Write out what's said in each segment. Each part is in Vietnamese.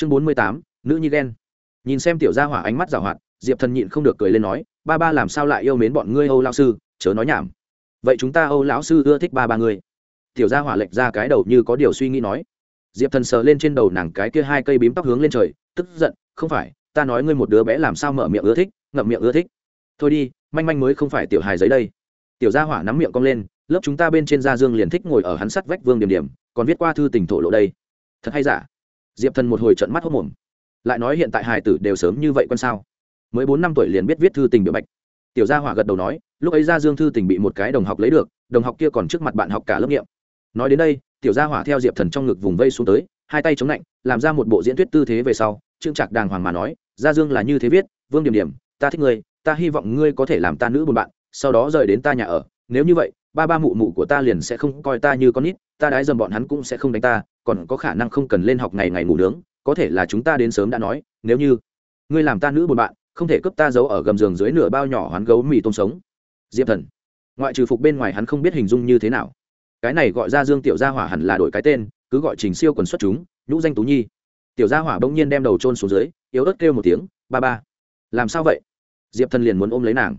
chương bốn mươi tám, nữ nhi ghen. Nhìn xem tiểu gia hỏa ánh mắt giảo hoạt, diệp thần nhịn không được cười lên nói, ba ba làm sao lại yêu mến bọn ngươi âu lao sư, chớ nói nhảm. Vậy chúng ta âu lão sư ưa thích ba ba ngươi. Tiểu gia hỏa lệch ra cái đầu như có điều suy nghĩ nói. Diệp thần sờ lên trên đầu nàng cái kia hai cây bím tóc hướng lên trời, tức giận, không phải, ta nói ngươi một đứa bé làm sao mở miệng ưa thích, ngậm miệng ưa thích. Thôi đi, manh manh mới không phải tiểu hài giấy đây. Tiểu gia hỏa nắm miệng cong lên, lớp chúng ta bên trên gia dương liền thích ngồi ở hắn sắt vách vương điểm điểm, còn viết qua thư tình thổ lộ đây. Thật hay giả? Diệp thần một hồi trận mắt hốc mồm. Lại nói hiện tại hải tử đều sớm như vậy quan sao? Mới bốn năm tuổi liền biết viết thư tình biểu bạch. Tiểu gia hỏa gật đầu nói, lúc ấy gia dương thư tình bị một cái đồng học lấy được, đồng học kia còn trước mặt bạn học cả lớp nghiệm. Nói đến đây, tiểu gia hỏa theo diệp thần trong ngực vùng vây xuống tới, hai tay chống lạnh làm ra một bộ diễn thuyết tư thế về sau, trương trạc đàng hoàng mà nói, gia dương là như thế viết, vương điểm điểm, ta thích ngươi, ta hy vọng ngươi có thể làm ta nữ buồn bạn, sau đó rời đến ta nhà ở, nếu như vậy ba ba mụ mụ của ta liền sẽ không coi ta như con nít, ta đái dầm bọn hắn cũng sẽ không đánh ta, còn có khả năng không cần lên học ngày ngày ngủ nướng, có thể là chúng ta đến sớm đã nói, nếu như ngươi làm ta nữ buồn bạn, không thể cướp ta giấu ở gầm giường dưới nửa bao nhỏ hoán gấu mì tôm sống. Diệp thần. Ngoại trừ phục bên ngoài hắn không biết hình dung như thế nào. Cái này gọi ra dương tiểu gia hỏa hẳn là đổi cái tên, cứ gọi trình siêu quần xuất chúng, nhũ danh tú nhi. Tiểu gia hỏa bỗng nhiên đem đầu trôn xuống dưới, yếu ớt kêu một tiếng, ba ba, làm sao vậy? Diệp thần liền muốn ôm lấy nàng.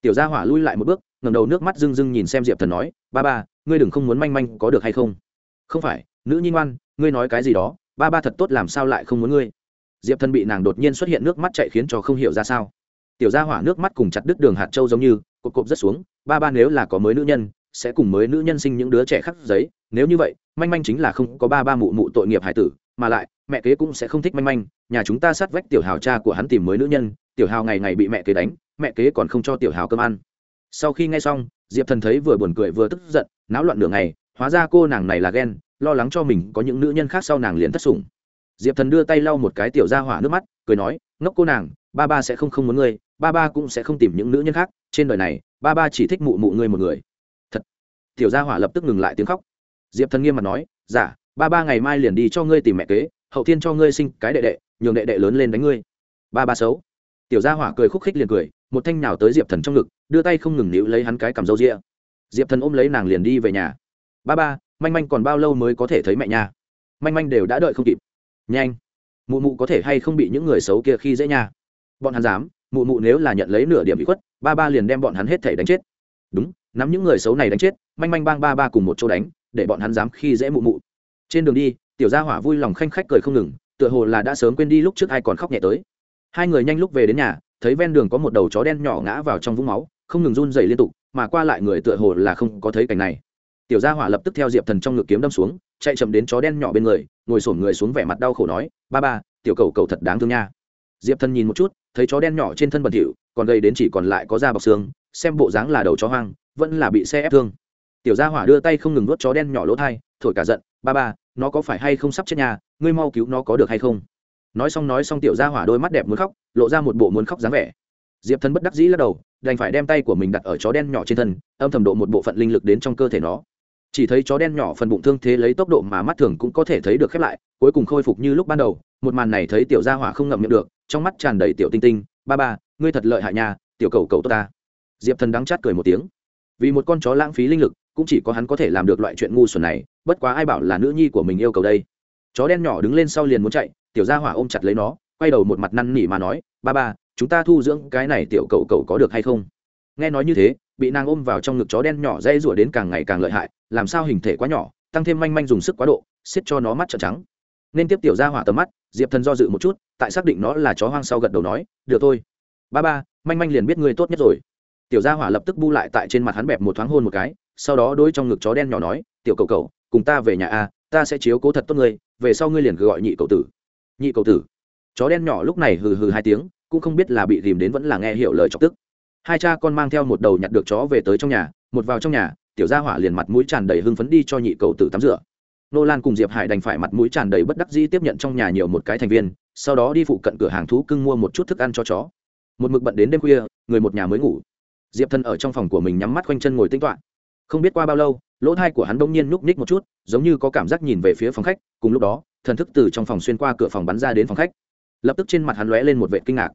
Tiểu gia hỏa lui lại một bước ngầm đầu nước mắt rưng rưng nhìn xem diệp thần nói, ba ba, ngươi đừng không muốn manh manh có được hay không? Không phải, nữ nhi ngoan, ngươi nói cái gì đó, ba ba thật tốt làm sao lại không muốn ngươi? Diệp thần bị nàng đột nhiên xuất hiện nước mắt chạy khiến cho không hiểu ra sao. Tiểu gia hỏa nước mắt cùng chặt đứt đường hạt châu giống như, cộp cộp rất xuống, ba ba nếu là có mới nữ nhân, sẽ cùng mới nữ nhân sinh những đứa trẻ khắc giấy, nếu như vậy, manh manh chính là không có ba ba mụ mụ tội nghiệp hải tử, mà lại, mẹ kế cũng sẽ không thích manh manh, nhà chúng ta sát vách tiểu hào cha của hắn tìm mới nữ nhân, tiểu hào ngày ngày bị mẹ kế đánh, mẹ kế còn không cho tiểu hào cơm ăn sau khi nghe xong diệp thần thấy vừa buồn cười vừa tức giận náo loạn nửa ngày hóa ra cô nàng này là ghen lo lắng cho mình có những nữ nhân khác sau nàng liền thất sủng. Diệp thần đưa tay lau một cái tiểu ra hỏa nước mắt cười nói ngốc cô nàng ba ba sẽ không không muốn ngươi ba ba cũng sẽ không tìm những nữ nhân khác trên đời này ba ba chỉ thích mụ mụ ngươi một người. Thật. Tiểu gia hỏa lập tức ngừng lại tiếng khóc. Diệp thần nghiêm mặt nói giả dạ, ba ba ngày mai liền đi cho ngươi tìm mẹ kế hậu thiên cho ngươi sinh cái đệ đệ nhường đệ đệ lớn lên đánh ngươi. Ba ba xấu. Tiểu gia hỏa cười khúc khích liền cười một thanh nào tới diệp thần trong ngực, đưa tay không ngừng níu lấy hắn cái cầm râu rịa diệp thần ôm lấy nàng liền đi về nhà. Ba ba, manh manh còn bao lâu mới có thể thấy mẹ nhà manh manh đều đã đợi không kịp. Nhanh. Mụ mụ có thể hay không bị những người xấu kia khi dễ nha? Bọn hắn dám, mụ mụ nếu là nhận lấy nửa điểm bị khuất, ba ba liền đem bọn hắn hết thể đánh chết. Đúng, nắm những người xấu này đánh chết, manh manh bang ba ba cùng một chỗ đánh, để bọn hắn dám khi dễ mụ mụ. Trên đường đi, tiểu gia hỏa vui lòng khanh khách cười không ngừng, tựa hồ là đã sớm quên đi lúc trước ai còn khóc nhẹ tới. Hai người nhanh lúc về đến nhà thấy ven đường có một đầu chó đen nhỏ ngã vào trong vũng máu, không ngừng run dày liên tục, mà qua lại người tựa hồ là không có thấy cảnh này. Tiểu gia hỏa lập tức theo diệp thần trong ngực kiếm đâm xuống, chạy chậm đến chó đen nhỏ bên người, ngồi sổm người xuống vẻ mặt đau khổ nói, ba ba, tiểu cầu cầu thật đáng thương nha. Diệp thần nhìn một chút, thấy chó đen nhỏ trên thân bẩn thỉu, còn gây đến chỉ còn lại có da bọc xương, xem bộ dáng là đầu chó hoang, vẫn là bị xe ép thương. Tiểu gia hỏa đưa tay không ngừng nuốt chó đen nhỏ lỗ thai, thổi cả giận, ba ba, nó có phải hay không sắp chết nhà ngươi mau cứu nó có được hay không? Nói xong nói xong tiểu gia hỏa đôi mắt đẹp muốn khóc, lộ ra một bộ muốn khóc dáng vẻ. Diệp thần bất đắc dĩ lắc đầu, đành phải đem tay của mình đặt ở chó đen nhỏ trên thân, âm thầm độ một bộ phận linh lực đến trong cơ thể nó. Chỉ thấy chó đen nhỏ phần bụng thương thế lấy tốc độ mà mắt thường cũng có thể thấy được khép lại, cuối cùng khôi phục như lúc ban đầu, một màn này thấy tiểu gia hỏa không ngậm miệng được, trong mắt tràn đầy tiểu tinh tinh, ba ba, ngươi thật lợi hại nhà tiểu cầu cầu tốt ta. Diệp thần đắng chát cười một tiếng. Vì một con chó lãng phí linh lực, cũng chỉ có hắn có thể làm được loại chuyện ngu xuẩn này, bất quá ai bảo là nữ nhi của mình yêu cầu đây. Chó đen nhỏ đứng lên sau liền muốn chạy tiểu gia hỏa ôm chặt lấy nó, quay đầu một mặt năn nỉ mà nói, ba ba, chúng ta thu dưỡng cái này tiểu cậu cậu có được hay không? Nghe nói như thế, bị nàng ôm vào trong ngực chó đen nhỏ dây rủa đến càng ngày càng lợi hại, làm sao hình thể quá nhỏ, tăng thêm manh manh dùng sức quá độ, xiết cho nó mắt trợn trắng. Nên tiếp tiểu gia hỏa tầm mắt, diệp thần do dự một chút, tại xác định nó là chó hoang sau gật đầu nói, được thôi. Ba ba, manh manh liền biết ngươi tốt nhất rồi. Tiểu gia hỏa lập tức bu lại tại trên mặt hắn bẹp một thoáng hôn một cái, sau đó đôi trong ngực chó đen nhỏ nói, tiểu cậu cậu, cùng ta về nhà a, ta sẽ chiếu cố thật tốt ngươi, về sau ngươi liền gọi nhị cậu tử nhị cầu tử. Chó đen nhỏ lúc này hừ hừ hai tiếng, cũng không biết là bị tìm đến vẫn là nghe hiểu lời chọc tức. Hai cha con mang theo một đầu nhặt được chó về tới trong nhà, một vào trong nhà, tiểu gia hỏa liền mặt mũi tràn đầy hưng phấn đi cho nhị cầu tử tắm rửa. Nô lan cùng diệp hải đành phải mặt mũi tràn đầy bất đắc dĩ tiếp nhận trong nhà nhiều một cái thành viên, sau đó đi phụ cận cửa hàng thú cưng mua một chút thức ăn cho chó. Một mực bận đến đêm khuya, người một nhà mới ngủ. Diệp thân ở trong phòng của mình nhắm mắt quanh chân ngồi tinh toạn không biết qua bao lâu, lỗ thai của hắn đông nhiên núp ních một chút, giống như có cảm giác nhìn về phía phòng khách, cùng lúc đó thần thức từ trong phòng xuyên qua cửa phòng bắn ra đến phòng khách. Lập tức trên mặt hắn lóe lên một vệ kinh ngạc.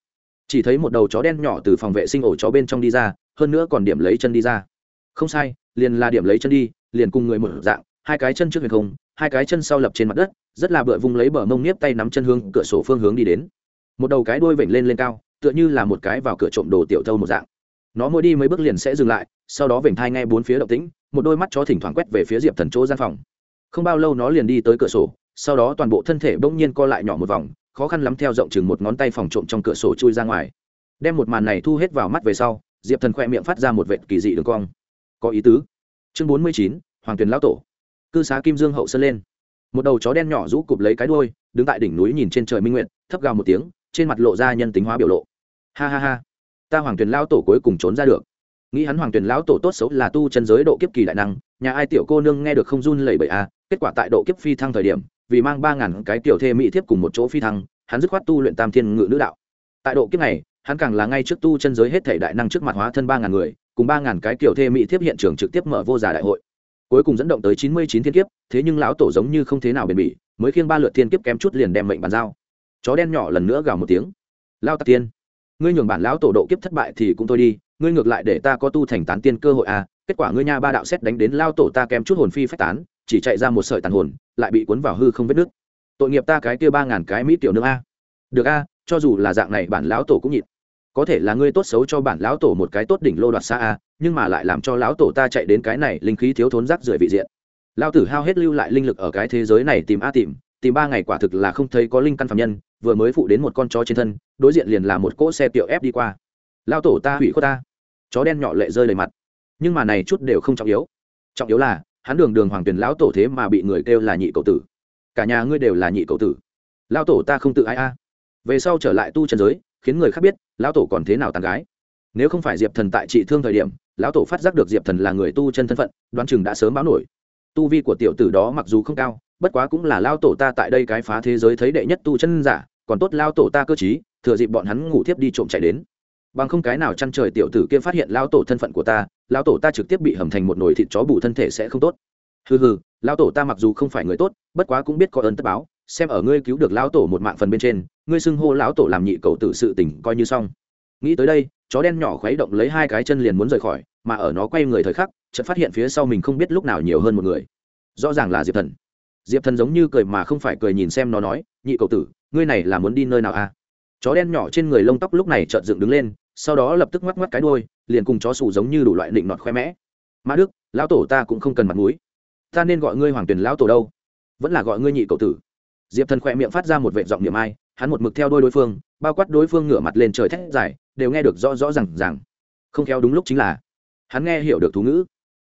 Chỉ thấy một đầu chó đen nhỏ từ phòng vệ sinh ổ chó bên trong đi ra, hơn nữa còn điểm lấy chân đi ra. Không sai, liền là điểm lấy chân đi, liền cùng người một dạng, hai cái chân trước huyền không, hai cái chân sau lập trên mặt đất, rất là bựa vung lấy bờ mông nếp tay nắm chân hướng cửa sổ phương hướng đi đến. Một đầu cái đuôi vểnh lên lên cao, tựa như là một cái vào cửa trộm đồ tiểu thâu một dạng. Nó mỗi đi mấy bước liền sẽ dừng lại, sau đó vểnh thai ngay bốn phía động tĩnh, một đôi mắt chó thỉnh thoảng quét về phía diệp thần chỗ gian phòng không bao lâu nó liền đi tới cửa sổ sau đó toàn bộ thân thể bỗng nhiên co lại nhỏ một vòng khó khăn lắm theo rộng chừng một ngón tay phòng trộm trong cửa sổ chui ra ngoài. Đem một màn này thu hết vào mắt về sau diệp thần khoe miệng phát ra một vệt kỳ dị đường cong. Có ý tứ. Chương bốn mươi chín hoàng tuyền lão tổ. Cư xá kim dương hậu sơn lên. Một đầu chó đen nhỏ rũ cụp lấy cái đôi đứng tại đỉnh núi nhìn trên trời minh nguyện thấp gào một tiếng trên mặt lộ ra nhân tính hóa biểu lộ. Ha ha ha. Ta hoàng tuyền lão tổ cuối cùng trốn ra được. Nghĩ hắn hoàng tuyền lão tổ tốt xấu là tu chân giới độ kiếp kỳ đại năng nhà ai tiểu cô nương nghe được không run lẩy bẩy a à, kết quả tại độ kiếp phi thăng thời điểm, vì mang ba ngàn cái tiểu thê mỹ thiếp cùng một chỗ phi thăng, hắn dứt khoát tu luyện tam thiên ngự nữ đạo. Tại độ kiếp này, hắn càng là ngay trước tu chân giới hết thể đại năng trước mặt hóa thân ba ngàn người, cùng ba ngàn cái kiểu thê mỹ thiếp hiện trường trực tiếp mở vô giả đại hội. Cuối cùng dẫn động tới chín mươi chín thiên kiếp, thế nhưng lão tổ giống như không thế nào bền bỉ, mới khiêng ba lượt thiên kiếp kém chút liền đem mệnh bàn giao. Chó đen nhỏ lần nữa gào một tiếng. Lao tạc tiên, ngươi nhường bản lão tổ độ kiếp thất bại thì cũng thôi đi, ngươi ngược lại để ta có tu thành tán tiên cơ hội à kết quả ngươi nha ba đạo xét đánh đến lao tổ ta kém chút hồn phi phách tán chỉ chạy ra một sợi tàn hồn, lại bị cuốn vào hư không vết nước tội nghiệp ta cái kia ba ngàn cái mỹ tiểu nước a. Được a, cho dù là dạng này bản lão tổ cũng nhịn. Có thể là ngươi tốt xấu cho bản lão tổ một cái tốt đỉnh lô đoạt xa a, nhưng mà lại làm cho lão tổ ta chạy đến cái này linh khí thiếu thốn rác rưởi vị diện. Lao tử hao hết lưu lại linh lực ở cái thế giới này tìm a tìm tìm ba ngày quả thực là không thấy có linh căn phạm nhân, vừa mới phụ đến một con chó trên thân, đối diện liền là một cỗ xe tiểu ép đi qua. Lao tổ ta hủy khuất ta. Chó đen nhỏ lệ rơi đầy mặt. Nhưng mà này chút đều không trọng yếu. Trọng yếu là hắn đường đường hoàng tuyển lão tổ thế mà bị người kêu là nhị cậu tử. Cả nhà ngươi đều là nhị cậu tử. Lão tổ ta không tự ai a. Về sau trở lại tu trần giới, khiến người khác biết, lão tổ còn thế nào tàn gái. Nếu không phải diệp thần tại trị thương thời điểm, lão tổ phát giác được diệp thần là người tu chân thân phận, đoán chừng đã sớm báo nổi. Tu vi của tiểu tử đó mặc dù không cao, bất quá cũng là lao tổ ta tại đây cái phá thế giới thấy đệ nhất tu chân giả, còn tốt lao tổ ta cơ t thừa dịp bọn hắn ngủ thiếp đi trộm chạy đến bằng không cái nào chăn trời tiểu tử kia phát hiện lão tổ thân phận của ta, lão tổ ta trực tiếp bị hầm thành một nồi thịt chó bù thân thể sẽ không tốt. Hừ hừ, lão tổ ta mặc dù không phải người tốt, bất quá cũng biết có ơn tất báo, xem ở ngươi cứu được lão tổ một mạng phần bên trên, ngươi xưng hô lão tổ làm nhị cầu tử sự tỉnh coi như xong. Nghĩ tới đây, chó đen nhỏ khuấy động lấy hai cái chân liền muốn rời khỏi, mà ở nó quay người thời khắc, chợt phát hiện phía sau mình không biết lúc nào nhiều hơn một người. Rõ ràng là diệp thần. Diệp thần giống như cười mà không phải cười nhìn xem nó nói, nhị cầu tử, ngươi này là muốn đi nơi nào à? Chó đen nhỏ trên người lông tóc lúc này chợt dựng đứng lên sau đó lập tức ngoắc ngoắc cái đuôi, liền cùng chó sủ giống như đủ loại định nọt khoe mẽ. Mã đức, lão tổ ta cũng không cần mặt mũi. Ta nên gọi ngươi hoàng tuyển lão tổ đâu? Vẫn là gọi ngươi nhị cậu tử. Diệp thần khoe miệng phát ra một vệ giọng niệm ai, hắn một mực theo đôi đối phương, bao quát đối phương ngửa mặt lên trời thét dài, đều nghe được rõ rõ ràng ràng. rằng không theo đúng lúc chính là, hắn nghe hiểu được thú ngữ.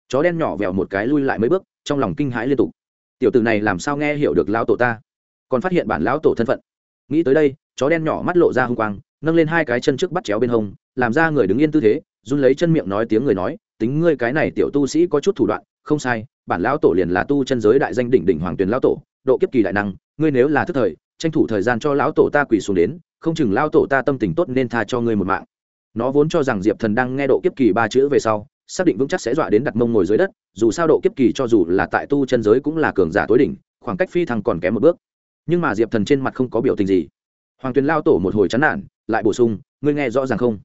Chó đen nhỏ vèo một cái lui lại mấy bước, trong lòng kinh hãi liên tục. Tiểu tử này làm sao nghe hiểu được lão tổ ta? Còn phát hiện bản lão tổ thân phận? Nghĩ tới đây, chó đen nhỏ mắt lộ ra h u n g quang nâng lên hai cái chân trước bắt chéo bên hông, làm ra người đứng yên tư thế, run lấy chân miệng nói tiếng người nói, tính ngươi cái này tiểu tu sĩ có chút thủ đoạn, không sai, bản lão tổ liền là tu chân giới đại danh đỉnh đỉnh hoàng tuyền lão tổ, độ kiếp kỳ đại năng, ngươi nếu là thức thời, tranh thủ thời gian cho lão tổ ta quỳ xuống đến, không chừng lão tổ ta tâm tình tốt nên tha cho ngươi một mạng. Nó vốn cho rằng diệp thần đang nghe độ kiếp kỳ ba chữ về sau, xác định vững chắc sẽ dọa đến đặt mông ngồi dưới đất, dù sao độ kiếp kỳ cho dù là tại tu chân giới cũng là cường giả tối đỉnh, khoảng cách phi thăng còn kém một bước. Nhưng mà diệp thần trên mặt không có biểu tình gì. Hoàng tuyền lao tổ một hồi chán nản lại bổ sung, ngươi nghe rõ ràng không?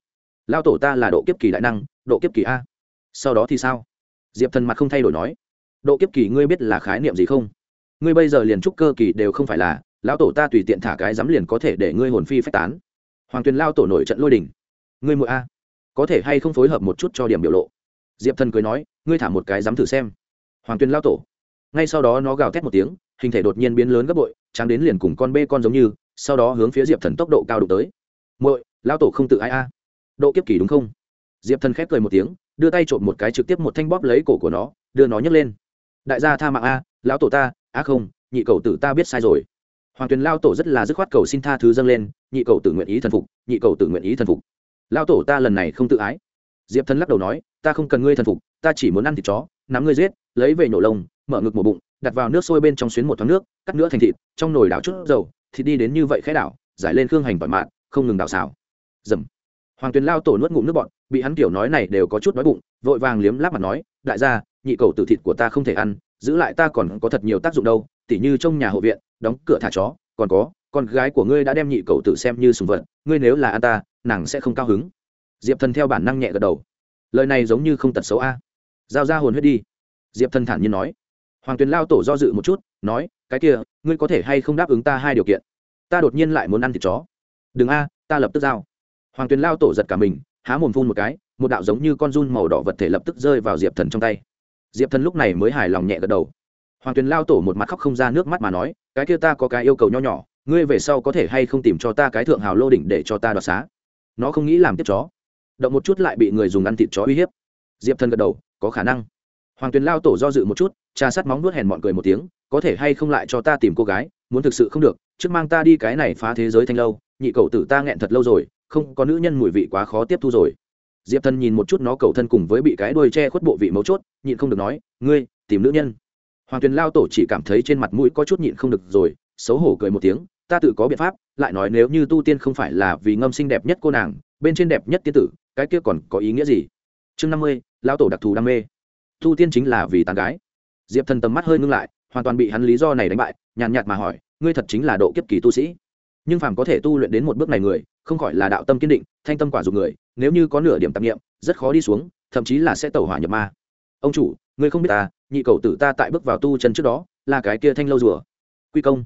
Lao tổ ta là độ kiếp kỳ đại năng, độ kiếp kỳ a. Sau đó thì sao? Diệp thần mặt không thay đổi nói. Độ kiếp kỳ ngươi biết là khái niệm gì không? Ngươi bây giờ liền trúc cơ kỳ đều không phải là, lão tổ ta tùy tiện thả cái dám liền có thể để ngươi hồn phi phách tán. Hoàng tuyền lao tổ nổi trận lôi đình. Ngươi muội a. Có thể hay không phối hợp một chút cho điểm biểu lộ? Diệp thần cười nói, ngươi thả một cái dám thử xem. Hoàng tuyền lao tổ. Ngay sau đó nó gào thét một tiếng, hình thể đột nhiên biến lớn gấp bội trắng đến liền cùng con bê con giống như, sau đó hướng phía diệp thần tốc độ cao đục tới muội lao tổ không tự ai a. Độ kiếp kỳ đúng không? Diệp thần khép cười một tiếng, đưa tay trộm một cái trực tiếp một thanh bóp lấy cổ của nó, đưa nó nhấc lên. Đại gia tha mạng a, lão tổ ta, á không, nhị cầu tử ta biết sai rồi. Hoàng tuyền lao tổ rất là dứt khoát cầu xin tha thứ dâng lên, nhị cầu tử nguyện ý thần phục, nhị cầu tử nguyện ý thần phục. Lao tổ ta lần này không tự ái. Diệp thần lắc đầu nói, ta không cần ngươi thần phục, ta chỉ muốn ăn thịt chó, nắm ngươi giết, lấy về nổ lông, mở ngực một bụng, đặt vào nước sôi bên trong xuyến một thoáng nước, cắt nữa thành thịt, trong nồi đảo chút dầu, thịt đi đến như vậy khẽ đảo, giải lên khương hành tỏi mạn không ngừng đảo xào. Dầm. Hoàng tuyền lao tổ nuốt ngụm nước bọn bị hắn kiểu nói này đều có chút đói bụng, vội vàng liếm láp mặt nói, đại gia, nhị cầu tử thịt của ta không thể ăn, giữ lại ta còn có thật nhiều tác dụng đâu, tỉ như trong nhà hộ viện, đóng cửa thả chó, còn có, con gái của ngươi đã đem nhị cầu tử xem như sùng vật, ngươi nếu là an ta, nàng sẽ không cao hứng. Diệp thần theo bản năng nhẹ gật đầu. Lời này giống như không tật xấu a. Giao ra hồn huyết đi. Diệp thần thản nhiên nói. Hoàng tuyền lao tổ do dự một chút, nói, cái kia, ngươi có thể hay không đáp ứng ta hai điều kiện? Ta đột nhiên lại muốn ăn thịt chó đừng a, ta lập tức giao. Hoàng tuyền lao tổ giật cả mình, há mồm phun một cái, một đạo giống như con run màu đỏ vật thể lập tức rơi vào diệp thần trong tay. Diệp thần lúc này mới hài lòng nhẹ gật đầu. Hoàng tuyền lao tổ một mặt khóc không ra nước mắt mà nói, cái kia ta có cái yêu cầu nho nhỏ, ngươi về sau có thể hay không tìm cho ta cái thượng hào lô đỉnh để cho ta đoạt xá? Nó không nghĩ làm tiếp chó. Động một chút lại bị người dùng ăn thịt chó uy hiếp. Diệp thần gật đầu, có khả năng. Hoàng tuyền lao tổ do dự một chút, trà sắt móng nuốt hèn mọn cười một tiếng, có thể hay không lại cho ta tìm cô gái, muốn thực sự không được, trước mang ta đi cái này phá thế giới thanh lâu nhị cầu tử ta nghẹn thật lâu rồi, không có nữ nhân mùi vị quá khó tiếp thu rồi. Diệp thần nhìn một chút nó cầu thân cùng với bị cái đuôi che khuất bộ vị mấu chốt, nhịn không được nói, ngươi, tìm nữ nhân. Hoàng tuyền lao tổ chỉ cảm thấy trên mặt mũi có chút nhịn không được rồi, xấu hổ cười một tiếng, ta tự có biện pháp, lại nói nếu như tu tiên không phải là vì ngâm sinh đẹp nhất cô nàng, bên trên đẹp nhất tiên tử, cái kia còn có ý nghĩa gì? Chương năm mươi, lao tổ đặc thù đam mê. Tu tiên chính là vì tàn gái. Diệp thần tầm mắt hơi ngưng lại, hoàn toàn bị hắn lý do này đánh bại, nhàn nhạt mà hỏi, ngươi thật chính là độ kiếp kỳ tu sĩ? Nhưng phàm có thể tu luyện đến một bước này người, không khỏi là đạo tâm kiên định, thanh tâm quả dục người, nếu như có nửa điểm tạp nghiệm rất khó đi xuống, thậm chí là sẽ tẩu hỏa nhập ma. Ông chủ, ngươi không biết ta, nhị cầu tử ta tại bước vào tu chân trước đó, là cái kia thanh lâu rùa. Quy công.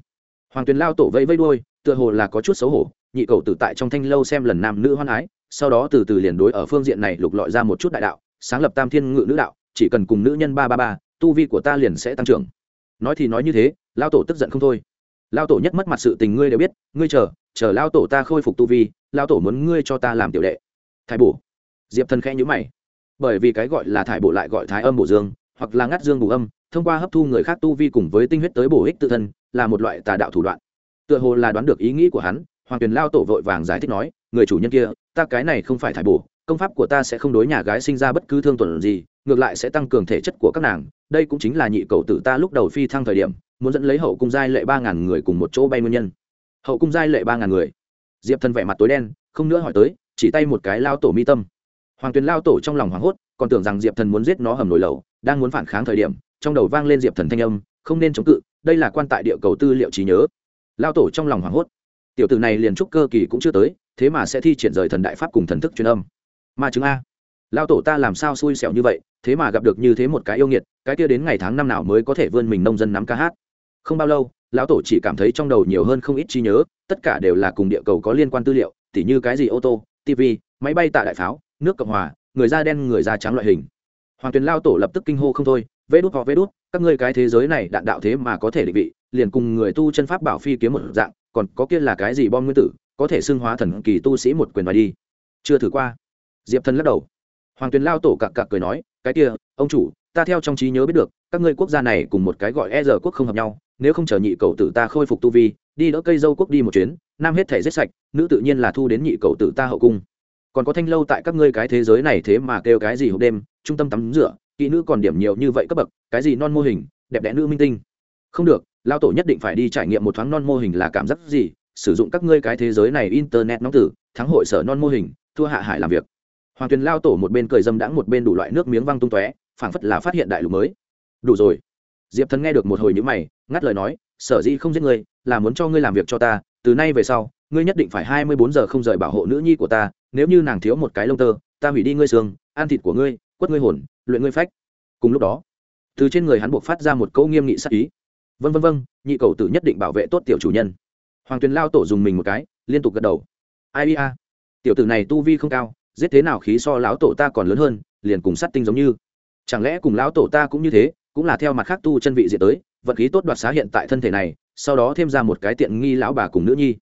Hoàng tuyền lao tổ vẫy vẫy đôi tựa hồ là có chút xấu hổ, nhị cầu tử tại trong thanh lâu xem lần nam nữ hoan ái, sau đó từ từ liền đối ở phương diện này lục lọi ra một chút đại đạo, sáng lập tam thiên ngự nữ đạo, chỉ cần cùng nữ nhân ba ba ba, tu vi của ta liền sẽ tăng trưởng. Nói thì nói như thế, lao tổ tức giận không thôi lao tổ nhất mất mặt sự tình ngươi đều biết, ngươi chờ chờ lao tổ ta khôi phục tu vi, lao tổ muốn ngươi cho ta làm tiểu đệ. Thái bổ. Diệp thần khẽ nhữ mày. Bởi vì cái gọi là thải bổ lại gọi thái âm bổ dương, hoặc là ngắt dương bổ âm, thông qua hấp thu người khác tu vi cùng với tinh huyết tới bổ ích tự thân, là một loại tà đạo thủ đoạn. Tựa hồ là đoán được ý nghĩ của hắn, hoàng tuyền lao tổ vội vàng giải thích nói, người chủ nhân kia, ta cái này không phải thải bổ, công pháp của ta sẽ không đối nhà gái sinh ra bất cứ thương tuần gì, ngược lại sẽ tăng cường thể chất của các nàng, đây cũng chính là nhị cầu tử ta lúc đầu phi thăng thời điểm muốn dẫn lấy hậu cung giai lệ ba ngàn người cùng một chỗ bay nguyên nhân. Hậu cung giai lệ ba ngàn người. Diệp thần vẻ mặt tối đen, không nữa hỏi tới, chỉ tay một cái lao tổ mi tâm. Hoàng tuyền lao tổ trong lòng hoảng hốt, còn tưởng rằng diệp thần muốn giết nó hầm nổi lầu, đang muốn phản kháng thời điểm, trong đầu vang lên diệp thần thanh âm, không nên chống cự, đây là quan tại địa cầu tư liệu trí nhớ. Lao tổ trong lòng hoảng hốt. Tiểu tử này liền trúc cơ kỳ cũng chưa tới, thế mà sẽ thi triển rời thần đại pháp cùng thần thức truyền âm. Ma chứng a. Lao tổ ta làm sao xui xẻo như vậy, thế mà gặp được như thế một cái yêu nghiệt, cái kia đến ngày tháng năm nào mới có thể vươn mình nông dân nắm ca hát không bao lâu, lão tổ chỉ cảm thấy trong đầu nhiều hơn không ít trí nhớ, tất cả đều là cùng địa cầu có liên quan tư liệu, tỉ như cái gì ô tô tv máy bay tạ đại pháo, nước cộng hòa, người da đen, người da trắng loại hình. Hoàng tuyền lao tổ lập tức kinh hô không thôi, vê đút họ vê đút, các ngươi cái thế giới này đạn đạo thế mà có thể định vị, liền cùng người tu chân pháp bảo phi kiếm một dạng, còn có kia là cái gì bom nguyên tử, có thể xưng hóa thần kỳ tu sĩ một quyền ngoài đi. Chưa thử qua. Diệp thần lắc đầu. Hoàng tuyền lao tổ cặc cặc cười nói, cái kia, ông chủ, ta theo trong trí nhớ biết được, các ngươi quốc gia này cùng một cái gọi e r quốc không hợp nhau nếu không chờ nhị cầu tử ta khôi phục tu vi, đi đỡ cây dâu quốc đi một chuyến, nam hết thể giết sạch, nữ tự nhiên là thu đến nhị cầu tử ta hậu cung. Còn có thanh lâu tại các ngươi cái thế giới này thế mà kêu cái gì hộp đêm, trung tâm tắm rửa, kỹ nữ còn điểm nhiều như vậy cấp bậc, cái gì non mô hình, đẹp đẽ nữ minh tinh. Không được lao tổ nhất định phải đi trải nghiệm một thoáng non mô hình là cảm giác gì, sử dụng các ngươi cái thế giới này internet nóng tử, thắng hội sở non mô hình, thua hạ hải làm việc. Hoàng tuyền lao tổ một bên cười dâm đãng một bên đủ loại nước miếng văng tung tóe, phảng phất là phát hiện đại lục mới. Đủ rồi. Diệp thần nghe được một hồi nhữ mày ngắt lời nói sở dĩ không giết ngươi là muốn cho ngươi làm việc cho ta từ nay về sau ngươi nhất định phải hai mươi bốn giờ không rời bảo hộ nữ nhi của ta nếu như nàng thiếu một cái lông tơ ta hủy đi ngươi xương ăn thịt của ngươi quất ngươi hồn luyện ngươi phách. Cùng lúc đó từ trên người hắn buộc phát ra một câu nghiêm nghị sắc ý. Vân vân vân nhị cầu tử nhất định bảo vệ tốt tiểu chủ nhân. Hoàng tuyền lao tổ dùng mình một cái liên tục gật đầu. Ai a, tiểu tử này tu vi không cao giết thế nào khí so lão tổ ta còn lớn hơn liền cùng sát tinh giống như. Chẳng lẽ cùng lão tổ ta cũng như thế cũng là theo mặt khác tu chân vị diện tới, vận khí tốt đoạt xá hiện tại thân thể này, sau đó thêm ra một cái tiện nghi lão bà cùng nữ nhi.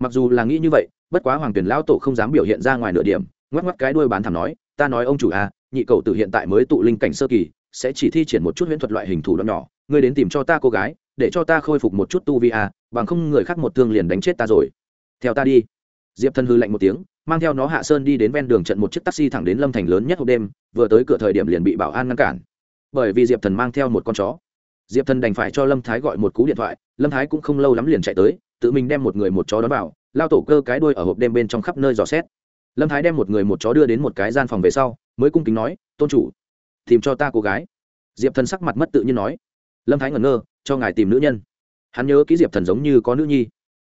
Mặc dù là nghĩ như vậy, bất quá hoàng tuyển lão tổ không dám biểu hiện ra ngoài nửa điểm, ngoắc ngoắc cái đuôi bán thảm nói, ta nói ông chủ à nhị cầu từ hiện tại mới tụ linh cảnh sơ kỳ, sẽ chỉ thi triển một chút huyễn thuật loại hình thủ đoạn nhỏ, ngươi đến tìm cho ta cô gái, để cho ta khôi phục một chút tu vi à bằng không người khác một thương liền đánh chết ta rồi. Theo ta đi. Diệp thân hư lạnh một tiếng, mang theo nó hạ sơn đi đến ven đường trận một chiếc taxi thẳng đến lâm thành lớn nhất hộp đêm, vừa tới cửa thời điểm liền bị bảo an ngăn cản bởi vì diệp thần mang theo một con chó. Diệp thần đành phải cho lâm thái gọi một cú điện thoại, lâm thái cũng không lâu lắm liền chạy tới, tự mình đem một người một chó đón vào, lao tổ cơ cái đuôi ở hộp đêm bên trong khắp nơi dò xét. Lâm thái đem một người một chó đưa đến một cái gian phòng về sau, mới cung kính nói, tôn chủ, tìm cho ta cô gái. Diệp thần sắc mặt mất tự nhiên nói. Lâm thái ngẩn ngơ, cho ngài tìm nữ nhân. Hắn nhớ ký diệp thần giống như có nữ nhi.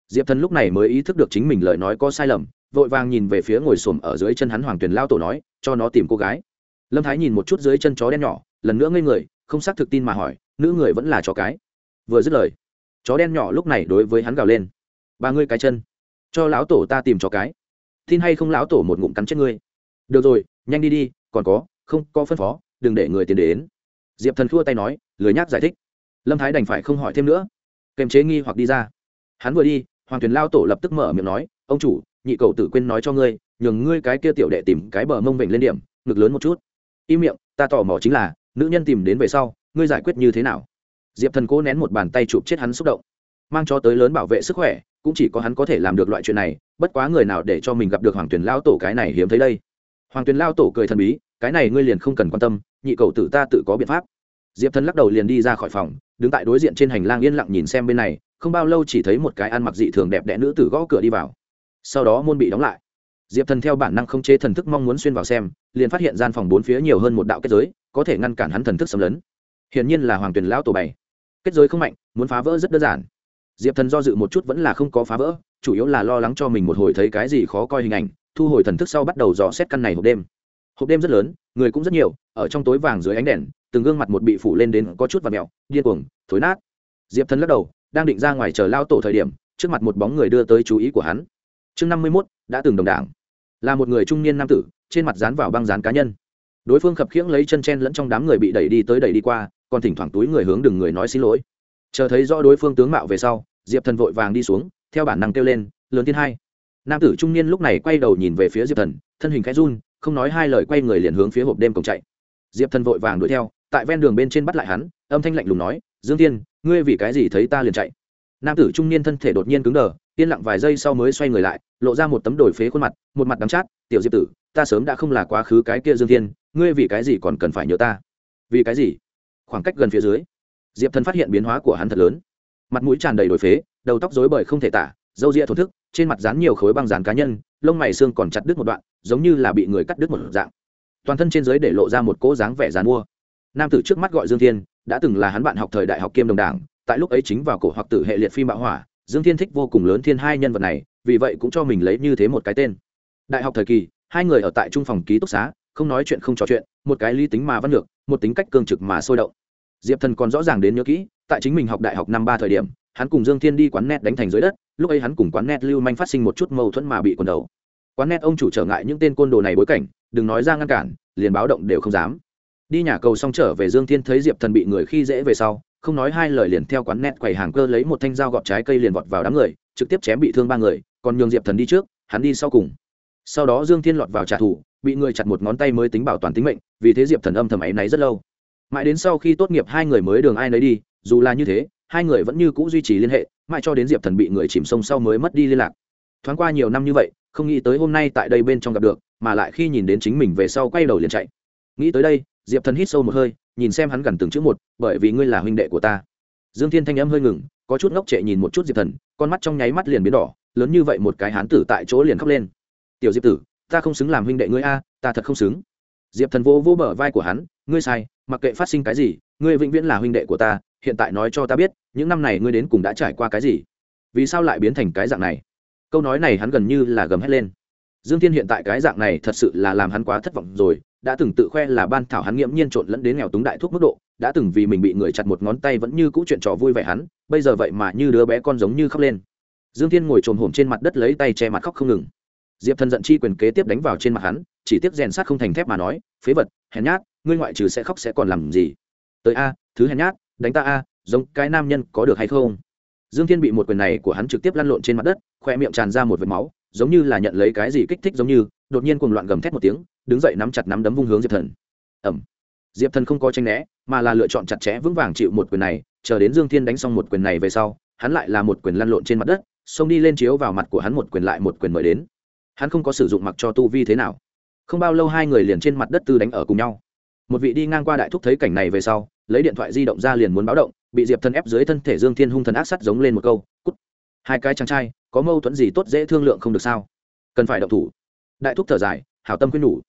Diệp thần lúc này mới ý thức được chính mình lời nói có sai lầm, vội vàng nhìn về phía ngồi xổm ở dưới chân hắn hoàng tuyền lao tổ nói, cho nó tìm cô gái. Lâm thái nhìn một chút dưới chân chó đen nhỏ lần nữa ngây người, không xác thực tin mà hỏi, nữ người vẫn là chó cái? Vừa dứt lời, chó đen nhỏ lúc này đối với hắn gào lên, ba ngươi cái chân, cho lão tổ ta tìm chó cái. Tin hay không lão tổ một ngụm cắn chết ngươi. Được rồi, nhanh đi đi, còn có, không, có phân phó, đừng để người tiến đến. Diệp thần khua tay nói, lười nhác giải thích. Lâm thái đành phải không hỏi thêm nữa. Kềm chế nghi hoặc đi ra. Hắn vừa đi, hoàng tuyền lao tổ lập tức mở miệng nói, ông chủ, nhị cầu tử quên nói cho ngươi, nhường ngươi cái kia tiểu đệ tìm cái bờ mông vịnh lên điểm, ngực lớn một chút. Im miệng, ta tò mò chính là nữ nhân tìm đến về sau, ngươi giải quyết như thế nào? Diệp thần cố nén một bàn tay chụp chết hắn xúc động. Mang cho tới lớn bảo vệ sức khỏe, cũng chỉ có hắn có thể làm được loại chuyện này, bất quá người nào để cho mình gặp được hoàng tuyền lao tổ cái này hiếm thấy đây? Hoàng tuyền lao tổ cười thần bí, cái này ngươi liền không cần quan tâm, nhị cầu tử ta tự có biện pháp. Diệp thần lắc đầu liền đi ra khỏi phòng, đứng tại đối diện trên hành lang yên lặng nhìn xem bên này, không bao lâu chỉ thấy một cái ăn mặc dị thường đẹp đẽ nữ tử gõ cửa đi vào. Sau đó môn bị đóng lại. Diệp thần theo bản năng không chế thần thức mong muốn xuyên vào xem, liền phát hiện gian phòng bốn phía nhiều hơn một đạo kết giới có thể ngăn cản hắn thần thức xâm lấn. Hiển nhiên là hoàng tuyền lão tổ bày. Kết giới không mạnh, muốn phá vỡ rất đơn giản. Diệp thần do dự một chút vẫn là không có phá vỡ, chủ yếu là lo lắng cho mình một hồi thấy cái gì khó coi hình ảnh, thu hồi thần thức sau bắt đầu dò xét căn này hộp đêm. Hộp đêm rất lớn, người cũng rất nhiều, ở trong tối vàng dưới ánh đèn, từng gương mặt một bị phủ lên đến có chút và mẹo điên cuồng, thối nát. Diệp thần lắc đầu, đang định ra ngoài chờ lao tổ thời điểm, trước mặt một bóng người đưa tới chú ý của hắn. Chương năm mươi mốt, đã từng đồng đảng. Là một người trung niên nam tử, trên mặt dán vào băng dán cá nhân đối phương khập khiễng lấy chân chen lẫn trong đám người bị đẩy đi tới đẩy đi qua, còn thỉnh thoảng túi người hướng đừng người nói xin lỗi. Chờ thấy rõ đối phương tướng mạo về sau, diệp thần vội vàng đi xuống, theo bản năng kêu lên, lớn tiên hai. Nam tử trung niên lúc này quay đầu nhìn về phía diệp thần, thân hình khẽ run, không nói hai lời quay người liền hướng phía hộp đêm cổng chạy. Diệp thần vội vàng đuổi theo, tại ven đường bên trên bắt lại hắn, âm thanh lạnh lùng nói, dương tiên ngươi vì cái gì thấy ta liền chạy? Nam tử trung niên thân thể đột nhiên cứng đờ yên lặng vài giây sau mới xoay người lại, lộ ra một tấm đồi phế khuôn mặt, một mặt đắm chát, tiểu diệp tử, ta sớm đã không là quá khứ cái kia dương thiên, ngươi vì cái gì còn cần phải nhớ ta? Vì cái gì? Khoảng cách gần phía dưới, diệp thần phát hiện biến hóa của hắn thật lớn. Mặt mũi tràn đầy đồi phế, đầu tóc rối bời không thể tả, râu ria thổ thức, trên mặt dán nhiều khối băng dán cá nhân, lông mày xương còn chặt đứt một đoạn, giống như là bị người cắt đứt một dạng. Toàn thân trên dưới để lộ ra một cỗ dáng vẻ dán mua. Nam tử trước mắt gọi dương thiên, đã từng là hắn bạn học thời đại học kiêm đồng đảng, tại lúc ấy chính vào cổ hoặc tử hệ liệt phim bạo hỏa dương thiên thích vô cùng lớn thiên hai nhân vật này, vì vậy cũng cho mình lấy như thế một cái tên. Đại học thời kỳ, hai người ở tại trung phòng ký túc xá, không nói chuyện không trò chuyện, một cái lý tính mà văn lược, một tính cách cương trực mà sôi động. Diệp thần còn rõ ràng đến nhớ kỹ, tại chính mình học đại học năm ba thời điểm, hắn cùng dương thiên đi quán net đánh thành dưới đất, lúc ấy hắn cùng quán net lưu manh phát sinh một chút mâu thuẫn mà bị quần đầu. Quán net ông chủ trở ngại những tên côn đồ này bối cảnh, đừng nói ra ngăn cản, liền báo động đều không dám. Đi nhà cầu xong trở về dương thiên thấy diệp thần bị người khi dễ về sau không nói hai lời liền theo quán net quầy hàng cơ lấy một thanh dao gọt trái cây liền vọt vào đám người, trực tiếp chém bị thương ba người, còn nhường diệp thần đi trước, hắn đi sau cùng. Sau đó dương thiên lọt vào trả thù, bị người chặt một ngón tay mới tính bảo toàn tính mệnh, vì thế diệp thần âm thầm ấy náy rất lâu. Mãi đến sau khi tốt nghiệp hai người mới đường ai nấy đi, dù là như thế, hai người vẫn như c ũ duy trì liên hệ, mãi cho đến diệp thần bị người chìm sông sau mới mất đi liên lạc. Thoáng qua nhiều năm như vậy, không nghĩ tới hôm nay tại đây bên trong gặp được, mà lại khi nhìn đến chính mình về sau quay đầu liền chạy. Nghĩ tới đây, diệp thần hít sâu một hơi nhìn xem hắn gần từng chữ một, bởi vì ngươi là huynh đệ của ta. Dương thiên thanh âm hơi ngừng, có chút ngốc trệ nhìn một chút diệp thần, con mắt trong nháy mắt liền biến đỏ, lớn như vậy một cái hán tử tại chỗ liền khóc lên. Tiểu diệp tử, ta không xứng làm huynh đệ ngươi a, ta thật không xứng. Diệp thần vô vô bờ vai của hắn, ngươi sai, mặc kệ phát sinh cái gì, ngươi vĩnh viễn là huynh đệ của ta, hiện tại nói cho ta biết, những năm này ngươi đến cùng đã trải qua cái gì? Vì sao lại biến thành cái dạng này? Câu nói này hắn gần như là gầm hét lên. Dương thiên hiện tại cái dạng này thật sự là làm hắn quá thất vọng rồi đã từng tự khoe là ban thảo hắn nghiễm nhiên trộn lẫn đến nghèo túng đại thuốc mức độ, đã từng vì mình bị người chặt một ngón tay vẫn như cũ chuyện trò vui vẻ hắn, bây giờ vậy mà như đứa bé con giống như khóc lên. Dương thiên ngồi trồm hổm trên mặt đất lấy tay che mặt khóc không ngừng. Diệp thần giận chi quyền kế tiếp đánh vào trên mặt hắn, chỉ tiếp rèn sát không thành thép mà nói, phế vật, hèn nhát, ngươi ngoại trừ sẽ khóc sẽ còn làm gì? Tới a, thứ hèn nhát, đánh ta a, giống cái nam nhân có được hay không? Dương thiên bị một quyền này của hắn trực tiếp lăn lộn trên mặt đất khoe miệng tràn ra một vệt máu, giống như là nhận lấy cái gì kích thích giống như, đột nhiên cuồng loạn gầm thét một tiếng đứng dậy nắm chặt nắm đấm vung hướng diệp thần. Ẩm diệp thần không có tranh né, mà là lựa chọn chặt chẽ vững vàng chịu một quyền này, chờ đến dương thiên đánh xong một quyền này về sau, hắn lại là một quyền lăn lộn trên mặt đất, xông đi lên chiếu vào mặt của hắn một quyền lại một quyền mời đến. Hắn không có sử dụng mặc cho tu vi thế nào. Không bao lâu hai người liền trên mặt đất tư đánh ở cùng nhau. Một vị đi ngang qua đại thúc thấy cảnh này về sau, lấy điện thoại di động ra liền muốn báo động, bị diệp thần ép dưới thân thể dương thiên hung thần ác sắt giống lên một câu, cút. Hai cái chàng trai, có mâu thuẫn gì tốt dễ thương lượng không được sao? Cần phải động thủ. Đại thúc thở dài, hảo tâm khuyên nhủ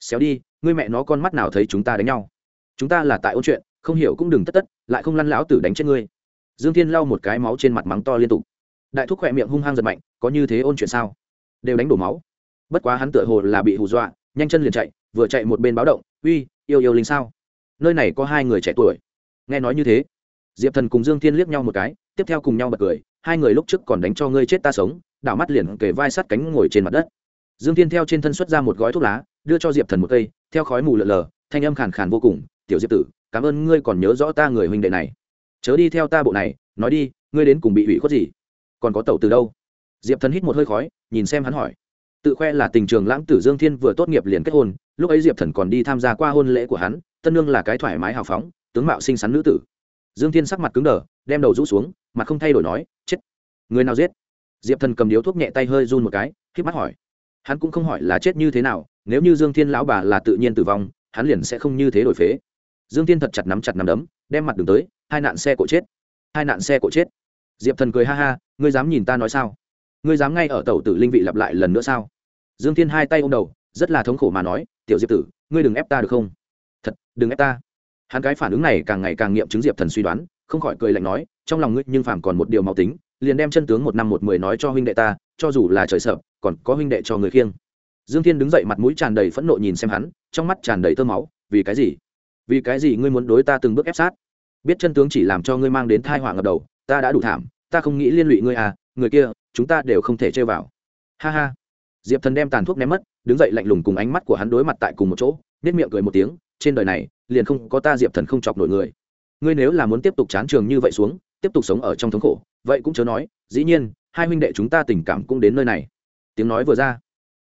xéo đi, ngươi mẹ nó con mắt nào thấy chúng ta đánh nhau? Chúng ta là tại ôn chuyện, không hiểu cũng đừng tất tất, lại không lăn lão tử đánh chết ngươi. Dương thiên lau một cái máu trên mặt mắng to liên tục. Đại thúc khỏe miệng hung hăng giật mạnh, có như thế ôn chuyện sao? Đều đánh đổ máu. Bất quá hắn tựa hồ là bị hù dọa, nhanh chân liền chạy, vừa chạy một bên báo động, uy, yêu yêu linh sao? Nơi này có hai người trẻ tuổi. Nghe nói như thế, diệp thần cùng dương thiên liếc nhau một cái, tiếp theo cùng nhau bật cười, hai người lúc trước còn đánh cho ngươi chết ta sống. Đảo mắt liền kề vai sát cánh ngồi trên mặt đất dương thiên theo trên thân xuất ra một gói thuốc lá, đưa cho diệp thần một cây, theo khói mù lợn lờ, thanh âm khàn khàn vô cùng, tiểu diệp tử, cảm ơn ngươi còn nhớ rõ ta người huynh đệ này. Chớ đi theo ta bộ này, nói đi, ngươi đến cùng bị hủy khuất gì? Còn có tẩu từ đâu? Diệp thần hít một hơi khói, nhìn xem hắn hỏi. Tự khoe là tình trường lãng tử dương thiên vừa tốt nghiệp liền kết hôn, lúc ấy diệp thần còn đi tham gia qua hôn lễ của hắn, tân nương là cái thoải mái hào phóng, tướng mạo xinh xắn nữ tử. Dương thiên sắc mặt cứng đờ, đem đầu rũ xuống, mặt không thay đổi nói, chết, người nào giết? Diệp thần cầm điếu thuốc nhẹ tay hơi run một cái k mắt hỏi hắn cũng không hỏi là chết như thế nào, nếu như dương thiên lão bà là tự nhiên tử vong, hắn liền sẽ không như thế đổi phế. Dương thiên thật chặt nắm chặt nắm đấm, đem mặt đường tới, hai nạn xe cộ chết. Hai nạn xe cộ chết. Diệp thần cười ha ha, ngươi dám nhìn ta nói sao? Ngươi dám ngay ở tàu tử linh vị lặp lại lần nữa sao? Dương thiên hai tay ô m đầu, rất là thống khổ mà nói, tiểu diệp tử, ngươi đừng ép ta được không? Thật, đừng ép ta. Hắn cái phản ứng này càng ngày càng nghiệm chứng diệp thần suy đoán, không khỏi cười lạnh nói, trong lòng ngươi nhưng phàm còn một điều màu tính, liền đem chân tướng một năm một mười nói cho huynh đệ ta, cho dù là trời sợ còn có huynh đệ cho người khiêng. Dương thiên đứng dậy mặt mũi tràn đầy phẫn nộ nhìn xem hắn, trong mắt tràn đầy tơ máu, vì cái gì? Vì cái gì ngươi muốn đối ta từng bước ép sát? Biết chân tướng chỉ làm cho ngươi mang đến thai họa ngập đầu, ta đã đủ thảm, ta không nghĩ liên lụy ngươi à người kia, chúng ta đều không thể chơi vào. Ha ha. Diệp thần đem tàn thuốc ném mất, đứng dậy lạnh lùng cùng ánh mắt của hắn đối mặt tại cùng một chỗ nết miệng cười một tiếng, trên đời này, liền không có ta diệp thần không chọc nổi người. Ngươi nếu là muốn tiếp tục chán trường như vậy xuống, tiếp tục sống ở trong thống khổ, vậy cũng chớ nói, dĩ nhiên, hai huynh đệ chúng ta tình cảm cũng đến nơi này tiếng nói vừa ra.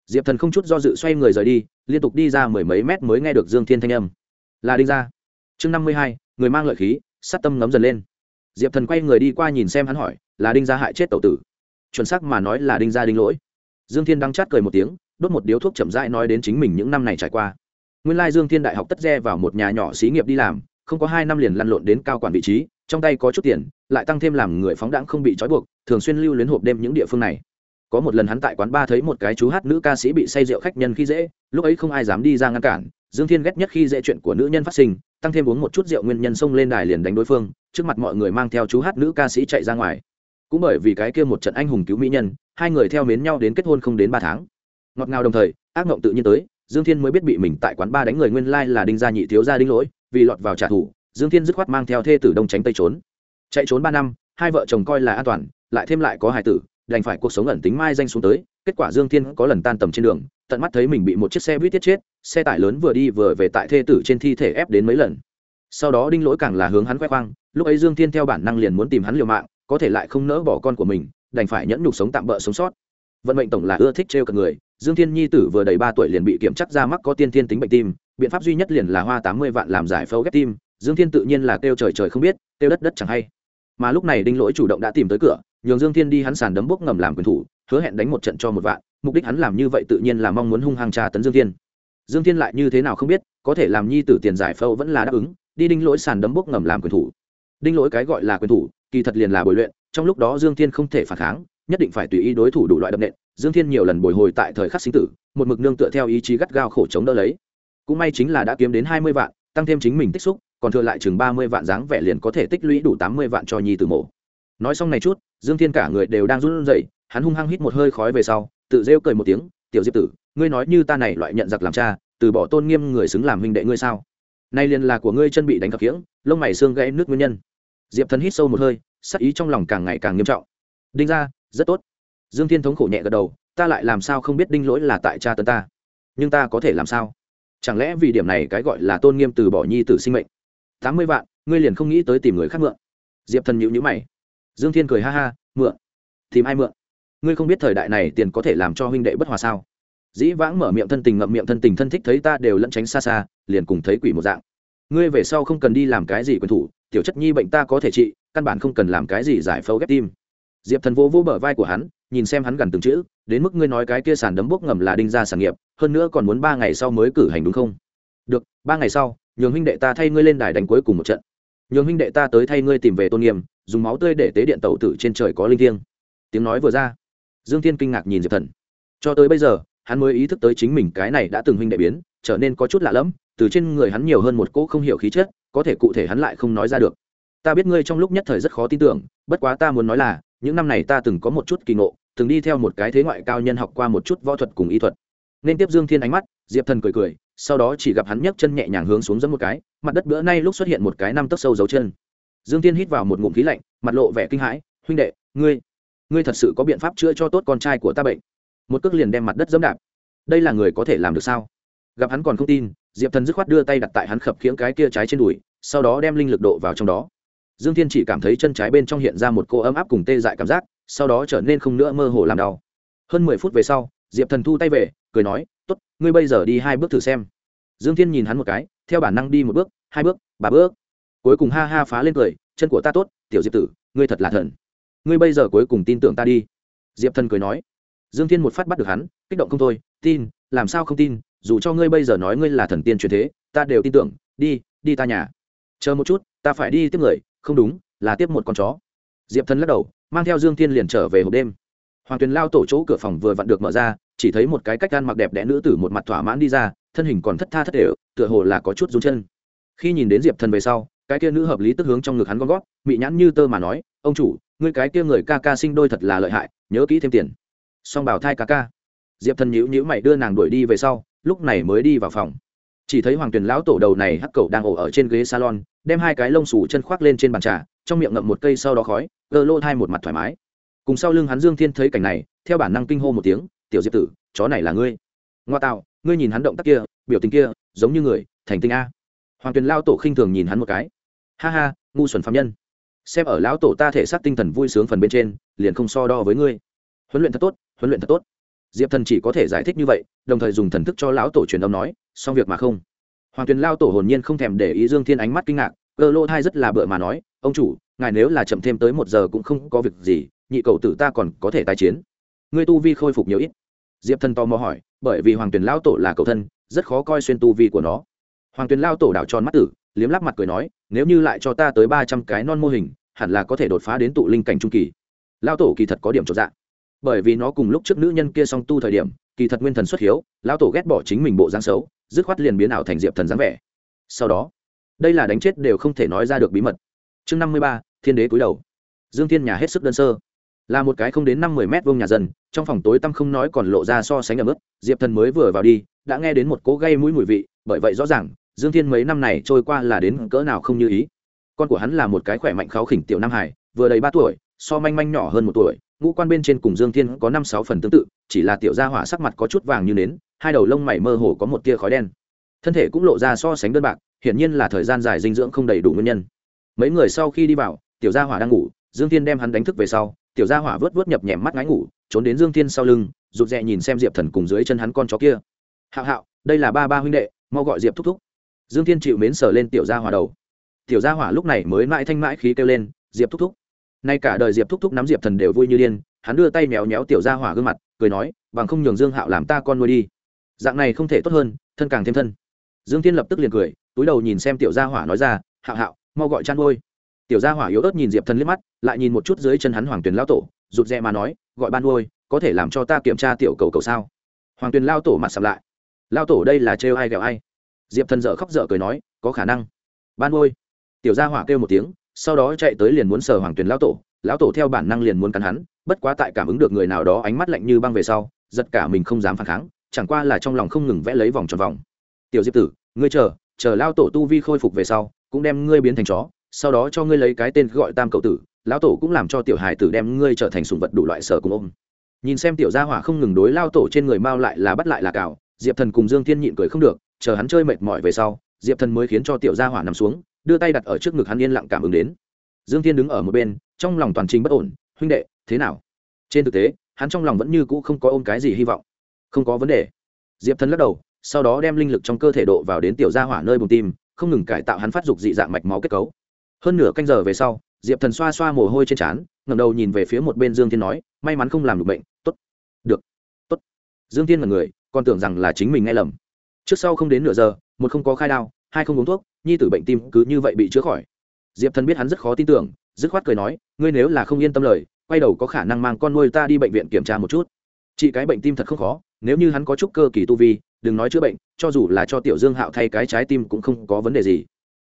Diệp thần không chút do dự xoay người rời đi, liên tục đi ra mười mấy mét mới nghe được dương thiên thanh âm. Là đinh ra chương năm mươi hai, người mang lợi khí, sát tâm ngấm dần lên. Diệp thần quay người đi qua nhìn xem hắn hỏi, là đinh gia hại chết tẩu tử? Chuẩn xác mà nói là đinh gia đinh lỗi. Dương thiên đang chát cười một tiếng, đốt một điếu thuốc chậm rãi nói đến chính mình những năm này trải qua. Nguyên lai dương thiên đại học tất re vào một nhà nhỏ xí nghiệp đi làm, không có hai năm liền lăn lộn đến cao quản vị trí, trong tay có chút tiền, lại tăng thêm làm người phóng đãng không bị trói buộc, thường xuyên lưu luyến hộp đêm những địa phương này có một lần hắn tại quán ba thấy một cái chú hát nữ ca sĩ bị say rượu khách nhân khi dễ, lúc ấy không ai dám đi ra ngăn cản, dương thiên ghét nhất khi dễ chuyện của nữ nhân phát sinh, tăng thêm uống một chút rượu nguyên nhân xông lên đài liền đánh đối phương, trước mặt mọi người mang theo chú hát nữ ca sĩ chạy ra ngoài. Cũng bởi vì cái kia một trận anh hùng cứu mỹ nhân, hai người theo mến nhau đến kết hôn không đến ba tháng. Ngọt ngào đồng thời, ác mộng tự nhiên tới, dương thiên mới biết bị mình tại quán ba đánh người nguyên lai là đinh gia nhị thiếu gia đinh lỗi, vì lọt vào trả thù, dương thiên dứt khoát mang theo thê tử đông tránh tây trốn. Chạy trốn ba năm, hai vợ chồng coi là an toàn, lại thêm lại có hài tử đành phải cuộc sống ẩn tính mai danh xuống tới, kết quả dương thiên có lần tan tầm trên đường, tận mắt thấy mình bị một chiếc xe buýt tiết chết, xe tải lớn vừa đi vừa về tại thê tử trên thi thể ép đến mấy lần. Sau đó đinh lỗi càng là hướng hắn khoe khoang, lúc ấy dương thiên theo bản năng liền muốn tìm hắn liều mạng, có thể lại không nỡ bỏ con của mình, đành phải nhẫn nhục sống tạm bỡ sống sót. Vận mệnh tổng là ưa thích trêu cận người, dương thiên nhi tử vừa đầy ba tuổi liền bị kiểm chắc ra mắc có tiên thiên tính bệnh tim, biện pháp duy nhất liền là hoa tám mươi vạn làm giải phẫu ghép tim, dương thiên tự nhiên là kêu trời trời không biết, kêu đất đất chẳng hay mà lúc này đinh lỗi chủ động đã tìm tới cửa, nhường dương thiên đi hắn sàn đấm bốc ngầm làm quyền thủ, hứa hẹn đánh một trận cho một vạn, mục đích hắn làm như vậy tự nhiên là mong muốn hung hăng tra tấn dương thiên. Dương thiên lại như thế nào không biết, có thể làm nhi tử tiền giải phẫu vẫn là đáp ứng, đi đinh lỗi sàn đấm bốc ngầm làm quyền thủ. Đinh lỗi cái gọi là quyền thủ, kỳ thật liền là bồi luyện, trong lúc đó dương thiên không thể phản kháng, nhất định phải tùy ý đối thủ đủ loại đập nện, dương thiên nhiều lần bồi hồi tại thời khắc sinh tử, một mực nương tựa theo ý chí gắt gao khổ chống đỡ lấy. Cũng may chính là đã kiếm đến hai mươi vạn tăng thêm chính mình tích xúc, còn thừa lại chừng ba mươi vạn dáng vẻ liền có thể tích lũy đủ tám mươi vạn cho nhi tử mộ. Nói xong này chút, dương thiên cả người đều đang run rẩy, hắn hung hăng hít một hơi khói về sau, tự rêu cười một tiếng, tiểu diệp tử, ngươi nói như ta này loại nhận giặc làm cha, từ bỏ tôn nghiêm người xứng làm huynh đệ ngươi sao? Nay liền là của ngươi chân bị đánh cặp khiễng lông mày xương gãy nước nguyên nhân. Diệp thần hít sâu một hơi, sắc ý trong lòng càng ngày càng nghiêm trọng. Đinh ra rất tốt. Dương thiên thống khổ nhẹ gật đầu, ta lại làm sao không biết đinh lỗi là tại cha tấn ta? Nhưng ta có thể làm sao? Chẳng lẽ vì điểm này cái gọi là tôn nghiêm từ bỏ nhi tử sinh mệnh? Tám mươi vạn, ngươi liền không nghĩ tới tìm người khác mượn. Diệp thần nhịu nhữ mày. Dương thiên cười ha ha, mượn. Tìm ai mượn? Ngươi không biết thời đại này tiền có thể làm cho huynh đệ bất hòa sao? Dĩ vãng mở miệng thân tình ngậm miệng thân tình thân thích thấy ta đều lẫn tránh xa xa, liền cùng thấy quỷ một dạng. Ngươi về sau không cần đi làm cái gì quyền thủ, tiểu chất nhi bệnh ta có thể trị, căn bản không cần làm cái gì giải phẫu ghép tim. Diệp thần vô vô bờ vai của hắn, nhìn xem hắn gần từng chữ, đến mức ngươi nói cái kia sàn đấm bốc ngầm là đinh ra sản nghiệp hơn nữa còn muốn ba ngày sau mới cử hành đúng không? Được, ba ngày sau, nhường huynh đệ ta thay ngươi lên đài đánh cuối cùng một trận. Nhường huynh đệ ta tới thay ngươi tìm về tôn nghiêm, dùng máu tươi để tế điện tẩu tử trên trời có linh thiêng. Tiếng nói vừa ra, dương thiên kinh ngạc nhìn diệp thần. Cho tới bây giờ, hắn mới ý thức tới chính mình cái này đã từng huynh đệ biến, trở nên có chút lạ lẫm, từ trên người hắn nhiều hơn một cỗ không hiểu khí chất, có thể cụ thể hắn lại không nói ra được. Ta biết ngươi trong lúc nhất thời rất khó tin tưởng, bất quá ta muốn nói là, những năm này ta từng có một chút kỳ ngộ, từng đi theo một cái thế ngoại cao nhân học qua một chút võ thuật cùng y thuật nên tiếp dương thiên ánh mắt, diệp thần cười cười, sau đó chỉ gặp hắn nhấc chân nhẹ nhàng hướng xuống dẫm một cái, mặt đất bữa nay lúc xuất hiện một cái năm tấc sâu dấu chân. Dương tiên hít vào một ngụm khí lạnh, mặt lộ vẻ kinh hãi, huynh đệ, ngươi ngươi thật sự có biện pháp chữa cho tốt con trai của ta bệnh? Một cước liền đem mặt đất dẫm đạp. Đây là người có thể làm được sao? Gặp hắn còn không tin, diệp thần dứt khoát đưa tay đặt tại hắn khập khiễng cái kia trái trên đùi, sau đó đem linh lực độ vào trong đó. Dương thiên chỉ cảm thấy chân trái bên trong hiện ra một cô ấm áp cùng tê dại cảm giác, sau đó trở nên không nữa mơ hồ làm đau. Hơn mười phút về sau, diệp thần thu tay về cười nói, tốt, ngươi bây giờ đi hai bước thử xem. Dương thiên nhìn hắn một cái, theo bản năng đi một bước, hai bước, ba bước. Cuối cùng ha ha phá lên cười, chân của ta tốt, tiểu diệp tử, ngươi thật là thần. Ngươi bây giờ cuối cùng tin tưởng ta đi. Diệp thần cười nói. Dương thiên một phát bắt được hắn, kích động không thôi, tin, làm sao không tin, dù cho ngươi bây giờ nói ngươi là thần tiên truyền thế, ta đều tin tưởng, đi đi ta nhà. Chờ một chút, ta phải đi tiếp người, không đúng, là tiếp một con chó. Diệp thần lắc đầu, mang theo dương thiên liền trở về hộp đêm. Hoàng tuyền lao tổ chỗ cửa phòng vừa vặn được mở ra chỉ thấy một cái cách gan mặc đẹp đẽ nữ tử một mặt thỏa mãn đi ra, thân hình còn thất tha thất đều, tựa hồ là có chút run chân. Khi nhìn đến diệp thần về sau, cái kia nữ hợp lý tức hướng trong ngực hắn con gót, mị nhãn như tơ mà nói, ông chủ, ngươi cái kia người ca ca sinh đôi thật là lợi hại, nhớ kỹ thêm tiền. Song bảo thai ca ca. Diệp thần nhữ nhữ mày đưa nàng đuổi đi về sau, lúc này mới đi vào phòng. Chỉ thấy hoàng tuyền lão tổ đầu này hắc cầu đang ổ ở trên ghế salon, đem hai cái lông xù chân khoác lên trên bàn trà, trong miệng ngậm một cây sau đó khói, gơ lô thai một mặt thoải mái. Cùng sau lưng hắn dương thiên thấy cảnh này, theo bản năng kinh hô một tiếng tiểu diệp tử, chó này là ngươi. Ngoa tạo, ngươi nhìn hắn động tác kia, biểu tình kia, giống như người, thành tinh a. Hoàng tuyền lao tổ khinh thường nhìn hắn một cái. Ha ha, ngu xuẩn phạm nhân. Xem ở lão tổ ta thể xác tinh thần vui sướng phần bên trên, liền không so đo với ngươi. Huấn luyện thật tốt, huấn luyện thật tốt. Diệp thần chỉ có thể giải thích như vậy, đồng thời dùng thần thức cho lão tổ truyền âm nói, xong việc mà không. Hoàng tuyền lao tổ hồn nhiên không thèm để ý dương thiên ánh mắt kinh ngạc, cơ lô thai rất là bựa mà nói, ông chủ, ngài nếu là chậm thêm tới một giờ cũng không có việc gì, nhị cầu tử ta còn có thể tái chiến. Ngươi tu vi khôi phục nhiều ít diệp thần tò mò hỏi, bởi vì hoàng tuyền lao tổ là cầu thân, rất khó coi xuyên tu vi của nó. Hoàng tuyền lao tổ đảo tròn mắt tử, liếm lắp mặt cười nói, nếu như lại cho ta tới ba trăm cái non mô hình, hẳn là có thể đột phá đến tụ linh cảnh trung kỳ. Lao tổ kỳ thật có điểm trọn dạng bởi vì nó cùng lúc trước nữ nhân kia song tu thời điểm, kỳ thật nguyên thần xuất hiếu, lao tổ ghét bỏ chính mình bộ dáng xấu, dứt khoát liền biến ảo thành diệp thần dáng vẻ. Sau đó, đây là đánh chết đều không thể nói ra được bí mật. Chương năm mươi ba, thiên đế cúi đầu. Dương thiên nhà hết sức đơn sơ là một cái không đến năm mươi mét vuông nhà dân, trong phòng tối tăm không nói còn lộ ra so sánh ở mức diệp thần mới vừa vào đi, đã nghe đến một cố gây mũi mùi vị, bởi vậy rõ ràng, dương thiên mấy năm này trôi qua là đến cỡ nào không như ý. Con của hắn là một cái khỏe mạnh kháo khỉnh tiểu nam hải, vừa đầy ba tuổi, so manh manh nhỏ hơn một tuổi, ngũ quan bên trên cùng dương thiên có năm sáu phần tương tự, chỉ là tiểu gia hỏa sắc mặt có chút vàng như nến, hai đầu lông mày mơ hồ có một tia khói đen. Thân thể cũng lộ ra so sánh đơn bạc, hiển nhiên là thời gian dài dinh dưỡng không đầy đủ nguyên nhân. Mấy người sau khi đi vào, tiểu gia hỏa đang ngủ, dương thiên đem hắn đánh thức về sau tiểu gia hỏa vớt vớt nhập nhèm mắt ngáy ngủ, trốn đến dương thiên sau lưng, rụt rè nhìn xem diệp thần cùng dưới chân hắn con chó kia. Hạo hạo, đây là ba ba huynh đệ, mau gọi diệp thúc thúc. Dương thiên chịu mến sờ lên tiểu gia hỏa đầu. Tiểu gia hỏa lúc này mới mãi thanh mãi khí kêu lên, diệp thúc thúc. Nay cả đời diệp thúc thúc nắm diệp thần đều vui như điên, hắn đưa tay méo méo tiểu gia hỏa gương mặt, cười nói, bằng không nhường dương hạo làm ta con nuôi đi. Dạng này không thể tốt hơn, thân càng thêm thân. Dương thiên lập tức liền cười, túi đầu nhìn xem tiểu gia hỏa nói ra, hạo hạo, mau gọi chăn nuôi tiểu gia hỏa yếu ớt nhìn diệp thần liếc mắt lại nhìn một chút dưới chân hắn hoàng tuyền lao tổ rụt rè mà nói gọi ban nuôi có thể làm cho ta kiểm tra tiểu cầu cầu sao? Hoàng tuyền lao tổ mặt sầm lại. Lao tổ đây là trêu ai ghẹo ai? Diệp thần dở khóc dở cười nói có khả năng. Ban nuôi, tiểu gia hỏa kêu một tiếng sau đó chạy tới liền muốn sờ hoàng tuyền lão tổ. Lão tổ theo bản năng liền muốn cắn hắn bất quá tại cảm ứng được người nào đó ánh mắt lạnh như băng về sau giật cả mình không dám phản kháng chẳng qua là trong lòng không ngừng vẽ lấy vòng tròn vòng. Tiểu diệp tử ngươi chờ chờ lao tổ tu vi khôi phục về sau cũng đem ngươi biến thành chó sau đó cho ngươi lấy cái tên gọi tam cậu tử, lão tổ cũng làm cho tiểu hài tử đem ngươi trở thành sùng vật đủ loại sở cùng ôm. Nhìn xem tiểu gia hỏa không ngừng đối lao tổ trên người mao lại là bắt lại là cào, diệp thần cùng dương thiên nhịn cười không được, chờ hắn chơi mệt mỏi về sau, diệp thần mới khiến cho tiểu gia hỏa nằm xuống, đưa tay đặt ở trước ngực hắn yên lặng cảm ứng đến. Dương thiên đứng ở một bên, trong lòng toàn trình bất ổn, huynh đệ, thế nào? Trên thực tế, hắn trong lòng vẫn như cũ không có ôm cái gì hy vọng. Không có vấn đề. Diệp thần lắc đầu, sau đó đem linh lực trong cơ thể độ vào đến tiểu gia hỏa nơi bùng tim, không ngừng cải tạo hắn phát dục dị dạng mạch máu kết cấu hơn nửa canh giờ về sau, diệp thần xoa xoa mồ hôi trên trán ngầm đầu nhìn về phía một bên dương thiên nói, may mắn không làm được bệnh t ố t được t ố t dương thiên là người, còn tưởng rằng là chính mình nghe lầm. Trước sau không đến nửa giờ, một không có khai đao, hai không uống thuốc, nhi tử bệnh tim cứ như vậy bị chữa khỏi. Diệp thần biết hắn rất khó tin tưởng, dứt khoát cười nói, ngươi nếu là không yên tâm lời, quay đầu có khả năng mang con nuôi ta đi bệnh viện kiểm tra một chút. Chị cái bệnh tim thật không khó, nếu như hắn có chút cơ kỳ tu vi, đừng nói chữa bệnh, cho dù là cho tiểu dương hạo thay cái trái tim cũng không có vấn đề gì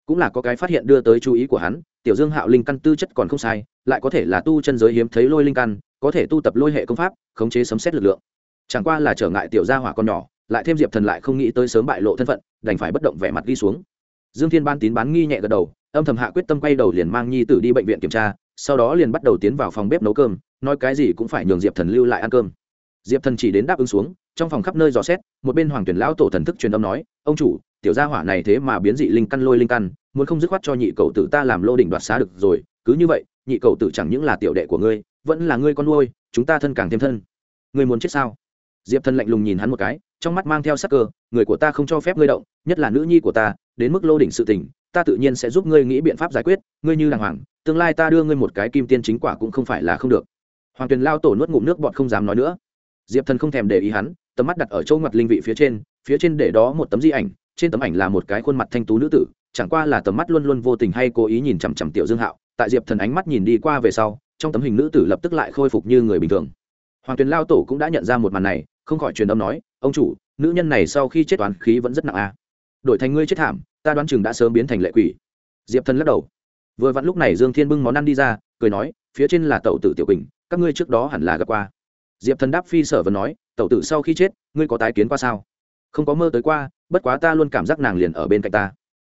cũng là có cái phát hiện đưa tới chú ý của hắn, tiểu dương hạo linh căn tư chất còn không sai, lại có thể là tu chân giới hiếm thấy lôi linh căn, có thể tu tập lôi hệ công pháp, khống chế sấm xét lực lượng. Chẳng qua là trở ngại tiểu gia hỏa con nhỏ, lại thêm diệp thần lại không nghĩ tới sớm bại lộ thân phận, đành phải bất động vẻ mặt đi xuống. Dương thiên ban tín bán nghi nhẹ gật đầu, âm thầm hạ quyết tâm quay đầu liền mang nhi tử đi bệnh viện kiểm tra, sau đó liền bắt đầu tiến vào phòng bếp nấu cơm, nói cái gì cũng phải nhường diệp thần lưu lại ăn cơm. Diệp thần chỉ đến đáp ứng xuống, trong phòng khắp nơi dò xét, một bên hoàng tuyển lão tổ thần thức truyền âm nói, ông chủ tiểu gia hỏa này thế mà biến dị linh căn lôi linh căn, muốn không dứt khoát cho nhị cậu tử ta làm lô đỉnh đoạt xá được rồi, cứ như vậy, nhị cậu tử chẳng những là tiểu đệ của ngươi, vẫn là ngươi con nuôi, chúng ta thân càng thêm thân. Ngươi muốn chết sao? Diệp thần lạnh lùng nhìn hắn một cái, trong mắt mang theo sắc cơ, người của ta không cho phép ngươi động, nhất là nữ nhi của ta, đến mức lô đỉnh sự tình, ta tự nhiên sẽ giúp ngươi nghĩ biện pháp giải quyết, ngươi như đàng hoàng, tương lai ta đưa ngươi một cái kim tiên chính quả cũng không phải là không được. Hoàng tuyền lao tổ nuốt ngụm nước bọt không dám nói nữa. Diệp thần không thèm để ý hắn, tầm mắt đặt ở chỗ ngặt linh vị phía trên phía trên để đó một tấm di ảnh trên tấm ảnh là một cái khuôn mặt thanh tú nữ tử, chẳng qua là tầm mắt luôn luôn vô tình hay cố ý nhìn chằm chằm tiểu dương hạo. Tại diệp thần ánh mắt nhìn đi qua về sau, trong tấm hình nữ tử lập tức lại khôi phục như người bình thường. Hoàng tuyền lao tổ cũng đã nhận ra một màn này, không khỏi truyền âm nói, ông chủ, nữ nhân này sau khi chết toán khí vẫn rất nặng a. À. đổi thành ngươi chết thảm, ta đoán chừng đã sớm biến thành lệ quỷ. Diệp thần lắc đầu. Vừa vặn lúc này dương thiên bưng món ăn đi ra, cười nói, phía trên là tẩu tử tiểu quỳnh, các ngươi trước đó hẳn là gặp qua. Diệp thần đáp phi sở và nói, tẩu tử sau khi chết, ngươi có tái kiến qua sao? Không có mơ tới qua bất quá ta luôn cảm giác nàng liền ở bên cạnh ta.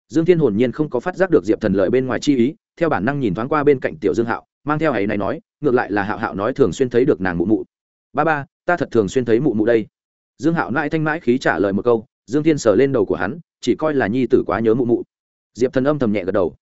Dương thiên hồn nhiên không có phát giác được diệp thần lợi bên ngoài chi ý, theo bản năng nhìn thoáng qua bên cạnh tiểu dương hạo, mang theo ấy này nói, ngược lại là hạo hạo nói thường xuyên thấy được nàng mụ mụ. Ba ba, ta thật thường xuyên thấy mụ mụ đây. Dương hạo nãi thanh mãi khí trả lời một câu, dương thiên sờ lên đầu của hắn, chỉ coi là nhi tử quá nhớ mụ mụ. Diệp thần âm thầm nhẹ gật đầu.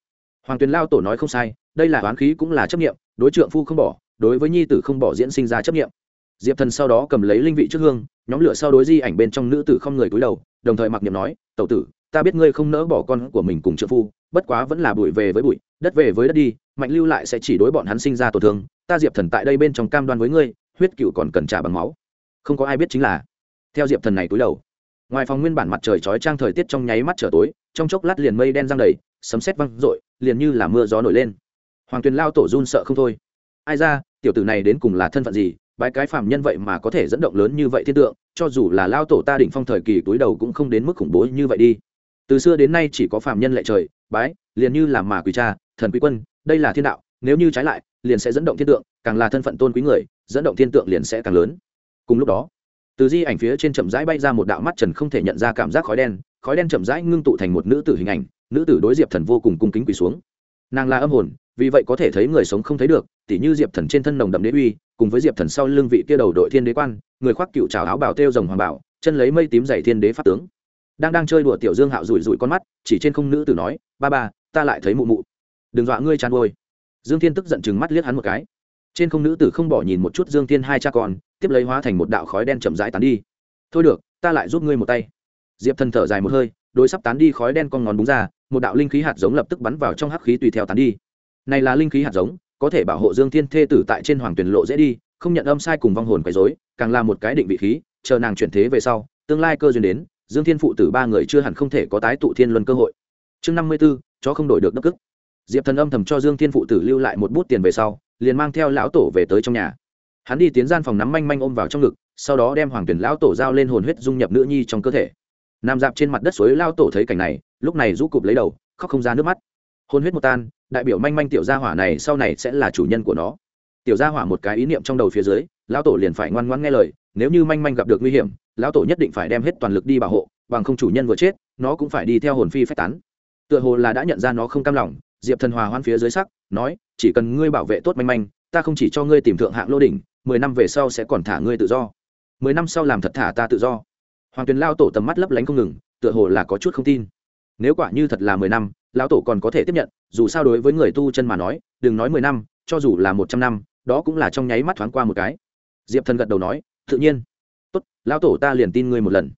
Hoàng tuyền lao tổ nói không sai, đây là oán khí cũng là chấp nghiệm đối trượng phu không bỏ, đối với nhi tử không bỏ diễn sinh ra chấp nghiệm diệp thần sau đó cầm lấy linh vị trước hương, nhóm lửa sau đối di ảnh bên trong nữ tử không người cúi đầu đồng thời mặc niệm nói, tẩu tử, ta biết ngươi không nỡ bỏ con của mình cùng trợ phu, bất quá vẫn là bụi về với bụi, đất về với đất đi, mạnh lưu lại sẽ chỉ đối bọn hắn sinh ra tổn thương, ta diệp thần tại đây bên trong cam đoan với ngươi, huyết cựu còn cần trả bằng máu. Không có ai biết chính là, theo diệp thần này túi đầu, ngoài phòng nguyên bản mặt trời chói trang thời tiết trong nháy mắt trở tối, trong chốc lát liền mây đen giăng đầy, sấm sét văng rội liền như là mưa gió nổi lên. Hoàng tuyền lao tổ run sợ không thôi. Ai ra, tiểu tử này đến cùng là thân phận gì bái cái phàm nhân vậy mà có thể dẫn động lớn như vậy thiên tượng, cho dù là lao tổ ta đỉnh phong thời kỳ túi đầu cũng không đến mức khủng bố như vậy đi. Từ xưa đến nay chỉ có phàm nhân lệ trời, bái, liền như là mà quỳ cha, thần quý quân, đây là thiên đạo, nếu như trái lại, liền sẽ dẫn động thiên tượng, càng là thân phận tôn quý người, dẫn động thiên tượng liền sẽ càng lớn. Cùng lúc đó, từ di ảnh phía trên chậm rãi bay ra một đạo mắt trần không thể nhận ra cảm giác khói đen khói đen chậm rãi ngưng tụ thành một nữ tử hình ảnh, nữ tử đối diệp thần vô cùng cung kính quỳ xuống. Nàng là âm hồn vì vậy có thể thấy người sống không thấy được, tỉ như diệp thần trên thân nồng đậm đế uy, cùng với diệp thần sau lưng vị kia đầu đội thiên đế quan, người khoác cựu trào áo bào têu rồng hoàng bảo, chân lấy mây tím dày thiên đế pháp tướng. Đang đang chơi đùa tiểu dương hạo rủi rủi con mắt, chỉ trên không nữ tử nói, ba ba, ta lại thấy mụ mụ. Đừng dọa ngươi chăn ôi. Dương thiên tức giận chừng mắt liếc hắn một cái. Trên không nữ tử không bỏ nhìn một chút dương thiên hai cha con, tiếp lấy hóa thành một đạo khói đen chậm rãi tán đi. Thôi được, ta lại giúp ngươi một tay. Diệp thần thở dài một hơi đối sắp tán đi khói đen con ngón búng ra, một đạo linh khí hạt giống lập tức bắn vào trong hắc khí tùy theo tán đi này là linh khí hạt giống, có thể bảo hộ dương thiên thê tử tại trên hoàng tuyển lộ dễ đi, không nhận âm sai cùng vong hồn quấy dối càng là một cái định vị khí, chờ nàng chuyển thế về sau, tương lai cơ duyên đến, dương thiên phụ tử ba người chưa hẳn không thể có tái tụ thiên luân cơ hội. Chương năm mươi b ố chó không đổi được đất cức. Diệp thần âm thầm cho dương thiên phụ tử lưu lại một bút tiền về sau, liền mang theo lão tổ về tới trong nhà. Hắn đi tiến gian phòng nắm manh manh ôm vào trong ngực, sau đó đem hoàng tuyển lão tổ giao lên hồn huyết dung nhập nữ nhi trong cơ thể. Nằm dạp trên mặt đất suối lao tổ thấy cảnh này, lúc này rũ cụp lấy đầu, khóc không ra nước mắt. Hôn huyết một tan đại biểu manh manh tiểu gia hỏa này sau này sẽ là chủ nhân của nó. Tiểu gia hỏa một cái ý niệm trong đầu phía dưới, lão tổ liền phải ngoan ngoãn nghe lời, nếu như manh manh gặp được nguy hiểm, lão tổ nhất định phải đem hết toàn lực đi bảo hộ, bằng không chủ nhân vừa chết, nó cũng phải đi theo hồn phi phách tán. Tựa hồ là đã nhận ra nó không cam lòng, diệp thần hòa hoan phía dưới sắc, nói, chỉ cần ngươi bảo vệ tốt manh manh, ta không chỉ cho ngươi tìm thượng hạng lô đỉnh, mười năm về sau sẽ còn thả ngươi tự do. Mười năm sau làm thật thả ta tự do. Hoàng tuyền lao tổ tầm mắt lấp lánh không ngừng, tựa hồ là có chút không tin. Nếu quả như thật là mười năm lão tổ còn có thể tiếp nhận, dù sao đối với người tu chân mà nói, đừng nói mười năm, cho dù là một trăm năm, đó cũng là trong nháy mắt thoáng qua một cái. Diệp thần gật đầu nói, tự nhiên. Tốt, lão tổ ta liền tin ngươi một lần.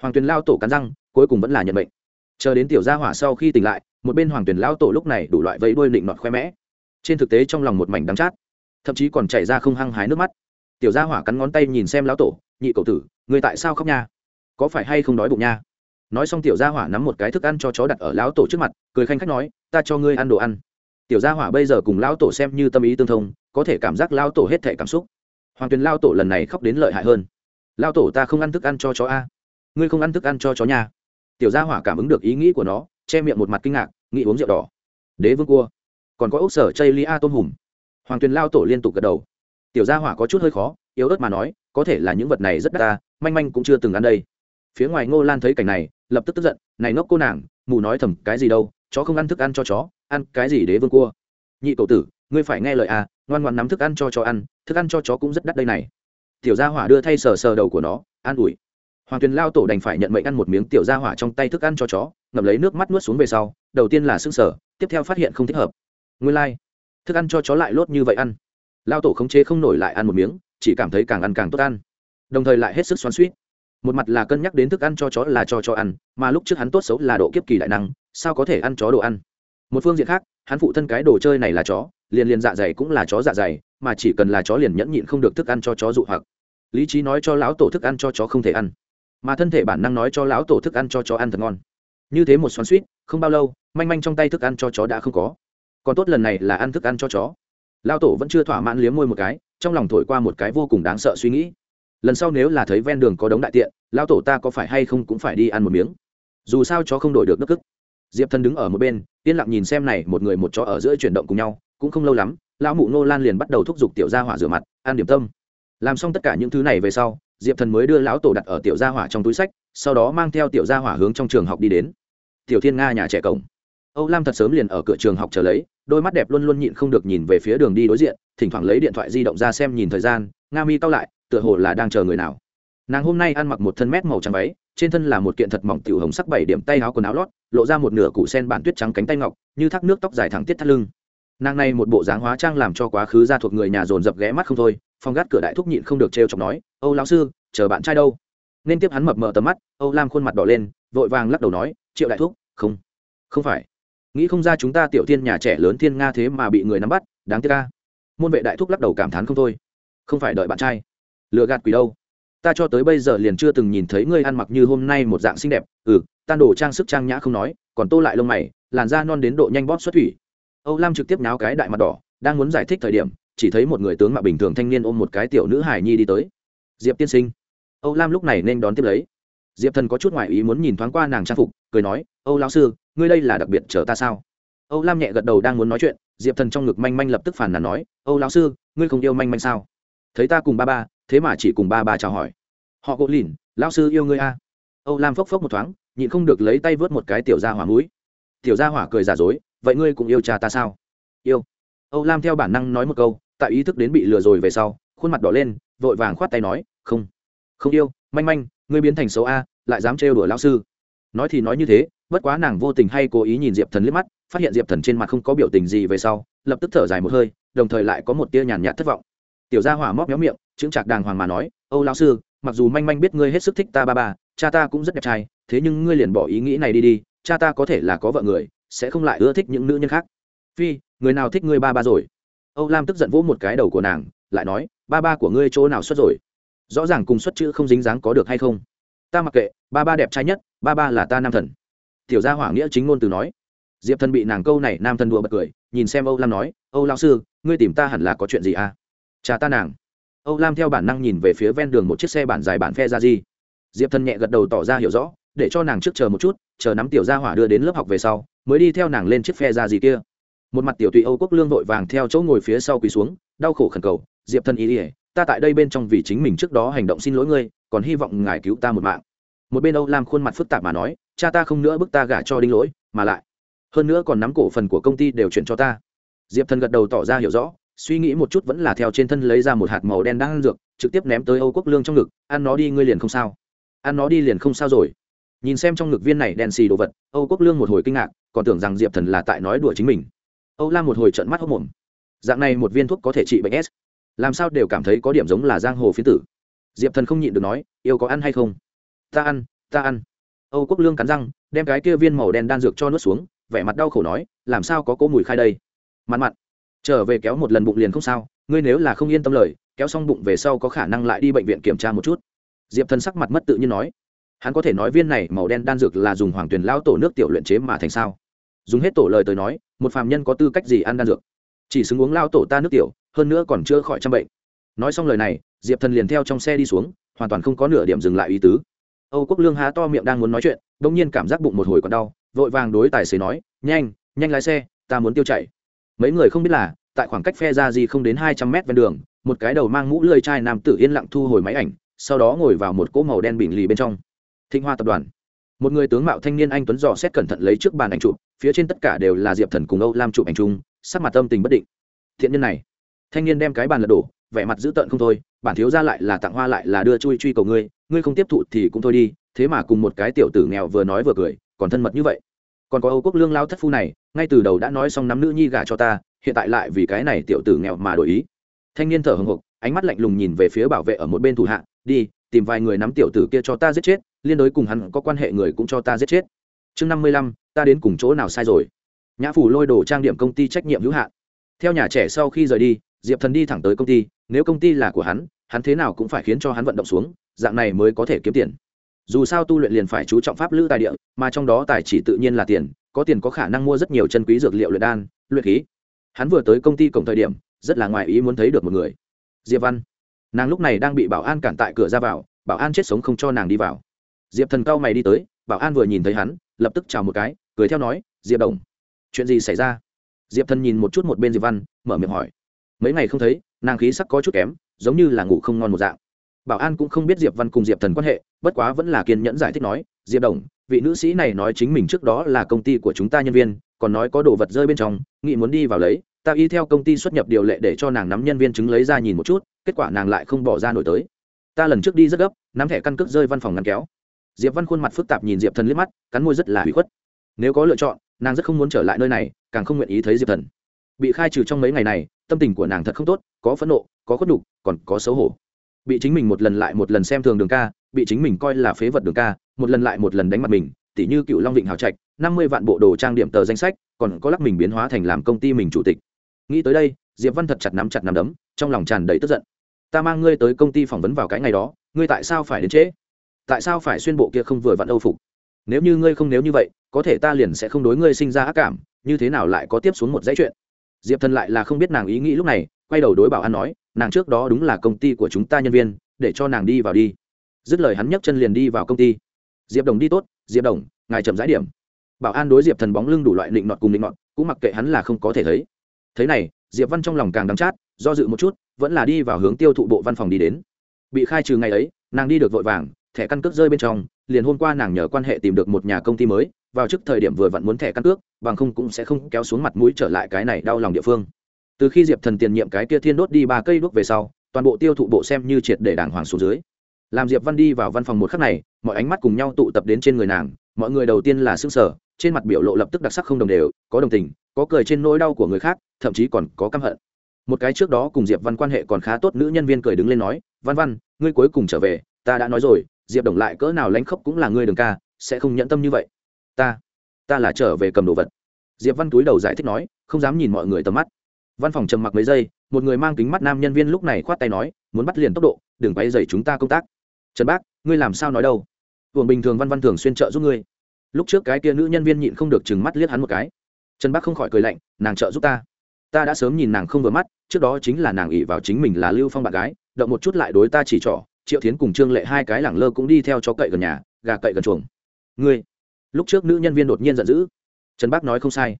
Hoàng tuyền lao tổ cắn răng, cuối cùng vẫn là nhận bệnh chờ đến tiểu gia hỏa sau khi tỉnh lại, một bên hoàng tuyền lao tổ lúc này đủ loại vẫy đuôi định nọt khoe mẽ. Trên thực tế trong lòng một mảnh đắng chát, thậm chí còn chảy ra không hăng hái nước mắt. Tiểu gia hỏa cắn ngón tay nhìn xem lão tổ, nhị cậu tử người tại sao khóc nha? Có phải hay không đói bụng nha? Nói xong tiểu gia hỏa nắm một cái thức ăn cho chó đặt ở lão tổ trước mặt, cười khanh khách nói, ta cho ngươi ăn đồ ăn. Tiểu gia hỏa bây giờ cùng lão tổ xem như tâm ý tương thông, có thể cảm giác lão tổ hết thệ cảm xúc. Hoàng tuyền lao tổ lần này khóc đến lợi hại hơn. Lao tổ, ta không ăn thức ăn cho chó a. Ngươi không ăn thức ăn cho chó nha. Tiểu gia hỏa cảm ứng được ý nghĩ của nó, che miệng một mặt kinh ngạc, nghĩ uống rượu đỏ. Đế vương cua. Còn có ốc sở chây lia tôm hùm. Hoàng tuyền lao tổ liên tục gật đầu. Tiểu gia hỏa có chút hơi khó, yếu ớt mà nói, có thể là những vật này rất đắt ta, manh manh cũng chưa từng ăn đây. Phía ngoài ngô lan thấy cảnh này lập tức tức giận, này ngốc cô nàng, mù nói thầm cái gì đâu, chó không ăn thức ăn cho chó, ăn cái gì đế vương cua? Nhị cậu tử, ngươi phải nghe lời à ngoan ngoan nắm thức ăn cho chó ăn, thức ăn cho chó cũng rất đắt đây này. Tiểu gia hỏa đưa thay sờ sờ đầu của nó, an ủi. Hoàng tuyền lao tổ đành phải nhận mệnh ăn một miếng tiểu gia hỏa trong tay thức ăn cho chó, ngậm lấy nước mắt nuốt xuống về sau, đầu tiên là xương sở tiếp theo phát hiện không thích hợp. Nguyên lai、like. thức ăn cho chó lại lốt như vậy ăn. Lao tổ khống chế không nổi lại ăn một miếng, chỉ cảm thấy càng ăn càng tốt ăn. Đồng thời lại hết sức xoắn suýt một mặt là cân nhắc đến thức ăn cho chó là cho cho ăn, mà lúc trước hắn tốt xấu là độ kiếp kỳ đại năng, sao có thể ăn chó đồ ăn? Một phương diện khác, hắn phụ thân cái đồ chơi này là chó, liền liền dạ dày cũng là chó dạ dày, mà chỉ cần là chó liền nhẫn nhịn không được thức ăn cho chó dụ hoặc. Lý trí nói cho lão tổ thức ăn cho chó không thể ăn, mà thân thể bản năng nói cho lão tổ thức ăn cho chó ăn thật ngon. Như thế một xoắn suýt không bao lâu, manh manh trong tay thức ăn cho chó đã không có. Còn tốt lần này là ăn thức ăn cho chó. Lão tổ vẫn chưa thỏa mãn liếm môi một cái, trong lòng thổi qua một cái vô cùng đáng sợ suy nghĩ lần sau nếu là thấy ven đường có đống đại tiện, lão tổ ta có phải hay không cũng phải đi ăn một miếng. Dù sao chó không đổi được nước cức. Diệp thân đứng ở một bên, yên lặng nhìn xem này một người một chó ở giữa chuyển động cùng nhau, cũng không lâu lắm, lão mụ nô lan liền bắt đầu thúc giục tiểu gia hỏa rửa mặt, ăn điểm tâm. Làm xong tất cả những thứ này về sau, diệp thần mới đưa lão tổ đặt ở tiểu gia hỏa trong túi sách, sau đó mang theo tiểu gia hỏa hướng trong trường học đi đến. Tiểu thiên nga nhà trẻ cổng. Âu lam thật sớm liền ở cửa trường học chờ lấy, đôi mắt đẹp luôn luôn nhịn không được nhìn về phía đường đi đối diện, thỉnh thoảng lấy điện thoại di động ra xem nhìn thời gian, nga mi cao lại tựa hồ là đang chờ người nào. Nàng hôm nay ăn mặc một thân mét màu trắng váy, trên thân là một kiện thật mỏng tiểu hồng sắc bảy điểm tay áo quần áo lót, lộ ra một nửa củ sen bản tuyết trắng cánh tay ngọc, như thác nước tóc dài thẳng tiết thắt lưng. Nàng này một bộ dáng hóa trang làm cho quá khứ ra thuộc người nhà dồn dập ghé mắt không thôi phong gắt cửa đại thúc nhịn không được trêu chọc nói, âu lão sư, chờ bạn trai đâu? Nên tiếp hắn mập mờ tầm mắt, âu lam khuôn mặt đỏ lên, vội vàng lắc đầu nói, triệu đại thúc, không không phải. Nghĩ không ra chúng ta tiểu thiên nhà trẻ lớn thiên nga thế mà bị người nắm bắt, đáng tiếc ca môn vệ đại thúc lắc đầu cảm thán không thôi, không phải đợi bạn trai. Lựa gạt quỷ đâu. Ta cho tới bây giờ liền chưa từng nhìn thấy ngươi ăn mặc như hôm nay một dạng xinh đẹp. Ừ tan đổ trang sức trang nhã không nói, còn tô lại lông mày, làn da non đến độ nhanh bóp xuất thủy. Âu lam trực tiếp náo cái đại mặt đỏ, đang muốn giải thích thời điểm, chỉ thấy một người tướng mạo bình thường thanh niên ôm một cái tiểu nữ hải nhi đi tới. Diệp tiên sinh. Âu lam lúc này nên đón tiếp lấy. Diệp thần có chút ngoại ý muốn nhìn thoáng qua nàng trang phục, cười nói, âu lão sư, ngươi đây là đặc biệt chờ ta sao? Âu lam nhẹ gật đầu đang muốn nói chuyện, diệp thần trong ngực manh manh lập tức phản nàn nói, âu lão sư, ngươi không yêu manh manh sao? Thấy ta cùng ba ba thế mà chỉ cùng ba ba chào hỏi. Họ gỗ lìn, lão sư yêu ngươi a. Âu lam phốc phốc một thoáng, nhịn không được lấy tay vớt một cái tiểu gia hỏa mũi. Tiểu gia hỏa cười giả dối, vậy ngươi cũng yêu cha ta sao? Yêu. Âu lam theo bản năng nói một câu, tại ý thức đến bị lừa rồi về sau, khuôn mặt đỏ lên, vội vàng khoát tay nói, không không yêu, manh manh, ngươi biến thành xấu a, lại dám trêu đuổi lão sư. Nói thì nói như thế, bất quá nàng vô tình hay cố ý nhìn diệp thần liếc mắt, phát hiện diệp thần trên mặt không có biểu tình gì về sau, lập tức thở dài một hơi, đồng thời lại có một tia nhàn nhạt thất vọng tiểu gia hỏa móc méo miệng, chững chạc đàng hoàng mà nói, âu lão sư, mặc dù manh manh biết ngươi hết sức thích ta ba ba, cha ta cũng rất đẹp trai, thế nhưng ngươi liền bỏ ý nghĩ này đi đi, cha ta có thể là có vợ người, sẽ không lại ưa thích những nữ nhân khác. Phi, người nào thích ngươi ba ba rồi? Âu lam tức giận vỗ một cái đầu của nàng, lại nói, ba ba của ngươi chỗ nào xuất rồi? Rõ ràng cùng xuất chữ không dính dáng có được hay không? Ta mặc kệ, ba ba đẹp trai nhất, ba ba là ta nam thần. Tiểu gia hỏa nghĩa chính ngôn từ nói. Diệp thần bị nàng câu này nam thần đùa bật cười, nhìn xem âu lam nói, âu lao sư, ngươi tìm ta hẳn là có chuyện gì à? Cha ta nàng. Âu lam theo bản năng nhìn về phía ven đường một chiếc xe bản dài bản phe ra di diệp thần nhẹ gật đầu tỏ ra hiểu rõ, để cho nàng trước chờ một chút, chờ nắm tiểu gia hỏa đưa đến lớp học về sau, mới đi theo nàng lên chiếc phe ra gì kia. Một mặt tiểu tùy âu quốc lương vội vàng theo chỗ ngồi phía sau quỳ xuống, đau khổ khẩn cầu, diệp thân ý ỉa ta tại đây bên trong vì chính mình trước đó hành động xin lỗi ngươi, còn hy vọng ngài cứu ta một mạng. Một bên âu lam khuôn mặt phức tạp mà nói, cha ta không nữa bức ta gả cho đinh lỗi, mà lại, hơn nữa còn nắm cổ phần của công ty đều chuyển cho ta. Diệp thần gật đầu tỏ ra hiểu rõ suy nghĩ một chút vẫn là theo trên thân lấy ra một hạt màu đen đang ăn dược, trực tiếp ném tới âu quốc lương trong ngực, ăn nó đi, ngươi liền không sao. Ăn nó đi liền không sao rồi. Nhìn xem trong ngực viên này đen xì đồ vật, âu quốc lương một hồi kinh ngạc, còn tưởng rằng diệp thần là tại nói đùa chính mình. Âu lam một hồi trận mắt hốc mồm dạng này một viên thuốc có thể trị bệnh s. Làm sao đều cảm thấy có điểm giống là giang hồ phiến tử. Diệp thần không nhịn được nói, yêu có ăn hay không? Ta ăn ta ăn. Âu quốc lương cắn răng, đem cái kia viên màu đen đan dược cho nuốt xuống, vẻ mặt đau khổ nói, làm sao có cỗ mùi khai đây? Mặn mặn trở về kéo một lần bụng liền không sao, ngươi nếu là không yên tâm lời, kéo xong bụng về sau có khả năng lại đi bệnh viện kiểm tra một chút. Diệp thần sắc mặt mất tự nhiên nói, hắn có thể nói viên này màu đen đan dược là dùng hoàng tuyền lao tổ nước tiểu luyện chế mà thành sao? Dùng hết tổ lời tới nói, một phàm nhân có tư cách gì ăn đan dược? Chỉ xứng uống lao tổ ta nước tiểu, hơn nữa còn chưa khỏi trăm bệnh. Nói xong lời này, diệp thần liền theo trong xe đi xuống, hoàn toàn không có nửa điểm dừng lại ý tứ. Âu quốc lương há to miệng đang muốn nói chuyện đ ỗ n g nhiên cảm giác bụng một hồi còn đau, vội vàng đối tài xế nói, nhanh nhanh lái xe, ta muốn tiêu chạy mấy người không biết là, tại khoảng cách phe ra gì không đến hai trăm mét ven đường, một cái đầu mang mũ lơi chai nam tử yên lặng thu hồi máy ảnh, sau đó ngồi vào một cỗ màu đen bình lì bên trong. Thịnh hoa tập đoàn. Một người tướng mạo thanh niên anh tuấn dò xét cẩn thận lấy trước bàn ảnh chụp, phía trên tất cả đều là diệp thần cùng âu lam chụp ảnh chung, sắc mặt tâm tình bất định. Thiện nhân này. Thanh niên đem cái bàn lật đổ, vẻ mặt dữ tợn không thôi, bản thiếu ra lại là tặng hoa lại là đưa chui truy cầu ngươi ngươi không tiếp thụ thì cũng thôi đi, thế mà cùng một cái tiểu tử nghèo vừa nói vừa cười, còn thân mật như vậy. Còn có âu quốc lương lao thất phu này ngay từ đầu đã nói xong nắm nữ nhi gả cho ta, hiện tại lại vì cái này tiểu tử nghèo mà đổi ý. Thanh niên thở hồng hộc ánh mắt lạnh lùng nhìn về phía bảo vệ ở một bên thủ hạ, đi, tìm vài người nắm tiểu tử kia cho ta giết chết, liên đối cùng hắn có quan hệ người cũng cho ta giết chết. Chương năm mươi lăm, ta đến cùng chỗ nào sai rồi? Nhã phủ lôi đồ trang điểm công ty trách nhiệm hữu hạn. Theo nhà trẻ sau khi rời đi, diệp thần đi thẳng tới công ty, nếu công ty là của hắn hắn thế nào cũng phải khiến cho hắn vận động xuống, dạng này mới có thể kiếm tiền. Dù sao tu luyện liền phải chú trọng pháp lữ tài địa, mà trong đó tài chỉ tự nhiên là tiền có tiền có khả năng mua rất nhiều chân quý dược liệu luyện đan, luyện khí. Hắn vừa tới công ty cổng thời điểm, rất là ngoài ý muốn thấy được một người. Diệp văn. Nàng lúc này đang bị bảo an cản tại cửa ra vào, bảo an chết sống không cho nàng đi vào. Diệp thần cao mày đi tới, bảo an vừa nhìn thấy hắn, lập tức chào một cái, cười theo nói, diệp đồng, chuyện gì xảy ra? Diệp thần nhìn một chút một bên diệp văn, mở miệng hỏi. Mấy ngày không thấy, nàng khí sắc có chút kém, giống như là ngủ không ngon một dạng. Bảo an cũng không biết diệp văn cùng diệp thần quan hệ, bất quá vẫn là kiên nhẫn giải thích nói, diệp đồng vị nữ sĩ này nói chính mình trước đó là công ty của chúng ta nhân viên, còn nói có đồ vật rơi bên trong nghị muốn đi vào lấy, ta y theo công ty xuất nhập điều lệ để cho nàng nắm nhân viên chứng lấy ra nhìn một chút, kết quả nàng lại không bỏ ra nổi tới. Ta lần trước đi rất gấp, nắm thẻ căn cước rơi văn phòng ngăn kéo. Diệp văn khuôn mặt phức tạp nhìn diệp thần liếc mắt, cắn môi rất là hủy khuất. Nếu có lựa chọn, nàng rất không muốn trở lại nơi này, càng không nguyện ý thấy diệp thần. Bị khai trừ trong mấy ngày này, tâm tình của nàng thật không tốt, có phẫn nộ, có khuất đục còn có xấu hổ. Bị chính mình một lần lại một lần xem thường đường ca bị chính mình coi là phế vật đường ca, một lần lại một lần đánh mặt mình, tỉ như cựu long vịnh hào trạch, năm mươi vạn bộ đồ trang điểm tờ danh sách, còn có lắc mình biến hóa thành làm công ty mình chủ tịch. Nghĩ tới đây, diệp văn thật chặt nắm chặt nắm đấm, trong lòng tràn đầy tức giận. Ta mang ngươi tới công ty phỏng vấn vào cái ngày đó, ngươi tại sao phải đến trễ? Tại sao phải xuyên bộ kia không vừa vặn âu phục? Nếu như ngươi không nếu như vậy, có thể ta liền sẽ không đối ngươi sinh ra ác cảm, như thế nào lại có tiếp xuống một dãy chuyện? Diệp thần lại là không biết nàng ý nghĩ lúc này, quay đầu đối bảo an nói, nàng trước đó đúng là công ty của chúng ta nhân viên, để cho nàng đi vào đi dứt lời hắn nhấc chân liền đi vào công ty. Diệp đồng đi tốt, diệp đồng, ngài chậm rãi điểm. Bảo an đối diệp thần bóng lưng đủ loại định nọt cùng định nọt, cũng mặc kệ hắn là không có thể thấy. Thế này, diệp văn trong lòng càng đắng chát, do dự một chút, vẫn là đi vào hướng tiêu thụ bộ văn phòng đi đến. Bị khai trừ ngày ấy, nàng đi được vội vàng, thẻ căn cước rơi bên trong, liền hôm qua nàng nhờ quan hệ tìm được một nhà công ty mới, vào trước thời điểm vừa vặn muốn thẻ căn cước, bằng không cũng sẽ không kéo xuống mặt mũi trở lại cái này đau lòng địa phương. Từ khi diệp thần tiền nhiệm cái kia thiên đốt đi ba cây đuốc về sau, toàn bộ tiêu thụ bộ xem như triệt để đàng hoàng xuống dưới làm diệp văn đi vào văn phòng một khắc này, mọi ánh mắt cùng nhau tụ tập đến trên người nàng, mọi người đầu tiên là s ư n g sở trên mặt biểu lộ lập tức đặc sắc không đồng đều, có đồng tình, có cười trên nỗi đau của người khác, thậm chí còn có căm hận. Một cái trước đó cùng diệp văn quan hệ còn khá tốt nữ nhân viên cười đứng lên nói, văn văn, ngươi cuối cùng trở về, ta đã nói rồi, diệp đồng lại cỡ nào lánh khóc cũng là ngươi đường ca, sẽ không nhẫn tâm như vậy. Ta ta là trở về cầm đồ vật. Diệp văn túi đầu giải thích nói, không dám nhìn mọi người tầm mắt. Văn phòng trầm mặc mấy giây, một người mang kính mắt nam nhân viên lúc này khoát tay nói, muốn bắt liền tốc độ, đừng quay dày chúng ta công tác trần bác, ngươi làm sao nói đâu? Tuồng bình thường văn văn thường xuyên trợ giúp ngươi. Lúc trước cái kia nữ nhân viên nhịn không được chừng mắt liếc hắn một cái. Trần bác không khỏi cười lạnh, nàng trợ giúp ta. Ta đã sớm nhìn nàng không vừa mắt, trước đó chính là nàng ỉ vào chính mình là lưu phong bạn gái, động một chút lại đối ta chỉ trỏ, triệu tiến cùng trương lệ hai cái lẳng lơ cũng đi theo cho cậy gần nhà, gà cậy gần chuồng. Ngươi? Lúc trước nữ nhân viên đột nhiên giận dữ. Trần bác nói không sai.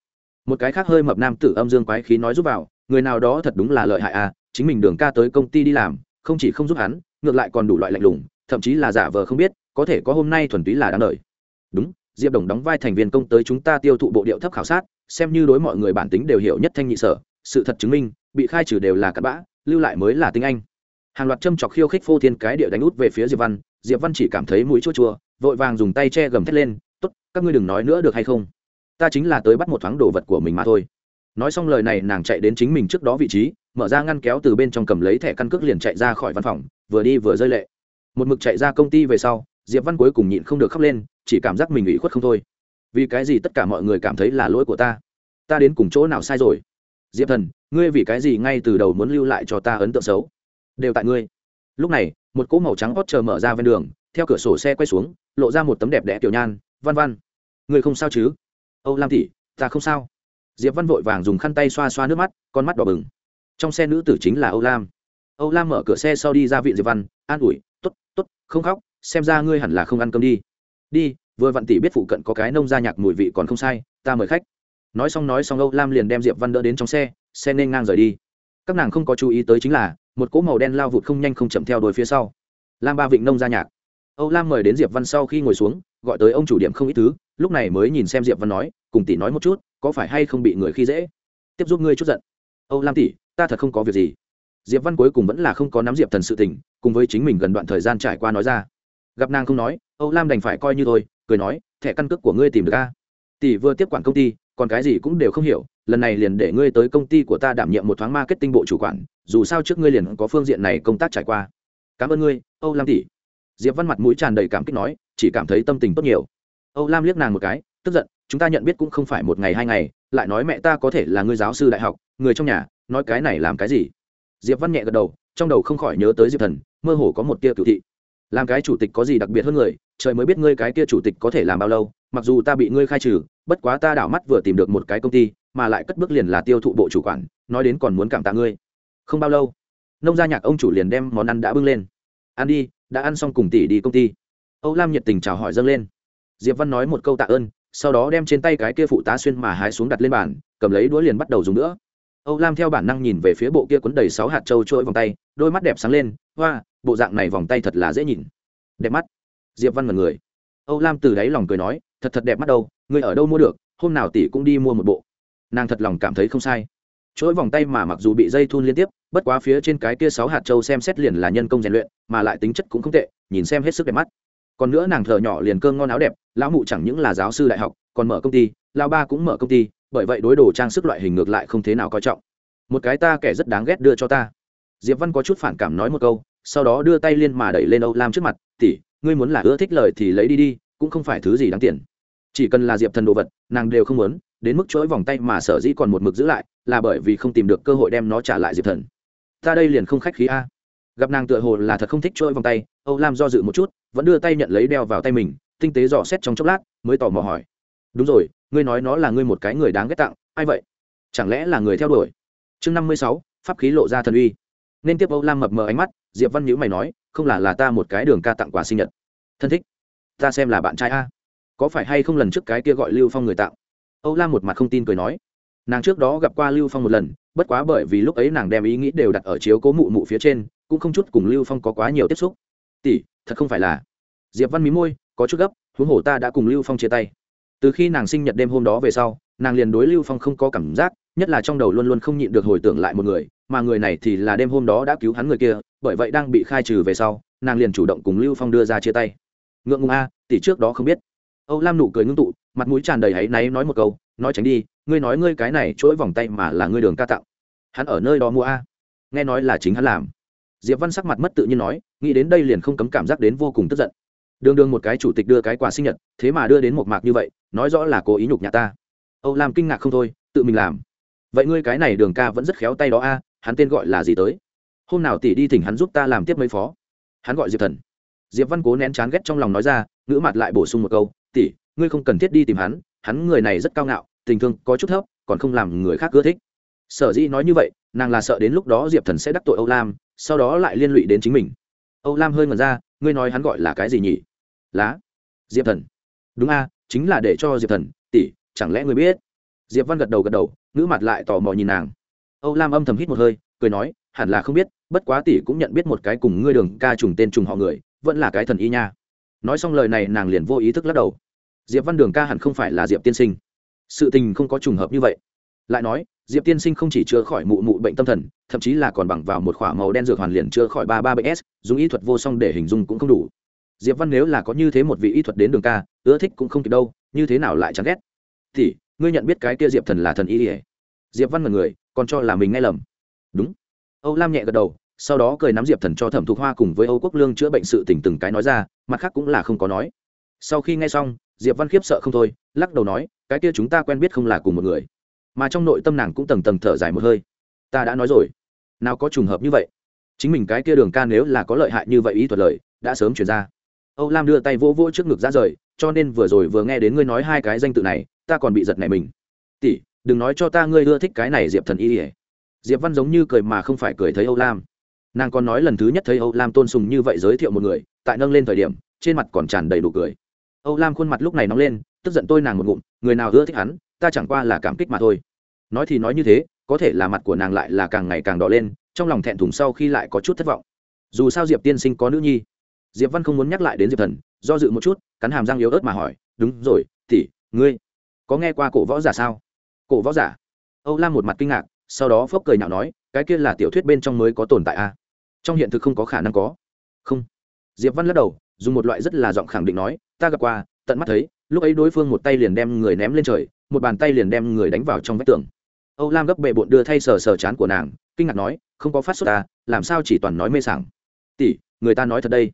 Một cái khác hơi mập nam tử âm dương quái khí nói giúp vào, người nào đó thật đúng là lợi hại à chính mình đường ca tới công ty đi làm, không chỉ không giúp hắn, ngược lại còn đủ loại lạnh lùng thậm chí là giả vờ không biết, có thể có hôm nay thuần túy là đáng đời đúng, diệp đồng đóng vai thành viên công tới chúng ta tiêu thụ bộ điệu thấp khảo sát, xem như đối mọi người bản tính đều hiểu nhất thanh nhị sở, sự thật chứng minh, bị khai trừ đều là cặn bã, lưu lại mới là tinh anh. Hàng loạt châm chọc khiêu khích phô thiên cái địa đánh út về phía diệp văn diệp văn chỉ cảm thấy mũi chua chua, vội vàng dùng tay che gầm thét lên, tốt, các ngươi đừng nói nữa được hay không? Ta chính là tới bắt một thoáng đồ vật của mình mà thôi. Nói xong lời này, nàng chạy đến chính mình trước đó vị trí, mở ra ngăn kéo từ bên trong cầm lấy thẻ căn cước liền chạy ra khỏi văn phòng, vừa đi vừa rơi lệ một mực chạy ra công ty về sau, diệp văn cuối cùng nhịn không được khóc lên, chỉ cảm giác mình ủy khuất không thôi. Vì cái gì tất cả mọi người cảm thấy là lỗi của ta? Ta đến cùng chỗ nào sai rồi? Diệp thần, ngươi vì cái gì ngay từ đầu muốn lưu lại cho ta ấn tượng xấu? Đều tại ngươi. Lúc này, một cỗ màu trắng hót chờ mở ra ven đường, theo cửa sổ xe quay xuống, lộ ra một tấm đẹp đẽ tiểu nhan, văn văn. Ngươi không sao chứ? Âu lam tỷ, ta không sao. Diệp văn vội vàng dùng khăn tay xoa xoa nước mắt, con mắt đỏ bừng. Trong xe nữ tử chính là âu lam. Âu lam mở cửa xe sau đi ra viện diệp văn, an ủi Tốt, không khóc xem ra ngươi hẳn là không ăn cơm đi. Đi vừa vặn tỷ biết phụ cận có cái nông gia nhạc mùi vị còn không sai ta mời khách. Nói xong nói xong âu lam liền đem diệp văn đỡ đến trong xe xe nên ngang rời đi. Các nàng không có chú ý tới chính là một cỗ màu đen lao vụt không nhanh không chậm theo đuôi phía sau. Lam ba vịnh nông gia nhạc. Âu lam mời đến diệp văn sau khi ngồi xuống gọi tới ông chủ điểm không ít thứ lúc này mới nhìn xem diệp văn nói cùng tỷ nói một chút có phải hay không bị người khi dễ? Tiếp giúp ngươi chút giận. Âu lam tỷ ta thật không có việc gì diệp văn cuối cùng vẫn là không có nắm diệp thần sự tình, cùng với chính mình gần đoạn thời gian trải qua nói ra. Gặp nàng không nói, âu lam đành phải coi như tôi cười nói, thẻ căn cước của ngươi tìm được a. Tỷ vừa tiếp quản công ty, còn cái gì cũng đều không hiểu, lần này liền để ngươi tới công ty của ta đảm nhiệm một thoáng marketing bộ chủ quản, dù sao trước ngươi liền có phương diện này công tác trải qua. Cảm ơn ngươi, âu lam tỷ. Diệp văn mặt mũi tràn đầy cảm kích nói, chỉ cảm thấy tâm tình tốt nhiều. Âu lam liếc nàng một cái, tức giận, chúng ta nhận biết cũng không phải một ngày hai ngày, lại nói mẹ ta có thể là ngươi giáo sư đại học, người trong nhà, nói cái này làm cái gì? Diệp văn nhẹ gật đầu, trong đầu không khỏi nhớ tới diệp thần, mơ hồ có một tia cựu thị. Làm cái chủ tịch có gì đặc biệt hơn người, trời mới biết ngươi cái tia chủ tịch có thể làm bao lâu, mặc dù ta bị ngươi khai trừ, bất quá ta đảo mắt vừa tìm được một cái công ty, mà lại cất bước liền là tiêu thụ bộ chủ quản, nói đến còn muốn cảm tạ ngươi. Không bao lâu, nông gia nhạc ông chủ liền đem món ăn đã bưng lên. Ăn đi, đã ăn xong cùng tỷ đi công ty. Âu lam nhiệt tình chào hỏi dâng lên. Diệp văn nói một câu tạ ơn, sau đó đem trên tay cái kia phụ tá xuyên mà hái xuống đặt lên bàn, cầm lấy đũa liền bắt đầu dùng nữa âu lam theo bản năng nhìn về phía bộ kia cuốn đầy sáu hạt trâu trôi vòng tay, đôi mắt đẹp sáng lên, hoa, bộ dạng này vòng tay thật là dễ nhìn. Đẹp mắt. Diệp văn mật người. Âu lam từ đáy lòng cười nói, thật thật đẹp mắt đâu, người ở đâu mua được, hôm nào tỷ cũng đi mua một bộ. Nàng thật lòng cảm thấy không sai. Chuỗi vòng tay mà mặc dù bị dây thun liên tiếp, bất quá phía trên cái kia sáu hạt châu xem xét liền là nhân công rèn luyện, mà lại tính chất cũng không tệ, nhìn xem hết sức đẹp mắt. Còn nữa nàng thợ nhỏ liền cơm ngon áo đẹp, lão mụ chẳng những là giáo sư đại học, còn mở công ty, lão ba cũng mở công ty bởi vậy đối đồ trang sức loại hình ngược lại không thế nào coi trọng. Một cái ta kẻ rất đáng ghét đưa cho ta. Diệp văn có chút phản cảm nói một câu, sau đó đưa tay liên mà đẩy lên âu lam trước mặt, tỷ, ngươi muốn là ưa thích lời thì lấy đi đi, cũng không phải thứ gì đáng tiền. Chỉ cần là diệp thần đồ vật, nàng đều không muốn, đến mức chuỗi vòng tay mà sở dĩ còn một mực giữ lại, là bởi vì không tìm được cơ hội đem nó trả lại diệp thần. Ta đây liền không khách khí a. Gặp nàng tựa hồ là thật không thích chuỗi vòng tay, âu lam do dự một chút, vẫn đưa tay nhận lấy đeo vào tay mình, tinh tế dò xét trong chốc lát, mới tò mò hỏi. Đúng rồi ngươi nói nó là ngươi một cái người đáng ghét tặng, ai vậy? Chẳng lẽ là người theo đuổi? Chương năm mươi sáu, pháp khí lộ ra thần uy. Nên tiếp âu lam mập mờ ánh mắt, diệp văn nhữ mày nói, không là là ta một cái đường ca tặng quà sinh nhật. Thân thích, ta xem là bạn trai a. Có phải hay không lần trước cái kia gọi lưu phong người tặng? Âu lam một mặt không tin cười nói. Nàng trước đó gặp qua lưu phong một lần, bất quá bởi vì lúc ấy nàng đem ý nghĩ đều đặt ở chiếu cố mụ mụ phía trên, cũng không chút cùng lưu phong có quá nhiều tiếp xúc. Tỷ, thật không phải là. Diệp văn mí môi, có chút gấp, huống hồ ta đã cùng lưu phong chia tay từ khi nàng sinh nhật đêm hôm đó về sau, nàng liền đối lưu phong không có cảm giác, nhất là trong đầu luôn luôn không nhịn được hồi tưởng lại một người, mà người này thì là đêm hôm đó đã cứu hắn người kia, bởi vậy đang bị khai trừ về sau, nàng liền chủ động cùng lưu phong đưa ra chia tay. Ngượng ngùng a, tỷ trước đó không biết. Âu lam nụ cười ngưng tụ, mặt mũi tràn đầy áy náy nói một câu, nói tránh đi, ngươi nói ngươi cái này chuỗi vòng tay mà là ngươi đường ca tặng. Hắn ở nơi đó mua a. Nghe nói là chính hắn làm. Diệp văn sắc mặt mất tự nhiên nói, nghĩ đến đây liền không cấm cảm giác đến vô cùng tức giận đương đương một cái chủ tịch đưa cái quà sinh nhật, thế mà đưa đến một mạc như vậy, nói rõ là cố ý nhục nhà ta. Âu lam kinh ngạc không thôi, tự mình làm. Vậy ngươi cái này đường ca vẫn rất khéo tay đó a, hắn tên gọi là gì tới? Hôm nào tỷ đi thỉnh hắn giúp ta làm tiếp mấy phó. Hắn gọi diệp thần. Diệp văn cố nén chán ghét trong lòng nói ra, ngữ mặt lại bổ sung một câu, tỷ, ngươi không cần thiết đi tìm hắn hắn người này rất cao ngạo, tình thương có chút thấp, còn không làm người khác ưa thích. Sở dĩ nói như vậy, nàng là sợ đến lúc đó diệp thần sẽ đắc tội âu lam, sau đó lại liên lụy đến chính mình. Âu lam hơi ngần ra, ngươi nói hắn gọi là cái gì nhỉ? Lá. Diệp thần. Đúng a, chính là để cho diệp thần. Tỷ, chẳng lẽ ngươi biết? Diệp văn gật đầu gật đầu, ngữ mặt lại tò mò nhìn nàng. Âu lam âm thầm hít một hơi, cười nói, hẳn là không biết, bất quá tỷ cũng nhận biết một cái cùng ngươi đường ca trùng tên trùng họ người, vẫn là cái thần y nha. Nói xong lời này, nàng liền vô ý thức lắc đầu. Diệp văn đường ca hẳn không phải là diệp tiên sinh. Sự tình không có trùng hợp như vậy. Lại nói, diệp tiên sinh không chỉ chữa khỏi mụ mụ bệnh tâm thần, thậm chí là còn bằng vào một k h ỏ a màu đen dược hoàn liền chữa khỏi ba ba bệnh s, dùng ý thuật vô song để hình dung cũng không đủ diệp văn nếu là có như thế một vị y thuật đến đường ca, ưa thích cũng không kịp đâu, như thế nào lại chẳng ghét? Thì, ngươi nhận biết cái kia diệp thần là thần y ỉa diệp văn là người, còn cho là mình nghe lầm. Đúng. Âu lam nhẹ gật đầu, sau đó cười nắm diệp thần cho thẩm thục hoa cùng với âu quốc lương chữa bệnh sự tỉnh từng cái nói ra, mặt khác cũng là không có nói. Sau khi nghe xong, diệp văn khiếp sợ không thôi, lắc đầu nói, cái kia chúng ta quen biết không là cùng một người. Mà trong nội tâm nàng cũng tầng tầng thở dài một hơi. Ta đã nói rồi. Nào có trùng hợp như vậy? Chính mình cái kia đường ca nếu là có lợi hại như vậy ý thuật lời, đã sớm chuyển ra âu lam đưa tay vỗ vỗ trước ngực ra rời, cho nên vừa rồi vừa nghe đến ngươi nói hai cái danh tự này, ta còn bị giật này mình. Tỷ, đừng nói cho ta ngươi ưa thích cái này diệp thần y ỉa diệp văn giống như cười mà không phải cười thấy âu lam. Nàng còn nói lần thứ nhất thấy âu lam tôn sùng như vậy giới thiệu một người, tại nâng lên thời điểm, trên mặt còn tràn đầy đủ cười. Âu lam khuôn mặt lúc này nóng lên, tức giận tôi nàng một ngụm, người nào ưa thích hắn, ta chẳng qua là cảm kích mà thôi. Nói thì nói như thế, có thể là mặt của nàng lại là càng ngày càng đỏ lên, trong lòng thẹn thùng sau khi lại có chút thất vọng. Dù sao diệp tiên sinh có nữ nhi diệp văn không muốn nhắc lại đến diệp thần, do dự một chút, cắn hàm răng yếu ớt mà hỏi, đúng rồi, tỷ, ngươi có nghe qua cổ võ giả sao? Cổ võ giả? Âu lam một mặt kinh ngạc, sau đó phốc cười nhạo nói, cái kia là tiểu thuyết bên trong mới có tồn tại a à? trong hiện thực không có khả năng có. Không. Diệp văn lắc đầu, dùng một loại rất là giọng khẳng định nói, ta gặp qua, tận mắt thấy, lúc ấy đối phương một tay liền đem người ném lên trời, một bàn tay liền đem người đánh vào trong vách tường. Âu lam gấp bệ bộn đưa thay sờ sờ chán của nàng, kinh ngạc nói, không có phát xuất ta à, làm sao chỉ toàn nói mê sảng? Tỷ, người ta nói thật đây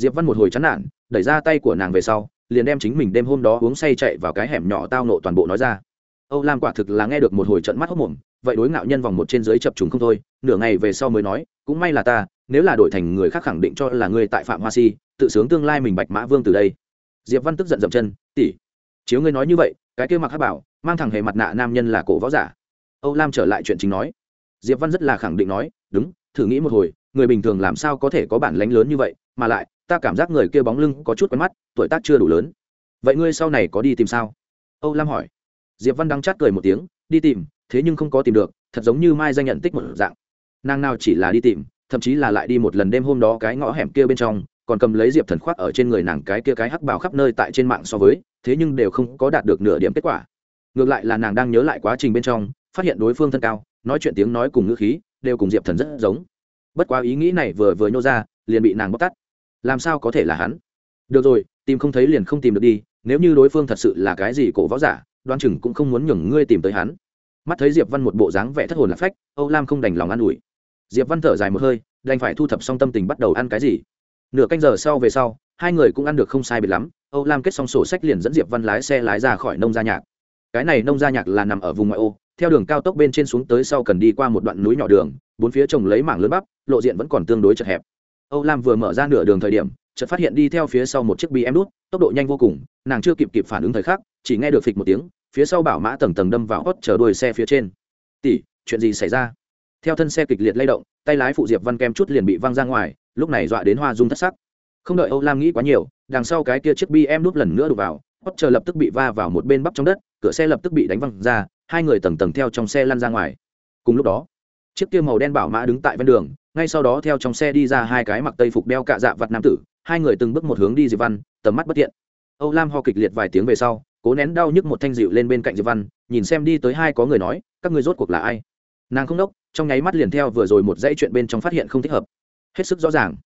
diệp văn một hồi chán nản, đẩy ra tay của nàng về sau, liền đem chính mình đêm hôm đó uống say chạy vào cái hẻm nhỏ tao nộ toàn bộ nói ra. Âu lam quả thực là nghe được một hồi trận mắt hốc mồm, vậy đối ngạo nhân vòng một trên dưới chập trùng không thôi, nửa ngày về sau mới nói, cũng may là ta, nếu là đổi thành người khác khẳng định cho là người tại phạm hoa si, tự sướng tương lai mình bạch mã vương từ đây. Diệp văn tức giận dậm chân, tỷ, chiếu ngươi nói như vậy, cái kia mặc hát bảo, mang thẳng hề mặt nạ nam nhân là cổ võ giả. Âu lam trở lại chuyện chính nói. Diệp văn rất là khẳng định nói, đúng, thử nghĩ một hồi, người bình thường làm sao có thể có bản lánh lớn như vậy, mà lại ta cảm giác người kia bóng lưng có chút quen mắt, tuổi tác chưa đủ lớn. Vậy ngươi sau này có đi tìm sao? Âu lam hỏi. Diệp văn đắng chát cười một tiếng, đi tìm, thế nhưng không có tìm được, thật giống như mai danh nhận tích một dạng. Nàng nào chỉ là đi tìm, thậm chí là lại đi một lần đêm hôm đó cái ngõ hẻm kia bên trong, còn cầm lấy diệp thần khoác ở trên người nàng cái kia cái hắc bào khắp nơi tại trên mạng so với, thế nhưng đều không có đạt được nửa điểm kết quả. Ngược lại là nàng đang nhớ lại quá trình bên trong, phát hiện đối phương thân cao, nói chuyện tiếng nói cùng ngữ khí, đều cùng diệp thần rất giống. Bất quá ý nghĩ này vừa vừa nhô ra, liền bị nàng bóc tắt làm sao có thể là hắn? Được rồi, tìm không thấy liền không tìm được đi, nếu như đối phương thật sự là cái gì cổ võ giả đoan chừng cũng không muốn nhường ngươi tìm tới hắn. Mắt thấy diệp văn một bộ dáng vẻ thất hồn lạc phách, âu lam không đành lòng an ủi. Diệp văn thở dài một hơi, đành phải thu thập xong tâm tình bắt đầu ăn cái gì. Nửa canh giờ sau về sau, hai người cũng ăn được không sai biệt lắm, âu lam kết xong sổ sách liền dẫn diệp văn lái xe lái ra khỏi nông gia nhạc. Cái này nông gia nhạc là nằm ở vùng ngoại ô, theo đường cao tốc bên trên xuống tới sau cần đi qua một đoạn núi nhỏ đường, bốn phía trồng lấy mảng lớn bắp, lộ diện vẫn còn tương đối chật hẹp âu lam vừa mở ra nửa đường thời điểm, chợt phát hiện đi theo phía sau một chiếc bm đút, tốc độ nhanh vô cùng, nàng chưa kịp kịp phản ứng thời khắc, chỉ nghe được phịch một tiếng, phía sau bảo mã tầng tầng đâm vào hót chờ đuôi xe phía trên. Tỷ, chuyện gì xảy ra? Theo thân xe kịch liệt lay động, tay lái phụ diệp văn kem chút liền bị văng ra ngoài, lúc này dọa đến hoa dung thất sắc. Không đợi âu lam nghĩ quá nhiều, đằng sau cái kia chiếc bm đút lần nữa đục vào hót chờ lập tức bị va vào một bên bắp trong đất, cửa xe lập tức bị đánh văng ra, hai người tầng tầng theo trong xe lăn ra ngoài. Cùng lúc đó, chiếc kia màu đen bảo mã đứng tại ven đường ngay sau đó theo trong xe đi ra hai cái mặc tây phục đeo cạ dạ vặt nam tử, hai người từng bước một hướng đi diệp văn, tầm mắt bất tiện âu lam ho kịch liệt vài tiếng về sau, cố nén đau nhức một thanh dịu lên bên cạnh diệp văn, nhìn xem đi tới hai có người nói, các người rốt cuộc là ai? Nàng không đốc, trong nháy mắt liền theo vừa rồi một dãy chuyện bên trong phát hiện không thích hợp. Hết sức rõ ràng.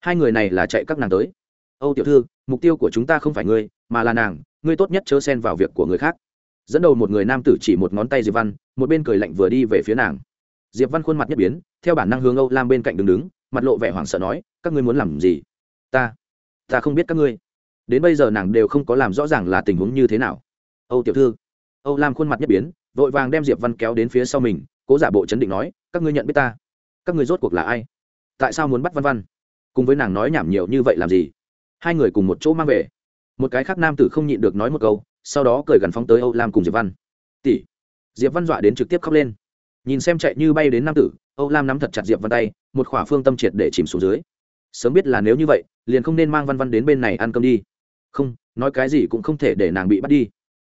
Hai người này là chạy các nàng tới. Âu tiểu thư, mục tiêu của chúng ta không phải ngươi, mà là nàng, ngươi tốt nhất chớ xen vào việc của người khác. Dẫn đầu một người nam tử chỉ một ngón tay diệp văn, một bên cười lạnh vừa đi về phía nàng diệp văn khuôn mặt nhất biến, theo bản năng hướng âu lam bên cạnh đứng đứng, mặt lộ vẻ hoảng sợ nói, các ngươi muốn làm gì? Ta ta không biết các ngươi. Đến bây giờ nàng đều không có làm rõ ràng là tình huống như thế nào. Âu tiểu thư. Âu lam khuôn mặt nhất biến, vội vàng đem diệp văn kéo đến phía sau mình, cố giả bộ chấn định nói, các ngươi nhận biết ta? Các ngươi rốt cuộc là ai? Tại sao muốn bắt văn văn? Cùng với nàng nói nhảm nhiều như vậy làm gì? Hai người cùng một chỗ mang về. Một cái khác nam tử không nhịn được nói một câu, sau đó cười gần phóng tới âu lam cùng diệp văn. Tỷ. Diệp văn dọa đến trực tiếp khóc lên nhìn xem chạy như bay đến nam tử, âu lam nắm thật chặt diệp văn tay, một khỏa phương tâm triệt để chìm xuống dưới. Sớm biết là nếu như vậy, liền không nên mang văn văn đến bên này ăn cơm đi. Không, nói cái gì cũng không thể để nàng bị bắt đi.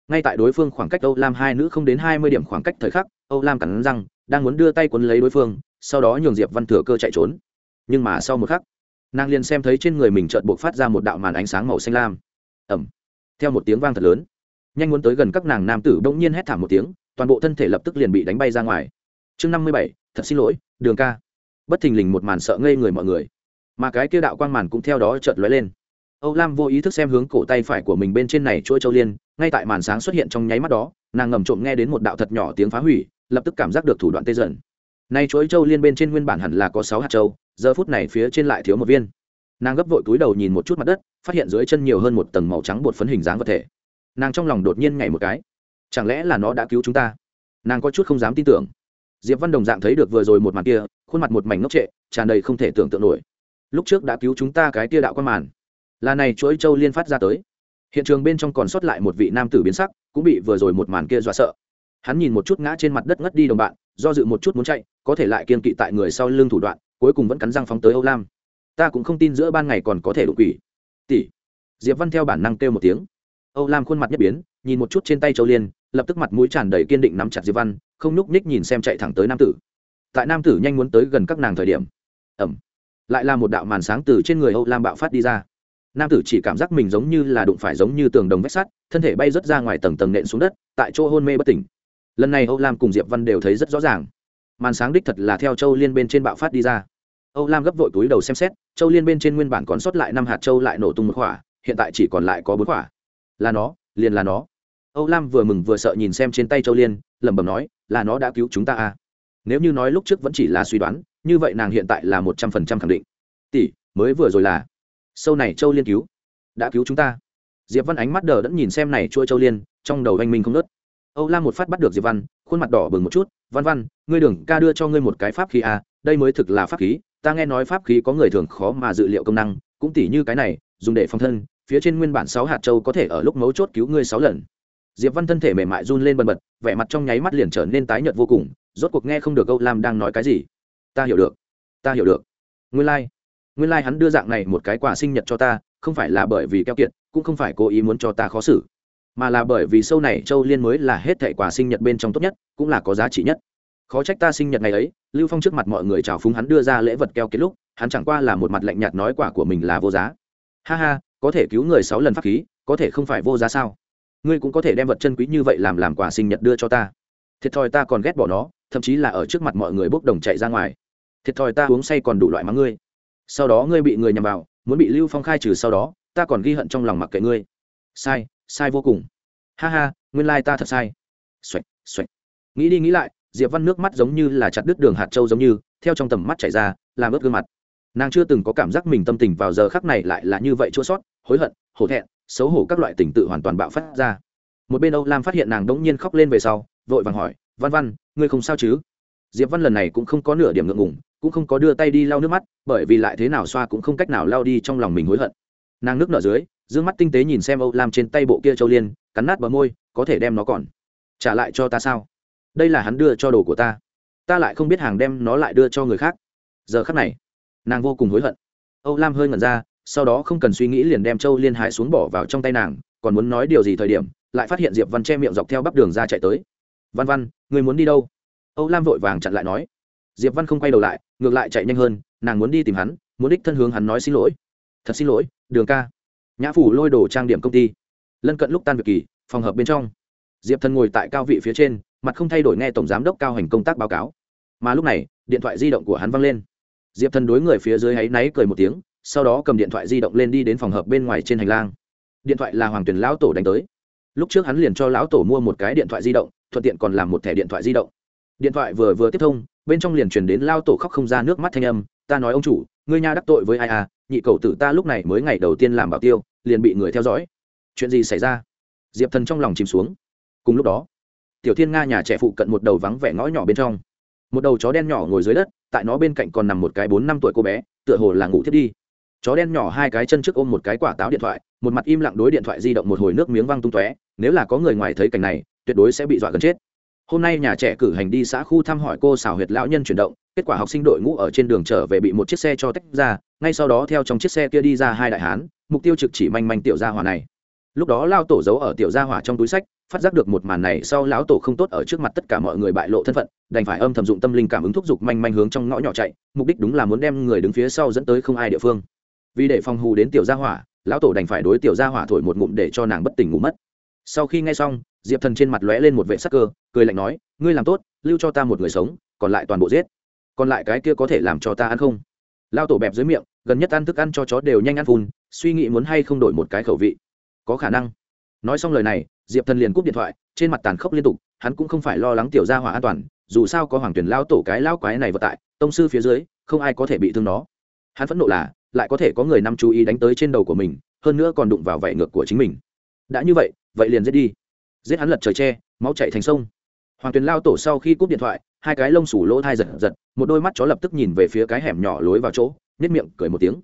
Ngay tại đối phương khoảng cách âu lam hai nữ không đến hai mươi điểm khoảng cách thời khắc, âu lam cắn răng, đang muốn đưa tay quấn lấy đối phương, sau đó nhường diệp văn thừa cơ chạy trốn. Nhưng mà sau một khắc, nàng liền xem thấy trên người mình trợt buộc phát ra một đạo màn ánh sáng màu xanh lam. Ẩm theo một tiếng vang thật lớn, nhanh muốn tới gần các nàng nam tử bỗng nhiên hét thảm một tiếng, toàn bộ thân thể lập tức liền bị đánh bay ra ngoài chương năm mươi bảy, thật xin lỗi, đường ca. Bất thình lình một màn sợ ngây người mọi người. Mà cái kia đạo quang màn cũng theo đó chợt lóe lên. Âu lam vô ý thức xem hướng cổ tay phải của mình bên trên này chuỗi châu liên, ngay tại màn sáng xuất hiện trong nháy mắt đó, nàng ngầm trộm nghe đến một đạo thật nhỏ tiếng phá hủy, lập tức cảm giác được thủ đoạn tê dần. Nay chuỗi châu liên bên trên nguyên bản hẳn là có sáu hạt châu, giờ phút này phía trên lại thiếu một viên. Nàng gấp vội túi đầu nhìn một chút mặt đất, phát hiện dưới chân nhiều hơn một tầng màu trắng bột phấn hình dáng vật thể. Nàng trong lòng đột nhiên nhảy một cái. Chẳng lẽ là nó đã cứu chúng ta? Nàng có chút không dám tin tưởng diệp văn đồng dạng thấy được vừa rồi một màn kia, khuôn mặt một mảnh ngốc trệ, tràn đầy không thể tưởng tượng nổi. Lúc trước đã cứu chúng ta cái tia đạo quan màn. Là này chuỗi châu liên phát ra tới. Hiện trường bên trong còn sót lại một vị nam tử biến sắc, cũng bị vừa rồi một màn kia dọa sợ. Hắn nhìn một chút ngã trên mặt đất ngất đi đồng bạn, do dự một chút muốn chạy, có thể lại kiên kỵ tại người sau lưng thủ đoạn, cuối cùng vẫn cắn răng phóng tới âu lam. Ta cũng không tin giữa ban ngày còn có thể đụng quỷ. Tỷ. Diệp văn theo bản năng kêu một tiếng âu lam khuôn mặt nhất biến, nhìn một chút trên tay châu liên, lập tức mặt mũi tràn đầy kiên định nắm chặt diệp văn, không nhúc nhích nhìn xem chạy thẳng tới nam tử. Tại nam tử nhanh muốn tới gần các nàng thời điểm ẩm lại là một đạo màn sáng từ trên người âu lam bạo phát đi ra. Nam tử chỉ cảm giác mình giống như là đụng phải giống như tường đồng vách sắt, thân thể bay rớt ra ngoài tầng tầng nện xuống đất, tại chỗ hôn mê bất tỉnh. Lần này âu lam cùng diệp văn đều thấy rất rõ ràng. Màn sáng đích thật là theo châu liên bên trên bạo phát đi ra. Âu lam gấp vội túi đầu xem xét, châu liên bên trên nguyên bản còn sót lại năm hạt châu lại nổ tung một khỏa, hiện tại chỉ còn lại có bốn khỏa là nó, liền là nó. Âu lam vừa mừng vừa sợ nhìn xem trên tay châu liên, lẩm bẩm nói, là nó đã cứu chúng ta à? Nếu như nói lúc trước vẫn chỉ là suy đoán, như vậy nàng hiện tại là một trăm phần trăm khẳng định. Tỷ, mới vừa rồi là. Sâu này châu liên cứu. Đã cứu chúng ta. Diệp văn ánh mắt đờ đẫn nhìn xem này chua châu liên, trong đầu anh minh không nớt âu lam một phát bắt được diệp văn, khuôn mặt đỏ bừng một chút, văn văn, ngươi đường ca đưa cho ngươi một cái pháp khí à đây mới thực là pháp khí, ta nghe nói pháp khí có người thường khó mà dự liệu công năng, cũng tỉ như cái này, dùng để phòng thân phía trên nguyên bản sáu hạt châu có thể ở lúc mấu chốt cứu ngươi sáu lần. Diệp văn thân thể mềm mại run lên bần bật, vẻ mặt trong nháy mắt liền trở nên tái nhợt vô cùng, rốt cuộc nghe không được âu lam đang nói cái gì. Ta hiểu được. Ta hiểu được. Nguyên lai、like. nguyên lai、like、hắn đưa dạng này một cái quà sinh nhật cho ta, không phải là bởi vì keo kiệt, cũng không phải cố ý muốn cho ta khó xử, mà là bởi vì sâu này châu liên mới là hết thẻ quà sinh nhật bên trong tốt nhất, cũng là có giá trị nhất. Khó trách ta sinh nhật ngày ấy, lưu phong trước mặt mọi người chào phúng hắn đưa ra lễ vật keo kiệt lúc, hắn chẳng qua là một mặt lạnh nhạt nói quả của mình là vô giá. Ha ha có thể cứu người sáu lần pháp khí, có thể không phải vô giá sao? Ngươi cũng có thể đem vật chân quý như vậy làm làm quà sinh nhật đưa cho ta. Thiệt thòi ta còn ghét bỏ nó, thậm chí là ở trước mặt mọi người bốc đồng chạy ra ngoài. Thiệt thòi ta uống say còn đủ loại mắng ngươi. Sau đó ngươi bị người nhầm vào, muốn bị lưu phong khai trừ sau đó, ta còn ghi hận trong lòng mặc kệ ngươi. Sai sai vô cùng. Ha ha, nguyên lai ta thật sai. Xoạch xoạch nghĩ đi nghĩ lại, diệp văn nước mắt giống như là chặt đứt đường hạt châu giống như, theo trong tầm mắt chảy ra, làm ướt gương mặt nàng chưa từng có cảm giác mình tâm tình vào giờ khắc này lại là như vậy chua sót, hối hận, hổ thẹn, xấu hổ các loại tình tự hoàn toàn bạo phát ra. Một bên âu lam phát hiện nàng đống nhiên khóc lên về sau, vội vàng hỏi, văn văn, ngươi không sao chứ? Diệp văn lần này cũng không có nửa điểm ngượng ngùng, cũng không có đưa tay đi lau nước mắt, bởi vì lại thế nào xoa cũng không cách nào lau đi trong lòng mình hối hận. Nàng nước nở dưới d mắt tinh tế nhìn xem âu lam trên tay bộ kia châu liên, cắn nát bờ môi, có thể đem nó còn trả lại cho ta sao? Đây là hắn đưa cho đồ của ta. Ta lại không biết hàng đem nó lại đưa cho người khác. Giờ khắc này nàng vô cùng hối hận. Âu lam hơi ngẩn ra, sau đó không cần suy nghĩ liền đem châu liên hải xuống bỏ vào trong tay nàng, còn muốn nói điều gì thời điểm, lại phát hiện diệp văn che miệng dọc theo bắp đường ra chạy tới. Văn văn, người muốn đi đâu? Âu lam vội vàng chặn lại nói. Diệp văn không quay đầu lại, ngược lại chạy nhanh hơn, nàng muốn đi tìm hắn, muốn đích thân hướng hắn nói xin lỗi. Thật xin lỗi, đường ca. Nhã phủ lôi đồ trang điểm công ty. Lân cận lúc tan việc kỳ, phòng hợp bên trong. Diệp thần ngồi tại cao vị phía trên, mặt không thay đổi nghe tổng giám đốc cao hành công tác báo cáo. Mà lúc này, điện thoại di động của hắn văng lên diệp thần đối người phía dưới áy náy cười một tiếng, sau đó cầm điện thoại di động lên đi đến phòng hợp bên ngoài trên hành lang. Điện thoại là hoàng Tuyền lão tổ đánh tới. Lúc trước hắn liền cho lão tổ mua một cái điện thoại di động, thuận tiện còn làm một thẻ điện thoại di động. Điện thoại vừa vừa tiếp thông, bên trong liền truyền đến lao tổ khóc không ra nước mắt thanh âm, ta nói ông chủ, ngươi nha đắc tội với ai à nhị cầu tử ta lúc này mới ngày đầu tiên làm bảo tiêu, liền bị người theo dõi. Chuyện gì xảy ra? Diệp thần trong lòng chìm xuống. Cùng lúc đó, tiểu thiên nga nhà trẻ phụ cận một đầu vắng vẻ ngõ nhỏ bên trong một đầu chó đen nhỏ ngồi dưới đất, tại nó bên cạnh còn nằm một cái bốn năm tuổi cô bé, tựa hồ là ngủ thiết đi. Chó đen nhỏ hai cái chân trước ôm một cái quả táo điện thoại, một mặt im lặng đối điện thoại di động một hồi nước miếng văng tung tóe, nếu là có người ngoài thấy cảnh này, tuyệt đối sẽ bị dọa gần chết. Hôm nay nhà trẻ cử hành đi xã khu thăm hỏi cô xào huyệt lão nhân chuyển động, kết quả học sinh đội ngũ ở trên đường trở về bị một chiếc xe cho tách ra, ngay sau đó theo trong chiếc xe kia đi ra hai đại hán, mục tiêu trực chỉ manh manh tiểu gia hỏa này lúc đó lao tổ giấu ở tiểu gia hỏa trong túi sách, phát giác được một màn này, sau lão tổ không tốt ở trước mặt tất cả mọi người bại lộ thân phận, đành phải âm thầm dụng tâm linh cảm ứng thúc giục manh manh hướng trong ngõ nhỏ chạy, mục đích đúng là muốn đem người đứng phía sau dẫn tới không ai địa phương. Vì để phòng hù đến tiểu gia hỏa, lão tổ đành phải đối tiểu gia hỏa thổi một ngụm để cho nàng bất tỉnh ngủ mất. Sau khi nghe xong, diệp thần trên mặt lóe lên một vệ sắc cơ, cười lạnh nói, ngươi làm tốt, lưu cho ta một người sống, còn lại toàn bộ giết. Còn lại cái kia có thể làm cho ta ăn không? Lao tổ bẹp dưới miệng, gần nhất ăn thức ăn cho chó đều nhanh ăn phun, suy nghĩ muốn hay không đổi một cái khẩu vị có khả năng. Nói xong lời này, diệp thần liền cúp điện thoại, trên mặt tàn khốc liên tục, hắn cũng không phải lo lắng tiểu gia hỏa an toàn, dù sao có hoàng tuyển lao tổ cái lao quái này vận tại, tông sư phía dưới, không ai có thể bị thương nó. Hắn phẫn nộ là, lại có thể có người nằm chú ý đánh tới trên đầu của mình, hơn nữa còn đụng vào vảy ngược của chính mình. Đã như vậy vậy liền giết đi. Giết hắn lật trời tre máu chạy thành sông. Hoàng tuyền lao tổ sau khi cúp điện thoại, hai cái lông sủ lỗ thai giật giật, một đôi mắt chó lập tức nhìn về phía cái hẻm nhỏ lối vào chỗ nếp miệng cười một tiếng.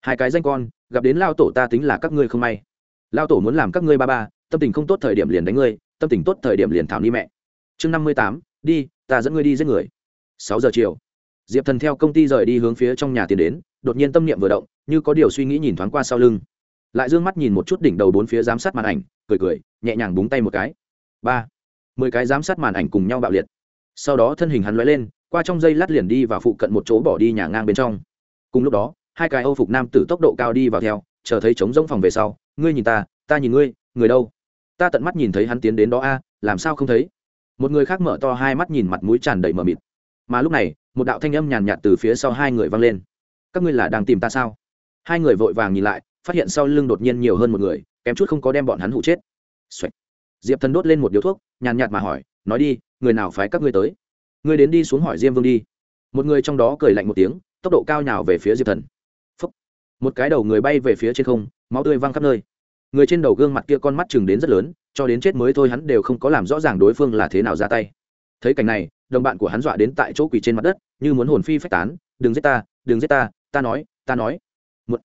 Hai cái danh con, gặp đến lao tổ ta tính là các ngươi không may lao tổ muốn làm các ngươi ba ba, tâm tình không tốt thời điểm liền đánh ngươi, tâm tình tốt thời điểm liền thảo ni mẹ. Chương năm mươi tám, đi, ta dẫn ngươi đi giết người. Sáu giờ chiều, diệp thần theo công ty rời đi hướng phía trong nhà tiến đến, đột nhiên tâm niệm vừa động, như có điều suy nghĩ nhìn thoáng qua sau lưng. Lại d ư ơ n g mắt nhìn một chút đỉnh đầu bốn phía giám sát màn ảnh, cười cười, nhẹ nhàng búng tay một cái. Ba, mười cái giám sát màn ảnh cùng nhau bạo liệt. Sau đó thân hình hắn l lên, qua trong dây lát liền đi và phụ cận một chỗ bỏ đi nhà ngang bên trong. Cùng lúc đó, hai cái âu phục nam tử tốc độ cao đi vào theo, chờ thấy trống rỗng phòng về sau ngươi nhìn ta ta nhìn ngươi, người đâu? Ta tận mắt nhìn thấy hắn tiến đến đó a, làm sao không thấy? Một người khác mở to hai mắt nhìn mặt mũi tràn đầy mờ mịt. Mà lúc này, một đạo thanh âm nhàn nhạt từ phía sau hai người vang lên. Các ngươi là đang tìm ta sao? Hai người vội vàng nhìn lại, phát hiện sau lưng đột nhiên nhiều hơn một người, kém chút không có đem bọn hắn hụ chết、Xoạch. diệp thần đốt lên một điếu thuốc, nhàn nhạt mà hỏi, nói đi, người nào phái các ngươi tới? Ngươi đến đi xuống hỏi diêm vương đi. Một người trong đó cười lạnh một tiếng, tốc độ cao nhào về phía diệp thần. Phúc. một cái đầu người bay về phía trên không, máu tươi văng khắp nơi người trên đầu gương mặt kia con mắt chừng đến rất lớn, cho đến chết mới thôi hắn đều không có làm rõ ràng đối phương là thế nào ra tay. Thấy cảnh này, đồng bạn của hắn dọa đến tại chỗ quỳ trên mặt đất, như muốn hồn phi phách tán, đừng giết ta, đừng giết ta ta nói ta nói. Một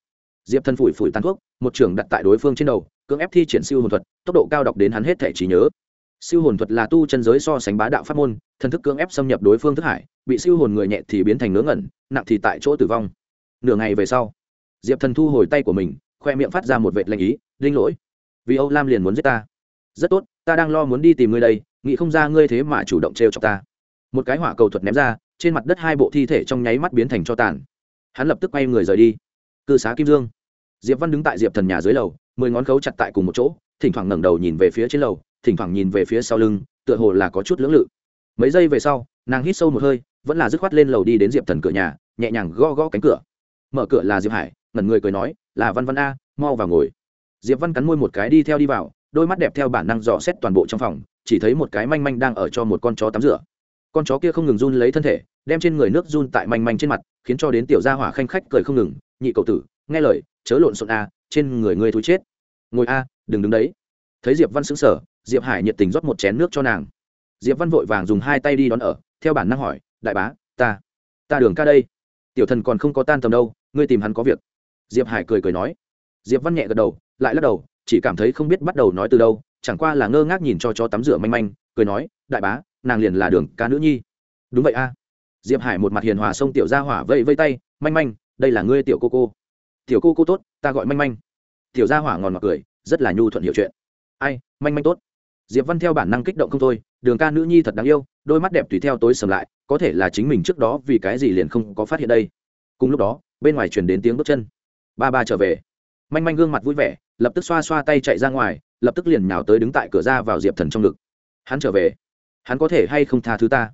diệp thân phủi phủi tàn thuốc, một trưởng đặt tại đối phương trên đầu, cưỡng ép thi triển siêu hồn thuật, tốc độ cao đọc đến hắn hết thể trí nhớ. Siêu hồn thuật là tu chân giới so sánh bá đạo pháp môn, thần thức cưỡng ép xâm nhập đối phương thức hải, bị siêu hồn người nhẹ thì biến thành ngớ ngẩn, nặng thì tại chỗ tử vong. Nửa ngày về sau, diệp thần thu hồi tay của mình khoe miệng phát ra một vệt lệnh ý linh lỗi, vì âu lam liền muốn giết ta. Rất tốt, ta đang lo muốn đi tìm ngươi đây, nghĩ không ra ngươi thế mà chủ động trêu cho ta. Một cái hỏa cầu thuật ném ra, trên mặt đất hai bộ thi thể trong nháy mắt biến thành cho tàn. Hắn lập tức quay người rời đi. Cư xá kim dương. Diệp văn đứng tại diệp thần nhà dưới lầu, mười ngón khấu chặt tại cùng một chỗ, thỉnh thoảng ngẩng đầu nhìn về phía trên lầu, thỉnh thoảng nhìn về phía sau lưng, tựa hồ là có chút lưỡng lự. Mấy giây về sau, nàng hít sâu một hơi, vẫn là dứt khoát lên lầu đi đến diệp thần cửa nhà, nhẹ nhàng gõ gõ cánh cửa. Mở cửa là diệp hải ngẩn người cười nói, là văn văn a, mau vào ngồi. Diệp văn cắn môi một cái đi theo đi vào, đôi mắt đẹp theo bản năng dò xét toàn bộ trong phòng, chỉ thấy một cái manh manh đang ở cho một con chó tắm rửa. Con chó kia không ngừng run lấy thân thể, đem trên người nước run tại manh manh trên mặt, khiến cho đến tiểu gia hỏa khanh khách cười không ngừng, nhị cậu tử, nghe lời, chớ lộn xộn a, trên người ngươi thúi chết. Ngồi a, đừng đứng đấy. Thấy diệp văn sững sờ, diệp hải nhiệt tình rót một chén nước cho nàng. Diệp văn vội vàng dùng hai tay đi đón ở, theo bản năng hỏi, đại bá, ta ta đường ca đây. Tiểu thần còn không có tan tầm đâu, ngươi tìm hắn có việc diệp hải cười cười nói. Diệp văn nhẹ gật đầu, lại lắc đầu, chỉ cảm thấy không biết bắt đầu nói từ đâu, chẳng qua là ngơ ngác nhìn cho chó tắm rửa manh manh, cười nói, đại bá, nàng liền là đường ca nữ nhi. Đúng vậy a. Diệp hải một mặt hiền hòa xông tiểu ra hỏa vây vây tay, manh manh, đây là ngươi tiểu cô cô. Tiểu cô cô tốt, ta gọi manh manh. Tiểu gia hỏa ngòn ngọt cười, rất là nhu thuận hiểu chuyện. Ai, manh manh tốt. Diệp văn theo bản năng kích động không thôi, đường ca nữ nhi thật đáng yêu, đôi mắt đẹp tùy theo tối sầm lại, có thể là chính mình trước đó vì cái gì liền không có phát hiện đây. Cùng lúc đó, bên ngoài truyền đến tiếng bước chân ba ba trở về. Manh manh gương mặt vui vẻ, lập tức xoa xoa tay chạy ra ngoài, lập tức liền nhào tới đứng tại cửa ra vào diệp thần trong ngực. Hắn trở về. Hắn có thể hay không tha thứ ta?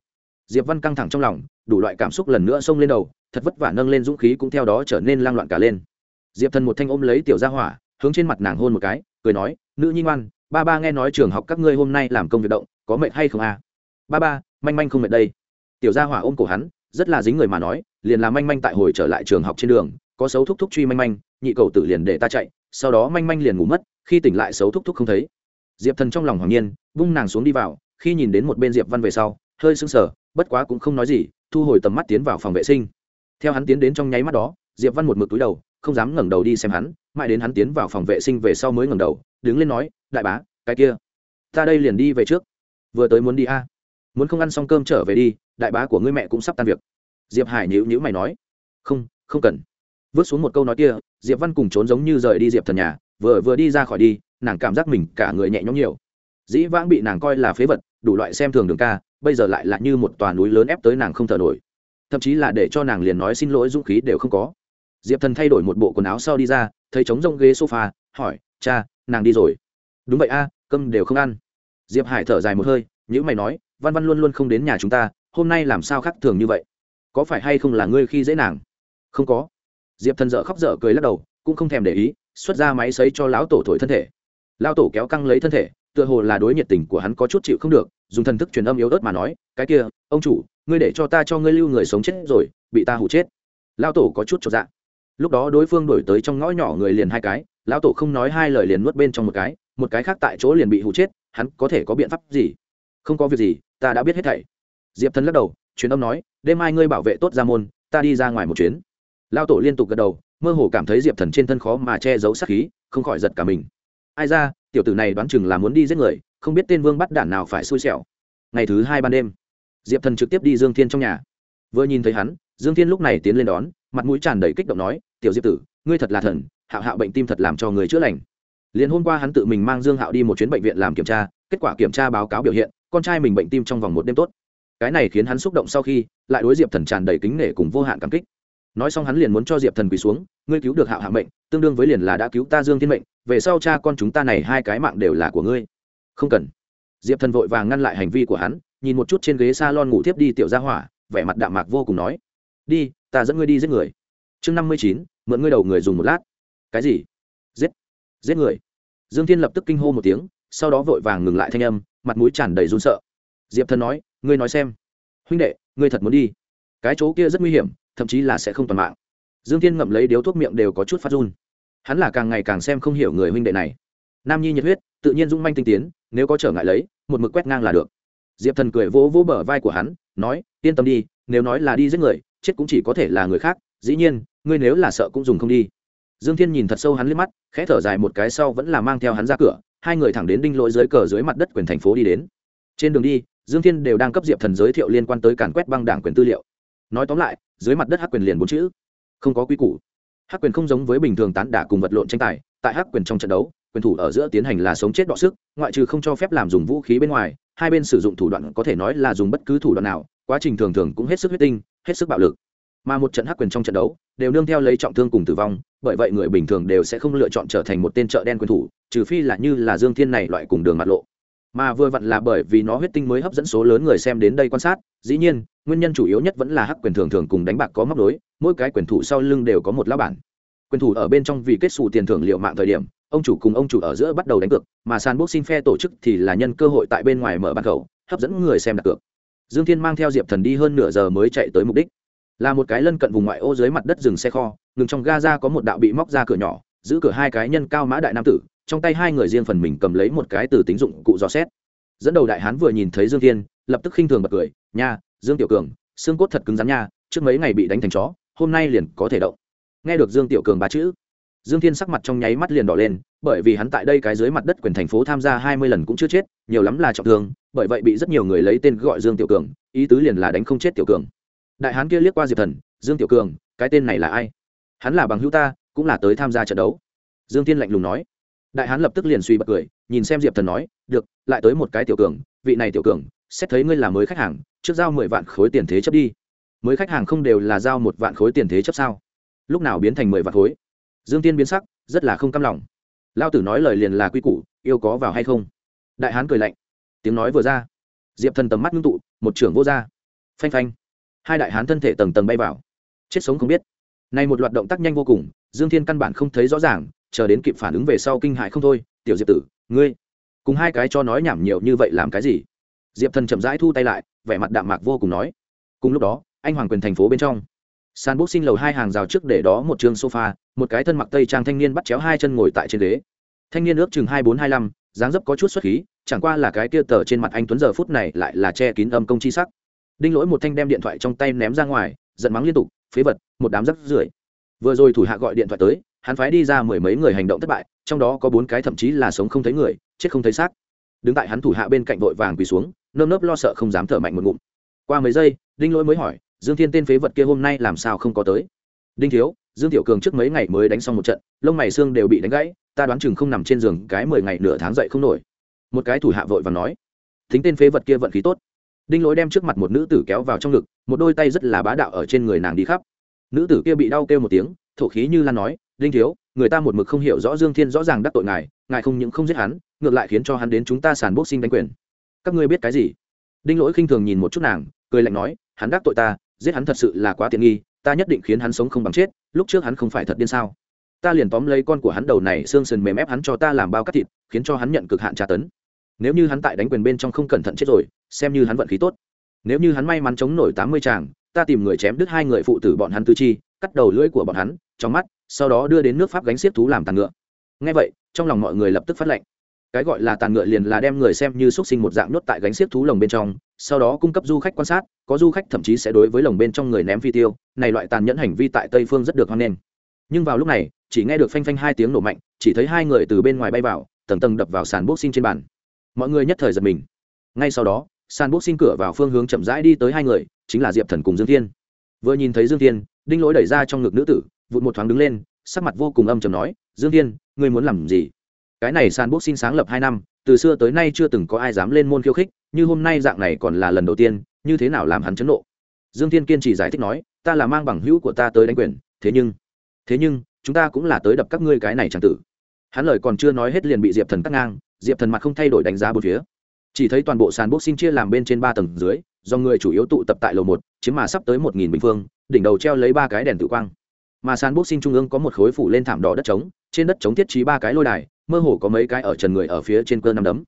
Diệp văn căng thẳng trong lòng, đủ loại cảm xúc lần nữa xông lên đầu, thật vất vả nâng lên dũng khí cũng theo đó trở nên lang loạn cả lên. Diệp thần một thanh ôm lấy tiểu gia hỏa, hướng trên mặt nàng hôn một cái, cười nói, nữ nhi ngoan, ba ba nghe nói trường học các ngươi hôm nay làm công việc động, có mệt hay không à? Ba ba, manh manh không mệt đây. Tiểu gia hỏa ôm cổ hắn, rất là dính người mà nói, liền làm manh manh tại hồi trở lại trường học trên đường có xấu thúc thúc truy manh manh, nhị cầu tử liền để ta chạy, sau đó manh manh liền ngủ mất, khi tỉnh lại xấu thúc thúc không thấy. Diệp thần trong lòng hoàng nhiên, vung nàng xuống đi vào, khi nhìn đến một bên diệp văn về sau, hơi sưng sờ, bất quá cũng không nói gì, thu hồi tầm mắt tiến vào phòng vệ sinh. Theo hắn tiến đến trong nháy mắt đó, diệp văn một mực túi đầu, không dám ngẩng đầu đi xem hắn, mãi đến hắn tiến vào phòng vệ sinh về sau mới ngẩng đầu, đứng lên nói, đại bá, cái kia, ta đây liền đi về trước. Vừa tới muốn đi a. Muốn không ăn xong cơm trở về đi, đại bá của ngươi mẹ cũng sắp tan việc. Diệp hải nhữ nhữ mày nói, không không cần vứt xuống một câu nói kia, diệp văn cùng trốn giống như rời đi diệp thần nhà, vừa vừa đi ra khỏi đi, nàng cảm giác mình cả người nhẹ nhõm nhiều. Dĩ vãng bị nàng coi là phế vật, đủ loại xem thường đường ca, bây giờ lại là như một tòa núi lớn ép tới nàng không thở nổi. Thậm chí là để cho nàng liền nói xin lỗi dũng khí đều không có. Diệp thần thay đổi một bộ quần áo sau đi ra, thấy trống rông ghế sofa, hỏi, cha, nàng đi rồi. Đúng vậy a, cơm đều không ăn. Diệp hải thở dài một hơi nhữ mày nói, văn văn luôn luôn không đến nhà chúng ta, hôm nay làm sao khác thường như vậy? Có phải hay không là ngươi khi dễ nàng? Không có diệp thần dợ khóc dở cười lắc đầu, cũng không thèm để ý, xuất ra máy xấy cho lão tổ thổi thân thể. Lão tổ kéo căng lấy thân thể, tựa hồ là đối nhiệt tình của hắn có chút chịu không được, dùng thần thức truyền âm yếu ớt mà nói, cái kia, ông chủ, ngươi để cho ta cho ngươi lưu người sống chết rồi, bị ta hụ chết. Lão tổ có chút cho dạ. Lúc đó đối phương đổi tới trong ngõ nhỏ người liền hai cái, lão tổ không nói hai lời liền nuốt bên trong một cái một cái khác tại chỗ liền bị hụ chết, hắn có thể có biện pháp gì? Không có việc gì, ta đã biết hết thảy. Diệp thần lắc đầu, truyền âm nói, đêm mai ngươi bảo vệ tốt ra môn, ta đi ra ngoài một chuyến lao tổ liên tục gật đầu, mơ hồ cảm thấy diệp thần trên thân khó mà che giấu sát khí, không khỏi giật cả mình. Ai ra, tiểu tử này đoán chừng là muốn đi giết người, không biết tên vương bắt đản nào phải xui xẻo. Ngày thứ hai ban đêm, diệp thần trực tiếp đi dương thiên trong nhà. Vừa nhìn thấy hắn, dương thiên lúc này tiến lên đón, mặt mũi tràn đầy kích động nói, tiểu diệp tử, ngươi thật là thần hạo hạo bệnh tim thật làm cho người chữa lành. Liền hôm qua hắn tự mình mang dương hạo đi một chuyến bệnh viện làm kiểm tra, kết quả kiểm tra báo cáo biểu hiện, con trai mình bệnh tim trong vòng một đêm tốt. Cái này khiến hắn xúc động sau khi, lại đối diệp thần tràn đầy kính nể cùng vô hạn cảm kích nói xong hắn liền muốn cho diệp thần quỳ xuống, ngươi cứu được hạo hạ mệnh, tương đương với liền là đã cứu ta dương thiên mệnh, về sau cha con chúng ta này hai cái mạng đều là của ngươi. Không cần. Diệp thần vội vàng ngăn lại hành vi của hắn, nhìn một chút trên ghế s a lon ngủ tiếp đi tiểu ra hỏa, vẻ mặt đạm mạc vô cùng nói, đi, ta dẫn ngươi đi giết người. Chương năm mươi chín, mượn ngươi đầu người dùng một lát. Cái gì? Giết giết người. Dương thiên lập tức kinh hô một tiếng, sau đó vội vàng ngừng lại thanh âm, mặt mũi tràn đầy run sợ. Diệp thần nói, ngươi nói xem, huynh đệ, ngươi thật muốn đi. Cái chỗ kia rất nguy hiểm thậm chí là sẽ không toàn mạng. Dương thiên ngậm lấy điếu thuốc miệng đều có chút phát run. Hắn là càng ngày càng xem không hiểu người huynh đệ này. Nam nhi nhiệt huyết, tự nhiên dung manh tinh tiến, nếu có trở ngại lấy, một mực quét ngang là được. Diệp thần cười vỗ vỗ bờ vai của hắn, nói, yên tâm đi, nếu nói là đi giết người, chết cũng chỉ có thể là người khác, dĩ nhiên, ngươi nếu là sợ cũng dùng không đi. Dương thiên nhìn thật sâu hắn lên mắt, khẽ thở dài một cái sau vẫn là mang theo hắn ra cửa, hai người thẳng đến đinh lỗi dưới cờ dưới mặt đất quyền thành phố đi đến. Trên đường đi, dương thiên đều đang cấp diệp thần giới thiệu liên quan tới càn quét băng đảng quyền tư liệu nói tóm lại, dưới mặt đất hắc quyền liền bốn chữ. Không có quy củ. Hắc quyền không giống với bình thường tán đả cùng vật lộn tranh tài, tại hắc quyền trong trận đấu, quyền thủ ở giữa tiến hành là sống chết đọ sức, ngoại trừ không cho phép làm dùng vũ khí bên ngoài, hai bên sử dụng thủ đoạn có thể nói là dùng bất cứ thủ đoạn nào, quá trình thường thường cũng hết sức huyết tinh, hết sức bạo lực. Mà một trận hắc quyền trong trận đấu, đều nương theo lấy trọng thương cùng tử vong, bởi vậy người bình thường đều sẽ không lựa chọn trở thành một tên chợ đen quyền thủ, trừ phi là như là dương thiên này loại cùng đường mặt lộ. Mà vừa vặn là bởi vì nó huyết tinh mới hấp dẫn số lớn người xem đến đây quan sát, dĩ nhiên nguyên nhân chủ yếu nhất vẫn là hắc quyền thường thường cùng đánh bạc có móc đối mỗi cái quyền thủ sau lưng đều có một lá bản. Quyền thủ ở bên trong vì kết xù tiền thưởng liệu mạng thời điểm, ông chủ cùng ông chủ ở giữa bắt đầu đánh cược, mà sàn xin phe tổ chức thì là nhân cơ hội tại bên ngoài mở bàn khẩu hấp dẫn người xem đặt cược. Dương thiên mang theo diệp thần đi hơn nửa giờ mới chạy tới mục đích. Là một cái lân cận vùng ngoại ô dưới mặt đất dừng xe kho, ngừng trong ga có một đạo bị móc ra cửa nhỏ, giữ cửa hai cái nhân cao mã đại nam tử, trong tay hai người riêng phần mình cầm lấy một cái từ tính dụng cụ dò xét. Dẫn đầu đại hán vừa nhìn thấy dương thiên, lập tức khinh thường bật cười, nha dương tiểu cường, xương cốt thật cứng rắn nha, trước mấy ngày bị đánh thành chó, hôm nay liền có thể động. Nghe được dương tiểu cường ba chữ, dương thiên sắc mặt trong nháy mắt liền đỏ lên, bởi vì hắn tại đây cái dưới mặt đất quyền thành phố tham gia hai mươi lần cũng chưa chết, nhiều lắm là trọng thương, bởi vậy bị rất nhiều người lấy tên gọi dương tiểu cường, ý tứ liền là đánh không chết tiểu cường. Đại hán kia liếc qua diệp thần, dương tiểu cường, cái tên này là ai? Hắn là bằng hữu ta, cũng là tới tham gia trận đấu. Dương thiên lạnh lùng nói. Đại hán lập tức liền suy bật cười, nhìn xem diệp thần nói, được, lại tới một cái tiểu cường, vị này tiểu cường xét thấy ngươi là mới khách hàng, trước giao mười vạn khối tiền thế chấp đi. Mới khách hàng không đều là giao một vạn khối tiền thế chấp sao? Lúc nào biến thành mười vạn khối? Dương tiên biến sắc, rất là không căm lòng. Lao tử nói lời liền là quy củ, yêu có vào hay không? Đại hán cười lạnh. Tiếng nói vừa ra, diệp thần tầm mắt ngưng tụ, một trưởng vô r phanh phanh. Hai đại hán thân thể tầng tầng bay vào. Chết sống không biết. Này một loạt động tác nhanh vô cùng, dương thiên căn bản không thấy rõ ràng, chờ đến kịp phản ứng về sau kinh hại không thôi. Tiểu diệp tử, ngươi, cùng hai cái cho nói nhảm nhiều như vậy làm cái gì? Diệp thần chậm rãi thu tay lại vẻ mặt đạm mạc vô cùng nói cùng lúc đó anh hoàng quyền thành phố bên trong sàn bốc xin lầu hai hàng rào trước để đó một trường sofa một cái thân mặc tây trang thanh niên bắt chéo hai chân ngồi tại trên ghế thanh niên ước chừng hai bốn hai năm dáng dấp có chút xuất khí chẳng qua là cái kia tờ trên mặt anh tuấn giờ phút này lại là che kín âm công chi sắc đinh lỗi một thanh đem điện thoại trong tay ném ra ngoài giận mắng liên tục phế vật một đám rắc rưởi vừa rồi thủ hạ gọi điện thoại tới hắn phái đi ra mười mấy người hành động thất bại trong đó có bốn cái thậm chí là sống không thấy người chết không thấy xác đứng tại hắn thủ hạ bên cạnh vội vàng quỳ xuống nơm nớp lo sợ không dám thở mạnh một ngụm. Qua mấy giây, đinh lỗi mới hỏi, dương thiên tên phế vật kia hôm nay làm sao không có tới? Đinh thiếu, dương tiểu cường trước mấy ngày mới đánh xong một trận, lông mày xương đều bị đánh gãy, ta đoán chừng không nằm trên giường cái mười ngày nửa tháng dậy không nổi. Một cái thủ hạ vội và nói, thính tên phế vật kia vận khí tốt. Đinh lỗi đem trước mặt một nữ tử kéo vào trong ngực, một đôi tay rất là bá đạo ở trên người nàng đi khắp. Nữ tử kia bị đau kêu một tiếng, thổ khí như lan nói, đinh thiếu, người ta một mực không hiểu rõ dương thiên rõ ràng đắc tội ngài ngài không những không giết hắn, ngược lại khiến cho hắn đến chúng ta sàn bốc sinh đánh quyền các ngươi biết cái gì? Đinh lỗi khinh thường nhìn một chút nàng, cười lạnh nói, hắn đắc tội ta, giết hắn thật sự là quá tiện nghi, ta nhất định khiến hắn sống không bằng chết, lúc trước hắn không phải thật điên sao? Ta liền tóm lấy con của hắn đầu này xương sườn mềm ép hắn cho ta làm bao cắt thịt, khiến cho hắn nhận cực hạn tra tấn. Nếu như hắn tại đánh quyền bên trong không cẩn thận chết rồi, xem như hắn vận khí tốt. Nếu như hắn may mắn chống nổi tám mươi tràng ta tìm người chém đứt hai người phụ tử bọn hắn tư chi, cắt đầu lưỡi của bọn hắn, trong mắt, sau đó đưa đến nước pháp gánh xiết thú làm tàn ngựa. Ngay vậy, trong lòng mọi người lập tức phát lệnh cái gọi là tàn ngựa liền là đem người xem như xuất sinh một dạng nhốt tại gánh xiếc thú lồng bên trong, sau đó cung cấp du khách quan sát, có du khách thậm chí sẽ đối với lồng bên trong người ném phi tiêu, này loại tàn nhẫn hành vi tại tây phương rất được hoan nghênh. Nhưng vào lúc này, chỉ nghe được phanh phanh hai tiếng nổ mạnh, chỉ thấy hai người từ bên ngoài bay vào, tầng tầng đập vào sàn bốc sinh trên bàn. Mọi người nhất thời giật mình. Ngay sau đó, sàn bốc sinh cửa vào phương hướng chậm rãi đi tới hai người, chính là diệp thần cùng dương thiên. Vừa nhìn thấy dương thiên, đinh lỗi đẩy ra trong ngực nữ tử, vụt một thoáng đứng lên, sắc mặt vô cùng âm chầm nói, dương thiên, ngươi muốn làm gì? Cái này sàn bốc xin sáng lập hai năm, từ xưa tới nay chưa từng có ai dám lên môn khiêu khích, như hôm nay dạng này còn là lần đầu tiên, như thế nào làm hắn chấn nộ? Dương thiên kiên trì giải thích nói, ta là mang bằng hữu của ta tới đánh quyền, thế nhưng thế nhưng, chúng ta cũng là tới đập các ngươi cái này chẳng tử. Hắn lời còn chưa nói hết liền bị diệp thần cắt ngang, diệp thần mặt không thay đổi đánh giá bốn phía. Chỉ thấy toàn bộ sàn boxing chia làm bên trên ba tầng dưới, do người chủ yếu tụ tập tại lầu một, chiếm mà sắp tới một nghìn bình phương, đỉnh đầu treo lấy ba cái đèn tự quang. Mà sàn boxing trung ương có một khối phủ lên thảm đỏ đất trống, trên đất trống thiết trí ba cái lôi đài mơ hồ có mấy cái ở trần người ở phía trên cơ năm đấm.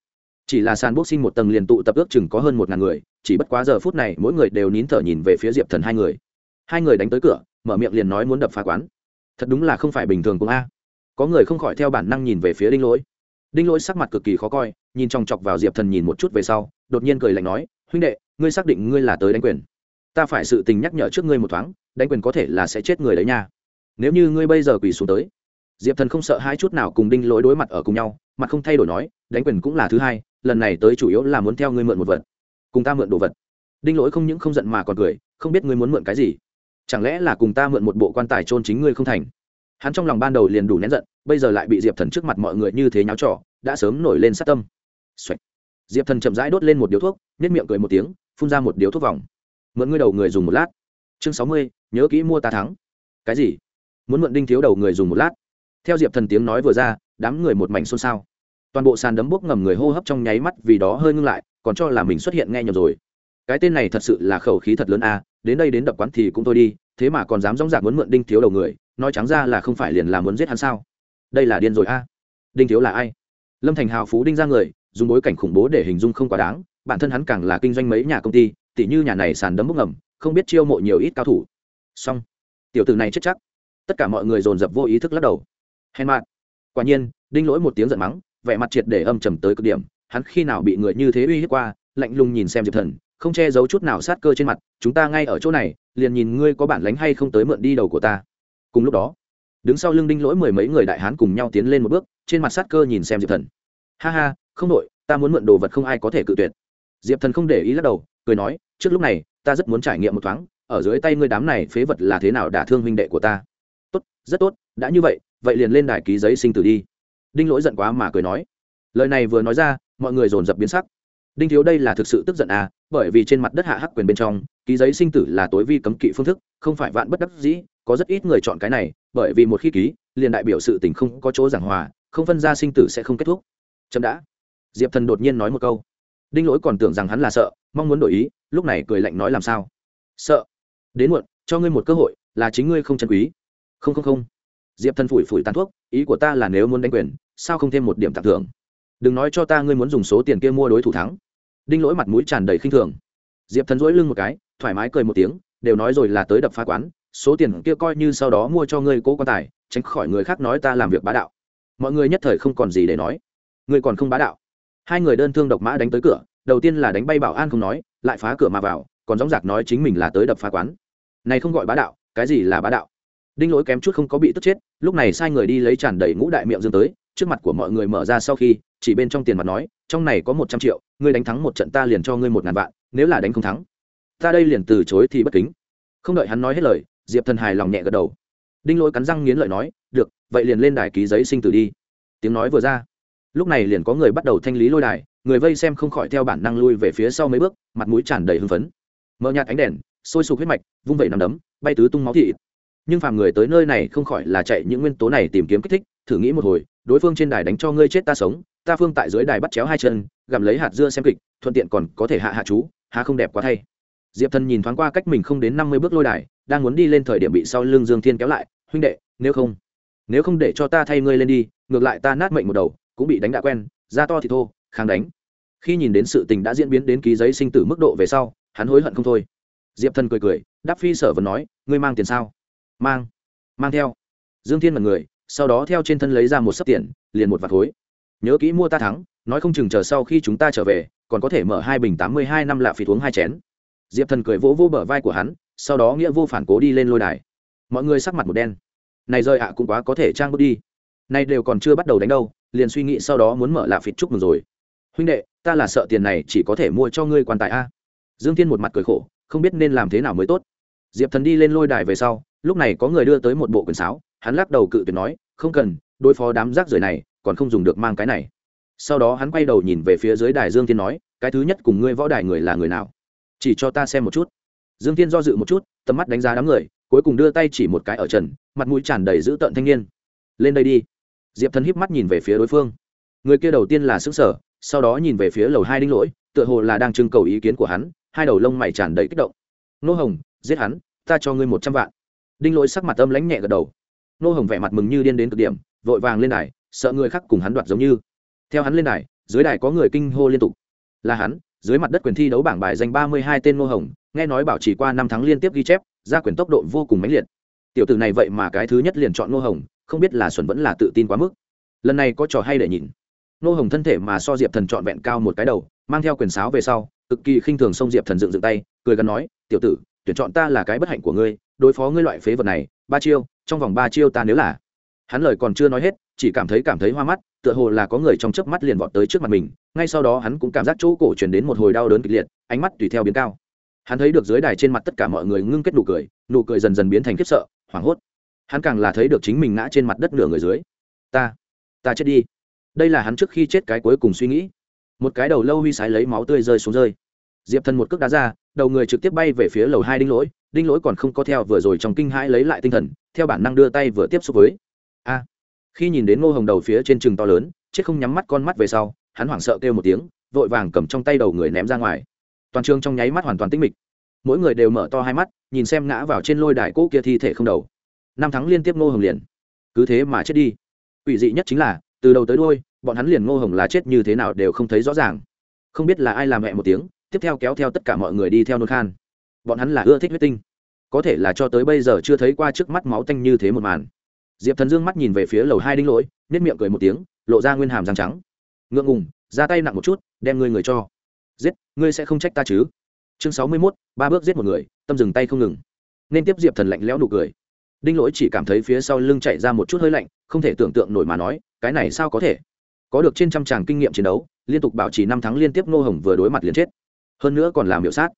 Chỉ là sàn boxing một tầng liền tụ tập ước chừng có hơn một ngàn người, chỉ bất quá giờ phút này mỗi người đều nín thở nhìn về phía diệp thần hai người. Hai người đánh tới cửa, mở miệng liền nói muốn đập phá quán. Thật đúng là không phải bình thường cũng a. Có người không khỏi theo bản năng nhìn về phía đinh lỗi. Đinh lỗi sắc mặt cực kỳ khó coi, nhìn chòng chọc vào diệp thần nhìn một chút về sau, đột nhiên cười lạnh nói, huynh đệ, ngươi xác định ngươi là tới đánh quyền. Ta phải sự tình nhắc nhở trước ngươi một thoáng, đánh quyền có thể là sẽ chết người đấy nha. Nếu như ngươi bây giờ quỳ xuống tới diệp thần không sợ hai chút nào cùng đinh lỗi đối mặt ở cùng nhau, mặt không thay đổi nói, đánh quyền cũng là thứ hai, lần này tới chủ yếu là muốn theo ngươi mượn một vật. Cùng ta mượn đồ vật. Đinh lỗi không những không giận mà còn cười, không biết ngươi muốn mượn cái gì. Chẳng lẽ là cùng ta mượn một bộ quan tài trôn chính ngươi không thành? Hắn trong lòng ban đầu liền đủ nén giận, bây giờ lại bị diệp thần trước mặt mọi người như thế nháo trò, đã sớm nổi lên sát tâm、Xoạch. diệp thần chậm rãi đốt lên một điếu thuốc nhét miệng cười một tiếng, phun ra một điếu thuốc vòng. Mượn ngươi đầu người dùng một lát. Chương sáu mươi, nhớ kỹ mua ta thắng. Cái gì? Muốn mượn đinh thiếu đầu người dùng một lát theo diệp thần tiếng nói vừa ra, đám người một mảnh xôn xao. Toàn bộ sàn đấm bốc ngầm người hô hấp trong nháy mắt vì đó hơi ngưng lại, còn cho là mình xuất hiện nghe nhầm rồi. Cái tên này thật sự là khẩu khí thật lớn a, đến đây đến đập quán thì cũng thôi đi, thế mà còn dám dóng dạc muốn mượn đinh thiếu đầu người, nói trắng ra là không phải liền là muốn giết hắn sao? Đây là điên rồi a. Đinh thiếu là ai? Lâm thành hào phú đinh ra người, dùng bối cảnh khủng bố để hình dung không quá đáng, bản thân hắn càng là kinh doanh mấy nhà công ty, tỉ như nhà này sàn đấm bốc ngầm, không biết chiêu mộ nhiều ít cao thủ. Song tiểu tử này chết chắc. Tất cả mọi người dồn dập vô ý thức lắc đầu hèn mạn quả nhiên, đinh lỗi một tiếng giận mắng, vẻ mặt triệt để âm trầm tới cực điểm. Hắn khi nào bị người như thế uy hiếp qua, lạnh lùng nhìn xem diệp thần, không che giấu chút nào sát cơ trên mặt. Chúng ta ngay ở chỗ này, liền nhìn ngươi có bản lánh hay không tới mượn đi đầu của ta. Cùng lúc đó, đứng sau lưng đinh lỗi mười mấy người đại hán cùng nhau tiến lên một bước, trên mặt sát cơ nhìn xem diệp thần. Ha ha, không đội, ta muốn mượn đồ vật không ai có thể cự tuyệt. Diệp thần không để ý lắc đầu, cười nói, trước lúc này, ta rất muốn trải nghiệm một thoáng, ở dưới tay ngươi đám này phế vật là thế nào đả thương huynh đệ của ta. Tốt, rất tốt, đã như vậy vậy liền lên đài ký giấy sinh tử đi. Đinh lỗi giận quá mà cười nói. Lời này vừa nói ra, mọi người dồn dập biến sắc. Đinh thiếu đây là thực sự tức giận à bởi vì trên mặt đất hạ hắc quyền bên trong, ký giấy sinh tử là tối vi cấm kỵ phương thức, không phải vạn bất đắc dĩ, có rất ít người chọn cái này, bởi vì một khi ký, liền đại biểu sự tình không có chỗ giảng hòa, không phân ra sinh tử sẽ không kết thúc. Chậm đã. Diệp thần đột nhiên nói một câu. Đinh lỗi còn tưởng rằng hắn là sợ, mong muốn đổi ý, lúc này cười lạnh nói làm sao? Sợ. Đến muộn, cho ngươi một cơ hội, là chính ngươi không chân quý. Không không không diệp thần phủi phủi tàn thuốc, ý của ta là nếu muốn đánh quyền, sao không thêm một điểm tặng thưởng? Đừng nói cho ta ngươi muốn dùng số tiền kia mua đối thủ thắng. Đinh lỗi mặt mũi tràn đầy khinh thường. Diệp thần dỗi lưng một cái, thoải mái cười một tiếng, đều nói rồi là tới đập phá quán, số tiền kia coi như sau đó mua cho ngươi cố quan tài, tránh khỏi người khác nói ta làm việc bá đạo. Mọi người nhất thời không còn gì để nói. Ngươi còn không bá đạo. Hai người đơn thương độc mã đánh tới cửa, đầu tiên là đánh bay bảo an không nói, lại phá cửa mà vào, còn dóng dạc nói chính mình là tới đập phá quán. Này không gọi bá đạo, cái gì là bá đạo? Đinh lỗi kém chút không có bị tức chết, lúc này sai người đi lấy tràn đầy ngũ đại miệng dương tới, trước mặt của mọi người mở ra sau khi, chỉ bên trong tiền mặt nói, trong này có một trăm triệu, ngươi đánh thắng một trận ta liền cho ngươi một ngàn vạn, nếu là đánh không thắng, ta đây liền từ chối thì bất kính. Không đợi hắn nói hết lời, diệp thần hài lòng nhẹ gật đầu. Đinh lỗi cắn răng nghiến lợi nói, được, vậy liền lên đài ký giấy sinh tử đi. Tiếng nói vừa ra, lúc này liền có người bắt đầu thanh lý lôi đài, người vây xem không khỏi theo bản năng lui về phía sau mấy bước, mặt mũi tràn đầy hưng phấn. Mở nhạt ánh đèn, sôi sục huyết mạch, vung vẩy nằm đấm, bay tứ tung máu thị nhưng phàm người tới nơi này không khỏi là chạy những nguyên tố này tìm kiếm kích thích, thử nghĩ một hồi, đối phương trên đài đánh cho ngươi chết ta sống, ta phương tại dưới đài bắt chéo hai chân, gặm lấy hạt dưa xem kịch, thuận tiện còn có thể hạ hạ chú, há không đẹp quá thay. Diệp thần nhìn thoáng qua cách mình không đến năm mươi bước lôi đài, đang muốn đi lên thời điểm bị sau lưng dương thiên kéo lại, huynh đệ, nếu không nếu không để cho ta thay ngươi lên đi, ngược lại ta nát mệnh một đầu, cũng bị đánh đã quen, da to thì thô, kháng đánh. Khi nhìn đến sự tình đã diễn biến đến ký giấy sinh tử mức độ về sau, hắn hối hận không thôi. Diệp thần cười cười, đáp phi sở vẫn nói, ngươi mang tiền sao? Mang mang theo. Dương thiên mật người, sau đó theo trên thân lấy ra một sấp tiền, liền một vạt khối. Nhớ kỹ mua ta thắng, nói không chừng chờ sau khi chúng ta trở về, còn có thể mở hai bình tám mươi hai năm lạ phỉ uống hai chén. Diệp thần cười vỗ vỗ bờ vai của hắn, sau đó nghĩa vô phản cố đi lên lôi đài. Mọi người sắc mặt một đen. Này rơi ạ, cũng quá có thể trang bước đi. Nay đều còn chưa bắt đầu đánh đâu, liền suy nghĩ sau đó muốn mở lạ phịt chúc mừng rồi. Huynh đệ, ta là sợ tiền này chỉ có thể mua cho ngươi quan tài a. Dương thiên một mặt cười khổ, không biết nên làm thế nào mới tốt. Diệp thần đi lên lôi đài về sau lúc này có người đưa tới một bộ quần sáo, hắn lắc đầu cự tuyệt nói, không cần, đối phó đám rác rưởi này, còn không dùng được mang cái này. Sau đó hắn quay đầu nhìn về phía dưới đài dương thiên nói, cái thứ nhất cùng ngươi võ đài người là người nào? Chỉ cho ta xem một chút. Dương thiên do dự một chút, tầm mắt đánh giá đám người, cuối cùng đưa tay chỉ một cái ở trần, mặt mũi tràn đầy dữ tợn thanh niên. Lên đây đi. Diệp thần híp mắt nhìn về phía đối phương. Người kia đầu tiên là xứng sở sau đó nhìn về phía lầu hai đinh lỗi, tựa hồ là đang trưng cầu ý kiến của hắn, hai đầu lông mày tràn đầy kích động. Nô hồng, giết hắn, ta cho ngươi một trăm vạn đinh lỗi sắc mặt âm lãnh nhẹ gật đầu. Nô hồng vẻ mặt mừng như điên đến cực điểm, vội vàng lên đài, sợ người khác cùng hắn đoạt giống như. Theo hắn lên đài, dưới đài có người kinh hô liên tục. Là hắn, dưới mặt đất quyền thi đấu bảng bài danh ba mươi hai tên nô hồng, nghe nói bảo chỉ qua năm tháng liên tiếp ghi chép ra quyền tốc độ vô cùng mãnh liệt. Tiểu tử này vậy mà cái thứ nhất liền chọn nô hồng, không biết là xuẩn vẫn là tự tin quá mức. Lần này có trò hay để nhìn. Nô hồng thân thể mà so diệp thần trọn vẹn cao một cái đầu, mang theo quyền sáo về sau, cực kỳ khinh thường xông diệp thần dựng dựng tay, cười gắn nói, tiểu tử, tuyển chọn ta là cái bất hạnh của ngươi đối phó ngươi loại phế vật này, ba chiêu, trong vòng ba chiêu ta nếu là hắn lời còn chưa nói hết, chỉ cảm thấy cảm thấy hoa mắt, tựa hồ là có người trong chớp mắt liền vọt tới trước mặt mình, ngay sau đó hắn cũng cảm giác chỗ cổ chuyển đến một hồi đau đớn kịch liệt, ánh mắt tùy theo biến cao. Hắn thấy được dưới đài trên mặt tất cả mọi người ngưng kết nụ cười nụ cười dần dần biến thành khiếp sợ, hoảng hốt. Hắn càng là thấy được chính mình ngã trên mặt đất nửa người dưới. Ta ta chết đi. Đây là hắn trước khi chết cái cuối cùng suy nghĩ. Một cái đầu lâu huy sái lấy máu tươi rơi xuống rơi. Diệp thần một cước đá ra, đầu người trực tiếp bay về phía lầu hai đinh lỗi đinh lỗi còn không có theo vừa rồi trong kinh hãi lấy lại tinh thần, theo bản năng đưa tay vừa tiếp xúc với. A, khi nhìn đến ngô hồng đầu phía trên chừng to lớn, chết không nhắm mắt con mắt về sau, hắn hoảng sợ kêu một tiếng, vội vàng cầm trong tay đầu người ném ra ngoài. Toàn trường trong nháy mắt hoàn toàn tĩnh mịch. Mỗi người đều mở to hai mắt, nhìn xem ngã vào trên lôi đài cỗ kia thi thể không đầu. Năm tháng liên tiếp ngô hồng liền. Cứ thế mà chết đi. Ủy dị nhất chính là, từ đầu tới đôi bọn hắn liền ngô hồng là chết như thế nào đều không thấy rõ ràng. Không biết là ai làm mẹ một tiếng, tiếp theo kéo theo tất cả mọi người đi theo nôn khan bọn hắn là ưa thích huyết tinh. Có thể là cho tới bây giờ chưa thấy qua trước mắt máu tanh như thế một màn. Diệp thần dương mắt nhìn về phía lầu hai đinh lỗi nếp miệng cười một tiếng, lộ ra nguyên hàm răng trắng. Ngượng ngùng, ra tay nặng một chút, đem ngươi người cho. Giết, ngươi sẽ không trách ta chứ? Chương sáu mươi mốt, ba bước giết một người, tâm dừng tay không ngừng. Nên tiếp diệp thần lạnh lẽo nụ cười. Đinh lỗi chỉ cảm thấy phía sau lưng chạy ra một chút hơi lạnh, không thể tưởng tượng nổi mà nói, cái này sao có thể? Có được trên trăm tràng kinh nghiệm chiến đấu, liên tục bảo trì năm tháng liên tiếp nô hồng vừa đối mặt liền chết. Hơn nữa còn làm hiệu sát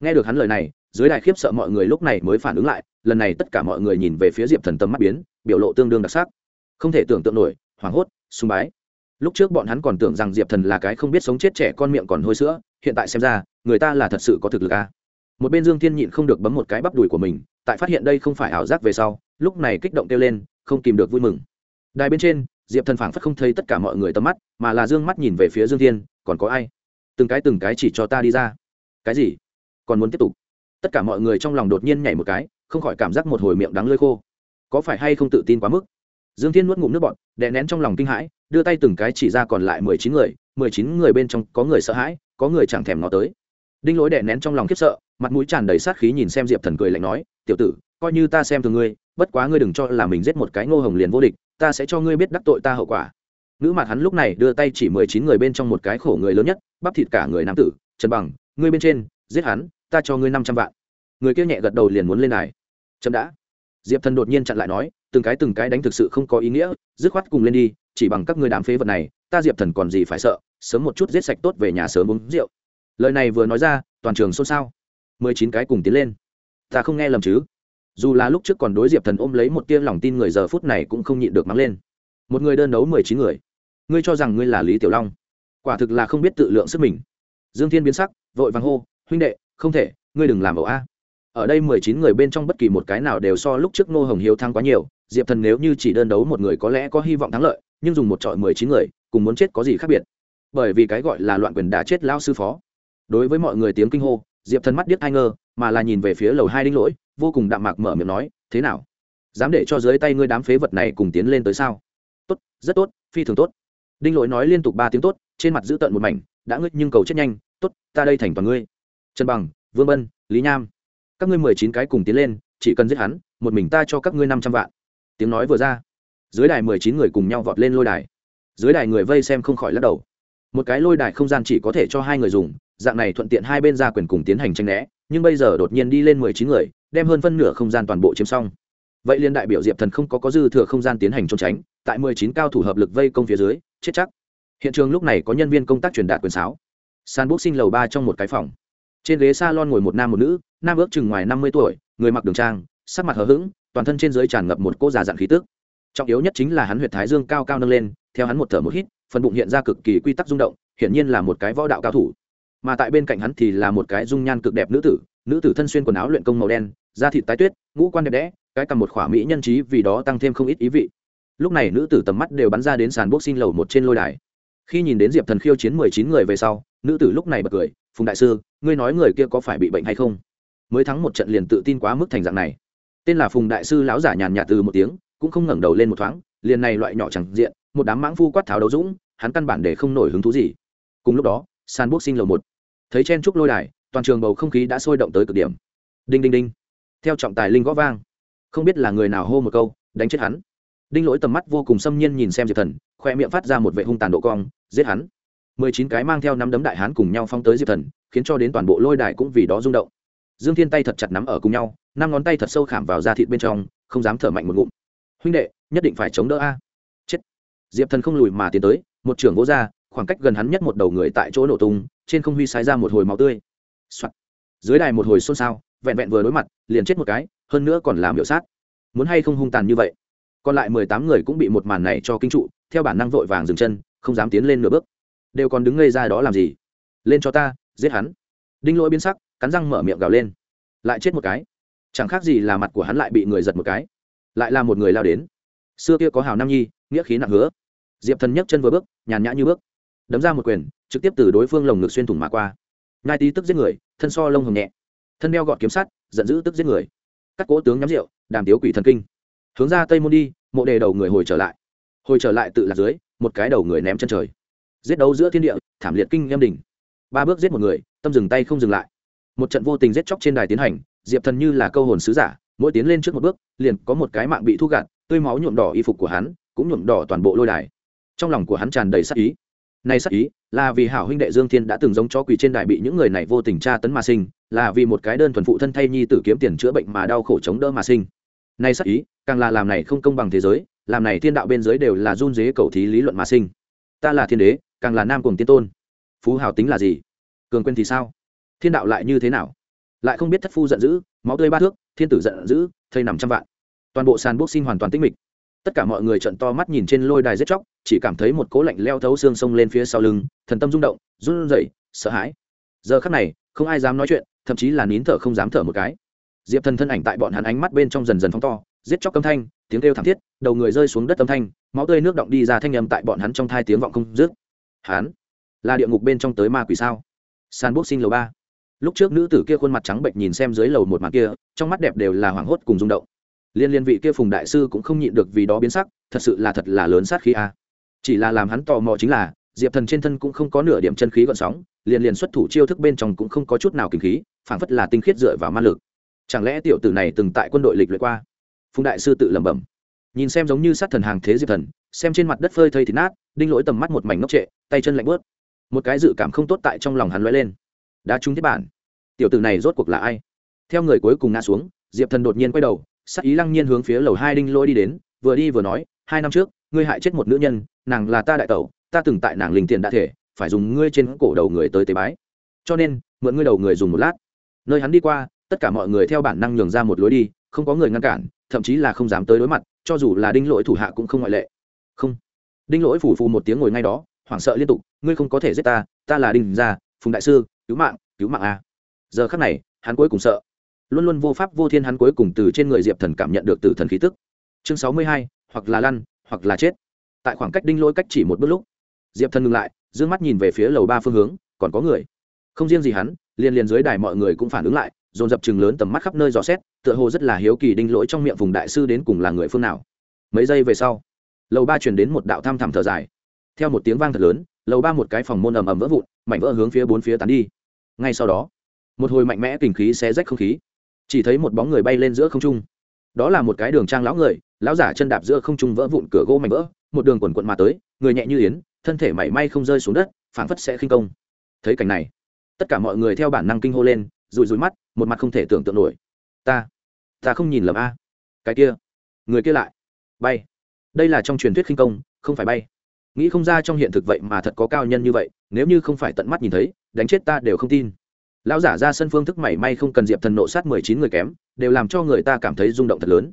nghe được hắn lời này, dưới đại khiếp sợ mọi người lúc này mới phản ứng lại, lần này tất cả mọi người nhìn về phía diệp thần tâm mắt biến, biểu lộ tương đương đặc sắc. Không thể tưởng tượng nổi, hoảng hốt sung bái. Lúc trước bọn hắn còn tưởng rằng diệp thần là cái không biết sống chết trẻ con miệng còn hôi sữa, hiện tại xem ra, người ta là thật sự có thực lực à. một bên dương thiên nhịn không được bấm một cái bắp đùi của mình, tại phát hiện đây không phải ảo giác về sau, lúc này kích động kêu lên, không kìm được vui mừng. Đài bên trên, diệp thần phảng phất không thấy tất cả mọi người tầm mắt, mà là dương mắt nhìn về phía dương thiên, còn có ai? Từng cái từng cái chỉ cho ta đi ra. Cái gì? Còn muốn tiếp tục. Tất cả mọi người trong lòng đột nhiên nhảy một cái, không khỏi cảm giác một hồi miệng đắng lơi khô. Có phải hay không tự tin quá mức? Dương thiên nuốt ngụm nước bọn đè nén trong lòng kinh hãi, đưa tay từng cái chỉ ra còn lại mười chín người, mười chín người bên trong có người sợ hãi, có người chẳng thèm nó tới. Đinh Lỗi đè nén trong lòng khiếp sợ, mặt mũi tràn đầy sát khí nhìn xem diệp thần cười lạnh nói, tiểu tử, coi như ta xem thường ngươi, bất quá ngươi đừng cho là mình giết một cái ngô hồng liền vô địch, ta sẽ cho ngươi biết đắc tội ta hậu quả. Nữ mặt hắn lúc này đưa tay chỉ mười chín người bên trong một cái khổ người lớn nhất, bắp thịt cả người nam tử, trần bằng, ngươi bên trên, giết hắn ta cho ngươi năm trăm vạn. Người kia nhẹ gật đầu liền muốn lên này chậm đã. Diệp thần đột nhiên chặn lại nói, từng cái từng cái đánh thực sự không có ý nghĩa, dứt khoát cùng lên đi, chỉ bằng các ngươi đám phế vật này, ta diệp thần còn gì phải sợ, sớm một chút giết sạch tốt về nhà sớm uống rượu. Lời này vừa nói ra, toàn trường xôn xao. Mười chín cái cùng tiến lên. Ta không nghe lầm chứ? Dù là lúc trước còn đối diệp thần ôm lấy một tia lòng tin người giờ phút này cũng không nhịn được mắng lên. Một người đơn đấu mười chín người. Ngươi cho rằng ngươi là lý tiểu long? Quả thực là không biết tự lượng sức mình. Dương thiên biến sắc, vội vàng hô, huynh đệ không thể, ngươi đừng làm ẩu a. Ở đây mười chín người bên trong bất kỳ một cái nào đều so lúc trước ngô hồng hiếu thắng quá nhiều, diệp thần nếu như chỉ đơn đấu một người có lẽ có hy vọng thắng lợi, nhưng dùng một trọi mười chín người, cùng muốn chết có gì khác biệt? Bởi vì cái gọi là loạn quyền đã chết lao sư phó. Đối với mọi người tiếng kinh hô, diệp thần mắt điếc ai ngơ mà là nhìn về phía lầu hai đinh lỗi, vô cùng đạm mạc mở miệng nói, thế nào? Dám để cho dưới tay ngươi đám phế vật này cùng tiến lên tới sao? Tốt, rất tốt, phi thường tốt. Đinh lỗi nói liên tục ba tiếng tốt, trên mặt giữ tận một mảnh, đã ngươi nhưng cầu chết nhanh, tốt, ta đây thành toàn ngươi trần bằng, vương bân, lý nham. Các ngươi mười chín cái cùng tiến lên, chỉ cần giết hắn, một mình ta cho các ngươi năm trăm vạn. Tiếng nói vừa ra, dưới đài mười chín người cùng nhau vọt lên lôi đài. Dưới đài người vây xem không khỏi lắc đầu. Một cái lôi đài không gian chỉ có thể cho hai người dùng, dạng này thuận tiện hai bên ra quyền cùng tiến hành tranh né, nhưng bây giờ đột nhiên đi lên mười chín người, đem hơn phân nửa không gian toàn bộ chiếm xong. Vậy liên đại biểu diệp thần không có có dư thừa không gian tiến hành trốn tránh, tại mười chín cao thủ hợp lực vây công phía dưới, chết chắc. Hiện trường lúc này có nhân viên công tác truyền đạt quyền sáo. San bốc sinh lầu ba trong một cái phòng trên ghế s a lon ngồi một nam một nữ, nam ước chừng ngoài năm mươi tuổi, người mặc đường trang, sắc mặt hờ hững, toàn thân trên dưới tràn ngập một cô già dặn khí tước trọng yếu nhất chính là hắn huyệt thái dương cao cao nâng lên, theo hắn một thở một hít, phần bụng hiện ra cực kỳ quy tắc rung động, hiển nhiên là một cái võ đạo cao thủ. Mà tại bên cạnh hắn thì là một cái dung nhan cực đẹp nữ tử nữ tử thân xuyên quần áo luyện công màu đen, da thịt tái tuyết, ngũ quan đẹp đẽ, cái cầm một khỏa mỹ nhân trí vì đó tăng thêm không ít ý vị. Lúc này nữ tử tầm mắt đều bắn ra đến sàn bốc xin lầu một trên lôi đài. Khi nhìn đến diệp thần khiêu chiến mười chín người về sau, nữ tử lúc này bật cười phùng đại sư, ngươi nói người kia có phải bị bệnh hay không? Mới thắng một trận liền tự tin quá mức thành dạng này. Tên là phùng đại sư lão giả nhàn nhạt từ một tiếng, cũng không ngẩng đầu lên một thoáng, liền này loại nhỏ chẳng diện, một đám mãng phu quát tháo đấu dũng, hắn căn bản để không nổi hứng thú gì. Cùng lúc đó, sàn bốc sinh lầu một. Thấy chen trúc lôi đài, toàn trường bầu không khí đã sôi động tới cực điểm. Đinh đinh đinh. Theo trọng tài linh gõ vang. Không biết là người nào hô một câu, đánh chết hắn. Đinh lỗi tầm mắt vô cùng xâm nhiên nhìn xem diệp thần, khoe miệng phát ra một vệ hung tàn độ cong, giết hắn mười chín cái mang theo năm đấm đại hán cùng nhau phong tới diệp thần, khiến cho đến toàn bộ lôi đài cũng vì đó rung động. Dương thiên tay thật chặt nắm ở cùng nhau, năm ngón tay thật sâu khảm vào da thịt bên trong, không dám thở mạnh một ngụm. Huynh đệ, nhất định phải chống đỡ a. Chết. Diệp thần không lùi mà tiến tới, một trưởng vỗ ra, khoảng cách gần hắn nhất một đầu người tại chỗ nổ tung, trên không huy sái ra một hồi máu tươi、Soạn. dưới đài một hồi xôn xao, vẹn vẹn vừa đối mặt, liền chết một cái, hơn nữa còn làm hiệu sát. Muốn hay không hung tàn như vậy? Còn lại mười tám người cũng bị một màn này cho kinh trụ, theo bản năng vội vàng dừng chân, không dám tiến lên nửa bước đều còn đứng ngây ra đó làm gì? Lên cho ta, giết hắn. Đinh lỗi biến sắc, cắn răng mở miệng gào lên. Lại chết một cái. Chẳng khác gì là mặt của hắn lại bị người giật một cái. Lại là một người lao đến. Xưa kia có hào nam nhi, nghĩa khí nặng hứa. Diệp thần nhấc chân vừa bước, nhàn nhã như bước. Đấm ra một quyền, trực tiếp từ đối phương lồng ngực xuyên thủng mà qua. Ngai tí tức giết người, thân so lông hồng nhẹ. Thân đeo gọt kiếm sắt, giận dữ tức giết người. Các cố tướng nhắm rượu, đàm tiếu quỷ thần kinh. Hướng ra tây môn đi, mộ đề đầu người hồi trở lại. Hồi trở lại tự lạc dưới, một cái đầu người ném chân trời giết đấu giữa thiên địa, thảm liệt kinh em đỉnh. Ba bước giết một người, tâm dừng tay không dừng lại. Một trận vô tình giết chóc trên đài tiến hành, diệp thần như là câu hồn sứ giả, mỗi tiến lên trước một bước, liền có một cái mạng bị thu gạt, tươi máu nhuộm đỏ y phục của hắn, cũng nhuộm đỏ toàn bộ lôi đài. Trong lòng của hắn tràn đầy sắc ý. Này sắc ý, là vì hảo huynh đệ dương thiên đã từng giống cho quỳ trên đài bị những người này vô tình tra tấn mà sinh, là vì một cái đơn thuần phụ thân thay nhi tử kiếm tiền chữa bệnh mà đau khổ chống đỡ mà sinh. Này sắc ý, càng là làm này không công bằng thế giới, làm này thiên đạo bên giới đều là run dế cầu thí lý luận mà sinh. Ta là thiên đế càng là nam cùng tiên tôn. Phú hào tính là gì? Cường quên thì sao? Thiên đạo lại như thế nào? Lại không biết thất phu giận dữ, máu tươi ba thước, thiên tử giận dữ, thây nằm trăm vạn. Toàn bộ sàn bốc xin hoàn toàn tĩnh mịch. Tất cả mọi người trận to mắt nhìn trên lôi đài giết chóc, chỉ cảm thấy một cố lạnh leo thấu xương sông lên phía sau lưng, thần tâm rung động, run rẩy, sợ hãi. Giờ khắc này, không ai dám nói chuyện, thậm chí là nín thở không dám thở một cái. Diệp thần thân ảnh tại bọn hắn ánh mắt bên trong dần dần phóng to, giết chóc âm thanh, tiếng kêu thảm thiết, đầu người rơi xuống đất âm thanh, máu tươi nước động đi ra thanh âm tại bọn hắn trong thai tiếng vọng không dứt hắn là địa ngục bên trong tới ma quỷ sao? San bốc sinh lầu ba. Lúc trước nữ tử kia khuôn mặt trắng bệnh nhìn xem dưới lầu một mặt kia, trong mắt đẹp đều là hoảng hốt cùng rung động. Liên liên vị kia phùng đại sư cũng không nhịn được vì đó biến sắc, thật sự là thật là lớn sát khí a. Chỉ là làm hắn tò mò chính là, diệp thần trên thân cũng không có nửa điểm chân khí gọn sóng liền liền xuất thủ chiêu thức bên trong cũng không có chút nào kinh khí, phảng phất là tinh khiết dựa vào ma lực. Chẳng lẽ tiểu tử này từng tại quân đội lịch luyện qua? Phùng đại sư tự lẩm bẩm. Nhìn xem giống như sát thần hàng thế diệp thần xem trên mặt đất phơi thây thịt nát, đinh lỗi tầm mắt một mảnh ngốc trệ, tay chân lạnh bớt. Một cái dự cảm không tốt tại trong lòng hắn lóe lên. Đã trúng thiết bản. Tiểu tử này rốt cuộc là ai? Theo người cuối cùng ngã xuống, diệp thần đột nhiên quay đầu, sắc ý lăng nhiên hướng phía lầu hai đinh lỗi đi đến, vừa đi vừa nói, hai năm trước, ngươi hại chết một nữ nhân, nàng là ta đại tẩu, ta từng tại nàng linh tiền đã thể, phải dùng ngươi trên cổ đầu người tới tế bái. Cho nên, mượn ngươi đầu người dùng một lát. Nơi hắn đi qua, tất cả mọi người theo bản năng nhường ra một lối đi, không có người ngăn cản, thậm chí là không dám tới đối mặt, cho dù là đinh lỗi thủ hạ cũng không ngoại lệ không. Đinh lỗi phủ phù một tiếng ngồi ngay đó, hoảng sợ liên tục, ngươi không có thể giết ta ta là đinh gia, phùng đại sư, cứu mạng cứu mạng a. Giờ khắc này, hắn cuối cùng sợ. Luôn luôn vô pháp, vô thiên hắn cuối cùng từ trên người diệp thần cảm nhận được từ thần khí tức. Chương sáu mươi hai, hoặc là lăn, hoặc là chết. Tại khoảng cách đinh lỗi cách chỉ một bước lúc, diệp thần ngừng lại d ư ơ n g mắt nhìn về phía lầu ba phương hướng, còn có người. Không riêng gì hắn, liền liền dưới đài mọi người cũng phản ứng lại, dồn dập chừng lớn tầm mắt khắp nơi dò xét, tựa hồ rất là hiếu kỳ đinh lỗi trong miệng vùng đại sư đến cùng là người phương nào. Mấy giây về sau lầu ba chuyển đến một đạo thăm thẳm thở dài. Theo một tiếng vang thật lớn, lầu ba một cái phòng môn ầm ầm vỡ vụn, mảnh vỡ hướng phía bốn phía tán đi. Ngay sau đó, một hồi mạnh mẽ kình khí xé rách không khí. Chỉ thấy một bóng người bay lên giữa không trung. Đó là một cái đường trang lão người, lão giả chân đạp giữa không trung vỡ vụn cửa gỗ mảnh vỡ, một đường quần quận mà tới, người nhẹ như yến, thân thể mảy may không rơi xuống đất, phảng phất sẽ khinh công. Thấy cảnh này, tất cả mọi người theo bản năng kinh hô lên, rụi rụi mắt, một mặt không thể tưởng tượng nổi. Ta ta không nhìn lầm a. Cái kia, người kia lại bay đây là trong truyền thuyết khinh công, không phải bay. Nghĩ không ra trong hiện thực vậy mà thật có cao nhân như vậy, nếu như không phải tận mắt nhìn thấy, đánh chết ta đều không tin. Lão giả ra sân phương thức mảy may không cần diệp thần nộ sát mười chín người kém, đều làm cho người ta cảm thấy rung động thật lớn.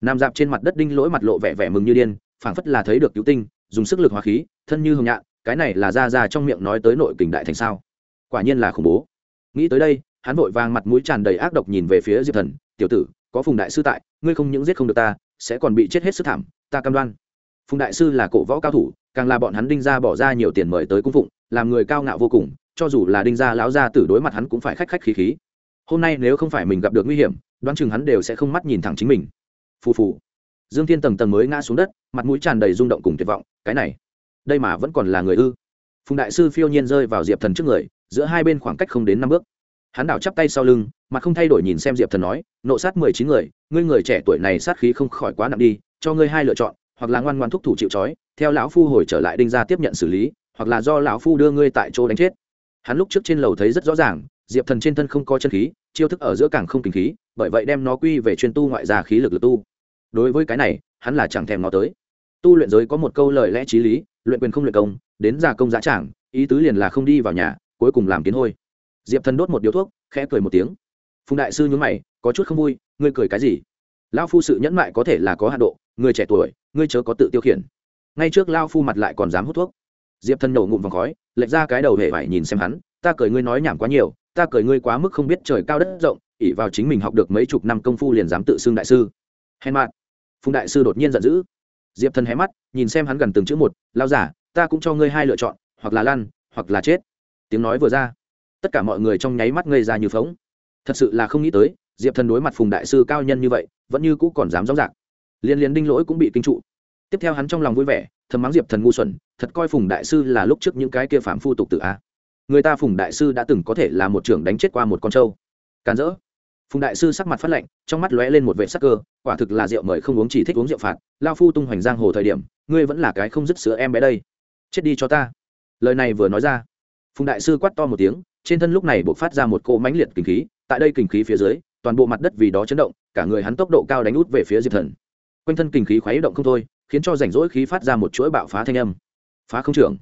Nằm dạp trên mặt đất đinh lỗi mặt lộ vẻ vẻ mừng như điên, phảng phất là thấy được cứu tinh, dùng sức lực hóa khí, thân như hồng nhạn, cái này là ra ra trong miệng nói tới nội kình đại thành sao? Quả nhiên là khủng bố. Nghĩ tới đây, hắn vội vàng mặt mũi tràn đầy ác độc nhìn về phía diệp thần, tiểu tử, có phùng đại sư tại, ngươi không những giết không được ta, sẽ còn bị chết hết sức thảm ta cam đoan. Phùng đại sư là cổ võ cao thủ, càng là bọn hắn đinh ra bỏ ra nhiều tiền mời tới cung phụng, làm người cao ngạo vô cùng, cho dù là đinh gia lão gia tử đối mặt hắn cũng phải khách khách khí khí. Hôm nay nếu không phải mình gặp được nguy hiểm, đoán chừng hắn đều sẽ không mắt nhìn thẳng chính mình. Phù phù. Dương thiên tầng tầng mới ngã xuống đất, mặt mũi tràn đầy rung động cùng tuyệt vọng, cái này, đây mà vẫn còn là người ư? Phùng đại sư phiêu nhiên rơi vào diệp thần trước người, giữa hai bên khoảng cách không đến năm bước. Hắn đảo chắp tay sau lưng, mặt không thay đổi nhìn xem diệp thần nói, nộ sát mười chín người, ngươi người trẻ tuổi này sát khí không khỏi quá nặng đi cho ngươi hai lựa chọn, hoặc là ngoan ngoan thúc thủ chịu trói, theo lão phu hồi trở lại đinh ra tiếp nhận xử lý, hoặc là do lão phu đưa ngươi tại chỗ đánh chết. Hắn lúc trước trên lầu thấy rất rõ ràng, diệp thần trên thân không có chân khí, chiêu thức ở giữa càng không kinh khí, bởi vậy đem nó quy về chuyên tu ngoại gia khí lực lực tu. Đối với cái này, hắn là chẳng thèm nó tới. Tu luyện giới có một câu lời lẽ t r í lý, luyện quyền không luyện công, đến già công giá trảng, ý tứ liền là không đi vào nhà, cuối cùng làm kiến hôi. Diệp thần đốt một điếu thuốc, khẽ cười một tiếng. Phùng đại sư nhún mày, có chút không vui, ngươi cười cái gì? Lão phu sự nhẫn mại có thể là có hạ độ, người trẻ tuổi, ngươi chớ có tự tiêu khiển. Ngay trước lao phu mặt lại còn dám hút thuốc. Diệp thần nổ ngụm vòng khói, lệch ra cái đầu hề phải nhìn xem hắn, ta cười ngươi nói nhảm quá nhiều, ta cười ngươi quá mức không biết trời cao đất rộng ỉ vào chính mình học được mấy chục năm công phu liền dám tự xưng đại sư. Hèn mạn phùng đại sư đột nhiên giận dữ. Diệp thần hé mắt, nhìn xem hắn gần từng chữ một lao giả, ta cũng cho ngươi hai lựa chọn, hoặc là lăn, hoặc là chết. Tiếng nói vừa ra, tất cả mọi người trong nháy mắt ngây ra như phóng thật sự là không nghĩ tới diệp thần đối mặt phùng đại sư cao nhân như vậy vẫn như cũ còn dám rõ rạc liên liên đinh lỗi cũng bị kinh trụ tiếp theo hắn trong lòng vui vẻ thầm mắng diệp thần ngu xuẩn thật coi phùng đại sư là lúc trước những cái kia phạm phu tục tự a à? người ta phùng đại sư đã từng có thể là một trưởng đánh chết qua một con trâu càn rỡ phùng đại sư sắc mặt phát lạnh trong mắt lóe lên một vệ sắc cơ quả thực là rượu mời không uống chỉ thích uống rượu phạt lao phu tung hoành giang hồ thời điểm ngươi vẫn là cái không dứt sữa em bé đây chết đi cho ta lời này vừa nói ra phùng đại sư quát to một tiếng trên thân lúc này buộc phát ra một cỗ mãnh liệt kinh khí tại đây kinh khí phía dưới toàn bộ mặt đất vì đó chấn động, cả người hắn tốc độ cao đánh út về phía diệp thần. Quanh thân kinh khí khuấy động không thôi, khiến cho rảnh rỗi khí phát ra một chuỗi bạo phá thanh âm. Phá không trưởng.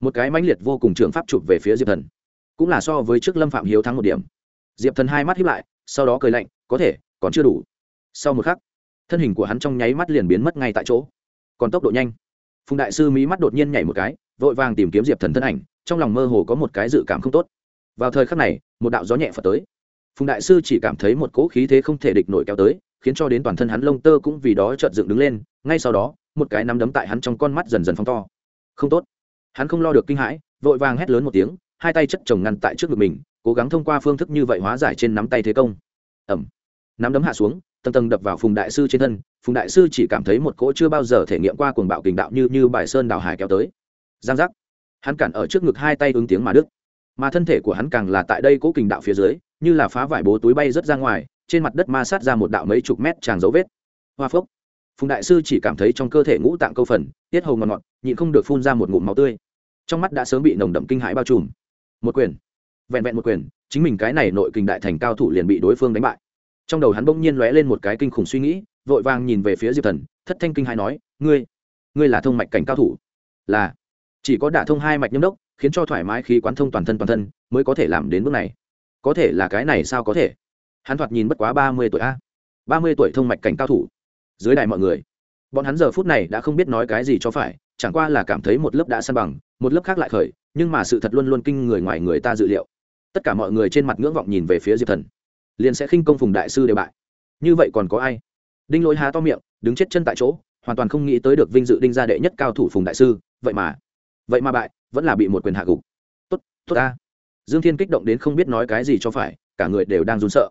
Một cái mãnh liệt vô cùng trường pháp chụp về phía diệp thần. Cũng là so với trước lâm phạm hiếu thắng một điểm. Diệp thần hai mắt hiếp lại, sau đó cười lạnh, có thể, còn chưa đủ. Sau một khắc, thân hình của hắn trong nháy mắt liền biến mất ngay tại chỗ. Còn tốc độ nhanh. Phùng đại sư mỹ mắt đột nhiên nhảy một cái, vội vàng tìm kiếm diệp thần thân ảnh, trong lòng mơ hồ có một cái dự cảm không tốt. Vào thời khắc này, một đạo gió nhẹ phật tới phùng đại sư chỉ cảm thấy một cỗ khí thế không thể địch nổi kéo tới, khiến cho đến toàn thân hắn lông tơ cũng vì đó trợn dựng đứng lên, ngay sau đó, một cái nắm đấm tại hắn trong con mắt dần dần phóng to. Không tốt. Hắn không lo được kinh hãi, vội vàng hét lớn một tiếng, hai tay chất chồng ngăn tại trước ngực mình, cố gắng thông qua phương thức như vậy hóa giải trên nắm tay thế công. Ẩm nắm đấm hạ xuống, tầng tầng đập vào phùng đại sư trên thân, phùng đại sư chỉ cảm thấy một cỗ chưa bao giờ thể nghiệm qua cuồng bạo kình đạo như như bài sơn đào hải kéo tới. Giang giác. Hắn cản ở trước ngực hai tay ứng tiếng mà đức mà thân thể của hắn càng là tại đây cố kình đạo phía dưới, như là phá vải bố túi bay rớt ra ngoài, trên mặt đất ma sát ra một đạo mấy chục mét tràng dấu vết. Hoa phốc phùng đại sư chỉ cảm thấy trong cơ thể ngũ tạng câu phần, tiết hầu ngọt ngọt, nhịn không được phun ra một ngụm máu tươi. Trong mắt đã sớm bị nồng đậm kinh hãi bao trùm. Một quyền. Vẹn vẹn một quyền, chính mình cái này nội kinh đại thành cao thủ liền bị đối phương đánh bại. Trong đầu hắn bỗng nhiên lóe lên một cái kinh khủng suy nghĩ, vội vàng nhìn về phía diệp thần, thất thanh kinh hãi nói, ngươi ngươi là thông mạch cảnh cao thủ? Là. Chỉ có đả thông hai mạch nhâm đốc khiến cho thoải mái khi quán thông toàn thân toàn thân mới có thể làm đến bước này. Có thể là cái này sao có thể? Hắn thoạt nhìn bất quá ba mươi tuổi a. Ba mươi tuổi thông mạch cảnh cao thủ. Dưới đài mọi người, bọn hắn giờ phút này đã không biết nói cái gì cho phải, chẳng qua là cảm thấy một lớp đã săn bằng, một lớp khác lại khởi, nhưng mà sự thật luôn luôn kinh người ngoài người ta dự liệu. Tất cả mọi người trên mặt ngưỡng vọng nhìn về phía diệp thần. Liền sẽ khinh công phùng đại sư đều bại. Như vậy còn có ai? Đinh lỗi há to miệng, đứng chết chân tại chỗ, hoàn toàn không nghĩ tới được vinh dự đinh gia đệ nhất cao thủ phùng đại sư. Vậy mà vậy mà bại vẫn là bị một quyền hạ gục. Tốt tốt ta. Dương thiên kích động đến không biết nói cái gì cho phải, cả người đều đang run sợ.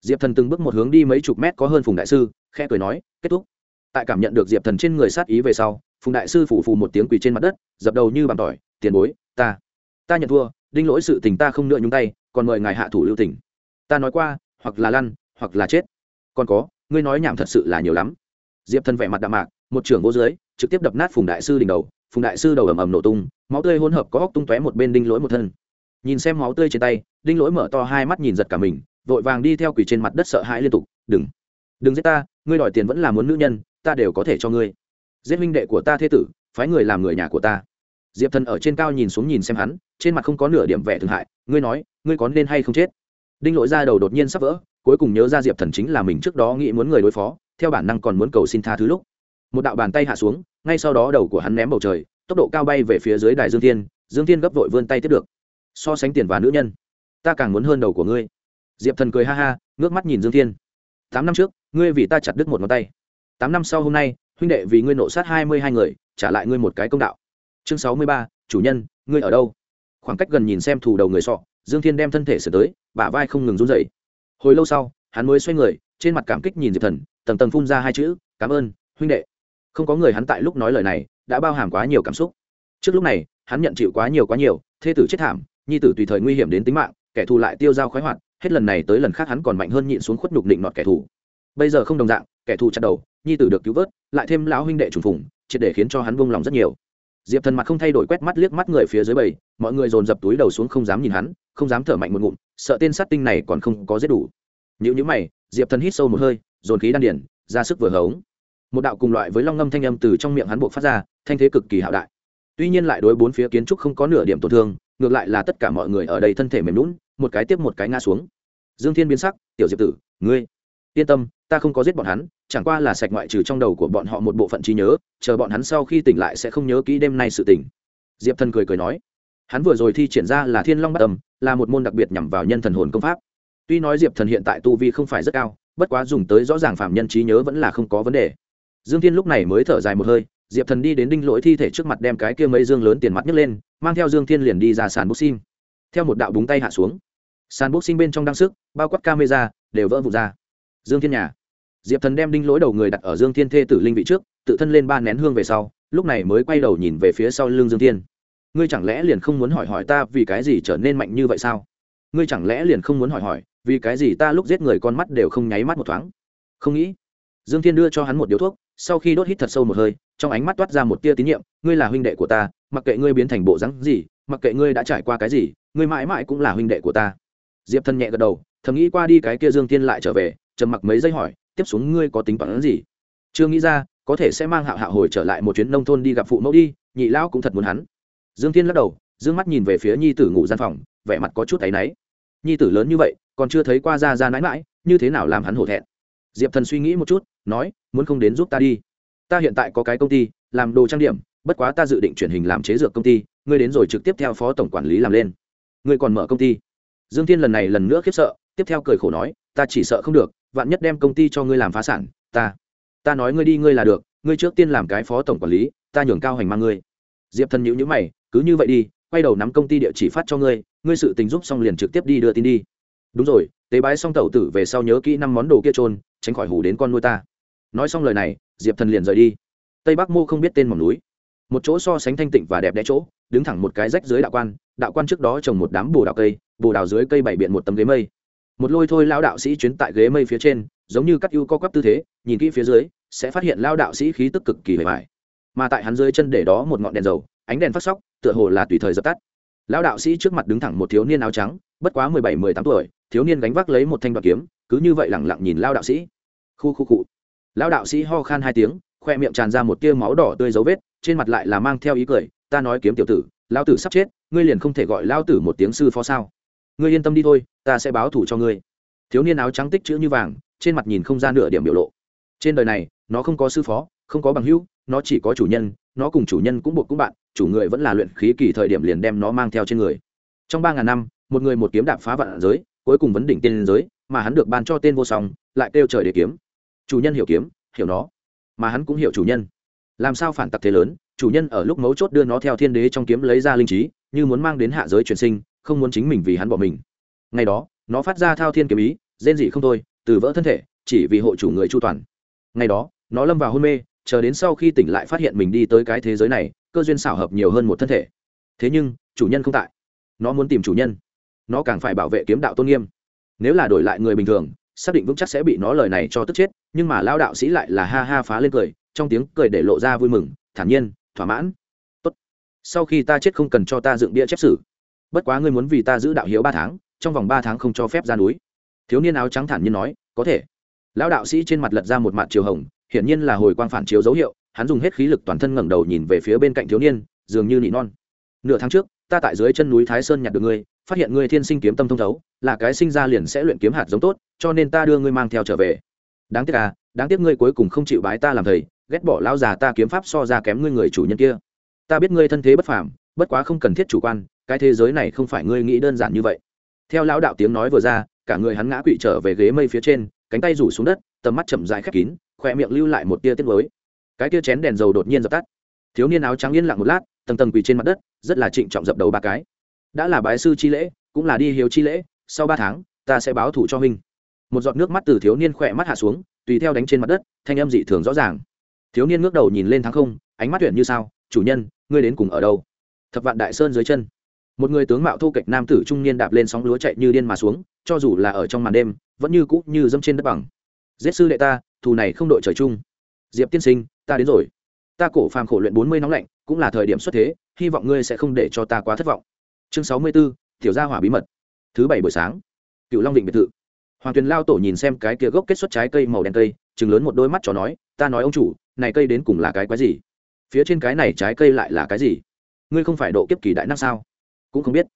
Diệp thần từng bước một hướng đi mấy chục mét có hơn phùng đại sư, khẽ cười nói, kết thúc. Tại cảm nhận được diệp thần trên người sát ý về sau, phùng đại sư phủ phù một tiếng quỳ trên mặt đất, dập đầu như bàn tỏi, tiền bối, ta ta nhận thua, đinh lỗi sự tình ta không nợ nhúng tay, còn mời ngài hạ thủ lưu tình. Ta nói qua, hoặc là lăn, hoặc là chết. Còn có, ngươi nói nhảm thật sự là nhiều lắm. Diệp thần vẻ mặt đạm mạc, một trưởng vô dưới, trực tiếp đập nát phùng đại sư đỉnh đầu phùng đại sư đầu ầm ầm nổ tung, máu tươi hỗn hợp có hóc tung tóe một bên đinh lỗi một thân. Nhìn xem máu tươi trên tay, đinh lỗi mở to hai mắt nhìn giật cả mình, vội vàng đi theo quỷ trên mặt đất sợ hãi liên tục, đừng đừng giết ta, ngươi đòi tiền vẫn là muốn nữ nhân, ta đều có thể cho ngươi. Giết minh đệ của ta thế tử, phái người làm người nhà của ta. Diệp thần ở trên cao nhìn xuống nhìn xem hắn, trên mặt không có nửa điểm vẻ thương hại, ngươi nói, ngươi có nên hay không chết? Đinh lỗi ra đầu đột nhiên sắp vỡ, cuối cùng nhớ ra diệp thần chính là mình trước đó nghĩ muốn người đối phó, theo bản năng còn muốn cầu xin tha thứ lúc, một đạo bàn tay hạ xuống ngay sau đó đầu của hắn ném bầu trời, tốc độ cao bay về phía dưới đài dương thiên dương thiên gấp vội vươn tay tiếp được. So sánh tiền và nữ nhân, ta càng muốn hơn đầu của ngươi. Diệp thần cười ha ha, ngước mắt nhìn dương thiên. Tám năm trước, ngươi vì ta chặt đứt một ngón tay. Tám năm sau hôm nay, huynh đệ vì ngươi nộ sát hai mươi hai người, trả lại ngươi một cái công đạo. Chương sáu mươi ba, chủ nhân, ngươi ở đâu? Khoảng cách gần nhìn xem thủ đầu người sọ, dương thiên đem thân thể sửa tới, bả vai không ngừng run dậy hồi lâu sau, hắn mới xoay người, trên mặt cảm kích nhìn diệp thần, tầng tầng phun ra hai chữ, cảm ơn, huynh đệ không có người hắn tại lúc nói lời này, đã bao hàm quá nhiều cảm xúc. Trước lúc này, hắn nhận chịu quá nhiều quá nhiều, thê tử chết thảm, nhi tử tùy thời nguy hiểm đến tính mạng, kẻ thù lại tiêu dao khoái hoạt, hết lần này tới lần khác hắn còn mạnh hơn nhịn xuống khuất nhục định nọt kẻ thù. Bây giờ không đồng dạng, kẻ thù chặt đầu, nhi tử được cứu vớt, lại thêm lão huynh đệ trùng phùng, triệt để khiến cho hắn vung lòng rất nhiều. Diệp thần mặt không thay đổi quét mắt liếc mắt người phía dưới bầy, mọi người dồn dập túi đầu xuống không dám nhìn hắn, không dám thở mạnh một ngụm, sợ tên sát tinh này còn không có giết đủ. Những những mày, diệp thần hít sâu một hơi, dồn khí đan điển ra sức vừa hống một đạo cùng loại với long ngâm thanh âm từ trong miệng hắn buộc phát ra, thanh thế cực kỳ hạo đại. Tuy nhiên lại đối bốn phía kiến trúc không có nửa điểm tổn thương, ngược lại là tất cả mọi người ở đây thân thể mềm lún một cái tiếp một cái ngã xuống. Dương thiên biến sắc, tiểu diệp tử, ngươi, yên tâm, ta không có giết bọn hắn, chẳng qua là sạch ngoại trừ trong đầu của bọn họ một bộ phận trí nhớ, chờ bọn hắn sau khi tỉnh lại sẽ không nhớ kỹ đêm nay sự tỉnh diệp thần cười cười nói, hắn vừa rồi thi triển ra là thiên long bát tâm là một môn đặc biệt nhằm vào nhân thần hồn công pháp. Tuy nói diệp thần hiện tại tu vi không phải rất cao, bất quá dùng tới rõ ràng phạm nhân trí nhớ vẫn là không có vấn đề dương thiên lúc này mới thở dài một hơi, diệp thần đi đến đinh lỗi thi thể trước mặt đem cái kia mấy dương lớn tiền mặt nhấc lên, mang theo dương thiên liền đi ra sàn boxing theo một đạo búng tay hạ xuống, sàn boxing bên trong đăng sức, bao quát camera, đều vỡ vụt ra. Dương thiên nhà. Diệp thần đem đinh lỗi đầu người đặt ở dương thiên thê tử linh vị trước, tự thân lên ba nén hương về sau, lúc này mới quay đầu nhìn về phía sau lưng dương thiên. Ngươi chẳng lẽ liền không muốn hỏi hỏi ta vì cái gì trở nên mạnh như vậy sao? Ngươi chẳng lẽ liền không muốn hỏi hỏi, vì cái gì ta lúc giết người con mắt đều không nháy mắt một thoáng? Không nghĩ. Dương thiên đưa cho hắn một điếu thuốc sau khi đốt hít thật sâu một hơi, trong ánh mắt toát ra một tia tín nhiệm, ngươi là huynh đệ của ta, mặc kệ ngươi biến thành bộ rắn gì, mặc kệ ngươi đã trải qua cái gì, ngươi mãi mãi cũng là huynh đệ của ta. Diệp thân nhẹ gật đầu, thầm nghĩ qua đi cái kia dương thiên lại trở về, trầm mặc mấy giây hỏi, tiếp xuống ngươi có tính toán gì? Chưa nghĩ ra, có thể sẽ mang hạo hạo hồi trở lại một chuyến nông thôn đi gặp phụ mẫu đi, nhị lão cũng thật muốn hắn. Dương thiên lắc đầu, dương mắt nhìn về phía nhi tử ngủ gian phòng, vẻ mặt có chút áy náy. Nhi tử lớn như vậy, còn chưa thấy qua ra ra nãi mãi, như thế nào làm hắn hổ thẹn? Diệp thần suy nghĩ một chút nói, muốn không đến giúp ta đi. Ta hiện tại có cái công ty, làm đồ trang điểm, bất quá ta dự định chuyển hình làm chế dược công ty, ngươi đến rồi trực tiếp theo phó tổng quản lý làm lên. Ngươi còn mở công ty. Dương thiên lần này lần nữa khiếp sợ, tiếp theo cười khổ nói, ta chỉ sợ không được, vạn nhất đem công ty cho ngươi làm phá sản, ta ta nói ngươi đi, ngươi là được, ngươi trước tiên làm cái phó tổng quản lý, ta nhường cao hành mang ngươi. Diệp thần nhữ nhữ mày, cứ như vậy đi, quay đầu nắm công ty địa chỉ phát cho ngươi ngươi sự tình giúp xong liền trực tiếp đi đưa tin đi. Đúng rồi, tế bái xong tẩu tử về sau nhớ kỹ năm món đồ kia trôn tránh khỏi hủ đến con nuôi ta nói xong lời này, diệp thần liền rời đi. Tây bắc mô không biết tên mỏm núi. Một chỗ so sánh thanh tịnh và đẹp đẽ chỗ, đứng thẳng một cái rách dưới đạo quan đạo quan trước đó trồng một đám bồ đào cây, bồ đào dưới cây bảy biện một tấm ghế mây. Một lôi thôi lao đạo sĩ chuyến tại ghế mây phía trên, giống như cắt ưu co quắp tư thế, nhìn kỹ phía dưới, sẽ phát hiện lao đạo sĩ khí tức cực kỳ bề mại mà tại hắn dưới chân để đó một ngọn đèn dầu, ánh đèn phát sóc, tựa hồ là tùy thời dập tắt. Lao đạo sĩ trước mặt đứng thẳng một thiếu niên áo trắng, bất quá mười bảy, mười tám tuổi, thiếu niên gánh vác lấy một thanh đoạt kiếm, cứ như vậy lẳng lặng nhìn lao đạo sĩ. Khu khu cụ lão đạo sĩ ho khan hai tiếng, khoe miệng tràn ra một tia máu đỏ tươi dấu vết, trên mặt lại là mang theo ý cười, ta nói kiếm tiểu tử, lão tử sắp chết, ngươi liền không thể gọi lão tử một tiếng sư phó sao? Ngươi yên tâm đi thôi, ta sẽ báo thủ cho ngươi. Thiếu niên áo trắng tích chữ như vàng, trên mặt nhìn không ra nửa điểm biểu lộ. Trên đời này, nó không có sư phó, không có bằng hữu, nó chỉ có chủ nhân, nó cùng chủ nhân cũng buộc cũng bạn, chủ người vẫn là luyện khí kỳ thời điểm liền đem nó mang theo trên người. Trong ba ngàn năm, một người một kiếm đạp phá vạn giới, cuối cùng vấn đỉnh tiên giới, mà hắn được ban cho tên vô song, lại kêu trời để kiếm chủ nhân hiểu kiếm, hiểu nó, mà hắn cũng hiểu chủ nhân. Làm sao phản tặc thế lớn, chủ nhân ở lúc mấu chốt đưa nó theo thiên đế trong kiếm lấy ra linh trí, như muốn mang đến hạ giới truyền sinh, không muốn chính mình vì hắn bỏ mình. Ngày đó, nó phát ra thao thiên kiếm ý, rên dị không thôi, từ vỡ thân thể, chỉ vì hộ chủ người chu toàn. Ngày đó, nó lâm vào hôn mê, chờ đến sau khi tỉnh lại phát hiện mình đi tới cái thế giới này, cơ duyên xảo hợp nhiều hơn một thân thể. Thế nhưng, chủ nhân không tại. Nó muốn tìm chủ nhân. Nó càng phải bảo vệ kiếm đạo tôn nghiêm. Nếu là đổi lại người bình thường xác định vững chắc sẽ bị nó lời này cho tức chết, nhưng mà lao đạo sĩ lại là ha ha phá lên cười, trong tiếng cười để lộ ra vui mừng, thản nhiên, thỏa mãn. Tốt. sau khi ta chết không cần cho ta dựng bia chép sử. Bất quá ngươi muốn vì ta giữ đạo hiếu ba tháng, trong vòng ba tháng không cho phép ra núi. Thiếu niên áo trắng thản nhiên nói, có thể. Lão đạo sĩ trên mặt lật ra một mặt chiều hồng, hiển nhiên là hồi quang phản chiếu dấu hiệu, hắn dùng hết khí lực toàn thân ngẩng đầu nhìn về phía bên cạnh thiếu niên, dường như nị non. Nửa tháng trước, ta tại dưới chân núi thái sơn nhặt được ngươi phát hiện ngươi thiên sinh kiếm tâm thông thấu, là cái sinh ra liền sẽ luyện kiếm hạt giống tốt, cho nên ta đưa ngươi mang theo trở về. Đáng tiếc à đáng tiếc ngươi cuối cùng không chịu bái ta làm thầy, ghét bỏ lão già ta kiếm pháp so ra kém ngươi người chủ nhân kia. Ta biết ngươi thân thế bất phàm, bất quá không cần thiết chủ quan, cái thế giới này không phải ngươi nghĩ đơn giản như vậy. Theo lão đạo tiếng nói vừa ra, cả người hắn ngã quỵ trở về ghế mây phía trên, cánh tay rủ xuống đất, tầm mắt chậm dài khép kín khoe miệng lưu lại một tia tiết mới cái tia chén đèn dầu đột nhiên dập tắt. Thiếu niên áo trắng yên lặng một lát, tầng tầng quỳ trên mặt đất, rất là trịnh trọng dập đầu ba cái đã là bái sư chi lễ, cũng là đi hiếu chi lễ, sau ba tháng, ta sẽ báo thủ cho huynh. Một giọt nước mắt từ thiếu niên khỏe mắt hạ xuống, tùy theo đánh trên mặt đất, thanh âm dị thường rõ ràng. Thiếu niên ngước đầu nhìn lên tháng không, ánh mắt tuyển như sao, chủ nhân, ngươi đến cùng ở đâu? Thập vạn đại sơn dưới chân. Một người tướng mạo thu kịch nam tử trung niên đạp lên sóng lúa chạy như điên mà xuống, cho dù là ở trong màn đêm, vẫn như cũ như dâm trên đất bằng. Giết sư đệ ta, thù này không đội trời chung. Diệp tiên sinh, ta đến rồi. Ta cổ phàm khổ luyện bốn mươi nóng lạnh, cũng là thời điểm xuất thế, hy vọng ngươi sẽ không để cho ta quá thất vọng chương sáu mươi b ố tiểu gia hỏa bí mật. Thứ bảy buổi sáng, cựu long định biệt thự. Hoàng tuyền lao tổ nhìn xem cái kia gốc kết xuất trái cây màu đen cây chừng lớn một đôi mắt cho nói, ta nói ông chủ, này cây đến cùng là cái quái gì? Phía trên cái này trái cây lại là cái gì? Ngươi không phải độ kiếp kỳ đại năng sao? Cũng không biết.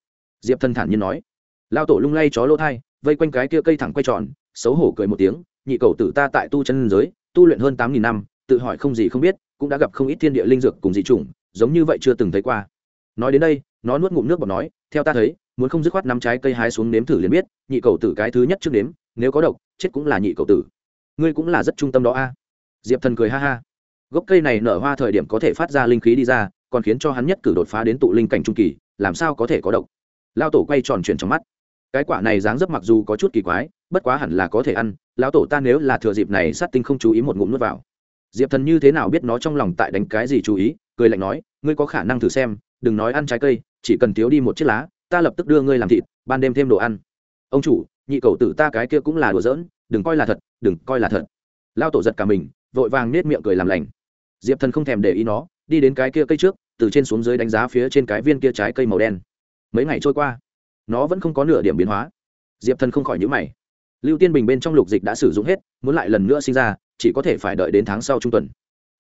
Diệp thân thản nhiên nói. Lao tổ lung lay chó lỗ thai, vây quanh cái kia cây thẳng quay tròn, xấu hổ cười một tiếng, nhị cầu tử ta tại tu chân giới, tu luyện hơn tám nghìn năm, tự hỏi không gì không biết, cũng đã gặp không ít thiên địa linh dược cùng dị chủng, giống như vậy chưa từng thấy qua. Nói đến đây nó nuốt ngụm nước bọt nói, theo ta thấy, muốn không dứt khoát năm trái cây hái xuống nếm thử liền biết, nhị cầu tử cái thứ nhất trước nếm, nếu có độc, chết cũng là nhị cầu tử. Ngươi cũng là rất trung tâm đó a. Diệp thần cười ha ha. Gốc cây này nở hoa thời điểm có thể phát ra linh khí đi ra, còn khiến cho hắn nhất cử đột phá đến tụ linh cảnh trung kỳ, làm sao có thể có độc? Lao tổ quay tròn chuyển trong mắt. Cái quả này dáng dấp mặc dù có chút kỳ quái, bất quá hẳn là có thể ăn, lão tổ ta nếu là thừa dịp này sát tinh không chú ý một ngụm nuốt vào. Diệp thần như thế nào biết nó trong lòng tại đánh cái gì chú ý, cười lạnh nói ngươi có khả năng thử xem, đừng nói ăn trái cây, chỉ cần thiếu đi một chiếc lá, ta lập tức đưa ngươi làm thịt, ban đêm thêm đồ ăn. Ông chủ, nhị cầu tử ta cái kia cũng là đùa giỡn, đừng coi là thật, đừng coi là thật. Lao tổ giật cả mình, vội vàng nết miệng cười làm lành. Diệp thần không thèm để ý nó, đi đến cái kia cây trước, từ trên xuống dưới đánh giá phía trên cái viên kia trái cây màu đen. Mấy ngày trôi qua, nó vẫn không có nửa điểm biến hóa. Diệp thần không khỏi nhữ mày. Lưu tiên bình bên trong lục dịch đã sử dụng hết, muốn lại lần nữa sinh ra, chỉ có thể phải đợi đến tháng sau trung tuần.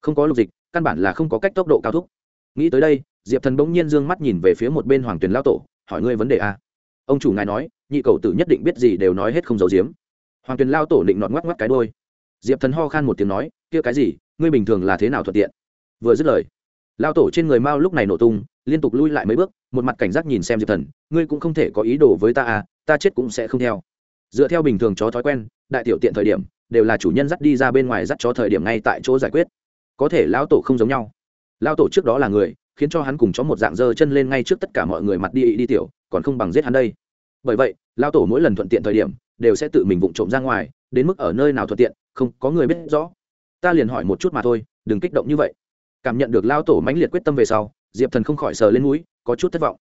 Không có lục dịch, căn bản là không có cách tốc độ cao thúc nghĩ tới đây, diệp thần bỗng nhiên d ư ơ n g mắt nhìn về phía một bên hoàng tuyền lao tổ, hỏi ngươi vấn đề a ông chủ ngài nói, nhị cầu tử nhất định biết gì đều nói hết không giấu giếm. Hoàng tuyền lao tổ định nọt ngoắc ngoắc cái đôi diệp thần ho khan một tiếng nói, kia cái gì, ngươi bình thường là thế nào thuận tiện? Vừa dứt lời, lao tổ trên người mao lúc này nổ tung, liên tục lui lại mấy bước, một mặt cảnh giác nhìn xem diệp thần, ngươi cũng không thể có ý đồ với ta à ta chết cũng sẽ không theo. Dựa theo bình thường chó thói quen, đại tiểu tiện thời điểm, đều là chủ nhân dắt đi ra bên ngoài dắt chó thời điểm ngay tại chỗ giải quyết. Có thể lão tổ không giống nhau lão tổ trước đó là người, khiến cho hắn cùng chó một dạng dơ chân lên ngay trước tất cả mọi người mặt đi đi tiểu, còn không bằng giết hắn đây. Bởi vậy lão tổ mỗi lần thuận tiện thời điểm, đều sẽ tự mình vụng trộm ra ngoài, đến mức ở nơi nào thuận tiện, không có người biết rõ. Ta liền hỏi một chút mà thôi, đừng kích động như vậy. Cảm nhận được lão tổ mãnh liệt quyết tâm về sau, diệp thần không khỏi sờ lên mũi, có chút thất vọng.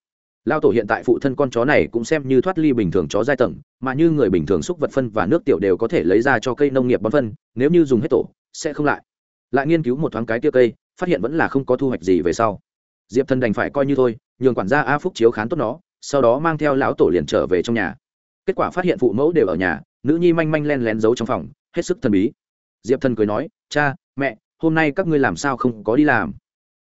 Lao tổ hiện tại phụ thân con chó này cũng xem như thoát ly bình thường chó giai tầng, mà như người bình thường xúc vật phân và nước tiểu đều có thể lấy ra cho cây nông nghiệp bón phân, nếu như dùng hết tổ, sẽ không lại. Lại nghiên cứu một thoáng cái tiêu cây phát hiện vẫn là không có thu hoạch gì về sau. Diệp thần đành phải coi như thôi, nhường quản gia a phúc chiếu khán tốt nó, sau đó mang theo lão tổ liền trở về trong nhà. Kết quả phát hiện phụ mẫu đều ở nhà, nữ nhi manh manh len lén giấu trong phòng, hết sức thần bí. Diệp thần cười nói, cha, mẹ, hôm nay các ngươi làm sao không có đi làm?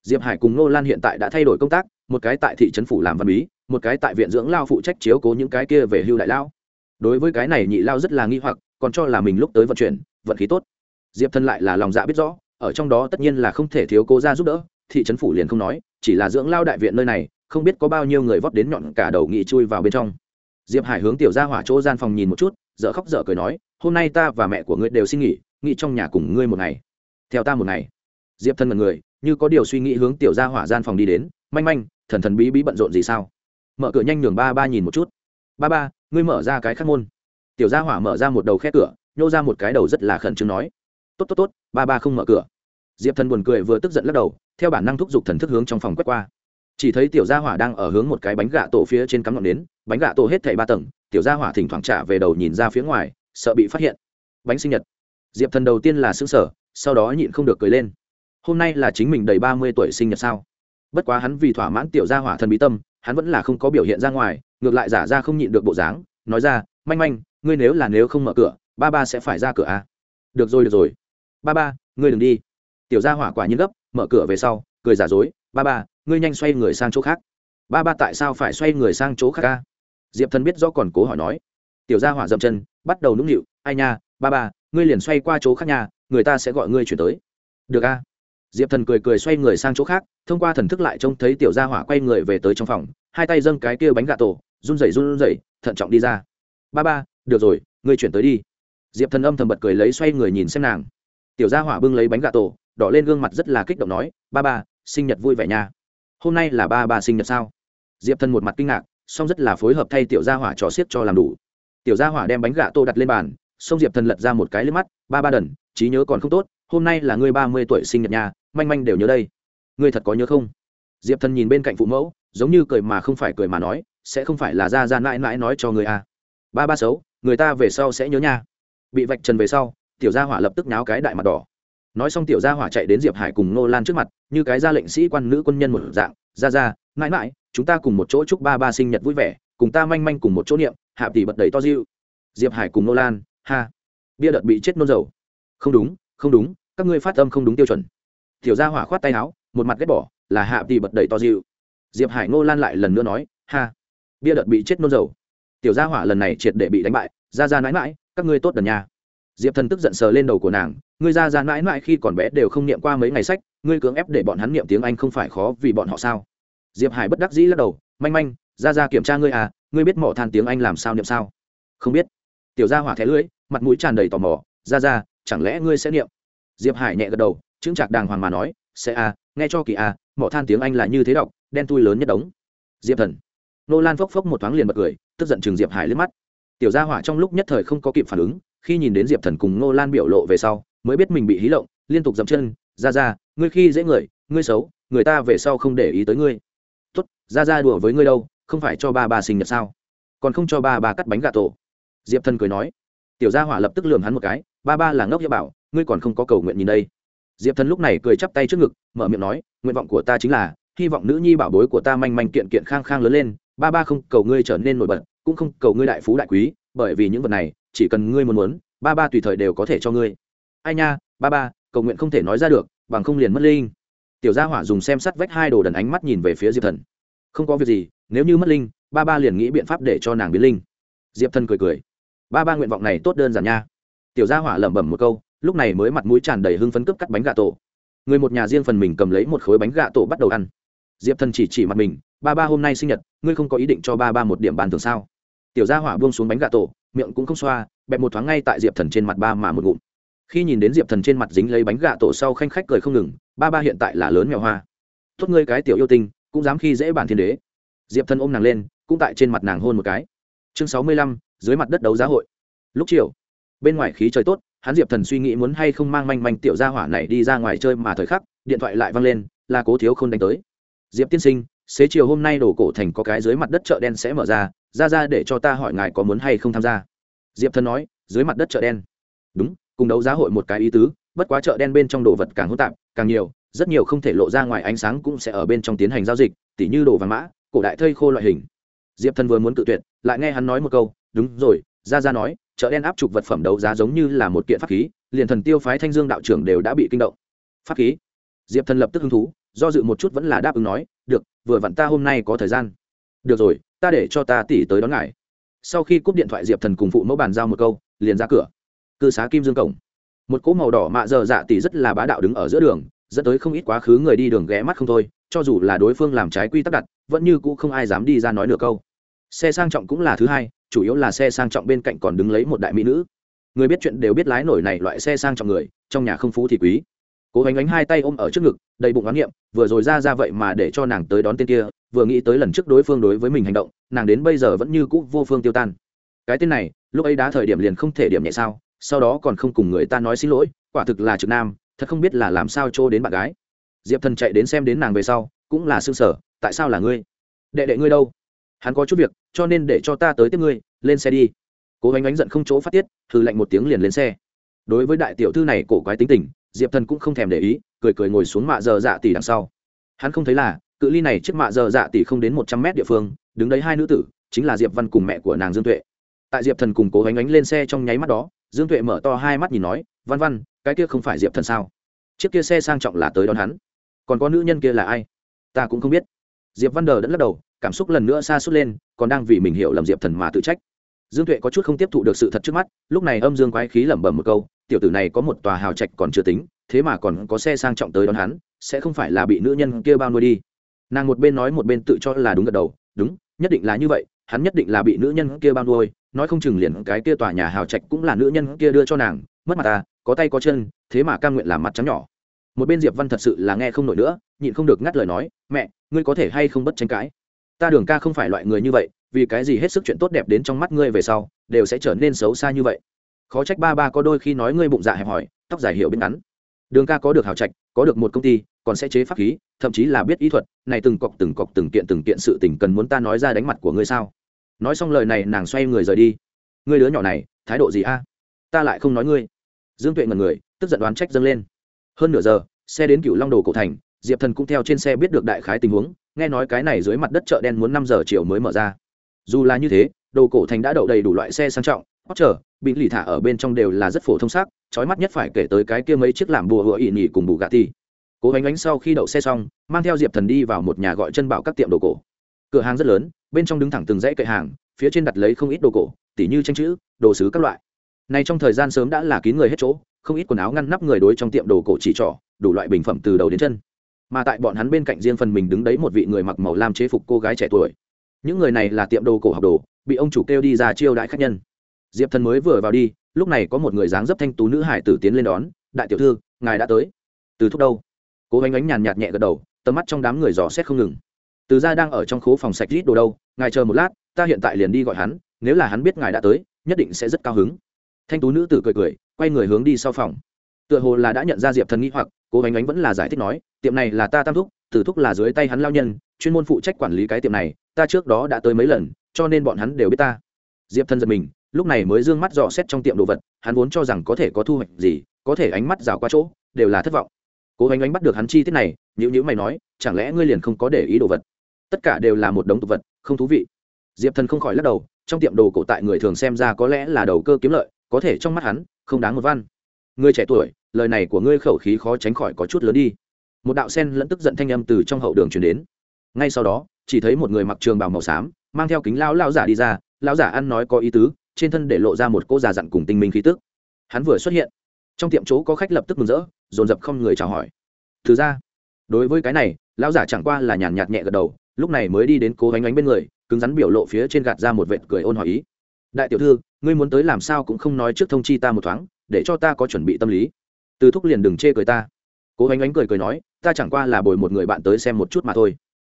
Diệp hải cùng nô lan hiện tại đã thay đổi công tác, một cái tại thị trấn phủ làm văn bí, một cái tại viện dưỡng lao phụ trách chiếu cố những cái kia về hưu đại lao. Đối với cái này nhị lao rất là nghi hoặc, còn cho là mình lúc tới vận chuyển, vận khí tốt. Diệp thân lại là lòng dạ biết rõ ở trong đó tất nhiên là không thể thiếu cố ra giúp đỡ, thị trấn phủ liền không nói, chỉ là dưỡng lao đại viện nơi này, không biết có bao nhiêu người vót đến nhọn cả đầu nghị chui vào bên trong. Diệp hải hướng tiểu ra hỏa chỗ gian phòng nhìn một chút dợ khóc dở cười nói, hôm nay ta và mẹ của ngươi đều xin nghỉ nghỉ trong nhà cùng ngươi một ngày. Theo ta một ngày. Diệp thân mật người, như có điều suy nghĩ hướng tiểu ra hỏa gian phòng đi đến, manh manh, thần thần bí bí bận rộn gì sao? Mở cửa nhanh nhường ba ba nhìn một chút. Ba ba, ngươi mở ra cái khắc môn. Tiểu gia hỏa mở ra một đầu khe cửa, nhô ra một cái đầu rất là khẩn trương nói tốt tốt tốt, ba ba không mở cửa. Diệp thần buồn cười vừa tức giận lắc đầu, theo bản năng thúc giục thần thức hướng trong phòng quét qua. Chỉ thấy tiểu gia hỏa đang ở hướng một cái bánh gà tổ phía trên cắm ngọn nến, bánh gà tổ hết thảy ba tầng, tiểu gia hỏa thỉnh thoảng trả về đầu nhìn ra phía ngoài, sợ bị phát hiện. Bánh sinh nhật. Diệp thần đầu tiên là xương sở sau đó nhịn không được cười lên. Hôm nay là chính mình đầy ba mươi tuổi sinh nhật sao? Bất quá hắn vì thỏa mãn tiểu gia hỏa thần bí tâm, hắn vẫn là không có biểu hiện ra ngoài, ngược lại giả ra không nhịn được bộ dáng, nói ra, manh manh, ngươi nếu là nếu không mở cửa, ba ba sẽ phải ra cửa à? được rồi được rồi ba ba, ngươi đừng đi. Tiểu gia hỏa quả nhiên gấp, mở cửa về sau, cười giả dối, ba ba, ngươi nhanh xoay người sang chỗ khác. Ba ba tại sao phải xoay người sang chỗ khác ca? Diệp thần biết do còn cố hỏi nói. Tiểu gia hỏa dậm chân, bắt đầu nũng nịu, ai nha, ba ba, ngươi liền xoay qua chỗ khác nhà người ta sẽ gọi ngươi chuyển tới. Được a. Diệp thần cười cười xoay người sang chỗ khác, thông qua thần thức lại trông thấy tiểu gia hỏa quay người về tới trong phòng, hai tay dâng cái kia bánh gà tổ, run rẩy run rẩy, thận trọng đi ra. Ba ba, được rồi, ngươi chuyển tới đi. Diệp thần âm thầm bật cười lấy xoay người nhìn xem nàng tiểu gia hỏa bưng lấy bánh gà tổ, đỏ lên gương mặt rất là kích động nói, ba ba, sinh nhật vui vẻ nha. Hôm nay là ba ba sinh nhật sao? Diệp thần một mặt kinh ngạc, song rất là phối hợp thay tiểu gia hỏa trò xiết cho làm đủ. Tiểu gia hỏa đem bánh gà tô đặt lên bàn, song diệp thần lật ra một cái lên mắt, ba ba đần, trí nhớ còn không tốt, hôm nay là ngươi ba mươi tuổi sinh nhật nhà manh manh đều nhớ đây. Ngươi thật có nhớ không? Diệp thần nhìn bên cạnh phụ mẫu, giống như cười mà không phải cười mà nói, sẽ không phải là ra ra mãi mãi nói cho người à. ba ba xấu, người ta về sau sẽ nhớ nha. Bị vạch trần về sau tiểu gia hỏa lập tức náo cái đại mặt đỏ. Nói xong tiểu gia hỏa chạy đến diệp hải cùng nô lan trước mặt, như cái gia lệnh sĩ quan nữ quân nhân một dạng, ra ra, mãi mãi, chúng ta cùng một chỗ chúc ba ba sinh nhật vui vẻ, cùng ta manh manh cùng một chỗ niệm, hạ tỷ bật đầy to diệu diệp hải cùng nô lan, ha, bia đợt bị chết nôn dầu. Không đúng không đúng, các ngươi phát âm không đúng tiêu chuẩn. Tiểu gia hỏa khoát tay áo, một mặt ghét bỏ, là hạ tỷ bật đầy to diệu diệp hải nô lan lại lần nữa nói, ha, bia đợt bị chết nôn dầu. Tiểu gia hỏa lần này triệt để bị đánh bại, ra ra mãi mãi, các ngươi tốt đần nhà diệp thần tức giận sờ lên đầu của nàng, ngươi ra ra mãi mãi khi còn bé đều không niệm qua mấy ngày sách, ngươi cưỡng ép để bọn hắn niệm tiếng anh không phải khó vì bọn họ sao? Diệp hải bất đắc dĩ lắc đầu, manh manh, ra ra kiểm tra ngươi à ngươi biết mỏ than tiếng anh làm sao niệm sao? Không biết. Tiểu gia hỏa thẻ lưỡi, mặt mũi tràn đầy tò mò, ra ra, chẳng lẽ ngươi sẽ niệm? Diệp hải nhẹ gật đầu chứng chạc đàng hoàng mà nói, sẽ à nghe cho kỳ à mỏ than tiếng anh là như thế đọc đen tui lớn nhất đống. Diệp thần. Nô lan phốc phốc một thoáng liền bật cười, tức giận chừng diệp hải liếc mắt. Tiểu gia hỏa trong lúc nhất thời không có kịp phản ứng khi nhìn đến diệp thần cùng nô lan biểu lộ về sau, mới biết mình bị hí lộng, liên tục dậm chân, ra ra, ngươi khi dễ người, ngươi xấu, người ta về sau không để ý tới ngươi. Tốt, ra ra đùa với ngươi đâu, không phải cho ba bà sinh nhật sao? Còn không cho ba bà cắt bánh gà tổ. Diệp thần cười nói. Tiểu gia hỏa lập tức lườm hắn một cái, ba ba là ngốc như bảo, ngươi còn không có cầu nguyện nhìn đây. Diệp thần lúc này cười chắp tay trước ngực, mở miệng nói, nguyện vọng của ta chính là, hy vọng nữ nhi bảo bối của ta manh manh kiện kiện khang khang lớn lên, ba ba không cầu ngươi trở nên nổi bật, cũng không cầu ngươi đại phú đại quý, bởi vì những vật này chỉ cần ngươi muốn muốn, ba ba tùy thời đều có thể cho ngươi. Ai nha, ba ba, cầu nguyện không thể nói ra được, bằng không liền mất linh. Tiểu gia hỏa dùng xem sắt vách hai đồ đần ánh mắt nhìn về phía diệp thần. Không có việc gì, nếu như mất linh, ba ba liền nghĩ biện pháp để cho nàng biến linh. Diệp thần cười cười. Ba ba nguyện vọng này tốt đơn giản nha. Tiểu gia hỏa lẩm bẩm một câu, lúc này mới mặt mũi tràn đầy hưng phấn cướp cắt bánh gà tổ. Người một nhà riêng phần mình cầm lấy một khối bánh gà tổ bắt đầu ăn. Diệp thần chỉ chỉ mặt mình, ba ba hôm nay sinh nhật, ngươi không có ý định cho ba ba một điểm bàn thường sao? Tiểu gia hỏa buông xuống bánh gà tổ miệng cũng không xoa, bẹp một thoáng ngay tại diệp thần trên mặt ba mà một ngụm. Khi nhìn đến diệp thần trên mặt dính lấy bánh gà tổ sau khanh khách cười không ngừng, ba ba hiện tại là lớn mèo hoa. Tốt ngươi cái tiểu yêu tinh, cũng dám khi dễ bản thiên đế. Diệp thần ôm nàng lên, cũng tại trên mặt nàng hôn một cái. Chương sáu mươi lăm, dưới mặt đất đấu giá hội. Lúc chiều, bên ngoài khí trời tốt, hắn diệp thần suy nghĩ muốn hay không mang manh manh tiểu gia hỏa này đi ra ngoài chơi mà thời khắc, điện thoại lại văng lên, là cố thiếu k h ô n đánh tới. Diệp tiên sinh, xế chiều hôm nay đổ cổ thành có cái dưới mặt đất chợ đen sẽ mở ra ra ra để cho ta hỏi ngài có muốn hay không tham gia. Diệp thần nói, dưới mặt đất chợ đen. Đúng, cùng đấu giá hội một cái ý tứ, bất quá chợ đen bên trong đồ vật càng hỗn tạp, càng nhiều, rất nhiều không thể lộ ra ngoài ánh sáng cũng sẽ ở bên trong tiến hành giao dịch, tỉ như đồ vàng mã, cổ đại thây khô loại hình. Diệp thần vừa muốn cự tuyệt, lại nghe hắn nói một câu, đúng rồi, ra ra nói, chợ đen áp trục vật phẩm đấu giá giống như là một kiện pháp khí, liền thần tiêu phái thanh dương đạo trưởng đều đã bị kinh động. Pháp khí? Diệp thần lập tức hứng thú, do dự một chút vẫn là đáp ứng nói, được, vừa vặn ta hôm nay có thời gian được rồi, ta để cho ta tỉ tới đón ngài. Sau khi cúp điện thoại diệp thần cùng phụ mẫu bàn giao một câu, liền ra cửa. Cư xá kim dương cổng. Một cỗ màu đỏ mạ dơ dạ tỉ rất là bá đạo đứng ở giữa đường, dẫn tới không ít quá khứ người đi đường ghé mắt không thôi, cho dù là đối phương làm trái quy tắc đặt, vẫn như cũ không ai dám đi ra nói nửa câu. Xe sang trọng cũng là thứ hai, chủ yếu là xe sang trọng bên cạnh còn đứng lấy một đại mỹ nữ. Người biết chuyện đều biết lái nổi này loại xe sang trọng người, trong nhà không phú thì quý. Cố gánh gánh hai tay ôm ở trước ngực, đầy bụng oán niệm, vừa rồi ra ra vậy mà để cho nàng tới đón tên kia vừa nghĩ tới lần trước đối phương đối với mình hành động, nàng đến bây giờ vẫn như cũ vô phương tiêu tan. Cái tên này, lúc ấy đã thời điểm liền không thể điểm nhẹ sao, sau đó còn không cùng người ta nói xin lỗi, quả thực là trực nam, thật không biết là làm sao trô đến bạn gái. Diệp thần chạy đến xem đến nàng về sau, cũng là xương sở tại sao là ngươi? Đệ đệ ngươi đâu? Hắn có chút việc, cho nên để cho ta tới tiếp ngươi, lên xe đi. Cố gánh ánh giận không chỗ phát tiết thử lạnh một tiếng liền lên xe. Đối với đại tiểu thư này cổ quái tính tình, diệp thần cũng không thèm để ý, cười cười ngồi xuống mạ giờ dạ tỷ đằng sau. Hắn không thấy là cự ly này chiếc mạ giờ dạ tỷ không đến một trăm mét địa phương, đứng đấy hai nữ tử, chính là diệp văn cùng mẹ của nàng dương tuệ. Tại diệp thần cùng cố gánh ánh lên xe trong nháy mắt đó, dương tuệ mở to hai mắt nhìn nói, văn văn, cái kia không phải diệp thần sao? Chiếc kia xe sang trọng là tới đón hắn. Còn có nữ nhân kia là ai? Ta cũng không biết. Diệp văn đờ đẫn lắc đầu, cảm xúc lần nữa xa suốt lên, còn đang vì mình hiểu lầm diệp thần mà tự trách. Dương tuệ có chút không tiếp thụ được sự thật trước mắt, lúc này âm dương quái khí lẩm bẩm một câu, tiểu tử này có một tòa hào trạch còn chưa tính, thế mà còn có xe sang trọng tới đón hắn, sẽ không phải là bị nữ nhân kia bao nuôi đi nàng một bên nói một bên tự cho là đúng gật đầu, đúng, nhất định là như vậy, hắn nhất định là bị nữ nhân kia bao nuôi, nói không chừng liền cái kia tòa nhà hào trạch cũng là nữ nhân kia đưa cho nàng, mất mặt ta, có tay có chân, thế mà cam nguyện làm mặt trắng nhỏ. Một bên diệp văn thật sự là nghe không nổi nữa, nhịn không được ngắt lời nói, mẹ, ngươi có thể hay không bất tranh cãi? Ta đường ca không phải loại người như vậy, vì cái gì hết sức chuyện tốt đẹp đến trong mắt ngươi về sau, đều sẽ trở nên xấu xa như vậy? Khó trách ba ba có đôi khi nói ngươi bụng dạ hẹp hòi, tóc dài hiểu bên ngắn. Đường ca có được hào trạch, có được một công ty còn sẽ chế pháp khí, thậm chí là biết ý thuật, này từng cọc từng cọc từng kiện từng kiện sự tình cần muốn ta nói ra đánh mặt của ngươi sao? Nói xong lời này nàng xoay người rời đi. Ngươi đứa nhỏ này, thái độ gì a? Ta lại không nói ngươi. Dương tuệ ngần người, tức giận đoán trách dâng lên. Hơn nửa giờ, xe đến cựu long đồ cổ thành, diệp thần cũng theo trên xe biết được đại khái tình huống, nghe nói cái này dưới mặt đất chợ đen muốn năm giờ chiều mới mở ra. Dù là như thế, đồ cổ thành đã đậu đầy đủ loại xe sang trọng hót trở bị lì thả ở bên trong đều là rất phổ thông sắc trói mắt nhất phải kể tới cái kia mấy chiếc làm bùa hựa ỉ nhỉ cùng bù gà ti cố bánh ánh sau khi đậu xe xong, mang theo diệp thần đi vào một nhà gọi chân bảo các tiệm đồ cổ. Cửa hàng rất lớn, bên trong đứng thẳng từng dãy cậy hàng, phía trên đặt lấy không ít đồ cổ, tỉ như tranh chữ, đồ sứ các loại. Này trong thời gian sớm đã là kín người hết chỗ, không ít quần áo ngăn nắp người đối trong tiệm đồ cổ chỉ trỏ, đủ loại bình phẩm từ đầu đến chân. Mà tại bọn hắn bên cạnh riêng phần mình đứng đấy một vị người mặc màu lam chế phục cô gái trẻ tuổi. Những người này là tiệm đồ cổ học đồ, bị ông chủ kêu đi ra chiêu đại khách nhân. Diệp thần mới vừa vào đi, lúc này có một người dáng dấp thanh tú nữ hải tử tiến lên đón, đại tiểu thư, ngài đã tới. Từ thúc đâu? Cố ánh ánh nhàn nhạt nhẹ gật đầu, tầm mắt trong đám người dò xét không ngừng. Từ ra đang ở trong khố phòng sạch rít đồ đâu, ngài chờ một lát, ta hiện tại liền đi gọi hắn, nếu là hắn biết ngài đã tới, nhất định sẽ rất cao hứng. Thanh tú nữ tử cười cười, quay người hướng đi sau phòng. Tựa hồ là đã nhận ra diệp thần nghĩ hoặc, cố ánh ánh vẫn là giải thích nói, tiệm này là ta tam thúc, tử thúc là dưới tay hắn lao nhân, chuyên môn phụ trách quản lý cái tiệm này, ta trước đó đã tới mấy lần, cho nên bọn hắn đều biết ta. Diệp thần giật mình, lúc này mới d ư ơ n g mắt dò xét trong tiệm đồ vật, hắn vốn cho rằng có thể có thu hoạch gì, có thể ánh mắt rào qua chỗ, đều là thất vọng cố ánh oanh bắt được hắn chi tiết này nhữ nhữ mày nói, chẳng lẽ ngươi liền không có để ý đồ vật? Tất cả đều là một đống tục vật, không thú vị. Diệp thần không khỏi lắc đầu, trong tiệm đồ cổ tại người thường xem ra có lẽ là đầu cơ kiếm lợi, có thể trong mắt hắn, không đáng một văn. Người trẻ tuổi, lời này của ngươi khẩu khí khó tránh khỏi có chút lớn đi. Một đạo sen lẫn tức giận thanh âm từ trong hậu đường chuyển đến. Ngay sau đó, chỉ thấy một người mặc trường bào màu xám, mang theo kính lão lão giả đi ra, lão giả ăn nói có ý tứ, trên thân để lộ ra một cô già dặn cùng tinh minh khí tức. Hắn vừa xuất hiện, trong tiệm chỗ có khách lập tức mừng rỡ dồn dập không người chào hỏi. Thứ ra, đối với cái này, lão giả chẳng qua là nhàn nhạt nhẹ gật đầu, lúc này mới đi đến cố ánh ánh bên người, cứng rắn biểu lộ phía trên gạt ra một vệt cười ôn hỏi ý. Đại tiểu thư, ngươi muốn tới làm sao cũng không nói trước thông chi ta một thoáng, để cho ta có chuẩn bị tâm lý. Từ thúc liền đừng chê cười ta. Cố ánh ánh cười cười nói, ta chẳng qua là bồi một người bạn tới xem một chút mà thôi.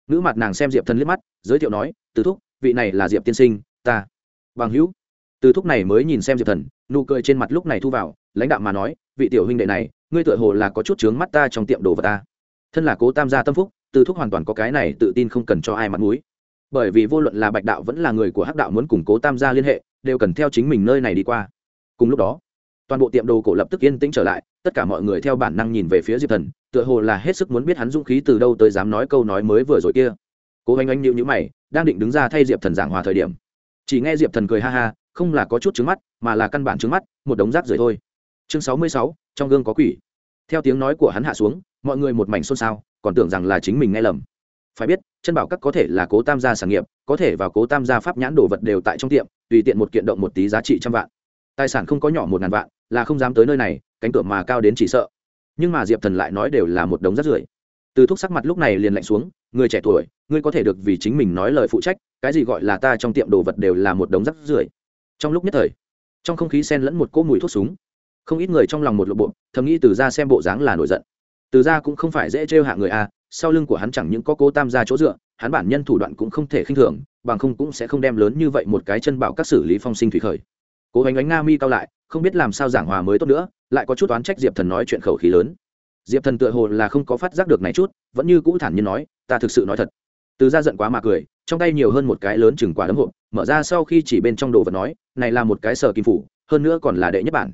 Nữ mặt nàng xem diệp thần liếc mắt, giới thiệu nói, từ thúc, vị này là diệp tiên sinh, ta. Bằng hữu. Từ thúc này mới nhìn xem diệp thần, nụ cười trên mặt lúc này thu vào, lãnh đạo mà nói vị tiểu huynh đệ này, ngươi tựa hồ là có chút chướng mắt ta trong tiệm đồ vật ta. Thân là cố tam gia tâm phúc, từ thúc hoàn toàn có cái này tự tin không cần cho ai mặt mũi. Bởi vì vô luận là bạch đạo vẫn là người của hắc đạo muốn củng cố tam gia liên hệ, đều cần theo chính mình nơi này đi qua. Cùng lúc đó, toàn bộ tiệm đồ cổ lập tức yên tĩnh trở lại, tất cả mọi người theo bản năng nhìn về phía diệp thần, tựa hồ là hết sức muốn biết hắn dũng khí từ đâu tới dám nói câu nói mới vừa rồi kia. Cố oanh oanh nhịu nhữ mày, đang định đứng ra thay diệp thần giảng hòa thời điểm. Chỉ nghe diệp thần cười ha ha, không là có chút trứng mắt, mà là căn bản trứng mắt, một đống rác rưởi thôi chương sáu mươi sáu, trong gương có quỷ. Theo tiếng nói của hắn hạ xuống, mọi người một mảnh xôn xao, còn tưởng rằng là chính mình nghe lầm. Phải biết, chân bảo các có thể là cố tam gia sản nghiệp, có thể vào cố tam gia pháp nhãn đồ vật đều tại trong tiệm, tùy tiện một kiện động một tí giá trị trăm vạn. Tài sản không có nhỏ một ngàn vạn, là không dám tới nơi này, cánh cửa mà cao đến chỉ sợ. Nhưng mà diệp thần lại nói đều là một đống rác rưởi. Từ thúc sắc mặt lúc này liền lạnh xuống, người trẻ tuổi, ngươi có thể được vì chính mình nói lời phụ trách, cái gì gọi là ta trong tiệm đồ vật đều là một đống rác rưởi. Trong lúc nhất thời, trong không khí sen lẫn một cỗ mùi thuốc súng không ít người trong lòng một lộ bộ, thầm nghĩ từ ra xem bộ dáng là nổi giận. Từ ra cũng không phải dễ trêu hạ người a, sau lưng của hắn chẳng những có cố tam gia chỗ dựa, hắn bản nhân thủ đoạn cũng không thể khinh thường, bằng không cũng sẽ không đem lớn như vậy một cái chân bảo các xử lý phong sinh thủy khởi. Cố gánh ánh nga mi cao lại, không biết làm sao giảng hòa mới tốt nữa, lại có chút oán trách diệp thần nói chuyện khẩu khí lớn. Diệp thần tựa hồ là không có phát giác được này chút, vẫn như cũ thản nhiên nói, ta thực sự nói thật. Từ ra giận quá mà cười, trong tay nhiều hơn một cái lớn chừng quả đấm hộp, mở ra sau khi chỉ bên trong đồ vật nói, này là một cái sở kim phủ, hơn nữa còn là đệ nhất bản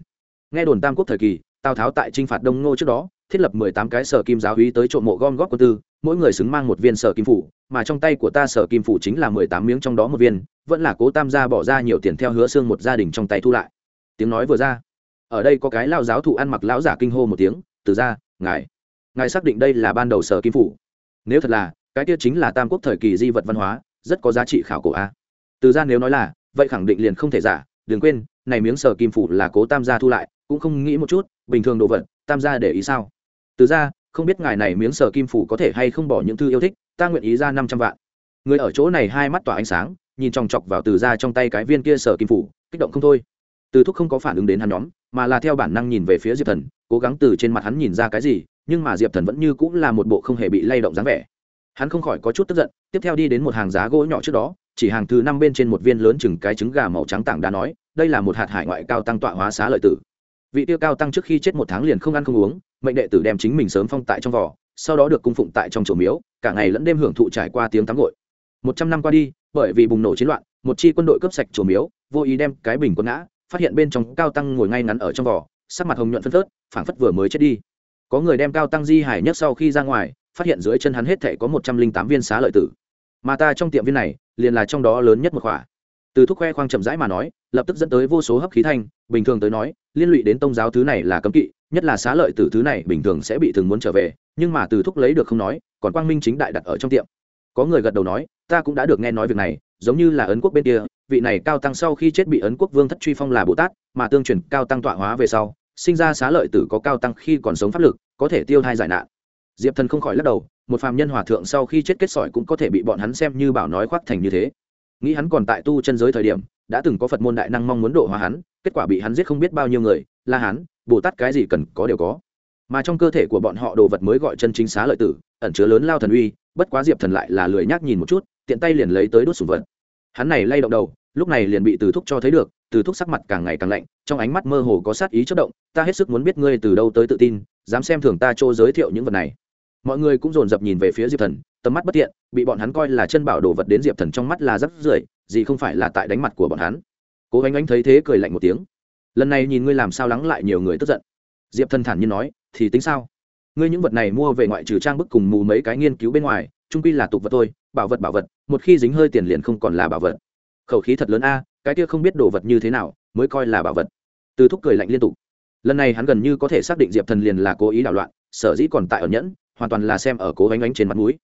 nghe đồn tam quốc thời kỳ, tào tháo tại t r i n h phạt đông ngô trước đó, thiết lập mười tám cái sở kim giáo hí tới trộm mộ gom góp quân tư, mỗi người xứng mang một viên sở kim phủ, mà trong tay của ta sở kim phủ chính là mười tám miếng trong đó một viên, vẫn là cố tam gia bỏ ra nhiều tiền theo hứa xương một gia đình trong tay thu lại. Tiếng nói vừa ra, ở đây có cái lao giáo thụ ăn mặc lão giả kinh hô một tiếng, từ ra ngài ngài xác định đây là ban đầu sở kim phủ. Nếu thật là, cái kia chính là tam quốc thời kỳ di vật văn hóa, rất có giá trị khảo cổ a. Từ ra nếu nói là, vậy khẳng định liền không thể giả, đừng quên, này miếng sở kim phủ là cố tam gia thu lại cũng không nghĩ một chút, bình thường đồ vật, tam gia để ý sao? Từ ra, không biết ngài này miếng sở kim phủ có thể hay không bỏ những thư yêu thích, ta nguyện ý ra năm trăm vạn. Người ở chỗ này hai mắt tỏa ánh sáng, nhìn chòng chọc vào từ ra trong tay cái viên kia sở kim phủ, kích động không thôi. Từ thúc không có phản ứng đến hắn nhóm, mà là theo bản năng nhìn về phía diệp thần, cố gắng từ trên mặt hắn nhìn ra cái gì, nhưng mà diệp thần vẫn như cũng là một bộ không hề bị lay động dáng vẻ. Hắn không khỏi có chút tức giận, tiếp theo đi đến một hàng giá gỗ nhỏ trước đó, chỉ hàng thứ năm bên trên một viên lớn chừng cái trứng gà màu trắng tảng đã nói, đây là một hạt hải ngoại cao tăng tọa hóa xá lợi tử vị tiêu cao tăng trước khi chết một tháng liền không ăn không uống, mệnh đệ tử đem chính mình sớm phong tại trong vỏ, sau đó được cung phụng tại trong chùa miếu, cả ngày lẫn đêm hưởng thụ trải qua tiếng tắm gội. Một trăm năm qua đi, bởi vì bùng nổ chiến loạn, một chi quân đội cướp sạch chùa miếu, vô ý đem cái bình quân ngã, phát hiện bên trong cao tăng ngồi ngay ngắn ở trong vỏ, sắc mặt hồng nhuận phân phớt, phảng phất vừa mới chết đi. Có người đem cao tăng di hải nhất sau khi ra ngoài, phát hiện dưới chân hắn hết thể có một trăm linh tám viên xá lợi tử. Mà ta trong tiệm viên này, liền là trong đó lớn nhất một khỏa từ thúc khoe khoang chậm rãi mà nói, lập tức dẫn tới vô số hấp khí thanh, bình thường tới nói, liên lụy đến tông giáo thứ này là cấm kỵ, nhất là xá lợi tử thứ này bình thường sẽ bị thường muốn trở về, nhưng mà từ thúc lấy được không nói, còn quang minh chính đại đặt ở trong tiệm. Có người gật đầu nói, ta cũng đã được nghe nói việc này, giống như là ấn quốc bên kia, vị này cao tăng sau khi chết bị ấn quốc vương thất truy phong là bồ tát, mà tương truyền cao tăng tọa hóa về sau, sinh ra xá lợi tử có cao tăng khi còn sống pháp lực, có thể tiêu thai giải nạn. Diệp thần không khỏi lắc đầu, một phàm nhân hòa thượng sau khi chết kết sỏi cũng có thể bị bọn hắn xem như bảo nói khoác thành như thế nghĩ hắn còn tại tu chân giới thời điểm, đã từng có phật môn đại năng mong muốn độ hóa hắn, kết quả bị hắn giết không biết bao nhiêu người la hắn, bồ tát cái gì cần có đều có. Mà trong cơ thể của bọn họ đồ vật mới gọi chân chính xá lợi tử, ẩn chứa lớn lao thần uy, bất quá diệp thần lại là lười nhác nhìn một chút, tiện tay liền lấy tới đốt sủng vật. Hắn này lay động đầu, lúc này liền bị từ thúc cho thấy được, từ thúc sắc mặt càng ngày càng lạnh, trong ánh mắt mơ hồ có sát ý chất động, ta hết sức muốn biết ngươi từ đâu tới tự tin, dám xem thường ta chỗ giới thiệu những vật này mọi người cũng dồn dập nhìn về phía diệp thần, tầm mắt bất tiện, bị bọn hắn coi là chân bảo đồ vật đến diệp thần trong mắt là rất rưởi, gì không phải là tại đánh mặt của bọn hắn. Cố ánh ánh thấy thế cười lạnh một tiếng. Lần này nhìn ngươi làm sao lắng lại nhiều người tức giận. Diệp thần thản nhiên nói, thì tính sao? Ngươi những vật này mua về ngoại trừ trang bức cùng mù mấy cái nghiên cứu bên ngoài trung quy là tục vật thôi, bảo vật bảo vật, một khi dính hơi tiền liền không còn là bảo vật. Khẩu khí thật lớn a, cái kia không biết đồ vật như thế nào, mới coi là bảo vật. Từ thúc cười lạnh liên tục. Lần này hắn gần như có thể xác định diệp thần liền là cố ý đảo loạn, sở dĩ còn tại ở nhẫn hoàn toàn là xem ở cố gánh ánh trên mặt mũi.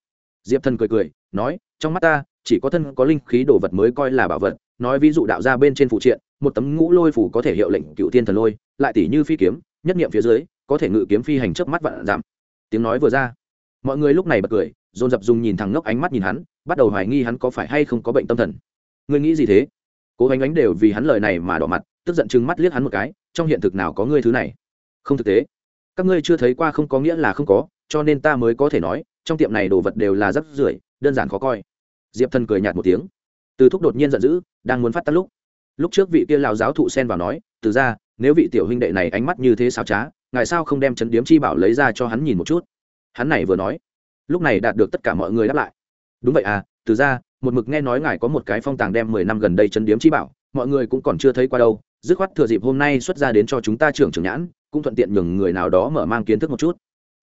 Diệp thần cười cười, nói, trong mắt ta, chỉ có thân có linh khí đồ vật mới coi là bảo vật. Nói ví dụ đạo ra bên trên phụ triện, một tấm ngũ lôi phủ có thể hiệu lệnh cựu thiên thần lôi, lại tỷ như phi kiếm, nhất nghiệm phía dưới, có thể ngự kiếm phi hành trước mắt vạn giảm. Tiếng nói vừa ra, mọi người lúc này bật cười, dồn dập dùng nhìn thẳng ngốc ánh mắt nhìn hắn, bắt đầu hoài nghi hắn có phải hay không có bệnh tâm thần. Ngươi nghĩ gì thế? Cố ánh ánh đều vì hắn lời này mà đỏ mặt, tức giận chừng mắt liếc hắn một cái, trong hiện thực nào có ngươi thứ này? Không thực tế. Các ngươi chưa thấy qua không có nghĩa là không có cho nên ta mới có thể nói, trong tiệm này đồ vật đều là rất rưởi, đơn giản khó coi. Diệp thần cười nhạt một tiếng. Từ thúc đột nhiên giận dữ, đang muốn phát tắt lúc. Lúc trước vị kia lào giáo thụ sen vào nói, từ ra, nếu vị tiểu huynh đệ này ánh mắt như thế xào trá, ngài sao không đem chấn điếm chi bảo lấy ra cho hắn nhìn một chút? Hắn này vừa nói, lúc này đạt được tất cả mọi người đáp lại. Đúng vậy à từ ra, một mực nghe nói ngài có một cái phong tàng đem mười năm gần đây chấn điếm chi bảo, mọi người cũng còn chưa thấy qua đâu, dứt khoát thừa dịp hôm nay xuất ra đến cho chúng ta trưởng trưởng nhãn, cũng thuận tiện nhường người nào đó mở mang kiến thức một chút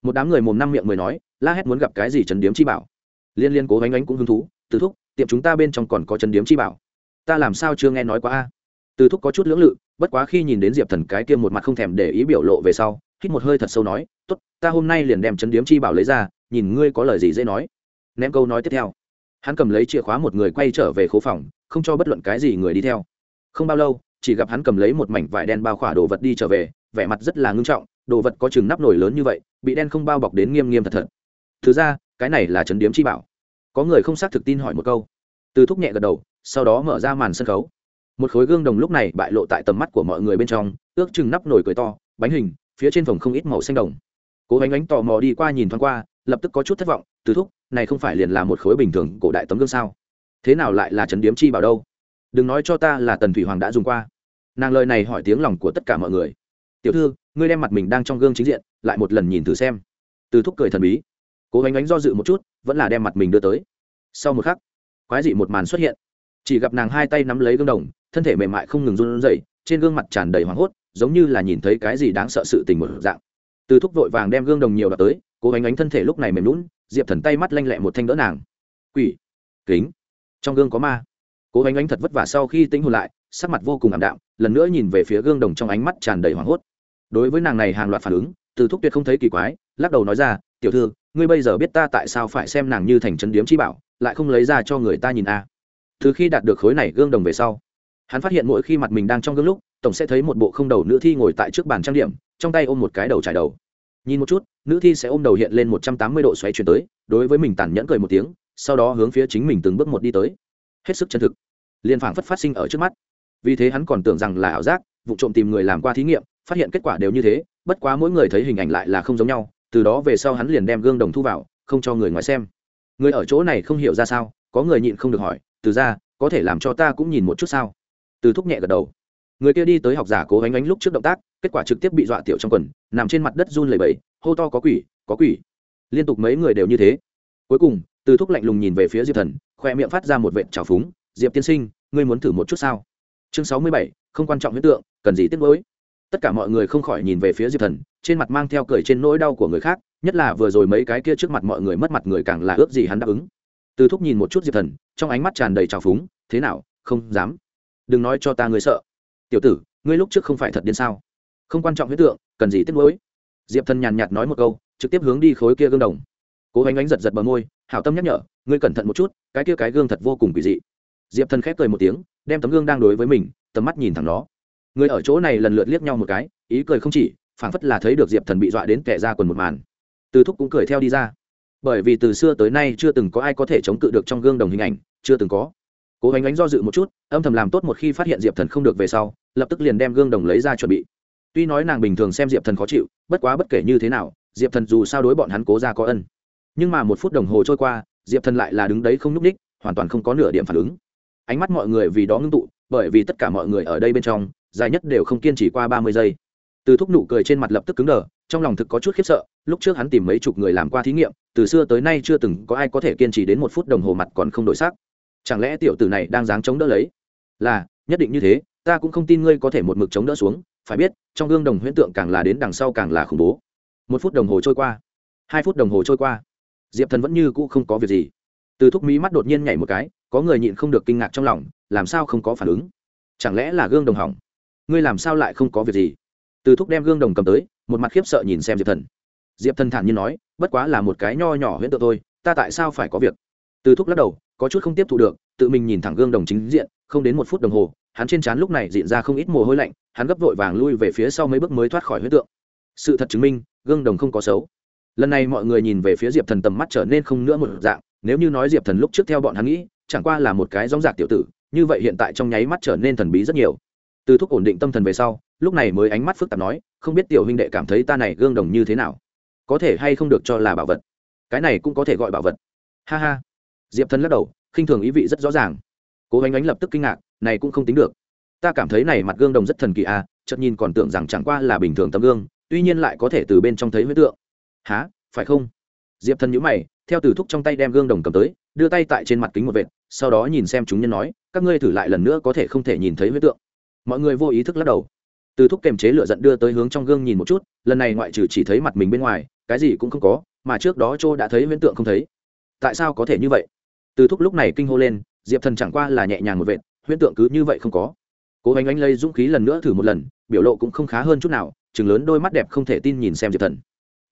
một đám người mồm năm miệng mười nói, la hét muốn gặp cái gì chấn điếm chi bảo. Liên liên cố gánh ánh cũng hứng thú, từ thúc, tiệm chúng ta bên trong còn có chấn điếm chi bảo. Ta làm sao chưa nghe nói quá a? Từ thúc có chút lưỡng lự, bất quá khi nhìn đến diệp thần cái kia một mặt không thèm để ý biểu lộ về sau, hít một hơi thật sâu nói, tốt, ta hôm nay liền đem chấn điếm chi bảo lấy ra, nhìn ngươi có lời gì dễ nói. Ném câu nói tiếp theo. Hắn cầm lấy chìa khóa một người quay trở về khố phòng, không cho bất luận cái gì người đi theo. Không bao lâu, chỉ gặp hắn cầm lấy một mảnh vải đen bao khỏa đồ vật đi trở về, vẻ mặt rất là ngưng trọng, đồ vật có chừng nắp nổi lớn như vậy bị đen không bao bọc đến nghiêm nghiêm thật thật. Thứ ra, cái này là chấn điếm chi bảo. Có người không xác thực tin hỏi một câu. Từ thúc nhẹ gật đầu, sau đó mở ra màn sân khấu. Một khối gương đồng lúc này bại lộ tại tầm mắt của mọi người bên trong, ước chừng nắp nổi cười to, bánh hình, phía trên phòng không ít màu xanh đồng. Cố gánh ánh tò mò đi qua nhìn thoáng qua, lập tức có chút thất vọng, từ thúc, này không phải liền là một khối bình thường cổ đại tấm gương sao? Thế nào lại là trấn điếm chi bảo đâu? Đừng nói cho ta là tần thủy hoàng đã dùng qua. Nàng lời này hỏi tiếng lòng của tất cả mọi người tiểu thư, ngươi đem mặt mình đang trong gương chính diện, lại một lần nhìn thử xem. Từ thúc cười thần bí. Cố gánh ánh do dự một chút, vẫn là đem mặt mình đưa tới. Sau một khắc, quái dị một màn xuất hiện. Chỉ gặp nàng hai tay nắm lấy gương đồng, thân thể mềm mại không ngừng run rẩy, trên gương mặt tràn đầy hoảng hốt, giống như là nhìn thấy cái gì đáng sợ sự tình một dạng. Từ thúc vội vàng đem gương đồng nhiều đ tới, cố gánh ánh thân thể lúc này mềm lún diệp thần tay mắt lanh lẹ một thanh đỡ nàng. Quỷ, kính, trong gương có ma. Cố gánh ánh thật vất vả sau khi tính hồn lại, sắc mặt vô cùng ảm đạm, lần nữa nhìn về phía gương đồng trong ánh mắt tràn đầy hoảng hốt đối với nàng này hàng loạt phản ứng, từ thúc tuyệt không thấy kỳ quái, lắc đầu nói ra, tiểu thư, ngươi bây giờ biết ta tại sao phải xem nàng như thành trấn điếm chi bảo, lại không lấy ra cho người ta nhìn a à. từ khi đạt được khối này gương đồng về sau, hắn phát hiện mỗi khi mặt mình đang trong gương lúc, tổng sẽ thấy một bộ không đầu nữ thi ngồi tại trước bàn trang điểm, trong tay ôm một cái đầu trải đầu. Nhìn một chút, nữ thi sẽ ôm đầu hiện lên một trăm tám mươi độ xoáy chuyển tới, đối với mình tàn nhẫn cười một tiếng, sau đó hướng phía chính mình từng bước một đi tới. Hết sức chân thực. Liền phảng phất phát sinh ở trước mắt. Vì thế hắn còn tưởng rằng là ảo giác, vụ trộm tìm người làm qua thí nghiệm phát hiện kết quả đều như thế, bất quá mỗi người thấy hình ảnh lại là không giống nhau, từ đó về sau hắn liền đem gương đồng thu vào, không cho người ngoài xem. Người ở chỗ này không hiểu ra sao, có người nhịn không được hỏi, từ ra, có thể làm cho ta cũng nhìn một chút sao? Từ thúc nhẹ gật đầu. Người kia đi tới học giả cố gánh ánh lúc trước động tác, kết quả trực tiếp bị dọa tiểu trong quần, nằm trên mặt đất run lẩy bẩy, hô to, có quỷ có quỷ. Liên tục mấy người đều như thế. Cuối cùng, từ thúc lạnh lùng nhìn về phía diệp thần, khoe miệng phát ra một vệt trào phúng, diệp tiên sinh, ngươi muốn thử một chút sao? Chương sáu mươi bảy, không quan trọng hiện tượng, cần gì tiếc nuối? Tất cả mọi người không khỏi nhìn về phía diệp thần, trên mặt mang theo cười trên nỗi đau của người khác, nhất là vừa rồi mấy cái kia trước mặt mọi người mất mặt người càng là ước gì hắn đáp ứng. Từ thúc nhìn một chút diệp thần, trong ánh mắt tràn đầy trào phúng, thế nào, không dám? Đừng nói cho ta người sợ. Tiểu tử, ngươi lúc trước không phải thật điên sao? Không quan trọng huyết tượng, cần gì tiếc nuối? Diệp thần nhàn nhạt nói một câu, trực tiếp hướng đi khối kia gương đồng. Cố gánh ánh giật giật bờ môi, hảo tâm nhắc nhở, ngươi cẩn thận một chút, cái kia cái gương thật vô cùng kỳ dị. Diệp thần khép cười một tiếng, đem tấm gương đang đối với mình, tầm mắt nhìn thẳng nó người ở chỗ này lần lượt liếc nhau một cái, ý cười không chỉ, phảng phất là thấy được diệp thần bị dọa đến kẻ ra quần một màn. Từ thúc cũng cười theo đi ra. Bởi vì từ xưa tới nay chưa từng có ai có thể chống cự được trong gương đồng hình ảnh, chưa từng có. Cố ánh ánh do dự một chút, âm thầm làm tốt một khi phát hiện diệp thần không được về sau, lập tức liền đem gương đồng lấy ra chuẩn bị. Tuy nói nàng bình thường xem diệp thần khó chịu, bất quá bất kể như thế nào, diệp thần dù sao đối bọn hắn cố ra có ân. Nhưng mà một phút đồng hồ trôi qua, diệp thần lại là đứng đấy không n ú c ních hoàn toàn không có nửa điểm phản ứng. Ánh mắt mọi người vì đó ngưng tụ, bởi vì tất cả mọi người ở đây bên trong dài nhất đều không kiên trì qua ba mươi giây. Từ thúc nụ cười trên mặt lập tức cứng đờ, trong lòng thực có chút khiếp sợ, lúc trước hắn tìm mấy chục người làm qua thí nghiệm, từ xưa tới nay chưa từng có ai có thể kiên trì đến một phút đồng hồ mặt còn không đổi sắc. Chẳng lẽ tiểu tử này đang dáng chống đỡ lấy? Là, nhất định như thế, ta cũng không tin ngươi có thể một mực chống đỡ xuống, phải biết, trong gương đồng huyễn tượng càng là đến đằng sau càng là khủng bố. Một phút đồng hồ trôi qua, hai phút đồng hồ trôi qua, diệp thần vẫn như cũ không có việc gì. Từ thúc mí mắt đột nhiên nhảy một cái, có người nhịn không được kinh ngạc trong lòng, làm sao không có phản ứng? Chẳng lẽ là gương đồng hỏng? Ngươi làm sao lại không có việc gì? Từ thúc đem gương đồng cầm tới, một mặt khiếp sợ nhìn xem diệp thần. Diệp thần thản nhiên nói, bất quá là một cái nho nhỏ huyễn tượng thôi, ta tại sao phải có việc? Từ thúc lắc đầu, có chút không tiếp thu được, tự mình nhìn thẳng gương đồng chính diện, không đến một phút đồng hồ, hắn trên trán lúc này diện ra không ít mồ hôi lạnh, hắn gấp vội vàng lui về phía sau mấy bước mới thoát khỏi huyễn tượng. Sự thật chứng minh, gương đồng không có xấu. Lần này mọi người nhìn về phía diệp thần tầm mắt trở nên không nữa một dạng, nếu như nói diệp thần lúc trước theo bọn hắn nghĩ, chẳng qua là một cái dóng dạc tiểu tử, như vậy hiện tại trong nháy mắt trở nên thần bí rất nhiều từ thúc ổn định tâm thần về sau, lúc này mới ánh mắt phức tạp nói, không biết tiểu huynh đệ cảm thấy ta này gương đồng như thế nào? Có thể hay không được cho là bảo vật? Cái này cũng có thể gọi bảo vật. Ha ha. Diệp thần lắc đầu, khinh thường ý vị rất rõ ràng. Cố ánh ánh lập tức kinh ngạc, này cũng không tính được. Ta cảm thấy này mặt gương đồng rất thần kỳ à chợt nhìn còn tưởng rằng chẳng qua là bình thường tấm gương, tuy nhiên lại có thể từ bên trong thấy huyết tượng. Há phải không? Diệp thần nhữ mày, theo từ thúc trong tay đem gương đồng cầm tới, đưa tay tại trên mặt kính một vệt, sau đó nhìn xem chúng nhân nói, các ngươi thử lại lần nữa có thể không thể nhìn thấy huyết tượng mọi người vô ý thức lắc đầu. Từ thúc kềm chế lửa giận đưa tới hướng trong gương nhìn một chút, lần này ngoại trừ chỉ thấy mặt mình bên ngoài, cái gì cũng không có, mà trước đó châu đã thấy huyễn tượng không thấy. Tại sao có thể như vậy? Từ thúc lúc này kinh hô lên, diệp thần chẳng qua là nhẹ nhàng một vệt, huyễn tượng cứ như vậy không có. Cố gắng anh lây dũng khí lần nữa thử một lần, biểu lộ cũng không khá hơn chút nào chừng lớn đôi mắt đẹp không thể tin nhìn xem diệp thần.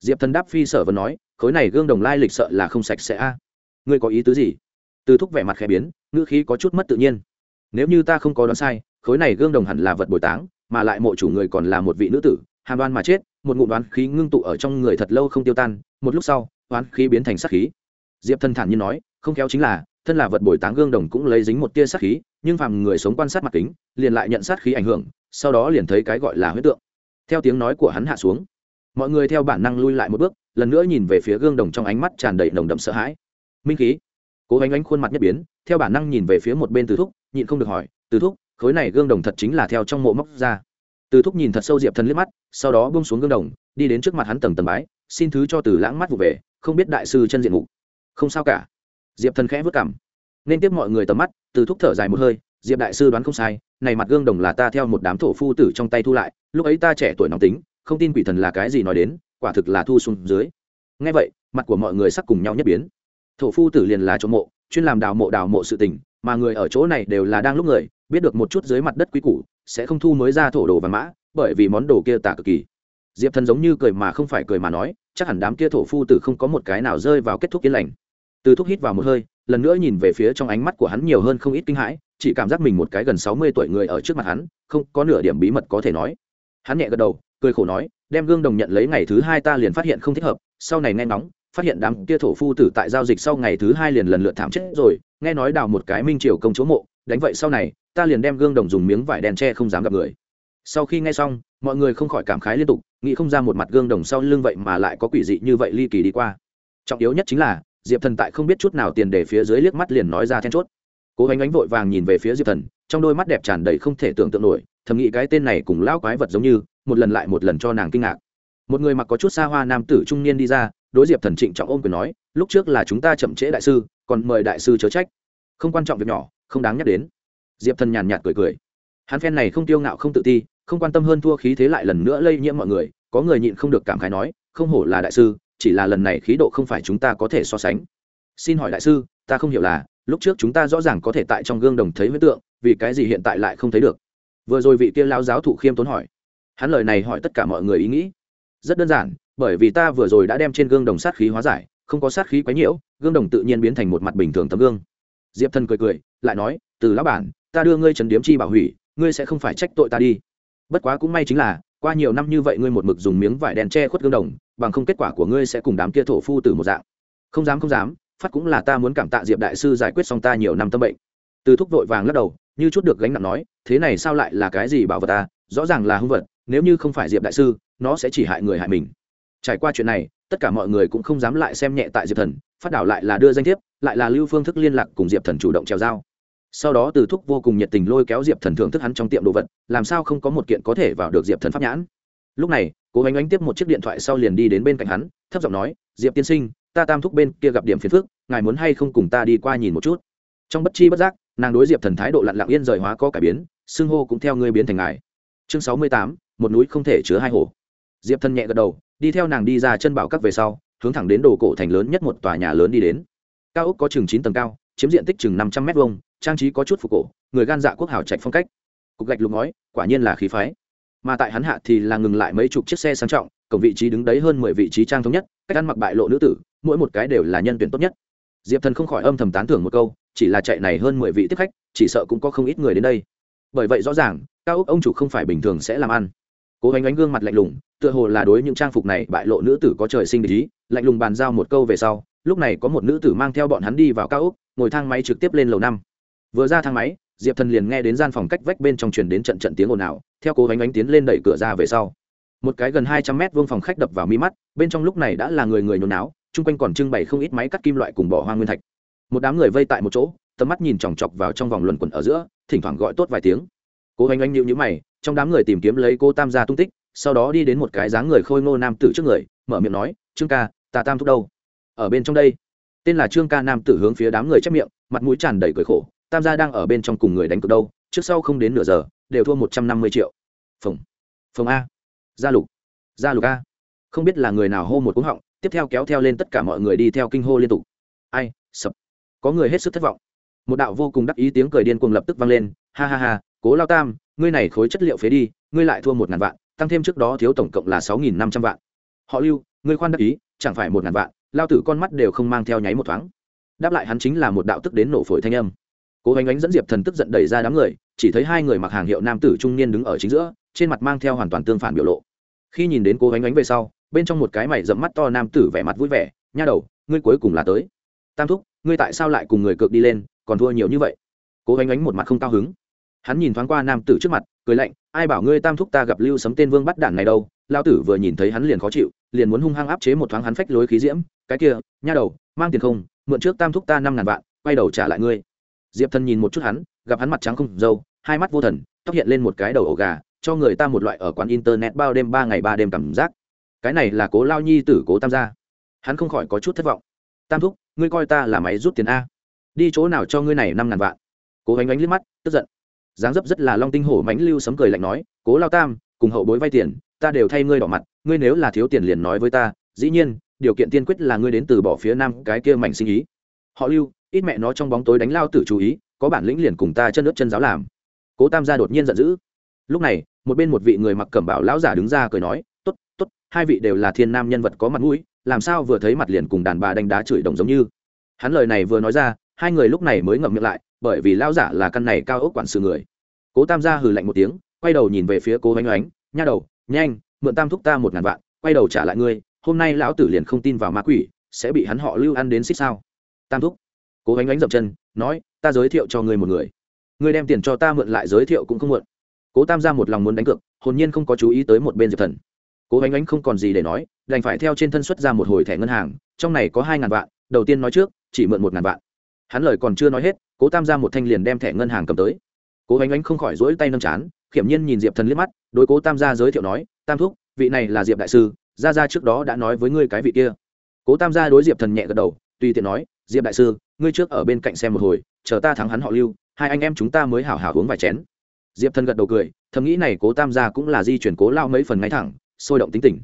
Diệp thần đáp phi sở và nói, khối này gương đồng lai lịch sợ là không sạch sẽ a. Ngươi có ý tứ gì? Từ thúc vẻ mặt khẽ biến, ngữ khí có chút mất tự nhiên. Nếu như ta không có đoán sai khối này gương đồng hẳn là vật bồi táng, mà lại mộ chủ người còn là một vị nữ tử, hàm đoan mà chết, một ngụm đoán khí ngưng tụ ở trong người thật lâu không tiêu tan, một lúc sau, đoán khí biến thành sắc khí. Diệp Thân thản nhiên nói, không khéo chính là, thân là vật bồi táng gương đồng cũng lấy dính một tia sát khí, nhưng phàm người sống quan sát mặt kính, liền lại nhận sát khí ảnh hưởng, sau đó liền thấy cái gọi là huyết tượng. Theo tiếng nói của hắn hạ xuống, mọi người theo bản năng lui lại một bước, lần nữa nhìn về phía gương đồng trong ánh mắt tràn đầy nồng đậm sợ hãi. Minh khí. Cố gánh ánh khuôn mặt nhất biến, theo bản năng nhìn về phía một bên từ thúc, nhịn không được hỏi, từ thúc khối này gương đồng thật chính là theo trong mộ móc ra. Từ thúc nhìn thật sâu diệp thần liếc mắt, sau đó bông xuống gương đồng, đi đến trước mặt hắn tầng tầng bái, xin thứ cho từ lãng mắt vụ về, không biết đại sư chân diện mục. Không sao cả. Diệp thần khẽ vất cảm nên tiếp mọi người tầm mắt, từ thúc thở dài một hơi, diệp đại sư đoán không sai, này mặt gương đồng là ta theo một đám thổ phu tử trong tay thu lại, lúc ấy ta trẻ tuổi nóng tính, không tin quỷ thần là cái gì nói đến, quả thực là thu xuống dưới. Ngay vậy, mặt của mọi người sắc cùng nhau nhất biến. Thổ phu tử liền là chỗ mộ, chuyên làm đào mộ đào mộ sự tình, mà người ở chỗ này đều là đang lúc người biết được một chút dưới mặt đất quý củ, sẽ không thu mới ra thổ đồ và mã, bởi vì món đồ kia tả cực kỳ. Diệp thần giống như cười mà không phải cười mà nói, chắc hẳn đám kia thổ phu tử không có một cái nào rơi vào kết thúc yên lành. Từ thúc hít vào một hơi, lần nữa nhìn về phía trong ánh mắt của hắn nhiều hơn không ít kinh hãi, chỉ cảm giác mình một cái gần sáu mươi tuổi người ở trước mặt hắn, không có nửa điểm bí mật có thể nói. Hắn nhẹ gật đầu, cười khổ nói, đem gương đồng nhận lấy ngày thứ hai ta liền phát hiện không thích hợp, sau này nghe nóng phát hiện đám kia thổ phu tử tại giao dịch sau ngày thứ hai liền lần lượt thảm chết rồi, nghe nói đào một cái minh triều công chúa mộ, đánh vậy sau này ta liền đem gương đồng dùng miếng vải đen che không dám gặp người. Sau khi nghe xong, mọi người không khỏi cảm khái liên tục, nghĩ không ra một mặt gương đồng sau lưng vậy mà lại có quỷ dị như vậy ly kỳ đi qua. Trọng yếu nhất chính là, diệp thần tại không biết chút nào tiền để phía dưới liếc mắt liền nói ra then chốt. Cố gánh ánh vội vàng nhìn về phía diệp thần, trong đôi mắt đẹp tràn đầy không thể tưởng tượng nổi, thầm nghĩ cái tên này cùng lão quái vật giống như, một lần lại một lần cho nàng kinh ngạc. Một người mặc có chút xa hoa nam tử trung niên đi ra, đối diệp thần trịnh trọng ôm quyền nói, lúc trước là chúng ta chậm trễ đại sư, còn mời đại sư chớ trách. Không quan trọng việc nhỏ, không đáng nhắc đến diệp thần nhàn nhạt cười cười. Hắn phen này không tiêu ngạo, không tự ti, không quan tâm hơn thua khí thế lại lần nữa lây nhiễm mọi người, có người nhịn không được cảm khái nói, không hổ là đại sư, chỉ là lần này khí độ không phải chúng ta có thể so sánh. Xin hỏi đại sư, ta không hiểu là, lúc trước chúng ta rõ ràng có thể tại trong gương đồng thấy huyết tượng, vì cái gì hiện tại lại không thấy được? Vừa rồi vị kia lao giáo thụ khiêm tốn hỏi. Hắn lời này hỏi tất cả mọi người ý nghĩ. Rất đơn giản, bởi vì ta vừa rồi đã đem trên gương đồng sát khí hóa giải, không có sát khí quấy nhiễu, gương đồng tự nhiên biến thành một mặt bình thường tấm gương. Diệp thần cười cười, lại nói, từ lão bản ta đưa ngươi trần điếm chi bảo hủy, ngươi sẽ không phải trách tội ta đi. Bất quá cũng may chính là, qua nhiều năm như vậy ngươi một mực dùng miếng vải đèn che khuất gương đồng, bằng không kết quả của ngươi sẽ cùng đám kia thổ phu từ một dạng. Không dám không dám, phát cũng là ta muốn cảm tạ diệp đại sư giải quyết xong ta nhiều năm tâm bệnh. Từ thúc vội vàng lắc đầu, như chút được gánh nặng nói, thế này sao lại là cái gì bảo vật ta, rõ ràng là hung vật, nếu như không phải diệp đại sư, nó sẽ chỉ hại người hại mình. Trải qua chuyện này, tất cả mọi người cũng không dám lại xem nhẹ tại diệp thần, phát đảo lại là đưa danh thiếp, lại là lưu phương thức liên lạc cùng diệp thần chủ động trèo giao sau đó từ thúc vô cùng nhiệt tình lôi kéo diệp thần thưởng thức hắn trong tiệm đồ vật, làm sao không có một kiện có thể vào được diệp thần pháp nhãn. Lúc này, cố ánh ánh tiếp một chiếc điện thoại sau liền đi đến bên cạnh hắn, thấp giọng nói, diệp tiên sinh, ta tam thúc bên kia gặp điểm phiền phức, ngài muốn hay không cùng ta đi qua nhìn một chút? Trong bất chi bất giác, nàng đối diệp thần thái độ lặn lặng yên rời hóa có cải biến, xưng hô cũng theo ngươi biến thành ngài. Chương sáu mươi tám, một núi không thể chứa hai hồ. Diệp thần nhẹ gật đầu, đi theo nàng đi ra chân bảo các về sau, hướng thẳng đến đồ cổ thành lớn nhất một tòa nhà lớn đi đến. Cao ốc có chừng chín tầng cao, chiếm diện tích chừng năm trăm m hai trang trí có chút phục cổ, người gan dạ quốc hảo trạch phong cách. Cục gạch lục ngói, quả nhiên là khí phái. Mà tại hắn hạ thì là ngừng lại mấy chục chiếc xe sang trọng, cổng vị trí đứng đấy hơn mười vị trí trang thống nhất, cách ăn mặc bại lộ nữ tử, mỗi một cái đều là nhân tuyển tốt nhất. Diệp thần không khỏi âm thầm tán thưởng một câu, chỉ là chạy này hơn mười vị tiếp khách, chỉ sợ cũng có không ít người đến đây. Bởi vậy rõ ràng, cao ốc ông chủ không phải bình thường sẽ làm ăn. Cố gánh ánh gương mặt lạnh lùng, tựa hồ là đối những trang phục này bại lộ nữ tử có trời sinh ý, lạnh lùng bàn giao một câu về sau, lúc này có một nữ tử mang theo bọn hắn đi vào cao ốc, ngồi thang máy trực tiếp lên lầu năm vừa ra thang máy, diệp thần liền nghe đến gian phòng cách vách bên trong truyền đến trận trận tiếng ồn ào, theo cố gánh ánh tiến lên đẩy cửa ra về sau. Một cái gần hai trăm mét vuông phòng khách đập vào mi mắt, bên trong lúc này đã là người người nhốn náo, chung quanh còn trưng bày không ít máy cắt kim loại cùng bỏ hoa nguyên thạch. Một đám người vây tại một chỗ, tầm mắt nhìn chòng chọc vào trong vòng luẩn quẩn ở giữa, thỉnh thoảng gọi tốt vài tiếng. Cố gánh ánh nhịu nhữ mày, trong đám người tìm kiếm lấy cô tam gia tung tích, sau đó đi đến một cái dáng người khôi ngô nam tử trước người, mở miệng nói, trương ca, ta tam thúc đâu? Ở bên trong đây. Tên là trương ca nam tử hướng phía đám người chép miệng, mặt mũi tràn đầy cười khổ tam gia đang ở bên trong cùng người đánh cược đâu, trước sau không đến nửa giờ, đều thua một trăm năm mươi triệu. Phồng phồng a. Gia lục gia lục a. Không biết là người nào hô một cúng họng, tiếp theo kéo theo lên tất cả mọi người đi theo kinh hô liên tục. Ai, sập. Có người hết sức thất vọng. Một đạo vô cùng đắc ý tiếng cười điên cuồng lập tức vang lên. Ha ha ha, cố lao tam, ngươi này khối chất liệu phế đi, ngươi lại thua một ngàn vạn, tăng thêm trước đó thiếu tổng cộng là sáu nghìn năm trăm vạn. Họ lưu, ngươi khoan đắc ý, chẳng phải một ngàn vạn, lao tử con mắt đều không mang theo nháy một thoáng. Đáp lại hắn chính là một đạo tức đến nổ phổi thanh âm cố gánh ánh dẫn diệp thần tức giận đẩy ra đám người, chỉ thấy hai người mặc hàng hiệu nam tử trung niên đứng ở chính giữa, trên mặt mang theo hoàn toàn tương phản biểu lộ. Khi nhìn đến cố gánh ánh về sau, bên trong một cái mày dẫm mắt to nam tử vẻ mặt vui vẻ, nha đầu, ngươi cuối cùng là tới. Tam thúc, ngươi tại sao lại cùng người cược đi lên, còn thua nhiều như vậy? Cố gánh ánh một mặt không cao hứng. Hắn nhìn thoáng qua nam tử trước mặt, cười lạnh, ai bảo ngươi tam thúc ta gặp lưu sấm tên vương bắt đản này đâu? Lao tử vừa nhìn thấy hắn liền khó chịu, liền muốn hung hăng áp chế một thoáng hắn phách lối khí diễm. Cái kia, nha đầu, mang tiền không, mượn trước tam thúc ta năm ngàn vạn, quay đầu trả lại ngươi diệp thần nhìn một chút hắn, gặp hắn mặt trắng không dâu, hai mắt vô thần, tóc hiện lên một cái đầu ổ gà, cho người ta một loại ở quán internet bao đêm ba ngày ba đêm cảm giác. Cái này là cố lao nhi tử cố tam gia. Hắn không khỏi có chút thất vọng. Tam thúc, ngươi coi ta là máy rút tiền a. Đi chỗ nào cho ngươi này năm ngàn vạn? Cố gánh ánh liếc mắt, tức giận. Dáng dấp rất là long tinh hổ mánh lưu sấm cười lạnh nói, cố lao tam, cùng hậu bối vay tiền, ta đều thay ngươi đỏ mặt, ngươi nếu là thiếu tiền liền nói với ta, dĩ nhiên, điều kiện tiên quyết là ngươi đến từ bỏ phía nam cái kia mảnh sinh ý. Họ lưu ít mẹ nó trong bóng tối đánh lao tử chú ý, có bản lĩnh liền cùng ta chân nước chân giáo làm. Cố tam gia đột nhiên giận dữ. Lúc này, một bên một vị người mặc cẩm bảo lão giả đứng ra cười nói t ố t t ố t hai vị đều là thiên nam nhân vật có mặt mũi, làm sao vừa thấy mặt liền cùng đàn bà đánh đá chửi đồng giống như? Hắn lời này vừa nói ra, hai người lúc này mới ngậm miệng lại, bởi vì lão giả là căn này cao ốc quản sự người. Cố tam gia hừ lạnh một tiếng, quay đầu nhìn về phía cố oanh oánh nha đầu, nhanh, mượn tam thúc ta một ngàn vạn, quay đầu trả lại ngươi, hôm nay lão tử liền không tin vào ma quỷ, sẽ bị hắn họ lưu ăn đến xích sao? Tam thúc cố gánh Ánh dậm chân, nói, ta giới thiệu cho ngươi một người. Ngươi đem tiền cho ta mượn lại giới thiệu cũng không mượn cố tam gia một lòng muốn đánh cược, hồn nhiên không có chú ý tới một bên diệp thần. Cố ánh ánh không còn gì để nói, đành phải theo trên thân xuất ra một hồi thẻ ngân hàng, trong này có hai ngàn vạn, đầu tiên nói trước, chỉ mượn một ngàn vạn. Hắn lời còn chưa nói hết, cố tam gia một thanh liền đem thẻ ngân hàng cầm tới. Cố ánh ánh không khỏi rỗi tay nâng chán, khiểm nhiên nhìn diệp thần liếc mắt, đối cố tam gia giới thiệu nói, tam thúc, vị này là diệp đại sư, gia gia trước đó đã nói với ngươi cái vị kia. Cố tam gia đối diệp thần nhẹ gật đầu, tùy tiện nói diệp đại sư, ngươi trước ở bên cạnh xem một hồi, chờ ta thắng hắn họ lưu, hai anh em chúng ta mới hảo hảo uống vài chén. Diệp thần gật đầu cười, thầm nghĩ này cố tam gia cũng là di chuyển cố lao mấy phần ngay thẳng, sôi động tính tình.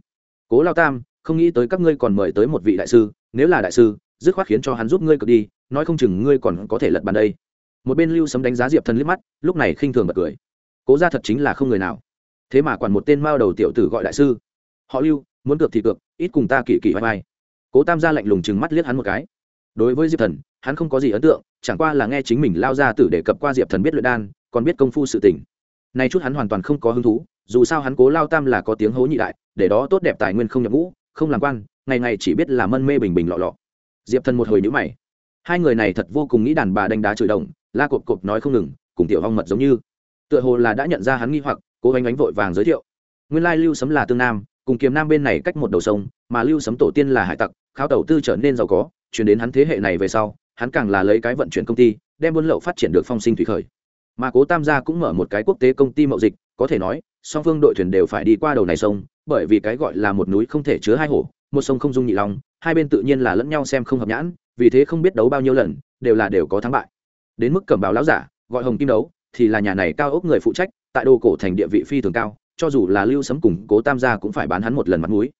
Cố lao tam, không nghĩ tới các ngươi còn mời tới một vị đại sư, nếu là đại sư, dứt khoát khiến cho hắn giúp ngươi cực đi, nói không chừng ngươi còn có thể lật bàn đây. Một bên lưu sấm đánh giá diệp thần liếc mắt, lúc này khinh thường bật cười. Cố ra thật chính là không người nào. Thế mà quản một tên mao đầu tiểu tử gọi đại sư. Họ lưu, muốn cược thì cược, ít cùng ta kỳ kỳ vai vai cố tam gia lạnh lùng chừng mắt liếc hắn một cái đối với diệp thần, hắn không có gì ấn tượng, chẳng qua là nghe chính mình lao ra tử để cập qua diệp thần biết luyện đan, còn biết công phu sự tình. Nay chút hắn hoàn toàn không có hứng thú, dù sao hắn cố lao tam là có tiếng hố nhị đại, để đó tốt đẹp tài nguyên không nhập ngũ, không làm quan, ngày ngày chỉ biết là mân mê bình bình lọ lọ. Diệp thần một hồi nhữ mày. Hai người này thật vô cùng nghĩ đàn bà đánh đá chửi đồng, la cộp cộp nói không ngừng, cùng tiểu hong mật giống như. Tựa hồ là đã nhận ra hắn nghi hoặc, cố gánh ánh vội vàng giới thiệu. Nguyên lai lưu sấm là tương nam, cùng kiềm nam bên này cách một đầu sông, mà lưu sấm tổ tiên là hải tặc khao đầu tư trở nên giàu có chuyển đến hắn thế hệ này về sau, hắn càng là lấy cái vận chuyển công ty, đem buôn lậu phát triển được phong sinh thủy khởi. Mà cố tam gia cũng mở một cái quốc tế công ty mậu dịch, có thể nói, song phương đội thuyền đều phải đi qua đầu này sông, bởi vì cái gọi là một núi không thể chứa hai hổ, một sông không dung nhị lòng hai bên tự nhiên là lẫn nhau xem không hợp nhãn, vì thế không biết đấu bao nhiêu lần, đều là đều có thắng bại. Đến mức cẩm báo lão giả, gọi hồng kim đấu, thì là nhà này cao ốc người phụ trách, tại đô cổ thành địa vị phi thường cao, cho dù là lưu sấm cùng cố tam gia cũng phải bán hắn một lần mặt mũi.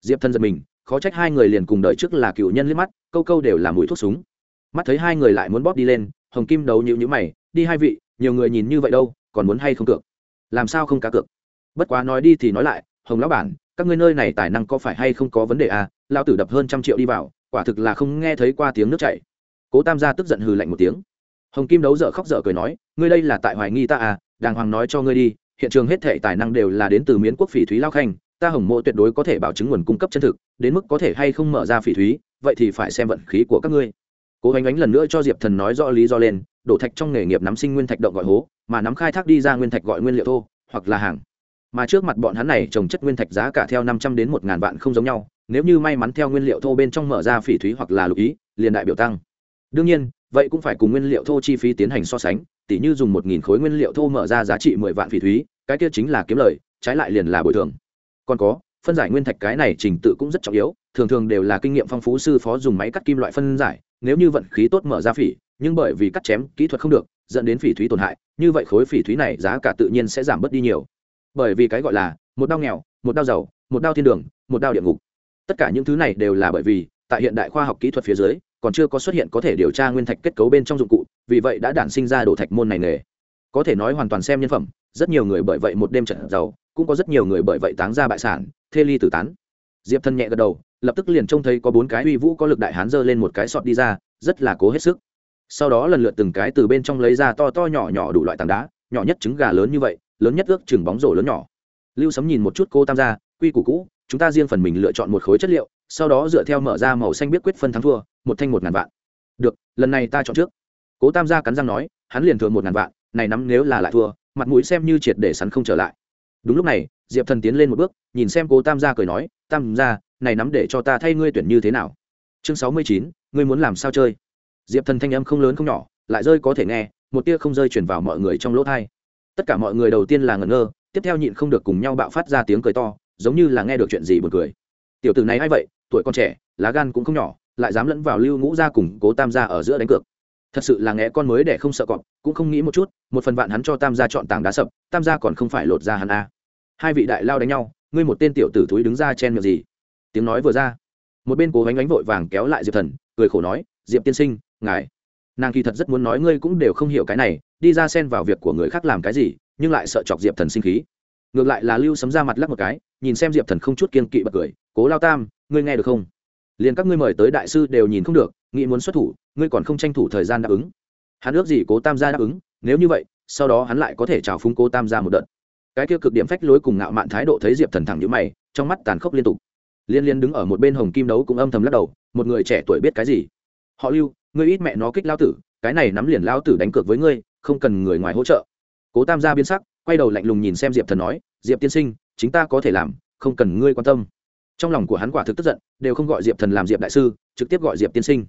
Diệp thân giật mình khó trách hai người liền cùng đợi trước là cựu nhân liếc mắt, câu câu đều là mũi thuốc súng. Mắt thấy hai người lại muốn bóp đi lên, hồng kim đấu nhịu nhữ mày, đi hai vị, nhiều người nhìn như vậy đâu, còn muốn hay không cược? Làm sao không cá cược? Bất quá nói đi thì nói lại, hồng lão bản, các ngươi nơi này tài năng có phải hay không có vấn đề à? Lao tử đập hơn trăm triệu đi vào, quả thực là không nghe thấy qua tiếng nước chảy. Cố tam gia tức giận hừ lạnh một tiếng. Hồng kim đấu dở khóc dở cười nói, ngươi đây là tại hoài nghi ta à? Đàng hoàng nói cho ngươi đi, hiện trường hết thệ tài năng đều là đến từ miến quốc phỉ thúy lao khanh ta hồng mộ tuyệt đối có thể bảo chứng nguồn cung cấp chân thực, đến mức có thể hay không mở ra phỉ thúy, vậy thì phải xem vận khí của các ngươi. Cố gánh ánh lần nữa cho diệp thần nói rõ lý do lên, đổ thạch trong nghề nghiệp nắm sinh nguyên thạch động gọi hố, mà nắm khai thác đi ra nguyên thạch gọi nguyên liệu thô, hoặc là hàng. Mà trước mặt bọn hắn này trồng chất nguyên thạch giá cả theo năm trăm đến một ngàn vạn không giống nhau, nếu như may mắn theo nguyên liệu thô bên trong mở ra phỉ thúy hoặc là lục ý, liền đại biểu tăng. Đương nhiên, vậy cũng phải cùng nguyên liệu thô chi phí tiến hành so sánh, tỉ như dùng một nghìn khối nguyên liệu thô mở ra giá trị mười vạn phỉ thúy, cái kia chính là kiếm lời, trái lại liền là bồi thường còn có, phân giải nguyên thạch cái này trình tự cũng rất trọng yếu, thường thường đều là kinh nghiệm phong phú sư phó dùng máy cắt kim loại phân giải, nếu như vận khí tốt mở ra phỉ, nhưng bởi vì cắt chém, kỹ thuật không được, dẫn đến phỉ thúy tổn hại, như vậy khối phỉ thúy này giá cả tự nhiên sẽ giảm bớt đi nhiều. Bởi vì cái gọi là, một đau nghèo, một đau giàu, một đau thiên đường, một đau địa ngục. Tất cả những thứ này đều là bởi vì, tại hiện đại khoa học kỹ thuật phía dưới, còn chưa có xuất hiện có thể điều tra nguyên thạch kết cấu bên trong dụng cụ, vì vậy đã đản sinh ra đổ thạch môn này nghề. Có thể nói hoàn toàn xem nhân phẩm, rất nhiều người bởi vậy một đêm trận giàu cũng có rất nhiều người bởi vậy táng ra bại sản, thê ly tử tán. Diệp thân nhẹ gật đầu, lập tức liền trông thấy có bốn cái uy vũ có lực đại hán giơ lên một cái sọt đi ra, rất là cố hết sức. Sau đó lần lượt từng cái từ bên trong lấy ra to to nhỏ nhỏ đủ loại tảng đá, nhỏ nhất trứng gà lớn như vậy, lớn nhất ước chừng bóng rổ lớn nhỏ. Lưu sấm nhìn một chút cô tam gia, quy củ cũ, chúng ta riêng phần mình lựa chọn một khối chất liệu, sau đó dựa theo mở ra màu xanh biết quyết phân thắng thua, một thanh một ngàn vạn. Được, lần này ta chọn trước. Cố tam gia cắn răng nói, hắn liền thừa một ngàn vạn, này nắm nếu là lại thua, mặt mũi xem như triệt để sắn không trở lại đúng lúc này, diệp thần tiến lên một bước, nhìn xem cố tam gia cười nói, tam gia, này nắm để cho ta thay ngươi tuyển như thế nào? Chương sáu mươi chín, ngươi muốn làm sao chơi? Diệp thần thanh âm không lớn không nhỏ, lại rơi có thể nghe, một tia không rơi chuyển vào mọi người trong lỗ thai tất cả mọi người đầu tiên là ngẩn ngơ, tiếp theo nhịn không được cùng nhau bạo phát ra tiếng cười to, giống như là nghe được chuyện gì buồn cười. Tiểu tử này a i vậy, tuổi con trẻ, lá gan cũng không nhỏ, lại dám lẫn vào lưu ngũ ra cùng cố tam gia ở giữa đánh cược thật sự là nghe con mới để không sợ cọp, cũng không nghĩ một chút, một phần vạn hắn cho tam gia chọn tảng đá sập, tam gia còn không phải lột ra hắn a à. hai vị đại lao đánh nhau, ngươi một tên tiểu tử thúi đứng ra chen miệng gì? Tiếng nói vừa ra, một bên cố gánh gánh vội vàng kéo lại diệp thần, cười khổ nói, diệp tiên sinh, ngài. Nàng kỳ thật rất muốn nói ngươi cũng đều không hiểu cái này, đi ra xen vào việc của người khác làm cái gì, nhưng lại sợ chọc diệp thần sinh khí. Ngược lại là lưu sấm ra mặt lắc một cái, nhìn xem diệp thần không chút kiên kỵ bật cười, cố lao tam, ngươi nghe được không? Liền các ngươi mời tới đại sư đều nhìn không được, nghĩ muốn xuất thủ ngươi còn không tranh thủ thời gian đáp ứng. Hắn ước gì cố tam gia đáp ứng, nếu như vậy, sau đó hắn lại có thể trào phúng cố tam gia một đợt. Cái kia cực điểm phách lối cùng ngạo mạn thái độ thấy diệp thần thẳng như mày, trong mắt tàn khốc liên tục. Liên liên đứng ở một bên hồng kim đấu cũng âm thầm lắc đầu, một người trẻ tuổi biết cái gì? Họ lưu, ngươi ít mẹ nó kích lao tử, cái này nắm liền lao tử đánh cược với ngươi, không cần người ngoài hỗ trợ. Cố tam gia biến sắc, quay đầu lạnh lùng nhìn xem diệp thần nói, diệp tiên sinh, chính ta có thể làm, không cần ngươi quan tâm. Trong lòng của hắn quả thực tức giận, đều không gọi diệp thần làm diệp đại sư, trực tiếp gọi diệp tiên sinh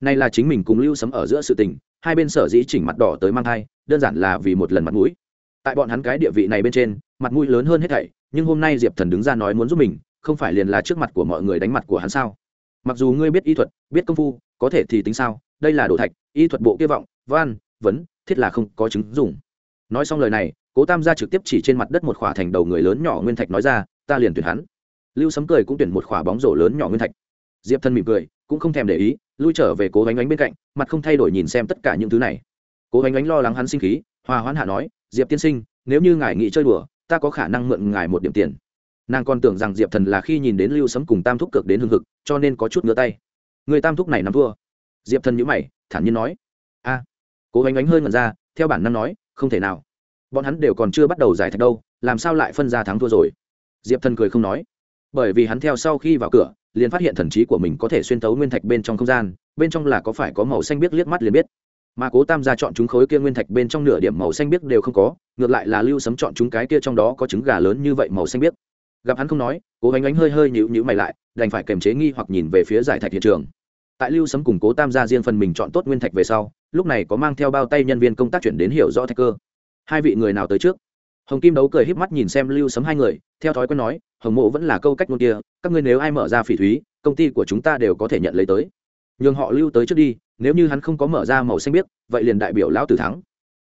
này là chính mình cùng lưu sấm ở giữa sự tình, hai bên sở dĩ chỉnh mặt đỏ tới mang thai, đơn giản là vì một lần mặt mũi. Tại bọn hắn cái địa vị này bên trên, mặt mũi lớn hơn hết thảy, nhưng hôm nay diệp thần đứng ra nói muốn giúp mình, không phải liền là trước mặt của mọi người đánh mặt của hắn sao? Mặc dù ngươi biết y thuật, biết công phu, có thể thì tính sao? Đây là đồ thạch, y thuật bộ kia vọng, văn, vấn, thiết là không có chứng dùng nói xong lời này, cố tam gia trực tiếp chỉ trên mặt đất một khỏa thành đầu người lớn nhỏ nguyên thạch nói ra, ta liền tuyển hắn. Lưu sấm cười cũng tuyển một khỏa bóng rổ lớn nhỏ nguyên thạch. Diệp thân mỉm cười cũng không thèm để ý, lui trở về cố gánh ánh bên cạnh, mặt không thay đổi nhìn xem tất cả những thứ này. Cố gánh ánh lo lắng hắn sinh khí, hòa hoãn hạ nói, diệp tiên sinh, nếu như ngài nghĩ chơi đùa, ta có khả năng mượn ngài một điểm tiền. Nàng còn tưởng rằng diệp thần là khi nhìn đến lưu sấm cùng tam thúc cực đến hương thực cho nên có chút ngứa tay. Người tam thúc này nắm thua. Diệp thần nhữ mày, thản nhiên nói, a. Cố gánh ánh hơi ngẩn ra, theo bản năng nói, không thể nào. Bọn hắn đều còn chưa bắt đầu giải thạch đâu, làm sao lại phân ra thắng thua rồi? Diệp thần cười không nói bởi vì hắn theo sau khi vào cửa, liền phát hiện thần trí của mình có thể xuyên tấu nguyên thạch bên trong không gian, bên trong là có phải có màu xanh biếc liếc mắt liền biết. Mà cố tam gia chọn chúng khối kia nguyên thạch bên trong nửa điểm màu xanh biếc đều không có, ngược lại là lưu sấm chọn chúng cái kia trong đó có trứng gà lớn như vậy màu xanh biếc. Gặp hắn không nói, cố gánh ánh hơi hơi nhịu nhịu mày lại, đành phải kềm chế nghi hoặc nhìn về phía giải thạch hiện trường. Tại lưu sấm cùng cố tam gia riêng phần mình chọn tốt nguyên thạch về sau, lúc này có mang theo bao tay nhân viên công tác chuyển đến hiểu rõ thạch cơ. Hai vị người nào tới trước? Hồng kim đấu cười híp mắt nhìn xem lưu sấm hai người, theo thói quen nói, hồng mộ vẫn là câu cách ngôn kia, các ngươi nếu ai mở ra phỉ thúy, công ty của chúng ta đều có thể nhận lấy tới. Nhường họ lưu tới trước đi, nếu như hắn không có mở ra màu xanh biếc, vậy liền đại biểu lão tử thắng.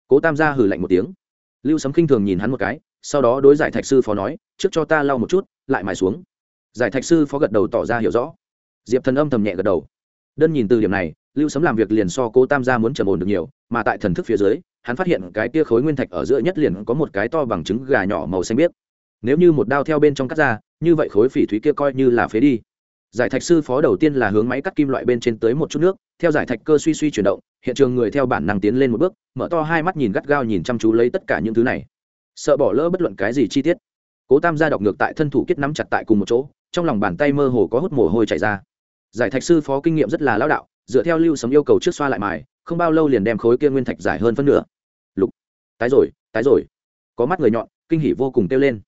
Cố tam gia hừ lạnh một tiếng. Lưu sấm khinh thường nhìn hắn một cái, sau đó đối giải thạch sư phó nói, trước cho ta lau một chút, lại mài xuống. Giải thạch sư phó gật đầu tỏ ra hiểu rõ. Diệp thần âm thầm nhẹ gật đầu. Đơn nhìn từ điểm này, lưu sấm làm việc liền so cố tam gia muốn trầm ổn được nhiều, mà tại thần thức phía dưới hắn phát hiện cái kia khối nguyên thạch ở giữa nhất liền có một cái to bằng trứng gà nhỏ màu xanh biếc. Nếu như một đao theo bên trong cắt ra, như vậy khối phỉ thúy kia coi như là phế đi. Giải thạch sư phó đầu tiên là hướng máy cắt kim loại bên trên tới một chút nước, theo giải thạch cơ suy suy chuyển động, hiện trường người theo bản năng tiến lên một bước, mở to hai mắt nhìn gắt gao nhìn chăm chú lấy tất cả những thứ này. Sợ bỏ lỡ bất luận cái gì chi tiết. Cố tam gia đọc ngược tại thân thủ kết nắm chặt tại cùng một chỗ, trong lòng bàn tay mơ hồ có hút mồ hôi chảy ra. Giải thạch sư phó kinh nghiệm rất là lao đạo, dựa theo lưu sấm yêu cầu trước xoa lại mài, không bao lâu liền đem khối kia nguyên thạch giải hơn phân nửa tái rồi tái rồi. Có mắt người nhọn, kinh hỉ vô cùng kêu lên.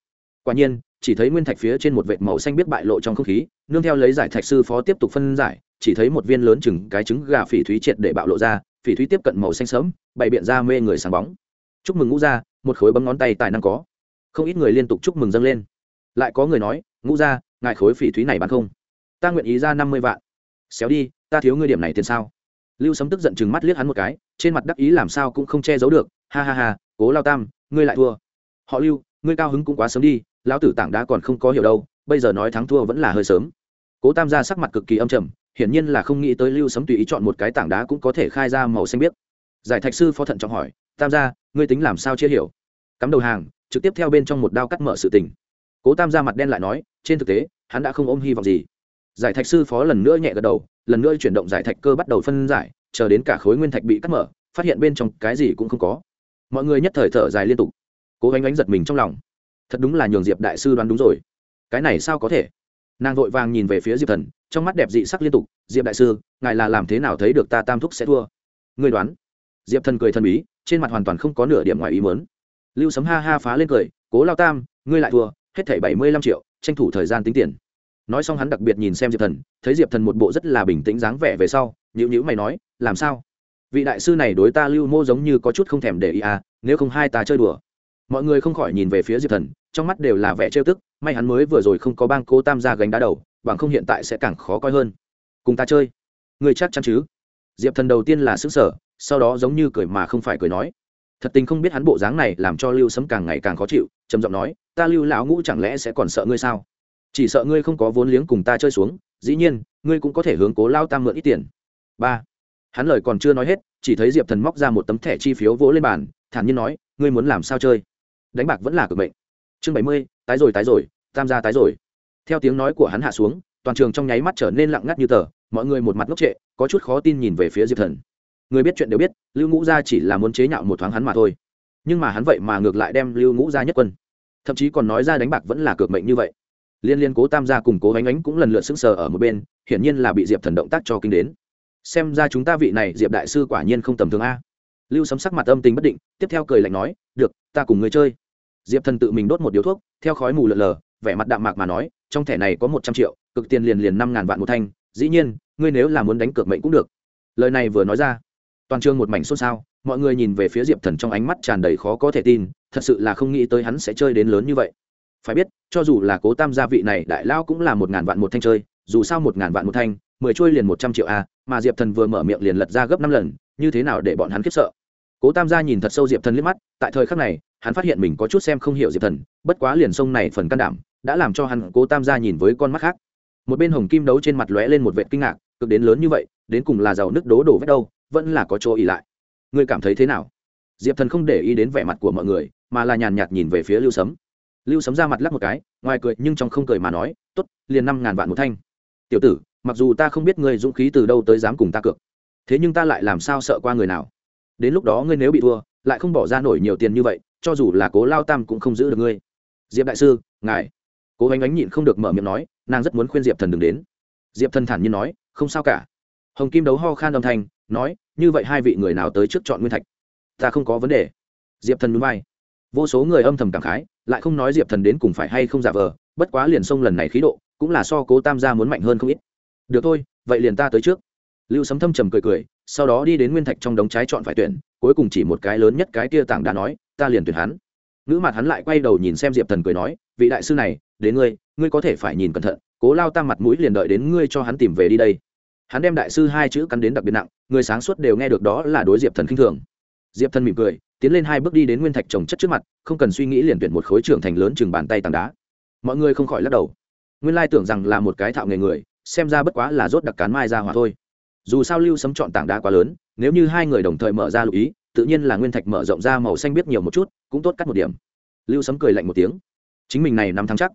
Quả nhiên, chỉ thấy nguyên thạch phía trên một vệt màu xanh biết bại lộ trong không khí, nương theo lấy giải thạch sư phó tiếp tục phân giải, chỉ thấy một viên lớn chừng cái trứng gà phỉ thúy triệt để bạo lộ ra, phỉ thúy tiếp cận màu xanh sớm bày biện ra mê người sáng bóng. Chúc mừng ngũ gia, một khối bấm ngón tay tài năng có. Không ít người liên tục chúc mừng dâng lên. Lại có người nói, ngũ gia, ngài khối phỉ thúy này bán không? Ta nguyện ý ra năm mươi vạn. Xéo đi, ta thiếu ngươi điểm này tiền sao? Lưu sấm tức giận chừng mắt liếc hắn một cái, trên mặt đắc ý làm sao cũng không che giấu được, ha ha ha, cố lao tam, ngươi lại thua. Họ lưu, ngươi cao hứng cũng quá sớm đi, lão tử tảng đá còn không có hiểu đâu, bây giờ nói thắng thua vẫn là hơi sớm. Cố tam gia sắc mặt cực kỳ âm trầm, hiển nhiên là không nghĩ tới lưu sấm tùy ý chọn một cái tảng đá cũng có thể khai ra màu xanh biếc. Giải thạch sư phó thận trọng hỏi, tam gia, ngươi tính làm sao chia hiểu? Cắm đầu hàng, trực tiếp theo bên trong một đao cắt mở sự tình. Cố tam gia mặt đen lại nói, trên thực tế, hắn đã không ôm hy vọng gì giải thạch sư phó lần nữa nhẹ gật đầu, lần nữa chuyển động giải thạch cơ bắt đầu phân giải, chờ đến cả khối nguyên thạch bị cắt mở, phát hiện bên trong cái gì cũng không có. Mọi người nhất thời thở dài liên tục. Cố gánh ánh giật mình trong lòng. Thật đúng là nhường diệp đại sư đoán đúng rồi. Cái này sao có thể? Nàng vội vàng nhìn về phía diệp thần, trong mắt đẹp dị sắc liên tục, diệp đại sư, ngài là làm thế nào thấy được ta tam thúc sẽ thua? Người đoán. Diệp thần cười thần bí, trên mặt hoàn toàn không có nửa điểm ngoài ý mớn lưu sấm ha ha phá lên cười, cố lao tam, ngươi lại thua, hết thảy bảy mươi lăm triệu, tranh thủ thời gian tính tiền nói xong hắn đặc biệt nhìn xem diệp thần, thấy diệp thần một bộ rất là bình tĩnh dáng vẻ về sau nhữ nhữ mày nói, làm sao? Vị đại sư này đối ta lưu mô giống như có chút không thèm để ý à nếu không hai ta chơi đùa. Mọi người không khỏi nhìn về phía diệp thần, trong mắt đều là vẻ trêu tức, may hắn mới vừa rồi không có bang cô tam gia gánh đá đầu, bằng không hiện tại sẽ càng khó coi hơn. Cùng ta chơi. Người chắc chắn chứ? Diệp thần đầu tiên là xứng sở sau đó giống như cười mà không phải cười nói, thật tình không biết hắn bộ dáng này làm cho lưu sấm càng ngày càng khó chịu, trầm giọng nói, ta lưu lão ngũ chẳng lẽ sẽ còn sợ ngươi sao? Chỉ sợ ngươi không có vốn liếng cùng ta chơi xuống, dĩ nhiên, ngươi cũng có thể hướng cố lao tam mượn ít tiền. Ba. Hắn lời còn chưa nói hết, chỉ thấy diệp thần móc ra một tấm thẻ chi phiếu vỗ lên bàn, thản nhiên nói, ngươi muốn làm sao chơi? Đánh bạc vẫn là cực mệnh. Chương bảy mươi, tái rồi tái rồi, tam gia tái rồi. Theo tiếng nói của hắn hạ xuống, toàn trường trong nháy mắt trở nên lặng ngắt như tờ, mọi người một mặt ngốc trệ, có chút khó tin nhìn về phía diệp thần. Người biết chuyện đều biết, lưu ngũ gia chỉ là muốn chế nhạo một thoáng hắn mà thôi. Nhưng mà hắn vậy mà ngược lại đem lưu ngũ gia nhất quân. Thậm chí còn nói ra đánh bạc vẫn là cược mệnh như vậy liên liên cố tam gia cùng cố ánh ánh cũng lần lượt sững sờ ở một bên, hiển nhiên là bị diệp thần động tác cho kinh đến. Xem ra chúng ta vị này diệp đại sư quả nhiên không tầm thường a. Lưu sấm sắc mặt âm tình bất định, tiếp theo cười lạnh nói, được, ta cùng người chơi. Diệp thần tự mình đốt một điếu thuốc, theo khói mù lợn lờ, vẻ mặt đạm mạc mà nói, trong thẻ này có một trăm triệu, cực tiền liền liền năm ngàn vạn một thanh, dĩ nhiên, ngươi nếu là muốn đánh cược mệnh cũng được. Lời này vừa nói ra, toàn trường một mảnh xôn xao, mọi người nhìn về phía diệp thần trong ánh mắt tràn đầy khó có thể tin, thật sự là không nghĩ tới hắn sẽ chơi đến lớn như vậy phải biết, cho dù là cố tam gia vị này, đại lao cũng là một ngàn vạn một thanh chơi, dù sao một ngàn vạn một thanh, mười trôi liền một trăm triệu a, mà diệp thần vừa mở miệng liền lật ra gấp năm lần, như thế nào để bọn hắn khiếp sợ? Cố tam gia nhìn thật sâu diệp thần liếc mắt, tại thời khắc này, hắn phát hiện mình có chút xem không hiểu diệp thần, bất quá liền sông này phần can đảm, đã làm cho hắn cố tam gia nhìn với con mắt khác. Một bên hồng kim đấu trên mặt lóe lên một vệ kinh ngạc, cực đến lớn như vậy, đến cùng là giàu nước đố đổ vết đâu, vẫn là có chỗ ỉ lại. Ngươi cảm thấy thế nào? Diệp thần không để ý đến vẻ mặt của mọi người, mà là nhàn nhạt nhìn về phía lưu sấm lưu sấm ra mặt lắc một cái, ngoài cười nhưng trong không cười mà nói t ố t liền năm ngàn vạn một thanh. Tiểu tử, mặc dù ta không biết ngươi dũng khí từ đâu tới dám cùng ta cược, thế nhưng ta lại làm sao sợ qua người nào? Đến lúc đó ngươi nếu bị thua, lại không bỏ ra nổi nhiều tiền như vậy, cho dù là cố lao tam cũng không giữ được ngươi. Diệp đại sư, ngài. Cố ánh ánh nhịn không được mở miệng nói, nàng rất muốn khuyên diệp thần đừng đến. Diệp thần thản nhiên nói, không sao cả. Hồng kim đấu ho khan âm thanh, nói, như vậy hai vị người nào tới trước chọn nguyên thạch? Ta không có vấn đề. Diệp thần núi vai. Vô số người âm thầm cảm khái lại không nói diệp thần đến cùng phải hay không giả vờ, bất quá liền sông lần này khí độ, cũng là so cố tam gia muốn mạnh hơn không ít. Được thôi, vậy liền ta tới trước. Lưu sấm thâm trầm cười cười, sau đó đi đến nguyên thạch trong đống trái chọn phải tuyển, cuối cùng chỉ một cái lớn nhất cái kia tảng đã nói, ta liền tuyển hắn. Nữ mặt hắn lại quay đầu nhìn xem diệp thần cười nói, vị đại sư này, đến ngươi ngươi có thể phải nhìn cẩn thận, cố lao tam mặt mũi liền đợi đến ngươi cho hắn tìm về đi đây. Hắn đem đại sư hai chữ cắn đến đặc biệt nặng, người sáng suốt đều nghe được đó là đối diệp thần khinh thường. Diệp thần mỉm cười tiến lên hai bước đi đến nguyên thạch trồng chất trước mặt, không cần suy nghĩ liền tuyển một khối trưởng thành lớn chừng bàn tay tảng đá. Mọi người không khỏi lắc đầu. Nguyên lai tưởng rằng là một cái thạo nghề người, xem ra bất quá là rốt đặc cán mai ra hỏa thôi. Dù sao lưu sấm chọn tảng đá quá lớn, nếu như hai người đồng thời mở ra lưu ý, tự nhiên là nguyên thạch mở rộng ra màu xanh biết nhiều một chút, cũng tốt cắt một điểm. Lưu sấm cười lạnh một tiếng. Chính mình này nắm tháng chắc.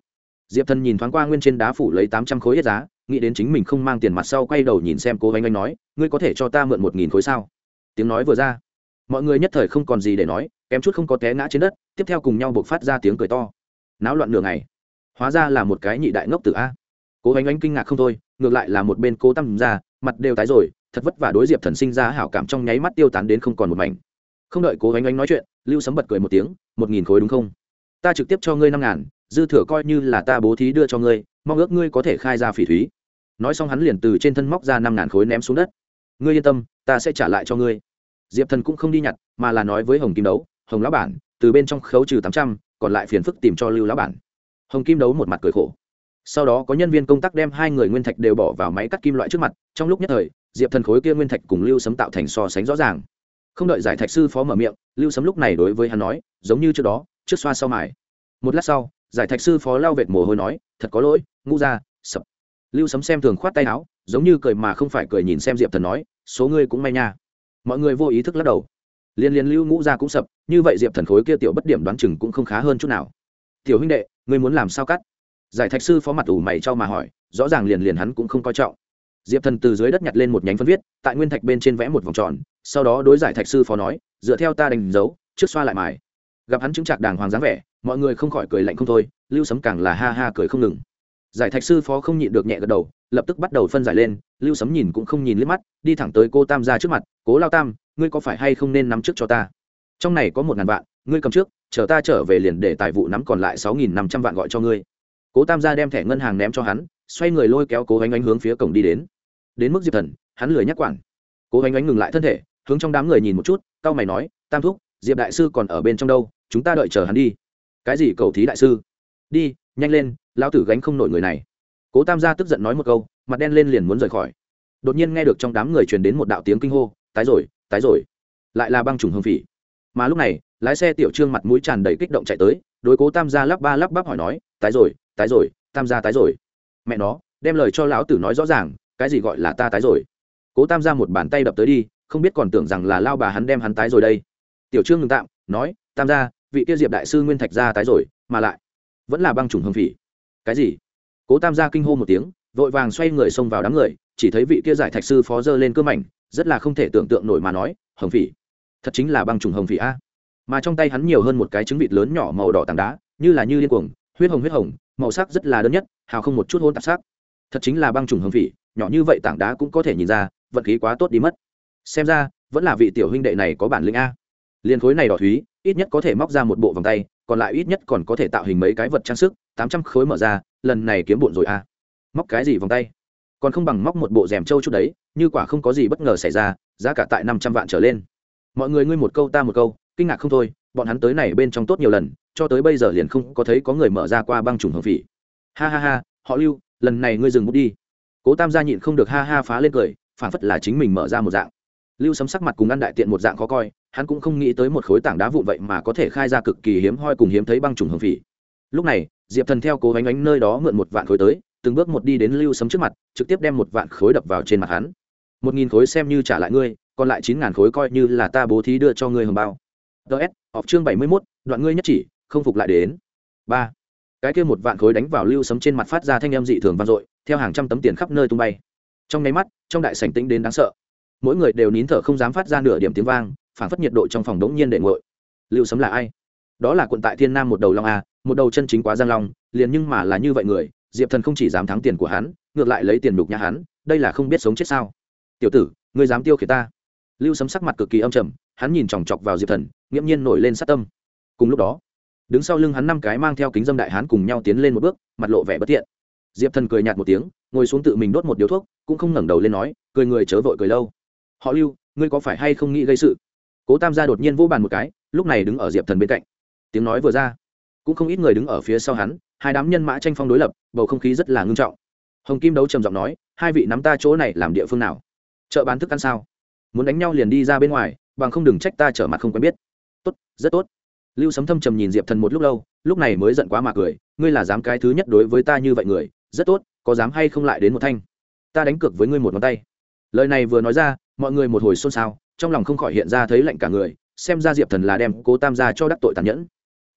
Diệp thần nhìn thoáng qua nguyên trên đá phủ lấy tám trăm khối hết giá, nghĩ đến chính mình không mang tiền mặt sau quay đầu nhìn xem cố anh anh nói, ngươi có thể cho ta mượn một nghìn khối sao? Tiếng nói vừa ra mọi người nhất thời không còn gì để nói, kém chút không có té ngã trên đất, tiếp theo cùng nhau buộc phát ra tiếng cười to. Náo loạn nửa ngày. Hóa ra là một cái nhị đại ngốc tử a. Cố ánh ánh kinh ngạc không thôi, ngược lại là một bên cố tăm ra mặt đều tái rồi, thật vất vả đối diệp thần sinh ra hảo cảm trong nháy mắt tiêu tán đến không còn một mảnh. Không đợi cố ánh ánh nói chuyện, lưu sấm bật cười một tiếng, một nghìn khối đúng không? Ta trực tiếp cho ngươi năm ngàn, dư thừa coi như là ta bố thí đưa cho ngươi, mong ước ngươi có thể khai ra phỉ thúy. Nói xong hắn liền từ trên thân móc ra năm ngàn khối ném xuống đất. Ngươi yên tâm, ta sẽ trả lại cho ngươi diệp thần cũng không đi nhặt, mà là nói với hồng kim đấu, hồng lão bản, từ bên trong khấu trừ tám trăm, còn lại phiền phức tìm cho lưu lão bản. Hồng kim đấu một mặt cười khổ. Sau đó có nhân viên công tác đem hai người nguyên thạch đều bỏ vào máy cắt kim loại trước mặt, trong lúc nhất thời, diệp thần khối kia nguyên thạch cùng lưu sấm tạo thành so sánh rõ ràng. Không đợi giải thạch sư phó mở miệng, lưu sấm lúc này đối với hắn nói, giống như trước đó, trước xoa sau mài. Một lát sau, giải thạch sư phó lao vệt mồ hôi nói, thật có lỗi, ngu ra sập. Lưu sấm xem thường khoát tay áo, giống như cười mà không phải cười nhìn xem diệp thần nói, số ngươi cũng may nha mọi người vô ý thức lắc đầu. Liên liên lưu ngũ ra cũng sập, như vậy diệp thần khối kia tiểu bất điểm đoán chừng cũng không khá hơn chút nào. Tiểu huynh đệ, ngươi muốn làm sao cắt? Giải thạch sư phó mặt ủ mày cho mà hỏi, rõ ràng liền liền hắn cũng không coi trọng. Diệp thần từ dưới đất nhặt lên một nhánh phân viết, tại nguyên thạch bên trên vẽ một vòng tròn, sau đó đối giải thạch sư phó nói, dựa theo ta đánh dấu, trước xoa lại mài. Gặp hắn chứng trạc đàng hoàng dáng vẻ, mọi người không khỏi cười lạnh không thôi, lưu sấm càng là ha ha cười không ngừng giải thạch sư phó không nhịn được nhẹ gật đầu, lập tức bắt đầu phân giải lên, lưu sấm nhìn cũng không nhìn liếc mắt, đi thẳng tới cô tam ra trước mặt, cố lao tam, ngươi có phải hay không nên nắm trước cho ta? Trong này có một ngàn vạn, ngươi cầm trước, chờ ta trở về liền để tài vụ nắm còn lại sáu nghìn năm trăm vạn gọi cho ngươi. Cố tam gia đem thẻ ngân hàng ném cho hắn, xoay người lôi kéo cố ánh ánh hướng phía cổng đi đến. Đến mức diệp thần, hắn lười nhắc quản. Cố ánh ánh ngừng lại thân thể, hướng trong đám người nhìn một chút c mày nói, tam thúc, diệp đại sư còn ở bên trong đâu? Chúng ta đợi chờ hắn đi. Cái gì cầu thí đại sư? Đi, nhanh lên lão tử gánh không nổi người này. Cố tam gia tức giận nói một câu, mặt đen lên liền muốn rời khỏi. Đột nhiên nghe được trong đám người truyền đến một đạo tiếng kinh hô, tái rồi tái rồi. Lại là băng trùng hương phỉ. Mà lúc này, lái xe tiểu trương mặt mũi tràn đầy kích động chạy tới, đối cố tam gia lắp ba lắp bắp hỏi nói, tái rồi tái rồi, tam gia tái rồi. Mẹ nó, đem lời cho lão tử nói rõ ràng, cái gì gọi là ta tái rồi? Cố tam gia một bàn tay đập tới đi, không biết còn tưởng rằng là lao bà hắn đem hắn tái rồi đây. Tiểu trương ngừng tạm, nói, tam gia, vị kia diệp đại sư nguyên thạch Gia tái rồi, mà lại vẫn là băng trùng hương phỉ cái gì? Cố tam gia kinh hô một tiếng, vội vàng xoay người xông vào đám người, chỉ thấy vị kia giải thạch sư phó dơ lên cơ mảnh rất là không thể tưởng tượng nổi mà nói, hồng phỉ, thật chính là băng trùng hồng phỉ a. Mà trong tay hắn nhiều hơn một cái trứng vịt lớn nhỏ màu đỏ tảng đá, như là như liên cuồng, huyết hồng huyết hồng, màu sắc rất là đơn nhất, hào không một chút hôn tạp sắc. Thật chính là băng trùng hồng phỉ, nhỏ như vậy tảng đá cũng có thể nhìn ra, vận khí quá tốt đi mất. Xem ra, vẫn là vị tiểu huynh đệ này có bản lĩnh a liền khối này đỏ thúy, ít nhất có thể móc ra một bộ vòng tay, còn lại ít nhất còn có thể tạo hình mấy cái vật trang sức, tám trăm khối mở ra, lần này kiếm bụn rồi à? móc cái gì vòng tay? Còn không bằng móc một bộ rèm trâu chút đấy, như quả không có gì bất ngờ xảy ra, giá cả tại năm trăm vạn trở lên. Mọi người ngươi một câu ta một câu, kinh ngạc không thôi, bọn hắn tới này bên trong tốt nhiều lần, cho tới bây giờ liền không có thấy có người mở ra qua băng trùng hồng phỉ. Ha ha ha, họ lưu, lần này ngươi dừng bút đi. Cố tam gia nhịn không được ha ha phá lên cười, phản phất là chính mình mở ra một dạng. Lưu sấm sắc mặt cùng ăn đại tiện một dạng khó coi hắn cũng không nghĩ tới một khối tảng đá vụn vậy mà có thể khai ra cực kỳ hiếm hoi cùng hiếm thấy băng trùng hồng phỉ lúc này, diệp thần theo cố gánh ánh nơi đó mượn một vạn khối tới, từng bước một đi đến lưu sấm trước mặt, trực tiếp đem một vạn khối đập vào trên mặt hắn. Một nghìn khối xem như trả lại ngươi, còn lại chín ngàn khối coi như là ta bố thí đưa cho ngươi hồng bao. Ts họp chương bảy mươi mốt, đoạn ngươi nhất chỉ, không phục lại đến. Ba. Cái kia một vạn khối đánh vào lưu sấm trên mặt phát ra thanh âm dị thường vang dội, theo hàng trăm tấm tiền khắp nơi tung bay. Trong nháy mắt, trong đại sảnh tĩnh đến đáng sợ. Mỗi người đều nín thở không dám phát ra nửa điểm tiếng vang phản phất nhiệt độ trong phòng đống nhiên để ngội lưu sấm là ai? Đó là quận tại thiên nam một đầu long a, một đầu chân chính quá giang long, liền nhưng mà là như vậy người, diệp thần không chỉ dám thắng tiền của hắn, ngược lại lấy tiền đục nhà hắn, đây là không biết sống chết sao. Tiểu tử, ngươi dám tiêu khiển ta. Lưu sấm sắc mặt cực kỳ âm trầm, hắn nhìn chòng chọc vào diệp thần, nghiễm nhiên nổi lên sát tâm. Cùng lúc đó, đứng sau lưng hắn năm cái mang theo kính dâm đại hán cùng nhau tiến lên một bước, mặt lộ vẻ bất thiện. Diệp thần cười nhạt một tiếng, ngồi xuống tự mình đốt một điếu thuốc, cũng không ngẩng đầu lên nói, cười người chớ vội cười lâu. Họ lưu, ngươi có phải hay không nghĩ gây sự? Cố tam gia đột nhiên vô bàn một cái, lúc này đứng ở diệp thần bên cạnh. Tiếng nói vừa ra, cũng không ít người đứng ở phía sau hắn, hai đám nhân mã tranh phong đối lập, bầu không khí rất là ngưng trọng. Hồng kim đấu trầm giọng nói, hai vị nắm ta chỗ này làm địa phương nào? Chợ bán thức ăn sao? Muốn đánh nhau liền đi ra bên ngoài, bằng không đừng trách ta trở mặt không quen biết. Tốt, rất tốt. Lưu sấm thâm trầm nhìn diệp thần một lúc lâu, lúc này mới giận quá mà cười, ngươi là dám cái thứ nhất đối với ta như vậy người, rất tốt, có dám hay không lại đến một thanh? Ta đánh cược với ngươi một ngón tay. Lời này vừa nói ra mọi người một hồi xôn xao, trong lòng không khỏi hiện ra thấy lạnh cả người, xem ra diệp thần là đem cố tam gia cho đắc tội tàn nhẫn.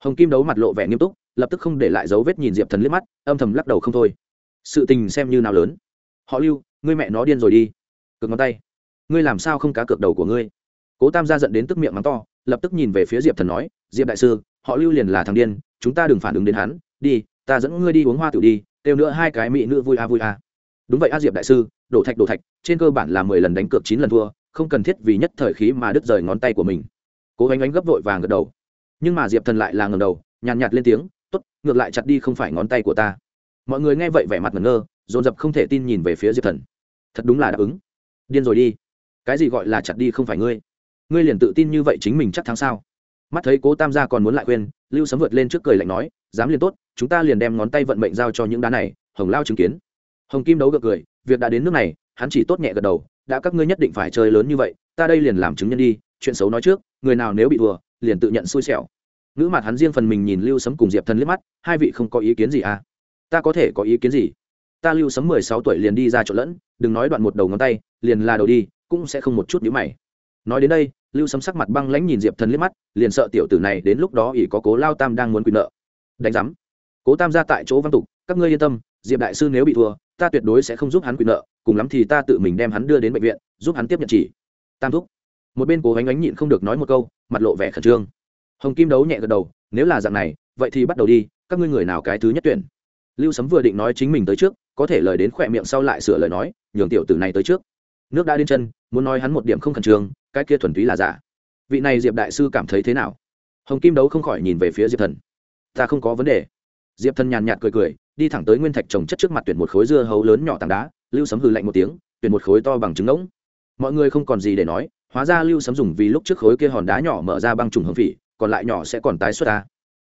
Hồng kim đấu mặt lộ vẻ nghiêm túc, lập tức không để lại dấu vết nhìn diệp thần liếc mắt, âm thầm lắc đầu không thôi. Sự tình xem như nào lớn. Họ lưu, ngươi mẹ nó điên rồi đi. Cực ngón tay. Ngươi làm sao không cá cược đầu của ngươi? Cố tam gia dẫn đến tức miệng mắng to, lập tức nhìn về phía diệp thần nói, diệp đại sư, họ lưu liền là thằng điên, chúng ta đừng phản ứng đến hắn. Đi, ta dẫn ngươi đi uống hoa tiểu đi, kêu nữa hai cái mỹ nữ vui a vui a đúng vậy a diệp đại sư, đổ thạch đổ thạch, trên cơ bản là mười lần đánh cược, chín lần thua, không cần thiết vì nhất thời khí mà đứt rời ngón tay của mình. Cố gánh ánh gấp vội vàng gật đầu. Nhưng mà diệp thần lại là ngầm đầu, nhàn nhạt lên tiếng t ố t ngược lại chặt đi không phải ngón tay của ta. Mọi người nghe vậy vẻ mặt ngẩn ngơ, dồn dập không thể tin nhìn về phía diệp thần. Thật đúng là đáp ứng. Điên rồi đi. Cái gì gọi là chặt đi không phải ngươi? Ngươi liền tự tin như vậy chính mình chắc thắng sao? Mắt thấy cố tam gia còn muốn lại khuyên, lưu sấm vượt lên trước cười lạnh nói, dám liền tốt, chúng ta liền đem ngón tay vận mệnh giao cho những đá này, hồng lao chứng kiến hồng kim đấu gật cười, việc đã đến nước này, hắn chỉ tốt nhẹ gật đầu, đã các ngươi nhất định phải chơi lớn như vậy, ta đây liền làm chứng nhân đi, chuyện xấu nói trước, người nào nếu bị thua, liền tự nhận xui xẻo. Ngữ mặt hắn riêng phần mình nhìn lưu sấm cùng diệp thần liếc mắt, hai vị không có ý kiến gì à? Ta có thể có ý kiến gì? Ta lưu sấm mười sáu tuổi liền đi ra chỗ lẫn, đừng nói đoạn một đầu ngón tay, liền là đầu đi, cũng sẽ không một chút nhíu mày. Nói đến đây, lưu sấm sắc mặt băng lãnh nhìn diệp thần liếc mắt, liền sợ tiểu tử này đến lúc đó ỷ có cố lao tam đang muốn quyền nợ. Đánh giám, cố tam ra tại chỗ văn tục các ngươi yên tâm diệp đại sư nếu bị thua, ta tuyệt đối sẽ không giúp hắn quyền nợ, cùng lắm thì ta tự mình đem hắn đưa đến bệnh viện, giúp hắn tiếp nhận chỉ. Tam thúc. Một bên cố gánh ánh nhịn không được nói một câu, mặt lộ vẻ khẩn trương. Hồng kim đấu nhẹ gật đầu, nếu là dạng này, vậy thì bắt đầu đi, các ngươi người nào cái thứ nhất tuyển? Lưu sấm vừa định nói chính mình tới trước, có thể lời đến khỏe miệng sau lại sửa lời nói, nhường tiểu tử này tới trước. Nước đã đến chân, muốn nói hắn một điểm không khẩn trương, cái kia thuần túy là giả. Vị này diệp đại sư cảm thấy thế nào? Hồng kim đấu không khỏi nhìn về phía diệp thần. Ta không có vấn đề. Diệp thần nhàn nhạt cười cười đi thẳng tới nguyên thạch trồng chất trước mặt tuyển một khối dưa hấu lớn nhỏ tảng đá, lưu sấm hừ lạnh một tiếng, tuyển một khối to bằng trứng ngỗng. Mọi người không còn gì để nói, hóa ra lưu sấm dùng vì lúc trước khối kia hòn đá nhỏ mở ra băng trùng hồng phỉ còn lại nhỏ sẽ còn tái xuất ta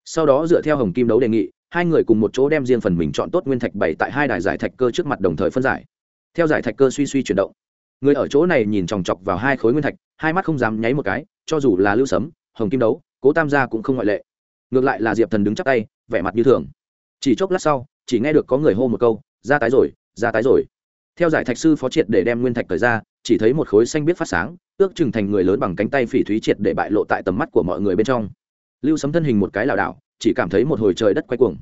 sau đó dựa theo hồng kim đấu đề nghị, hai người cùng một chỗ đem riêng phần mình chọn tốt nguyên thạch bày tại hai đài giải thạch cơ trước mặt đồng thời phân giải. Theo giải thạch cơ suy suy chuyển động, người ở chỗ này nhìn chòng chọc vào hai khối nguyên thạch, hai mắt không dám nháy một cái, cho dù là lưu sấm, hồng kim đấu, cố tam gia cũng không ngoại lệ. Ngược lại là diệp thần đứng chắc tay, vẻ mặt như thường. Chỉ chốc lát sau chỉ nghe được có người hô một câu, ra tái rồi, ra tái rồi. Theo giải thạch sư phó triệt để đem nguyên thạch thời ra, chỉ thấy một khối xanh biết phát sáng, ước chừng thành người lớn bằng cánh tay phỉ thúy triệt để bại lộ tại tầm mắt của mọi người bên trong. Lưu sấm thân hình một cái lảo đảo, chỉ cảm thấy một hồi trời đất quay cuồng.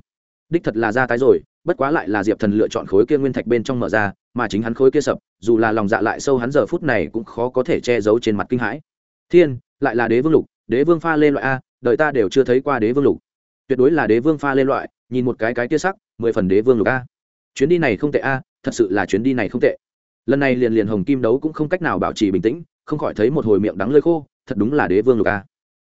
Đích thật là ra tái rồi, bất quá lại là diệp thần lựa chọn khối kia nguyên thạch bên trong mở ra, mà chính hắn khối kia sập, dù là lòng dạ lại sâu hắn giờ phút này cũng khó có thể che giấu trên mặt kinh hãi. Thiên, lại là đế vương lục, đế vương pha lê loại a, đời ta đều chưa thấy qua đế vương lục. Tuyệt đối là đế vương pha lê loại, nhìn một cái cái kia sắc mười phần đế vương lục a. Chuyến đi này không tệ a, thật sự là chuyến đi này không tệ. Lần này liền liền hồng kim đấu cũng không cách nào bảo trì bình tĩnh, không khỏi thấy một hồi miệng đắng lơi khô, thật đúng là đế vương lục a.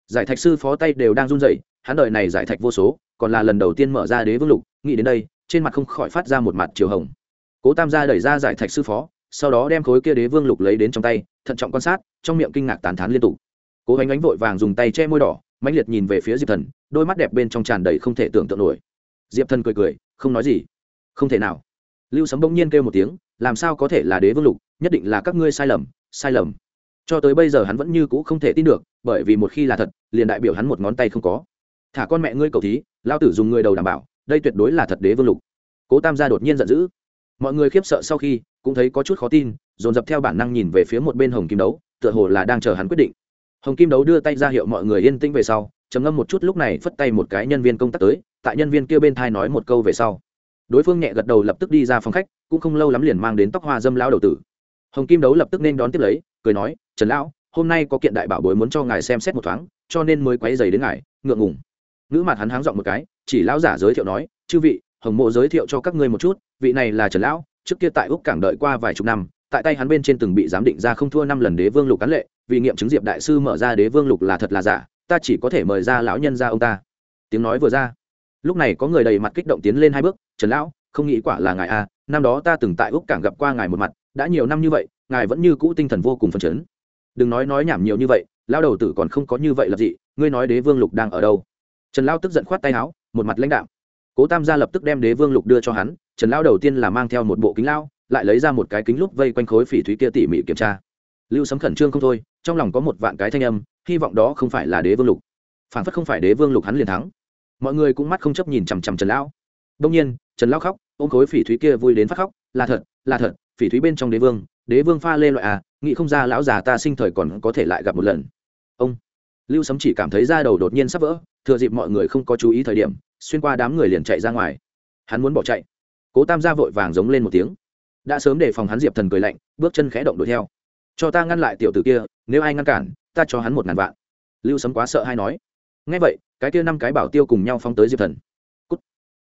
Giải thạch sư phó tay đều đang run rẩy, hắn đời này giải thạch vô số, còn là lần đầu tiên mở ra đế vương lục, nghĩ đến đây, trên mặt không khỏi phát ra một mặt chiều hồng. Cố tam gia đẩy ra giải thạch sư phó, sau đó đem khối kia đế vương lục lấy đến trong tay, thận trọng quan sát, trong miệng kinh ngạc tán thán liên tục. Cố ánh ánh vội vàng dùng tay che môi đỏ, mãnh liệt nhìn về phía diệp thần, đôi mắt đẹp bên trong tràn đầy không thể tưởng tượng nổi. Diệp thần cười cười không nói gì. Không thể nào. Lưu sấm bỗng nhiên kêu một tiếng, làm sao có thể là đế vương lục, nhất định là các ngươi sai lầm sai lầm. Cho tới bây giờ hắn vẫn như c ũ không thể tin được, bởi vì một khi là thật, liền đại biểu hắn một ngón tay không có. Thả con mẹ ngươi cầu thí, lao tử dùng người đầu đảm bảo, đây tuyệt đối là thật đế vương lục. Cố tam gia đột nhiên giận dữ. Mọi người khiếp sợ sau khi, cũng thấy có chút khó tin, dồn dập theo bản năng nhìn về phía một bên hồng kim đấu, tựa hồ là đang chờ hắn quyết định. Hồng kim đấu đưa tay ra hiệu mọi người yên tĩnh về sau, trầm ngâm một chút lúc này, phất tay một cái nhân viên công tác tới tại nhân viên kia bên thai nói một câu về sau. Đối phương nhẹ gật đầu lập tức đi ra phòng khách, cũng không lâu lắm liền mang đến tóc hoa dâm lao đầu tử. Hồng kim đấu lập tức nên đón tiếp lấy, cười nói, trần lão, hôm nay có kiện đại bảo bối muốn cho ngài xem xét một thoáng, cho nên mới quấy dày đến ngài, ngượng ngùng. Ngữ mặt hắn háng dọn một cái, chỉ lão giả giới thiệu nói, chư vị, hồng mộ giới thiệu cho các ngươi một chút, vị này là trần lão, trước kia tại úc cảng đợi qua vài chục năm, tại tay hắn bên trên từng bị giám định ra không thua năm lần đế vương lục cán lệ, vì nghiệm chứng diệp đại sư mở ra đế vương lục là thật là giả, ta chỉ có thể mời ra lão nhân ra ông ta. Tiếng nói vừa ra lúc này có người đầy mặt kích động tiến lên hai bước, trần lão, không nghĩ quả là ngài a năm đó ta từng tại úc cảng gặp qua ngài một mặt, đã nhiều năm như vậy, ngài vẫn như cũ tinh thần vô cùng phấn chấn. Đừng nói nói nhảm nhiều như vậy lao đầu tử còn không có như vậy là gì ngươi nói đế vương lục đang ở đâu? Trần lao tức giận khoát tay áo, một mặt lãnh đạo cố tam gia lập tức đem đế vương lục đưa cho hắn, trần lao đầu tiên là mang theo một bộ kính lao, lại lấy ra một cái kính lúc vây quanh khối phỉ thúy kia tỉ mỉ kiểm tra. Lưu sấm khẩn trương không thôi, trong lòng có một vạn cái thanh âm, hy vọng đó không phải là đế vương lục. Phản phất không phải đế vương lục hắn liền thắng mọi người cũng mắt không chấp nhìn chằm chằm trần lão. Đông nhiên, trần lão khóc, ôm khối phỉ thúy kia vui đến phát khóc, là thật là thật, phỉ thúy bên trong đế vương đế vương pha lê loại à nghĩ không ra lão già ta sinh thời còn có thể lại gặp một lần. Ông lưu sấm chỉ cảm thấy da đầu đột nhiên sắp vỡ, thừa dịp mọi người không có chú ý thời điểm, xuyên qua đám người liền chạy ra ngoài. Hắn muốn bỏ chạy. Cố tam gia vội vàng giống lên một tiếng. Đã sớm để phòng hắn, diệp thần cười lạnh, bước chân khẽ động đuổi theo. Cho ta ngăn lại tiểu tử kia, nếu ai ngăn cản, ta cho hắn một ngàn vạn. Lưu sấm quá sợ hay nói ngay vậy, cái kia năm cái bảo tiêu cùng nhau phóng tới diệp thần. Cút.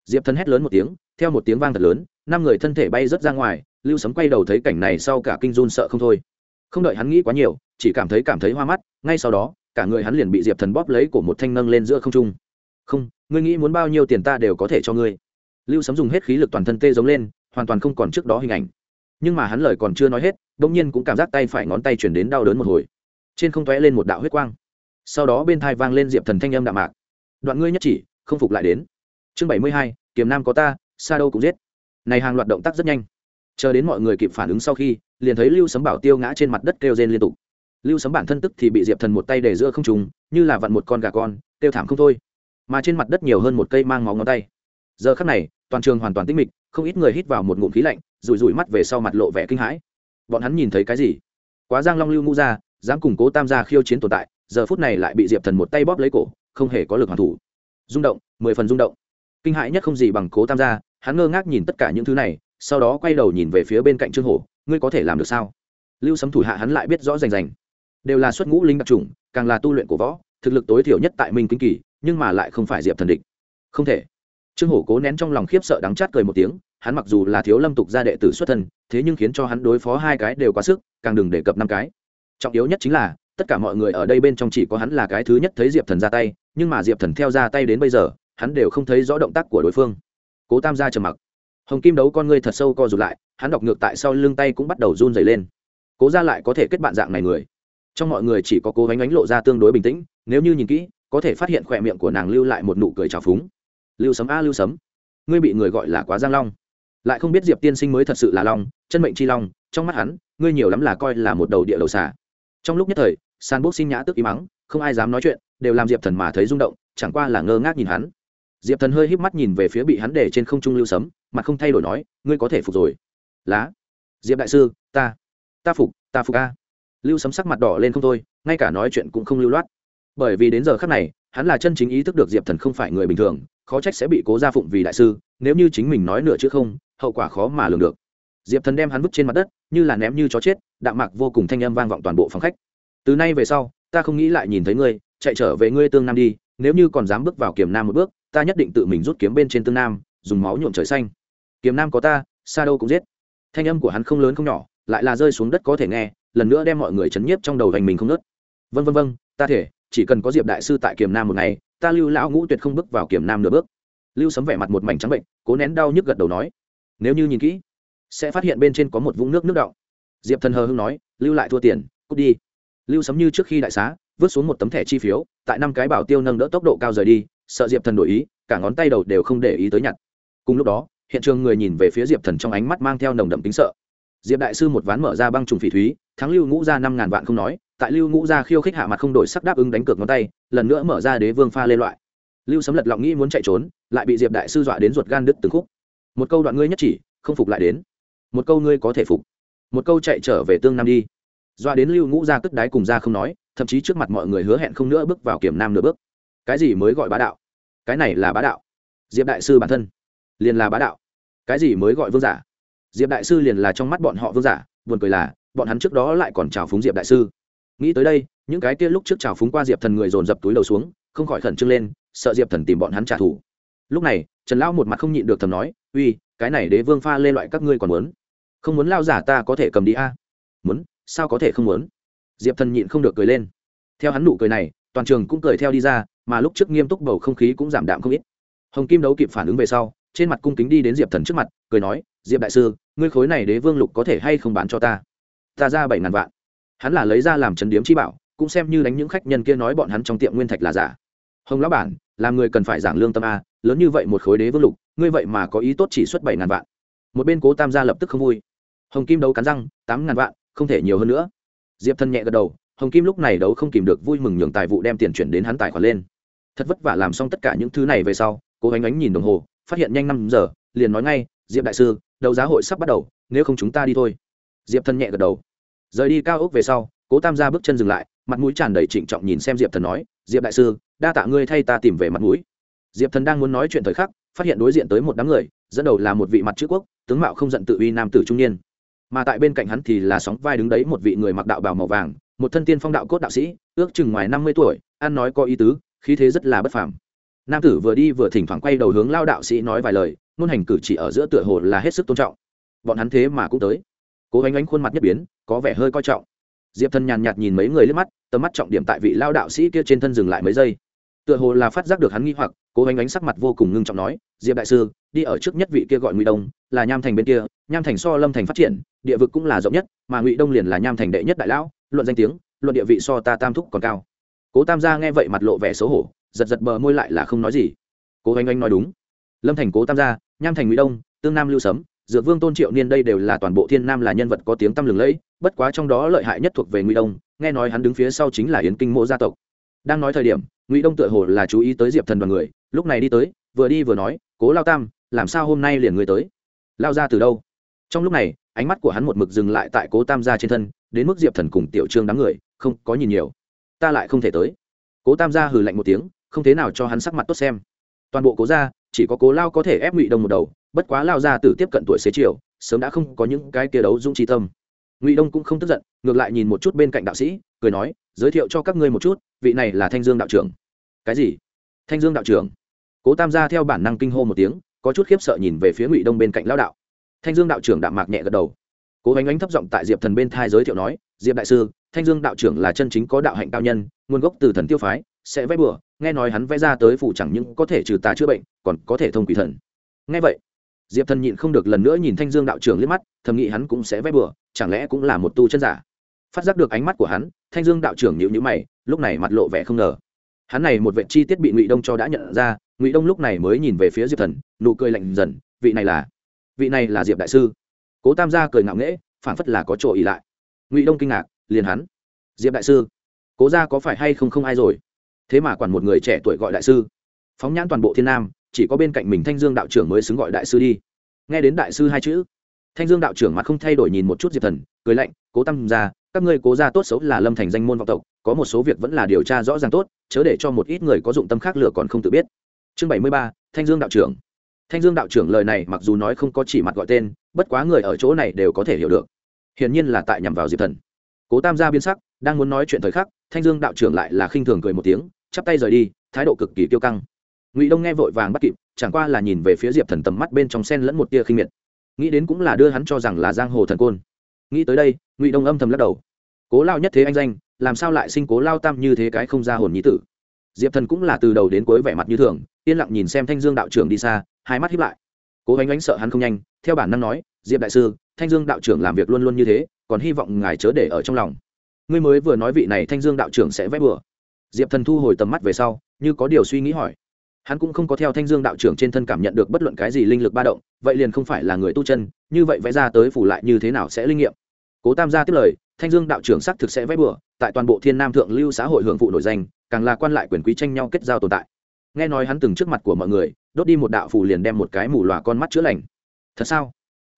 diệp thần hét lớn một tiếng, theo một tiếng vang thật lớn, năm người thân thể bay rớt ra ngoài, lưu sấm quay đầu thấy cảnh này sau cả kinh run sợ không thôi. Không đợi hắn nghĩ quá nhiều, chỉ cảm thấy cảm thấy hoa mắt, ngay sau đó, cả người hắn liền bị diệp thần bóp lấy của một thanh nâng lên giữa không trung. Không, ngươi nghĩ muốn bao nhiêu tiền ta đều có thể cho ngươi. Lưu sấm dùng hết khí lực toàn thân tê giống lên, hoàn toàn không còn trước đó hình ảnh. Nhưng mà hắn lời còn chưa nói hết đ ỗ n g nhiên cũng cảm giác tay phải ngón tay chuyển đến đau đớn một hồi. Trên không t lên một đạo huyết quang sau đó bên thai vang lên diệp thần thanh âm đạm mạc. Đoạn ngươi nhất chỉ, không phục lại đến. Chương bảy mươi hai, kiềm nam có ta xa đâu cũng giết. Này hàng loạt động tác rất nhanh. Chờ đến mọi người kịp phản ứng sau khi, liền thấy lưu sấm bảo tiêu ngã trên mặt đất kêu rên liên tục. Lưu sấm bản thân tức thì bị diệp thần một tay để giữa không trùng như là vặn một con gà con, kêu thảm không thôi. Mà trên mặt đất nhiều hơn một cây mang máu ngón tay. Giờ khắc này, toàn trường hoàn toàn tĩnh mịch, không ít người hít vào một ngụm khí lạnh, rủi rủi mắt về sau mặt lộ vẻ kinh hãi. Bọn hắn nhìn thấy cái gì? Quá giang long lưu ngũ ra dám củng cố tam gia khiêu chiến tồn tại giờ phút này lại bị diệp thần một tay bóp lấy cổ, không hề có lực hoàn thủ. Rung động, mười phần rung động. Kinh hãi nhất không gì bằng cố tam gia, hắn ngơ ngác nhìn tất cả những thứ này, sau đó quay đầu nhìn về phía bên cạnh trương hổ, ngươi có thể làm được sao? Lưu sấm thủ hạ hắn lại biết rõ rành rành. Đều là xuất ngũ linh đặc trùng, càng là tu luyện của võ, thực lực tối thiểu nhất tại minh kinh kỳ, nhưng mà lại không phải diệp thần địch. Không thể. Trương hổ cố nén trong lòng khiếp sợ đắng chát cười một tiếng, hắn mặc dù là thiếu lâm tục gia đệ tử xuất thân, thế nhưng khiến cho hắn đối phó hai cái đều quá sức, càng đừng đề cập năm cái. Trọng yếu nhất chính là tất cả mọi người ở đây bên trong chỉ có hắn là cái thứ nhất thấy diệp thần ra tay nhưng mà diệp thần theo ra tay đến bây giờ hắn đều không thấy rõ động tác của đối phương cố tam gia trầm mặc hồng kim đấu con ngươi thật sâu co rụt lại hắn đọc ngược tại sau lưng tay cũng bắt đầu run dày lên cố ra lại có thể kết bạn dạng này người trong mọi người chỉ có cố gánh ánh lộ ra tương đối bình tĩnh nếu như nhìn kỹ có thể phát hiện khỏe miệng của nàng lưu lại một nụ cười trào phúng lưu sấm a lưu sấm ngươi bị người gọi là quá giang long lại không biết diệp tiên sinh mới thật sự là long chân mệnh chi long trong mắt hắn ngươi nhiều lắm là coi là một đầu địa đầu xà trong lúc nhất thời san bốc xin nhã tức im mắng không ai dám nói chuyện, đều làm diệp thần mà thấy rung động, chẳng qua là ngơ ngác nhìn hắn. Diệp thần hơi híp mắt nhìn về phía bị hắn để trên không trung lưu sấm mặt không thay đổi nói, ngươi có thể phục rồi. Lá. Diệp đại sư, ta. Ta phục ta phục a. Lưu sấm sắc mặt đỏ lên không thôi, ngay cả nói chuyện cũng không lưu loát. Bởi vì đến giờ khác này, hắn là chân chính ý thức được diệp thần không phải người bình thường, khó trách sẽ bị cố gia phụng vì đại sư, nếu như chính mình nói nửa chữ không, hậu quả khó mà lường được diệp thần đem hắn vứt trên mặt đất, như là ném như chó chết, đạm mạc vô cùng thanh âm vang vọng toàn bộ phòng khách. Từ nay về sau, ta không nghĩ lại nhìn thấy ngươi, chạy trở về ngươi tương nam đi, nếu như còn dám bước vào kiềm nam một bước, ta nhất định tự mình rút kiếm bên trên tương nam, dùng máu nhuộm trời xanh. Kiềm nam có ta xa đâu cũng giết. Thanh âm của hắn không lớn không nhỏ, lại là rơi xuống đất có thể nghe, lần nữa đem mọi người chấn nhiếp trong đầu thành mình không nớt vân vân vân, ta thể, chỉ cần có diệp đại sư tại kiềm nam một ngày, ta lưu lão ngũ tuyệt không bước vào kiềm nam nửa bước. Lưu sấm vẻ mặt một mảnh trắng bệnh, cố nén đau nhức gật đầu nói, nếu như nhìn kỹ sẽ phát hiện bên trên có một vũng nước nước động diệp thần hờ hưng nói, lưu lại thua tiền, cút đi. Lưu sấm như trước khi đại xá, vứt xuống một tấm thẻ chi phiếu, tại năm cái bảo tiêu nâng đỡ tốc độ cao rời đi, sợ diệp thần đổi ý, cả ngón tay đầu đều không để ý tới nhặt. Cùng lúc đó, hiện trường người nhìn về phía diệp thần trong ánh mắt mang theo nồng đậm tính sợ. Diệp đại sư một ván mở ra băng trùng phỉ thúy, thắng lưu ngũ ra năm ngàn vạn không nói, tại lưu ngũ ra khiêu khích hạ mặt không đổi sắc đáp ứng đánh cược ngón tay, lần nữa mở ra đế vương pha lên loại. Lưu sấm lật lọng nghĩ muốn chạy trốn, lại bị diệp đại sư dọa đến ruột gan đứt từng khúc. Một câu đoạn ngươi nhất chỉ, không phục lại đến một câu ngươi có thể phục. Một câu chạy trở về tương nam đi. Dọa đến lưu ngũ ra cất đáy cùng ra không nói, thậm chí trước mặt mọi người hứa hẹn không nữa bước vào kiểm nam nửa bước. Cái gì mới gọi bá đạo? Cái này là bá đạo. Diệp đại sư bản thân liền là bá đạo. Cái gì mới gọi vương giả? Diệp đại sư liền là trong mắt bọn họ vương giả, buồn cười là, bọn hắn trước đó lại còn chào phúng diệp đại sư. Nghĩ tới đây, những cái kia lúc trước chào phúng qua diệp thần người dồn dập túi đầu xuống, không khỏi khẩn trương lên, sợ diệp thần tìm bọn hắn trả thù. Lúc này, trần lão một mặt không nhịn được thầm nói, uy, cái này đế vương pha lê loại các ngươi còn muốn không muốn lao giả ta có thể cầm đi a. Muốn, sao có thể không muốn? Diệp thần nhịn không được cười lên. Theo hắn nụ cười này, toàn trường cũng cười theo đi ra, mà lúc trước nghiêm túc bầu không khí cũng giảm đạm không ít. Hồng kim đấu kịp phản ứng về sau, trên mặt cung kính đi đến diệp thần trước mặt, cười nói, diệp đại sư, ngươi khối này đế vương lục có thể hay không bán cho ta? Ta ra bảy ngàn vạn. Hắn là lấy ra làm trấn điếm chi bảo, cũng xem như đánh những khách nhân kia nói bọn hắn trong tiệm nguyên thạch là giả. Hồng lão bản, làm người cần phải giảng lương tâm a, lớn như vậy một khối đế vương lục, ngươi vậy mà có ý tốt chỉ xuất bảy ngàn vạn. Một bên cố tam gia lập tức không vui hồng kim đấu cắn răng, tám ngàn vạn, không thể nhiều hơn nữa. Diệp Thần nhẹ gật đầu, hồng kim lúc này đấu không kìm được vui mừng nhường tài vụ đem tiền chuyển đến hắn tài khoản lên. Thật vất vả làm xong tất cả những thứ này về sau, cố ánh ánh nhìn đồng hồ, phát hiện nhanh năm giờ, liền nói ngay, diệp đại sư, đấu giá hội sắp bắt đầu, nếu không chúng ta đi thôi. Diệp Thần nhẹ gật đầu. Rời đi cao ốc về sau, cố tam gia bước chân dừng lại, mặt mũi tràn đầy trịnh trọng nhìn xem diệp thần nói, diệp đại sư, đa tạ ngươi thay ta tìm về mặt mũi. Diệp thần đang muốn nói chuyện thời khắc, phát hiện đối diện tới một đám người, dẫn đầu là một vị mặt chữ quốc, tướng mạo không giận tự uy nam tử trung niên mà tại bên cạnh hắn thì là sóng vai đứng đấy một vị người mặc đạo bào màu vàng, một thân tiên phong đạo cốt đạo sĩ, ước chừng ngoài năm mươi tuổi, ăn nói có ý tứ, khí thế rất là bất phàm. Nam tử vừa đi vừa thỉnh thoảng quay đầu hướng lao đạo sĩ nói vài lời, ngôn hành cử chỉ ở giữa tựa hồ là hết sức tôn trọng. Bọn hắn thế mà cũng tới. Cố gánh ánh khuôn mặt nhất biến, có vẻ hơi coi trọng. Diệp thần nhàn nhạt nhìn mấy người liếc mắt, tầm mắt trọng điểm tại vị lao đạo sĩ kia trên thân dừng lại mấy giây. Tựa hồ là phát giác được hắn nghi hoặc cố ánh ánh sắc mặt vô cùng ngưng trọng nói, diệp đại sư, đi ở trước nhất vị kia gọi ngụy đông, là nham thành bên kia, nham thành so lâm thành phát triển, địa vực cũng là rộng nhất, mà ngụy đông liền là nham thành đệ nhất đại lão, luận danh tiếng, luận địa vị so ta tam thúc còn cao. Cố tam gia nghe vậy mặt lộ vẻ xấu hổ, giật giật bờ môi lại là không nói gì. Cố ánh ánh nói đúng. Lâm thành cố tam gia, nham thành ngụy đông, tương nam lưu sấm, dược vương tôn triệu niên đây đều là toàn bộ thiên nam là nhân vật có tiếng tăm lừng lẫy, bất quá trong đó lợi hại nhất thuộc về ngụy đông, nghe nói hắn đứng phía sau chính là yến kinh mộ gia tộc đang nói thời điểm, ngụy đông tựa hồ là chú ý tới diệp thần đoàn người, lúc này đi tới, vừa đi vừa nói, cố lao tam, làm sao hôm nay liền người tới? Lao ra từ đâu? Trong lúc này, ánh mắt của hắn một mực dừng lại tại cố tam gia trên thân, đến mức diệp thần cùng tiểu trương đám người, không có nhìn nhiều. Ta lại không thể tới. Cố tam gia hừ lạnh một tiếng, không thế nào cho hắn sắc mặt tốt xem. Toàn bộ cố gia, chỉ có cố lao có thể ép ngụy đông một đầu, bất quá lao ra từ tiếp cận tuổi xế chiều, sớm đã không có những cái kia đấu dũng trí tâm ngụy đông cũng không tức giận ngược lại nhìn một chút bên cạnh đạo sĩ cười nói giới thiệu cho các ngươi một chút vị này là thanh dương đạo trưởng cái gì thanh dương đạo trưởng cố tam gia theo bản năng kinh hô một tiếng có chút khiếp sợ nhìn về phía ngụy đông bên cạnh lao đạo thanh dương đạo trưởng đạm mạc nhẹ gật đầu cố bánh ánh thấp giọng tại diệp thần bên thai giới thiệu nói diệp đại sư thanh dương đạo trưởng là chân chính có đạo hạnh cao nhân nguồn gốc từ thần tiêu phái sẽ vẽ bừa nghe nói hắn vẽ ra tới phủ chẳng những có thể trừ tà chữa bệnh còn có thể thông quỷ thần nghe vậy diệp thần nhịn không được lần nữa nhìn thanh dương đạo trưởng liếc mắt, thầm nghĩ hắn cũng sẽ vẽ bừa, chẳng lẽ cũng là một tu chân giả. Phát giác được ánh mắt của hắn, thanh dương đạo trưởng nhịu nhữ mày, lúc này mặt lộ vẻ không ngờ. Hắn này một vệ chi tiết bị ngụy đông cho đã nhận ra, ngụy đông lúc này mới nhìn về phía diệp thần, nụ cười lạnh dần, vị này là, vị này là diệp đại sư. Cố tam gia cười ngạo nghễ phản phất là có chỗ ỉ lại. Ngụy đông kinh ngạc, liền hắn. Diệp đại sư, cố gia có phải hay không không ai rồi? Thế mà quản một người trẻ tuổi gọi đại sư. Phóng nhãn toàn bộ thiên nam chỉ có bên cạnh mình thanh dương đạo trưởng mới xứng gọi đại sư đi. Nghe đến đại sư hai chữ, thanh dương đạo trưởng mặt không thay đổi nhìn một chút diệp thần, cười lạnh, cố tâm ra các ngươi cố ra tốt xấu là lâm thành danh môn vọng tộc, có một số việc vẫn là điều tra rõ ràng tốt, chớ để cho một ít người có dụng tâm khác lửa còn không tự biết. Chương bảy mươi ba, thanh dương đạo trưởng. Thanh dương đạo trưởng lời này mặc dù nói không có chỉ mặt gọi tên, bất quá người ở chỗ này đều có thể hiểu được. Hiển nhiên là tại nhằm vào diệp thần. Cố tam gia biến sắc, đang muốn nói chuyện thời khắc, thanh dương đạo trưởng lại là khinh thường cười một tiếng, chắp tay rời đi, thái độ cực kỳ kiêu căng ngụy đông nghe vội vàng bắt kịp chẳng qua là nhìn về phía diệp thần tầm mắt bên trong sen lẫn một tia khinh miệt nghĩ đến cũng là đưa hắn cho rằng là giang hồ thần côn nghĩ tới đây ngụy đông âm thầm lắc đầu cố lao nhất thế anh danh làm sao lại sinh cố lao tam như thế cái không ra hồn nhí tử diệp thần cũng là từ đầu đến cuối vẻ mặt như thường yên lặng nhìn xem thanh dương đạo trưởng đi xa hai mắt hiếp lại cố gánh ánh sợ hắn không nhanh theo bản năng nói diệp đại sư thanh dương đạo trưởng làm việc luôn luôn như thế còn hy vọng ngài chớ để ở trong lòng ngươi mới vừa nói vị này thanh dương đạo trưởng sẽ vét bừa diệp thần thu hồi tầm mắt về sau như có điều suy nghĩ hỏi hắn cũng không có theo thanh dương đạo trưởng trên thân cảm nhận được bất luận cái gì linh lực ba động, vậy liền không phải là người tu chân, như vậy vẽ ra tới phủ lại như thế nào sẽ linh nghiệm? Cố tam gia tiếp lời, thanh dương đạo trưởng xác thực sẽ vẽ bừa, tại toàn bộ thiên nam thượng lưu xã hội hưởng phụ nổi danh, càng là quan lại quyền quý tranh nhau kết giao tồn tại. Nghe nói hắn từng trước mặt của mọi người, đốt đi một đạo phủ liền đem một cái mù lòa con mắt chữa lành. Thật sao?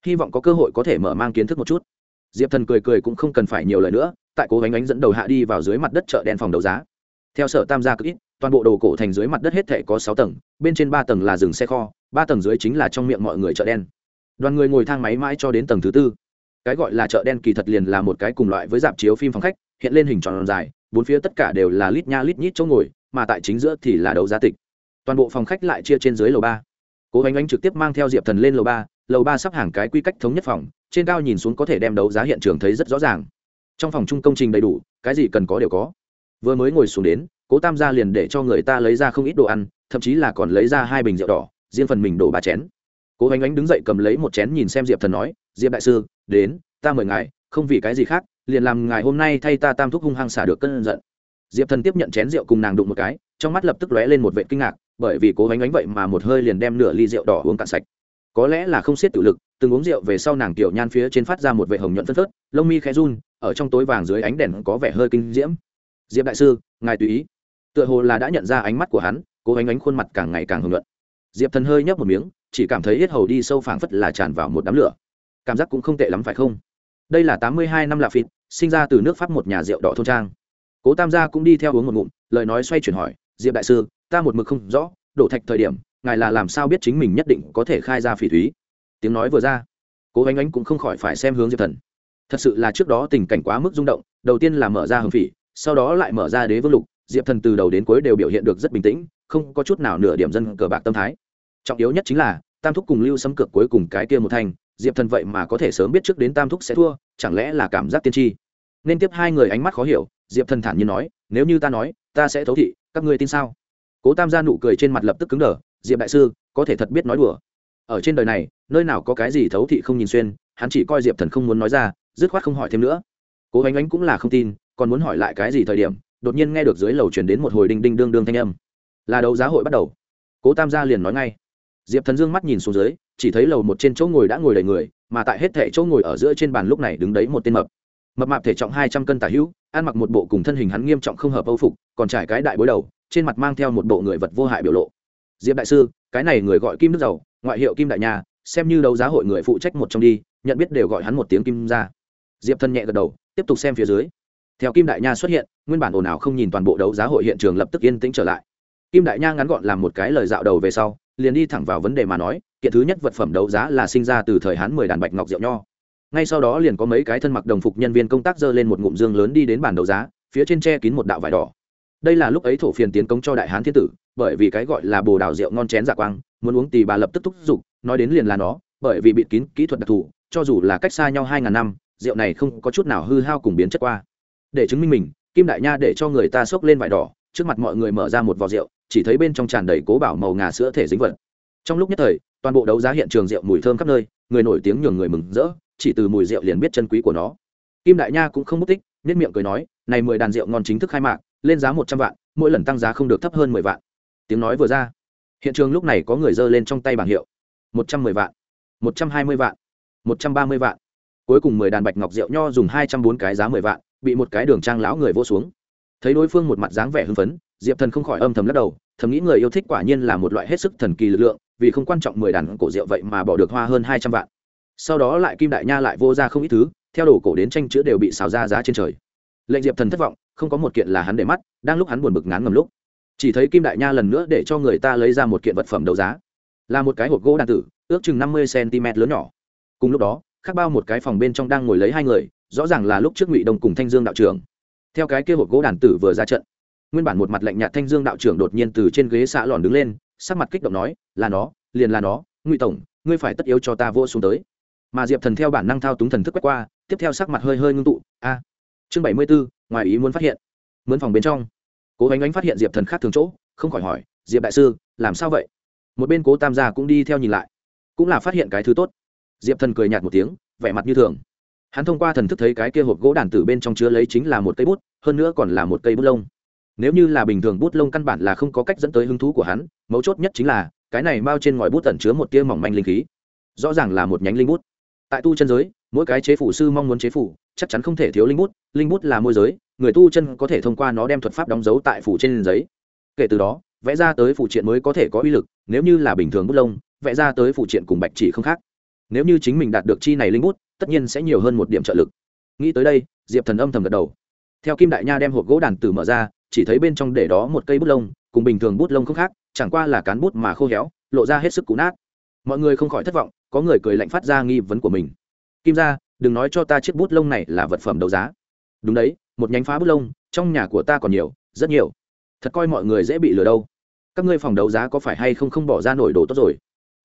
Hy vọng có cơ hội có thể mở mang kiến thức một chút. Diệp thần cười cười cũng không cần phải nhiều lời nữa, tại cố gánh ánh dẫn đầu hạ đi vào dưới mặt đất chợ đen phòng đấu giá. Theo sở tam gia cực ít toàn bộ đồ cổ thành dưới mặt đất hết thể có sáu tầng, bên trên ba tầng là rừng xe kho, ba tầng dưới chính là trong miệng mọi người chợ đen. Đoàn người ngồi thang máy mãi cho đến tầng thứ tư. Cái gọi là chợ đen kỳ thật liền là một cái cùng loại với dạp chiếu phim phòng khách, hiện lên hình tròn dài, bốn phía tất cả đều là lít nha lít nhít chỗ ngồi, mà tại chính giữa thì là đấu giá tịch. Toàn bộ phòng khách lại chia trên dưới lầu ba. Cố Hoành ánh trực tiếp mang theo diệp thần lên lầu ba lầu ba sắp hàng cái quy cách thống nhất phòng, trên cao nhìn xuống có thể đem đấu giá hiện trường thấy rất rõ ràng. Trong phòng chung công trình đầy đủ, cái gì cần có đều có. Vừa mới ngồi xuống đến cố tam gia liền để cho người ta lấy ra không ít đồ ăn, thậm chí là còn lấy ra hai bình rượu đỏ, riêng phần mình đổ ba chén. Cố ánh ánh đứng dậy cầm lấy một chén nhìn xem diệp thần nói, diệp đại sư, đến, ta mời ngài, không vì cái gì khác, liền làm ngài hôm nay thay ta tam thúc hung hăng xả được cơn giận. Diệp thần tiếp nhận chén rượu cùng nàng đụng một cái, trong mắt lập tức lóe lên một vệ kinh ngạc, bởi vì cố ánh ánh vậy mà một hơi liền đem nửa ly rượu đỏ uống cạn sạch. Có lẽ là không siết tự lực, từng uống rượu về sau nàng tiểu nhan phía trên phát ra một vệ hồng nhuận phân phớt, lông mi khẽ run, ở trong tối vàng dưới ánh đèn có vẻ hơi kinh diễm. Diệp đại sư, ngài tùy ý tựa hồ là đã nhận ra ánh mắt của hắn, cố ánh ánh khuôn mặt càng ngày càng hưng nhuận. Diệp thần hơi nhấp một miếng, chỉ cảm thấy hết hầu đi sâu phảng phất là tràn vào một đám lửa. Cảm giác cũng không tệ lắm phải không? Đây là tám mươi hai năm lạ phịt, sinh ra từ nước pháp một nhà rượu đỏ thôn trang. Cố tam gia cũng đi theo uống một ngụm, lời nói xoay chuyển hỏi, diệp đại sư, ta một mực không rõ, đổ thạch thời điểm, ngài là làm sao biết chính mình nhất định có thể khai ra phỉ thúy? Tiếng nói vừa ra, cố ánh ánh cũng không khỏi phải xem hướng diệp thần. Thật sự là trước đó tình cảnh quá mức rung động, đầu tiên là mở ra hưng phỉ, sau đó lại mở ra đế vương lục diệp thần từ đầu đến cuối đều biểu hiện được rất bình tĩnh, không có chút nào nửa điểm dân cờ bạc tâm thái. Trọng yếu nhất chính là, tam thúc cùng lưu sấm cược cuối cùng cái kia một thành, diệp thần vậy mà có thể sớm biết trước đến tam thúc sẽ thua, chẳng lẽ là cảm giác tiên tri? Nên tiếp hai người ánh mắt khó hiểu, diệp thần thản nhiên nói, nếu như ta nói, ta sẽ thấu thị, các ngươi tin sao? Cố tam gia nụ cười trên mặt lập tức cứng đờ, diệp đại sư, có thể thật biết nói đùa. Ở trên đời này, nơi nào có cái gì thấu thị không nhìn xuyên, hắn chỉ coi diệp thần không muốn nói ra, dứt khoát không hỏi thêm nữa. Cố ánh ánh cũng là không tin, còn muốn hỏi lại cái gì thời điểm đột nhiên nghe được dưới lầu chuyển đến một hồi đinh đinh đương đương thanh âm. Là đấu giá hội bắt đầu. Cố tam gia liền nói ngay. Diệp thần dương mắt nhìn xuống dưới, chỉ thấy lầu một trên chỗ ngồi đã ngồi đầy người, mà tại hết thẻ chỗ ngồi ở giữa trên bàn lúc này đứng đấy một tên mập. Mập mạp thể trọng hai trăm cân tả hữu, ăn mặc một bộ cùng thân hình hắn nghiêm trọng không hợp âu phục, còn trải cái đại bối đầu, trên mặt mang theo một bộ người vật vô hại biểu lộ. Diệp đại sư, cái này người gọi kim nước dầu, ngoại hiệu kim đại nhà xem như đấu giá hội người phụ trách một trong đi, nhận biết đều gọi hắn một tiếng kim ra diệp thân nhẹ gật đầu, tiếp tục xem phía dưới theo kim đại nha xuất hiện, nguyên bản ồn ào không nhìn toàn bộ đấu giá hội hiện trường lập tức yên tĩnh trở lại. Kim đại nha ngắn gọn làm một cái lời dạo đầu về sau, liền đi thẳng vào vấn đề mà nói, kiện thứ nhất vật phẩm đấu giá là sinh ra từ thời hán mười đàn bạch ngọc rượu nho. Ngay sau đó liền có mấy cái thân mặc đồng phục nhân viên công tác dơ lên một ngụm dương lớn đi đến bàn đấu giá, phía trên tre kín một đạo vải đỏ. Đây là lúc ấy thổ phiền tiến công cho đại hán thiên tử, bởi vì cái gọi là bồ đào rượu ngon chén dạ quang, muốn uống tì bà lập tức thúc giục, nói đến liền là nó, bởi vì bịt kín kỹ thuật đặc thù, cho dù là cách xa nhau hai ngàn năm, rượu này không có chút nào hư hao cùng biến chất qua để chứng minh mình, kim đại nha để cho người ta xốc lên vải đỏ, trước mặt mọi người mở ra một vò rượu, chỉ thấy bên trong tràn đầy cố bảo màu ngà sữa thể dính vật. Trong lúc nhất thời, toàn bộ đấu giá hiện trường rượu mùi thơm khắp nơi, người nổi tiếng nhường người mừng rỡ, chỉ từ mùi rượu liền biết chân quý của nó. Kim đại nha cũng không mất tích nết miệng cười nói, này mười đàn rượu ngon chính thức khai mạc, lên giá một trăm vạn, mỗi lần tăng giá không được thấp hơn mười vạn. Tiếng nói vừa ra, hiện trường lúc này có người giơ lên trong tay bảng hiệu, một trăm mười vạn, một trăm hai mươi vạn, một trăm ba mươi vạn. Cuối cùng mười đàn bạch ngọc rượu nho dùng hai trăm bốn cái giá mười vạn bị một cái đường trang lão người vô xuống. Thấy đối phương một mặt dáng vẻ hưng phấn, diệp thần không khỏi âm thầm lắc đầu, thầm nghĩ người yêu thích quả nhiên là một loại hết sức thần kỳ lực lượng, vì không quan trọng mười đàn cổ rượu vậy mà bỏ được hoa hơn hai trăm vạn. Sau đó lại kim đại nha lại vô ra không ít thứ, theo đồ cổ đến tranh chữ đều bị xào ra giá trên trời. Lệnh diệp thần thất vọng, không có một kiện là hắn để mắt, đang lúc hắn buồn bực ngán ngầm lúc. Chỉ thấy kim đại nha lần nữa để cho người ta lấy ra một kiện vật phẩm đấu giá. Là một cái hộp gỗ đàn tử, ước chừng năm mươi cm lớn nhỏ. Cùng lúc đó, khác bao một cái phòng bên trong đang ngồi lấy hai người rõ ràng là lúc trước ngụy đông cùng thanh dương đạo trưởng. Theo cái kia hộp gỗ đàn tử vừa ra trận, nguyên bản một mặt lạnh nhạt thanh dương đạo trưởng đột nhiên từ trên ghế xạ lòn đứng lên, sắc mặt kích động nói, là nó, liền là nó, ngụy tổng, ngươi phải tất yếu cho ta vô xuống tới. Mà diệp thần theo bản năng thao túng thần thức quét qua, tiếp theo sắc mặt hơi hơi ngưng tụ, a, chương bảy mươi bốn ngoài ý muốn phát hiện. Mướn phòng bên trong, cố ánh ánh phát hiện diệp thần khác thường chỗ, không khỏi hỏi, diệp đại sư, làm sao vậy? Một bên cố tam gia cũng đi theo nhìn lại, cũng là phát hiện cái thứ tốt. Diệp thần cười nhạt một tiếng, vẻ mặt như thường hắn thông qua thần thức thấy cái kia hộp gỗ đàn tử bên trong chứa lấy chính là một cây bút, hơn nữa còn là một cây bút lông. Nếu như là bình thường bút lông căn bản là không có cách dẫn tới hứng thú của hắn, mấu chốt nhất chính là, cái này bao trên ngòi bút tẩn chứa một tia mỏng manh linh khí. Rõ ràng là một nhánh linh bút. Tại tu chân giới, mỗi cái chế phủ sư mong muốn chế phủ, chắc chắn không thể thiếu linh bút linh bút là môi giới, người tu chân có thể thông qua nó đem thuật pháp đóng dấu tại phủ trên giấy. Kể từ đó, vẽ ra tới phụ triện mới có thể có uy lực, nếu như là bình thường bút lông, vẽ ra tới phụ triện cùng bạch chỉ không khác. Nếu như chính mình đạt được chi này linh bút tất nhiên sẽ nhiều hơn một điểm trợ lực. Nghĩ tới đây, diệp thần âm thầm gật đầu. Theo kim đại nha đem hộp gỗ đàn tử mở ra, chỉ thấy bên trong để đó một cây bút lông, cùng bình thường bút lông không khác, chẳng qua là cán bút mà khô héo, lộ ra hết sức cũ nát. Mọi người không khỏi thất vọng, có người cười lạnh phát ra nghi vấn của mình. Kim ra đừng nói cho ta chiếc bút lông này là vật phẩm đấu giá. Đúng đấy, một nhánh phá bút lông, trong nhà của ta còn nhiều, rất nhiều. Thật coi mọi người dễ bị lừa đâu. Các ngươi phòng đấu giá có phải hay không không bỏ ra nổi đồ tốt rồi?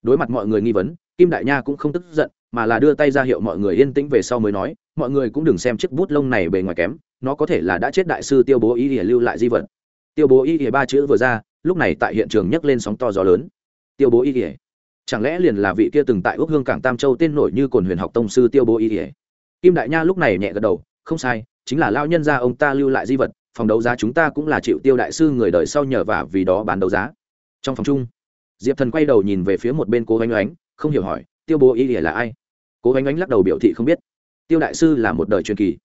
Đối mặt mọi người nghi vấn, kim đại nha cũng không tức giận mà là đưa tay ra hiệu mọi người yên tĩnh về sau mới nói, mọi người cũng đừng xem chiếc bút lông này bề ngoài kém, nó có thể là đã chết đại sư tiêu bố ý ỉa lưu lại di vật. Tiêu bố ý ỉa ba chữ vừa ra, lúc này tại hiện trường nhấc lên sóng to gió lớn. Tiêu bố ý ỉa chẳng lẽ liền là vị kia từng tại ước hương cảng tam châu tên nổi như cồn huyền học tông sư tiêu bố ý ỉa kim đại nha lúc này nhẹ gật đầu, không sai, chính là lao nhân gia ông ta lưu lại di vật, phòng đấu giá chúng ta cũng là chịu tiêu đại sư người đời sau nhờ và vì đó bán đấu giá. Trong phòng chung, diệp thần quay đầu nhìn về phía một bên cố oanh oánh không hiểu hỏi, tiêu bố ý ỉa là ai? Cố ánh ánh lắc đầu biểu thị không biết. Tiêu đại sư là một đời truyền kỳ.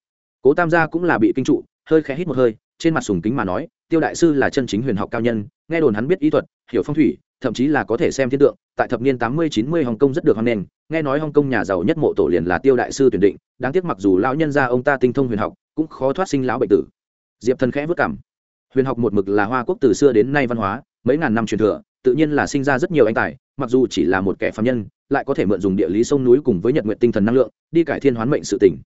Cố tam gia cũng là bị kinh trụ, hơi khẽ hít một hơi, trên mặt sùng kính mà nói, tiêu đại sư là chân chính huyền học cao nhân, nghe đồn hắn biết ý thuật, hiểu phong thủy, thậm chí là có thể xem thiên tượng, tại thập niên tám mươi, chín mươi hồng kông rất được hoan nghênh, nghe nói hồng kông nhà giàu nhất mộ tổ liền là tiêu đại sư tuyển định, đáng tiếc mặc dù lão nhân gia ông ta tinh thông huyền học, cũng khó thoát sinh lão bệnh tử. Diệp thần khẽ vất cảm. Huyền học một mực là hoa quốc từ xưa đến nay văn hóa, mấy ngàn năm truyền thừa, tự nhiên là sinh ra rất nhiều anh tài, mặc dù chỉ là một kẻ phạm nhân lại có thể mượn dùng địa lý sông núi cùng với nhật nguyện tinh thần năng lượng đi cải thiên hoán mệnh sự tỉnh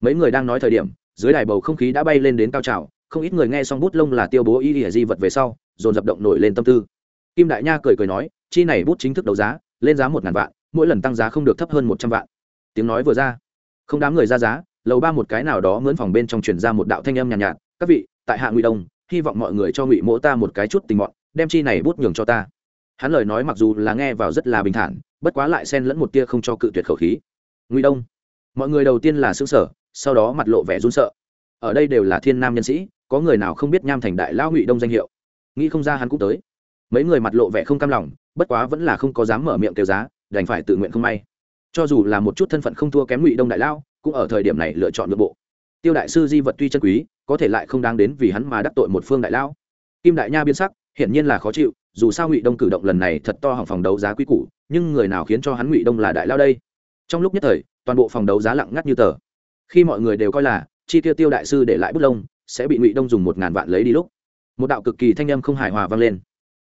mấy người đang nói thời điểm dưới đài bầu không khí đã bay lên đến cao trào không ít người nghe xong bút lông là tiêu bố y ỉa di vật về sau dồn dập động nổi lên tâm tư. Kim đại nha cười cười nói chi này bút chính thức đấu giá lên giá một ngàn vạn mỗi lần tăng giá không được thấp hơn một trăm vạn. Tiếng nói vừa ra không đám người ra giá lầu ba một cái nào đó mướn phòng bên trong truyền ra một đạo thanh âm nhàn nhạt, nhạt các vị tại hạ ngụy đông hy vọng mọi người cho ngụy mỗ ta một cái chút tình mọn đem chi này bút nhường cho ta. Hắn lời nói mặc dù là nghe vào rất là bình thản bất quá lại xen lẫn một tia không cho cự tuyệt khẩu khí. Ngụy đông, mọi người đầu tiên là xương sở sau đó mặt lộ vẻ run sợ. Ở đây đều là thiên nam nhân sĩ, có người nào không biết nham thành đại lao ngụy đông danh hiệu? Nghĩ không ra hắn cũng tới. Mấy người mặt lộ vẻ không cam lòng, bất quá vẫn là không có dám mở miệng kêu giá, đành phải tự nguyện không may. Cho dù là một chút thân phận không thua kém ngụy đông đại lao cũng ở thời điểm này lựa chọn nội bộ. Tiêu đại sư di vật tuy chân quý, có thể lại không đáng đến vì hắn mà đắc tội một phương đại lao kim đại nha biên sắc, hiển nhiên là khó chịu, dù sao ngụy đông cử động lần này thật to hỏng phòng đấu giá quý củ nhưng người nào khiến cho hắn ngụy đông là đại lao đây? Trong lúc nhất thời, toàn bộ phòng đấu giá lặng ngắt như tờ. Khi mọi người đều coi là, chi tiêu tiêu đại sư để lại bút lông, sẽ bị ngụy đông dùng một ngàn vạn lấy đi lúc. Một đạo cực kỳ thanh âm không hài hòa vang lên.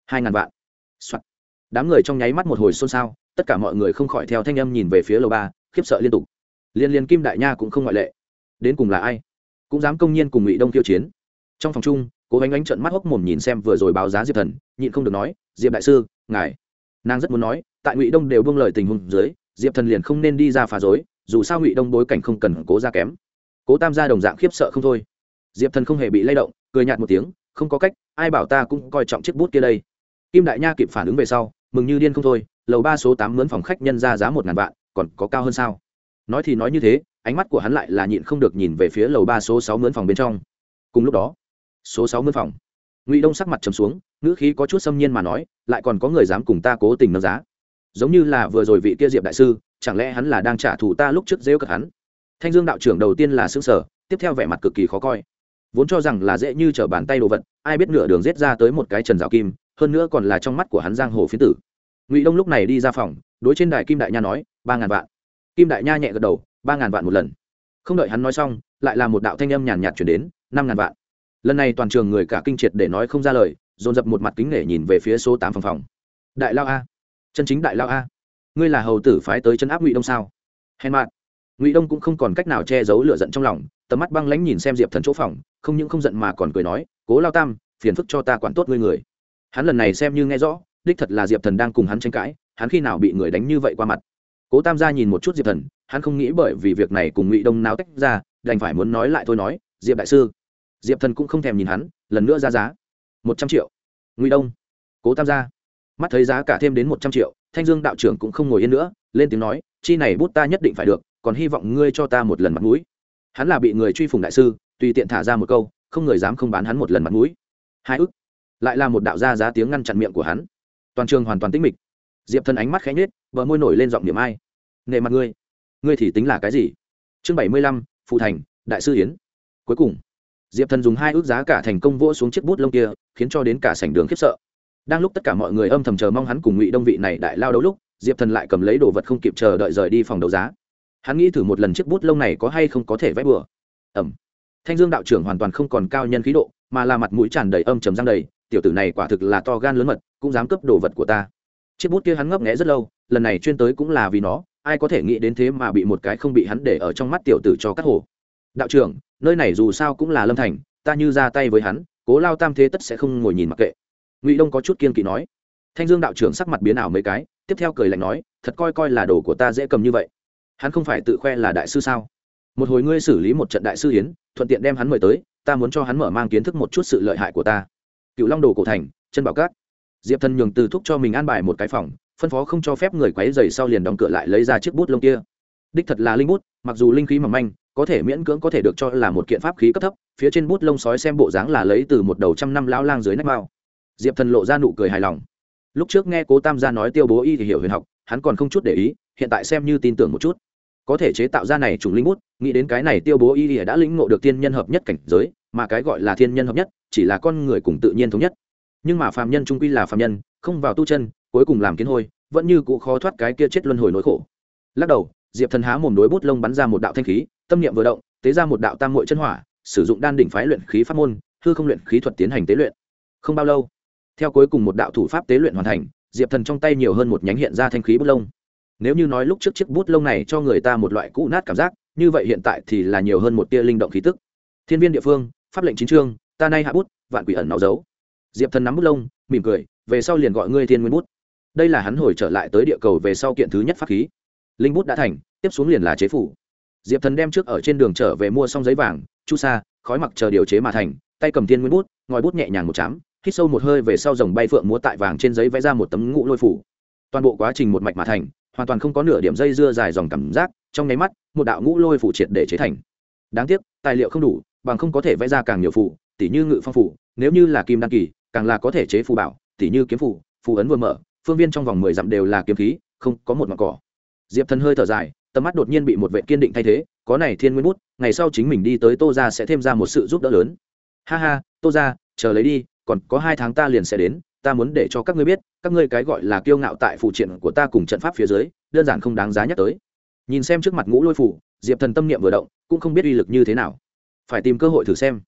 Hai ngàn vạn、Soạn. đám người trong nháy mắt một hồi xôn xao, tất cả mọi người không khỏi theo thanh âm nhìn về phía lầu ba, khiếp sợ liên tục. Liên liên kim đại nha cũng không ngoại lệ. Đến cùng là ai? Cũng dám công nhiên cùng ngụy đông tiêu chiến. Trong phòng chung, cố ánh ánh trận mắt hốc mồm nhìn xem vừa rồi báo giá diệp thần, nhịn không được nói, diệp đại sư, ngài. Nàng rất muốn nói tại ngụy đông đều buông lời tình huống dưới, diệp thần liền không nên đi ra phá dối dù sao ngụy đông bối cảnh không cần cố ra kém. Cố tam gia đồng dạng khiếp sợ không thôi. Diệp thần không hề bị lay động, cười nhạt một tiếng, không có cách, ai bảo ta cũng coi trọng chiếc bút kia đây. Kim đại nha kịp phản ứng về sau, mừng như điên không thôi, lầu ba số tám mướn phòng khách nhân ra giá một ngàn vạn, còn có cao hơn sao? Nói thì nói như thế, ánh mắt của hắn lại là nhịn không được nhìn về phía lầu ba số sáu mướn phòng bên trong. Cùng lúc đó, số sáu mướn phòng. Ngụy đông sắc mặt trầm xuống, ngữ khí có chút xâm nhiên mà nói, lại còn có người dám cùng ta cố tình nâng giá giống như là vừa rồi vị kia diệp đại sư, chẳng lẽ hắn là đang trả thù ta lúc trước rêu cực hắn? Thanh dương đạo trưởng đầu tiên là xương sở tiếp theo vẻ mặt cực kỳ khó coi. Vốn cho rằng là dễ như t r ở bàn tay đồ vật, ai biết nửa đường rết ra tới một cái trần rào kim, hơn nữa còn là trong mắt của hắn giang hồ phiến tử. Ngụy đông lúc này đi ra phòng, đối trên đài kim đại nha nói, ba ngàn vạn. Kim đại nha nhẹ gật đầu, ba ngàn vạn một lần. Không đợi hắn nói xong, lại là một đạo thanh âm nhàn nhạt chuyển đến, năm ngàn vạn. Lần này toàn trường người cả kinh triệt để nói không ra lời, dồn dập một mặt kính nể nhìn về phía số tám phòng phòng. Đại lao a chân chính đại lao a. Ngươi là hầu tử phái tới chân áp ngụy đông sao? Hèn mạn ngụy đông cũng không còn cách nào che giấu lửa giận trong lòng, tầm mắt băng lãnh nhìn xem diệp thần chỗ phòng, không những không giận mà còn cười nói, cố lao tam, phiền phức cho ta quản tốt ngươi người. Hắn lần này xem như nghe rõ, đích thật là diệp thần đang cùng hắn tranh cãi, hắn khi nào bị người đánh như vậy qua mặt. Cố tam gia nhìn một chút diệp thần, hắn không nghĩ bởi vì việc này cùng ngụy đông nào tách ra, đành phải muốn nói lại thôi nói, diệp đại sư. Diệp thần cũng không thèm nhìn hắn, lần nữa ra giá. Một trăm triệu. Ngụy đông. Cố tam gia mắt thấy giá cả thêm đến một trăm triệu, thanh dương đạo trưởng cũng không ngồi yên nữa, lên tiếng nói, chi này bút ta nhất định phải được, còn hy vọng ngươi cho ta một lần mặt mũi. Hắn là bị người truy phủng đại sư, tùy tiện thả ra một câu, không người dám không bán hắn một lần mặt mũi. Hai ức. Lại là một đạo gia giá tiếng ngăn chặn miệng của hắn. Toàn trường hoàn toàn tĩnh mịch. Diệp thần ánh mắt khẽ nhết vợ môi nổi lên giọng điểm ai. Nề mặt ngươi. Ngươi thì tính là cái gì? Chương bảy mươi lăm phụ thành, đại sư yến. Cuối cùng, diệp thần dùng hai ước giá cả thành công vỗ xuống chiếc bút lông kia, khiến cho đến cả sảnh đường khiếp sợ đang lúc tất cả mọi người âm thầm chờ mong hắn cùng ngụy đông vị này đại lao đấu lúc, diệp thần lại cầm lấy đồ vật không kịp chờ đợi rời đi phòng đấu giá. Hắn nghĩ thử một lần chiếc bút lông này có hay không có thể vẽ bừa. Ẩm. Thanh dương đạo trưởng hoàn toàn không còn cao nhân khí độ, mà là mặt mũi tràn đầy âm trầm răng đầy, tiểu tử này quả thực là to gan lớn mật, cũng dám cướp đồ vật của ta. Chiếc bút kia hắn ngấp nghẽ rất lâu, lần này chuyên tới cũng là vì nó, ai có thể nghĩ đến thế mà bị một cái không bị hắn để ở trong mắt tiểu tử cho cắt hồ đạo trưởng, nơi này dù sao cũng là lâm thành, ta như ra tay với hắn, cố lao tam thế tất sẽ không ngồi nhìn mặc kệ ngụy đông có chút kiên kỵ nói thanh dương đạo trưởng sắc mặt biến ảo mấy cái tiếp theo cười lạnh nói thật coi coi là đồ của ta dễ cầm như vậy hắn không phải tự khoe là đại sư sao một hồi ngươi xử lý một trận đại sư hiến thuận tiện đem hắn mời tới ta muốn cho hắn mở mang kiến thức một chút sự lợi hại của ta cựu long đồ cổ thành chân bảo cát diệp thần nhường từ thúc cho mình an bài một cái phòng phân phó không cho phép người quấy dày sau liền đóng cửa lại lấy ra chiếc bút lông kia đích thật là linh bút mặc dù linh khí mỏng manh có thể miễn cưỡng có thể được cho là một kiện pháp khí cấp thấp phía trên bút lông sói xem bộ dáng là lấy từ một đầu trăm năm lão lang dưới nách bao diệp thần lộ ra nụ cười hài lòng. Lúc trước nghe cố tam gia nói tiêu bố y thì hiểu huyền học, hắn còn không chút để ý, hiện tại xem như tin tưởng một chút. Có thể chế tạo ra này trùng linh bút, nghĩ đến cái này tiêu bố y đã lĩnh ngộ được thiên nhân hợp nhất cảnh giới, mà cái gọi là thiên nhân hợp nhất, chỉ là con người cùng tự nhiên thống nhất. Nhưng mà phàm nhân trung quy là phàm nhân, không vào tu chân, cuối cùng làm kiến hôi, vẫn như cụ khó thoát cái kia chết luân hồi nỗi khổ. Lắc đầu, diệp thần há mồm đối bút lông bắn ra một đạo thanh khí, tâm niệm vừa động, tế ra một đạo tam mội chân hỏa, sử dụng đan đỉnh phái luyện khí pháp môn, hư không luyện khí thuật tiến hành tế luyện. Không bao lâu theo cuối cùng một đạo thủ pháp tế luyện hoàn thành, diệp thần trong tay nhiều hơn một nhánh hiện ra thanh khí bút lông. Nếu như nói lúc trước chiếc bút lông này cho người ta một loại cũ nát cảm giác, như vậy hiện tại thì là nhiều hơn một tia linh động khí tức. Thiên viên địa phương, pháp lệnh chính trương ta nay hạ bút, vạn quỷ ẩn nào giấu diệp thần nắm bút lông, mỉm cười, về sau liền gọi ngươi thiên nguyên bút. Đây là hắn hồi trở lại tới địa cầu về sau kiện thứ nhất pháp khí. Linh bút đã thành, tiếp xuống liền là chế phủ. Diệp thần đem trước ở trên đường trở về mua xong giấy vàng, chu sa, khói mặc chờ điều chế mà thành, tay cầm thiên nguyên bút, ngòi bút nhẹ nhàng một chám hít sâu một hơi về sau dòng bay phượng múa tại vàng trên giấy vẽ ra một tấm ngũ lôi phủ. Toàn bộ quá trình một mạch mà thành, hoàn toàn không có nửa điểm dây dưa dài dòng cảm giác, trong nháy mắt, một đạo ngũ lôi phủ triệt để chế thành. Đáng tiếc, tài liệu không đủ, bằng không có thể vẽ ra càng nhiều phủ, tỉ như ngự phong phủ, nếu như là kim đăng kỳ, càng là có thể chế phù bảo, tỉ như kiếm phủ, phù ấn vừa mở, phương viên trong vòng mười dặm đều là kiếm khí, không có một mặt cỏ. Diệp thần hơi thở dài, tầm mắt đột nhiên bị một vệ kiên định thay thế, có này thiên nguyên bút, ngày sau chính mình đi tới tô ra sẽ thêm ra một sự giúp đỡ lớn. Ha ha, tô ra chờ lấy đi còn có hai tháng ta liền sẽ đến, ta muốn để cho các ngươi biết, các ngươi cái gọi là kiêu ngạo tại phụ triện của ta cùng trận pháp phía dưới, đơn giản không đáng giá nhắc tới. Nhìn xem trước mặt ngũ lôi phủ, diệp thần tâm niệm vừa động, cũng không biết uy lực như thế nào. Phải tìm cơ hội thử xem.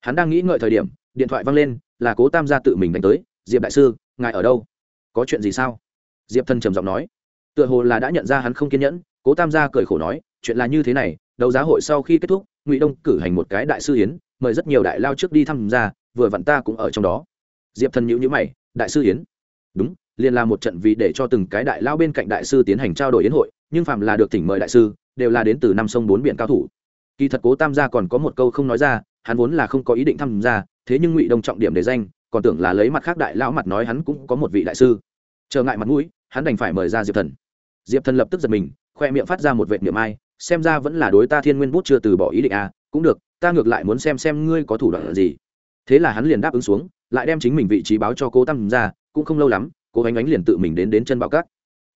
Hắn đang nghĩ ngợi thời điểm, điện thoại văng lên, là cố tam gia tự mình đánh tới, diệp đại sư, ngài ở đâu? Có chuyện gì sao? Diệp thần trầm giọng nói. Tựa hồ là đã nhận ra hắn không kiên nhẫn, cố tam gia cười khổ nói, chuyện là như thế này, đấu giá hội sau khi kết thúc, ngụy đông cử hành một cái đại sư hiến, mời rất nhiều đại lao trước đi tham gia vừa vặn ta cũng ở trong đó. Diệp thần nhữ nhữ mày, đại sư hiến đúng, liền là một trận vì để cho từng cái đại lao bên cạnh đại sư tiến hành trao đổi yến hội, nhưng phạm là được thỉnh mời đại sư, đều là đến từ năm sông bốn biển cao thủ. Kỳ thật cố tam gia còn có một câu không nói ra, hắn vốn là không có ý định tham gia, thế nhưng ngụy đông trọng điểm để danh, còn tưởng là lấy mặt khác đại lão mặt nói hắn cũng có một vị đại sư. Trở ngại mặt mũi, hắn đành phải mời ra diệp thần. Diệp thần lập tức giật mình, khoe miệng phát ra một vệ niệm ai, xem ra vẫn là đối ta thiên nguyên bút chưa từ bỏ ý định à cũng được, ta ngược lại muốn xem xem ngươi có thủ đoạn gì thế là hắn liền đáp ứng xuống, lại đem chính mình vị trí báo cho cô tăng ra, cũng không lâu lắm, cô ánh ánh liền tự mình đến đến chân bạo cát.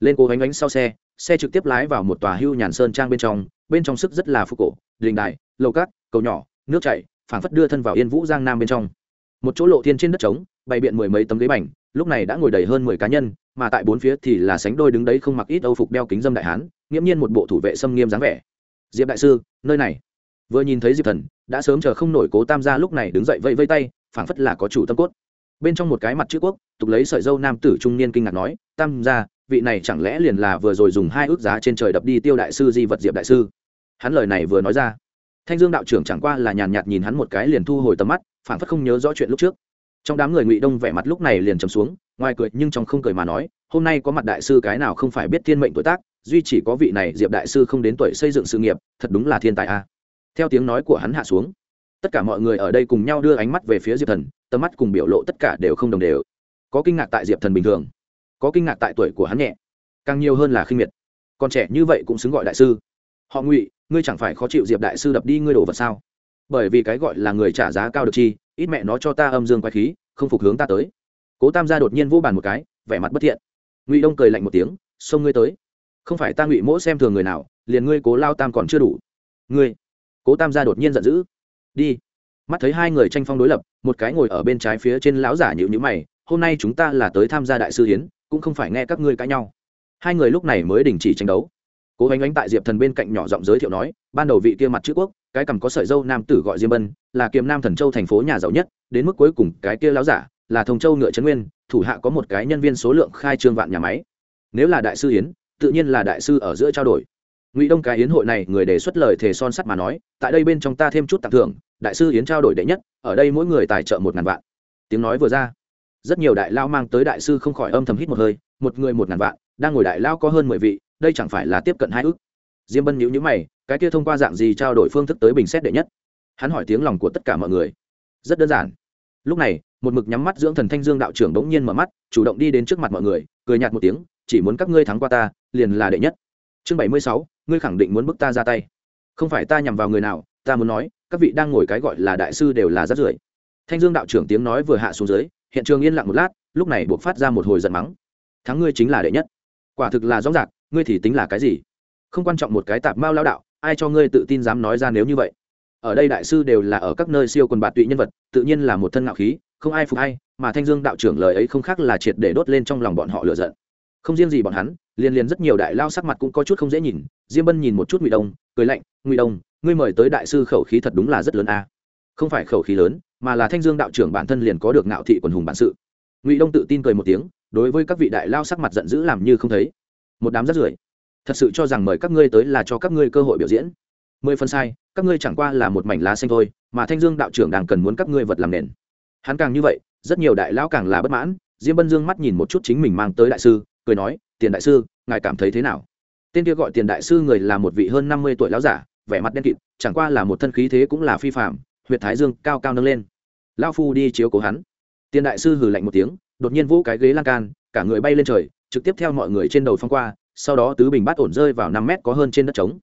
Lên cô ánh ánh sau xe xe trực tiếp lái vào một tòa hưu nhàn sơn trang bên trong bên trong sức rất là phúc cổ, đình đại lầu cát, cầu nhỏ, nước chảy, phảng phất đưa thân vào yên vũ giang nam bên trong. Một chỗ lộ thiên trên đất trống, bày biện mười mấy tấm ghế bành, lúc này đã ngồi đầy hơn mười cá nhân, mà tại bốn phía thì là sánh đôi đứng đấy không mặc ít âu phục đeo kính dâm đại hán, nghiễm nhiên một bộ thủ vệ xâm nghiêm dáng vẻ. Diệp đại sư, nơi này vừa nhìn thấy diệp thần, đã sớm chờ không nổi cố tam gia lúc này đứng dậy vẫy vây tay, phảng phất là có chủ tâm cốt. Bên trong một cái mặt chữ quốc, tục lấy sợi dâu nam tử trung niên kinh ngạc nói, tam gia, vị này chẳng lẽ liền là vừa rồi dùng hai ước giá trên trời đập đi tiêu đại sư di vật diệp đại sư? Hắn lời này vừa nói ra, thanh dương đạo trưởng chẳng qua là nhàn nhạt nhìn hắn một cái liền thu hồi tầm mắt, phảng phất không nhớ rõ chuyện lúc trước. Trong đám người ngụy đông vẻ mặt lúc này liền trầm xuống, ngoài cười nhưng trong không cười mà nói, hôm nay có mặt đại sư cái nào không phải biết thiên mệnh tuổi tác, duy chỉ có vị này diệp đại sư không đến tuổi xây dựng sự nghiệp, thật đúng là thiên tài a theo tiếng nói của hắn hạ xuống, tất cả mọi người ở đây cùng nhau đưa ánh mắt về phía diệp thần, tầm mắt cùng biểu lộ tất cả đều không đồng đều. Có kinh ngạc tại diệp thần bình thường, có kinh ngạc tại tuổi của hắn nhẹ, càng nhiều hơn là khinh miệt. Còn trẻ như vậy cũng xứng gọi đại sư. Họ ngụy, ngươi chẳng phải khó chịu diệp đại sư đập đi ngươi đổ vật sao? Bởi vì cái gọi là người trả giá cao được chi, ít mẹ nó cho ta âm dương quay khí, không phục hướng ta tới. Cố tam gia đột nhiên vô bàn một cái, vẻ mặt bất thiện. Ngụy đông cười lạnh một tiếng, xông ngươi tới. Không phải ta ngụy mỗ xem thường người nào, liền ngươi cố lao tam còn chưa đủ. Ngươi cố tam gia đột nhiên giận dữ. Đi. Mắt thấy hai người tranh phong đối lập, một cái ngồi ở bên trái phía trên lão giả nhịu nhữ mày, hôm nay chúng ta là tới tham gia đại sư hiến cũng không phải nghe các ngươi cãi nhau. Hai người lúc này mới đình chỉ tranh đấu. Cố gánh ánh tại diệp thần bên cạnh nhỏ giọng giới thiệu nói, ban đầu vị kia mặt chữ quốc, cái cầm có sợi dâu nam tử gọi diêm bân, là kiềm nam thần châu thành phố nhà giàu nhất, đến mức cuối cùng cái kia lão giả là thông châu ngựa trấn nguyên, thủ hạ có một cái nhân viên số lượng khai trương vạn nhà máy. Nếu là đại sư yến, tự nhiên là đại sư ở giữa trao đổi ngụy đông cái yến hội này, người đề xuất lời thề son sắt mà nói, tại đây bên trong ta thêm chút tặng thưởng, đại sư yến trao đổi đệ nhất, ở đây mỗi người tài trợ một ngàn vạn. Tiếng nói vừa ra, rất nhiều đại lao mang tới đại sư không khỏi âm thầm hít một hơi, một người một ngàn vạn, đang ngồi đại lao có hơn mười vị, đây chẳng phải là tiếp cận hai ước. Diêm bân nhữ nhữ mày, cái kia thông qua dạng gì trao đổi phương thức tới bình xét đệ nhất? Hắn hỏi tiếng lòng của tất cả mọi người. Rất đơn giản. Lúc này, một mực nhắm mắt dưỡng thần thanh dương đạo trưởng bỗng nhiên mở mắt, chủ động đi đến trước mặt mọi người, cười nhạt một tiếng, chỉ muốn các ngươi thắng qua ta, liền là đệ nhất. Chương bảy mươi sáu ngươi khẳng định muốn bức ta ra tay. Không phải ta nhằm vào người nào, ta muốn nói, các vị đang ngồi cái gọi là đại sư đều là rất rưởi. Thanh dương đạo trưởng tiếng nói vừa hạ xuống dưới, hiện trường yên lặng một lát, lúc này buộc phát ra một hồi giận mắng. Thắng ngươi chính là đệ nhất. Quả thực là rõ ràng, ngươi thì tính là cái gì? Không quan trọng một cái tạp mao lao đạo, ai cho ngươi tự tin dám nói ra nếu như vậy? Ở đây đại sư đều là ở các nơi siêu quần bạt tụy nhân vật, tự nhiên là một thân ngạo khí, không ai phục hay mà thanh dương đạo trưởng lời ấy không khác là triệt để đốt lên trong lòng bọn họ lựa giận không riêng gì bọn hắn, liền liền rất nhiều đại lao sắc mặt cũng có chút không dễ nhìn. Diêm bân nhìn một chút ngụy đông, cười lạnh, ngụy đông, ngươi mời tới đại sư khẩu khí thật đúng là rất lớn a. Không phải khẩu khí lớn, mà là thanh dương đạo trưởng bản thân liền có được ngạo thị quần hùng bản sự. Ngụy đông tự tin cười một tiếng, đối với các vị đại lao sắc mặt giận dữ làm như không thấy. Một đám rất rưởi, thật sự cho rằng mời các ngươi tới là cho các ngươi cơ hội biểu diễn. Mười phần sai, các ngươi chẳng qua là một mảnh lá xanh thôi, mà thanh dương đạo trưởng đang cần muốn các ngươi vật làm nền. Hắn càng như vậy, rất nhiều đại lão càng là bất mãn. Diêm bân dương mắt nhìn một chút chính mình mang tới đại sư cười nói, tiền đại sư, ngài cảm thấy thế nào? Tên kia gọi tiền đại sư người là một vị hơn năm mươi tuổi lão giả, vẻ mặt đen kịt, chẳng qua là một thân khí thế cũng là phi phạm huyện thái dương cao cao nâng lên. Lao phu đi chiếu cố hắn. Tiền đại sư hừ lạnh một tiếng, đột nhiên vỗ cái ghế lan can, cả người bay lên trời, trực tiếp theo mọi người trên đầu phong qua, sau đó tứ bình bát ổn rơi vào năm mét có hơn trên đất trống.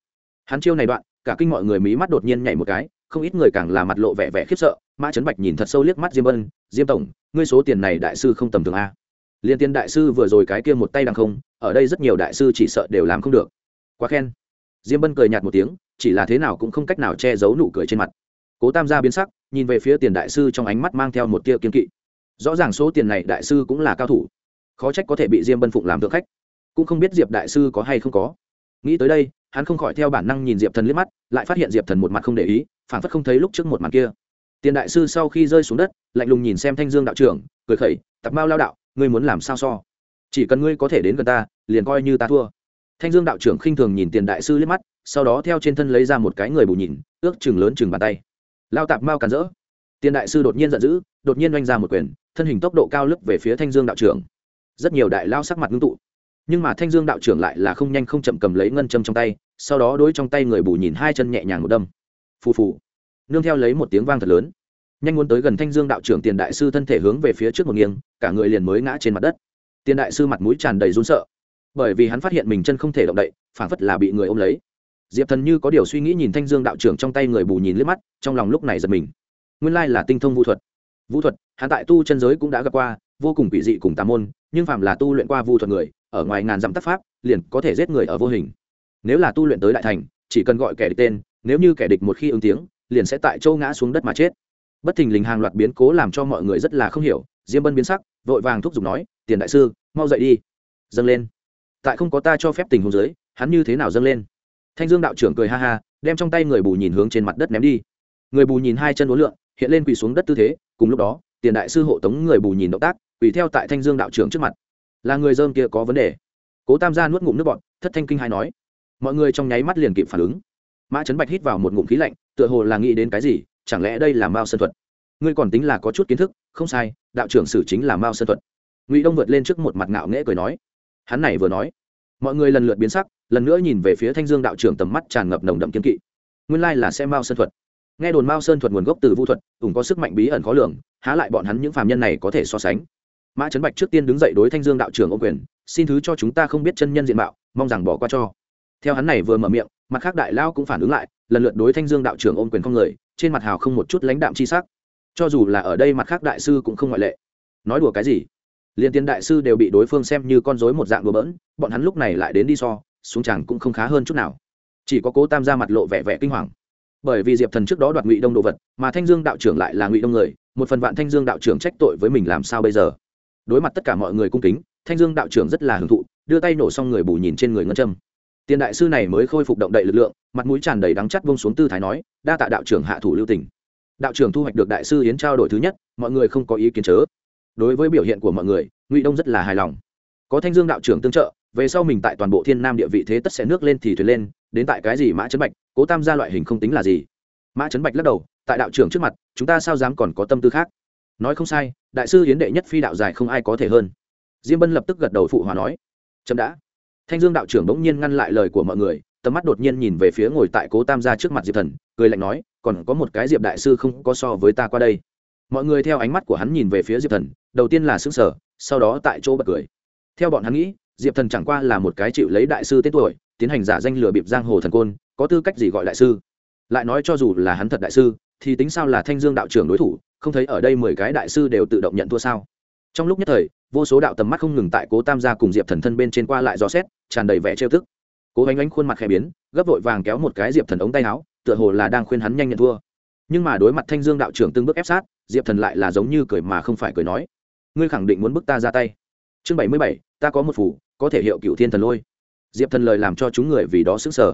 Hắn chiêu này đoạn, cả kinh mọi người mí mắt đột nhiên nhảy một cái, không ít người càng là mặt lộ vẻ vẻ khiếp sợ, mã trấn bạch nhìn thật sâu liếc mắt diêm vân diêm tổng, ngươi số tiền này đại sư không tầm thường a liên tiên đại sư vừa rồi cái kia một tay đằng không, ở đây rất nhiều đại sư chỉ sợ đều làm không được. Quá khen. Diêm bân cười nhạt một tiếng, chỉ là thế nào cũng không cách nào che giấu nụ cười trên mặt. Cố tam gia biến sắc, nhìn về phía tiền đại sư trong ánh mắt mang theo một tia kiên kỵ. Rõ ràng số tiền này đại sư cũng là cao thủ. Khó trách có thể bị diêm bân phụng làm thượng khách. Cũng không biết diệp đại sư có hay không có. Nghĩ tới đây, hắn không khỏi theo bản năng nhìn diệp thần liếc mắt, lại phát hiện diệp thần một mặt không để ý, phản phất không thấy lúc trước một mặt kia. Tiền đại sư sau khi rơi xuống đất, lạnh lùng nhìn xem thanh dương đạo trưởng, cười khẩy, tập mao lao đạo ngươi muốn làm sao so? Chỉ cần ngươi có thể đến gần ta, liền coi như ta thua. Thanh dương đạo trưởng khinh thường nhìn tiền đại sư liếc mắt, sau đó theo trên thân lấy ra một cái người bù nhìn, ước chừng lớn chừng bàn tay. Lao tạp mao càn rỡ. Tiền đại sư đột nhiên giận dữ, đột nhiên oanh ra một quyền, thân hình tốc độ cao lướt về phía thanh dương đạo trưởng. Rất nhiều đại lao sắc mặt ngưng tụ. Nhưng mà thanh dương đạo trưởng lại là không nhanh không chậm cầm lấy ngân châm trong tay, sau đó đối trong tay người bù nhìn hai chân nhẹ nhàng một đâm. Phù phù. Nương theo lấy một tiếng vang thật lớn nhanh muốn tới gần thanh dương đạo trưởng tiền đại sư thân thể hướng về phía trước một nghiêng, cả người liền mới ngã trên mặt đất. Tiền đại sư mặt mũi tràn đầy run sợ. Bởi vì hắn phát hiện mình chân không thể động đậy phản phất là bị người ôm lấy. Diệp thần như có điều suy nghĩ nhìn thanh dương đạo trưởng trong tay người bù nhìn liếc mắt, trong lòng lúc này giật mình. Nguyên lai là tinh thông vũ thuật. Vũ thuật, hắn tại tu chân giới cũng đã gặp qua, vô cùng quỷ dị cùng tà môn, nhưng phàm là tu luyện qua vũ thuật người, ở ngoài ngàn dặm tác pháp, liền có thể giết người ở vô hình. Nếu là tu luyện tới đại thành, chỉ cần gọi kẻ địch tên, nếu như kẻ địch một khi ứng tiếng, liền sẽ tại châu ngã xuống đất mà chết bất thình lình hàng loạt biến cố làm cho mọi người rất là không hiểu, diêm bân biến sắc, vội vàng thúc giục nói, tiền đại sư, mau dậy đi. Dâng lên. Tại không có ta cho phép tình huống dưới, hắn như thế nào dâng lên? Thanh dương đạo trưởng cười ha ha, đem trong tay người bù nhìn hướng trên mặt đất ném đi. Người bù nhìn hai chân uốn lượn, hiện lên quỳ xuống đất tư thế, cùng lúc đó, tiền đại sư hộ tống người bù nhìn động tác, quỳ theo tại thanh dương đạo trưởng trước mặt. Là người dơm kia có vấn đề. Cố tam gia nuốt ngụm nước bọt, thất thanh kinh hai nói. Mọi người trong nháy mắt liền kịp phản ứng. Mã trấn bạch hít vào một ngụm khí lạnh, tựa hồ là nghĩ đến cái gì chẳng lẽ đây là mao sơn thuật? Ngươi còn tính là có chút kiến thức, không sai, đạo trưởng sử chính là mao sơn thuật. Ngụy đông vượt lên trước một mặt ngạo nghễ cười nói. Hắn này vừa nói, mọi người lần lượt biến sắc, lần nữa nhìn về phía thanh dương đạo trưởng tầm mắt tràn ngập nồng đậm kiên kỵ. Nguyên lai là xe mao sơn thuật. Nghe đồn mao sơn thuật nguồn gốc từ vu thuật cũng có sức mạnh bí ẩn khó lường, há lại bọn hắn những phàm nhân này có thể so sánh. Mã trấn bạch trước tiên đứng dậy đối thanh dương đạo trưởng ô quyền, xin thứ cho chúng ta không biết chân nhân diện mạo, mong rằng bỏ qua cho. Theo hắn này vừa mở miệng, mặt khác đại lao cũng phản ứng lại, lần lượt đối thanh dương đạo trưởng ôm quyền không người trên mặt hào không một chút lãnh đạm chi sắc. Cho dù là ở đây mặt khác đại sư cũng không ngoại lệ. Nói đùa cái gì? Liên tiên đại sư đều bị đối phương xem như con rối một dạng đùa bỡn, bọn hắn lúc này lại đến đi so, xuống chẳng cũng không khá hơn chút nào. Chỉ có cố tam ra mặt lộ vẻ vẻ kinh hoàng. Bởi vì diệp thần trước đó đoạt ngụy đông đồ vật, mà thanh dương đạo trưởng lại là ngụy đông người, một phần vạn thanh dương đạo trưởng trách tội với mình làm sao bây giờ? Đối mặt tất cả mọi người cung kính, thanh dương đạo trưởng rất là hưởng thụ, đưa tay nổ xong người bù nhìn trên người ngân châm tiền đại sư này mới khôi phục động đậy lực lượng, mặt mũi tràn đầy đắng chắt vông xuống tư thái nói, đa tạ đạo trưởng hạ thủ lưu tỉnh đạo trưởng thu hoạch được đại sư yến trao đổi thứ nhất, mọi người không có ý kiến chớ. Đối với biểu hiện của mọi người, ngụy đông rất là hài lòng. Có thanh dương đạo trưởng tương trợ, về sau mình tại toàn bộ thiên nam địa vị thế tất sẽ nước lên thì thuyền lên, đến tại cái gì mã chấn bạch, cố tam gia loại hình không tính là gì. Mã chấn bạch lắc đầu, tại đạo trưởng trước mặt, chúng ta sao dám còn có tâm tư khác? Nói không sai, đại sư hiến đệ nhất phi đạo dài không ai có thể hơn. Diêm bân lập tức gật đầu phụ hòa nói, chậm đã thanh dương đạo trưởng bỗng nhiên ngăn lại lời của mọi người, tầm mắt đột nhiên nhìn về phía ngồi tại cố tam gia trước mặt diệp thần, cười lạnh nói, còn có một cái diệp đại sư không có so với ta qua đây. Mọi người theo ánh mắt của hắn nhìn về phía diệp thần, đầu tiên là xứng sở sau đó tại chỗ bật cười. Theo bọn hắn nghĩ, diệp thần chẳng qua là một cái chịu lấy đại sư tên tuổi, tiến hành giả danh lừa bịp giang hồ thần côn, có tư cách gì gọi đại sư? Lại nói cho dù là hắn thật đại sư, thì tính sao là thanh dương đạo trưởng đối thủ, không thấy ở đây mười cái đại sư đều tự động nhận thua sao? Trong lúc nhất thời, vô số đạo tầm mắt không ngừng tại cố tam gia cùng diệp thần thân bên trên qua lại dò xét, tràn đầy vẻ trêu thức cố ánh ánh khuôn mặt khẽ biến, gấp vội vàng kéo một cái diệp thần ống tay áo, tựa hồ là đang khuyên hắn nhanh nhận thua. Nhưng mà đối mặt thanh dương đạo trưởng từng bước ép sát, diệp thần lại là giống như cười mà không phải cười nói, ngươi khẳng định muốn bức ta ra tay. Chương bảy mươi bảy, ta có một phủ có thể hiệu cựu thiên thần lôi. Diệp thần lời làm cho chúng người vì đó xứng sở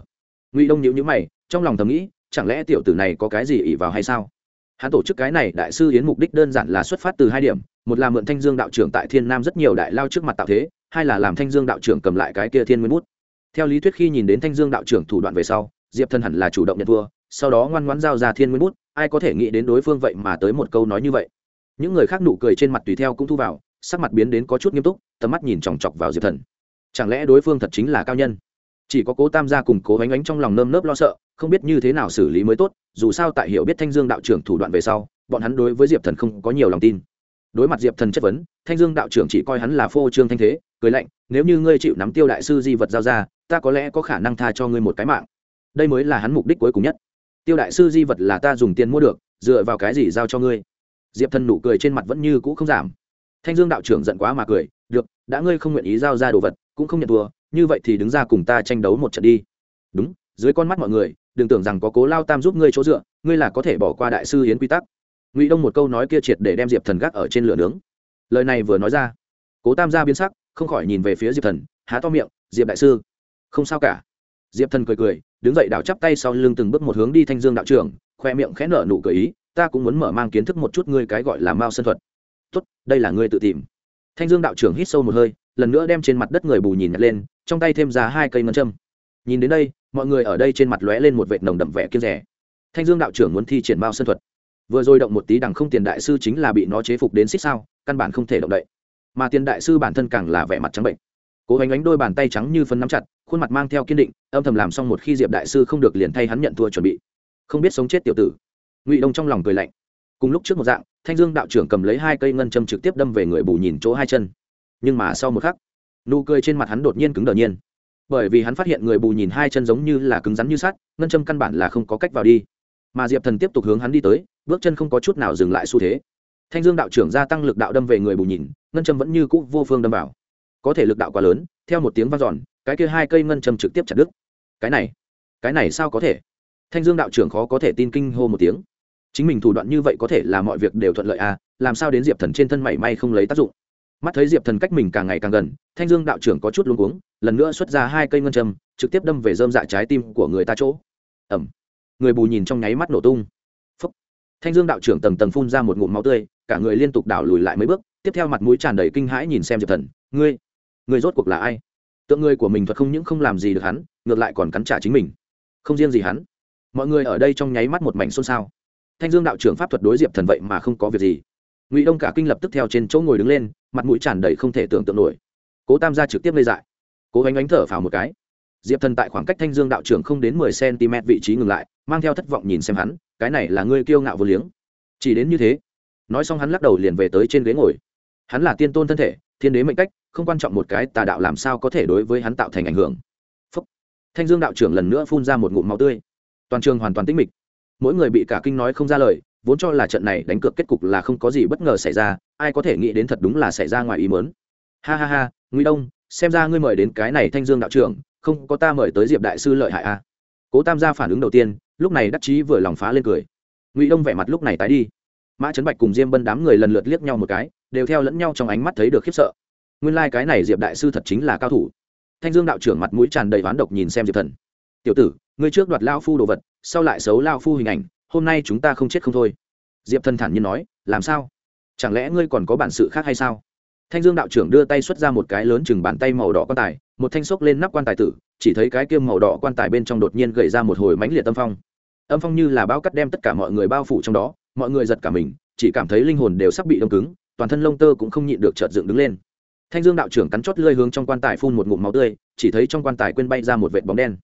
ngụy đông nhữ nhữ mày, trong lòng thầm nghĩ, chẳng lẽ tiểu tử này có cái gì ỉ vào hay sao? Hắn tổ chức cái này đại sư yến mục đích đơn giản là xuất phát từ hai điểm một là mượn thanh dương đạo trưởng tại thiên nam rất nhiều đại lao trước mặt tạo thế, hai là làm thanh dương đạo trưởng cầm lại cái kia thiên nguyên bút. Theo lý thuyết khi nhìn đến thanh dương đạo trưởng thủ đoạn về sau, diệp thần hẳn là chủ động nhận thua, sau đó ngoan ngoãn giao ra thiên nguyên bút, ai có thể nghĩ đến đối phương vậy mà tới một câu nói như vậy. Những người khác nụ cười trên mặt tùy theo cũng thu vào, sắc mặt biến đến có chút nghiêm túc, tầm mắt nhìn chòng chọc vào diệp thần. Chẳng lẽ đối phương thật chính là cao nhân? Chỉ có cố tam gia cùng cố ánh ánh trong lòng nơm nớp lo sợ, không biết như thế nào xử lý mới tốt, dù sao tại hiểu biết thanh dương đạo trưởng thủ đoạn về sau, bọn hắn đối với diệp thần không có nhiều lòng tin đối mặt diệp thần chất vấn, thanh dương đạo trưởng chỉ coi hắn là phô trương thanh thế, cười lạnh, nếu như ngươi chịu nắm tiêu đại sư di vật giao ra, ta có lẽ có khả năng tha cho ngươi một cái mạng. Đây mới là hắn mục đích cuối cùng nhất. Tiêu đại sư di vật là ta dùng tiền mua được, dựa vào cái gì giao cho ngươi? Diệp thần nụ cười trên mặt vẫn như cũ không giảm. Thanh dương đạo trưởng giận quá mà cười, được, đã ngươi không nguyện ý giao ra đồ vật, cũng không nhận thua, như vậy thì đứng ra cùng ta tranh đấu một trận đi. Đúng, dưới con mắt mọi người, đừng tưởng rằng có cố lao tam giúp ngươi chỗ dựa, ngươi là có thể bỏ qua đại sư hiến quy tắc ngụy đông một câu nói kia triệt để đem diệp thần gác ở trên lửa nướng lời này vừa nói ra cố tam gia biến sắc không khỏi nhìn về phía diệp thần há to miệng diệp đại sư không sao cả diệp thần cười cười đứng dậy đảo chắp tay sau lưng từng bước một hướng đi thanh dương đạo trưởng khoe miệng khẽ nở nụ cười ý ta cũng muốn mở mang kiến thức một chút ngươi cái gọi là mao sân thuật tốt đây là ngươi tự tìm thanh dương đạo trưởng hít sâu một hơi lần nữa đem trên mặt đất người bù nhìn nhặt lên trong tay thêm ra hai cây ngân châm nhìn đến đây mọi người ở đây trên mặt lóe lên một vệt nồng đậm vẻ kiên rẻ thanh dương đạo trưởng muốn thi triển mao sân thuật vừa rồi động một tí đằng không tiền đại sư chính là bị nó chế phục đến xích sao, căn bản không thể động đậy. Mà tiền đại sư bản thân càng là vẻ mặt trắng bệnh. Cố gánh ánh đôi bàn tay trắng như phân nắm chặt, khuôn mặt mang theo kiên định, âm thầm làm xong một khi diệp đại sư không được liền thay hắn nhận thua chuẩn bị. Không biết sống chết tiểu tử. Ngụy đông trong lòng cười lạnh. Cùng lúc trước một dạng, thanh dương đạo trưởng cầm lấy hai cây ngân châm trực tiếp đâm về người bù nhìn chỗ hai chân. Nhưng mà sau một khắc, nụ cười trên mặt hắn đột nhiên cứng đờ nhiên. Bởi vì hắn phát hiện người bù nhìn hai chân giống như là cứng rắn như sắt, ngân châm căn bản là không có cách vào đi mà diệp thần tiếp tục hướng hắn đi tới, bước chân không có chút nào dừng lại xu thế. Thanh dương đạo trưởng gia tăng lực đạo đâm về người bù nhìn, ngân châm vẫn như cũ vô phương đâm vào. Có thể lực đạo quá lớn, theo một tiếng vang giòn cái kia hai cây ngân châm trực tiếp chặt đứt. Cái này cái này sao có thể? Thanh dương đạo trưởng khó có thể tin kinh hô một tiếng. Chính mình thủ đoạn như vậy có thể là mọi việc đều thuận lợi à làm sao đến diệp thần trên thân mảy may không lấy tác dụng? Mắt thấy diệp thần cách mình càng ngày càng gần, thanh dương đạo trưởng có chút luống cuống, lần nữa xuất ra hai cây ngân châm, trực tiếp đâm về dơm dạ trái tim của người ta chỗ. Ẩm người bù nhìn trong nháy mắt nổ tung. Phúc. thanh dương đạo trưởng tầng tầng phun ra một ngụm máu tươi, cả người liên tục đảo lùi lại mấy bước, tiếp theo mặt mũi tràn đầy kinh hãi nhìn xem diệp thần. Ngươi ngươi rốt cuộc là ai? Tượng ngươi của mình thuật không những không làm gì được hắn, ngược lại còn cắn trả chính mình. Không riêng gì hắn, mọi người ở đây trong nháy mắt một mảnh xôn xao. Thanh dương đạo trưởng pháp thuật đối diệp thần vậy mà không có việc gì. Ngụy đông cả kinh lập tức theo trên chỗ ngồi đứng lên, mặt mũi tràn đầy không thể tưởng tượng nổi. Cố tam gia trực tiếp lê dại. Cố gánh ánh thở phào một cái diệp thần tại khoảng cách thanh dương đạo trưởng không đến mười cm vị trí ngừng lại, mang theo thất vọng nhìn xem hắn, cái này là ngươi kiêu ngạo vô liếng. Chỉ đến như thế, nói xong hắn lắc đầu liền về tới trên ghế ngồi. Hắn là tiên tôn thân thể, thiên đế mệnh cách, không quan trọng một cái tà đạo làm sao có thể đối với hắn tạo thành ảnh hưởng. Phúc. thanh dương đạo trưởng lần nữa phun ra một ngụm máu tươi. Toàn trường hoàn toàn tĩnh mịch. Mỗi người bị cả kinh nói không ra lời, vốn cho là trận này đánh cược kết cục là không có gì bất ngờ xảy ra, ai có thể nghĩ đến thật đúng là xảy ra ngoài ý mớn ha ha ha nguy đông xem ra ngươi mời đến cái này thanh dương đạo trưởng, không có ta mời tới diệp đại sư lợi hại a à. cố tam gia phản ứng đầu tiên, lúc này đắc chí vừa lòng phá lên cười. Ngụy đông vẻ mặt lúc này tái đi. Mã trấn bạch cùng diêm bân đám người lần lượt liếc nhau một cái, đều theo lẫn nhau trong ánh mắt thấy được khiếp sợ. Nguyên lai、like、cái này diệp đại sư thật chính là cao thủ. Thanh dương đạo trưởng mặt mũi tràn đầy oán độc nhìn xem diệp thần. Tiểu tử, ngươi trước đoạt lao phu đồ vật, sau lại xấu lao phu hình ảnh, hôm nay chúng ta không chết không thôi. Diệp thần thản nhiên nói, làm sao? Chẳng lẽ ngươi còn có bản sự khác hay sao? Thanh dương đạo trưởng đưa tay xuất ra một cái lớn chừng bàn tay màu đỏ quan tài, một thanh xốc lên nắp quan tài tử, chỉ thấy cái kiêm màu đỏ quan tài bên trong đột nhiên gậy ra một hồi mãnh liệt âm phong. Âm phong như là bao cắt đem tất cả mọi người bao phủ trong đó, mọi người giật cả mình, chỉ cảm thấy linh hồn đều sắp bị đông cứng, toàn thân lông tơ cũng không nhịn được chợt dựng đứng lên. Thanh dương đạo trưởng cắn chót lơi hướng trong quan tài phun một ngụm máu tươi, chỉ thấy trong quan tài quên bay ra một vệt bóng đen.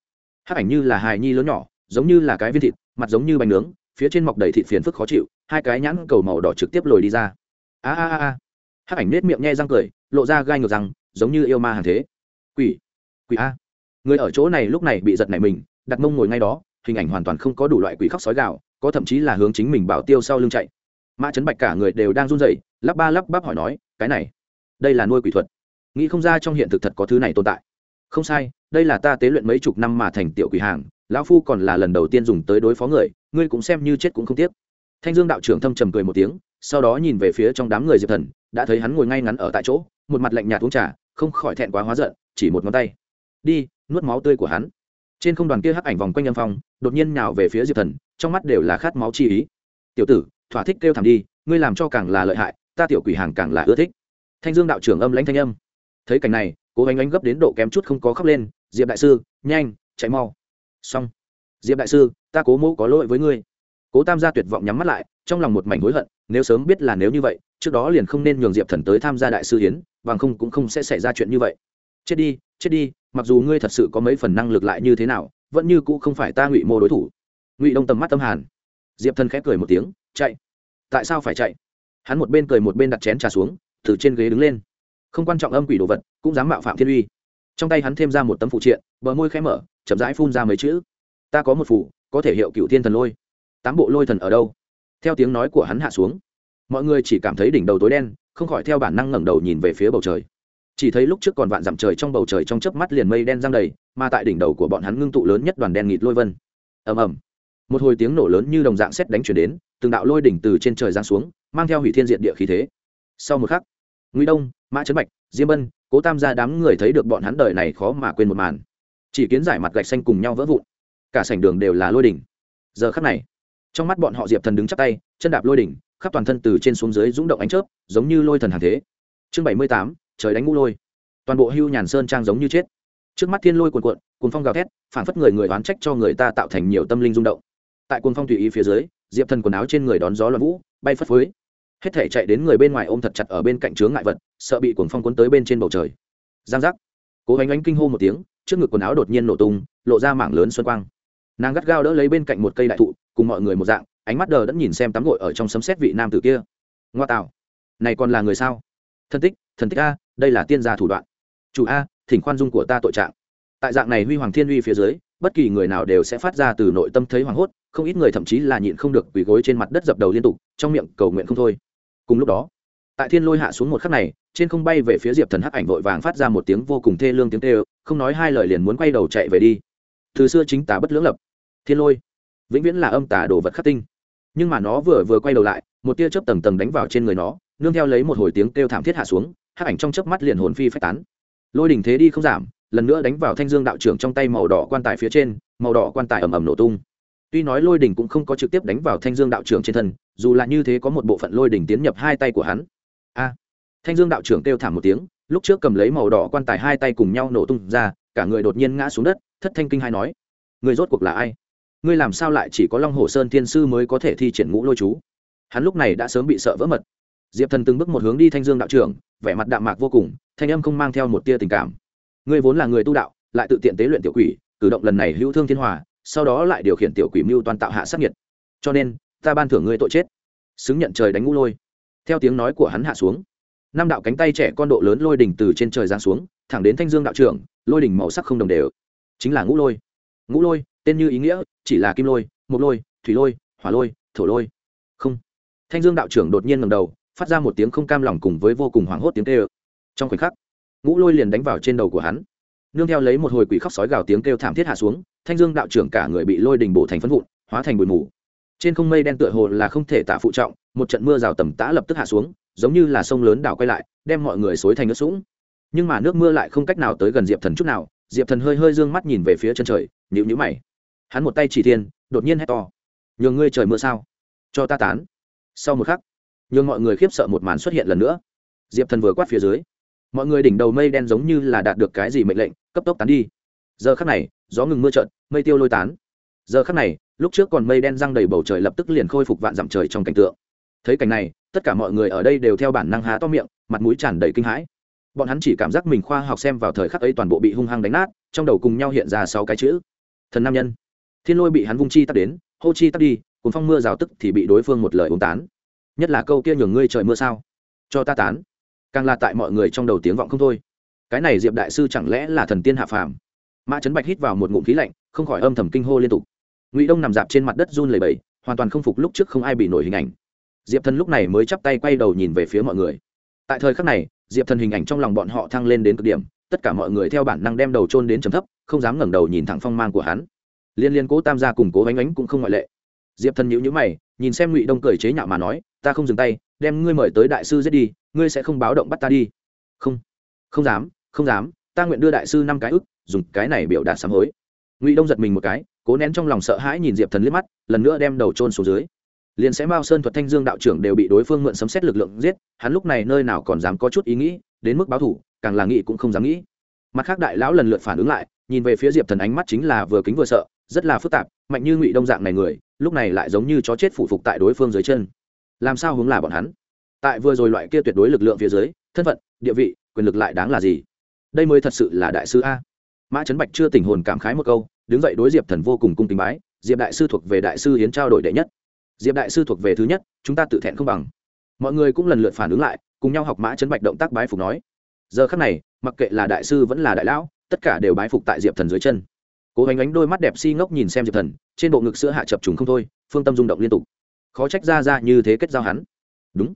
Hắc ảnh như là hài nhi lớn nhỏ, giống như là cái viên thịt, mặt giống như bánh nướng, phía trên mọc đầy thịt phiền phức khó chịu, hai cái nhãn cầu màu đỏ trực tiếp lồi đi ra. A a a hắc ảnh nết miệng nhe răng cười, lộ ra gai ngược rằng giống như yêu ma hàng thế. Quỷ quỷ a. Người ở chỗ này lúc này bị giật nảy mình, đặt mông ngồi ngay đó, hình ảnh hoàn toàn không có đủ loại quỷ khóc sói gạo có thậm chí là hướng chính mình bảo tiêu sau lưng chạy. Mã chấn bạch cả người đều đang run rẩy, lắp ba lắp bắp hỏi nói, cái này, đây là nuôi quỷ thuật. Nghĩ không ra trong hiện thực thật có thứ này tồn tại. Không sai, đây là ta tế luyện mấy chục năm mà thành tiểu quỷ hàng, lão phu còn là lần đầu tiên dùng tới đối phó người, ngươi cũng xem như chết cũng không tiếc. Thanh dương đạo trưởng thâm trầm cười một tiếng, sau đó nhìn về phía trong đám người diệp thần đã thấy hắn ngồi ngay ngắn ở tại chỗ, một mặt lạnh nhạt uống trà, không khỏi thẹn quá hóa giận, chỉ một ngón tay. Đi, nuốt máu tươi của hắn. Trên không đoàn kia hắc ảnh vòng quanh âm phong, đột nhiên nhào về phía diệp thần, trong mắt đều là khát máu chi ý. Tiểu tử, thỏa thích kêu thảm đi, ngươi làm cho càng là lợi hại, ta tiểu quỷ hàng càng là ưa thích. Thanh dương đạo trưởng âm lãnh thanh âm. Thấy cảnh này, cố gánh ánh gấp đến độ kém chút không có khóc lên, diệp đại sư, nhanh, chạy mau. Xong. Diệp đại sư, ta cố mẫu có lỗi với ngươi. Cố tam gia tuyệt vọng nhắm mắt lại, trong lòng một mảnh hối hận, nếu sớm biết là nếu như vậy trước đó liền không nên nhường diệp thần tới tham gia đại sư hiến, bằng không cũng không sẽ xảy ra chuyện như vậy. Chết đi chết đi, mặc dù ngươi thật sự có mấy phần năng lực lại như thế nào, vẫn như cũ không phải ta ngụy mô đối thủ. Ngụy đông tầm mắt tâm hàn. Diệp thần khẽ cười một tiếng, chạy. Tại sao phải chạy? Hắn một bên cười một bên đặt chén trà xuống, từ trên ghế đứng lên. Không quan trọng âm quỷ đồ vật, cũng dám mạo phạm thiên uy. Trong tay hắn thêm ra một tấm phụ triện, bờ môi khẽ mở, chậm rãi phun ra mấy chữ. Ta có một phủ có thể hiệu cựu thiên thần lôi. Tám bộ lôi thần ở đâu? Theo tiếng nói của hắn hạ xuống mọi người chỉ cảm thấy đỉnh đầu tối đen, không khỏi theo bản năng ngẩng đầu nhìn về phía bầu trời. Chỉ thấy lúc trước còn vạn dặm trời trong bầu trời trong chớp mắt liền mây đen giăng đầy, mà tại đỉnh đầu của bọn hắn ngưng tụ lớn nhất đoàn đen nghịt lôi vân. Ầm ầm. Một hồi tiếng nổ lớn như đồng dạng xét đánh chuyển đến, từng đạo lôi đỉnh từ trên trời giáng xuống, mang theo hủy thiên diện địa khí thế. Sau một khắc nguy đông, mã trấn bạch, diêm bân, cố tam gia đám người thấy được bọn hắn đời này khó mà quên một màn. Chỉ kiến giải mặt gạch xanh cùng nhau vỡ vụn. Cả sảnh đường đều là lôi đỉnh. Giờ khắc này, trong mắt bọn họ diệp thần đứng chắp tay, chân đạp lôi đỉnh khắp toàn thân từ trên xuống dưới rung động ánh chớp, giống như lôi thần hàng thế. Chương bảy mươi tám, trời đánh ngũ lôi. Toàn bộ hưu nhàn sơn trang giống như chết. Trước mắt thiên lôi cuồn cuộn cuồn phong gào thét, phản phất người người oán trách cho người ta tạo thành nhiều tâm linh rung động. Tại cuồng phong tùy ý phía dưới, diệp thần quần áo trên người đón gió loạn vũ, bay phất phới. Hết thể chạy đến người bên ngoài ôm thật chặt ở bên cạnh chướng ngại vật, sợ bị cuồng phong cuốn tới bên trên bầu trời. Giang giác. Cố gánh ánh kinh hô một tiếng, trước ngực quần áo đột nhiên nổ tung, lộ ra mảng lớn xuân quang nàng gắt gao đỡ lấy bên cạnh một cây đại thụ, cùng mọi người một dạng, ánh mắt đờ đẫn nhìn xem tắm gội ở trong sấm xét vị nam tử kia. Ngoa tạo, này còn là người sao? Thân tích, thần tích a, đây là tiên gia thủ đoạn. Chủ a, thỉnh khoan dung của ta tội trạng. Tại dạng này huy hoàng thiên uy phía dưới, bất kỳ người nào đều sẽ phát ra từ nội tâm thấy hoảng hốt, không ít người thậm chí là nhịn không được quỳ gối trên mặt đất dập đầu liên tục, trong miệng cầu nguyện không thôi. Cùng lúc đó, tại thiên lôi hạ xuống một khắc này, trên không bay về phía diệp thần hắc ảnh vội vàng phát ra một tiếng vô cùng thê lương tiếng tê không nói hai lời liền muốn quay đầu chạy về đi. Từ xưa chính tả bất lưỡng lập thiên lôi. Vĩnh viễn là âm tả đồ vật khắc tinh. Nhưng mà nó vừa vừa quay đầu lại, một tia chớp tầng tầng đánh vào trên người nó, nương theo lấy một hồi tiếng kêu thảm thiết hạ xuống, hắc ảnh trong chớp mắt liền hồn phi phách tán. Lôi đỉnh thế đi không giảm, lần nữa đánh vào thanh dương đạo trưởng trong tay màu đỏ quan tài phía trên, màu đỏ quan tài ầm ầm nổ tung. Tuy nói lôi đỉnh cũng không có trực tiếp đánh vào thanh dương đạo trưởng trên thân, dù là như thế có một bộ phận lôi đỉnh tiến nhập hai tay của hắn. A! Thanh dương đạo trưởng kêu thảm một tiếng, lúc trước cầm lấy màu đỏ quan tài hai tay cùng nhau nổ tung ra, cả người đột nhiên ngã xuống đất, thất thanh kinh hai nói, người rốt cuộc là ai? Ngươi làm sao lại chỉ có long hồ sơn thiên sư mới có thể thi triển ngũ lôi chú? Hắn lúc này đã sớm bị sợ vỡ mật. Diệp thần từng bước một hướng đi thanh dương đạo trưởng, vẻ mặt đạm mạc vô cùng, thanh âm không mang theo một tia tình cảm. Ngươi vốn là người tu đạo, lại tự tiện tế luyện tiểu quỷ, cử động lần này hữu thương thiên hòa, sau đó lại điều khiển tiểu quỷ mưu toàn tạo hạ sát nhiệt cho nên, ta ban thưởng ngươi tội chết. Xứng nhận trời đánh ngũ lôi. Theo tiếng nói của hắn hạ xuống, năm đạo cánh tay trẻ con độ lớn lôi đỉnh từ trên trời giáng xuống, thẳng đến thanh dương đạo trưởng, lôi đỉnh màu sắc không đồng đều. Chính là ngũ lôi. Ngũ lôi tên như ý nghĩa chỉ là kim lôi, mộc lôi, thủy lôi, hỏa lôi, thổ lôi. Không. Thanh dương đạo trưởng đột nhiên ngầm đầu, phát ra một tiếng không cam lòng cùng với vô cùng hoảng hốt tiếng kêu. Trong khoảnh khắc, ngũ lôi liền đánh vào trên đầu của hắn. Nương theo lấy một hồi quỷ khóc sói gào tiếng kêu thảm thiết hạ xuống, thanh dương đạo trưởng cả người bị lôi đình bổ thành phân vụn, hóa thành bụi mù. Trên không mây đen tựa hồ là không thể tả phụ trọng, một trận mưa rào tầm tã lập tức hạ xuống, giống như là sông lớn đảo quay lại, đem mọi người xối thành nước sũng. Nhưng mà nước mưa lại không cách nào tới gần diệp thần chút nào, diệp thần hơi hơi d ư ơ n g mắt nhìn về phía chân trời nhịu nhữ mày hắn một tay chỉ thiên, đột nhiên hét to. Nhường ngươi trời mưa sao? Cho ta tán. Sau một khắc, nhường mọi người khiếp sợ một màn xuất hiện lần nữa. Diệp thần vừa quát phía dưới, mọi người đỉnh đầu mây đen giống như là đạt được cái gì mệnh lệnh, cấp tốc tán đi. Giờ khắc này, gió ngừng mưa trợn, mây tiêu lôi tán. Giờ khắc này, lúc trước còn mây đen răng đầy bầu trời lập tức liền khôi phục vạn dặm trời trong cảnh tượng. Thấy cảnh này, tất cả mọi người ở đây đều theo bản năng há to miệng, mặt mũi tràn đầy kinh hãi. Bọn hắn chỉ cảm giác mình khoa học xem vào thời khắc ấy toàn bộ bị hung hăng đánh nát, trong đầu cùng nhau hiện ra sáu cái chữ. Thần nam nhân thiên lôi bị hắn vung chi tắt đến, hô chi tắt đi cuốn phong mưa rào tức thì bị đối phương một lời uống tán. Nhất là câu kia nhường ngươi trời mưa sao? Cho ta tán. Càng là tại mọi người trong đầu tiếng vọng không thôi. Cái này diệp đại sư chẳng lẽ là thần tiên hạ phàm? Mã trấn bạch hít vào một ngụm khí lạnh, không khỏi âm thầm kinh hô liên tục. Ngụy đông nằm dạp trên mặt đất run lầy bầy hoàn toàn không phục lúc trước không ai bị nổi hình ảnh. Diệp thần lúc này mới chắp tay quay đầu nhìn về phía mọi người. Tại thời khắc này, diệp thần hình ảnh trong lòng bọn họ thăng lên đến cực điểm, tất cả mọi người theo bản năng đem đầu trôn đến chấm thấp, không dám ngẩng đầu nhìn thẳng phong mang của hắn liên liên cố tam gia cùng cố ánh ánh cũng không ngoại lệ. Diệp thần nhữ nhữ mày, nhìn xem ngụy đông cười chế nhạo mà nói, ta không dừng tay, đem ngươi mời tới đại sư giết đi, ngươi sẽ không báo động bắt ta đi. Không không dám không dám, ta nguyện đưa đại sư năm cái ức, dùng cái này biểu đạt sám hối. Ngụy đông giật mình một cái, cố nén trong lòng sợ hãi nhìn diệp thần liếc mắt, lần nữa đem đầu trôn xuống dưới. Liền sẽ mao sơn thuật thanh dương đạo trưởng đều bị đối phương mượn sấm xét lực lượng giết, hắn lúc này nơi nào còn dám có chút ý nghĩ, đến mức báo thủ, càng là nghĩ cũng không dám nghĩ. Mặt khác đại lão lần lượt phản ứng lại, nhìn về phía diệp thần ánh mắt chính là vừa kính vừa sợ rất là phức tạp, mạnh như ngụy đông dạng này người, lúc này lại giống như chó chết phủ phục tại đối phương dưới chân. Làm sao hướng là bọn hắn? Tại vừa rồi loại kia tuyệt đối lực lượng phía dưới, thân phận, địa vị, quyền lực lại đáng là gì? Đây mới thật sự là đại sư a. Mã trấn bạch chưa tình hồn cảm khái một câu, đứng dậy đối diệp thần vô cùng cung kính bái, diệp đại sư thuộc về đại sư hiến trao đổi đệ nhất. Diệp đại sư thuộc về thứ nhất, chúng ta tự thẹn không bằng. Mọi người cũng lần lượt phản ứng lại, cùng nhau học mã chấn bạch động tác bái phục nói. Giờ khắc này, mặc kệ là đại sư vẫn là đại lão, tất cả đều bái phục tại diệp thần dưới chân cố hoành ánh đôi mắt đẹp si ngốc nhìn xem diệp thần, trên bộ ngực sữa hạ chập trùng không thôi, phương tâm rung động liên tục. Khó trách ra ra như thế kết giao hắn. Đúng.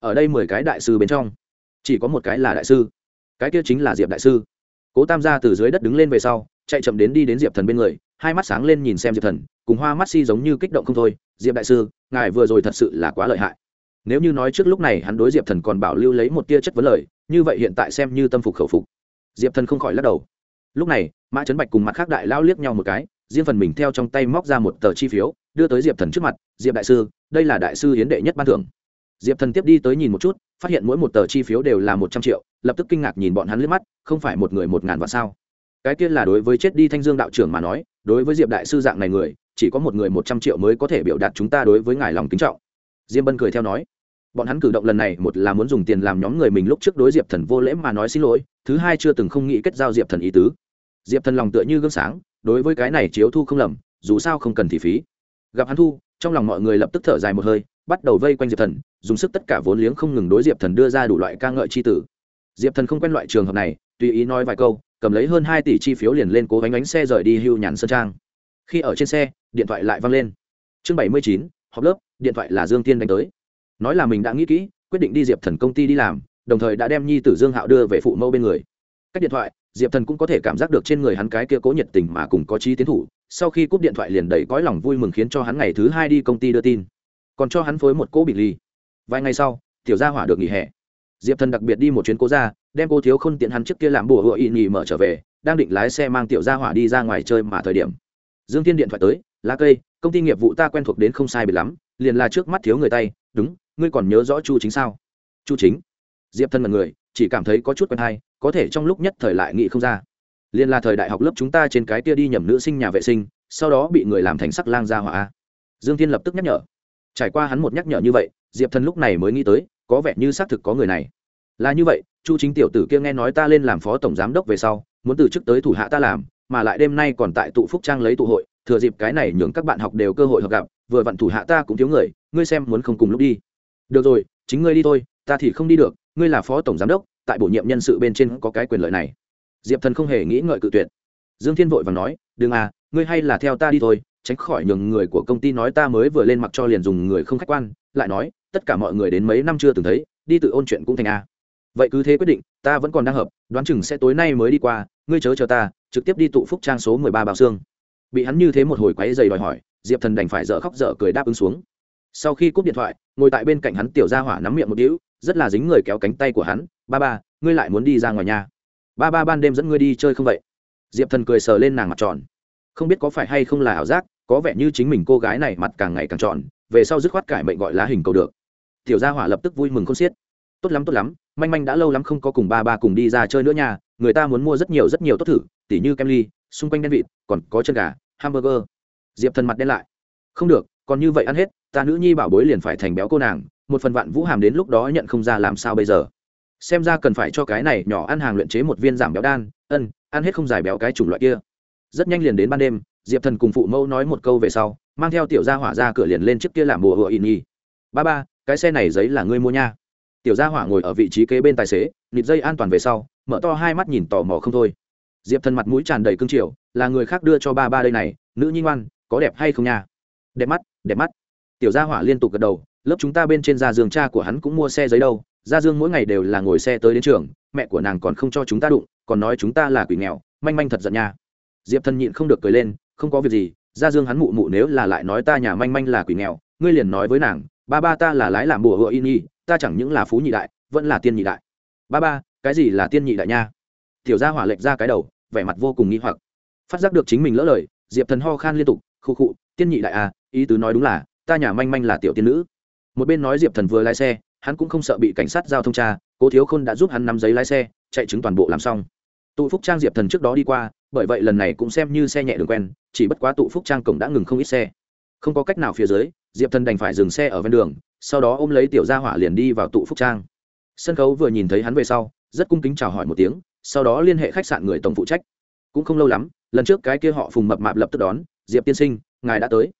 Ở đây mười cái đại sư bên trong, chỉ có một cái là đại sư. Cái kia chính là diệp đại sư. Cố tam gia từ dưới đất đứng lên về sau, chạy chậm đến đi đến diệp thần bên người, hai mắt sáng lên nhìn xem diệp thần, cùng hoa mắt si giống như kích động không thôi. Diệp đại sư, ngài vừa rồi thật sự là quá lợi hại. Nếu như nói trước lúc này hắn đối diệp thần còn bảo lưu lấy một tia chất vấn lời, như vậy hiện tại xem như tâm phục khẩu phục. Diệp thần không khỏi lắc đầu lúc này, mã trấn bạch cùng mặt khác đại lao liếc nhau một cái, riêng phần mình theo trong tay móc ra một tờ chi phiếu, đưa tới diệp thần trước mặt, diệp đại sư, đây là đại sư hiến đệ nhất ban thưởng. Diệp thần tiếp đi tới nhìn một chút, phát hiện mỗi một tờ chi phiếu đều là một trăm triệu, lập tức kinh ngạc nhìn bọn hắn liếc mắt, không phải một người một ngàn vạn sao? Cái kia là đối với chết đi thanh dương đạo trưởng mà nói, đối với diệp đại sư dạng này người, chỉ có một người một trăm triệu mới có thể biểu đạt chúng ta đối với ngài lòng kính trọng. Diêm bân cười theo nói, bọn hắn cử động lần này, một là muốn dùng tiền làm nhóm người mình lúc trước đối diệp thần vô lễ mà nói xin lỗi, thứ hai chưa từng không nghĩ kết giao diệp thần ý tứ diệp thần lòng tựa như gương sáng, đối với cái này chiếu thu không lầm, dù sao không cần thì phí. Gặp hắn thu, trong lòng mọi người lập tức thở dài một hơi, bắt đầu vây quanh diệp thần, dùng sức tất cả vốn liếng không ngừng đối diệp thần đưa ra đủ loại ca ngợi c h i tử diệp thần không quen loại trường hợp này, tùy ý nói vài câu, cầm lấy hơn hai tỷ chi phiếu liền lên cố gánh bánh xe rời đi hưu nhàn sơn trang. Khi ở trên xe, điện thoại lại văng lên. Chương bảy mươi chín, họp lớp, điện thoại là dương tiên đánh tới. Nói là mình đã nghĩ kỹ, quyết định đi diệp thần công ty đi làm, đồng thời đã đem nhi tử dương hạo đưa về phụ mẫu bên người. Cách điện thoại diệp thần cũng có thể cảm giác được trên người hắn cái kia cố nhiệt tình mà cùng có trí tiến thủ, sau khi cúp điện thoại liền đầy cõi lòng vui mừng khiến cho hắn ngày thứ hai đi công ty đưa tin. Còn cho hắn phối một cỗ bị ly. Vài ngày sau, tiểu gia hỏa được nghỉ hè. Diệp thần đặc biệt đi một chuyến cố ra đem cô thiếu không tiện hắn trước kia làm bùa hựa ị nghỉ mở trở về, đang định lái xe mang tiểu gia hỏa đi ra ngoài chơi mà thời điểm. Dương thiên điện thoại tới, lá cây, công ty nghiệp vụ ta quen thuộc đến không sai biệt lắm, liền là trước mắt thiếu người tay, đúng, ngươi còn nhớ rõ chu chính sao? Chu chính. Diệp thân mật người chỉ cảm thấy có chút quen hay, có thể trong lúc nhất thời lại nghĩ không ra. Liên là thời đại học lớp chúng ta trên cái kia đi nhầm nữ sinh nhà vệ sinh, sau đó bị người làm thành sắc lang ra hỏa dương thiên lập tức nhắc nhở. Trải qua hắn một nhắc nhở như vậy, diệp Thần lúc này mới nghĩ tới, có vẻ như xác thực có người này. Là như vậy, chu chính tiểu tử kia nghe nói ta lên làm phó tổng giám đốc về sau, muốn từ chức tới thủ hạ ta làm, mà lại đêm nay còn tại tụ phúc trang lấy tụ hội, thừa dịp cái này nhường các bạn học đều cơ hội hợp gặp, vừa vặn thủ hạ ta cũng thiếu người, ngươi xem muốn không cùng lúc đi. Được rồi, chính ngươi đi thôi, ta thì không đi được ngươi là phó tổng giám đốc, tại bổ nhiệm nhân sự bên trên có cái quyền lợi này. Diệp thần không hề nghĩ ngợi cự tuyệt. Dương thiên vội và nói, đừng à ngươi hay là theo ta đi thôi, tránh khỏi nhường người của công ty nói ta mới vừa lên mặc cho liền dùng người không khách quan. Lại nói, tất cả mọi người đến mấy năm chưa từng thấy, đi tự ôn chuyện cũng thành a. Vậy cứ thế quyết định, ta vẫn còn đang hợp, đoán chừng sẽ tối nay mới đi qua, ngươi chớ chờ ta, trực tiếp đi tụ phúc trang số mười ba bào xương bị hắn như thế một hồi quáy dày đòi hỏi, diệp thần đành phải dở khóc dở cười đáp ứng xuống sau khi cúp điện thoại, ngồi tại bên cạnh hắn tiểu gia hỏa nắm miệng một đĩu rất là dính người kéo cánh tay của hắn. Ba ba, ngươi lại muốn đi ra ngoài nhà? Ba ba, ban đêm dẫn ngươi đi chơi không vậy? Diệp thần cười sờ lên nàng mặt tròn. Không biết có phải hay không là ảo giác, có vẻ như chính mình cô gái này mặt càng ngày càng tròn, về sau dứt khoát cải mệnh gọi lá hình cầu được. Tiểu gia hỏa lập tức vui mừng không xiết. Tốt lắm tốt lắm, manh manh đã lâu lắm không có cùng ba ba cùng đi ra chơi nữa nha, người ta muốn mua rất nhiều rất nhiều tốt thử, tỉ như kem ly, xung quanh đen vịt, còn có chân gà, hamburger. Diệp thần mặt đen lại. Không được, còn như vậy ăn hết ta nữ nhi bảo bối liền phải thành béo cô nàng, một phần vạn vũ hàm đến lúc đó nhận không ra làm sao bây giờ. Xem ra cần phải cho cái này nhỏ ăn hàng luyện chế một viên giảm béo đan, ân, ăn hết không giải béo cái chủng loại kia. Rất nhanh liền đến ban đêm, diệp thần cùng phụ mẫu nói một câu về sau, mang theo tiểu gia hỏa ra cửa liền lên trước kia làm bùa hựa ỵ nhi ba ba, cái xe này giấy là ngươi mua nha. Tiểu gia hỏa ngồi ở vị trí kế bên tài xế, nịt dây an toàn về sau, mở to hai mắt nhìn tò mò không thôi. Diệp thần mặt mũi tràn đầy cương triều, là người khác đưa cho ba ba đây này, nữ nhi ngoan, có đẹp hay không nha? Đẹp mắt đẹp mắt tiểu gia hỏa liên tục gật đầu, lớp chúng ta bên trên gia dương cha của hắn cũng mua xe giấy đâu, gia dương mỗi ngày đều là ngồi xe tới đến trường, mẹ của nàng còn không cho chúng ta đụng, còn nói chúng ta là quỷ nghèo, manh manh thật giận nha. Diệp thần nhịn không được cười lên, không có việc gì, gia dương hắn mụ mụ nếu là lại nói ta nhà manh manh là quỷ nghèo, ngươi liền nói với nàng, ba ba ta là lái làm bùa hựa y nhi, ta chẳng những là phú nhị đại, vẫn là tiên nhị đại. Ba ba, cái gì là tiên nhị đại nha? Tiểu gia hỏa lệch ra cái đầu, vẻ mặt vô cùng nghi hoặc. Phát giác được chính mình lỡ lời, diệp thần ho khan liên tục khu khụ, tiên nhị đại à ý tứ nói đúng là ta nhà manh manh là tiểu tiên nữ. Một bên nói diệp thần vừa lái xe, hắn cũng không sợ bị cảnh sát giao thông tra, cố thiếu khôn đã giúp hắn nắm giấy lái xe, chạy chứng toàn bộ làm xong. Tụ phúc trang diệp thần trước đó đi qua, bởi vậy lần này cũng xem như xe nhẹ đường quen, chỉ bất quá tụ phúc trang cổng đã ngừng không ít xe. Không có cách nào phía dưới, diệp thần đành phải dừng xe ở ven đường, sau đó ôm lấy tiểu gia hỏa liền đi vào tụ phúc trang. Sân khấu vừa nhìn thấy hắn về sau, rất cung kính chào hỏi một tiếng, sau đó liên hệ khách sạn người tổng phụ trách. Cũng không lâu lắm, lần trước cái kia họ phùng mập mạp lập tức đón, diệp tiên sinh, ngài đã tới.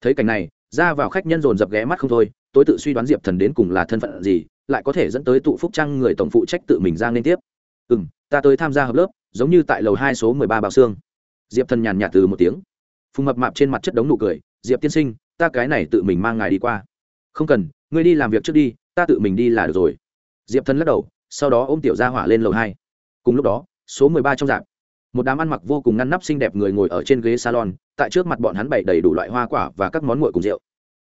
Thấy cảnh này ra vào khách nhân dồn dập ghé mắt không thôi tôi tự suy đoán diệp thần đến cùng là thân phận gì, lại có thể dẫn tới tụ phúc trang người tổng phụ trách tự mình ra liên tiếp. Ừ m ta tới tham gia hợp lớp, giống như tại lầu hai số mười ba bào xương diệp thần nhàn nhạt từ một tiếng. Phùng mập mạp trên mặt chất đống nụ cười, diệp tiên sinh, ta cái này tự mình mang ngài đi qua. Không cần, ngươi đi làm việc trước đi, ta tự mình đi là được rồi. Diệp thần lắc đầu, sau đó ôm tiểu ra hỏa lên lầu hai. Cùng lúc đó, số mười ba trong dạp một đám ăn mặc vô cùng ngăn nắp xinh đẹp người ngồi ở trên ghế salon tại trước mặt bọn hắn bày đầy đủ loại hoa quả và các món nguội cùng rượu.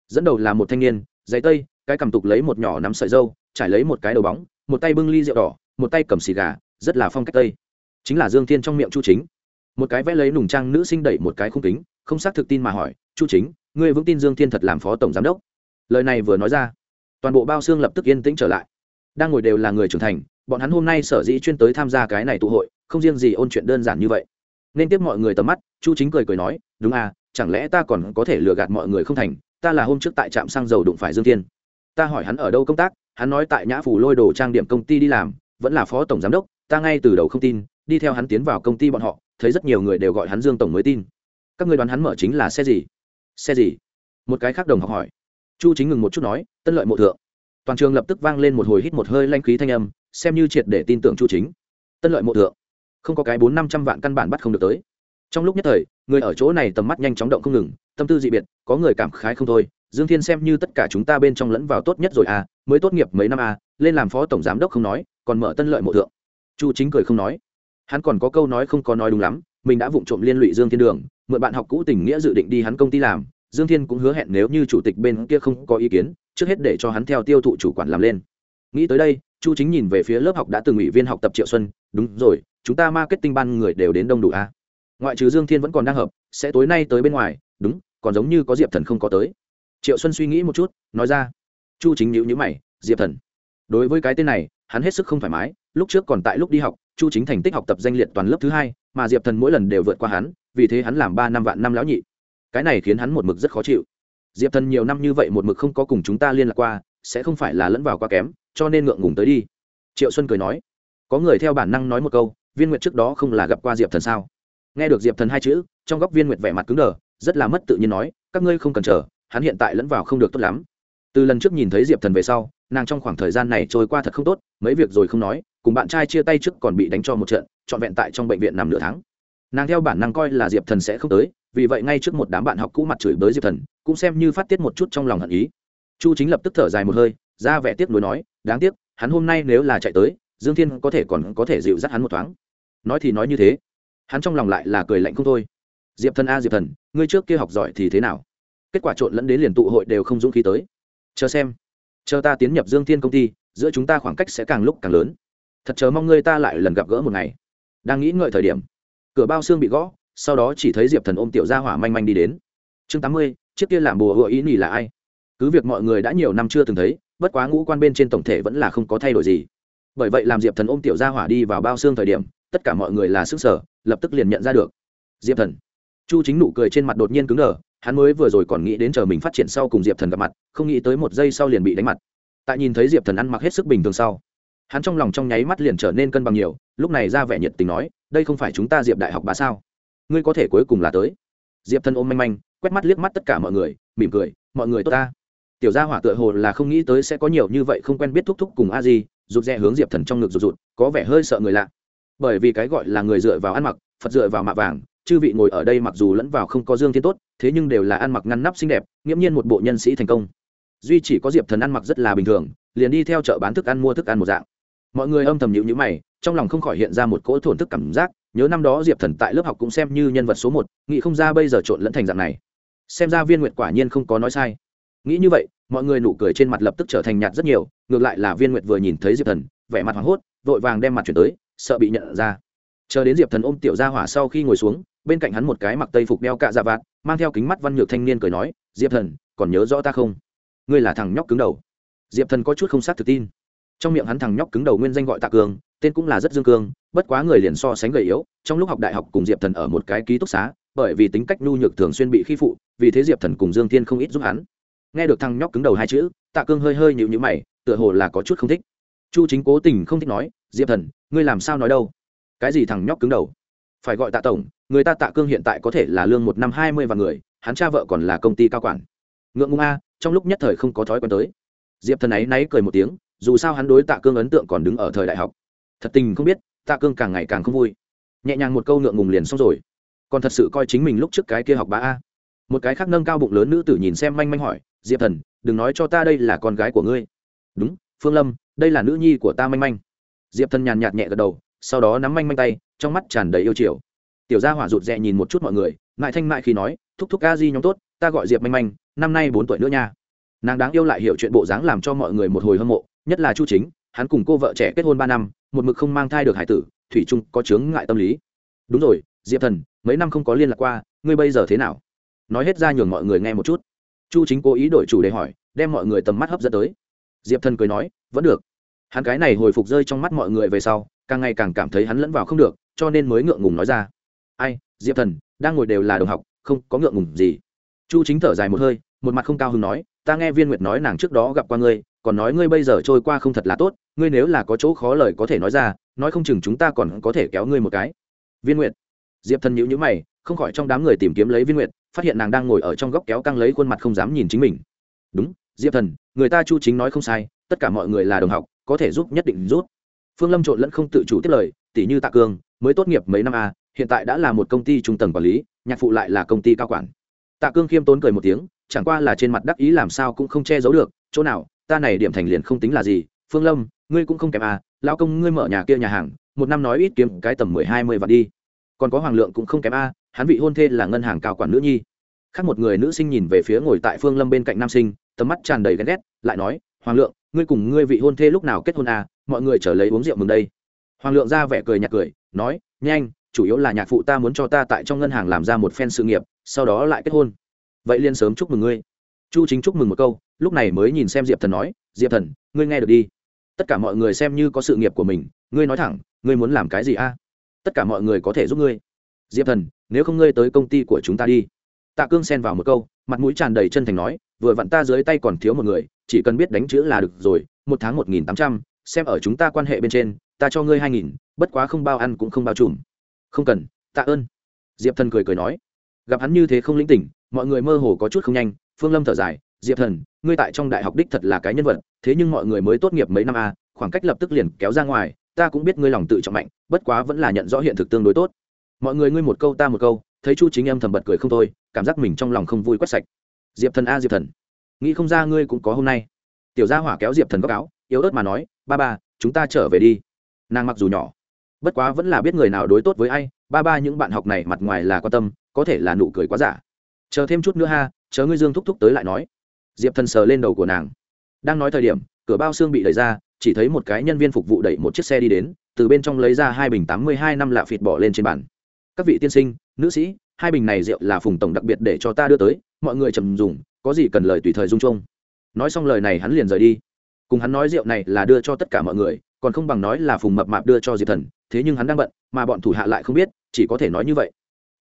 Dẫn đầu là một thanh niên, giày tây, cái cầm tục lấy một nhỏ nắm sợi dâu, trải lấy một cái đầu bóng, một tay bưng ly rượu đỏ, một tay cầm xì gà, rất là phong cách tây. Chính là dương thiên trong miệng chu chính. Một cái vẽ lấy nùng trang nữ sinh đẩy một cái khung kính, không xác thực tin mà hỏi, chu chính, ngươi vững tin dương thiên thật làm phó tổng giám đốc? Lời này vừa nói ra, toàn bộ bao xương lập tức yên tĩnh trở lại. Đang ngồi đều là người trưởng thành, bọn hắn hôm nay sở dĩ chuyên tới tham gia cái này tụ hội, không riêng gì ôn chuyện đơn giản như vậy nên tiếp mọi người tầm mắt, chu chính cười cười nói, đúng à chẳng lẽ ta còn có thể lừa gạt mọi người không thành? Ta là hôm trước tại trạm xăng dầu đụng phải dương thiên. Ta hỏi hắn ở đâu công tác, hắn nói tại nhã phủ lôi đồ trang điểm công ty đi làm, vẫn là phó tổng giám đốc, ta ngay từ đầu không tin, đi theo hắn tiến vào công ty bọn họ, thấy rất nhiều người đều gọi hắn dương tổng mới tin. Các người đoán hắn mở chính là xe gì? Xe gì? Một cái khác đồng học hỏi. Chu chính ngừng một chút nói, tân lợi mộ thượng. Toàn trường lập tức vang lên một hồi hít một hơi lanh khí thanh âm, xem như triệt để tin tưởng chu chính. Tân lợi mộ thượng không có cái bốn năm trăm vạn căn bản bắt không được tới. Trong lúc nhất thời, người ở chỗ này tầm mắt nhanh chóng động không ngừng, tâm tư dị biệt, có người cảm khái không thôi, dương thiên xem như tất cả chúng ta bên trong lẫn vào tốt nhất rồi à mới tốt nghiệp mấy năm à lên làm phó tổng giám đốc không nói, còn mở tân lợi mộ thượng. Chu chính cười không nói. Hắn còn có câu nói không có nói đúng lắm, mình đã vụng trộm liên lụy dương thiên đường, mượn bạn học cũ tình nghĩa dự định đi hắn công ty làm, dương thiên cũng hứa hẹn nếu như chủ tịch bên kia không có ý kiến, trước hết để cho hắn theo tiêu thụ chủ quản làm lên. Nghĩ tới đây, chu chính nhìn về phía lớp học đã từng ủy viên học tập triệu xuân, đúng rồi chúng ta marketing ban người đều đến đông đủ a. À? ngoại trừ dương thiên vẫn còn đang hợp, sẽ tối nay tới bên ngoài, đúng, còn giống như có diệp thần không có tới. Triệu xuân suy nghĩ một chút, nói ra. Chu chính nhữ nhữ mày, diệp thần. Đối với cái tên này, hắn hết sức không thoải mái, lúc trước còn tại lúc đi học, chu chính thành tích học tập danh liệt toàn lớp thứ hai, mà diệp thần mỗi lần đều vượt qua hắn, vì thế hắn làm ba năm vạn năm lão nhị. Cái này khiến hắn một mực rất khó chịu. Diệp thần nhiều năm như vậy một mực không có cùng chúng ta liên lạc qua, sẽ không phải là lẫn vào quá kém, cho nên ngượng ngùng tới đi. Triệu xuân cười nói. Có người theo bản năng nói một câu viên nguyệt trước đó không là gặp qua diệp thần sao? Nghe được diệp thần hai chữ, trong góc viên nguyệt vẻ mặt cứng đờ, rất là mất tự nhiên nói, các ngươi không cần chờ, hắn hiện tại lẫn vào không được tốt lắm. Từ lần trước nhìn thấy diệp thần về sau, nàng trong khoảng thời gian này trôi qua thật không tốt, mấy việc rồi không nói, cùng bạn trai chia tay trước còn bị đánh cho một trận, trọn vẹn tại trong bệnh viện nằm nửa tháng. Nàng theo bản năng coi là diệp thần sẽ không tới, vì vậy ngay trước một đám bạn học cũ mặt chửi bới diệp thần, cũng xem như phát tiết một chút trong lòng hận ý. Chu chính lập tức thở dài một hơi, ra vẻ tiếc nuối nói, đáng tiếc, hắn hôm nay nếu là chạy tới, dương thiên có thể còn có thể dịu dắt hắn một thoáng nói thì nói như thế. Hắn trong lòng lại là cười lạnh không thôi. Diệp thần a, diệp thần, ngươi trước kia học giỏi thì thế nào? Kết quả trộn lẫn đến liền tụ hội đều không dũng khí tới. Chờ xem. Chờ ta tiến nhập dương thiên công ty, giữa chúng ta khoảng cách sẽ càng lúc càng lớn. Thật chờ mong ngươi ta lại lần gặp gỡ một ngày. Đang nghĩ ngợi thời điểm, cửa bao xương bị gõ, sau đó chỉ thấy diệp thần ôm tiểu gia hỏa manh manh đi đến. Chương tám mươi, chiếc kia làm bùa hựa ý nhì là ai? Cứ việc mọi người đã nhiều năm chưa từng thấy, bất quá ngũ quan bên trên tổng thể vẫn là không có thay đổi gì. Bởi vậy làm diệp thần ôm tiểu gia hỏa đi vào bao xương thời điểm tất cả mọi người là sức sở, lập tức liền nhận ra được. Diệp thần. Chu chính nụ cười trên mặt đột nhiên cứng đờ, hắn mới vừa rồi còn nghĩ đến chờ mình phát triển sau cùng diệp thần gặp mặt, không nghĩ tới một giây sau liền bị đánh mặt. Tại nhìn thấy diệp thần ăn mặc hết sức bình thường sau, hắn trong lòng trong nháy mắt liền trở nên cân bằng nhiều, lúc này ra vẻ nhiệt tình nói, đây không phải chúng ta diệp đại học bà sao? Ngươi có thể cuối cùng là tới. Diệp thần ôm manh manh, quét mắt liếc mắt tất cả mọi người, mỉm cười, mọi người tốt ta. Tiểu gia hỏa tựa hồ là không nghĩ tới sẽ có nhiều như vậy không quen biết thúc thúc cùng a di, rụt rè hướng diệp thần trong ngực rụt rụt, có vẻ hơi sợ người lạ bởi vì cái gọi là người dựa vào ăn mặc, phật dựa vào mạ vàng, chư vị ngồi ở đây mặc dù lẫn vào không có dương thiên tốt, thế nhưng đều là ăn mặc ngăn nắp xinh đẹp, nghiễm nhiên một bộ nhân sĩ thành công. Duy chỉ có diệp thần ăn mặc rất là bình thường, liền đi theo chợ bán thức ăn mua thức ăn một dạng. Mọi người âm thầm nhịu nhữ mày, trong lòng không khỏi hiện ra một cỗ thổn thức cảm giác, nhớ năm đó diệp thần tại lớp học cũng xem như nhân vật số một, nghĩ không ra bây giờ trộn lẫn thành dạng này. Xem ra viên nguyệt quả nhiên không có nói sai. Nghĩ như vậy, mọi người nụ cười trên mặt lập tức trở thành nhạt rất nhiều, ngược lại là viên nguyệt vừa nhìn thấy diệp thần, vẻ mặt hoảng hốt, vội vàng đem mặt chuyển tới sợ bị nhận ra. Chờ đến diệp thần ôm tiểu gia hỏa sau khi ngồi xuống, bên cạnh hắn một cái mặc tây phục đeo cạ dạ vạt, mang theo kính mắt văn nhược thanh niên cười nói, diệp thần, còn nhớ rõ ta không? Ngươi là thằng nhóc cứng đầu. Diệp thần có chút không xác thực tin. Trong miệng hắn thằng nhóc cứng đầu nguyên danh gọi tạ cường, tên cũng là rất dương cương, bất quá người liền so sánh gầy yếu, trong lúc học đại học cùng diệp thần ở một cái ký túc xá, bởi vì tính cách nhu nhược thường xuyên bị khi phụ, vì thế diệp thần cùng dương thiên không ít giúp hắn. Nghe được thằng nhóc cứng đầu hai chữ, tạ cương hơi hơi nhịu nhữ mày, tựa hồ là có chút không thích. Chu chính cố tình không thích nói diệp thần, ngươi làm sao nói đâu? Cái gì thằng nhóc cứng đầu? Phải gọi tạ tổng, người ta tạ cương hiện tại có thể là lương một năm hai mươi vạn người, hắn cha vợ còn là công ty cao quản. Ngượng ngung a, trong lúc nhất thời không có thói quen tới. Diệp thần ấy náy cười một tiếng, dù sao hắn đối tạ cương ấn tượng còn đứng ở thời đại học. Thật tình không biết, tạ cương càng ngày càng không vui. Nhẹ nhàng một câu ngượng ngùng liền xong rồi. Còn thật sự coi chính mình lúc trước cái kia học bá a. Một cái khác nâng cao bụng lớn nữ tử nhìn xem manh manh hỏi, diệp thần, đừng nói cho ta đây là con gái của ngươi. Đúng, phương lâm, đây là nữ nhi của ta manh manh diệp thần nhàn nhạt nhẹ gật đầu, sau đó nắm manh manh tay, trong mắt tràn đầy yêu chiều. Tiểu gia hỏa rụt rè nhìn một chút mọi người, mại thanh mại khi nói, thúc thúc ca di nhóm tốt, ta gọi diệp manh manh, năm nay bốn tuổi nữa nha. Nàng đáng yêu lại hiểu chuyện bộ dáng làm cho mọi người một hồi hâm mộ, nhất là chu chính, hắn cùng cô vợ trẻ kết hôn ba năm, một mực không mang thai được hải tử, thủy trung có chướng ngại tâm lý. Đúng rồi, diệp thần, mấy năm không có liên lạc qua, ngươi bây giờ thế nào? Nói hết ra nhường mọi người nghe một chút. Chu chính cố ý đổi chủ đề hỏi, đem mọi người tầm mắt hấp dẫn tới. Diệp thần cười nói, vẫn được hắn cái này hồi phục rơi trong mắt mọi người về sau, càng ngày càng cảm thấy hắn lẫn vào không được, cho nên mới ngượng ngùng nói ra. Ai, diệp thần, đang ngồi đều là đồng học, không có ngượng ngùng gì. Chu chính thở dài một hơi, một mặt không cao hứng nói, ta nghe viên nguyệt nói nàng trước đó gặp qua ngươi, còn nói ngươi bây giờ trôi qua không thật là tốt, ngươi nếu là có chỗ khó lời có thể nói ra, nói không chừng chúng ta còn có thể kéo ngươi một cái. Viên nguyệt. Diệp thần nhữ nhữ mày, không khỏi trong đám người tìm kiếm lấy viên nguyệt, phát hiện nàng đang ngồi ở trong góc kéo căng lấy khuôn mặt không dám nhìn chính mình. Đúng, diệp thần, người ta chu chính nói không sai, tất cả mọi người là đồng học có thể giúp nhất định rút. Phương lâm trộn lẫn không tự chủ tiếp lời tỷ như tạ cương mới tốt nghiệp mấy năm a, hiện tại đã là một công ty trung tầng quản lý, nhạc phụ lại là công ty cao quản. Tạ cương khiêm tốn cười một tiếng, chẳng qua là trên mặt đắc ý làm sao cũng không che giấu được, chỗ nào, ta này điểm thành liền không tính là gì, phương lâm, ngươi cũng không kém à lão công ngươi mở nhà kia nhà hàng, một năm nói ít kiếm cái tầm mười hai mươi vạn đi. Còn có hoàng lượng cũng không kém a, hắn vị hôn thê là ngân hàng cao quản nữ nhi. Khác một người nữ sinh nhìn về phía ngồi tại phương lâm bên cạnh nam sinh, tầm mắt tràn đầy ghen ghét, lại nói, hoàng lượng ngươi cùng ngươi vị hôn thê lúc nào kết hôn à mọi người trở lấy uống rượu mừng đây. Hoàng lượng ra vẻ cười nhạt cười, nói, nhanh, chủ yếu là nhạc phụ ta muốn cho ta tại trong ngân hàng làm ra một phen sự nghiệp, sau đó lại kết hôn. Vậy liên sớm chúc mừng ngươi. Chu chính chúc mừng một câu, lúc này mới nhìn xem diệp thần nói, diệp thần, ngươi nghe được đi. Tất cả mọi người xem như có sự nghiệp của mình, ngươi nói thẳng, ngươi muốn làm cái gì a tất cả mọi người có thể giúp ngươi. Diệp thần, nếu không ngươi tới công ty của chúng ta đi. Tạ cương xen vào một câu, mặt mũi tràn đầy chân thành nói, vừa vặn ta dưới tay còn thiếu một người chỉ cần biết đánh chữ là được rồi, một tháng một nghìn tám trăm, xem ở chúng ta quan hệ bên trên, ta cho ngươi hai nghìn, bất quá không bao ăn cũng không bao trùm không cần, tạ ơn. Diệp thần cười cười nói. Gặp hắn như thế không lĩnh tỉnh, mọi người mơ hồ có chút không nhanh, phương lâm thở dài, diệp thần, ngươi tại trong đại học đích thật là cái nhân vật, thế nhưng mọi người mới tốt nghiệp mấy năm a khoảng cách lập tức liền kéo ra ngoài, ta cũng biết ngươi lòng tự trọng mạnh, bất quá vẫn là nhận rõ hiện thực tương đối tốt. Mọi người ngươi một câu ta một câu, thấy chu chính em thầm bật cười không thôi, cảm giác mình trong lòng không vui quét sạch. Diệp thần a, diệp thần nghĩ không ra ngươi cũng có hôm nay. Tiểu gia hỏa kéo diệp thần góc áo, yếu ớt mà nói, ba ba, chúng ta trở về đi. Nàng mặc dù nhỏ, bất quá vẫn là biết người nào đối tốt với ai, ba ba những bạn học này mặt ngoài là quan tâm, có thể là nụ cười quá giả. Chờ thêm chút nữa ha, chờ ngươi dương thúc thúc tới lại nói. Diệp thần sờ lên đầu của nàng. Đang nói thời điểm, cửa bao xương bị đẩy ra, chỉ thấy một cái nhân viên phục vụ đẩy một chiếc xe đi đến, từ bên trong lấy ra hai bình tám mươi hai năm lạ phịt bỏ lên trên bàn. Các vị tiên sinh, nữ sĩ, hai bình này rượu là phùng tổng đặc biệt để cho ta đưa tới, mọi người trầm dùng có gì cần lời tùy thời dung chung. Nói xong lời này hắn liền rời đi. Cùng hắn nói rượu này là đưa cho tất cả mọi người, còn không bằng nói là phùng mập mạp đưa cho diệp thần, thế nhưng hắn đang bận, mà bọn thủ hạ lại không biết, chỉ có thể nói như vậy.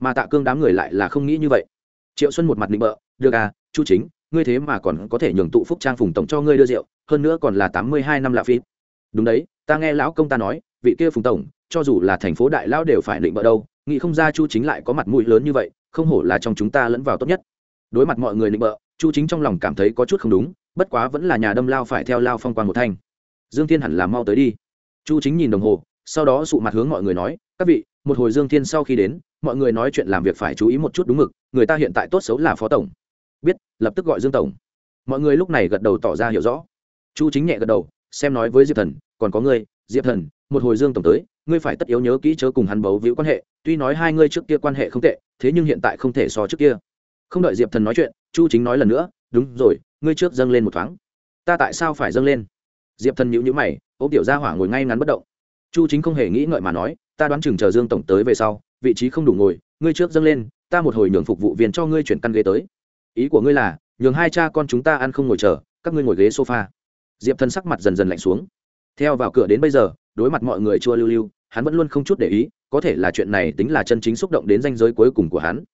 Mà tạ cương đám người lại là không nghĩ như vậy. Triệu xuân một mặt định bợ, được à chu chính, ngươi thế mà còn có thể nhường tụ phúc trang phùng tổng cho ngươi đưa rượu, hơn nữa còn là tám mươi hai năm lạ phí. Đúng đấy, ta nghe lão công ta nói, vị kia phùng tổng, cho dù là thành phố đại lão đều phải định bợ đâu, nghĩ không ra chu chính lại có mặt mũi lớn như vậy, không hổ là trong chúng ta lẫn vào tốt nhất. Đối mặt mọi người định bợ chu chính trong lòng cảm thấy có chút không đúng, bất quá vẫn là nhà đâm lao phải theo lao phong quan một thanh. Dương thiên hẳn là mau tới đi. Chu chính nhìn đồng hồ, sau đó sụ mặt hướng mọi người nói, các vị, một hồi dương thiên sau khi đến, mọi người nói chuyện làm việc phải chú ý một chút đúng mực, người ta hiện tại tốt xấu là phó tổng. Biết, lập tức gọi dương tổng. Mọi người lúc này gật đầu tỏ ra hiểu rõ. Chu chính nhẹ gật đầu, xem nói với diệp thần, còn có ngươi, diệp thần, một hồi dương tổng tới, ngươi phải tất yếu nhớ kỹ chớ cùng hắn bấu víu quan hệ, tuy nói hai ngươi trước kia quan hệ không tệ, thế nhưng hiện tại không thể so trước kia. Không đợi diệp thần nói chuyện chu chính nói lần nữa, đúng rồi, ngươi trước dâng lên một thoáng. Ta tại sao phải dâng lên? Diệp thần nhữ nhữ mày, ô tiểu gia hỏa ngồi ngay ngắn bất động. Chu chính không hề nghĩ ngợi mà nói, ta đoán chừng chờ dương tổng tới về sau, vị trí không đủ ngồi, ngươi trước dâng lên, ta một hồi nhường phục vụ viên cho ngươi chuyển căn ghế tới. Ý của ngươi là, nhường hai cha con chúng ta ăn không ngồi chờ, các ngươi ngồi ghế sofa. Diệp thần sắc mặt dần dần lạnh xuống. Theo vào cửa đến bây giờ, đối mặt mọi người chua lưu lưu, hắn vẫn luôn không chút để ý, có thể là chuyện này tính là chân chính xúc động đến danh giới cuối cùng của hắn.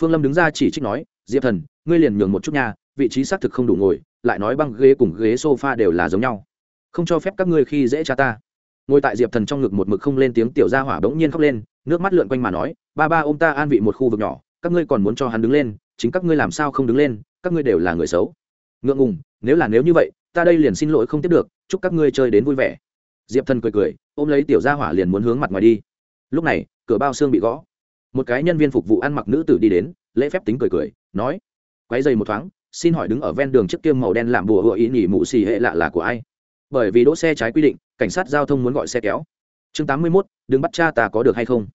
Phương lâm đứng ra chỉ trích nói diệp thần, ngươi liền nhường một chút nha, vị trí xác thực không đủ ngồi, lại nói băng ghế cùng ghế sofa đều là giống nhau. Không cho phép các ngươi khi dễ cha ta. Ngồi tại diệp thần trong ngực một mực không lên tiếng tiểu gia hỏa bỗng nhiên khóc lên, nước mắt lượn quanh mà nói, ba ba ô m ta an vị một khu vực nhỏ, các ngươi còn muốn cho hắn đứng lên, chính các ngươi làm sao không đứng lên, các ngươi đều là người xấu. Ngượng ngùng, nếu là nếu như vậy, ta đây liền xin lỗi không tiếp được, chúc các ngươi chơi đến vui vẻ. Diệp thần cười cười, ôm lấy tiểu gia hỏa liền muốn hướng mặt ngoài đi. Lúc này, cửa bao xương bị gõ. Một cái nhân viên phục vụ ăn mặc nữ tử đi đến, lễ phép tính cười cười nói quáy dày một thoáng, xin hỏi đứng ở ven đường trước kia màu đen làm bùa hựa ý nhỉ mụ xì hệ lạ là của ai? Bởi vì đỗ xe trái quy định, cảnh sát giao thông muốn gọi xe kéo. Chương tám mươi mốt, đừng bắt cha ta có được hay không?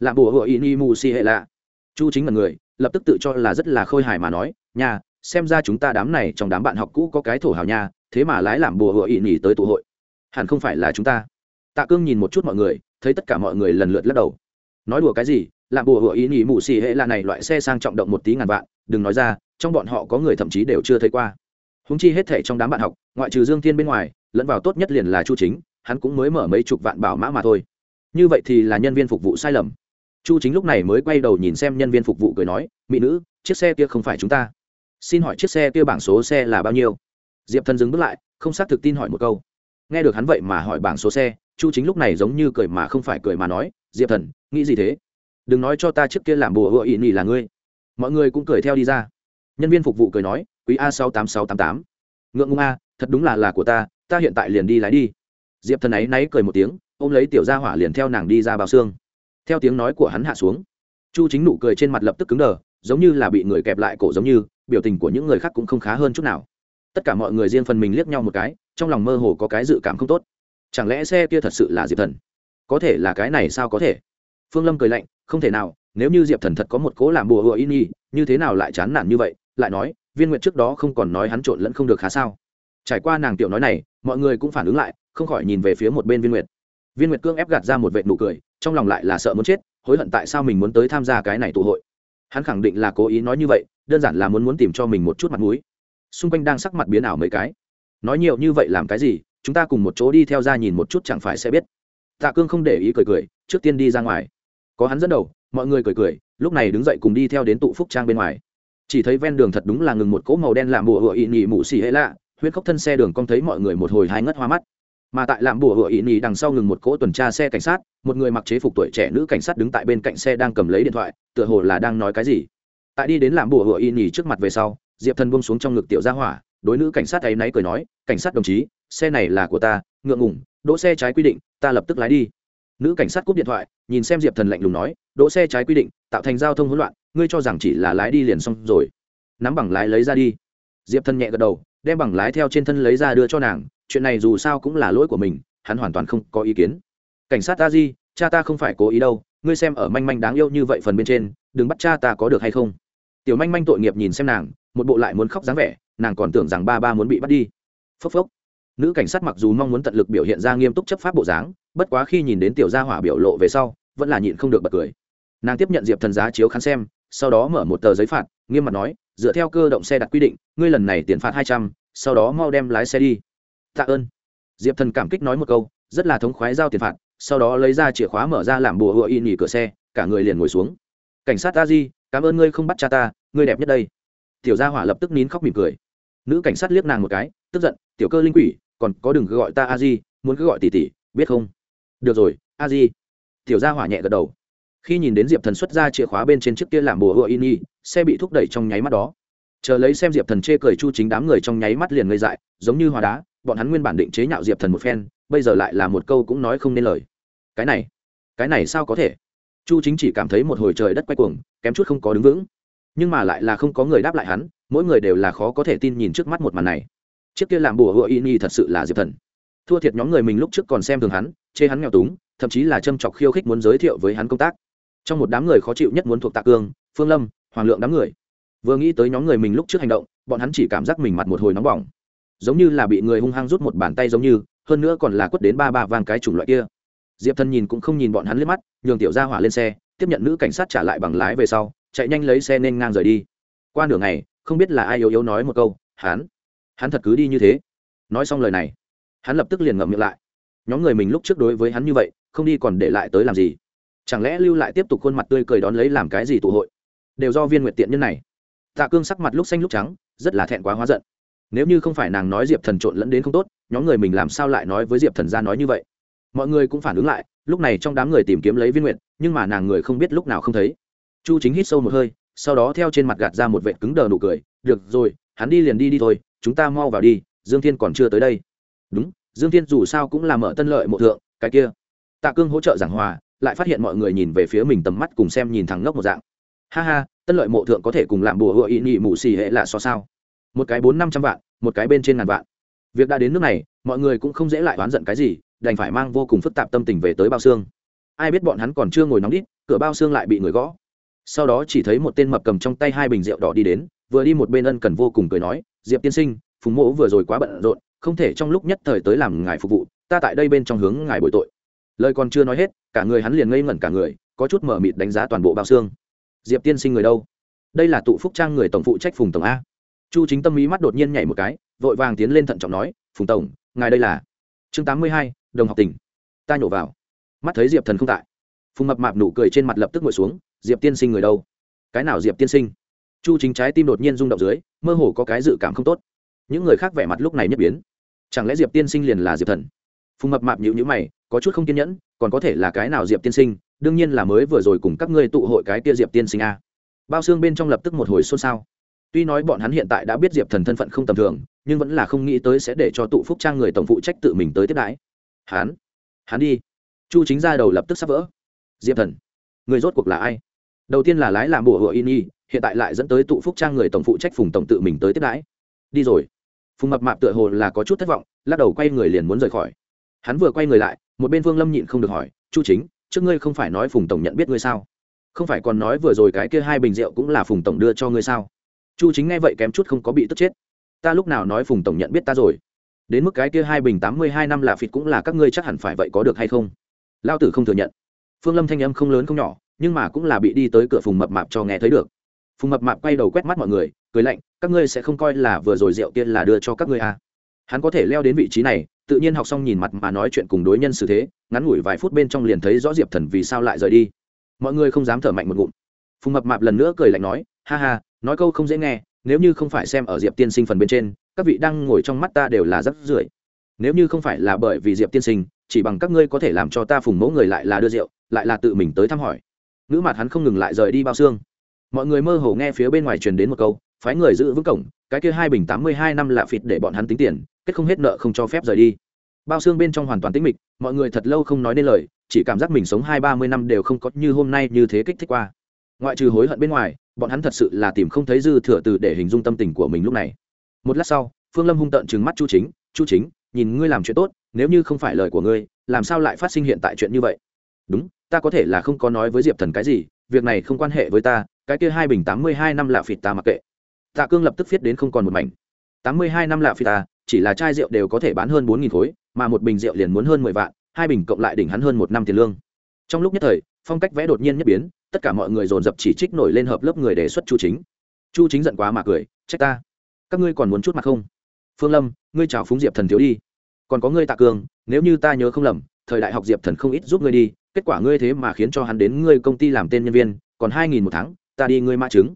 Làm bùa hựa ý nhỉ mụ xì hệ lạ. Chu chính là người, lập tức tự cho là rất là khôi hài mà nói nhà xem ra chúng ta đám này trong đám bạn học cũ có cái thổ hào nha, thế mà lái làm bùa hựa ý nhỉ tới tụ hội. Hẳn không phải là chúng ta. Tạ cương nhìn một chút mọi người, thấy tất cả mọi người lần lượt lắc đầu. Nói đùa cái gì? Làm bùa hựa ý nhỉ mụ xì hệ lạ này loại xe sang trọng động một tí ngàn vạn đừng nói ra, trong bọn họ có người thậm chí đều chưa thấy qua. Húng chi hết thể trong đám bạn học, ngoại trừ dương thiên bên ngoài, lẫn vào tốt nhất liền là chu chính, hắn cũng mới mở mấy chục vạn bảo mã mà thôi. Như vậy thì là nhân viên phục vụ sai lầm. Chu chính lúc này mới quay đầu nhìn xem nhân viên phục vụ cười nói, mỹ nữ, chiếc xe kia không phải chúng ta. Xin hỏi chiếc xe kia bảng số xe là bao nhiêu? Diệp thần dừng bước lại, không xác thực tin hỏi một câu. Nghe được hắn vậy mà hỏi bảng số xe, chu chính lúc này giống như cười mà không phải cười mà nói, diệp thần, nghĩ gì thế? Đừng nói cho ta trước kia làm bùa hựa ỵ nỉ là ngươi mọi người cũng cười theo đi ra. Nhân viên phục vụ cười nói, quý a sáu tám sáu tám tám. Ngượng ngung a, thật đúng là là của ta ta hiện tại liền đi lái đi. Diệp thần ấy náy cười một tiếng, ôm lấy tiểu gia hỏa liền theo nàng đi ra bao xương. Theo tiếng nói của hắn hạ xuống, chu chính nụ cười trên mặt lập tức cứng đờ, giống như là bị người kẹp lại cổ giống như, biểu tình của những người khác cũng không khá hơn chút nào. Tất cả mọi người riêng phần mình liếc nhau một cái, trong lòng mơ hồ có cái dự cảm không tốt. Chẳng lẽ xe kia thật sự là diệp thần? Có thể là cái này sao có thể? Phương lâm cười lạnh, không thể nào nếu như diệp thần thật có một cố làm bùa hựa y nhi, như thế nào lại chán nản như vậy? Lại nói, viên nguyện trước đó không còn nói hắn trộn lẫn không được khá sao? Trải qua nàng tiểu nói này, mọi người cũng phản ứng lại, không khỏi nhìn về phía một bên viên nguyệt. Viên nguyệt cương ép gạt ra một vệ nụ cười, trong lòng lại là sợ muốn chết, hối hận tại sao mình muốn tới tham gia cái này tụ hội. Hắn khẳng định là cố ý nói như vậy, đơn giản là muốn muốn tìm cho mình một chút mặt mũi. Xung quanh đang sắc mặt biến ảo mấy cái. Nói nhiều như vậy làm cái gì? Chúng ta cùng một chỗ đi theo ra nhìn một chút chẳng phải sẽ biết. Tạ cương không để ý cười cười, trước tiên đi ra ngoài. Có hắn dẫn đầu mọi người cười cười, lúc này đứng dậy cùng đi theo đến tụ phúc trang bên ngoài. Chỉ thấy ven đường thật đúng là ngừng một cỗ màu đen làm bùa hựa ị nhị mụ xì hễ lạ, huyết khóc thân xe đường con thấy mọi người một hồi hai ngất hoa mắt. Mà tại làm bùa hựa ị nhị đằng sau ngừng một cỗ tuần tra xe cảnh sát, một người mặc chế phục tuổi trẻ nữ cảnh sát đứng tại bên cạnh xe đang cầm lấy điện thoại, tựa hồ là đang nói cái gì. Tại đi đến làm bùa hựa ị nhị trước mặt về sau, diệp thần buông xuống trong ngực tiểu gia hỏa, đối nữ cảnh sát ấy náy cười nói, cảnh sát đồng chí, xe này là của ta, ngượng ngủng đỗ xe trái quy định, ta lập tức lái đi nữ cảnh sát cúp điện thoại, nhìn xem diệp thần lạnh lùng nói, đỗ xe trái quy định, tạo thành giao thông hỗn loạn, ngươi cho rằng chỉ là lái đi liền xong rồi. Nắm bằng lái lấy ra đi. Diệp thần nhẹ gật đầu, đem bằng lái theo trên thân lấy ra đưa cho nàng, chuyện này dù sao cũng là lỗi của mình, hắn hoàn toàn không có ý kiến. Cảnh sát ta di, cha ta không phải cố ý đâu, ngươi xem ở manh manh đáng yêu như vậy phần bên trên, đừng bắt cha ta có được hay không? Tiểu manh manh tội nghiệp nhìn xem nàng, một bộ lại muốn khóc dáng vẻ, nàng còn tưởng rằng ba ba muốn bị bắt đi. Phốc phốc nữ cảnh sát mặc dù mong muốn tận lực biểu hiện ra nghiêm túc chấp pháp bộ dáng, bất quá khi nhìn đến tiểu gia hỏa biểu lộ về sau, vẫn là nhịn không được bật cười. Nàng tiếp nhận diệp thần giá chiếu khán xem, sau đó mở một tờ giấy phạt, nghiêm mặt nói, dựa theo cơ động xe đặt quy định, ngươi lần này tiền phạt hai trăm, sau đó mau đem lái xe đi. Tạ ơn. Diệp thần cảm kích nói một câu, rất là thống khoái giao tiền phạt, sau đó lấy ra chìa khóa mở ra làm bùa hựa y nghỉ cửa xe, cả người liền ngồi xuống. Cảnh sát ta di, cảm ơn ngươi không bắt cha ta, ngươi đẹp nhất đây. Tiểu gia hỏa lập tức nín khóc mỉm cười. Nữ cảnh sát liếc nàng một cái, tức giận, tiểu cơ linh quỷ còn có đừng cứ gọi ta a di, muốn cứ gọi tỷ tỷ, biết không? Được rồi, a di. Tiểu gia hỏa nhẹ gật đầu. Khi nhìn đến diệp thần xuất ra chìa khóa bên trên chiếc kia làm bùa hựa in y, xe bị thúc đẩy trong nháy mắt đó. Chờ lấy xem diệp thần chê cười chu chính đám người trong nháy mắt liền ngây dại, giống như hóa đá, bọn hắn nguyên bản định chế nhạo diệp thần một phen, bây giờ lại là một câu cũng nói không nên lời. Cái này cái này sao có thể? Chu chính chỉ cảm thấy một hồi trời đất quay cuồng, kém chút không có đứng vững. Nhưng mà lại là không có người đáp lại hắn, mỗi người đều là khó có thể tin nhìn trước mắt một màn này chiếc kia làm bùa hựa y nhi thật sự là diệp thần. Thua thiệt nhóm người mình lúc trước còn xem thường hắn, chê hắn nghèo túng, thậm chí là châm chọc khiêu khích muốn giới thiệu với hắn công tác. Trong một đám người khó chịu nhất muốn thuộc tạ cương, phương lâm, hoàng lượng đám người. Vừa nghĩ tới nhóm người mình lúc trước hành động, bọn hắn chỉ cảm giác mình mặt một hồi nóng bỏng. Giống như là bị người hung hăng rút một bàn tay giống như, hơn nữa còn là quất đến ba ba vàng cái chủng loại kia. Diệp thần nhìn cũng không nhìn bọn hắn lên mắt, nhường tiểu ra hỏa lên xe, tiếp nhận nữ cảnh sát trả lại bằng lái về sau, chạy nhanh lấy xe nên ngang rời đi. Qua nửa ngày, không biết là ai yếu yếu nói một câu, hắn hắn thật cứ đi như thế. Nói xong lời này, hắn lập tức liền ngậm miệng lại. Nhóm người mình lúc trước đối với hắn như vậy, không đi còn để lại tới làm gì? Chẳng lẽ lưu lại tiếp tục khuôn mặt tươi cười đón lấy làm cái gì tụ hội? Đều do viên nguyệt tiện nhân này. Tạ cương sắc mặt lúc xanh lúc trắng, rất là thẹn quá hóa giận. Nếu như không phải nàng nói diệp thần trộn lẫn đến không tốt, nhóm người mình làm sao lại nói với diệp thần ra nói như vậy? Mọi người cũng phản ứng lại, lúc này trong đám người tìm kiếm lấy viên nguyện nhưng mà nàng người không biết lúc nào không thấy. Chu chính hít sâu một hơi, sau đó theo trên mặt gạt ra một vệ cứng đờ nụ cười, được rồi, hắn đi liền đi đi thôi chúng ta mau vào đi, dương thiên còn chưa tới đây. Đúng, dương thiên dù sao cũng là mở tân lợi mộ thượng, cái kia. Tạ cương hỗ trợ giảng hòa, lại phát hiện mọi người nhìn về phía mình tầm mắt cùng xem nhìn thẳng ngốc một dạng. Ha ha, tân lợi mộ thượng có thể cùng làm bùa hựa ý nhị mù xì hệ là so sao? Một cái bốn năm trăm vạn, một cái bên trên ngàn vạn. Việc đã đến nước này, mọi người cũng không dễ lại oán giận cái gì, đành phải mang vô cùng phức tạp tâm tình về tới bao xương ai biết bọn hắn còn chưa ngồi nóng đít, cửa bao xương lại bị người gõ. Sau đó chỉ thấy một tên mập cầm trong tay hai bình rượu đỏ đi đến vừa đi một bên ân cần vô cùng cười nói, diệp tiên sinh, phùng mỗ vừa rồi quá bận rộn, không thể trong lúc nhất thời tới làm ngài phục vụ, ta tại đây bên trong hướng ngài bồi tội. Lời còn chưa nói hết, cả người hắn liền ngây ngẩn cả người, có chút mở mịt đánh giá toàn bộ bao xương. Diệp tiên sinh người đâu? Đây là tụ phúc trang người tổng phụ trách phùng tổng a. Chu chính tâm ý mắt đột nhiên nhảy một cái, vội vàng tiến lên thận trọng nói, phùng tổng, ngài đây là chương tám mươi hai, đồng học tỉnh. Ta nhổ vào. Mắt thấy diệp thần không tại. Phùng mập mạp nụ cười trên mặt lập tức ngồi xuống, diệp tiên sinh người đâu? Cái nào diệp tiên sinh? Chu chính trái tim đột nhiên rung động dưới, mơ hồ có cái dự cảm không tốt. Những người khác vẻ mặt lúc này nhất biến. Chẳng lẽ diệp tiên sinh liền là diệp thần? Phùng mập mạp nhịu nhữ mày, có chút không kiên nhẫn, còn có thể là cái nào diệp tiên sinh? Đương nhiên là mới vừa rồi cùng các ngươi tụ hội cái kia diệp tiên sinh a. Bao xương bên trong lập tức một hồi xôn xao. Tuy nói bọn hắn hiện tại đã biết diệp thần thân phận không tầm thường, nhưng vẫn là không nghĩ tới sẽ để cho tụ phúc trang người tổng phụ trách tự mình tới tiếp đãi. Hắn hắn đi. Chu chính ra đầu lập tức sắp vỡ. Diệp thần, người rốt cuộc là ai? Đầu tiên là lái làm bùa hựa in y hiện tại lại dẫn tới tụ phúc trang người tổng phụ trách phùng tổng tự mình tới tiếp đãi. Đi rồi. Phùng mập mạp tựa hồ là có chút thất vọng, lắc đầu quay người liền muốn rời khỏi. Hắn vừa quay người lại, một bên vương lâm nhịn không được hỏi, chu chính, trước ngươi không phải nói phùng tổng nhận biết ngươi sao? Không phải còn nói vừa rồi cái kia hai bình rượu cũng là phùng tổng đưa cho ngươi sao? Chu chính nghe vậy kém chút không có bị tức chết. Ta lúc nào nói phùng tổng nhận biết ta rồi? Đến mức cái kia hai bình tám mươi hai năm là phịt cũng là các ngươi chắc hẳn phải vậy có được hay không? Lao tử không thừa nhận. Phương lâm thanh âm không lớn không nhỏ, nhưng mà cũng là bị đi tới cửa phùng mập mạp cho nghe thấy được phùng mập mạp quay đầu quét mắt mọi người, cười lạnh, các ngươi sẽ không coi là vừa rồi rượu kia là đưa cho các ngươi à. hắn có thể leo đến vị trí này, tự nhiên học xong nhìn mặt mà nói chuyện cùng đối nhân xử thế, ngắn ngủi vài phút bên trong liền thấy rõ diệp thần vì sao lại rời đi. Mọi người không dám thở mạnh một ngụm. Phùng mập mạp lần nữa cười lạnh nói, ha ha, nói câu không dễ nghe, nếu như không phải xem ở diệp tiên sinh phần bên trên, các vị đang ngồi trong mắt ta đều là rất rưởi. Nếu như không phải là bởi vì diệp tiên sinh, chỉ bằng các ngươi có thể làm cho ta phùng mẫu người lại là đưa rượu, lại là tự mình tới thăm hỏi. Nữ mặt hắn không ngừng lại rời đi bao xương mọi người mơ hồ nghe phía bên ngoài truyền đến một câu, phái người giữ vững cổng, cái kia hai bình tám mươi hai năm lạ phịt để bọn hắn tính tiền, kết không hết nợ không cho phép rời đi. Bao xương bên trong hoàn toàn tĩnh mịch, mọi người thật lâu không nói nên lời, chỉ cảm giác mình sống hai ba mươi năm đều không có như hôm nay như thế kích thích qua. Ngoại trừ hối hận bên ngoài, bọn hắn thật sự là tìm không thấy dư thừa từ để hình dung tâm tình của mình lúc này. Một lát sau, phương lâm hung tợn trừng mắt chu chính chu chính, nhìn ngươi làm chuyện tốt, nếu như không phải lời của ngươi, làm sao lại phát sinh hiện tại chuyện như vậy? Đúng, ta có thể là không có nói với diệp thần cái gì việc này không quan hệ với ta, cái kia hai bình tám mươi hai năm lạ phịt ta mặc kệ. Tạ cương lập tức viết đến không còn một mảnh. tám mươi hai năm lạ phịt ta, chỉ là chai rượu đều có thể bán hơn bốn nghìn khối, mà một bình rượu liền muốn hơn mười vạn, hai bình cộng lại đỉnh hắn hơn một năm tiền lương. Trong lúc nhất thời, phong cách vẽ đột nhiên nhất biến, tất cả mọi người dồn dập chỉ trích nổi lên hợp lớp người đề xuất chu chính. Chu chính giận quá mà cười, trách ta? Các ngươi còn muốn chút mặt không? Phương lâm, ngươi chào phúng diệp thần thiếu đi. Còn có ngươi tạ cương, nếu như ta nhớ không lầm thời đại học diệp thần không ít giúp ngươi đi, kết quả ngươi thế mà khiến cho hắn đến ngươi công ty làm tên nhân viên, còn hai nghìn một tháng, ta đi ngươi mã chứng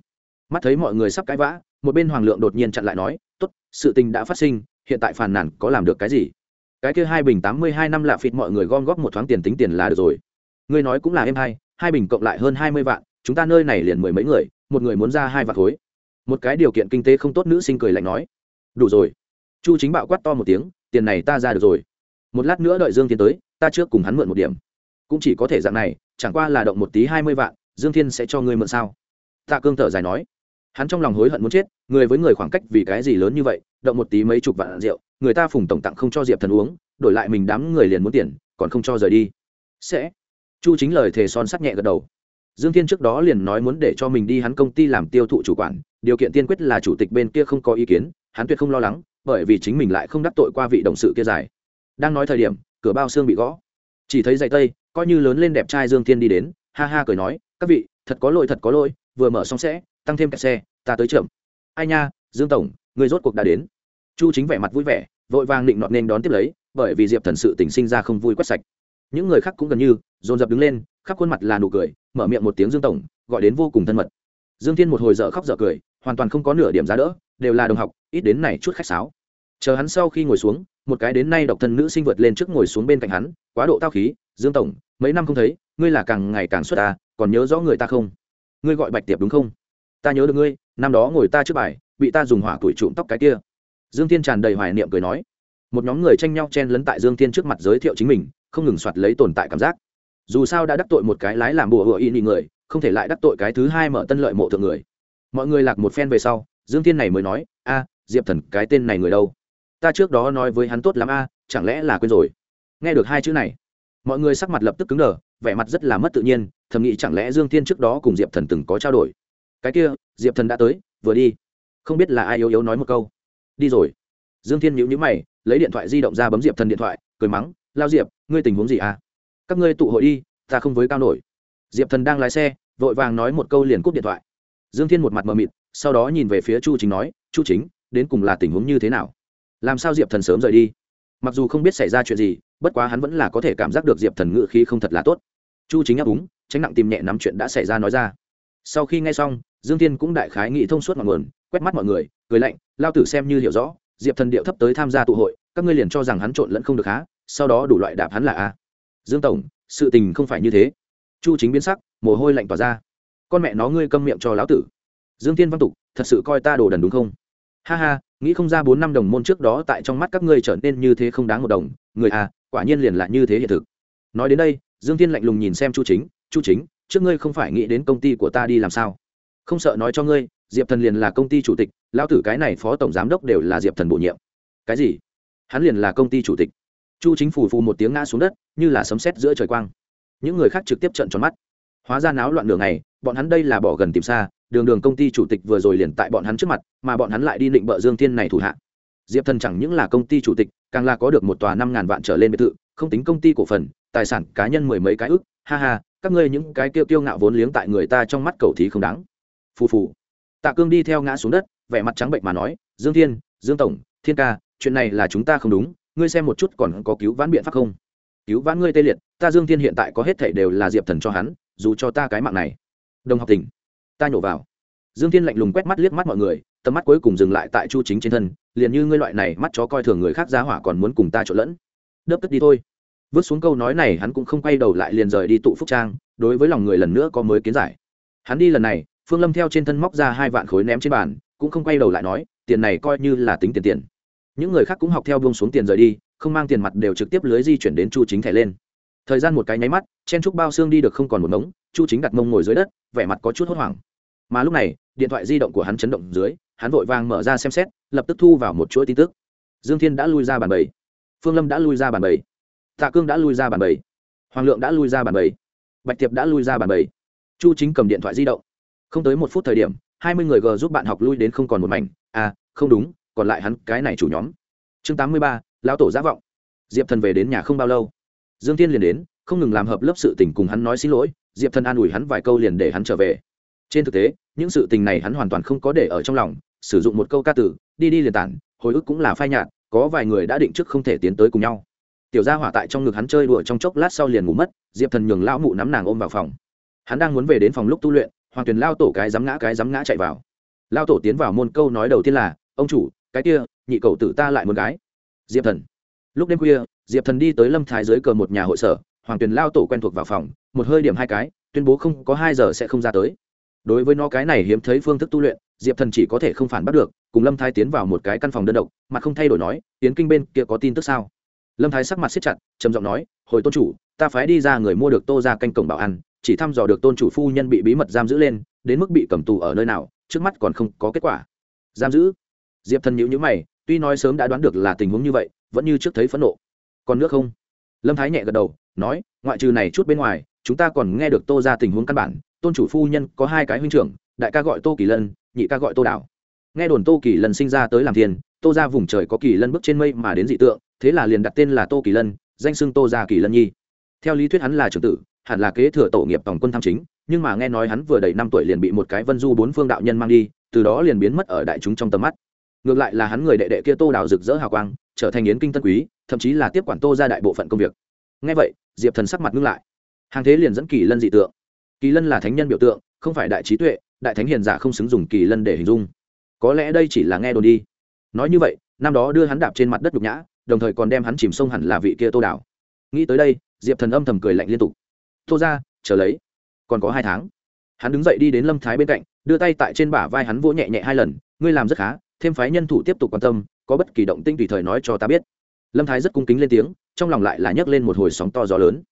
mắt thấy mọi người sắp cãi vã, một bên hoàng lượng đột nhiên chặn lại nói, tốt, sự tình đã phát sinh, hiện tại phàn nàn có làm được cái gì? Cái kia hai bình tám mươi hai năm lạ phịt mọi người gom góp một thoáng tiền tính tiền là được rồi. Ngươi nói cũng là em hai hai bình cộng lại hơn hai mươi vạn, chúng ta nơi này liền mười mấy người, một người muốn ra hai vạn khối. Một cái điều kiện kinh tế không tốt nữ sinh cười lạnh nói, đủ rồi. Chu chính bạo quát to một tiếng, tiền này ta ra được rồi. Một lát nữa đợi dương tiến tới ta trước cùng hắn mượn một điểm. Cũng chỉ có thể dạng này, chẳng qua là động một tí hai mươi vạn, dương thiên sẽ cho ngươi mượn sao? Tạ cương thở dài nói. Hắn trong lòng hối hận muốn chết, người với người khoảng cách vì cái gì lớn như vậy, động một tí mấy chục vạn rượu, người ta phùng tổng tặng không cho diệp thần uống, đổi lại mình đám người liền muốn tiền, còn không cho rời đi. Sẽ. Chu chính lời thề son sắc nhẹ gật đầu. Dương thiên trước đó liền nói muốn để cho mình đi hắn công ty làm tiêu thụ chủ quản, điều kiện tiên quyết là chủ tịch bên kia không có ý kiến, hắn tuyệt không lo lắng, bởi vì chính mình lại không đắc tội qua vị đồng sự kia dài đang nói thời điểm, cửa bao xương bị gõ. Chỉ thấy dậy tây, coi như lớn lên đẹp trai dương thiên đi đến, ha ha cười nói, các vị, thật có lỗi, thật có lỗi, vừa mở xong sẽ, tăng thêm kẹt xe, ta tới chậm. Ai nha, dương tổng, người rốt cuộc đã đến. Chu chính vẻ mặt vui vẻ, vội vàng định nọt nên đón tiếp lấy, bởi vì diệp thần sự tình sinh ra không vui quét sạch. Những người khác cũng gần như, dồn dập đứng lên, khắp khuôn mặt là nụ cười, mở miệng một tiếng dương tổng, gọi đến vô cùng thân mật. Dương thiên một hồi dở khóc dở cười, hoàn toàn không có nửa điểm giá đỡ, đều là đồng học, ít đến này chút khách sáo chờ hắn sau khi ngồi xuống, một cái đến nay độc thân nữ sinh vượt lên trước ngồi xuống bên cạnh hắn, quá độ tao khí, dương tổng, mấy năm không thấy, ngươi là càng ngày càng xuất ta, còn nhớ rõ người ta không? Ngươi gọi bạch tiệp đúng không? Ta nhớ được ngươi, năm đó ngồi ta trước bài, bị ta dùng hỏa tuổi trụm tóc cái kia. Dương thiên tràn đầy hoài niệm cười nói. Một nhóm người tranh nhau chen lấn tại dương thiên trước mặt giới thiệu chính mình, không ngừng soạt lấy tồn tại cảm giác. Dù sao đã đắc tội một cái lái làm bùa hựa y nị người, không thể lại đắc tội cái thứ hai mở tân lợi mộ thượng người. Mọi người lạc một phen về sau, dương thiên này mới nói, a, diệp thần, cái tên này người đâu? Ta trước đó nói với hắn tốt lắm a, chẳng lẽ là quên rồi? Nghe được hai chữ này, mọi người sắc mặt lập tức cứng đờ, vẻ mặt rất là mất tự nhiên, thầm nghĩ chẳng lẽ dương thiên trước đó cùng diệp thần từng có trao đổi? Cái kia, diệp thần đã tới, vừa đi. Không biết là ai yếu yếu nói một câu. Đi rồi. Dương thiên nhíu nhíu mày, lấy điện thoại di động ra bấm diệp thần điện thoại, cười mắng, lao diệp, ngươi tình huống gì à? Các ngươi tụ hội đi, ta không với cao nổi. Diệp thần đang lái xe, vội vàng nói một câu liền cúp điện thoại. Dương thiên một mặt mờ mịt, sau đó nhìn về phía chu chính nói, chu chính, đến cùng là tình huống như thế nào? Làm sao diệp thần sớm rời đi? Mặc dù không biết xảy ra chuyện gì, bất quá hắn vẫn là có thể cảm giác được diệp thần ngự khí không thật là tốt. Chu chính ấp úng, tránh nặng tìm nhẹ nắm chuyện đã xảy ra nói ra. Sau khi nghe xong, dương thiên cũng đại khái nghị thông suốt mọi nguồn, quét mắt mọi người, cười lạnh, lao tử xem như hiểu rõ, diệp thần điệu thấp tới tham gia tụ hội, các ngươi liền cho rằng hắn trộn lẫn không được há, sau đó đủ loại đạp hắn là a. Dương tổng, sự tình không phải như thế. Chu chính biến sắc, mồ hôi lạnh tỏa ra. Con mẹ nó ngươi câm miệng cho lão tử. Dương tiên văn tục, thật sự coi ta đồ đần đúng không? Ha ha nghĩ không ra bốn năm đồng môn trước đó tại trong mắt các ngươi trở nên như thế không đáng một đồng. Người à quả nhiên liền là như thế hiện thực. Nói đến đây, dương tiên lạnh lùng nhìn xem chu chính. Chu chính, trước ngươi không phải nghĩ đến công ty của ta đi làm sao? Không sợ nói cho ngươi, diệp thần liền là công ty chủ tịch, lão tử cái này phó tổng giám đốc đều là diệp thần bổ nhiệm. Cái gì? Hắn liền là công ty chủ tịch. Chu chính phủ phù một tiếng ngã xuống đất, như là sấm sét giữa trời quang. Những người khác trực tiếp trận tròn mắt. Hóa ra náo loạn đường này bọn hắn đây là bỏ gần tìm xa đường đường công ty chủ tịch vừa rồi liền tại bọn hắn trước mặt, mà bọn hắn lại đi định bợ dương thiên này thủ hạ. Diệp thần chẳng những là công ty chủ tịch, càng là có được một tòa năm ngàn vạn trở lên biệt thự, không tính công ty cổ phần, tài sản, cá nhân mười mấy cái ức. Ha ha, các ngươi những cái kiêu kiêu ngạo vốn liếng tại người ta trong mắt cầu thí không đáng. Phù phù. Tạ cương đi theo ngã xuống đất, vẻ mặt trắng bệnh mà nói, dương thiên, dương tổng, thiên ca, chuyện này là chúng ta không đúng, ngươi xem một chút còn có cứu vãn biện pháp không? Cứu vãn ngươi tê liệt, ta dương thiên hiện tại có hết thảy đều là diệp thần cho hắn, dù cho ta cái mạng này. Đồng học tỉnh ta nhổ vào. Dương thiên lạnh lùng quét mắt liếc mắt mọi người, tầm mắt cuối cùng dừng lại tại chu chính trên thân, liền như ngươi loại này mắt chó coi thường người khác giá hỏa còn muốn cùng ta trộn lẫn. Đớp tức đi thôi. Vứt xuống câu nói này hắn cũng không quay đầu lại liền rời đi tụ phúc trang, đối với lòng người lần nữa có mới kiến giải. Hắn đi lần này, phương lâm theo trên thân móc ra hai vạn khối ném trên bàn, cũng không quay đầu lại nói, tiền này coi như là tính tiền tiền. Những người khác cũng học theo buông xuống tiền rời đi, không mang tiền mặt đều trực tiếp lưới di chuyển đến chu chính thẻ lên thời gian một cái nháy mắt, chen trúc bao xương đi được không còn một mống chu chính đặt mông ngồi dưới đất, vẻ mặt có chút hốt hoảng. Mà lúc này, điện thoại di động của hắn chấn động dưới, hắn vội vàng mở ra xem xét, lập tức thu vào một chuỗi tin tức. Dương thiên đã lui ra bàn bầy. Phương lâm đã lui ra bàn bầy. Tạ cương đã lui ra bàn bầy. Hoàng lượng đã lui ra bàn bầy. Bạch tiệp đã lui ra bàn bầy. Chu chính cầm điện thoại di động. Không tới một phút thời điểm, hai mươi người g giúp bạn học lui đến không còn một mảnh. À không đúng, còn lại hắn, cái này chủ nhóm. Chương tám mươi ba, lão tổ giả vọng. Diệp thần về đến nhà không bao lâu dương tiên liền đến, không ngừng làm hợp lớp sự tình cùng hắn nói xin lỗi, diệp thần an ủi hắn vài câu liền để hắn trở về. Trên thực tế, những sự tình này hắn hoàn toàn không có để ở trong lòng, sử dụng một câu ca tử đi đi liền tản, hồi ức cũng là phai nhạt, có vài người đã định trước không thể tiến tới cùng nhau. Tiểu gia hỏa tại trong ngực hắn chơi đùa trong chốc lát sau liền ngủ mất, diệp thần nhường lão mụ nắm nàng ôm vào phòng. Hắn đang muốn về đến phòng lúc tu luyện, hoàng tuyền lao tổ cái dám ngã cái dám ngã chạy vào. Lao tổ tiến vào môn câu nói đầu tiên là, ông chủ, cái kia, nhị cầu tử ta lại một gái. Diệp thần lúc đêm khuya, diệp thần đi tới lâm thái dưới cờ một nhà hội sở, hoàng tuyền lao tổ quen thuộc vào phòng, một hơi điểm hai cái, tuyên bố không có hai giờ sẽ không ra tới. Đối với nó cái này hiếm thấy phương thức tu luyện, diệp thần chỉ có thể không phản bắt được, cùng lâm thái tiến vào một cái căn phòng đơn độc, mà không thay đổi nói, tiến kinh bên kia có tin tức sao? Lâm thái sắc mặt siết chặt, trầm giọng nói, hồi tôn chủ, ta phái đi ra người mua được tô ra canh cổng bảo ăn, chỉ thăm dò được tôn chủ phu nhân bị bí mật giam giữ lên, đến mức bị cầm tù ở nơi nào, trước mắt còn không có kết quả. Giam giữ? Diệp thần nhữ nhữ mày tuy nói sớm đã đoán được là tình huống như vậy, vẫn như trước thấy phẫn nộ. Còn nước không? Lâm thái nhẹ gật đầu, nói, ngoại trừ này chút bên ngoài, chúng ta còn nghe được tô ra tình huống căn bản. Tôn chủ phu nhân có hai cái huynh trưởng, đại ca gọi tô kỳ lân, nhị ca gọi tô đảo. Nghe đồn tô kỳ lân sinh ra tới làm thiên tô ra vùng trời có kỳ lân bước trên mây mà đến dị tượng, thế là liền đặt tên là tô kỳ lân, danh xưng tô ra kỳ lân nhi. Theo lý thuyết hắn là trưởng tử, hẳn là kế thừa tổ nghiệp tổng quân tham chính, nhưng mà nghe nói hắn vừa đầy năm tuổi liền bị một cái vân du bốn phương đạo nhân mang đi, từ đó liền biến mất ở đại chúng trong tầm mắt ngược lại là hắn người đệ đệ kia tô đào rực rỡ hào quang, trở thành yến kinh tân quý, thậm chí là tiếp quản tô ra đại bộ phận công việc. Ngay vậy, diệp thần sắc mặt ngưng lại. Hàng thế liền dẫn kỳ lân dị tượng. Kỳ lân là thánh nhân biểu tượng, không phải đại trí tuệ, đại thánh hiền giả không xứng dùng kỳ lân để hình dung. Có lẽ đây chỉ là nghe đồn đi. Nói như vậy, năm đó đưa hắn đạp trên mặt đất nhục nhã, đồng thời còn đem hắn chìm sông hẳn là vị kia tô đảo nghĩ tới đây, diệp thần âm thầm cười lạnh liên tục. Tô ra chờ lấy. Còn có hai tháng. Hắn đứng dậy đi đến lâm thái bên cạnh, đưa tay tại trên bả vai hắn vỗ nhẹ nhẹ hai lần, ngươi làm rất khá thêm phái nhân thủ tiếp tục quan tâm, có bất kỳ động tinh tùy thời nói cho ta biết. Lâm thái rất cung kính lên tiếng, trong lòng lại là nhấc lên một hồi sóng to gió lớn.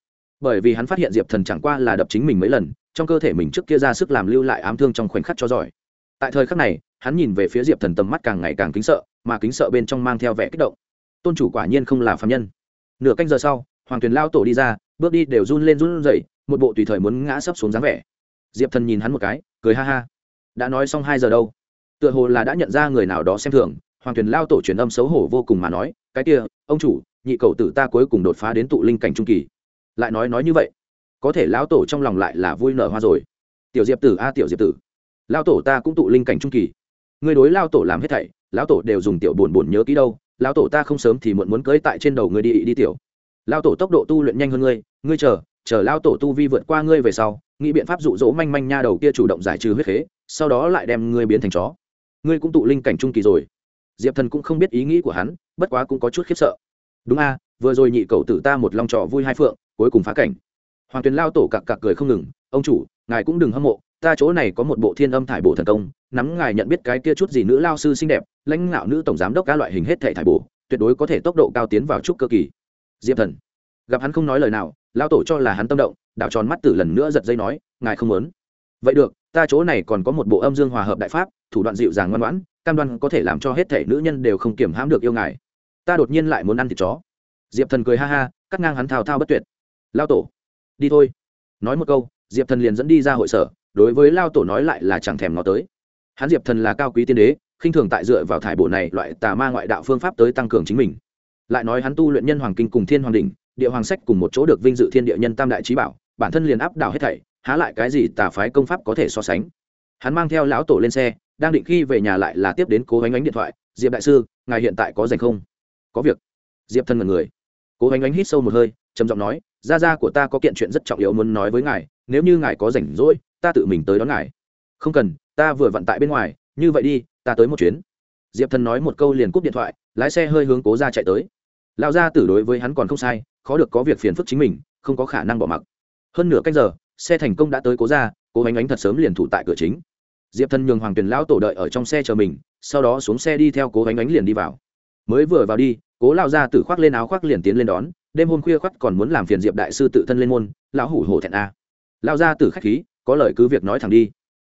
Bởi vì hắn phát hiện diệp thần chẳng qua là đập chính mình mấy lần, trong cơ thể mình trước kia ra sức làm lưu lại ám thương trong khoảnh khắc cho giỏi. Tại thời khắc này, hắn nhìn về phía diệp thần tầm mắt càng ngày càng kính sợ, mà kính sợ bên trong mang theo vẻ kích động. Tôn chủ quả nhiên không là phạm nhân. Nửa canh giờ sau, hoàng tuyền lao tổ đi ra, bước đi đều run lên run rẩy, một bộ tùy thời muốn ngã sấp xuống dáng vẻ. Diệp thần nhìn hắn một cái, cười ha ha. Đã nói xong hai giờ đâu? Tựa hồ là đã nhận ra người nào đó xem thường, hoàng thuyền lao tổ truyền âm xấu hổ vô cùng mà nói, cái kia, ông chủ, nhị cầu tử ta cuối cùng đột phá đến tụ linh cảnh trung kỳ. Lại nói nói như vậy, có thể lão tổ trong lòng lại là vui nở hoa rồi. Tiểu diệp tử, a, tiểu diệp tử, lao tổ ta cũng tụ linh cảnh trung kỳ. Người đối lao tổ làm hết thảy lão tổ đều dùng tiểu buồn buồn nhớ kỹ đâu. Lão tổ ta không sớm thì muộn muốn cưới tại trên đầu người đi đi tiểu. Lao tổ tốc độ tu luyện nhanh hơn ngươi ngươi chờ chờ lao tổ tu vi vượt qua ngươi về sau, nghĩ biện pháp dụ dỗ manh manh nha đầu kia chủ động giải trừ huyết khế, sau đó lại đem ngươi biến thành chó ngươi cũng tụ linh cảnh trung kỳ rồi. Diệp thần cũng không biết ý nghĩ của hắn, bất quá cũng có chút khiếp sợ. Đúng a, vừa rồi nhị cầu tử ta một lòng trò vui hai phượng, cuối cùng phá cảnh. Hoàng tuyền lao tổ cặc cặc cười không ngừng, ông chủ, ngài cũng đừng hâm mộ, ta chỗ này có một bộ thiên âm thải bổ thần công, nắm ngài nhận biết cái kia chút gì nữ lao sư xinh đẹp, lãnh ngạo nữ tổng giám đốc các loại hình hết thể thải bổ, tuyệt đối có thể tốc độ cao tiến vào trúc cơ kỳ. Diệp thần gặp hắn không nói lời nào, lao tổ cho là hắn tâm động, đảo tròn mắt tử lần nữa giật dây nói, ngài không muốn. Vậy được ta chỗ này còn có một bộ âm dương hòa hợp đại pháp, thủ đoạn dịu dàng ngoan ngoãn, cam đoan có thể làm cho hết thể nữ nhân đều không kiểm hãm được yêu ngài. Ta đột nhiên lại muốn ăn thịt chó. Diệp thần cười ha ha, cắt ngang hắn thao thao bất tuyệt. Lao tổ, đi thôi. Nói một câu, diệp thần liền dẫn đi ra hội sở, đối với lao tổ nói lại là chẳng thèm nó tới. Hắn diệp thần là cao quý tiên đế, khinh thường tại dựa vào thải bộ này loại tà ma ngoại đạo phương pháp tới tăng cường chính mình. Lại nói hắn tu luyện nhân hoàng kinh cùng thiên hoàng đình địa hoàng sách cùng một chỗ được vinh dự thiên địa nhân tam đại trí bảo, bản thân liền áp đảo hết thảy há lại cái gì tà phái công pháp có thể so sánh? Hắn mang theo lão tổ lên xe, đang định khi về nhà lại là tiếp đến cố ánh ánh điện thoại, diệp đại sư, ngài hiện tại có dành không? Có việc. Diệp thân mật người. Cố ánh ánh hít sâu một hơi, trầm giọng nói, gia gia của ta có kiện chuyện rất trọng yếu muốn nói với ngài, nếu như ngài có rảnh rỗi, ta tự mình tới đón ngài. Không cần, ta vừa vận tại bên ngoài, như vậy đi, ta tới một chuyến. Diệp thần nói một câu liền cúp điện thoại, lái xe hơi hướng cố ra chạy tới. Lão gia tử đối với hắn còn không sai, khó được có việc phiền phức chính mình, không có khả năng bỏ mặc. Hơn nửa cách giờ xe thành công đã tới cố ra cố ánh ánh thật sớm liền thủ tại cửa chính. Diệp thần nhường hoàng tuyền lão tổ đợi ở trong xe chờ mình, sau đó xuống xe đi theo cố ánh ánh liền đi vào. Mới vừa vào đi, cố lao ra tử khoác lên áo khoác liền tiến lên đón, đêm hôm khuya khoác còn muốn làm phiền diệp đại sư tự thân lên môn, lão hủ hổ thẹn a. Lao ra tử khách khí, có lời cứ việc nói thẳng đi.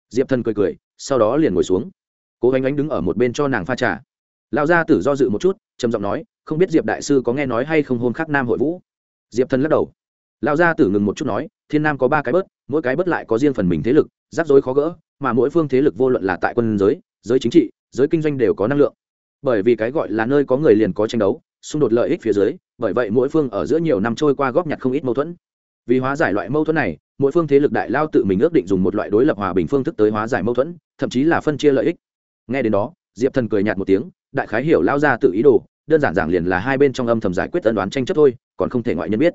Diệp thần cười cười, sau đó liền ngồi xuống. Cố ánh ánh đứng ở một bên cho nàng pha trà. Lao ra tử do dự một chút, trầm giọng nói, không biết diệp đại sư có nghe nói hay không hôn khắc nam hội vũ? Diệp thần lắc đầu. Lão gia tử ngừng một chút nói, thiên nam có ba cái bớt, mỗi cái bớt lại có riêng phần mình thế lực, rắc rối khó gỡ, mà mỗi phương thế lực vô luận là tại quân giới giới chính trị, giới kinh doanh đều có năng lượng. Bởi vì cái gọi là nơi có người liền có tranh đấu, xung đột lợi ích phía dưới, bởi vậy mỗi phương ở giữa nhiều năm trôi qua góp nhặt không ít mâu thuẫn. Vì hóa giải loại mâu thuẫn này, mỗi phương thế lực đại lao tự mình ước định dùng một loại đối lập hòa bình phương thức tới hóa giải mâu thuẫn, thậm chí là phân chia lợi ích. Nghe đến đó, diệp thần cười nhạt một tiếng, đại khái hiểu lao ra tự ý đồ, đơn giản giảng liền là hai bên trong âm thầm giải quyết tân đoán tranh chấp thôi, còn không thể ngoại nhân biết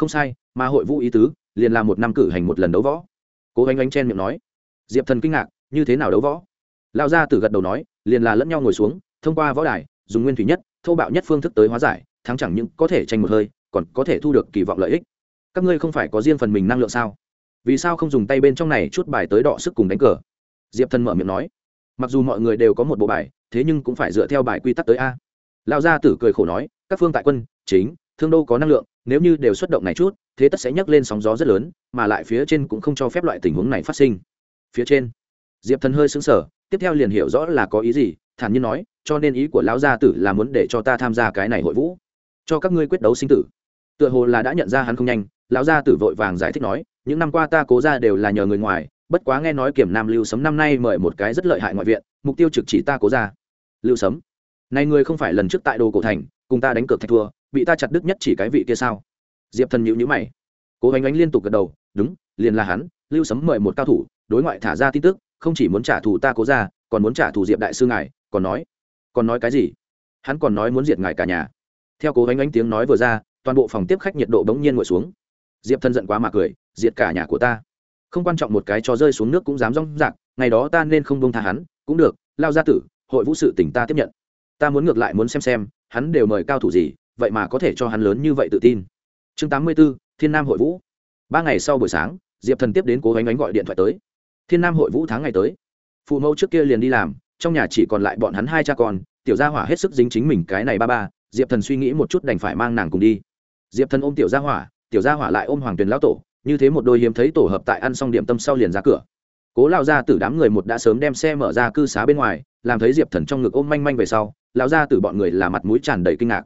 không sai, mà hội vũ ý tứ, liền là một năm cử hành một lần đấu võ. Cố gánh ánh chen miệng nói. Diệp thần kinh ngạc, như thế nào đấu võ? Lao ra từ gật đầu nói, liền là lẫn nhau ngồi xuống, thông qua võ đài, dùng nguyên thủy nhất, thô bạo nhất phương thức tới hóa giải, thắng chẳng những có thể tranh một hơi, còn có thể thu được kỳ vọng lợi ích. Các ngươi không phải có riêng phần mình năng lượng sao? Vì sao không dùng tay bên trong này chút bài tới đọ sức cùng đánh cờ? Diệp thần mở miệng nói. Mặc dù mọi người đều có một bộ bài, thế nhưng cũng phải dựa theo bài quy tắc tới a. Lao gia tử cười khổ nói, các phương tại quân, chính, thương đô có năng lượng nếu như đều xuất động này chút, thế tất sẽ nhấc lên sóng gió rất lớn, mà lại phía trên cũng không cho phép loại tình huống này phát sinh. Phía trên, diệp thần hơi xứng sở tiếp theo liền hiểu rõ là có ý gì, thản nhiên nói, cho nên ý của lão gia tử là muốn để cho ta tham gia cái này hội vũ. Cho các ngươi quyết đấu sinh tử. Tựa hồ là đã nhận ra hắn không nhanh, lão gia tử vội vàng giải thích nói, những năm qua ta cố ra đều là nhờ người ngoài, bất quá nghe nói kiểm nam lưu sấm năm nay mời một cái rất lợi hại ngoại viện, mục tiêu trực chỉ ta cố ra. Lưu sấm, này người không phải lần trước tại đồ cổ thành, cùng ta đánh cược thạch thua bị ta chặt đứt nhất chỉ cái vị kia sao? Diệp thần nhịu nhữ mày. Cố gánh ánh liên tục gật đầu, đúng, liền là hắn, lưu sấm mời một cao thủ, đối ngoại thả ra tin tức, không chỉ muốn trả thù ta cố ra còn muốn trả thù diệp đại sư ngài, còn nói còn nói cái gì? Hắn còn nói muốn diệt ngài cả nhà. Theo cố gánh ánh tiếng nói vừa ra, toàn bộ phòng tiếp khách nhiệt độ bỗng nhiên ngồi xuống. Diệp thân giận quá mà cười, diệt cả nhà của ta. Không quan trọng một cái cho rơi xuống nước cũng dám rong rạc, ngày đó ta nên không bông tha hắn, cũng được, lao ra tử, hội vũ sự tỉnh ta tiếp nhận. Ta muốn ngược lại muốn xem xem, hắn đều mời cao thủ gì vậy mà có thể cho hắn lớn như vậy tự tin. Chương tám mươi b ố thiên nam hội vũ. Ba ngày sau buổi sáng, diệp thần tiếp đến cố gánh ánh gọi điện thoại tới. Thiên nam hội vũ tháng ngày tới. Phụ mẫu trước kia liền đi làm, trong nhà chỉ còn lại bọn hắn hai cha con, tiểu gia hỏa hết sức dính chính mình cái này ba ba, diệp thần suy nghĩ một chút đành phải mang nàng cùng đi. Diệp thần ôm tiểu gia hỏa, tiểu gia hỏa lại ôm hoàng tuyền lão tổ, như thế một đôi hiếm thấy tổ hợp tại ăn xong điểm tâm sau liền ra cửa. Cố lao ra từ đám người một đã sớm đem xe mở ra cư xá bên ngoài, làm thấy diệp thần trong ngực ôm manh manh về sau lao ra từ bọn người là mặt mũi tràn đầy kinh ngạc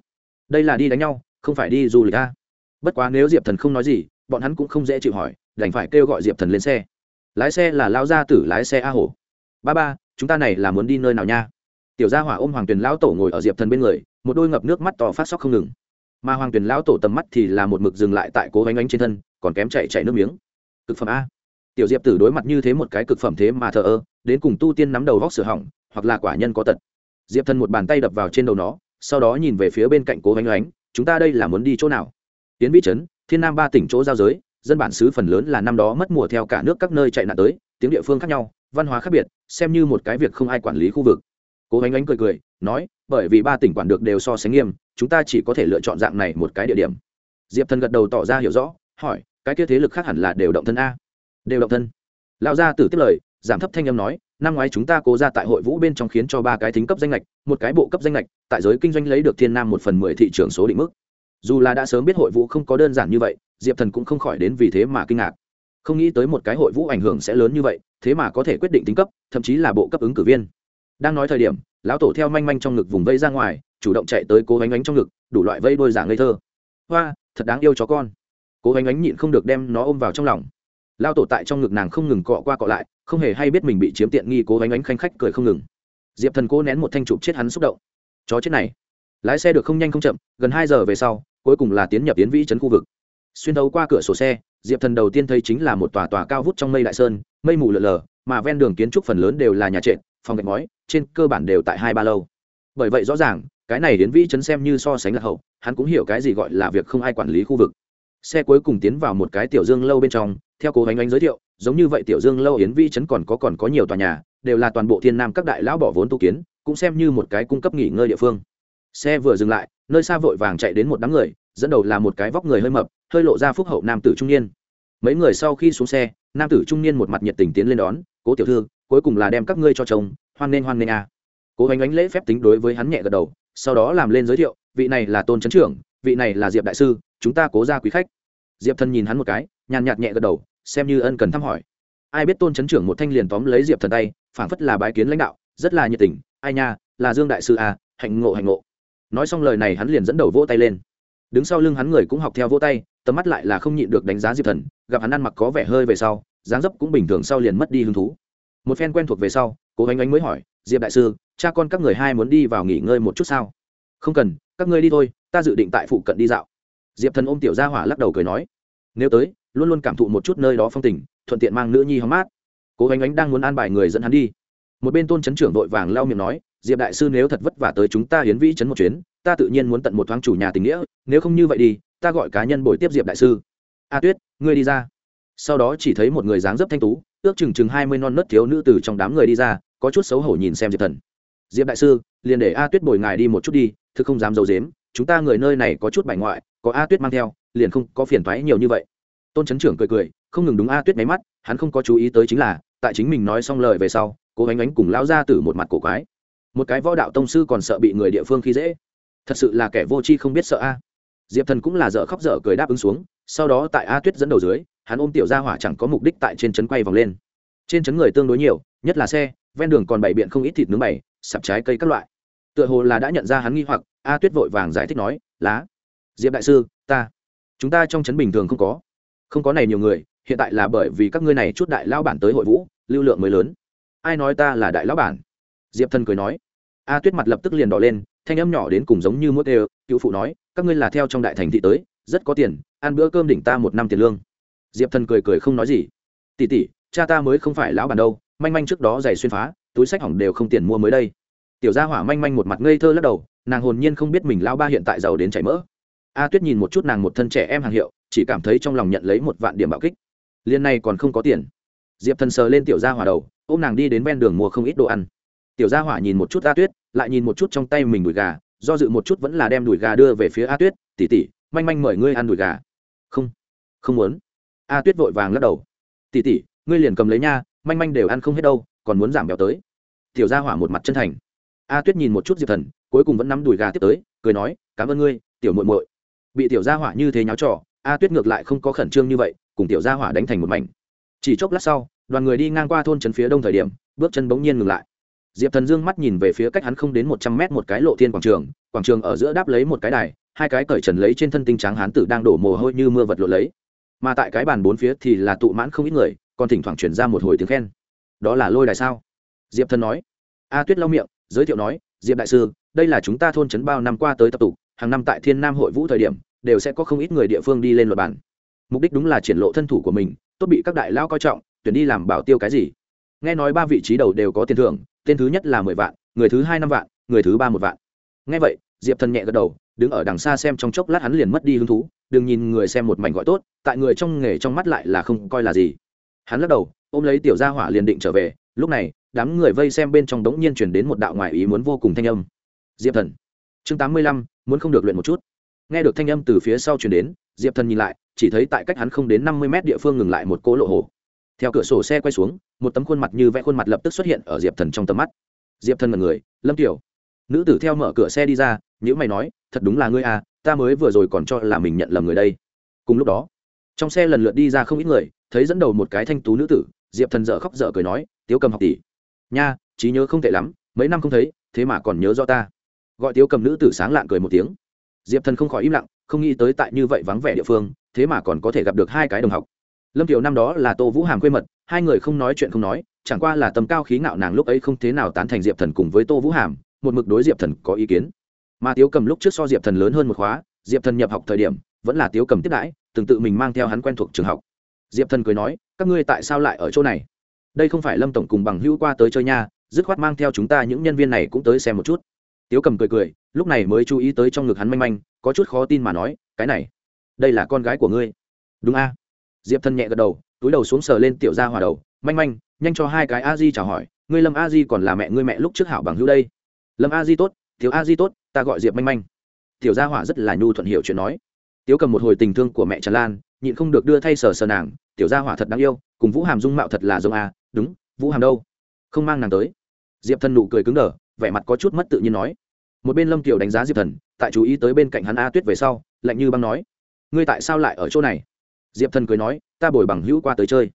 đây là đi đánh nhau, không phải đi du lịch a? Bất quá nếu diệp thần không nói gì, bọn hắn cũng không dễ chịu hỏi, đành phải kêu gọi diệp thần lên xe. Lái xe là lao gia tử lái xe a hổ. Ba ba, chúng ta này là muốn đi nơi nào nha? Tiểu gia hỏa ôm hoàng tuyền lão tổ ngồi ở diệp thần bên người, một đôi ngập nước mắt to phát sóc không ngừng. Mà hoàng tuyền lão tổ tầm mắt thì là một mực dừng lại tại cố gánh ánh trên thân, còn kém chạy chạy nước miếng. Cực phẩm a. Tiểu diệp tử đối mặt như thế một cái cực phẩm thế mà thờ ơ, đến cùng tu tiên nắm đầu vóc sửa hỏng, hoặc là quả nhân có tật. Diệp thần một bàn tay đập vào trên đầu nó sau đó nhìn về phía bên cạnh cố ánh ánh chúng ta đây là muốn đi chỗ nào? Tiến vĩ trấn, thiên nam ba tỉnh chỗ giao giới, dân bản xứ phần lớn là năm đó mất mùa theo cả nước các nơi chạy nạn tới, tiếng địa phương khác nhau, văn hóa khác biệt, xem như một cái việc không ai quản lý khu vực. Cố ánh ánh cười cười, nói, bởi vì ba tỉnh quản được đều so sánh nghiêm, chúng ta chỉ có thể lựa chọn dạng này một cái địa điểm. Diệp thần gật đầu tỏ ra hiểu rõ, hỏi, cái kia thế lực khác hẳn là đều động thân a? Đều động thân. Lão gia tử tiếp lời, giảm thấp thanh âm nói năm ngoái chúng ta cố ra tại hội vũ bên trong khiến cho ba cái thính cấp danh lệch một cái bộ cấp danh lệch tại giới kinh doanh lấy được thiên nam một phần mười thị trường số định mức. Dù là đã sớm biết hội vũ không có đơn giản như vậy, diệp thần cũng không khỏi đến vì thế mà kinh ngạc. Không nghĩ tới một cái hội vũ ảnh hưởng sẽ lớn như vậy, thế mà có thể quyết định tính cấp, thậm chí là bộ cấp ứng cử viên. Đang nói thời điểm, lão tổ theo manh manh trong ngực vùng vây ra ngoài, chủ động chạy tới cố gánh ánh trong ngực, đủ loại vây đôi giả ngây thơ. Hoa, thật đáng yêu chó con. Cố gánh ánh nhịn không được đem nó ôm vào trong lòng lao tổ tại trong ngực nàng không ngừng cọ qua cọ lại, không hề hay biết mình bị chiếm tiện nghi cố gánh ánh khanh khách cười không ngừng. Diệp thần cố nén một thanh chụp chết hắn xúc động. Chó chết này. Lái xe được không nhanh không chậm, gần hai giờ về sau, cuối cùng là tiến nhập tiến vĩ trấn khu vực. Xuyên thấu qua cửa sổ xe, diệp thần đầu tiên thấy chính là một tòa tòa cao vút trong mây đại sơn, mây mù lờ lờ, mà ven đường kiến trúc phần lớn đều là nhà trệt, phòng gạch ngói, trên cơ bản đều tại hai ba lâu. Bởi vậy rõ ràng, cái này đến vĩ trấn xem như so sánh là hậu, hắn cũng hiểu cái gì gọi là việc không ai quản lý khu vực xe cuối cùng tiến vào một cái tiểu dương lâu bên trong, theo cố hoành ánh giới thiệu, giống như vậy tiểu dương lâu yến vi trấn còn có còn có nhiều tòa nhà, đều là toàn bộ thiên nam các đại lão bỏ vốn tu kiến, cũng xem như một cái cung cấp nghỉ ngơi địa phương. Xe vừa dừng lại, nơi xa vội vàng chạy đến một đám người, dẫn đầu là một cái vóc người hơi mập, hơi lộ ra phúc hậu nam tử trung niên. Mấy người sau khi xuống xe, nam tử trung niên một mặt nhiệt tình tiến lên đón, cố tiểu thư, cuối cùng là đem các ngươi cho chồng, hoan nghênh hoan nghênh a. Cố hoành ánh lễ phép tính đối với hắn nhẹ gật đầu, sau đó làm lên giới thiệu, vị này là tôn trấn trưởng, vị này là diệp đại sư chúng ta cố ra quý khách. Diệp thần nhìn hắn một cái, nhàn nhạt nhẹ gật đầu, xem như ân cần thăm hỏi. Ai biết tôn chấn trưởng một thanh liền tóm lấy diệp thần tay, phảng phất là bái kiến lãnh đạo, rất là nhiệt tình. Ai nha, là dương đại sư à hạnh ngộ hạnh ngộ. Nói xong lời này hắn liền dẫn đầu vỗ tay lên. Đứng sau lưng hắn người cũng học theo vỗ tay, tầm mắt lại là không nhịn được đánh giá diệp thần, gặp hắn ăn mặc có vẻ hơi về sau, dáng dấp cũng bình thường sau liền mất đi hứng thú. Một phen quen thuộc về sau, cố ánh ánh mới hỏi, diệp đại sư, cha con các người hai muốn đi vào nghỉ ngơi một chút sao? Không cần, các ngươi đi thôi, ta dự định tại phụ cận đi dạo diệp thần ôm tiểu gia hỏa lắc đầu cười nói, nếu tới, luôn luôn cảm thụ một chút nơi đó phong tình, thuận tiện mang nữ nhi hóng mát. Cố ánh ánh đang muốn an bài người dẫn hắn đi. Một bên tôn chấn trưởng vội vàng lau miệng nói, diệp đại sư nếu thật vất vả tới chúng ta hiến vĩ chấn một chuyến, ta tự nhiên muốn tận một thoáng chủ nhà tình nghĩa, nếu không như vậy đi, ta gọi cá nhân bồi tiếp diệp đại sư. A tuyết, ngươi đi ra. Sau đó chỉ thấy một người dáng dấp thanh tú, ước chừng chừng hai mươi non nớt thiếu nữ từ trong đám người đi ra, có chút xấu hổ nhìn xem diệp thần. Diệp đại sư, liền để a tuyết bồi ngài đi một chút đi thứ không dám d i ấ u dếm chúng ta người nơi này có chút bài ngoại có a tuyết mang theo, liền không có phiền thoái nhiều như vậy. Tôn trấn trưởng cười cười, không ngừng đúng a tuyết máy mắt, hắn không có chú ý tới chính là, tại chính mình nói xong lời về sau, cố ánh ánh cùng lão ra từ một mặt cổ quái. Một cái võ đạo tông sư còn sợ bị người địa phương khi dễ. Thật sự là kẻ vô tri không biết sợ a. Diệp thần cũng là dở khóc dở cười đáp ứng xuống, sau đó tại a tuyết dẫn đầu dưới, hắn ôm tiểu gia hỏa chẳng có mục đích tại trên trấn quay vòng lên. Trên trấn người tương đối nhiều, nhất là xe, ven đường còn bày biện không ít thịt nướng bày, sạp trái cây các loại. Tựa hồ là đã nhận ra hắn nghi hoặc, a tuyết vội vàng giải thích nói, lá diệp đại sư, ta, chúng ta trong trấn bình thường không có. Không có này nhiều người, hiện tại là bởi vì các ngươi này chút đại lao bản tới hội vũ, lưu lượng mới lớn. Ai nói ta là đại lão bản? Diệp thần cười nói. A tuyết mặt lập tức liền đỏ lên, thanh âm nhỏ đến cùng giống như mốt đều, cựu phụ nói, các ngươi là theo trong đại thành thị tới, rất có tiền, ăn bữa cơm đỉnh ta một năm tiền lương. Diệp thần cười cười không nói gì. Tỉ tỉ cha ta mới không phải lão bản đâu, manh manh trước đó giày xuyên phá, túi sách hỏng đều không tiền mua mới đây. Tiểu gia hỏa manh manh một mặt ngây thơ lắc đầu, nàng hồn nhiên không biết mình lao ba hiện tại giàu đến chảy mỡ a tuyết nhìn một chút nàng một thân trẻ em hàng hiệu, chỉ cảm thấy trong lòng nhận lấy một vạn điểm bạo kích. Liên này còn không có tiền. Diệp thần sờ lên tiểu gia hỏa đầu, ôm nàng đi đến ven đường mua không ít đồ ăn. Tiểu gia hỏa nhìn một chút a tuyết, lại nhìn một chút trong tay mình đùi gà, do dự một chút vẫn là đem đùi gà đưa về phía a tuyết tỉ tỉ manh manh mời ngươi ăn đùi gà. Không không muốn. A tuyết vội vàng lắc đầu. Tỉ tỉ ngươi liền cầm lấy nha, manh manh đều ăn không hết đâu, còn muốn giảm béo tới. Tiểu gia hỏa một mặt chân thành. A tuyết nhìn một chút diệp thần, cuối cùng vẫn nắm đùi gà tiếp tới, cười nói, cảm ơn ngươi, tiểu muội muội bị tiểu gia hỏa như thế nháo trò, a tuyết ngược lại không có khẩn trương như vậy, cùng tiểu gia hỏa đánh thành một mảnh. Chỉ chốc lát sau, đoàn người đi ngang qua thôn trấn phía đông thời điểm, bước chân bỗng nhiên ngừng lại. Diệp thần dương mắt nhìn về phía cách hắn không đến một trăm mét một cái lộ thiên quảng trường quảng trường ở giữa đáp lấy một cái đài, hai cái cởi trần lấy trên thân tinh trắng hán tử đang đổ mồ hôi như mưa vật lộ lấy. Mà tại cái bàn bốn phía thì là tụ mãn không ít người, còn thỉnh thoảng chuyển ra một hồi tiếng khen. Đó là lôi đài sao? Diệp thần nói. A tuyết lau miệng, giới thiệu nói, diệp đại sư, đây là chúng ta thôn trấn bao năm qua tới tập tụ hàng năm tại thiên nam hội vũ thời điểm, đều sẽ có không ít người địa phương đi lên luật bản. Mục đích đúng là triển lộ thân thủ của mình, tốt bị các đại lao coi trọng, tuyển đi làm bảo tiêu cái gì. Nghe nói ba vị trí đầu đều có tiền thưởng, tên thứ nhất là mười vạn, người thứ hai năm vạn, người thứ ba một vạn. Nghe vậy, diệp thần nhẹ gật đầu, đứng ở đằng xa xem trong chốc lát hắn liền mất đi hứng thú, đừng nhìn người xem một mảnh gọi tốt, tại người trong nghề trong mắt lại là không coi là gì. Hắn lắc đầu, ôm lấy tiểu gia hỏa liền định trở về, lúc này, đám người vây xem bên trong đống nhiên chuyển đến một đạo ngoại ý muốn vô cùng thanh âm. Diệp thần, chương tám mươi lăm muốn không được luyện một chút. Nghe được thanh âm từ phía sau chuyển đến, diệp thần nhìn lại, chỉ thấy tại cách hắn không đến năm mươi mét địa phương ngừng lại một cỗ lộ hồ. Theo cửa sổ xe quay xuống, một tấm khuôn mặt như vẽ khuôn mặt lập tức xuất hiện ở diệp thần trong tầm mắt. Diệp thần là người, lâm tiểu, nữ tử theo mở cửa xe đi ra nhữ mày nói, thật đúng là ngươi à ta mới vừa rồi còn cho là mình nhận lầm người đây. Cùng lúc đó, trong xe lần lượt đi ra không ít người, thấy dẫn đầu một cái thanh tú nữ tử, diệp thần dở khóc dở cười nói, tiếu cầm học tỷ. Nha, trí nhớ không tệ lắm, mấy năm không thấy, thế mà còn nhớ do ta gọi tiếu cầm nữ tử sáng lạng cười một tiếng. Diệp thần không khỏi im lặng, không nghĩ tới tại như vậy vắng vẻ địa phương, thế mà còn có thể gặp được hai cái đồng học. Lâm tiểu năm đó là tô vũ hàm quê mật, hai người không nói chuyện không nói, chẳng qua là tầm cao khí ngạo nàng lúc ấy không thế nào tán thành diệp thần cùng với tô vũ hàm, một mực đối diệp thần có ý kiến. Mà tiếu cầm lúc trước so diệp thần lớn hơn một khóa, diệp thần nhập học thời điểm, vẫn là tiếu cầm tiếp đãi, từng tự mình mang theo hắn quen thuộc trường học. Diệp thần cười nói, các ngươi tại sao lại ở chỗ này? Đây không phải lâm tổng cùng bằng hữu qua tới chơi nha, dứt khoát mang theo chúng ta những nhân viên này cũng tới xem một chút tiếu cầm cười cười, lúc này mới chú ý tới trong ngực hắn manh manh, có chút khó tin mà nói, cái này, đây là con gái của ngươi. Đúng a. Diệp Thân nhẹ gật đầu, túi đầu xuống sờ lên tiểu gia hòa đầu, manh manh, nhanh cho hai cái a di chào hỏi, ngươi lâm a di còn là mẹ ngươi mẹ lúc trước hảo bằng hữu đây. Lâm a di tốt thiếu a di tốt, ta gọi diệp manh manh. Tiểu gia hỏa rất là nhu thuận hiểu chuyện nói. Tiếu cầm một hồi tình thương của mẹ tràn lan, nhịn không được đưa thay sờ sờ nàng, tiểu gia hỏa thật đáng yêu, cùng vũ hàm dung mạo thật là giống a, đúng, vũ hàm đâu? Không mang nàng tới. Diệp Thân nụ cười cứng đờ vẻ mặt có chút mất tự nhiên nói. Một bên lâm kiều đánh giá diệp thần, tại chú ý tới bên cạnh hắn a tuyết về sau, lạnh như băng nói. Ngươi tại sao lại ở chỗ này? Diệp thần cười nói, ta bồi bằng hữu qua tới chơi.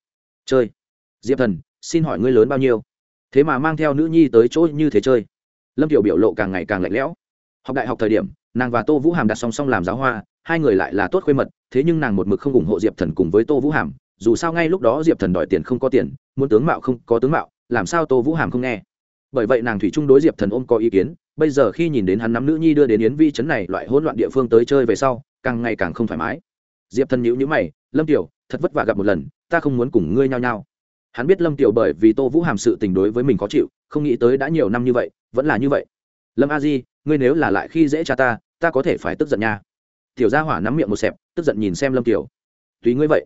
Chơi? Diệp thần, xin hỏi ngươi lớn bao nhiêu? Thế mà mang theo nữ nhi tới chỗ như thế chơi. Lâm kiều biểu lộ càng ngày càng lạnh lẽo. Học đại học thời điểm, nàng và tô vũ hàm đặt song song làm giáo hoa, hai người lại là tốt khuê mật, thế nhưng nàng một mực không ủng hộ diệp thần cùng với tô vũ hàm, dù sao ngay lúc đó diệp thần đòi tiền không có tiền, muốn tướng mạo không có tướng mạo, làm sao tô vũ hàm không nghe? Bởi vậy nàng thủy trung đối diệp thần ôm có ý kiến, bây giờ khi nhìn đến hắn nắm nữ nhi đưa đến yến vi chấn này loại hỗn loạn địa phương tới chơi về sau, càng ngày càng không thoải mái. Diệp thần nhữ nhữ mày, lâm tiểu, thật vất vả gặp một lần, ta không muốn cùng ngươi nhau nhau hắn biết lâm tiểu bởi vì tô vũ hàm sự tình đối với mình khó chịu, không nghĩ tới đã nhiều năm như vậy, vẫn là như vậy. Lâm a di, ngươi nếu là lại khi dễ cha ta ta có thể phải tức giận nha. Tiểu gia hỏa nắm miệng một xẹp, tức giận nhìn xem lâm tiểu. Tùy ngươi vậy.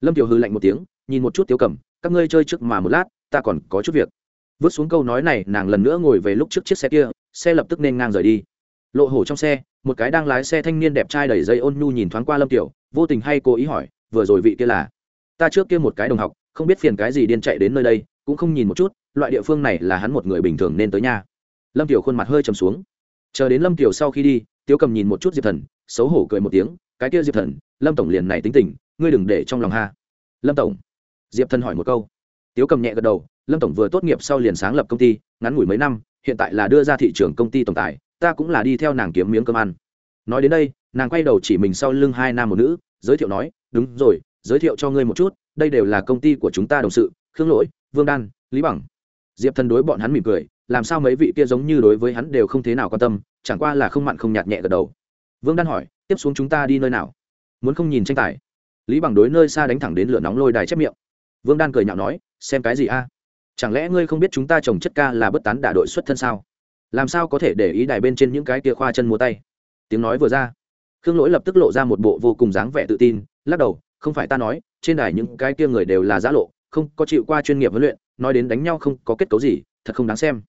Lâm tiểu hư lạnh một tiếng, nhìn một chút tiêu cầm các ngươi chơi trước mà một lát, ta còn có chút việc vứt xuống câu nói này, nàng lần nữa ngồi về lúc trước chiếc xe kia, xe lập tức nên ngang rời đi. Lộ hổ trong xe, một cái đang lái xe thanh niên đẹp trai đẩy dây ôn nhu nhìn thoáng qua lâm tiểu, vô tình hay cố ý hỏi, vừa rồi vị kia là? Ta trước kia một cái đồng học, không biết phiền cái gì điên chạy đến nơi đây, cũng không nhìn một chút, loại địa phương này là hắn một người bình thường nên tới nhà. Lâm tiểu khuôn mặt hơi trầm xuống. Chờ đến lâm tiểu sau khi đi, tiếu cầm nhìn một chút diệp thần, xấu hổ cười một tiếng, cái kia diệp thần, lâm tổng liền này tính tình, ngươi đừng để trong lòng ha. Lâm tổng? Diệp thần hỏi một câu. Tiếu cầm nhẹ gật đầu lâm tổng vừa tốt nghiệp sau liền sáng lập công ty, ngắn ngủi mấy năm, hiện tại là đưa ra thị trường công ty tổng tài, ta cũng là đi theo nàng kiếm miếng cơm ăn. Nói đến đây, nàng quay đầu chỉ mình sau lưng hai nam một nữ, giới thiệu nói, đúng rồi, giới thiệu cho ngươi một chút, đây đều là công ty của chúng ta đồng sự, khương lỗi, vương đan, lý bằng. Diệp thần đối bọn hắn mỉm cười, làm sao mấy vị kia giống như đối với hắn đều không thế nào quan tâm, chẳng qua là không mặn không nhạt nhẹ gật đầu. Vương đan hỏi, tiếp xuống chúng ta đi nơi nào? Muốn không nhìn tranh tài. Lý bằng đối nơi xa đánh thẳng đến lửa nóng lôi đài chép miệng. Vương đan cười nhạo nói, xem cái gì a? Chẳng lẽ ngươi không biết chúng ta trồng chất ca là bất tán đả đội xuất thân sao? Làm sao có thể để ý đài bên trên những cái kia khoa chân múa tay? Tiếng nói vừa ra, khương lỗi lập tức lộ ra một bộ vô cùng dáng vẻ tự tin, lắc đầu, không phải ta nói, trên đài những cái kia người đều là giã lộ, không có chịu qua chuyên nghiệp huấn luyện, nói đến đánh nhau không có kết cấu gì, thật không đáng xem.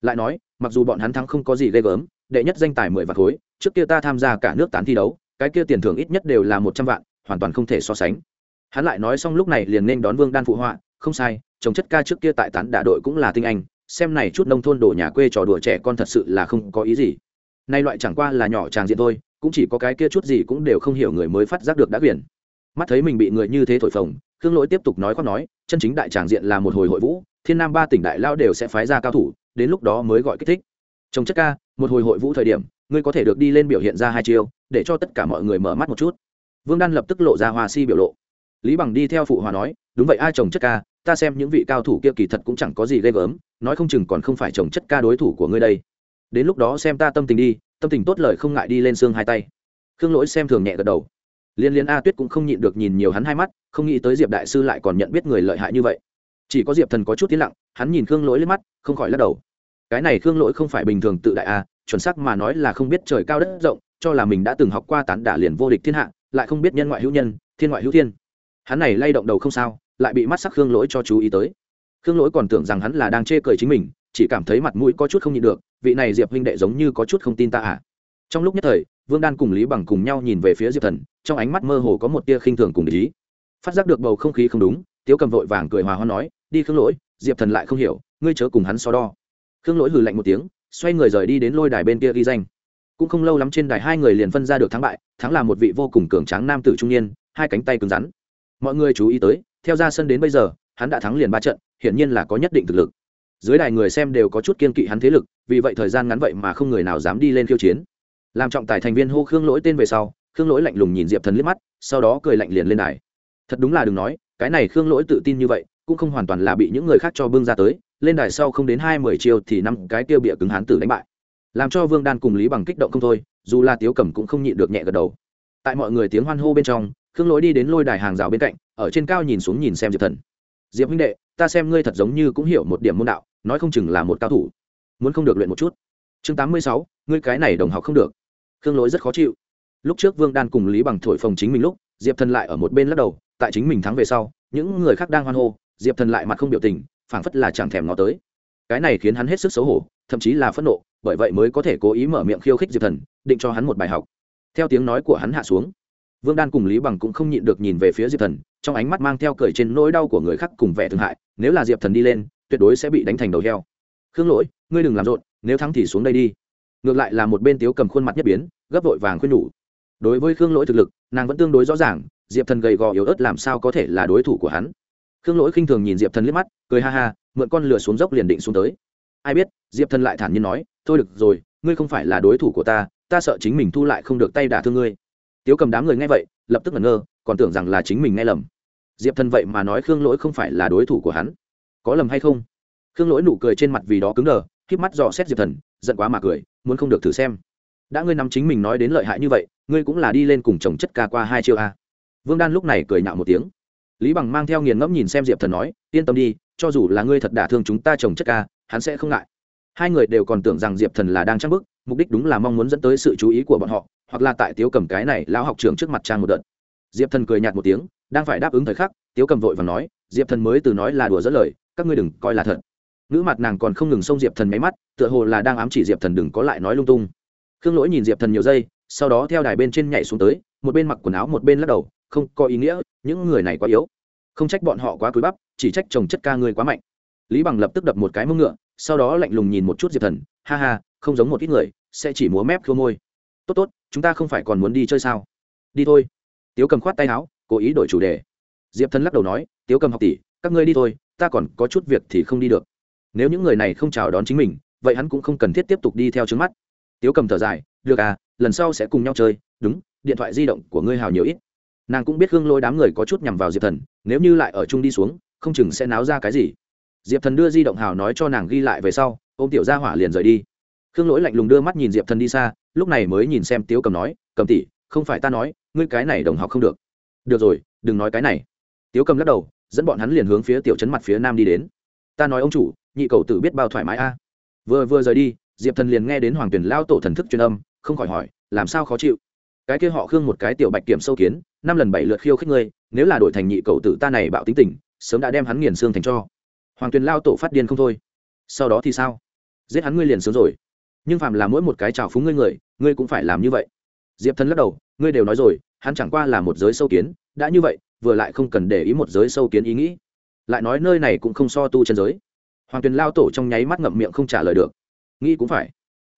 Lại nói, mặc dù bọn hắn thắng không có gì ghê gớm, đệ nhất danh tài mười vạn khối, trước kia ta tham gia cả nước tán thi đấu, cái kia tiền thưởng ít nhất đều là một trăm vạn, hoàn toàn không thể so sánh. Hắn lại nói xong lúc này liền nên đón vương đan phụ họa không sai chồng chất ca trước kia tại tán đả đội cũng là tinh anh xem này chút nông thôn đổ nhà quê trò đùa trẻ con thật sự là không có ý gì. Nay loại chẳng qua là nhỏ tràng diện thôi cũng chỉ có cái kia chút gì cũng đều không hiểu người mới phát giác được đã biển, mắt thấy mình bị người như thế thổi phồng khương lỗi tiếp tục nói khoác nói chân chính đại tràng diện là một hồi hội vũ thiên nam ba tỉnh đại lao đều sẽ phái ra cao thủ đến lúc đó mới gọi kích thích. Chồng chất ca một hồi hội vũ thời điểm ngươi có thể được đi lên biểu hiện ra hai chiêu để cho tất cả mọi người mở mắt một chút. Vương đan lập tức lộ ra hoa si biểu lộ. Lý bằng đi theo phụ hòa nói đúng vậy ai chồng chất ca ta xem những vị cao thủ kia kỳ thật cũng chẳng có gì ghê gớm, nói không chừng còn không phải chồng chất ca đối thủ của ngươi đây. Đến lúc đó xem ta tâm tình đi, tâm tình tốt lời không ngại đi lên xương hai tay. Khương lỗi xem thường nhẹ gật đầu. Liên liên a tuyết cũng không nhịn được nhìn nhiều hắn hai mắt, không nghĩ tới diệp đại sư lại còn nhận biết người lợi hại như vậy. Chỉ có diệp thần có chút tiến lặng, hắn nhìn khương lỗi lên mắt, không khỏi lắc đầu. Cái này khương lỗi không phải bình thường tự đại a, chuẩn sắc mà nói là không biết trời cao đất rộng, cho là mình đã từng học qua tán đả liền vô địch thiên hạ, lại không biết nhân ngoại hữu nhân, thiên ngoại hữu thiên. Hắn này lay động đầu không sao lại bị mắt sắc khương lỗi cho chú ý tới. Khương lỗi còn tưởng rằng hắn là đang chê cười chính mình, chỉ cảm thấy mặt mũi có chút không nhịn được, vị này diệp huynh đệ giống như có chút không tin ta à. Trong lúc nhất thời, vương đan cùng lý bằng cùng nhau nhìn về phía diệp thần, trong ánh mắt mơ hồ có một tia khinh thường cùng ý. Phát giác được bầu không khí không đúng, tiếu cầm vội vàng cười hòa hoa nói, đi khương lỗi, diệp thần lại không hiểu, ngươi chớ cùng hắn so đo. Khương lỗi hừ lạnh một tiếng, xoay người rời đi đến lôi đài bên kia ghi danh. Cũng không lâu lắm trên đài hai người liền phân ra được thắng bại, thắng là một vị vô cùng cường tráng nam tử trung niên, hai cánh tay cứng rắn. Mọi người chú ý tới theo ra sân đến bây giờ, hắn đã thắng liền ba trận, hiển nhiên là có nhất định thực lực. Dưới đài người xem đều có chút kiên kỵ hắn thế lực, vì vậy thời gian ngắn vậy mà không người nào dám đi lên khiêu chiến. Làm trọng tài thành viên hô khương lỗi tên về sau, khương lỗi lạnh lùng nhìn diệp thần liếc mắt, sau đó cười lạnh liền lên đài. Thật đúng là đừng nói, cái này khương lỗi tự tin như vậy, cũng không hoàn toàn là bị những người khác cho bưng ra tới, lên đài sau không đến hai mươi chiều thì năm cái tiêu bịa cứng hán tử đánh bại. Làm cho vương đan cùng lý bằng kích động không thôi, dù là tiếu cẩm cũng không nhịn được nhẹ gật đầu. Tại mọi người tiếng hoan hô bên trong, khương lỗi đi đến lôi đài hàng rào bên cạnh ở trên cao nhìn xuống nhìn xem diệp thần. Diệp huynh đệ, ta xem ngươi thật giống như cũng hiểu một điểm môn đạo, nói không chừng là một cao thủ. Muốn không được luyện một chút. Chương tám mươi sáu, ngươi cái này đồng học không được. Khương lỗi rất khó chịu. Lúc trước vương đan cùng lý bằng thổi phồng chính mình lúc, diệp thần lại ở một bên lắc đầu, tại chính mình thắng về sau, những người khác đang hoan hô, diệp thần lại mặt không biểu tình, phảng phất là chẳng thèm ngó tới. Cái này khiến hắn hết sức xấu hổ, thậm chí là phẫn nộ, bởi vậy mới có thể cố ý mở miệng khiêu khích diệp thần, định cho hắn một bài học. Theo tiếng nói của hắn hạ xuống, vương đan cùng lý bằng cũng không nhịn được nhìn về phía diệp thần trong ánh mắt mang theo cười trên nỗi đau của người khác cùng vẻ thương hại, nếu là diệp thần đi lên, tuyệt đối sẽ bị đánh thành đầu heo. Khương lỗi, ngươi đừng làm rộn, nếu thắng thì xuống đây đi. Ngược lại là một bên tiếu cầm khuôn mặt nhất biến, gấp vội vàng khuyên nhủ. Đối với khương lỗi thực lực, nàng vẫn tương đối rõ ràng, diệp thần gầy gò yếu ớt làm sao có thể là đối thủ của hắn. Khương lỗi khinh thường nhìn diệp thần liếc mắt, cười ha ha, mượn con lửa xuống dốc liền định xuống tới. Ai biết, diệp thần lại thản nhiên nói, thôi được rồi, ngươi không phải là đối thủ của ta ta sợ chính mình thu lại không được tay đả thương ngươi. Tiếu cầm đám người nghe vậy, lập tức ngẩn ngơ, còn tưởng rằng là chính mình nghe lầm diệp thần vậy mà nói khương lỗi không phải là đối thủ của hắn. Có lầm hay không? Khương lỗi nụ cười trên mặt vì đó cứng đờ k mắt dò xét diệp thần, giận quá mà cười, muốn không được thử xem. Đã ngươi nắm chính mình nói đến lợi hại như vậy, ngươi cũng là đi lên cùng chồng chất ca qua hai chiêu a. Vương đan lúc này cười nhạo một tiếng. Lý bằng mang theo nghiền ngẫm nhìn xem diệp thần nói, yên tâm đi, cho dù là ngươi thật đả thương chúng ta chồng chất ca, hắn sẽ không ngại. Hai người đều còn tưởng rằng diệp thần là đang trang bức, mục đích đúng là mong muốn dẫn tới sự chú ý của bọn họ, hoặc là tại tiếu cầm cái này lão học trường trước mặt trang một đợt. Diệp thần cười nhạt một tiếng đang phải đáp ứng thời khắc, tiếu cầm vội và nói, diệp thần mới từ nói là đùa dẫn lời, các ngươi đừng coi là thật. Nữ mặt nàng còn không ngừng xông diệp thần máy mắt, tựa hồ là đang ám chỉ diệp thần đừng có lại nói lung tung. Khương lỗi nhìn diệp thần nhiều giây, sau đó theo đài bên trên nhảy xuống tới, một bên mặc quần áo một bên lắc đầu, không có ý nghĩa, những người này quá yếu. Không trách bọn họ quá cúi bắp, chỉ trách chồng chất ca người quá mạnh. Lý bằng lập tức đập một cái mông ngựa, sau đó lạnh lùng nhìn một chút diệp thần, ha ha, không giống một ít người, sẽ chỉ múa mép khô môi. Tốt tốt, chúng ta không phải còn muốn đi chơi sao? Đi thôi. Tiếu cầm khoát tay áo cố ý đổi chủ đề. Diệp thần lắc đầu nói, tiếu cầm học tỷ, các ngươi đi thôi, ta còn có chút việc thì không đi được. Nếu những người này không chào đón chính mình, vậy hắn cũng không cần thiết tiếp tục đi theo trước mắt. Tiếu cầm thở dài, được à lần sau sẽ cùng nhau chơi, đúng, điện thoại di động của ngươi hào nhiều ít. Nàng cũng biết hương lôi đám người có chút nhằm vào diệp thần, nếu như lại ở chung đi xuống, không chừng sẽ náo ra cái gì. Diệp thần đưa di động hào nói cho nàng ghi lại về sau ô m tiểu gia hỏa liền rời đi. Khương lỗi lạnh lùng đưa mắt nhìn diệp thần đi xa, lúc này mới nhìn xem tiếu cầm nói, cầm tỷ, không phải ta nói, ngươi cái này đồng học không được được rồi, đừng nói cái này. Tiếu cầm lắc đầu, dẫn bọn hắn liền hướng phía tiểu trấn mặt phía nam đi đến. Ta nói ông chủ, nhị cầu tử biết bao thoải mái a. Vừa vừa rời đi, diệp thần liền nghe đến hoàng tuyển lao tổ thần thức truyền âm, không khỏi hỏi, làm sao khó chịu? Cái kia họ khương một cái tiểu bạch kiểm sâu kiến, năm lần bảy lượt khiêu khích ngươi, nếu là đổi thành nhị cầu tử ta này bạo tính tình, sớm đã đem hắn nghiền xương thành cho. Hoàng tuyền lao tổ phát điên không thôi. Sau đó thì sao? Giết hắn ngươi liền sướng rồi. Nhưng phạm là mỗi một cái trào phúng ngươi người, ngươi cũng phải làm như vậy diệp thần lắc đầu, ngươi đều nói rồi, hắn chẳng qua là một giới sâu kiến, đã như vậy, vừa lại không cần để ý một giới sâu kiến ý nghĩ. Lại nói nơi này cũng không so tu chân giới. Hoàng tuyền lao tổ trong nháy mắt ngậm miệng không trả lời được. Nghĩ cũng phải.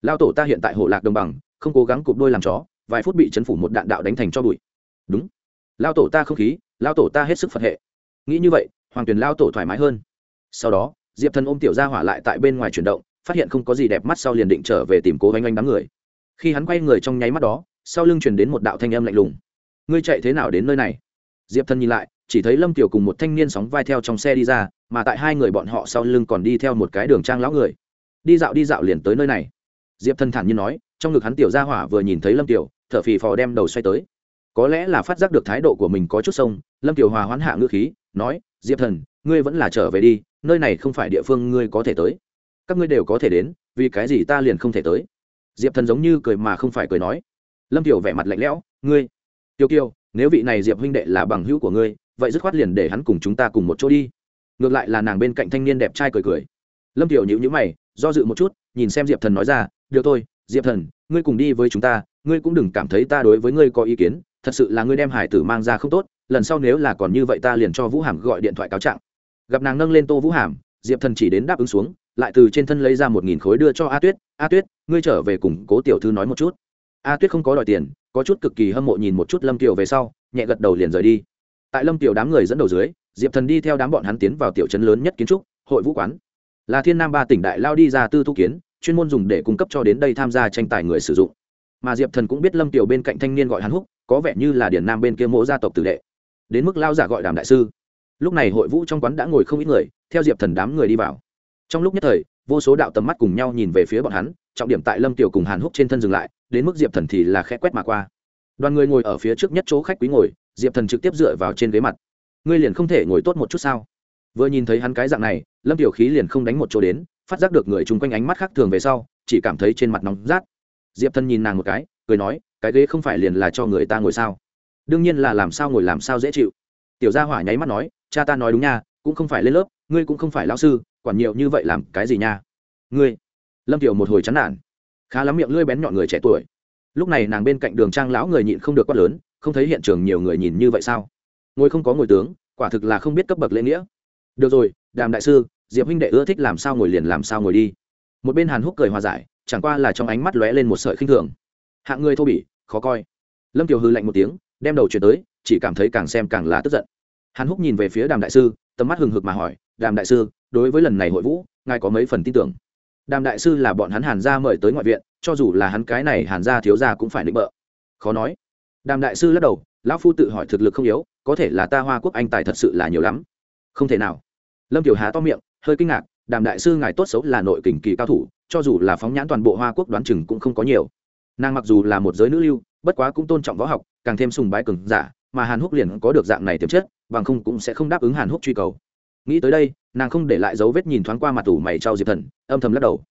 Lao tổ ta hiện tại hộ lạc đồng bằng, không cố gắng cụp đôi làm chó, vài phút bị chấn phủ một đạn đạo đánh thành cho bụi. Đúng. Lao tổ ta không khí, lao tổ ta hết sức phật hệ. Nghĩ như vậy, hoàng tuyền lao tổ thoải mái hơn. Sau đó, diệp thần ôm tiểu gia hỏa lại tại bên ngoài chuyển động, phát hiện không có gì đẹp mắt sau liền định trở về tìm cố oanh oanh đám người. Khi hắn quay người trong nháy mắt đó sau lưng truyền đến một đạo thanh âm lạnh lùng. Ngươi chạy thế nào đến nơi này? Diệp thần nhìn lại, chỉ thấy lâm tiểu cùng một thanh niên sóng vai theo trong xe đi ra, mà tại hai người bọn họ sau lưng còn đi theo một cái đường trang lão người. Đi dạo đi dạo liền tới nơi này. Diệp thần thản nhiên nói, trong ngực hắn tiểu gia hỏa vừa nhìn thấy lâm tiểu thở phì phò đem đầu xoay tới. Có lẽ là phát giác được thái độ của mình có chút sông, lâm tiểu hòa hoãn hạ ngữ khí, nói, diệp thần, ngươi vẫn là trở về đi, nơi này không phải địa phương ngươi có thể tới. Các ngươi đều có thể đến, vì cái gì ta liền không thể tới? Diệp thần giống như cười mà không phải cười nói lâm tiểu vẻ mặt lạnh lẽo, ngươi tiêu kiêu nếu vị này diệp huynh đệ là bằng hữu của ngươi, vậy dứt khoát liền để hắn cùng chúng ta cùng một chỗ đi. Ngược lại là nàng bên cạnh thanh niên đẹp trai cười cười. Lâm tiểu nhữ nhữ mày, do dự một chút, nhìn xem diệp thần nói ra, được thôi, diệp thần, ngươi cùng đi với chúng ta, ngươi cũng đừng cảm thấy ta đối với ngươi có ý kiến, thật sự là ngươi đem hải tử mang ra không tốt, lần sau nếu là còn như vậy ta liền cho vũ hàm gọi điện thoại cáo trạng. Gặp nàng nâng lên tô vũ hàm, diệp thần chỉ đến đáp ứng xuống, lại từ trên thân lấy ra một nghìn khối đưa cho a tuyết a tuyết, ngươi trở về cùng cố tiểu thư nói một chút a tuyết không có đòi tiền, có chút cực kỳ hâm mộ nhìn một chút lâm kiều về sau, nhẹ gật đầu liền rời đi. Tại lâm kiều đám người dẫn đầu dưới, diệp thần đi theo đám bọn hắn tiến vào tiểu trấn lớn nhất kiến trúc, hội vũ quán. Là thiên nam ba tỉnh đại lao đi ra tư thu kiến, chuyên môn dùng để cung cấp cho đến đây tham gia tranh tài người sử dụng. Mà diệp thần cũng biết lâm kiều bên cạnh thanh niên gọi hắn húc, có vẻ như là điển nam bên kia mỗ gia tộc tử đệ. Đến mức lao giả gọi đàm đại sư. Lúc này hội vũ trong quán đã ngồi không ít người, theo diệp thần đám người đi vào. Trong lúc nhất thời vô số đạo tầm mắt cùng nhau nhìn về phía bọn hắn, trọng điểm tại lâm tiểu cùng hàn húc trên thân dừng lại, đến mức diệp thần thì là khẽ quét mà qua. Đoàn người ngồi ở phía trước nhất chỗ khách quý ngồi, diệp thần trực tiếp dựa vào trên ghế mặt. Ngươi liền không thể ngồi tốt một chút sao? Vừa nhìn thấy hắn cái dạng này, lâm tiểu khí liền không đánh một chỗ đến, phát giác được người chung quanh ánh mắt khác thường về sau, chỉ cảm thấy trên mặt nóng rát. Diệp thần nhìn nàng một cái, cười nói, cái ghế không phải liền là cho người ta ngồi sao? Đương nhiên là làm sao ngồi làm sao dễ chịu. Tiểu gia hỏa nháy mắt nói, cha ta nói đúng nha, cũng không phải lên lớp ngươi cũng không phải lão sư, quản nhiều như vậy làm cái gì nha? Ngươi. Lâm tiểu một hồi chán nản. Khá lắm miệng lưỡi bén nhọn người trẻ tuổi. Lúc này nàng bên cạnh đường trang lão người nhịn không được quát lớn, không thấy hiện trường nhiều người nhìn như vậy sao? Ngồi không có ngồi tướng, quả thực là không biết cấp bậc lễ nghĩa. Được rồi, đàm đại sư, diệp huynh đệ ưa thích làm sao ngồi liền làm sao ngồi đi. Một bên hàn húc cười hòa giải, chẳng qua là trong ánh mắt lóe lên một sợi khinh thường. Hạng người thô bỉ, khó coi. Lâm kiều hư lạnh một tiếng, đem đầu chuyển tới, chỉ cảm thấy càng xem càng là tức giận. Hàn húc nhìn về phía đàm đại sư tầm mắt hừng hực mà hỏi, đàm đại sư, đối với lần này hội vũ, ngài có mấy phần tin tưởng? Đàm đại sư là bọn hắn hàn gia mời tới ngoại viện, cho dù là hắn cái này hàn gia thiếu gia cũng phải định bợ. Khó nói. Đàm đại sư lắc đầu, lão phu tự hỏi thực lực không yếu, có thể là ta hoa quốc anh tài thật sự là nhiều lắm. Không thể nào. Lâm tiểu hà to miệng, hơi kinh ngạc, đàm đại sư ngài tốt xấu là nội kình kỳ cao thủ, cho dù là phóng nhãn toàn bộ hoa quốc đoán chừng cũng không có nhiều. Nàng mặc dù là một giới nữ lưu, bất quá cũng tôn trọng võ học, càng thêm sùng bái cường giả, mà hàn húc liền có được dạng này tiềm chất bằng không cũng sẽ không đáp ứng hàn húc truy cầu. Nghĩ tới đây, nàng không để lại dấu vết nhìn thoáng qua mặt tủ mày trao diệp thần, âm thầm lắc đầu.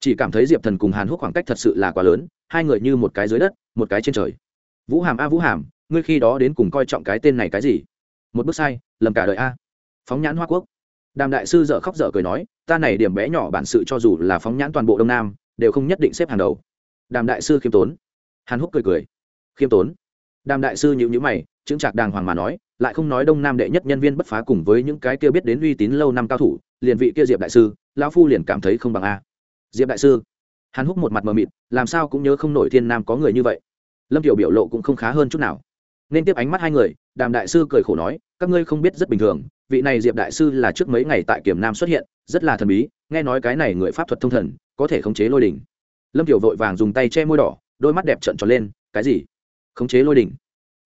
Chỉ cảm thấy diệp thần cùng hàn húc khoảng cách thật sự là quá lớn, hai người như một cái dưới đất, một cái trên trời. Vũ hàm a, vũ hàm, ngươi khi đó đến cùng coi trọng cái tên này cái gì? Một bước sai, lầm cả đời a. Phóng nhãn hoa quốc. Đàm đại sư dợ khóc dở cười nói, ta này điểm bé nhỏ bản sự cho dù là phóng nhãn toàn bộ đông nam, đều không nhất định xếp hàng đầu. Đàm đại sư khiêm tốn. Hàn húc cười cười. Khiêm tốn. Đàm đại sư nhịu nhữ mày chứng trạc đàng hoàng mà nói lại không nói đông nam đệ nhất nhân viên bất phá cùng với những cái kia biết đến uy tín lâu năm cao thủ, liền vị kia diệp đại sư, lão phu liền cảm thấy không bằng a. Diệp đại sư, hắn húc một mặt mờ mịt, làm sao cũng nhớ không nổi thiên nam có người như vậy. Lâm tiểu biểu lộ cũng không khá hơn chút nào. Nên tiếp ánh mắt hai người, đàm đại sư cười khổ nói, các ngươi không biết rất bình thường, vị này diệp đại sư là trước mấy ngày tại kiểm nam xuất hiện, rất là thần bí, nghe nói cái này người pháp thuật thông thần, có thể khống chế lôi đỉnh. Lâm tiểu vội vàng dùng tay che môi đỏ, đôi mắt đẹp trợn tròn lên, cái gì? Khống chế lôi đỉnh?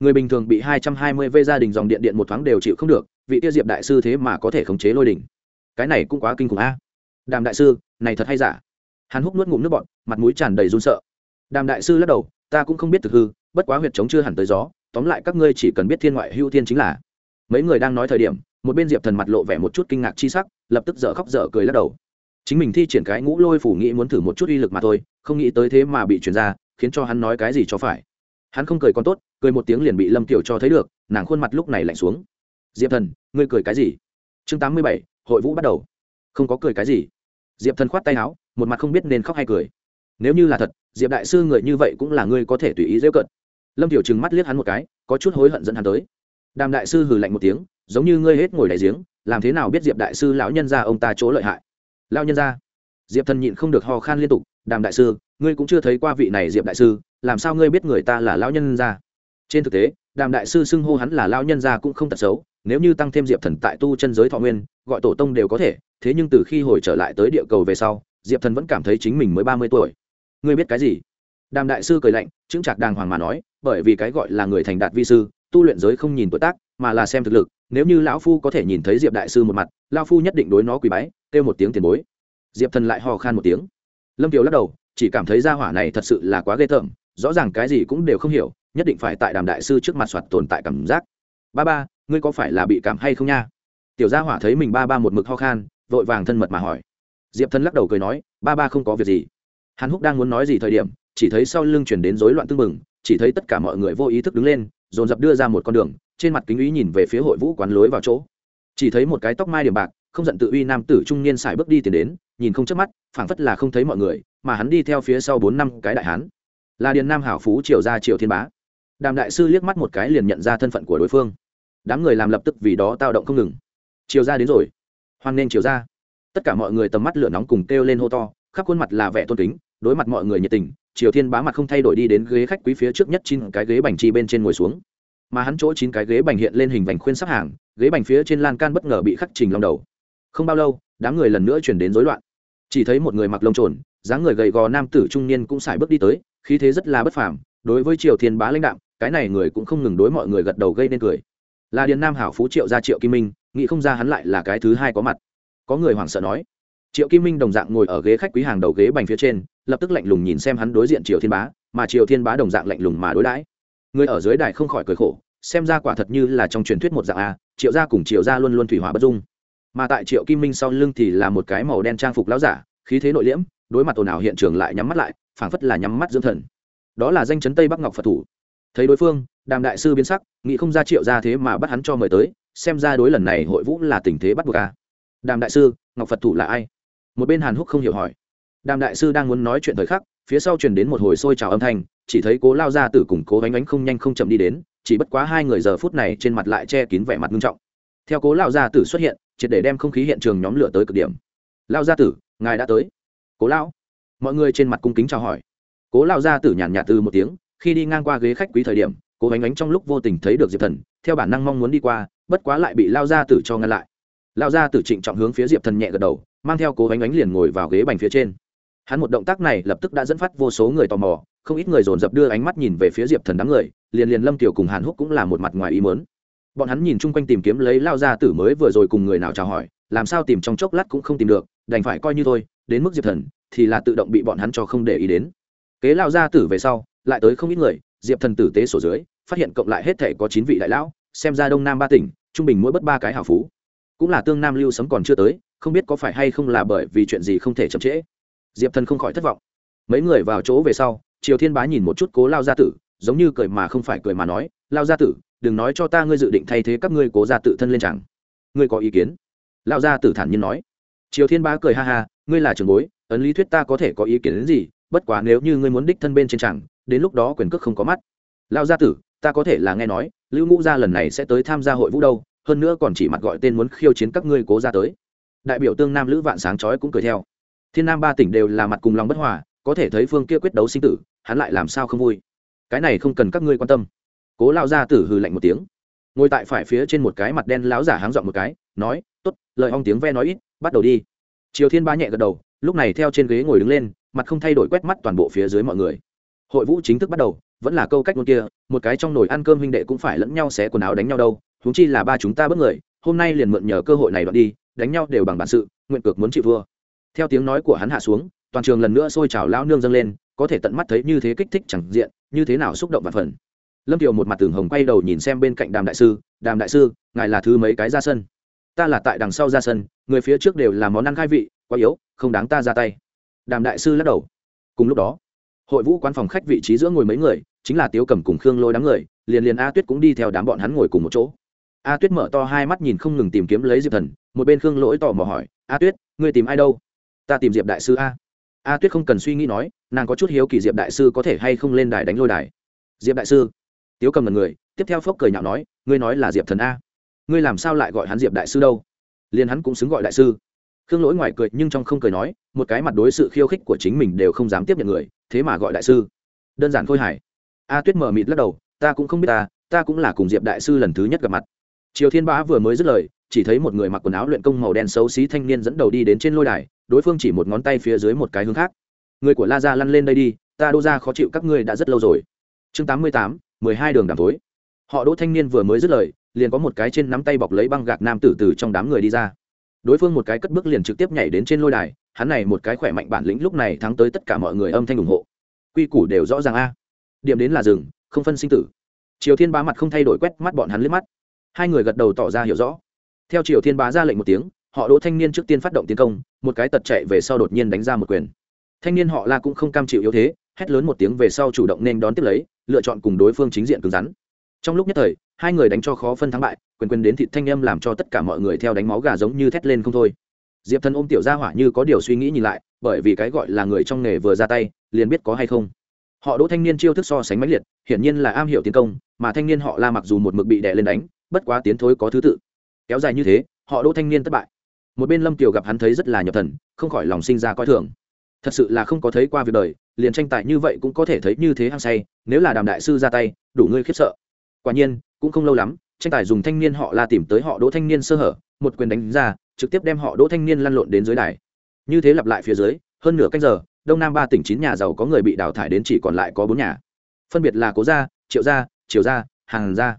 Người bình thường bị hai trăm hai mươi gia đình dòng điện điện một thoáng đều chịu không được, vị tiêu diệp đại sư thế mà có thể khống chế lôi đỉnh. Cái này cũng quá kinh khủng a. Đàm đại sư, này thật hay giả? Hắn hút nuốt ngụm nước bọn mặt mũi tràn đầy run sợ. Đàm đại sư lắc đầu, ta cũng không biết thực hư, bất quá huyệt chống chưa hẳn tới gió, tóm lại các ngươi chỉ cần biết thiên ngoại hưu thiên chính là. Mấy người đang nói thời điểm, một bên diệp thần mặt lộ vẻ một chút kinh ngạc chi sắc, lập tức dở khóc dở cười lắc đầu. Chính mình thi triển cái ngũ lôi phủ nghĩ muốn thử một chút uy lực mà thôi, không nghĩ tới thế mà bị chuyển ra, khiến cho hắn nói cái gì cho phải hắn không cười còn tốt, cười một tiếng liền bị lâm tiểu cho thấy được, nàng khuôn mặt lúc này lạnh xuống. Diệp thần, ngươi cười cái gì? Chương tám mươi bảy, hội vũ bắt đầu. Không có cười cái gì. Diệp thần khoát tay áo, một mặt không biết nên khóc hay cười. Nếu như là thật, diệp đại sư người như vậy cũng là ngươi có thể tùy ý dễ cận. Lâm tiểu trừng mắt liếc hắn một cái, có chút hối hận dẫn hắn tới. Đàm đại sư hừ lạnh một tiếng, giống như ngươi hết ngồi đại giếng, làm thế nào biết diệp đại sư lão nhân ra ông ta chỗ lợi hại? Lao nhân ra diệp thần nhịn không được ho khan liên tục, đàm đại sư ngươi cũng chưa thấy qua vị này diệp đại sư, làm sao ngươi biết người ta là lão nhân gia? Trên thực tế, đàm đại sư xưng hô hắn là lão nhân gia cũng không tật xấu, nếu như tăng thêm diệp thần tại tu chân giới thọ nguyên, gọi tổ tông đều có thể, thế nhưng từ khi hồi trở lại tới địa cầu về sau, diệp thần vẫn cảm thấy chính mình mới ba mươi tuổi. Ngươi biết cái gì? Đàm đại sư cười lạnh, chững chạc đàng hoàng mà nói, bởi vì cái gọi là người thành đạt vi sư, tu luyện giới không nhìn tuổi tác, mà là xem thực lực, nếu như lão phu có thể nhìn thấy diệp đại sư một mặt, lão phu nhất định đối nó quỳ bái, kêu một tiếng tiền bối. Diệp thần lại hò khan một tiếng. Lâm kiều lắc đầu chỉ cảm thấy gia hỏa này thật sự là quá ghê tởm, rõ ràng cái gì cũng đều không hiểu, nhất định phải tại đàm đại sư trước mặt soạt tồn tại cảm giác. Ba ba, ngươi có phải là bị cảm hay không nha? Tiểu gia hỏa thấy mình ba ba một mực ho khan, vội vàng thân mật mà hỏi. Diệp thân lắc đầu cười nói, ba ba không có việc gì. Hàn húc đang muốn nói gì thời điểm, chỉ thấy sau lưng chuyển đến rối loạn tưng bừng, chỉ thấy tất cả mọi người vô ý thức đứng lên, dồn dập đưa ra một con đường, trên mặt kính ý nhìn về phía hội vũ quán lối vào chỗ. Chỉ thấy một cái tóc mai điểm bạc, không giận tự uy nam tử trung niên xài bước đi tiến đến, nhìn không chớp mắt, phảng phất là không thấy mọi người mà hắn đi theo phía sau bốn năm cái đại hán. Là điền nam hảo phú triều gia triều thiên bá. Đàm đại sư liếc mắt một cái liền nhận ra thân phận của đối phương. Đám người làm lập tức vì đó tao động không ngừng. Triều gia đến rồi. Hoan nên triều gia tất cả mọi người tầm mắt lửa nóng cùng kêu lên hô to, khắp khuôn mặt là vẻ tôn kính, đối mặt mọi người nhiệt tình, triều thiên bá mặt không thay đổi đi đến ghế khách quý phía trước nhất chín cái ghế bành chi bên trên ngồi xuống. Mà hắn chỗ chín cái ghế bành hiện lên hình vành khuyên sắp hàng, ghế bành phía trên lan can bất ngờ bị khắc trình lòng đầu. Không bao lâu, đám người lần nữa chuyển đến rối loạn. Chỉ thấy một người mặc lông trồn dáng người gầy gò nam tử trung niên cũng xài bước đi tới, khí thế rất là bất phàm, đối với triều thiên bá lãnh đạo cái này người cũng không ngừng đối mọi người gật đầu gây nên cười. Là điền nam hảo phú triệu gia triệu kim minh, nghĩ không ra hắn lại là cái thứ hai có mặt. Có người hoảng sợ nói, triệu kim minh đồng dạng ngồi ở ghế khách quý hàng đầu ghế bành phía trên, lập tức lạnh lùng nhìn xem hắn đối diện triều thiên bá, mà triều thiên bá đồng dạng lạnh lùng mà đối đãi. Người ở dưới đài không khỏi cười khổ, xem ra quả thật như là trong truyền thuyết một dạng a, triệu gia cùng triệu gia luôn luôn thủy hỏa bất dung. Mà tại triệu kim minh sau lưng thì là một cái màu đen trang phục lão giả, khí thế nội liễm đối mặt ồn ào hiện trường lại nhắm mắt lại, phảng phất là nhắm mắt dưỡng thần. Đó là danh chấn tây bắc ngọc phật thủ. Thấy đối phương, đàm đại sư biến sắc, nghĩ không ra triệu ra thế mà bắt hắn cho mời tới, xem ra đối lần này hội vũ là tình thế bắt buộc à. đàm đại sư, ngọc phật thủ là ai? Một bên hàn húc không hiểu hỏi. Đàm đại sư đang muốn nói chuyện thời khắc, phía sau truyền đến một hồi xôi trào âm thanh, chỉ thấy cố lao ra từ cùng cố bánh Ánh không nhanh không chậm đi đến, chỉ bất quá hai người giờ phút này trên mặt lại che kín vẻ mặt nghiêm trọng. Theo cố lao gia tử xuất hiện, triệt để đem không khí hiện trường nhóm lửa tới cực điểm. Lao gia tử, ngài đã tới cố lão. Mọi người trên mặt cung kính chào hỏi. Cố lao gia tử nhàn nhạt từ một tiếng, khi đi ngang qua ghế khách quý thời điểm, cố Ánh Ánh trong lúc vô tình thấy được diệp thần, theo bản năng mong muốn đi qua, bất quá lại bị lao gia tử cho ngăn lại. Lao gia tử trịnh trọng hướng phía diệp thần nhẹ gật đầu, mang theo cố Ánh Ánh liền ngồi vào ghế bành phía trên. Hắn một động tác này lập tức đã dẫn phát vô số người tò mò, không ít người dồn dập đưa ánh mắt nhìn về phía diệp thần đám người, liền liền lâm tiểu cùng hàn húc cũng là một mặt ngoài ý mớn bọn hắn nhìn chung quanh tìm kiếm lấy lao gia tử mới vừa rồi cùng người nào chào hỏi, làm sao tìm trong chốc lát cũng không tìm được, đành phải coi như thôi đến mức diệp thần thì là tự động bị bọn hắn cho không để ý đến. Kế lao gia tử về sau, lại tới không ít người, diệp thần tử tế sổ dưới, phát hiện cộng lại hết thể có chín vị đại lão, xem ra đông nam ba tỉnh, trung bình mỗi bất ba cái hào phú. Cũng là tương nam lưu sấm còn chưa tới, không biết có phải hay không là bởi vì chuyện gì không thể chậm trễ. Diệp thần không khỏi thất vọng. Mấy người vào chỗ về sau, triều thiên bá nhìn một chút cố lao gia tử, giống như cười mà không phải cười mà nói lao gia tử, đừng nói cho ta ngươi dự định thay thế các ngươi cố gia tự thân lên chẳng. Ngươi có ý kiến? Lao gia tử thản nhiên nói. Triều thiên bá cười ha ha ngươi là trường bối, ấn lý thuyết ta có thể có ý kiến đến gì, bất quá nếu như ngươi muốn đích thân bên trên chẳng, đến lúc đó quyền cước không có mắt. Lao gia tử, ta có thể là nghe nói, lưu ngũ gia lần này sẽ tới tham gia hội vũ đâu, hơn nữa còn chỉ mặt gọi tên muốn khiêu chiến các ngươi cố ra tới. Đại biểu tương nam lữ vạn sáng chói cũng cười theo. Thiên nam ba tỉnh đều là mặt cùng lòng bất hòa, có thể thấy phương kia quyết đấu sinh tử, hắn lại làm sao không vui. Cái này không cần các ngươi quan tâm. Cố lao gia tử hừ lạnh một tiếng. Ngồi tại phải phía trên một cái mặt đen láo giả háng dọn một cái, nói t ố t lời ong tiếng ve nói ít, bắt đầu đi triều thiên ba nhẹ gật đầu, lúc này theo trên ghế ngồi đứng lên, mặt không thay đổi quét mắt toàn bộ phía dưới mọi người. Hội vũ chính thức bắt đầu, vẫn là câu cách ngôn kia, một cái trong nồi ăn cơm huynh đệ cũng phải lẫn nhau xé quần áo đánh nhau đâu, huống chi là ba chúng ta bất người, hôm nay liền mượn nhờ cơ hội này đoạn đi, đánh nhau đều bằng bản sự, nguyện cực muốn chịu vua theo tiếng nói của hắn hạ xuống, toàn trường lần nữa sôi trào lão nương dâng lên, có thể tận mắt thấy như thế kích thích chẳng diện, như thế nào xúc động và phần. Lâm tiểu một mặt tường hồng quay đầu nhìn xem bên cạnh đàm đại sư, đàm đại sư, ngài là thứ mấy cái ra sân? Ta là tại đằng sau ra sân, người phía trước đều là món ăn khai vị, quá yếu, không đáng ta ra tay. Đàm đại sư lắc đầu. Cùng lúc đó, hội vũ quán phòng khách vị trí giữa ngồi mấy người, chính là tiếu cầm cùng khương lôi đám người, liền liền a tuyết cũng đi theo đám bọn hắn ngồi cùng một chỗ. A tuyết mở to hai mắt nhìn không ngừng tìm kiếm lấy diệp thần, một bên khương lỗi tò mò hỏi, a tuyết, ngươi tìm ai đâu? Ta tìm diệp đại sư a. A tuyết không cần suy nghĩ nói, nàng có chút hiếu kỳ diệp đại sư có thể hay không lên đài đánh lôi đài. Diệp đại sư. Tiếu cầm là người, tiếp theo phốc cười nhạo nói, ngươi nói là diệp thần a ngươi làm sao lại gọi hắn diệp đại sư đâu? Liền hắn cũng xứng gọi đại sư. Khương lỗi ngoài cười nhưng trong không cười nói, một cái mặt đối sự khiêu khích của chính mình đều không dám tiếp nhận người, thế mà gọi đại sư. Đơn giản khôi hài. A tuyết mở mịt lắc đầu, ta cũng không biết ta ta cũng là cùng diệp đại sư lần thứ nhất gặp mặt. Triều thiên bá vừa mới dứt lời, chỉ thấy một người mặc quần áo luyện công màu đen xấu xí thanh niên dẫn đầu đi đến trên lôi đài, đối phương chỉ một ngón tay phía dưới một cái hướng khác. Người của la gia lăn lên đây đi, ta đô ra khó chịu các ngươi đã rất lâu rồi. Chương tám mươi tám, mười hai đường đàm tối họ đỗ thanh niên vừa mới dứt lời liền có một cái trên nắm tay bọc lấy băng gạc nam tử từ trong đám người đi ra. Đối phương một cái cất bước liền trực tiếp nhảy đến trên lôi đài, hắn này một cái khỏe mạnh bản lĩnh lúc này thắng tới tất cả mọi người âm thanh ủng hộ. Quy củ đều rõ ràng a. Điểm đến là rừng không phân sinh tử. Triều thiên bá mặt không thay đổi quét mắt bọn hắn liếc mắt. Hai người gật đầu tỏ ra hiểu rõ. Theo triều thiên bá ra lệnh một tiếng, họ đỗ thanh niên trước tiên phát động tiến công, một cái tật chạy về sau đột nhiên đánh ra một quyền. Thanh niên họ la cũng không cam chịu yếu thế, hét lớn một tiếng về sau chủ động nên đón tiếp lấy, lựa chọn cùng đối phương chính diện cứng rắn trong lúc nhất thời, hai người đánh cho khó phân thắng bại, quyền quyền đến thịt thanh âm làm cho tất cả mọi người theo đánh máu gà giống như thét lên không thôi. Diệp thần ôm tiểu gia hỏa như có điều suy nghĩ nhìn lại, bởi vì cái gọi là người trong nghề vừa ra tay, liền biết có hay không. Họ đỗ thanh niên chiêu thức so sánh mãnh liệt, hiển nhiên là am hiểu tiến công, mà thanh niên họ la mặc dù một mực bị đè lên đánh, bất quá tiến thối có thứ tự. Kéo dài như thế, họ đỗ thanh niên thất bại. Một bên lâm kiều gặp hắn thấy rất là nhập thần, không khỏi lòng sinh ra coi thường. Thật sự là không có thấy qua việc đời, liền tranh tài như vậy cũng có thể thấy như thế hăng say, nếu là đàm đại sư ra tay, đủ ngươi khiếp sợ quả nhiên, cũng không lâu lắm, tranh tài dùng thanh niên họ la tìm tới họ đỗ thanh niên sơ hở, một quyền đánh ra, trực tiếp đem họ đỗ thanh niên lăn lộn đến dưới đài. Như thế lặp lại phía dưới, hơn nửa canh giờ, đông nam ba tỉnh chín nhà giàu có người bị đào thải đến chỉ còn lại có bốn nhà. Phân biệt là cố gia, triệu gia, triều gia, hàng gia.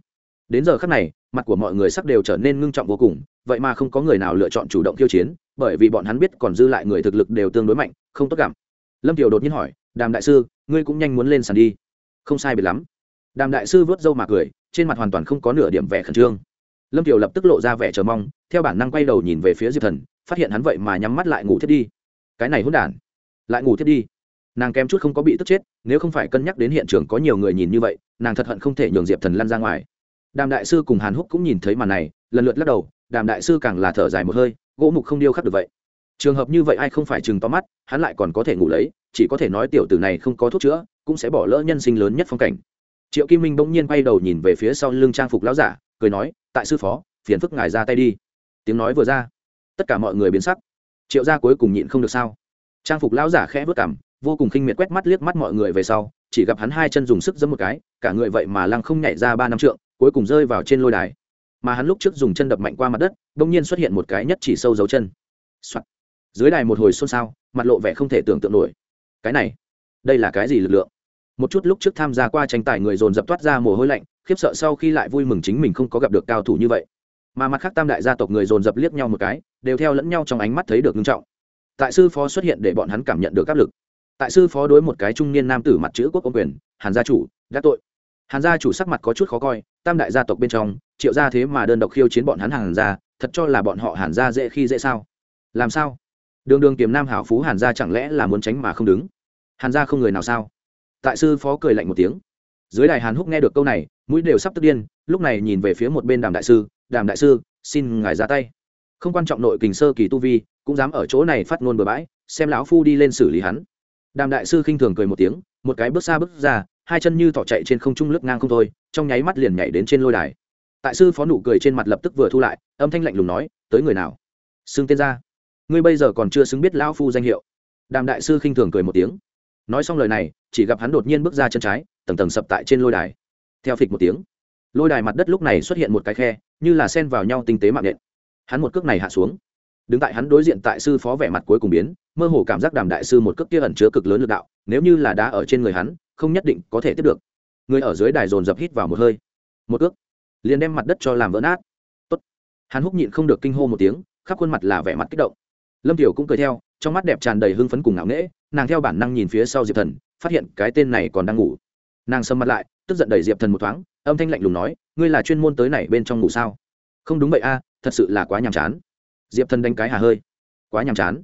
Đến giờ khắc này, mặt của mọi người sắc đều trở nên ngưng trọng vô cùng, vậy mà không có người nào lựa chọn chủ động khiêu chiến, bởi vì bọn hắn biết còn dư lại người thực lực đều tương đối mạnh, không tốt cảm. Lâm tiểu đột nhiên hỏi, đàm đại sư, ngươi cũng nhanh muốn lên sàn đi. Không sai biệt lắm đàm đại sư vớt râu mà cười, trên mặt hoàn toàn không có nửa điểm vẻ khẩn trương. Lâm Tiểu lập tức lộ ra vẻ chờ mong, theo bản năng quay đầu nhìn về phía diệp thần, phát hiện hắn vậy mà nhắm mắt lại ngủ thiết đi. Cái này hôn đản. Lại ngủ thiết đi. Nàng kém chút không có bị tức chết, nếu không phải cân nhắc đến hiện trường có nhiều người nhìn như vậy, nàng thật hận không thể nhường diệp thần lăn ra ngoài. Đàm đại sư cùng hàn húc cũng nhìn thấy màn này, lần lượt lắc đầu, đàm đại sư càng là thở dài một hơi, gỗ mục không điêu khắc được vậy. Trường hợp như vậy ai không phải chừng to mắt, hắn lại còn có thể ngủ lấy, chỉ có thể nói tiểu tử này không có thuốc chữa, cũng sẽ bỏ lỡ nhân sinh lớn nhất phong cảnh triệu kim minh bỗng nhiên quay đầu nhìn về phía sau lưng trang phục lão giả, cười nói, tại sư phó, phiền phức ngài ra tay đi. Tiếng nói vừa ra, tất cả mọi người biến sắc. Triệu gia cuối cùng nhịn không được sao? Trang phục lão giả khẽ vớt cảm vô cùng khinh miệt quét mắt liếc mắt mọi người về sau, chỉ gặp hắn hai chân dùng sức giấm một cái, cả người vậy mà lăng không nhảy ra ba năm trượng, cuối cùng rơi vào trên lôi đài. Mà hắn lúc trước dùng chân đập mạnh qua mặt đất, bỗng nhiên xuất hiện một cái nhất chỉ sâu dấu chân、Soạn. dưới đài một hồi xôn xao, mặt lộ vẻ không thể tưởng tượng nổi. Cái này, đây là cái gì lực lượng? Một chút lúc trước tham gia qua tranh tài người dồn dập toát ra mồ hôi lạnh, khiếp sợ sau khi lại vui mừng chính mình không có gặp được cao thủ như vậy. Mà mặt khác tam đại gia tộc người dồn dập liếc nhau một cái, đều theo lẫn nhau trong ánh mắt thấy được nghiêm trọng. Tại sư phó xuất hiện để bọn hắn cảm nhận được áp lực. Tại sư phó đối một cái trung niên nam tử mặt chữ quốc ông quyền, hàn gia chủ, đã tội. Hàn gia chủ sắc mặt có chút khó coi, tam đại gia tộc bên trong, triệu gia thế mà đơn độc khiêu chiến bọn hắn hàn gia, thật cho là bọn họ hàn gia dễ khi dễ sao? Làm sao? Đường đường kiềm nam hảo phú hàn gia chẳng lẽ là muốn tránh mà không đứng? Hàn gia không người nào sao? Tại sư phó cười lạnh một tiếng. Dưới đài hàn húc nghe được câu này, mũi đều sắp tức điên, lúc này nhìn về phía một bên đàm đại sư, đàm đại sư, xin ngài ra tay. Không quan trọng nội kình sơ kỳ tu vi, cũng dám ở chỗ này phát ngôn bừa bãi, xem lão phu đi lên xử lý hắn. Đàm đại sư khinh thường cười một tiếng, một cái bước xa bước ra, hai chân như thỏ chạy trên không trung lướt ngang không thôi, trong nháy mắt liền nhảy đến trên lôi đài. Tại sư phó nụ cười trên mặt lập tức vừa thu lại, âm thanh lạnh lùng nói, tới người nào? Xưng tên ra. Ngươi bây giờ còn chưa xứng biết lão phu danh hiệu. Đàm đại sư khinh thường cười một tiếng nói xong lời này chỉ gặp hắn đột nhiên bước ra chân trái tầng tầng sập tại trên lôi đài. Theo phịch một tiếng lôi đài mặt đất lúc này xuất hiện một cái khe như là sen vào nhau tinh tế mạng nện. Hắn một cước này hạ xuống. Đứng tại hắn đối diện tại sư phó vẻ mặt cuối cùng biến mơ hồ cảm giác đàm đại sư một cước kia ẩn chứa cực lớn lực đạo nếu như là đá ở trên người hắn không nhất định có thể tiếp được. Người ở dưới đài dồn dập hít vào một hơi. Một cước, liền đem mặt đất cho làm vỡ nát. Tốt. hắn húc nhịn không được kinh hô một tiếng khắp khuôn mặt là vẻ mặt kích động. Lâm tiểu cũng cười theo trong mắt đẹp tràn đầy hưng phấn cùng ngạo nghễ nàng theo bản năng nhìn phía sau diệp thần, phát hiện cái tên này còn đang ngủ. Nàng sầm mặt lại, tức giận đẩy diệp thần một thoáng, âm thanh lạnh lùng nói, ngươi là chuyên môn tới này bên trong ngủ sao? Không đúng vậy a, thật sự là quá nhàm chán. Diệp thần đánh cái hà hơi. Quá nhàm chán.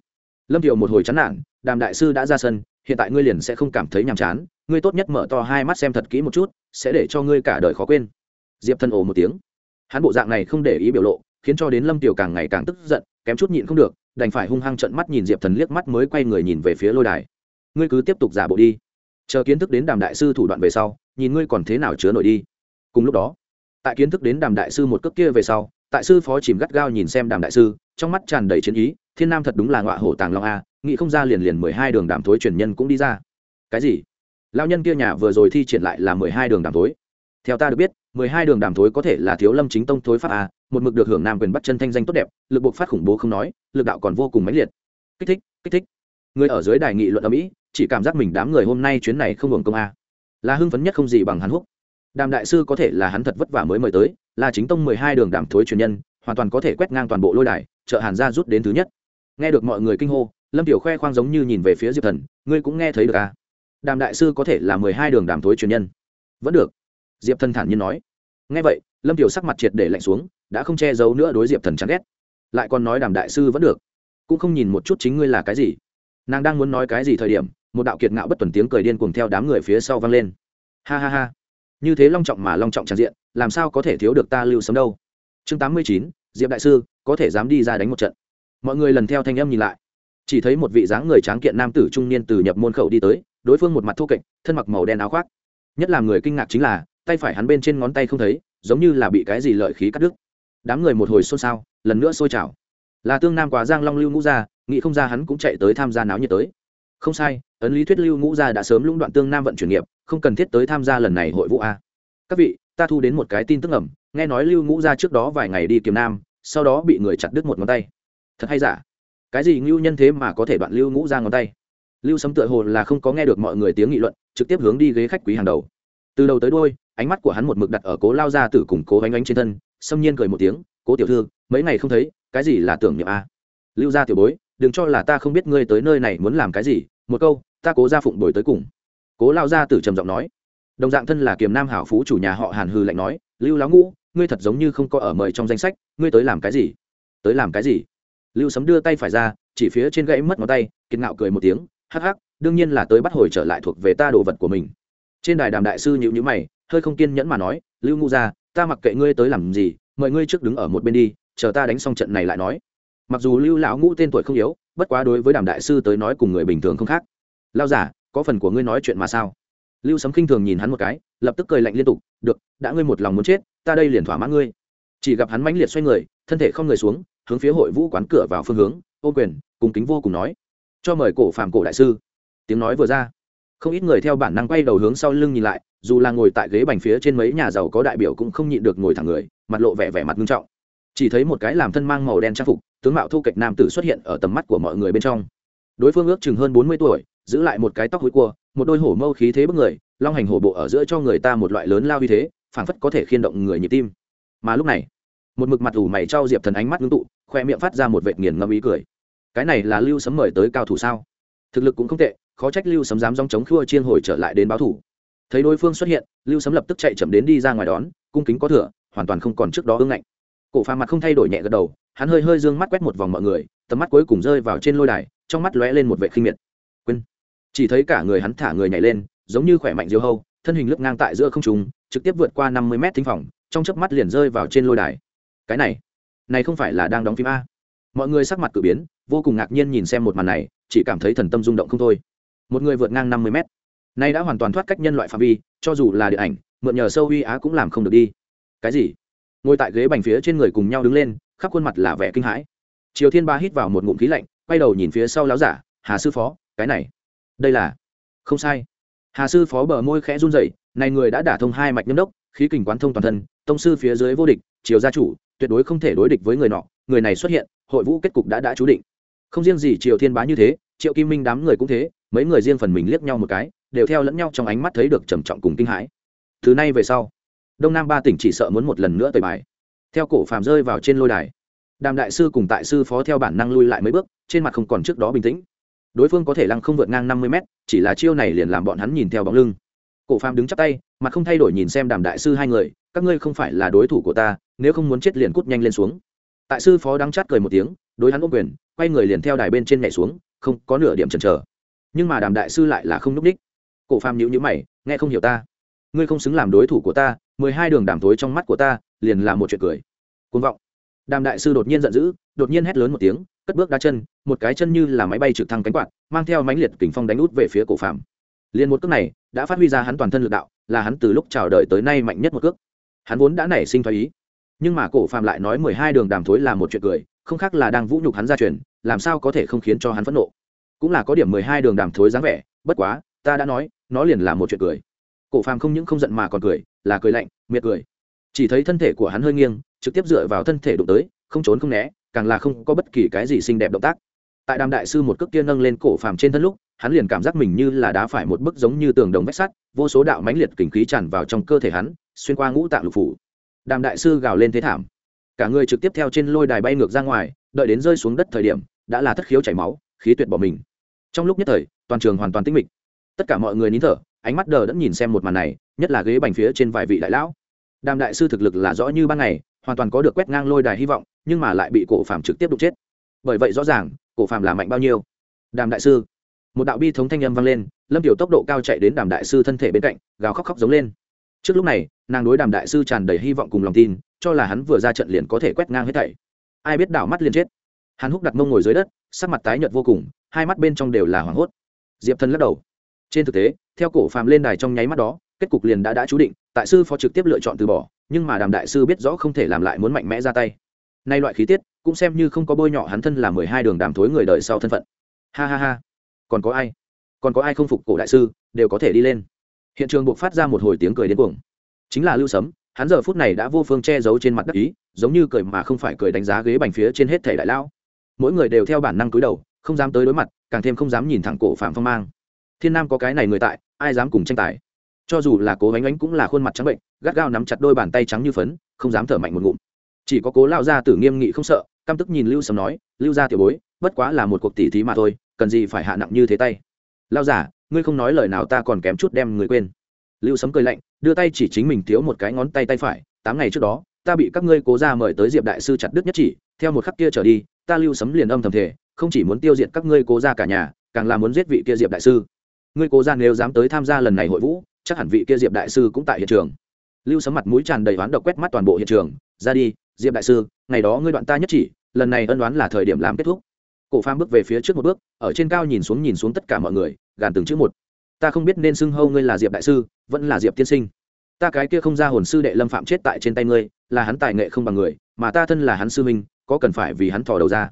Lâm thiệu một hồi chán nản, đàm đại sư đã ra sân, hiện tại ngươi liền sẽ không cảm thấy nhàm chán, ngươi tốt nhất mở to hai mắt xem thật kỹ một chút, sẽ để cho ngươi cả đời khó quên. Diệp thần ồ một tiếng. Hắn bộ dạng này không để ý biểu lộ, khiến cho đến lâm tiểu càng ngày càng tức giận, kém chút nhịn không được đành phải hung hăng trận mắt nhìn diệp thần liếc mắt mới quay người nhìn về phía lôi đài. Ngươi cứ tiếp tục giả bộ đi. Chờ kiến thức đến đàm đại sư thủ đoạn về sau, nhìn ngươi còn thế nào chứa nổi đi. Cùng lúc đó, tại kiến thức đến đàm đại sư một cước kia về sau, tại sư phó chìm gắt gao nhìn xem đàm đại sư, trong mắt tràn đầy chiến ý, thiên nam thật đúng là ngọa hổ tàng long a, nghĩ không ra liền liền mười hai đường đàm thối truyền nhân cũng đi ra. Cái gì? Lao nhân kia nhà vừa rồi thi triển lại là mười hai đường đàm thối theo ta được biết, mười hai đường đàm thối có thể là thiếu lâm chính tông thối pháp a, một mực được hưởng nam quyền bắt chân thanh danh tốt đẹp, lực buộc phát khủng bố không nói, lực đạo còn vô cùng mãnh liệt. Kích thích kích thích. Người ở dưới đài nghị luận ở mỹ, chỉ cảm giác mình đám người hôm nay chuyến này không hưởng công a. Là hưng phấn nhất không gì bằng hắn húc. Đàm đại sư có thể là hắn thật vất vả mới mời tới, là chính tông mười hai đường đàm thối truyền nhân, hoàn toàn có thể quét ngang toàn bộ lôi đài, trợ hàn ra rút đến thứ nhất. Nghe được mọi người kinh hô, lâm tiểu khoe khoang giống như nhìn về phía diệp thần, ngươi cũng nghe thấy được à đàm đại sư có thể là mười hai đường đàm thối truyền nhân. Vẫn được diệp thần thản nhiên nói. Nghe vậy, lâm tiểu sắc mặt triệt để lạnh xuống, đã không che giấu nữa đối diệp thần chán ghét. Lại còn nói đàm đại sư vẫn được. Cũng không nhìn một chút chính ngươi là cái gì. Nàng đang muốn nói cái gì thời điểm, một đạo kiệt ngạo bất tuần tiếng cười điên cuồng theo đám người phía sau vang lên. Ha ha ha. Như thế long trọng mà long trọng tràn diện, làm sao có thể thiếu được ta lưu sống đâu? Chương tám mươi chín, diệp đại sư, có thể dám đi ra đánh một trận. Mọi người lần theo thanh âm nhìn lại. Chỉ thấy một vị dáng người tráng kiện nam tử trung niên từ nhập môn khẩu đi tới, đối phương một mặt thô kệch, thân mặc màu đen áo khoác. Nhất là người kinh ngạc chính là tay phải hắn bên trên ngón tay không thấy, giống như là bị cái gì lợi khí cắt đứt. Đám người một hồi xôn xao, lần nữa sôi trào. Là tương nam quá giang long lưu ngũ gia, nghĩ không ra hắn cũng chạy tới tham gia náo nhiệt tới. Không sai, ấn lý thuyết lưu ngũ gia đã sớm lũng đoạn tương nam vận chuyển nghiệp, không cần thiết tới tham gia lần này hội vũ a. Các vị, ta thu đến một cái tin tức ẩm nghe nói lưu ngũ gia trước đó vài ngày đi kiếm nam, sau đó bị người chặt đứt một ngón tay. Thật hay giả? Cái gì ngưu nhân thế mà có thể đoạn lưu ngũ ra ngón tay? Lưu sấm tựa hồ là không có nghe được mọi người tiếng nghị luận, trực tiếp hướng đi ghế khách quý hàng đầu từ đầu tới đôi ánh mắt của hắn một mực đặt ở cố lao ra Tử cùng cố ánh ánh trên thân, xâm nhiên cười một tiếng, cố tiểu thư, mấy ngày không thấy, cái gì là tưởng niệm a? Lưu gia tiểu bối, đừng cho là ta không biết ngươi tới nơi này muốn làm cái gì, một câu, ta cố ra phụng đổi tới cùng. Cố lao gia tử trầm giọng nói. Đồng dạng thân là kiềm nam hảo phú chủ nhà họ hàn hư lạnh nói, lưu lão ngũ, ngươi thật giống như không có ở mời trong danh sách, ngươi tới làm cái gì? Tới làm cái gì? Lưu sấm đưa tay phải ra, chỉ phía trên gãy mất ngón tay, kiệt ngạo cười một tiếng, hắc hắc, đương nhiên là tới bắt hồi trở lại thuộc về ta đồ vật của mình trên đài đàm đại sư nhịu nhữ mày, hơi không kiên nhẫn mà nói, lưu ngu ra ta mặc kệ ngươi tới làm gì, mời ngươi trước đứng ở một bên đi, chờ ta đánh xong trận này lại nói. Mặc dù lưu lão ngũ tên tuổi không yếu, bất quá đối với đàm đại sư tới nói cùng người bình thường không khác. Lao giả, có phần của ngươi nói chuyện mà sao? Lưu sấm khinh thường nhìn hắn một cái, lập tức cười lạnh liên tục, được, đã ngươi một lòng muốn chết, ta đây liền thỏa mãn ngươi. Chỉ gặp hắn mãnh liệt xoay người, thân thể không người xuống, hướng phía hội vũ quán cửa vào phương hướng, ô quyền cùng kính vô cùng nói, cho mời cổ phàm cổ đại sư. Tiếng nói vừa ra không ít người theo bản năng quay đầu hướng sau lưng nhìn lại, dù là ngồi tại ghế bành phía trên mấy nhà giàu có đại biểu cũng không nhịn được ngồi thẳng người, mặt lộ vẻ vẻ mặt nghiêm trọng. Chỉ thấy một cái làm thân mang màu đen trang phục, tướng mạo thu kịch nam tử xuất hiện ở tầm mắt của mọi người bên trong. Đối phương ước chừng hơn bốn mươi tuổi, giữ lại một cái tóc hối cua, một đôi hổ mâu khí thế bức người, long hành hổ bộ ở giữa cho người ta một loại lớn lao uy thế, phảng phất có thể khiên động người nhịp tim. Mà lúc này, một mực mặt ủ mày trao diệp thần ánh mắt ngưng tụ, khoe miệng phát ra một vệt nghiền ngâm ý cười. Cái này là lưu sấm mời tới cao thủ sao? Thực lực cũng không tệ khó trách lưu sấm dám dòng chống khua chiên hồi trở lại đến báo thủ. Thấy đối phương xuất hiện lưu sấm lập tức chạy chậm đến đi ra ngoài đón cung kính có thừa hoàn toàn không còn trước đó ưng ngạnh. Cổ phàm mặt không thay đổi nhẹ gật đầu hắn hơi hơi d ư ơ n g mắt quét một vòng mọi người tầm mắt cuối cùng rơi vào trên lôi đài trong mắt lóe lên một vệ khinh miệt. Quên. Chỉ thấy cả người hắn thả người nhảy lên giống như khỏe mạnh diêu hâu thân hình lướt ngang tại giữa không trung, trực tiếp vượt qua năm mươi mét thính phòng trong chớp mắt liền rơi vào trên lôi đài. Cái này này không phải là đang đóng phim a. Mọi người sắc mặt cử biến vô cùng ngạc nhiên nhìn xem một màn này chỉ cảm thấy thần tâm rung động không thôi một người vượt ngang năm mươi mét. Nay đã hoàn toàn thoát cách nhân loại phạm vi, cho dù là điện ảnh, mượn nhờ sâu uy á cũng làm không được đi. Cái gì? Ngồi tại ghế bành phía trên người cùng nhau đứng lên, khắp khuôn mặt là vẻ kinh hãi. Triều thiên ba hít vào một ngụm khí lạnh, quay đầu nhìn phía sau láo giả, hà sư phó, cái này, đây là? Không sai. Hà sư phó bờ môi khẽ run rẩy, này người đã đả thông hai mạch nhâm đốc, khí kình quán thông toàn thân, tông sư phía dưới vô địch, triều gia chủ, tuyệt đối không thể đối địch với người nọ, người này xuất hiện, hội vũ kết cục đã đã chú định. Không riêng gì triều thiên bá như thế, triệu kim minh đám người cũng thế mấy người riêng phần mình liếc nhau một cái, đều theo lẫn nhau trong ánh mắt thấy được trầm trọng cùng kinh hãi. Thứ nay về sau, đông nam ba tỉnh chỉ sợ muốn một lần nữa tời bài. Theo cổ phàm rơi vào trên lôi đài, đàm đại sư cùng tại sư phó theo bản năng lui lại mấy bước, trên mặt không còn trước đó bình tĩnh. Đối phương có thể lăng không vượt ngang năm mươi mét, chỉ là chiêu này liền làm bọn hắn nhìn theo bóng lưng. Cổ phàm đứng chắp tay, mặt không thay đổi nhìn xem đàm đại sư hai người, các ngươi không phải là đối thủ của ta, nếu không muốn chết liền cút nhanh lên xuống. Tại sư phó đắng chát cười một tiếng, đối hắn ôm quyền, quay người liền theo đài bên trên nhảy xuống, không có nửa điểm chần chờ nhưng mà đàm đại sư lại là không núp đích. Cổ phàm nhữ nhữ mày, nghe không hiểu ta. Ngươi không xứng làm đối thủ của ta, mười hai đường đàm tối trong mắt của ta, liền là một chuyện cười. Côn vọng. Đàm đại sư đột nhiên giận dữ, đột nhiên hét lớn một tiếng, cất bước đá chân, một cái chân như là máy bay trực thăng cánh quạt, mang theo mãnh liệt kình phong đánh út về phía cổ phàm. Liền một cước này, đã phát huy ra hắn toàn thân lực đạo, là hắn từ lúc chào đời tới nay mạnh nhất một cước. Hắn vốn đã nảy sinh thoái ý, nhưng mà cổ phàm lại nói mười hai đường đàm thối là một chuyện cười, không khác là đang vũ nhục hắn ra truyền, làm sao có thể không khiến cho hắn phẫn nộ cũng là có điểm mười hai đường đàm thối dáng vẻ, bất quá, ta đã nói, nó liền là một chuyện cười. Cổ phàm không những không giận mà còn cười, là cười lạnh miệt cười. Chỉ thấy thân thể của hắn hơi nghiêng, trực tiếp dựa vào thân thể đụng tới, không trốn không né, càng là không có bất kỳ cái gì xinh đẹp động tác. Tại đàm đại sư một cước kia nâng lên cổ phàm trên thân lúc, hắn liền cảm giác mình như là đá phải một bức giống như tường đồng vách sắt, vô số đạo mãnh liệt kình khí tràn vào trong cơ thể hắn, xuyên qua ngũ tạng lục phủ. Đàm đại sư gào lên thế thảm. Cả người trực tiếp theo trên lôi đài bay ngược ra ngoài, đợi đến rơi xuống đất thời điểm, đã là thất khiếu chảy máu, khí tuyệt bỏ mình trong lúc nhất thời, toàn trường hoàn toàn tĩnh mịch. Tất cả mọi người nín thở, ánh mắt đờ đẫn nhìn xem một màn này, nhất là ghế bành phía trên vài vị đại lão. Đàm đại sư thực lực là rõ như ban ngày, hoàn toàn có được quét ngang lôi đài hy vọng, nhưng mà lại bị cổ phàm trực tiếp đụng chết. Bởi vậy rõ ràng, cổ phàm là mạnh bao nhiêu. Đàm đại sư, một đạo bi thống thanh âm vang lên, lâm tiểu tốc độ cao chạy đến đàm đại sư thân thể bên cạnh, gào khóc khóc giống lên. Trước lúc này, nàng đối đàm đại sư tràn đầy hy vọng cùng lòng tin, cho là hắn vừa ra trận liền có thể quét ngang hết thảy. Ai biết đảo mắt liền chết. Hắn húc đặt mông ngồi dưới đất, sắc mặt tái nhợt vô cùng hai mắt bên trong đều là hoảng hốt. Diệp thần lắc đầu. Trên thực tế, theo cổ phàm lên đài trong nháy mắt đó, kết cục liền đã đã chú định, tại sư phó trực tiếp lựa chọn từ bỏ, nhưng mà đàm đại sư biết rõ không thể làm lại muốn mạnh mẽ ra tay. Nay loại khí tiết, cũng xem như không có bôi nhọ hắn thân là mười hai đường đàm thối người đời sau thân phận. Ha ha ha. Còn có ai? Còn có ai không phục cổ đại sư, đều có thể đi lên. Hiện trường buộc phát ra một hồi tiếng cười đến cuồng. Chính là lưu sấm, hắn giờ phút này đã vô phương che giấu trên mặt đắc ý, giống như cười mà không phải cười đánh giá ghế bành phía trên hết thể đại lão. Mỗi người đều theo bản năng cúi đầu không dám tới đối mặt, càng thêm không dám nhìn thẳng cổ phạm phong mang. Thiên nam có cái này người tại, ai dám cùng tranh tài? Cho dù là cố Ánh ánh cũng là khuôn mặt trắng bệnh, gắt gao nắm chặt đôi bàn tay trắng như phấn, không dám thở mạnh một ngụm. Chỉ có cố lao ra tử nghiêm nghị không sợ, căm tức nhìn lưu sầm nói, lưu ra tiểu bối, bất quá là một cuộc tỉ thí mà thôi, cần gì phải hạ nặng như thế tay? Lao giả, ngươi không nói lời nào ta còn kém chút đem người quên. Lưu sấm cười lạnh, đưa tay chỉ chính mình thiếu một cái ngón tay tay phải, tám ngày trước đó, ta bị các ngươi cố ra mời tới diệp đại sư chặt đứt nhất chỉ, theo một khắc kia trở đi, ta lưu sấm liền âm thầm thể không chỉ muốn tiêu diệt các ngươi cố ra cả nhà, càng là muốn giết vị kia diệp đại sư. Ngươi cố ra nếu dám tới tham gia lần này hội vũ, chắc hẳn vị kia diệp đại sư cũng tại hiện trường. Lưu sấm mặt mũi tràn đầy oán độc quét mắt toàn bộ hiện trường. Ra đi, diệp đại sư, ngày đó ngươi đoạn ta nhất chỉ, lần này ân đoán là thời điểm làm kết thúc. Cổ pham bước về phía trước một bước, ở trên cao nhìn xuống nhìn xuống tất cả mọi người, gàn từng chữ một. Ta không biết nên xưng hâu ngươi là diệp đại sư, vẫn là diệp tiên sinh. Ta cái kia không ra hồn sư đệ lâm phạm chết tại trên tay ngươi, là hắn tài nghệ không bằng người, mà ta thân là hắn sư minh có cần phải vì hắn thò đầu ra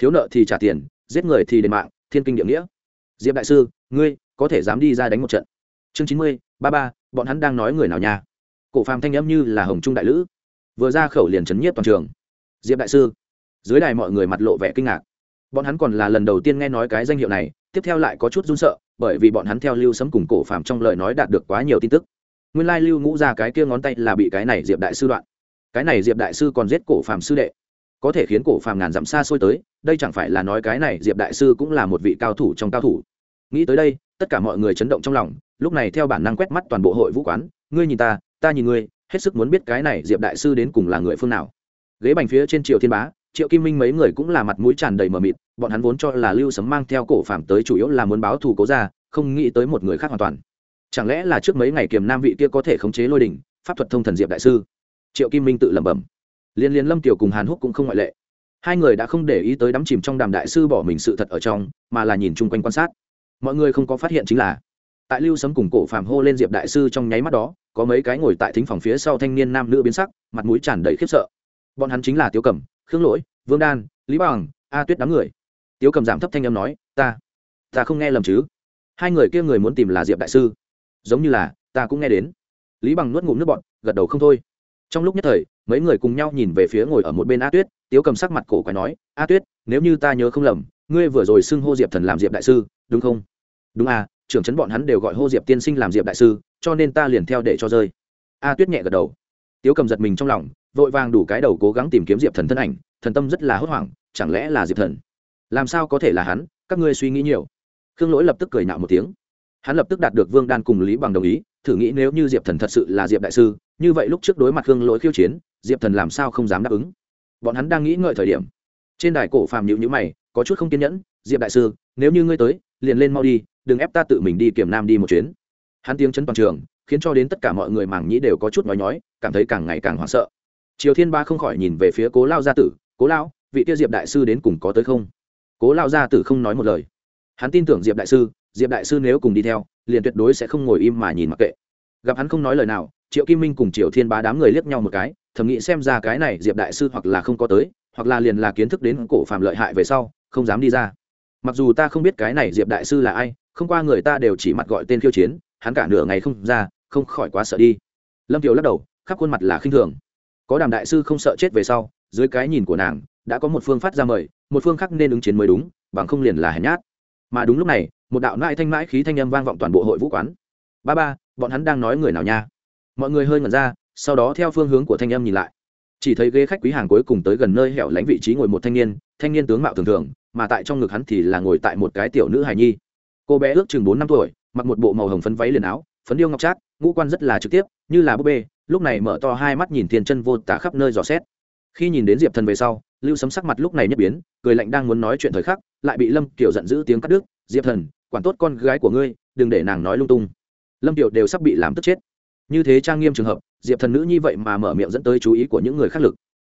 thiếu nợ thì trả tiền, giết người thì đền mạng, thiên kinh địa nghĩa. Diệp đại sư, ngươi có thể dám đi ra đánh một trận. Chương chín mươi, ba ba, bọn hắn đang nói người nào nhà cổ phàm thanh âm như là hồng trung đại lữ. Vừa ra khẩu liền chấn nhiếp toàn trường. Diệp đại sư, dưới đài mọi người mặt lộ vẻ kinh ngạc. Bọn hắn còn là lần đầu tiên nghe nói cái danh hiệu này, tiếp theo lại có chút run sợ, bởi vì bọn hắn theo lưu sấm cùng cổ phàm trong lời nói đạt được quá nhiều tin tức. Nguyên lai lưu ngũ ra cái kia ngón tay là bị cái này diệp đại sư đoạn. Cái này diệp đại sư còn giết cổ phàm sư đệ có thể khiến cổ phàm ngàn dặm xa xôi tới, đây chẳng phải là nói cái này diệp đại sư cũng là một vị cao thủ trong cao thủ. Nghĩ tới đây, tất cả mọi người chấn động trong lòng, lúc này theo bản năng quét mắt toàn bộ hội vũ quán, ngươi nhìn ta ta nhìn ngươi, hết sức muốn biết cái này diệp đại sư đến cùng là người phương nào. Ghế bành phía trên triệu thiên bá, triệu kim minh mấy người cũng là mặt mũi tràn đầy mờ mịt, bọn hắn vốn cho là lưu sấm mang theo cổ phàm tới chủ yếu là muốn báo thù cố ra không nghĩ tới một người khác hoàn toàn. Chẳng lẽ là trước mấy ngày kiềm nam vị kia có thể khống chế lôi đình pháp thuật thông thần diệp đại sư? Triệu kim minh tự lẩm bẩm liên liên lâm tiểu cùng hàn húc cũng không ngoại lệ. Hai người đã không để ý tới đắm chìm trong đàm đại sư bỏ mình sự thật ở trong, mà là nhìn chung quanh quan sát. Mọi người không có phát hiện chính là, tại lưu sấm cùng cổ phạm hô lên diệp đại sư trong nháy mắt đó, có mấy cái ngồi tại thính phòng phía sau thanh niên nam nữ biến sắc, mặt mũi tràn đầy khiếp sợ. Bọn hắn chính là Tiêu cẩm, khương lỗi, vương đan, lý bằng, a tuyết đám người. Tiêu cầm giảm thấp thanh âm nói, ta ta không nghe lầm chứ? Hai người kia người muốn tìm là diệp đại sư. Giống như là, ta cũng nghe đến. Lý bằng nuốt ngụm nước bọn gật đầu không thôi trong lúc nhất thời, mấy người cùng nhau nhìn về phía ngồi ở một bên a tuyết, tiếu cầm sắc mặt cổ quái nói, a tuyết, nếu như ta nhớ không lầm, ngươi vừa rồi xưng hô diệp thần làm diệp đại sư, đúng không? Đúng à trưởng trấn bọn hắn đều gọi hô diệp tiên sinh làm diệp đại sư, cho nên ta liền theo để cho rơi. A tuyết nhẹ gật đầu. Tiếu cầm giật mình trong lòng, vội vàng đủ cái đầu cố gắng tìm kiếm diệp thần thân ảnh, thần tâm rất là hốt hoảng, chẳng lẽ là diệp thần? Làm sao có thể là hắn? Các ngươi suy nghĩ nhiều. Khương lỗi lập tức cười nạo một tiếng. Hắn lập tức đạt được vương đan cùng lý bằng đồng ý thử nghĩ nếu như diệp thần thật sự là diệp đại sư, như vậy lúc trước đối mặt hương lỗi khiêu chiến, diệp thần làm sao không dám đáp ứng? Bọn hắn đang nghĩ ngợi thời điểm, trên đài cổ phàm nhịu nhữ mày, có chút không kiên nhẫn, diệp đại sư, nếu như ngươi tới, liền lên mau đi, đừng ép ta tự mình đi kiểm nam đi một chuyến. Hắn tiếng chấn toàn trường, khiến cho đến tất cả mọi người mảng nhĩ đều có chút nói nhói, cảm thấy càng ngày càng hoảng sợ. Triều thiên ba không khỏi nhìn về phía cố lao gia tử, cố lao, vị tiêu diệp đại sư đến cùng có tới không? Cố lao gia tử không nói một lời hắn tin tưởng diệp đại sư, diệp đại sư nếu cùng đi theo, liền tuyệt đối sẽ không ngồi im mà nhìn mặc kệ. Gặp hắn không nói lời nào, triệu kim minh cùng Triệu thiên ba đám người liếc nhau một cái, thầm nghĩ xem ra cái này diệp đại sư hoặc là không có tới, hoặc là liền là kiến thức đến cổ phạm lợi hại về sau, không dám đi ra. Mặc dù ta không biết cái này diệp đại sư là ai, không qua người ta đều chỉ mặt gọi tên khiêu chiến, hắn cả nửa ngày không ra, không khỏi quá sợ đi. Lâm kiều lắc đầu, khắp khuôn mặt là khinh thường. Có đàm đại sư không sợ chết về sau, dưới cái nhìn của nàng, đã có một phương phát ra mời, một phương khác nên ứng chiến mới đúng, bằng không liền là hèn nhát mà đúng lúc này, một đạo nại thanh mãi khí thanh âm vang vọng toàn bộ hội vũ quán. Ba ba, bọn hắn đang nói người nào nha? Mọi người hơi ngẩn ra, sau đó theo phương hướng của thanh âm nhìn lại. Chỉ thấy ghế khách quý hàng cuối cùng tới gần nơi hẻo lánh vị trí ngồi một thanh niên thanh niên tướng mạo thường thường, mà tại trong ngực hắn thì là ngồi tại một cái tiểu nữ hài nhi. Cô bé ước chừng bốn năm tuổi, mặc một bộ màu hồng phấn váy liền áo, phấn điêu ngọc trác, ngũ quan rất là trực tiếp, như là búp bê, lúc này mở to hai mắt nhìn thiên chân vô tả khắp nơi dò xét. Khi nhìn đến diệp thần về sau lưu sấm sắc mặt lúc này nhất biến, cười lạnh đang muốn nói chuyện thời khắc, lại bị lâm kiểu giận dữ tiếng cắt đứt, diệp thần, quản tốt con gái của ngươi, đừng để nàng nói lung tung. Lâm kiểu đều sắp bị làm tức chết. Như thế trang nghiêm trường hợp, diệp thần nữ như vậy mà mở miệng dẫn tới chú ý của những người khác lực.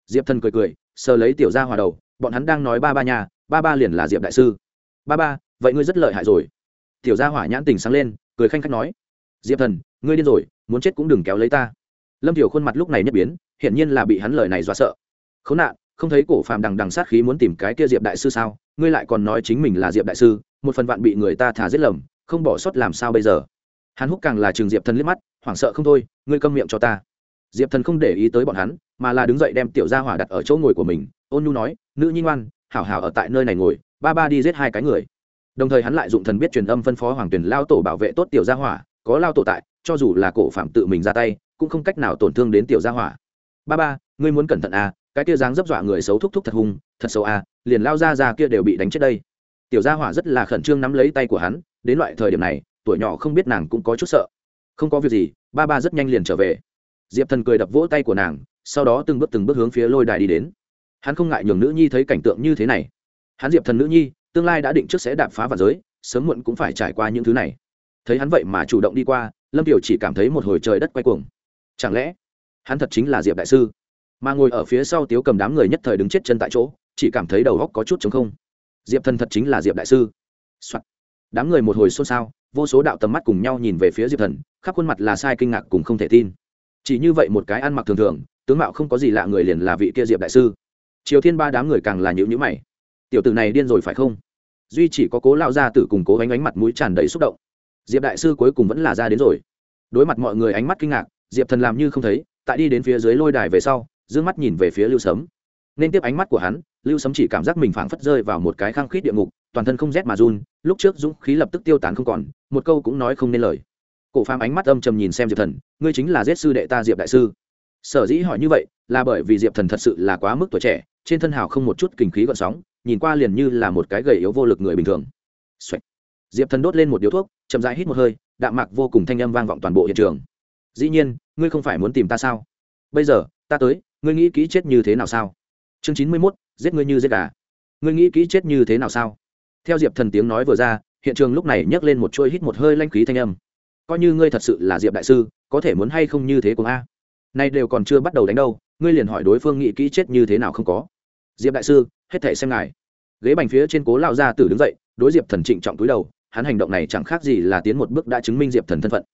Diệp thần cười cười, sờ lấy tiểu ra hòa đầu, bọn hắn đang nói ba ba nhà ba ba liền là diệp đại sư. Ba ba, vậy ngươi rất lợi hại rồi. Tiểu gia hỏa nhãn tình sáng lên, cười khanh khách nói, diệp thần, ngươi điên rồi, muốn chết cũng đừng kéo lấy ta. Lâm tiểu khuôn mặt lúc này nhất biến, hiển nhiên là bị hắn lời này dọa sợ. Khốn nạn không thấy cổ phàm đằng đằng sát khí muốn tìm cái kia diệp đại sư sao? Ngươi lại còn nói chính mình là diệp đại sư, một phần vạn bị người ta thả giết lầm, không bỏ sót làm sao bây giờ? Hắn húc càng là trường diệp thần liếc mắt, hoảng sợ không thôi, ngươi câm miệng cho ta. Diệp thần không để ý tới bọn hắn, mà là đứng dậy đem tiểu gia hỏa đặt ở chỗ ngồi của mình, ôn nhu nói, nữ nhi ngoan, hảo hảo ở tại nơi này ngồi, ba ba đi giết hai cái người. Đồng thời hắn lại dụng thần biết truyền âm phân phó hoàng tuyển lao tổ bảo vệ tốt tiểu gia hỏa, có lao tổ tại, cho dù là cổ phạm tự mình ra tay, cũng không cách nào tổn thương đến tiểu gia hỏa. Ba ba, ngươi muốn cẩn thận à cái kia dáng dấp dọa người xấu thúc thúc thật hung, thật xấu à liền lao ra ra kia đều bị đánh chết đây. Tiểu gia hỏa rất là khẩn trương nắm lấy tay của hắn, đến loại thời điểm này, tuổi nhỏ không biết nàng cũng có chút sợ. Không có việc gì, ba ba rất nhanh liền trở về. Diệp thần cười đập vỗ tay của nàng, sau đó từng bước từng bước hướng phía lôi đài đi đến. Hắn không ngại nhường nữ nhi thấy cảnh tượng như thế này. Hắn diệp thần nữ nhi, tương lai đã định trước sẽ đạp phá vào giới, sớm muộn cũng phải trải qua những thứ này. Thấy hắn vậy mà chủ động đi qua, lâm tiểu chỉ cảm thấy một hồi trời đất quay cuồng. Chẳng lẽ hắn thật chính là diệp đại sư? Mà ngồi ở phía sau tiếu cầm đám người nhất thời đứng chết chân tại chỗ, chỉ cảm thấy đầu góc có chút chống không. Diệp thần thật chính là diệp đại sư、Soạn. đám người một hồi xôn xao, vô số đạo tầm mắt cùng nhau nhìn về phía diệp thần, khắp khuôn mặt là sai kinh ngạc cùng không thể tin. Chỉ như vậy một cái ăn mặc thường thường, tướng mạo không có gì lạ người liền là vị kia diệp đại sư. Triều thiên ba đám người càng là nhữ nhữ mày. Tiểu tử này điên rồi phải không? Duy chỉ có cố lao ra tử cùng cố gánh ánh mặt mũi tràn đầy xúc động. Diệp đại sư cuối cùng vẫn là ra đến rồi. Đối mặt mọi người ánh mắt kinh ngạc, diệp thần làm như không thấy, tại đi đến phía dưới lôi đài về sau d ư ơ n g mắt nhìn về phía lưu sấm. Nên tiếp ánh mắt của hắn, lưu sấm chỉ cảm giác mình phảng phất rơi vào một cái khăng khít địa ngục, toàn thân không rét mà run, lúc trước dũng khí lập tức tiêu tán không còn, một câu cũng nói không nên lời. Cổ phàm ánh mắt âm trầm nhìn xem diệp thần, ngươi chính là giết sư đệ ta diệp đại sư. Sở dĩ hỏi như vậy, là bởi vì diệp thần thật sự là quá mức tuổi trẻ, trên thân hào không một chút kinh khí gọn sóng, nhìn qua liền như là một cái gầy yếu vô lực người bình thường、Xoạch. diệp thần đốt lên một điếu thuốc, chậm rãi hít một hơi, đạm mạc vô cùng thanh âm vang vọng toàn bộ hiện trường. Dĩ nhiên, ngươi không phải muốn tìm ta sao? Bây giờ, ta tới ngươi nghĩ kỹ chết như thế nào sao? Chương chín mươi mốt, giết ngươi như giết gà. Ngươi nghĩ kỹ chết như thế nào sao? Theo diệp thần tiếng nói vừa ra, hiện trường lúc này nhấc lên một chuôi hít một hơi lanh khí thanh âm. Coi như ngươi thật sự là diệp đại sư, có thể muốn hay không như thế cùng a. Nay đều còn chưa bắt đầu đánh đâu, ngươi liền hỏi đối phương nghĩ kỹ chết như thế nào không có. Diệp đại sư, hết thể xem ngài. Ghế bành phía trên cố lao ra tử đứng dậy, đối diệp thần trịnh trọng túi đầu, hắn hành động này chẳng khác gì là tiến một bước đã chứng minh diệp thần thân phận.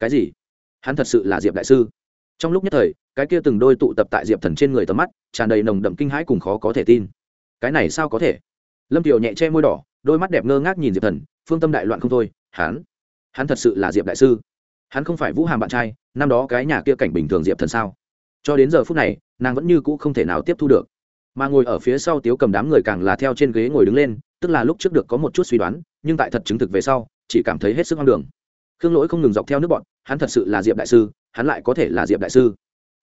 Cái gì? Hắn thật sự là diệp đại sư? Trong lúc nhất thời, cái kia từng đôi tụ tập tại diệp thần trên người tầm mắt, tràn đầy nồng đậm kinh hãi cùng khó có thể tin. Cái này sao có thể? Lâm tiểu nhẹ che môi đỏ, đôi mắt đẹp ngơ ngác nhìn diệp thần, phương tâm đại loạn không thôi, hắn hắn thật sự là diệp đại sư. Hắn không phải vũ hàm bạn trai, năm đó cái nhà kia cảnh bình thường diệp thần sao? Cho đến giờ phút này, nàng vẫn như cũ không thể nào tiếp thu được. Mà ngồi ở phía sau tiếu cầm đám người càng là theo trên ghế ngồi đứng lên, tức là lúc trước được có một chút suy đoán, nhưng tại thật chứng thực về sau, chỉ cảm thấy hết sức hoang đường. Khương lỗi không ngừng dọc theo nước bọn, hắn thật sự là diệp đại sư hắn lại có thể là diệp đại sư.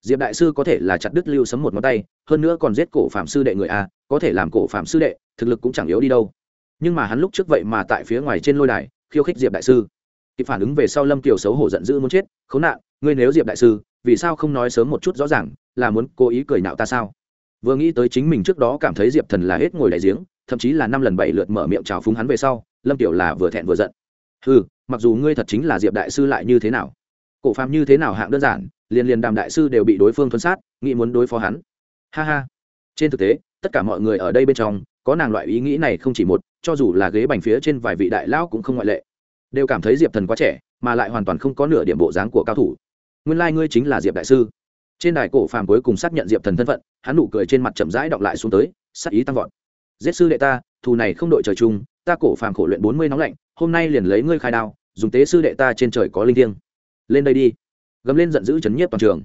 Diệp đại sư có thể là chặt đứt lưu sấm một ngón tay, hơn nữa còn giết cổ phạm sư đệ người a, có thể làm cổ phạm sư đệ, thực lực cũng chẳng yếu đi đâu. Nhưng mà hắn lúc trước vậy mà tại phía ngoài trên lôi đài, khiêu khích diệp đại sư. Kịp phản ứng về sau lâm kiều xấu hổ giận dữ muốn chết, khốn nạn, ngươi nếu diệp đại sư, vì sao không nói sớm một chút rõ ràng, là muốn cố ý cười nạo ta sao? Vừa nghĩ tới chính mình trước đó cảm thấy diệp thần là hết ngồi đại giếng, thậm chí là năm lần bảy lượt mở miệng chào phúng hắn về sau, lâm tiểu là vừa thẹn vừa giận. Ừ mặc dù ngươi thật chính là diệp đại sư lại như thế nào? Cổ phàm như thế nào hạng đơn giản, liền liền đàm đại sư đều bị đối phương thuấn sát, nghĩ muốn đối phó hắn. Ha ha. Trên thực tế, tất cả mọi người ở đây bên trong, có nàng loại ý nghĩ này không chỉ một, cho dù là ghế bành phía trên vài vị đại lão cũng không ngoại lệ. Đều cảm thấy diệp thần quá trẻ, mà lại hoàn toàn không có nửa điểm bộ dáng của cao thủ. Nguyên lai、like、ngươi chính là diệp đại sư. Trên đài cổ phàm cuối cùng xác nhận diệp thần thân phận, hắn nụ cười trên mặt chậm rãi đọng lại xuống tới, sắc ý tăng vọt. Giết sư đệ ta, thù này không đội trời chung, ta cổ phàm khổ luyện bốn mươi nóng lạnh, hôm nay liền lấy ngươi khai đao, dùng tế sư đệ ta trên trời có linh thiêng lên đây đi. Gấm lên giận dữ chấn nhiếp toàn trường.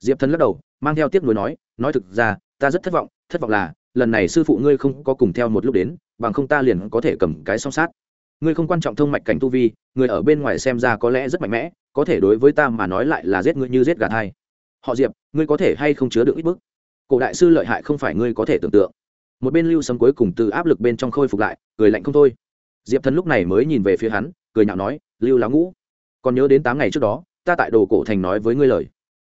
Diệp thần lắc đầu, mang theo tiếc nuối nói nói thực ra, ta rất thất vọng thất vọng là, lần này sư phụ ngươi không có cùng theo một lúc đến, bằng không ta liền có thể cầm cái song sát. Ngươi không quan trọng thông mạch cảnh tu vi, người ở bên ngoài xem ra có lẽ rất mạnh mẽ, có thể đối với ta mà nói lại là giết ngươi như giết gà thai. Họ diệp, ngươi có thể hay không chứa được ít bức? Cổ đại sư lợi hại không phải ngươi có thể tưởng tượng. Một bên lưu sấm cuối cùng từ áp lực bên trong khôi phục lại, cười lạnh không thôi. Diệp thần lúc này mới nhìn về phía hắn, cười nhạo nói, lưu lá ngũ còn nhớ đến tám ngày trước đó, ta tại đồ cổ thành nói với ngươi lời.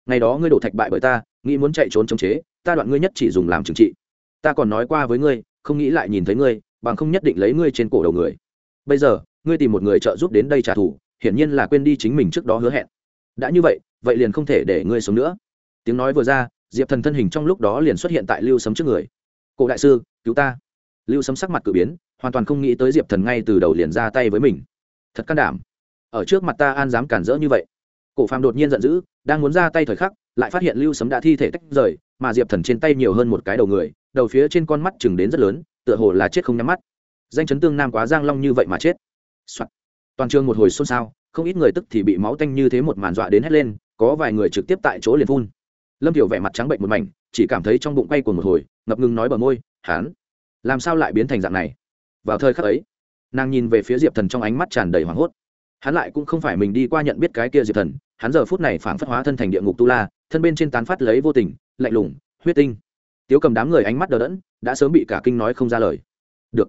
Ngày đó ngươi đổ thạch bại bởi ta, nghĩ muốn chạy trốn chống chế, ta đoạn ngươi nhất chỉ dùng làm trừng trị. Ta còn nói qua với ngươi, không nghĩ lại nhìn thấy ngươi, bằng không nhất định lấy ngươi trên cổ đầu người. Bây giờ, ngươi tìm một người trợ giúp đến đây trả thù, hiển nhiên là quên đi chính mình trước đó hứa hẹn. Đã như vậy vậy liền không thể để ngươi sống nữa. Tiếng nói vừa ra, diệp thần thân hình trong lúc đó liền xuất hiện tại lưu sấm trước người. Cổ đại sư, cứu ta. Lưu sấm sắc mặt cử biến, hoàn toàn không nghĩ tới diệp thần ngay từ đầu liền ra tay với mình. Thật can đảm ở trước mặt ta an dám cản rỡ như vậy. Cổ phàm đột nhiên giận dữ, đang muốn ra tay thời khắc, lại phát hiện lưu sấm đã thi thể tách rời, mà diệp thần trên tay nhiều hơn một cái đầu người, đầu phía trên con mắt chừng đến rất lớn, tựa hồ là chết không nhắm mắt. Danh chấn tương nam quá giang long như vậy mà chết、Soạn. toàn trường một hồi xôn xao, không ít người tức thì bị máu tanh như thế một màn dọa đến hét lên, có vài người trực tiếp tại chỗ liền phun. Lâm tiểu vẻ mặt trắng bệnh một mảnh, chỉ cảm thấy trong bụng quay của một hồi, ngập ngừng nói bờ môi, hán, làm sao lại biến thành dạng này? Vào thời khắc ấy, nàng nhìn về phía diệp thần trong ánh mắt tràn đầy hoảng hốt hắn lại cũng không phải mình đi qua nhận biết cái kia diệp thần, hắn giờ phút này phảng phất hóa thân thành địa ngục tu la, thân bên trên tán phát lấy vô tình, lạnh lùng, huyết tinh. Tiếu cầm đám người ánh mắt đờ đẫn, đã sớm bị cả kinh nói không ra lời. Được,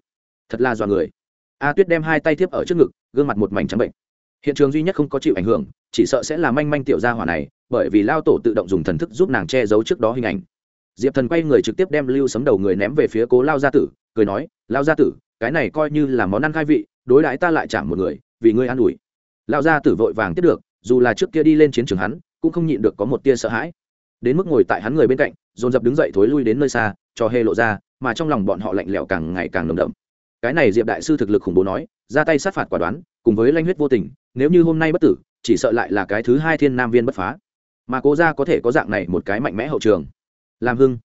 thật là dọa người. A tuyết đem hai tay tiếp ở trước ngực, gương mặt một mảnh trắng bệnh. Hiện trường duy nhất không có chịu ảnh hưởng, chỉ sợ sẽ là manh manh tiểu gia hỏa này, bởi vì lao tổ tự động dùng thần thức giúp nàng che giấu trước đó hình ảnh. Diệp thần quay người trực tiếp đem lưu sấm đầu người ném về phía cố lao gia tử, cười nói, lao gia tử, cái này coi như là món ăn khai vị, đối đãi ta lại chạm một người vì ngươi an ủi. Lão gia tử vội vàng tiếp được, dù là trước kia đi lên chiến trường hắn, cũng không nhịn được có một tia sợ hãi. Đến mức ngồi tại hắn người bên cạnh, dồn dập đứng dậy thối lui đến nơi xa, cho hê lộ ra, mà trong lòng bọn họ lạnh lẽo càng ngày càng nồng đậm. Cái này diệp đại sư thực lực khủng bố nói, ra tay sát phạt quả đoán, cùng với lanh huyết vô tình, nếu như hôm nay bất tử, chỉ sợ lại là cái thứ hai thiên nam viên bất phá. Mà cố ra có thể có dạng này một cái mạnh mẽ hậu trường. Làm hưng,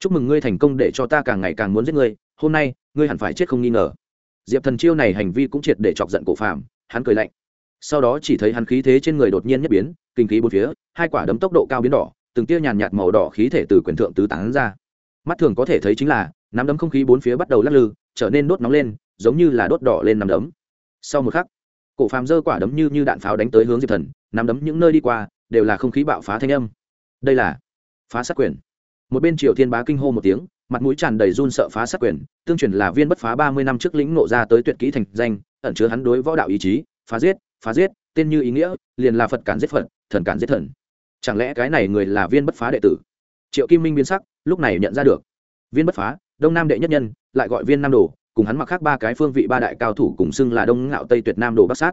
chúc mừng ngươi thành công để cho ta càng ngày càng muốn giết ngươi, hôm nay, ngươi hẳn phải chết không nghi ngờ. Diệp thần chiêu này hành vi cũng triệt để chọc giận cổ phạm hắn cười lạnh. Sau đó chỉ thấy hắn khí thế trên người đột nhiên nhất biến, kinh khí bốn phía, hai quả đấm tốc độ cao biến đỏ, từng tia nhàn nhạt màu đỏ khí thể từ quyền thượng tứ tán ra. Mắt thường có thể thấy chính là, nắm đấm không khí bốn phía bắt đầu lắc lư, trở nên đốt nóng lên, giống như là đốt đỏ lên nắm đấm. Sau một khắc, cổ phàm giơ quả đấm như như đạn pháo đánh tới hướng diệp thần, nắm đấm những nơi đi qua, đều là không khí bạo phá thanh âm. Đây là phá sát quyền. Một bên triều thiên bá kinh hô một tiếng mặt mũi tràn đầy run sợ phá sát quyền, tương truyền là viên bất phá ba mươi năm trước lĩnh nộ ra tới tuyệt kỹ thành danh, ẩn chứa hắn đối võ đạo ý chí, phá giết phá giết, tên như ý nghĩa, liền là phật cản giết phật, thần cản giết thần. Chẳng lẽ cái này người là viên bất phá đệ tử? Triệu kim minh biến sắc, lúc này nhận ra được. Viên bất phá, đông nam đệ nhất nhân, lại gọi viên nam đồ, cùng hắn mặc khác ba cái phương vị ba đại cao thủ cùng xưng là đông ngạo tây tuyệt nam đồ bắc sát.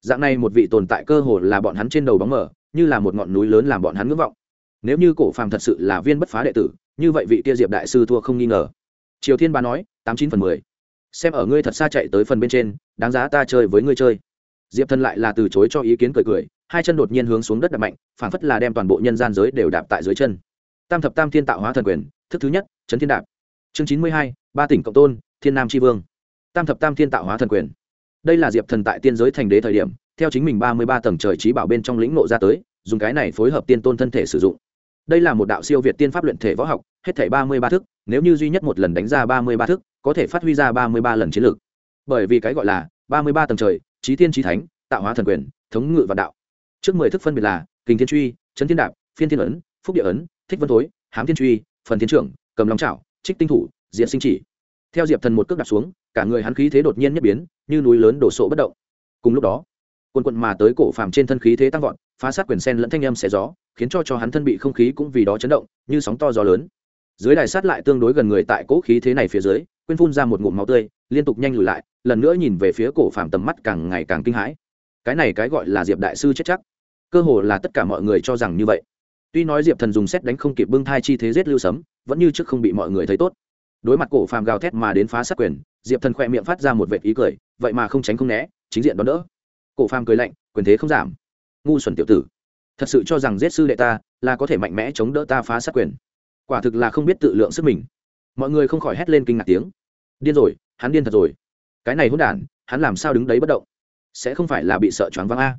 Dạng này một vị tồn tại cơ hồ là bọn hắn trên đầu bóng mở như là một ngọn núi lớn làm bọn hắn ngưỡng vọng nếu như cổ phàm thật sự là viên bất phá đệ tử, như vậy vị kia diệp đại sư thua không nghi ngờ. Triều thiên bá nói, tám chín phần mười. Xem ở ngươi thật xa chạy tới phần bên trên, đáng giá ta chơi với ngươi chơi. Diệp thần lại là từ chối cho ý kiến cười cười, hai chân đột nhiên hướng xuống đất đập mạnh phản phất là đem toàn bộ nhân gian giới đều đạp tại dưới chân. Tam thập tam thiên tạo hóa thần quyền, thức thứ nhất trấn thiên đạp. Chương chín mươi hai, ba tỉnh cộng tôn, thiên nam tri vương. Tam thập tam thiên tạo hóa thần quyền. Đây là diệp thần tại tiên giới thành đế thời điểm, theo chính mình ba mươi ba tầng trời trí bảo bên trong lĩnh nộ ra tới, dùng cái này phối hợp tiên tôn thân thể sử dụng đây là một đạo siêu việt tiên pháp luyện thể võ học, hết thể ba mươi ba thức, nếu như duy nhất một lần đánh ra ba mươi ba thức, có thể phát huy ra ba mươi ba lần chiến lược. Bởi vì cái gọi là ba mươi ba tầng trời trí tiên trí thánh, tạo hóa thần quyền, thống ngự và đạo. Trước mười thức phân biệt là kình thiên truy trấn thiên đạp, phiên thiên ấn, phúc địa ấn, thích vân thối, hám thiên truy, phần thiên trưởng, cầm lòng trảo, trích tinh thủ diện sinh chỉ. Theo diệp thần một cước đạp xuống, cả người hắn khí thế đột nhiên nhất biến, như núi lớn đổ sộ bất động. Cùng lúc đó quân quận mà tới cổ phàm trên thân khí thế tăng vọt, phá sát quyền sen lẫn thanh âm xé gió khiến cho cho hắn thân bị không khí cũng vì đó chấn động, như sóng to gió lớn. Dưới đài sát lại tương đối gần người tại cỗ khí thế này phía dưới, quên phun ra một ngụm máu tươi, liên tục nhanh lùi lại, lần nữa nhìn về phía cổ phàm tầm mắt càng ngày càng kinh hãi. Cái này cái gọi là diệp đại sư chết chắc. Cơ hồ là tất cả mọi người cho rằng như vậy. Tuy nói diệp thần dùng xét đánh không kịp bưng thai chi thế giết lưu sấm, vẫn như trước không bị mọi người thấy tốt. Đối mặt cổ phàm gào thét mà đến phá sát quyền, diệp thần khỏe miệng phát ra một vệ ý cười, vậy mà không tránh không né, chính diện đón đỡ. Cổ phàm cười lạnh, quyền thế không giảm. Ngu xuẩn tiểu tử thật sự cho rằng giết sư đệ ta là có thể mạnh mẽ chống đỡ ta phá sát quyền. Quả thực là không biết tự lượng sức mình. Mọi người không khỏi hét lên kinh ngạc tiếng. Điên rồi, hắn điên thật rồi. Cái này hôn đản, hắn làm sao đứng đấy bất động? Sẽ không phải là bị sợ choáng váng a?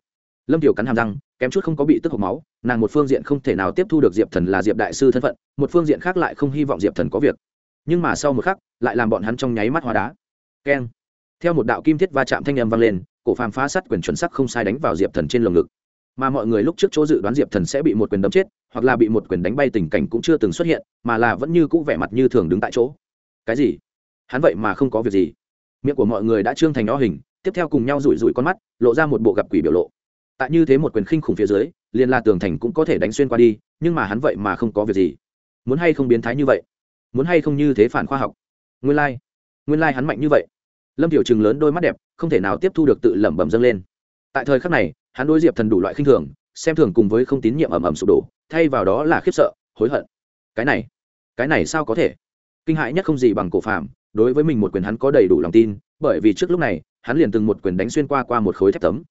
Lâm tiểu cắn hàm răng, kém chút không có bị tức hộc máu, nàng một phương diện không thể nào tiếp thu được diệp thần là diệp đại sư thân phận, một phương diện khác lại không hy vọng diệp thần có việc. Nhưng mà sau một khắc, lại làm bọn hắn trong nháy mắt hóa đá. Keng. Theo một đạo kim thiết va chạm thanh âm vang lên, cổ phàm phá sát quyền chuẩn sắc không sai đánh vào diệp thần trên lồng ngực mà mọi người lúc trước chỗ dự đoán diệp thần sẽ bị một quyền đấm chết, hoặc là bị một quyền đánh bay tình cảnh cũng chưa từng xuất hiện, mà là vẫn như cũ vẻ mặt như thường đứng tại chỗ. Cái gì? Hắn vậy mà không có việc gì. Miệng của mọi người đã trương thành đo hình, tiếp theo cùng nhau rủi rủi con mắt, lộ ra một bộ gặp quỷ biểu lộ. Tại như thế một quyền khinh khủng phía dưới, liền là tường thành cũng có thể đánh xuyên qua đi, nhưng mà hắn vậy mà không có việc gì. Muốn hay không biến thái như vậy? Muốn hay không như thế phản khoa học? Nguyên lai、like. nguyên lai、like、hắn mạnh như vậy. Lâm tiểu chừng lớn đôi mắt đẹp, không thể nào tiếp thu được tự lẩm bẩm dâng lên. Tại thời khắc này hắn đối diệp thần đủ loại khinh thường, xem thường cùng với không tín nhiệm ẩm ẩm sụp đổ, thay vào đó là khiếp sợ, hối hận. Cái này cái này sao có thể? Kinh hãi nhất không gì bằng cổ phạm đối với mình một quyền hắn có đầy đủ lòng tin, bởi vì trước lúc này, hắn liền từng một quyền đánh xuyên qua qua một khối thép tấm.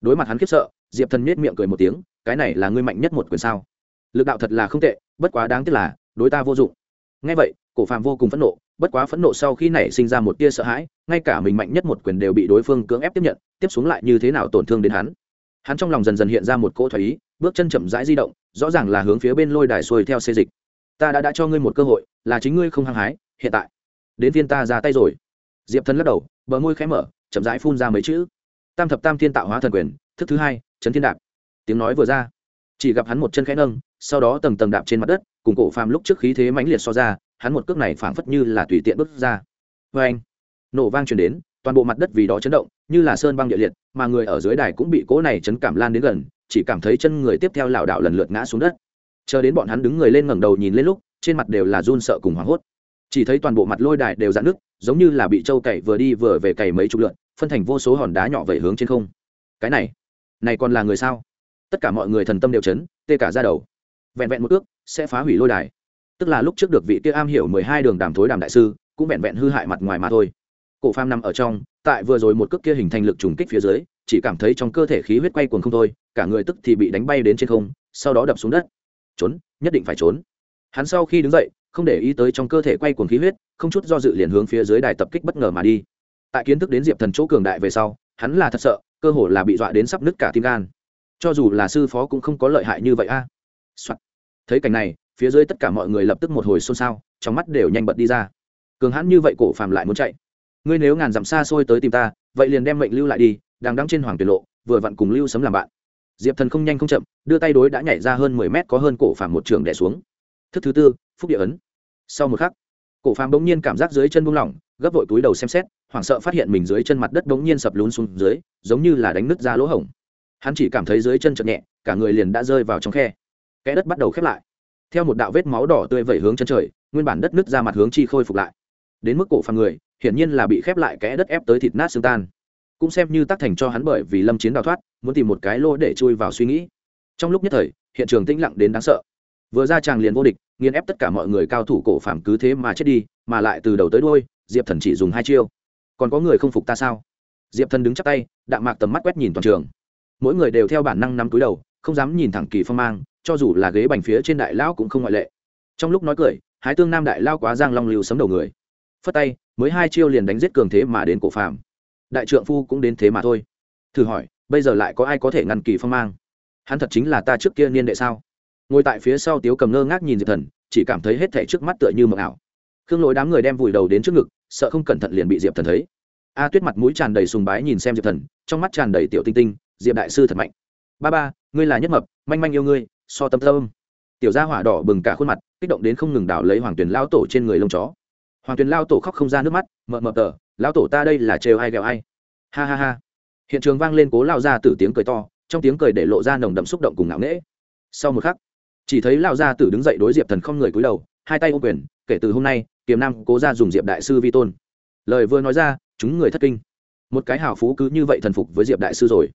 Đối mặt hắn khiếp sợ, diệp thần miết miệng cười một tiếng, cái này là ngươi mạnh nhất một quyền sao? Lực đạo thật là không tệ, bất quá đáng tiếc là, đối ta vô dụng. Ngay vậy, cổ Phạm vô cùng phẫn nộ, bất quá phẫn nộ sau khi nảy sinh ra một tia sợ hãi, ngay cả mình mạnh nhất một quyền đều bị đối phương cưỡng ép tiếp nhận, tiếp xuống lại như thế nào tổn thương đến hắn? Hắn trong lòng dần dần hiện ra một cỗ thoải ý, bước chân chậm rãi di động, rõ ràng là hướng phía bên lôi đài xuôi theo xê dịch. Ta đã đã cho ngươi một cơ hội, là chính ngươi không hăng hái, hiện tại. Đến viên ta ra tay rồi. Diệp thần lắc đầu, bờ môi khẽ mở, chậm rãi phun ra mấy chữ. Tam thập tam thiên tạo hóa thần quyền, thức thứ hai trấn thiên đạp. Tiếng nói vừa ra, chỉ gặp hắn một chân khẽ nâng, sau đó tầng tầng đạp trên mặt đất, cùng cổ phàm lúc trước khí thế mãnh liệt so ra, hắn một cước này phảng phất như là tùy tiện bước ra. Vê anh nổ vang truyền đến, toàn bộ mặt đất vì đó chấn động, như là sơn băng địa liệt mà người ở dưới đài cũng bị cỗ này chấn cảm lan đến gần, chỉ cảm thấy chân người tiếp theo lảo đảo lần lượt ngã xuống đất. Chờ đến bọn hắn đứng người lên ngẩng đầu nhìn lên lúc, trên mặt đều là run sợ cùng hoảng hốt. Chỉ thấy toàn bộ mặt lôi đài đều dạn nước giống như là bị trâu cày vừa đi vừa về cày mấy chục lượn phân thành vô số hòn đá nhỏ vẩy hướng trên không. Cái này này còn là người sao? Tất cả mọi người thần tâm đều chấn, tê cả ra đầu. Vẹn vẹn một ước, sẽ phá hủy lôi đài. Tức là lúc trước được vị kia am hiểu mười hai đường đàm thối đàm đại sư, cũng vẹn vẹn hư hại mặt ngoài mà thôi. Cổ pham nằm ở trong tại vừa rồi một cước kia hình thành lực trùng kích phía dưới, chỉ cảm thấy trong cơ thể khí huyết quay cuồng không thôi, cả người tức thì bị đánh bay đến trên không, sau đó đập xuống đất. Trốn, nhất định phải trốn. Hắn sau khi đứng dậy, không để ý tới trong cơ thể quay cuồng khí huyết, không chút do dự liền hướng phía dưới đài tập kích bất ngờ mà đi. Tại kiến thức đến diệp thần chỗ cường đại về sau, hắn là thật sợ, cơ hồ là bị dọa đến sắp nứt cả tim gan. Cho dù là sư phó cũng không có lợi hại như vậy a. Thấy cảnh này, phía dưới tất cả mọi người lập tức một hồi xôn xao, trong mắt đều nhanh bật đi ra. Cường hãn như vậy cổ phàm lại muốn chạy ngươi nếu ngàn dặm xa xôi tới tìm ta, vậy liền đem mệnh lưu lại đi, đang đăng trên hoàng tuyệt lộ, vừa vặn cùng lưu sấm làm bạn. Diệp thần không nhanh không chậm, đưa tay đối đã nhảy ra hơn mười mét có hơn cổ phàm một trường đẻ xuống. Thức thứ tư, phúc địa ấn. Sau một khắc, cổ phàm bỗng nhiên cảm giác dưới chân buông lỏng, gấp vội túi đầu xem xét, hoảng sợ phát hiện mình dưới chân mặt đất bỗng nhiên sập lún xuống dưới, giống như là đánh nứt ra lỗ hổng. Hắn chỉ cảm thấy dưới chân chợt nhẹ, cả người liền đã rơi vào trong khe. Kẽ đất bắt đầu khép lại. Theo một đạo vết máu đỏ tươi vẩy hướng chân trời, nguyên bản đất nứt ra mặt hướng chi khôi phục lại đến mức cổ phàm người, hiển nhiên là bị khép lại kẽ đất ép tới thịt nát xương tan. Cũng xem như tác thành cho hắn bởi vì lâm chiến đào thoát, muốn tìm một cái lô để chui vào suy nghĩ. Trong lúc nhất thời, hiện trường tĩnh lặng đến đáng sợ. Vừa ra chàng liền vô địch, nghiền ép tất cả mọi người cao thủ cổ phàm cứ thế mà chết đi, mà lại từ đầu tới đôi diệp thần chỉ dùng hai chiêu. Còn có người không phục ta sao? Diệp thần đứng chắc tay, đạm mạc tầm mắt quét nhìn toàn trường. Mỗi người đều theo bản năng nắm túi đầu, không dám nhìn thẳng kỳ phong mang, cho dù là ghế bành phía trên đại lão cũng không ngoại lệ. Trong lúc nói cười, hái tương nam đại lao quá giang long lưu sấm đầu người phất tay, mới hai chiêu liền đánh giết cường thế mà đến cổ phàm. Đại trượng phu cũng đến thế mà thôi. Thử hỏi, bây giờ lại có ai có thể ngăn kỳ phong mang? Hắn thật chính là ta trước kia niên đệ sao? Ngồi tại phía sau tiếu cầm ngơ ngác nhìn diệp thần, chỉ cảm thấy hết thảy trước mắt tựa như mờ ảo. Khương lỗi đám người đem vùi đầu đến trước ngực, sợ không cẩn thận liền bị diệp thần thấy. A tuyết mặt mũi tràn đầy sùng bái nhìn xem diệp thần, trong mắt tràn đầy tiểu tinh tinh, diệp đại sư thật mạnh. Ba ba, ngươi là nhất mập, manh manh yêu ngươi, so tâm tâm. Tiểu gia hỏa đỏ bừng cả khuôn mặt, kích động đến không ngừng đảo lấy hoàng tuyền lao tổ trên người lông chó hoàng tuyền lao tổ khóc không ra nước mắt, mợ mợ tờ lao tổ ta đây là trêu ai ghẹo ai? Ha ha ha. Hiện trường vang lên cố lao ra từ tiếng cười to, trong tiếng cười để lộ ra nồng đậm xúc động cùng ngạo nghễ. Sau một khắc, chỉ thấy lao gia tử đứng dậy đối diệp thần không người cúi đầu, hai tay ô quyền, kể từ hôm nay tiềm nam cố ra dùng diệp đại sư vi tôn. Lời vừa nói ra, chúng người thất kinh. Một cái hào phú cứ như vậy thần phục với diệp đại sư rồi.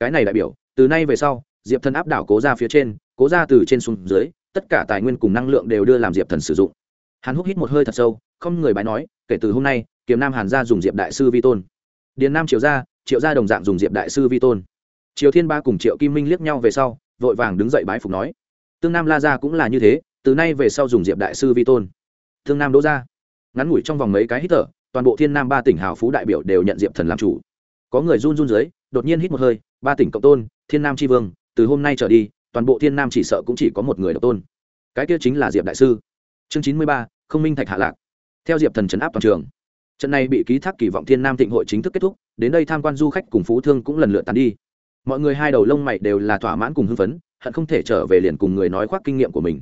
Cái này đại biểu, từ nay về sau, diệp thần áp đảo cố ra phía trên, cố ra từ trên xuống dưới, tất cả tài nguyên cùng năng lượng đều đưa làm diệp thần sử dụng. Hắn hút hít một hơi thật sâu không người bái nói, kể từ hôm nay kiếm nam hàn gia dùng diệp đại sư vi tôn. Điền nam triệu gia triệu gia đồng dạng dùng diệp đại sư vi tôn. Triều thiên ba cùng triệu kim minh liếc nhau về sau, vội vàng đứng dậy bái phục nói, tương nam la gia cũng là như thế, từ nay về sau dùng diệp đại sư vi tôn. Tương nam đỗ gia, ngắn ngủi trong vòng mấy cái hít thở, toàn bộ thiên nam ba tỉnh hào phú đại biểu đều nhận diệp thần làm chủ. Có người run run dưới, đột nhiên hít một hơi, ba tỉnh cộng tôn, thiên nam tri vương, từ hôm nay trở đi, toàn bộ thiên nam chỉ sợ cũng chỉ có một người độc tôn. Cái kia chính là diệp đại sư. Chương chín mươi ba, không minh thạch hạ lạc theo diệp thần chấn áp toàn trường, trận này bị ký thác kỳ vọng thiên nam thịnh hội chính thức kết thúc, đến đây tham quan du khách cùng phú thương cũng lần lượt tàn đi. Mọi người hai đầu lông mày đều là thỏa mãn cùng hưng phấn, hận không thể trở về liền cùng người nói khoác kinh nghiệm của mình.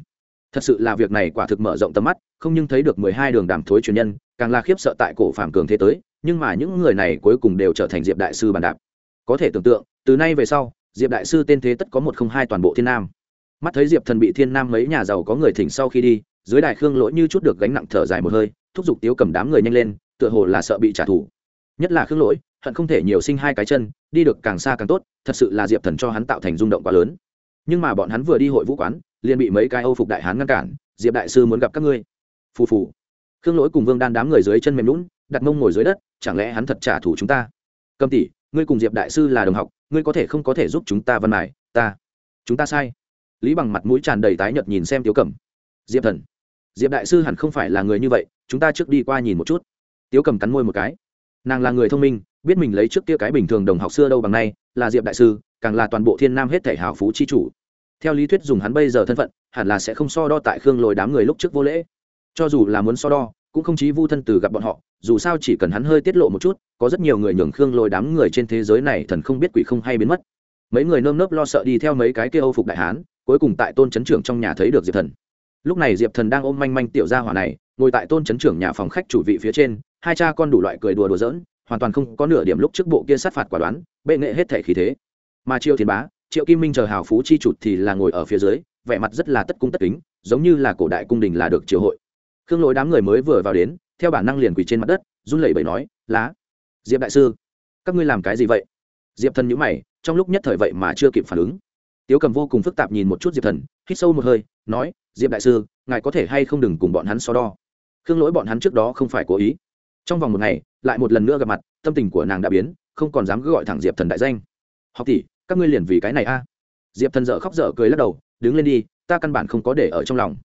Thật sự là việc này quả thực mở rộng tầm mắt, không nhưng thấy được mười hai đường đàm thối truyền nhân, càng là khiếp sợ tại cổ phạm cường thế tới, nhưng mà những người này cuối cùng đều trở thành diệp đại sư bàn đạp. Có thể tưởng tượng, từ nay về sau, diệp đại sư tên thế tất có một không hai toàn bộ thiên nam. Mắt thấy diệp thần bị thiên nam mấy nhà giàu có người thỉnh sau khi đi, dưới đại khương lỗi như chút được gánh nặng thở dài một hơi thúc giục tiếu cầm đám người nhanh lên, tựa hồ là sợ bị trả thù. Nhất là khương lỗi, hận không thể nhiều sinh hai cái chân, đi được càng xa càng tốt, thật sự là diệp thần cho hắn tạo thành rung động quá lớn. Nhưng mà bọn hắn vừa đi hội vũ quán, liền bị mấy cái âu phục đại hán ngăn cản, diệp đại sư muốn gặp các ngươi. Phù phù. Khương lỗi cùng vương đan đám người dưới chân mềm lún đặt mông ngồi dưới đất, chẳng lẽ hắn thật trả thù chúng ta? Cầm tỷ, ngươi cùng diệp đại sư là đồng học, ngươi có thể không có thể giúp chúng ta văn mải ta, chúng ta sai. Lý bằng mặt mũi tràn đầy tái nhợt nhìn xem tiếu cẩm diệp thần diệp đại sư hẳn không phải là người như vậy, chúng ta trước đi qua nhìn một chút. Tiếu cầm cắn môi một cái. Nàng là người thông minh, biết mình lấy trước kia cái bình thường đồng học xưa đâu bằng nay, là diệp đại sư, càng là toàn bộ thiên nam hết thể hào phú chi chủ. Theo lý thuyết dùng hắn bây giờ thân phận, hẳn là sẽ không so đo tại khương lồi đám người lúc trước vô lễ. Cho dù là muốn so đo, cũng không chí vu thân từ gặp bọn họ, dù sao chỉ cần hắn hơi tiết lộ một chút, có rất nhiều người nhường khương lồi đám người trên thế giới này thần không biết quỷ không hay biến mất. Mấy người nơm nớp lo sợ đi theo mấy cái kia âu phục đại hán, cuối cùng tại tôn trấn trưởng trong nhà thấy được diệp thần lúc này diệp thần đang ôm manh manh tiểu gia hỏa này, ngồi tại tôn chấn trưởng nhà phòng khách chủ vị phía trên, hai cha con đủ loại cười đùa đùa giỡn, hoàn toàn không có nửa điểm lúc trước bộ kia sát phạt quả đoán, bệ nghệ hết thể khí thế. Mà triệu thiên bá, triệu kim minh chờ hào phú chi trụt thì là ngồi ở phía dưới, vẻ mặt rất là tất cung tất kính, giống như là cổ đại cung đình là được triều hội. Khương lỗi đám người mới vừa vào đến, theo bản năng liền quỳ trên mặt đất, run lẩy bẩy nói, lá, diệp đại sư, các ngươi làm cái gì vậy? Diệp thần nhữ mày, trong lúc nhất thời vậy mà chưa kịp phản ứng. Tiếu cầm vô cùng phức tạp nhìn một chút diệp thần, hít sâu một hơi nói, diệp đại sư, ngài có thể hay không đừng cùng bọn hắn so đo? Khương lỗi bọn hắn trước đó không phải cố ý. Trong vòng một ngày, lại một lần nữa gặp mặt, tâm tình của nàng đã biến, không còn dám cứ gọi thẳng diệp thần đại danh. Học tỷ, các ngươi liền vì cái này a. Diệp thần dợ khóc dở cười lắc đầu, đứng lên đi, ta căn bản không có để ở trong lòng.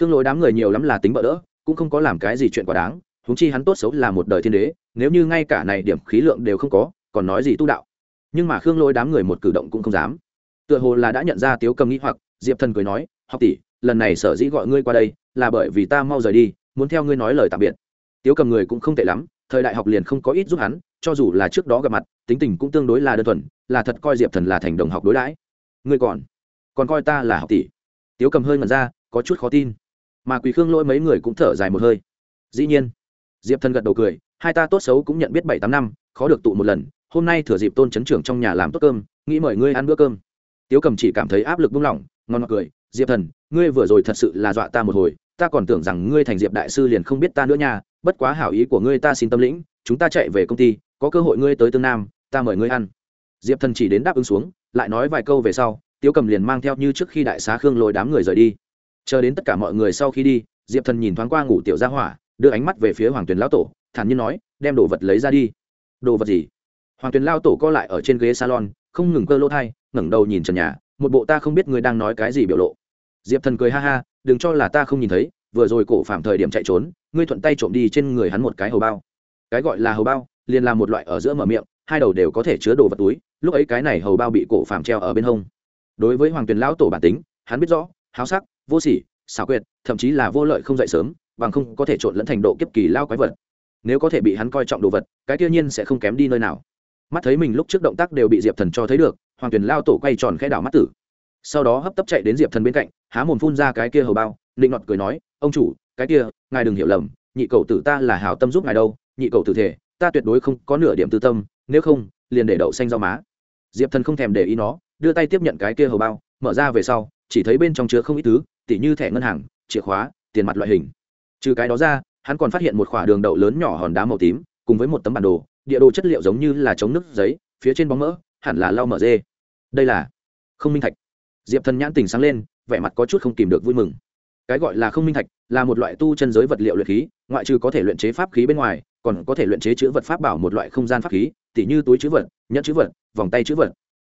Khương lỗi đám người nhiều lắm là tính bỡ đỡ, cũng không có làm cái gì chuyện quá đáng húng chi hắn tốt xấu là một đời thiên đế, nếu như ngay cả này điểm khí lượng đều không có, còn nói gì tu đạo. Nhưng mà khương lỗi đám người một cử động cũng không dám. Tựa hồ là đã nhận ra tiếu cầm nghĩ hoặc, diệp thần cười nói học tỷ, lần này sở dĩ gọi ngươi qua đây là bởi vì ta mau rời đi, muốn theo ngươi nói lời tạm biệt. Tiếu cầm người cũng không tệ lắm, thời đại học liền không có ít giúp hắn, cho dù là trước đó gặp mặt, tính tình cũng tương đối là đơn thuần, là thật coi diệp thần là thành đồng học đối đãi. Ngươi còn còn coi ta là học tỷ? Tiếu cầm hơi ngẩn ra, có chút khó tin. Mà quỳ khương lỗi mấy người cũng thở dài một hơi. Dĩ nhiên, diệp thần gật đầu cười, hai ta tốt xấu cũng nhận biết bảy tám năm, khó được tụ một lần, hôm nay thừa dịp tôn chấn trưởng trong nhà làm tốt cơm, nghĩ mời ngươi ăn bữa cơm. Tiếu cầm chỉ cảm thấy áp lực buông lỏng, ngon ngọt cười diệp thần, ngươi vừa rồi thật sự là dọa ta một hồi, ta còn tưởng rằng ngươi thành diệp đại sư liền không biết ta nữa nha, bất quá hảo ý của ngươi ta xin tâm lĩnh, chúng ta chạy về công ty, có cơ hội ngươi tới tương nam, ta mời ngươi ăn. Diệp thần chỉ đến đáp ứng xuống, lại nói vài câu về sau, tiếu cầm liền mang theo như trước khi đại xá khương lôi đám người rời đi. Chờ đến tất cả mọi người sau khi đi, diệp thần nhìn thoáng qua ngủ tiểu gia hỏa, đưa ánh mắt về phía hoàng tuyền lão tổ, thản nhiên nói, đem đồ vật lấy ra đi. Đồ vật gì? Hoàng tuyền lao tổ co lại ở trên ghế salon, không ngừng cơ lỗ thai, ngẩng đầu nhìn trần nhà, một bộ ta không biết người đang nói cái gì biểu lộ diệp thần cười ha ha, đừng cho là ta không nhìn thấy, vừa rồi cổ phạm thời điểm chạy trốn, ngươi thuận tay trộm đi trên người hắn một cái hầu bao. Cái gọi là hầu bao, liền là một loại ở giữa mở miệng, hai đầu đều có thể chứa đồ vật túi, lúc ấy cái này hầu bao bị cổ phạm treo ở bên hông. Đối với hoàng tuyền lão tổ bản tính, hắn biết rõ, háo sắc, vô sỉ, xảo quyệt, thậm chí là vô lợi không dậy sớm, bằng không có thể trộn lẫn thành độ kiếp kỳ lao quái vật. Nếu có thể bị hắn coi trọng đồ vật, cái tiêu nhiên sẽ không kém đi nơi nào. Mắt thấy mình lúc trước động tác đều bị diệp thần cho thấy được, hoàng tuyền lao tổ quay tròn khẽ đảo mắt tử. Sau đó hấp tấp chạy đến diệp thần bên cạnh há mồm phun ra cái kia hầu bao định nọt cười nói, ông chủ, cái kia, ngài đừng hiểu lầm, nhị cầu tử ta là hảo tâm giúp ngài đâu, nhị cầu tử thể, ta tuyệt đối không có nửa điểm tư tâm, nếu không, liền để đậu xanh rau má. Diệp thần không thèm để ý nó, đưa tay tiếp nhận cái kia hầu bao, mở ra về sau, chỉ thấy bên trong chứa không ít thứ, tỉ như thẻ ngân hàng, chìa khóa, tiền mặt loại hình. Trừ cái đó ra, hắn còn phát hiện một khoả đường đậu lớn nhỏ hòn đá màu tím, cùng với một tấm bản đồ, địa đồ chất liệu giống như là chống nước giấy, phía trên bóng mỡ, hẳn là lau mở dê. Đây là không minh thạch. Diệp thần nhãn tình sáng lên vẻ mặt có chút không kìm được vui mừng. Cái gọi là không minh thạch, là một loại tu chân giới vật liệu luyện khí, ngoại trừ có thể luyện chế pháp khí bên ngoài, còn có thể luyện chế chữ vật pháp bảo một loại không gian pháp khí, tỉ như túi chữ vật, nhẫn chữ vật, vòng tay chữ vật.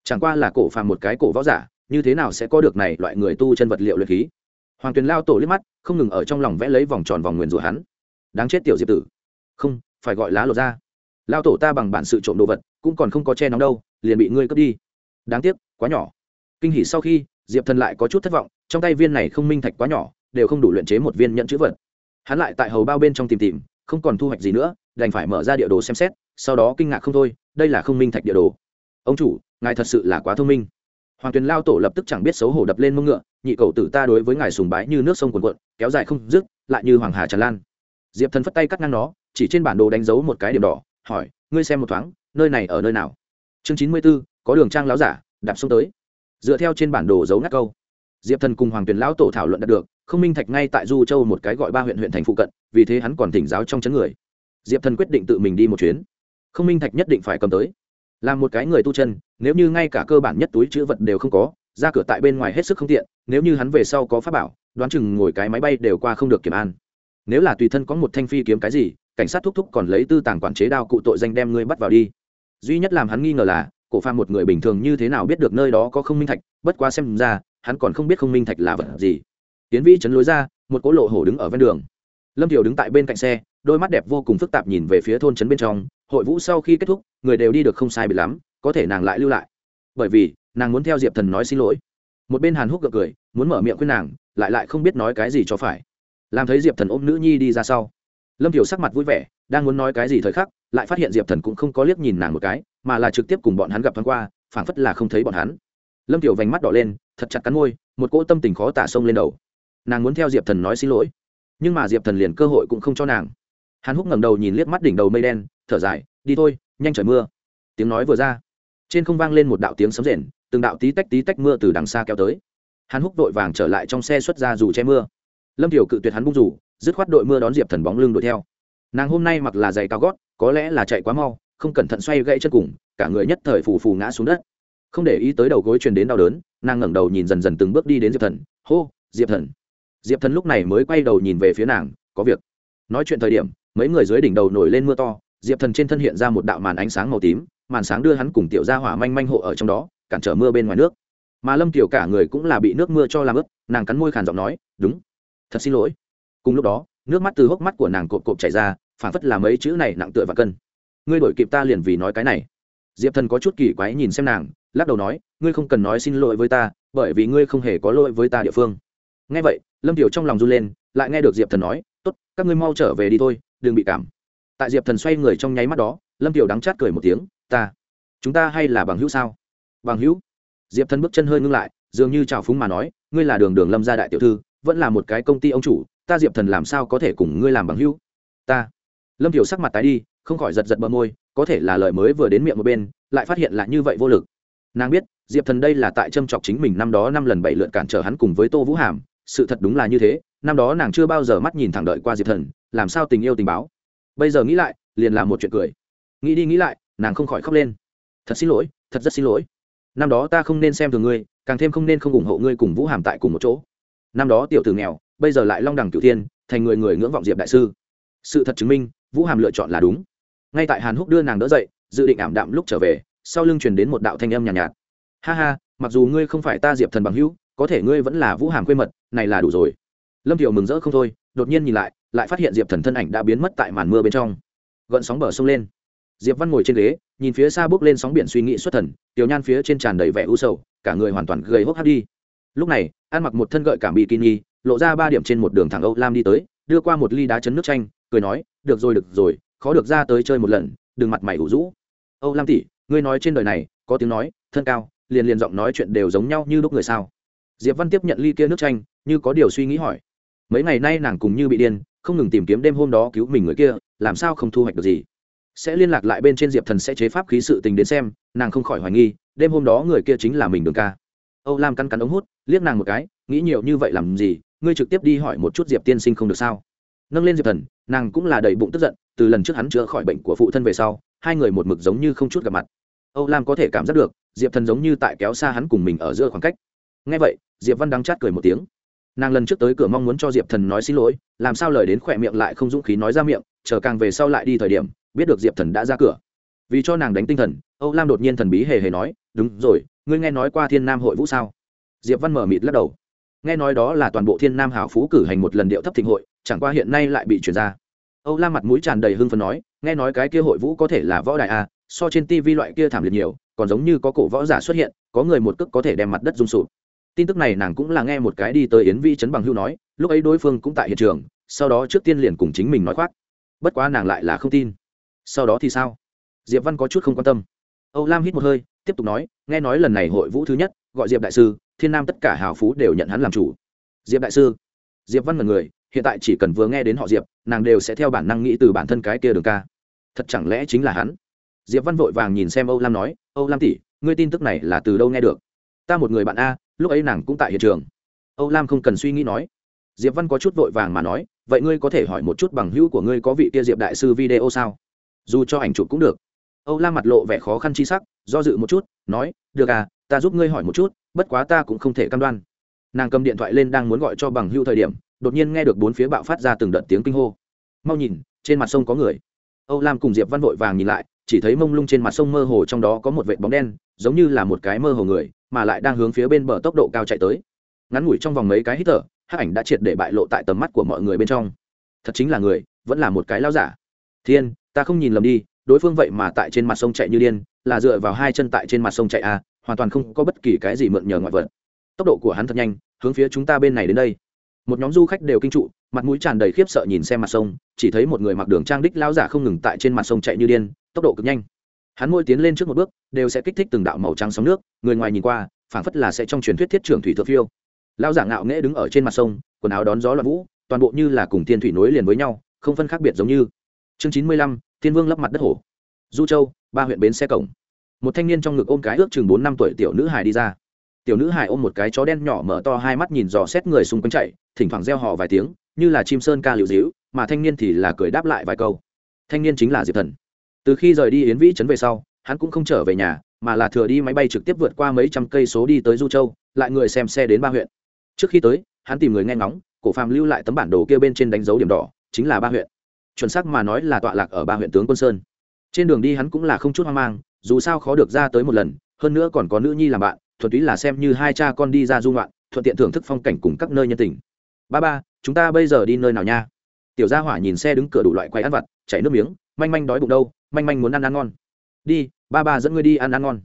Chẳng qua là cổ phàm một cái cổ võ giả, như thế nào sẽ có được này loại người tu chân vật liệu luyện khí? Hoàng tuyền lao tổ liếc mắt, không ngừng ở trong lòng vẽ lấy vòng tròn vòng nguyền rủa hắn. Đáng chết tiểu diệp tử. Không, phải gọi lá lột ra. Lao tổ ta bằng bản sự trộm đồ vật, cũng còn không có che nóng đâu, liền bị ngươi cướp đi. Đáng tiếc, quá nhỏ. Kinh hỉ sau khi diệp thần lại có chút thất vọng, trong tay viên này không minh thạch quá nhỏ, đều không đủ luyện chế một viên nhận chữ vật. Hắn lại tại hầu bao bên trong tìm tìm, không còn thu hoạch gì nữa, đành phải mở ra địa đồ xem xét, sau đó kinh ngạc không thôi, đây là không minh thạch địa đồ. Ông chủ, ngài thật sự là quá thông minh. Hoàng tuyền lao tổ lập tức chẳng biết xấu hổ đập lên mông ngựa, nhị cầu tử ta đối với ngài sùng bái như nước sông cuồn cuộn, kéo dài không dứt, lại như hoàng hà tràn lan. Diệp thần phất tay cắt ngang nó, chỉ trên bản đồ đánh dấu một cái điểm đỏ, hỏi, ngươi xem một thoáng, nơi này ở nơi nào? Chương chín mươi b ố có đường trang láo giả, đạp xuống tới dựa theo trên bản đồ dấu ngắt câu. Diệp thần cùng hoàng tuyền lão tổ thảo luận đạt được, không minh thạch ngay tại du châu một cái gọi ba huyện huyện thành phụ cận, vì thế hắn còn thỉnh giáo trong chấn người. Diệp thần quyết định tự mình đi một chuyến. Không minh thạch nhất định phải cầm tới. Là một cái người tu chân, nếu như ngay cả cơ bản nhất túi chữ vật đều không có, ra cửa tại bên ngoài hết sức không tiện, nếu như hắn về sau có pháp bảo, đoán chừng ngồi cái máy bay đều qua không được kiểm an. Nếu là tùy thân có một thanh phi kiếm cái gì, cảnh sát thúc thúc còn lấy tư tàng quản chế đao cụ tội danh đem ngươi bắt vào đi. Duy nhất làm hắn nghi ngờ là cổ phàm một người bình thường như thế nào biết được nơi đó có không minh thạch, bất quá xem ra, hắn còn không biết không minh thạch là vật gì. Tiến vĩ chấn lối ra, một cỗ lộ hổ đứng ở ven đường. Lâm thiểu đứng tại bên cạnh xe, đôi mắt đẹp vô cùng phức tạp nhìn về phía thôn trấn bên trong. Hội vũ sau khi kết thúc, người đều đi được không sai bị lắm, có thể nàng lại lưu lại. Bởi vì, nàng muốn theo diệp thần nói xin lỗi. Một bên hàn húc gật cười, muốn mở miệng khuyên nàng, lại lại không biết nói cái gì cho phải. Làm thấy diệp thần ôm nữ nhi đi ra sau. Lâm thiểu sắc mặt vui vẻ, đang muốn nói cái gì thời khắc, lại phát hiện diệp thần cũng không có liếc nhìn nàng một cái mà là trực tiếp cùng bọn hắn gặp thoáng qua, phảng phất là không thấy bọn hắn. Lâm tiểu vành mắt đỏ lên, thật chặt cắn môi, một cỗ tâm tình khó tả sông lên đầu. Nàng muốn theo diệp thần nói xin lỗi, nhưng mà diệp thần liền cơ hội cũng không cho nàng. Hắn húc ngẩng đầu nhìn liếc mắt đỉnh đầu mây đen, thở dài, đi thôi, nhanh trời mưa. Tiếng nói vừa ra, trên không vang lên một đạo tiếng sấm rền, từng đạo tí tách tí tách mưa từ đằng xa kéo tới. Hắn húc vội vàng trở lại trong xe xuất ra dù che mưa. Lâm tiểu cự tuyệt hắn bung rủ dứt khoát đội mưa đón diệp thần bóng lưng đuổi theo. Nàng hôm nay mặc là giày cao gót, có lẽ là chạy quá mau không cẩn thận xoay gãy chân cùng, cả người nhất thời phù phù ngã xuống đất. Không để ý tới đầu gối truyền đến đau đớn, nàng ngẩng đầu nhìn dần dần từng bước đi đến diệp thần. Hô, diệp thần. Diệp thần lúc này mới quay đầu nhìn về phía nàng, có việc. Nói chuyện thời điểm, mấy người dưới đỉnh đầu nổi lên mưa to, diệp thần trên thân hiện ra một đạo màn ánh sáng màu tím, màn sáng đưa hắn cùng tiểu gia hỏa manh manh hộ ở trong đó, cản trở mưa bên ngoài nước. Mà lâm tiểu cả người cũng là bị nước mưa cho làm ướt, nàng cắn môi khàn giọng nói, đúng. Thật xin lỗi. Cùng lúc đó, nước mắt từ hốc mắt của nàng cộp cộp chảy ra phản phất là mấy chữ này nặng tựa và cân ngươi đổi kịp ta liền vì nói cái này. Diệp thần có chút kỳ quái nhìn xem nàng, lắc đầu nói, ngươi không cần nói xin lỗi với ta, bởi vì ngươi không hề có lỗi với ta địa phương. Nghe vậy, lâm tiểu trong lòng run lên, lại nghe được diệp thần nói, tốt, các ngươi mau trở về đi thôi, đừng bị cảm. Tại diệp thần xoay người trong nháy mắt đó, lâm tiểu đắng chát cười một tiếng, ta, chúng ta hay là bằng hữu sao? Bằng hữu? Diệp thần bước chân hơi ngưng lại, dường như trào phúng mà nói, ngươi là đường đường lâm gia đại tiểu thư, vẫn là một cái công ty ông chủ, ta diệp thần làm sao có thể cùng ngươi làm bằng hữu? Ta. Lâm tiểu sắc mặt tái đi không khỏi giật giật bờ môi, có thể là lời mới vừa đến miệng một bên, lại phát hiện là như vậy vô lực. Nàng biết, diệp thần đây là tại châm chọc chính mình năm đó năm lần bảy lượt cản trở hắn cùng với tô vũ hàm, sự thật đúng là như thế, năm đó nàng chưa bao giờ mắt nhìn thẳng đợi qua diệp thần, làm sao tình yêu tình báo. Bây giờ nghĩ lại, liền là một chuyện cười. Nghĩ đi nghĩ lại, nàng không khỏi khóc lên. Thật xin lỗi, thật rất xin lỗi. Năm đó ta không nên xem thường ngươi, càng thêm không nên không ủng hộ ngươi cùng vũ hàm tại cùng một chỗ. Năm đó tiểu tử nghèo, bây giờ lại long đẳng cửu thiên, thành người người ngưỡng vọng diệp đại sư. Sự thật chứng minh, vũ hàm lựa chọn là đúng ngay tại hàn húc đưa nàng đỡ dậy dự định ảm đạm lúc trở về sau lưng truyền đến một đạo thanh âm nhàn nhạt, nhạt. Ha ha mặc dù ngươi không phải ta diệp thần bằng hữu có thể ngươi vẫn là vũ hàm quê mật này là đủ rồi. Lâm thiệu mừng rỡ không thôi đột nhiên nhìn lại lại phát hiện diệp thần thân ảnh đã biến mất tại màn mưa bên trong. Gợn sóng bờ sông lên. Diệp văn ngồi trên ghế nhìn phía xa bước lên sóng biển suy nghĩ xuất thần tiểu nhan phía trên tràn đầy vẻ u sầu cả người hoàn toàn gầy hốc hắt đi. Lúc này ăn mặc một thân gợi cảm bikini lộ ra ba điểm trên một đường thẳng âu lam đi tới đưa qua một ly đá chấn nước chanh cười nói được rồi được rồi khó được ra tới chơi một lần, đừng mặt mày ủ rũ. Âu lam tỷ, ngươi nói trên đời này, có tiếng nói, thân cao, liền liền giọng nói chuyện đều giống nhau như lúc người sao? Diệp văn tiếp nhận ly kia nước chanh, như có điều suy nghĩ hỏi. Mấy ngày nay nàng cùng như bị điên, không ngừng tìm kiếm đêm hôm đó cứu mình người kia, làm sao không thu hoạch được gì? Sẽ liên lạc lại bên trên diệp thần sẽ chế pháp khí sự tình đến xem, nàng không khỏi hoài nghi, đêm hôm đó người kia chính là mình đường ca. Âu lam căn cắn ống hút, liếc nàng một cái, nghĩ nhiều như vậy làm gì? Ngươi trực tiếp đi hỏi một chút diệp tiên sinh không được sao? Nâng lên diệp thần, nàng cũng là đầy bụng tức giận, từ lần trước hắn chữa khỏi bệnh của phụ thân về sau, hai người một mực giống như không chút gặp mặt. Âu lam có thể cảm giác được, diệp thần giống như tại kéo xa hắn cùng mình ở giữa khoảng cách. Ngay vậy, diệp văn đắng chát cười một tiếng. Nàng lần trước tới cửa mong muốn cho diệp thần nói xin lỗi, làm sao lời đến khỏe miệng lại không dũng khí nói ra miệng, chờ càng về sau lại đi thời điểm, biết được diệp thần đã ra cửa. Vì cho nàng đánh tinh thần, âu lam đột nhiên thần bí hề hề nói, đúng rồi, ngươi nghe nói qua thiên nam hội vũ sao? Diệp văn mở mịt lắc đầu. Nghe nói đó là toàn bộ thiên nam hảo phú cử hành một lần điệu thấp thịnh hội chẳng qua hiện nay lại bị chuyển ra. Âu lam mặt mũi tràn đầy hưng phấn nói, nghe nói cái kia hội vũ có thể là võ đại a, so trên tivi loại kia thảm liệt nhiều, còn giống như có cổ võ giả xuất hiện, có người một cước có thể đem mặt đất rung sụp. Tin tức này nàng cũng là nghe một cái đi tới yến vi trấn bằng hưu nói, lúc ấy đối phương cũng tại hiện trường, sau đó trước tiên liền cùng chính mình nói khoác. Bất quá nàng lại là không tin. Sau đó thì sao? Diệp văn có chút không quan tâm. Âu lam hít một hơi, tiếp tục nói, nghe nói lần này hội vũ thứ nhất, gọi diệp đại sư, thiên nam tất cả hào phú đều nhận hắn làm chủ. Diệp đại sư. Diệp văn là người hiện tại chỉ cần vừa nghe đến họ diệp, nàng đều sẽ theo bản năng nghĩ từ bản thân cái kia đường ca. Thật chẳng lẽ chính là hắn? Diệp văn vội vàng nhìn xem âu lam nói, âu lam tỷ, ngươi tin tức này là từ đâu nghe được? Ta một người bạn a, lúc ấy nàng cũng tại hiện trường. Âu lam không cần suy nghĩ nói. Diệp văn có chút vội vàng mà nói, vậy ngươi có thể hỏi một chút bằng hữu của ngươi có vị kia diệp đại sư video sao? Dù cho ảnh chụp cũng được. Âu lam mặt lộ vẻ khó khăn chi sắc, do dự một chút, nói, được à ta giúp ngươi hỏi một chút, bất quá ta cũng không thể cam đoan. Nàng cầm điện thoại lên đang muốn gọi cho bằng hữu thời điểm đột nhiên nghe được bốn phía bạo phát ra từng đợt tiếng kinh hô. Mau nhìn trên mặt sông có người. Âu lam cùng diệp văn vội vàng nhìn lại chỉ thấy mông lung trên mặt sông mơ hồ trong đó có một vệt bóng đen giống như là một cái mơ hồ người mà lại đang hướng phía bên bờ tốc độ cao chạy tới. Ngắn ngủi trong vòng mấy cái hít thở hắc ảnh đã triệt để bại lộ tại tầm mắt của mọi người bên trong. Thật chính là người vẫn là một cái lao giả. Thiên ta không nhìn lầm đi đối phương vậy mà tại trên mặt sông chạy như điên là dựa vào hai chân tại trên mặt sông chạy a à, hoàn toàn không có bất kỳ cái gì mượn nhờ ngoại vật. Tốc độ của hắn thật nhanh hướng phía chúng ta bên này đến đây một nhóm du khách đều kinh trụ, mặt mũi tràn đầy khiếp sợ nhìn xem mặt sông, chỉ thấy một người mặc đường trang đích lao giả không ngừng tại trên mặt sông chạy như điên, tốc độ cực nhanh. Hắn môi tiến lên trước một bước, đều sẽ kích thích từng đạo màu trắng sóng nước, người ngoài nhìn qua, phảng phất là sẽ trong truyền thuyết thiết trưởng thủy thượng phiêu. Lao giả ngạo nghễ đứng ở trên mặt sông, quần áo đón gió loạn vũ, toàn bộ như là cùng thiên thủy nối liền với nhau, không phân khác biệt giống như. Chương chín mươi lăm, thiên vương lấp mặt đất hổ. Du châu, ba huyện bến xe cổng. Một thanh niên trong ngực ôm cái ước chừng bốn năm tuổi tiểu nữ hài đi ra tiểu nữ hài ôm một cái chó đen nhỏ mở to hai mắt nhìn dò xét người xung quanh chạy, thỉnh thoảng reo hò vài tiếng, như là chim sơn ca liệu dĩu mà thanh niên thì là cười đáp lại vài câu. Thanh niên chính là diệp thần. Từ khi rời đi yến vĩ trấn về sau, hắn cũng không trở về nhà, mà là thừa đi máy bay trực tiếp vượt qua mấy trăm cây số đi tới du châu, lại người xem xe đến ba huyện. Trước khi tới, hắn tìm người nghe ngóng, cổ phàm lưu lại tấm bản đồ kia bên trên đánh dấu điểm đỏ, chính là ba huyện. Chuẩn xác mà nói là tọa lạc ở ba huyện tướng quân sơn. Trên đường đi hắn cũng là không chút hoang mang, dù sao khó được ra tới một lần, hơn nữa còn có nữ nhi làm bạn thuần túy là xem như hai cha con đi ra du ngoạn, thuận tiện thưởng thức phong cảnh cùng các nơi nhân tình. Ba ba, chúng ta bây giờ đi nơi nào nha? Tiểu gia hỏa nhìn xe đứng cửa đủ loại quay ăn vặt, chảy nước miếng, manh manh đói bụng đâu, manh manh muốn ăn ăn ngon. Đi, ba ba dẫn ngươi đi ăn ăn ngon.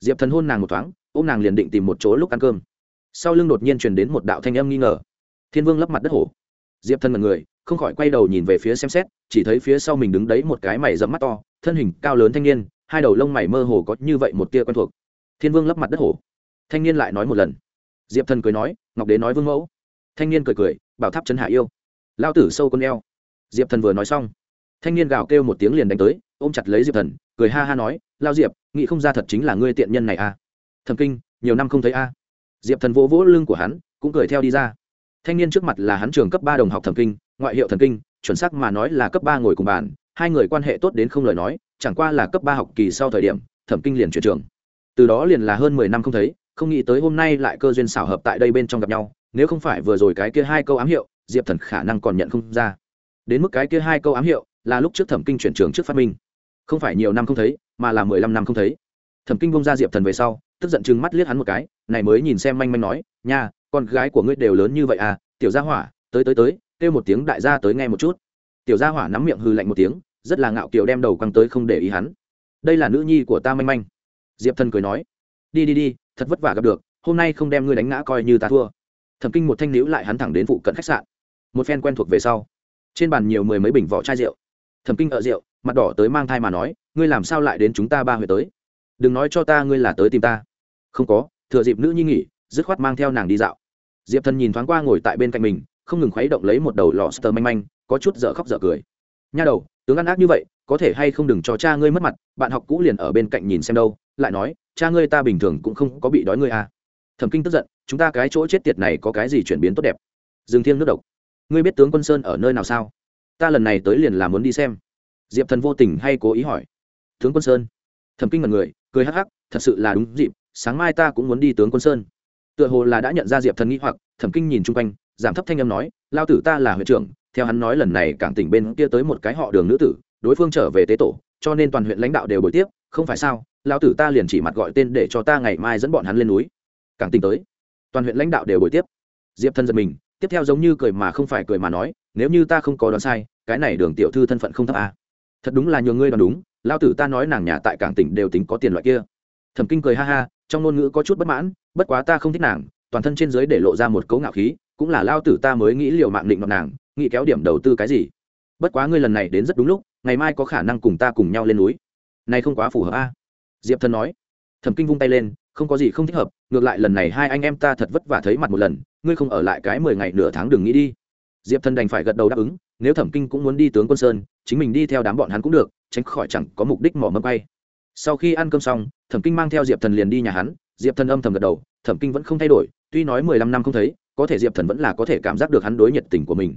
Diệp thần hôn nàng một thoáng ô m nàng liền định tìm một chỗ lúc ăn cơm. Sau lưng đột nhiên truyền đến một đạo thanh âm nghi ngờ. Thiên vương lấp mặt đất hổ. Diệp thần mật người, không khỏi quay đầu nhìn về phía xem xét, chỉ thấy phía sau mình đứng đấy một cái mày dẫm mắt to, thân hình cao lớn thanh niên, hai đầu lông mày mơ hồ có như vậy một tia quen thuộc. Thiên vương lấp mặt đất hổ thanh niên lại nói một lần. Diệp thần cười nói, ngọc đế nói vương mẫu. Thanh niên cười cười, bảo tháp trấn hạ yêu. Lao tử sâu con eo. Diệp thần vừa nói xong, thanh niên gào kêu một tiếng liền đánh tới, ôm chặt lấy diệp thần, cười ha ha nói lao diệp, nghĩ không ra thật chính là ngươi tiện nhân này à? Thần kinh, nhiều năm không thấy a. Diệp thần vỗ vỗ lưng của hắn, cũng cười theo đi ra. Thanh niên trước mặt là hắn trường cấp ba đồng học thần kinh, ngoại hiệu thần kinh, chuẩn xác mà nói là cấp ba ngồi cùng bàn, hai người quan hệ tốt đến không lời nói, chẳng qua là cấp ba học kỳ sau thời điểm, thẩm kinh liền chuyển trường. Từ đó liền là hơn mười năm không thấy không nghĩ tới hôm nay lại cơ duyên xảo hợp tại đây bên trong gặp nhau, nếu không phải vừa rồi cái kia hai câu ám hiệu, diệp thần khả năng còn nhận không ra. Đến mức cái kia hai câu ám hiệu là lúc trước thẩm kinh chuyển trường trước phát minh. Không phải nhiều năm không thấy, mà là mười lăm năm không thấy. Thẩm kinh bông ra diệp thần về sau, tức giận chừng mắt liếc hắn một cái, này mới nhìn xem manh manh nói, nha, con gái của ngươi đều lớn như vậy à tiểu gia hỏa, tới tới tới, kêu một tiếng đại gia tới nghe một chút. Tiểu gia hỏa nắm miệng hư lạnh một tiếng, rất là ngạo kiều đem đầu quăng tới không để ý hắn. Đây là nữ nhi của ta manh manh. Diệp thần cười nói, đi đi đi thật vất vả gặp được, hôm nay không đem ngươi đánh ngã coi như ta thua. Thẩm kinh một thanh níu lại hắn thẳng đến phụ cận khách sạn. Một phen quen thuộc về sau, trên bàn nhiều mười mấy bình vỏ chai rượu. Thẩm kinh ở rượu, mặt đỏ tới mang thai mà nói, ngươi làm sao lại đến chúng ta ba huệ tới? Đừng nói cho ta ngươi là tới tìm ta. Không có, thừa dịp nữ nhi nghỉ, dứt khoát mang theo nàng đi dạo. Diệp thần nhìn thoáng qua ngồi tại bên cạnh mình, không ngừng khuấy động lấy một đầu lò sờ manh manh, có chút dở khóc dở cười. Nha đầu, tướng ăn ác như vậy, có thể hay không đừng cho cha ngươi mất mặt, bạn học cũ liền ở bên cạnh nhìn xem đâu lại nói, cha ngươi ta bình thường cũng không có bị đói ngươi à. Thẩm kinh tức giận, chúng ta cái chỗ chết tiệt này có cái gì chuyển biến tốt đẹp? Dương thiêng nước độc. Ngươi biết tướng quân sơn ở nơi nào sao? Ta lần này tới liền là muốn đi xem. Diệp thần vô tình hay cố ý hỏi. Tướng quân sơn. Thẩm kinh mật người, cười hắc hắc, thật sự là đúng dịp, sáng mai ta cũng muốn đi tướng quân sơn. Tựa hồ là đã nhận ra diệp thần nghĩ hoặc, thẩm kinh nhìn chung quanh, giảm thấp thanh âm nói, lao tử ta là huyện trưởng, theo hắn nói lần này cảng tỉnh bên kia tới một cái họ đường nữ tử, đối phương trở về tế tổ, cho nên toàn huyện lãnh đạo đều buổi tiếp, không phải sao? Lao tử ta liền chỉ mặt gọi tên để cho ta ngày mai dẫn bọn hắn lên núi. Càng tỉnh tới. Toàn huyện lãnh đạo đều buổi tiếp. Diệp thân giật mình, tiếp theo giống như cười mà không phải cười mà nói, nếu như ta không có đoán sai, cái này đường tiểu thư thân phận không thấp à. thật đúng là nhiều ngươi đoán đúng lao tử ta nói nàng nhà tại cảng tỉnh đều tính có tiền loại kia. Thẩm kinh cười ha ha, trong ngôn ngữ có chút bất mãn, bất quá ta không thích nàng, toàn thân trên dưới để lộ ra một cấu ngạo khí, cũng là lao tử ta mới nghĩ liệu mạng định mặt nàng, nghĩ kéo điểm đầu tư cái gì. Bất quá ngươi lần này đến rất đúng lúc, ngày mai có khả năng cùng ta cùng nhau lên núi. Này không quá phù hợp a à? Diệp thần nói. Thẩm kinh vung tay lên, không có gì không thích hợp, ngược lại lần này hai anh em ta thật vất vả thấy mặt một lần, ngươi không ở lại cái mười ngày nửa tháng đừng nghĩ đi. Diệp thần đành phải gật đầu đáp ứng, nếu thẩm kinh cũng muốn đi tướng quân sơn, chính mình đi theo đám bọn hắn cũng được, tránh khỏi chẳng có mục đích mỏ mâm bay sau khi ăn cơm xong, thẩm kinh mang theo diệp thần liền đi nhà hắn, diệp thần âm thầm gật đầu, thẩm kinh vẫn không thay đổi, tuy nói mười lăm năm không thấy, có thể diệp thần vẫn là có thể cảm giác được hắn đối nhiệt tình của mình.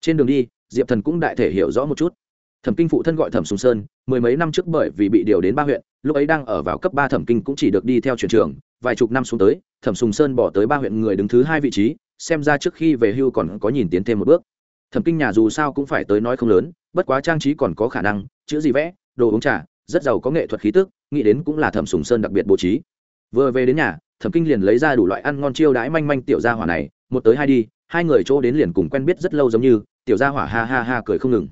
Trên đường đi, diệp thần cũng đại thể hiểu rõ một chút. Thẩm kinh phụ thân gọi thẩm sùng sơn, mười mấy năm trước bởi vì bị điều đến ba huyện lúc ấy đang ở vào cấp ba thẩm kinh cũng chỉ được đi theo chuyển trường, vài chục năm xuống tới, thẩm sùng sơn bỏ tới ba huyện người đứng thứ hai vị trí, xem ra trước khi về hưu còn có nhìn tiến thêm một bước. Thẩm kinh nhà dù sao cũng phải tới nói không lớn, bất quá trang trí còn có khả năng, chữ gì vẽ, đồ uống trà, rất giàu có nghệ thuật khí tức, nghĩ đến cũng là thẩm sùng sơn đặc biệt bố trí. Vừa về đến nhà, thẩm kinh liền lấy ra đủ loại ăn ngon chiêu đãi manh manh tiểu gia hỏa này, một tới hai đi, hai người chỗ đến liền cùng quen biết rất lâu giống như, tiểu gia hỏa ha ha ha cười không ngừng.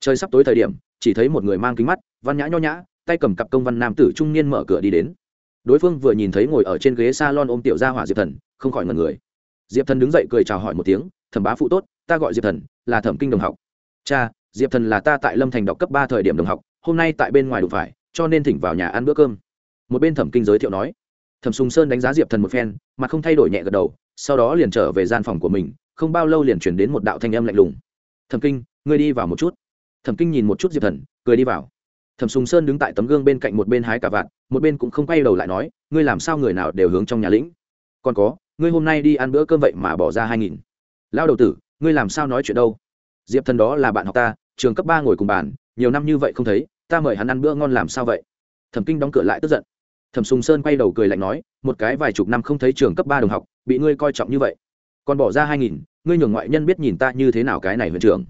Trời sắp tối thời điểm, chỉ thấy một người mang kính mắt, văn nhã nho nhã tay cầm cặp công văn nam tử trung niên mở cửa đi đến. Đối phương vừa nhìn thấy ngồi ở trên ghế s a lon ôm tiểu gia hỏa diệp thần, không khỏi ngần người. Diệp thần đứng dậy cười chào hỏi một tiếng, thẩm bá phụ tốt, ta gọi diệp thần, là thẩm kinh đồng học. Cha, diệp thần là ta tại lâm thành đọc cấp ba thời điểm đồng học, hôm nay tại bên ngoài đụng phải, cho nên thỉnh vào nhà ăn bữa cơm. Một bên thẩm kinh giới thiệu nói. Thẩm sùng sơn đánh giá diệp thần một phen, mà không thay đổi nhẹ gật đầu, sau đó liền trở về gian phòng của mình, không bao lâu liền chuyển đến một đạo thanh âm lạnh lùng. Thẩm kinh, ngươi đi vào một chút. Thẩm kinh nhìn một chút diệp thần, cười đi vào thẩm sùng sơn đứng tại tấm gương bên cạnh một bên hái cả vạn một bên cũng không quay đầu lại nói, ngươi làm sao người nào đều hướng trong nhà lĩnh? Còn có, ngươi hôm nay đi ăn bữa cơm vậy mà bỏ ra hai nghìn. Lao đầu tử, ngươi làm sao nói chuyện đâu? Diệp thần đó là bạn học ta, trường cấp ba ngồi cùng bàn, nhiều năm như vậy không thấy, ta mời hắn ăn bữa ngon làm sao vậy? Thẩm kinh đóng cửa lại tức giận. Thẩm sùng sơn quay đầu cười lạnh nói, một cái vài chục năm không thấy trường cấp ba đồng học, bị ngươi coi trọng như vậy. Còn bỏ ra hai nghìn, ngươi nhường ngoại nhân biết nhìn ta như thế nào cái này huyện trưởng.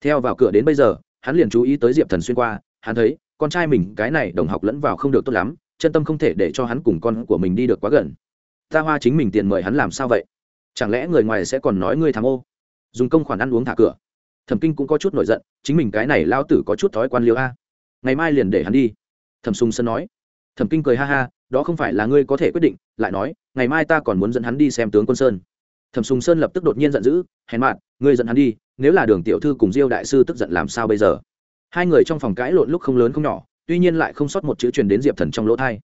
Theo vào cửa đến bây giờ, hắn liền chú ý tới diệp thần xuyên qua, hắn thấy con trai mình, cái này đồng học lẫn vào không được tốt lắm, chân tâm không thể để cho hắn cùng con của mình đi được quá gần. Ta hoa chính mình tiền mời hắn làm sao vậy? Chẳng lẽ người ngoài sẽ còn nói ngươi tham ô? Dùng công khoản ăn uống thả cửa. Thẩm kinh cũng có chút nổi giận, chính mình cái này lao tử có chút thói quan liêu a. Ngày mai liền để hắn đi. Thẩm sùng sơn nói. Thẩm kinh cười ha ha, đó không phải là ngươi có thể quyết định, lại nói, ngày mai ta còn muốn dẫn hắn đi xem tướng quân sơn. Thẩm sùng sơn lập tức đột nhiên giận dữ, hèn mạn ngươi dẫn hắn đi, nếu là đường tiểu thư cùng diêu đại sư tức giận làm sao bây giờ? Hai người trong phòng cãi lộn lúc không lớn không nhỏ, tuy nhiên lại không sót một chữ truyền đến diệp thần trong lỗ thai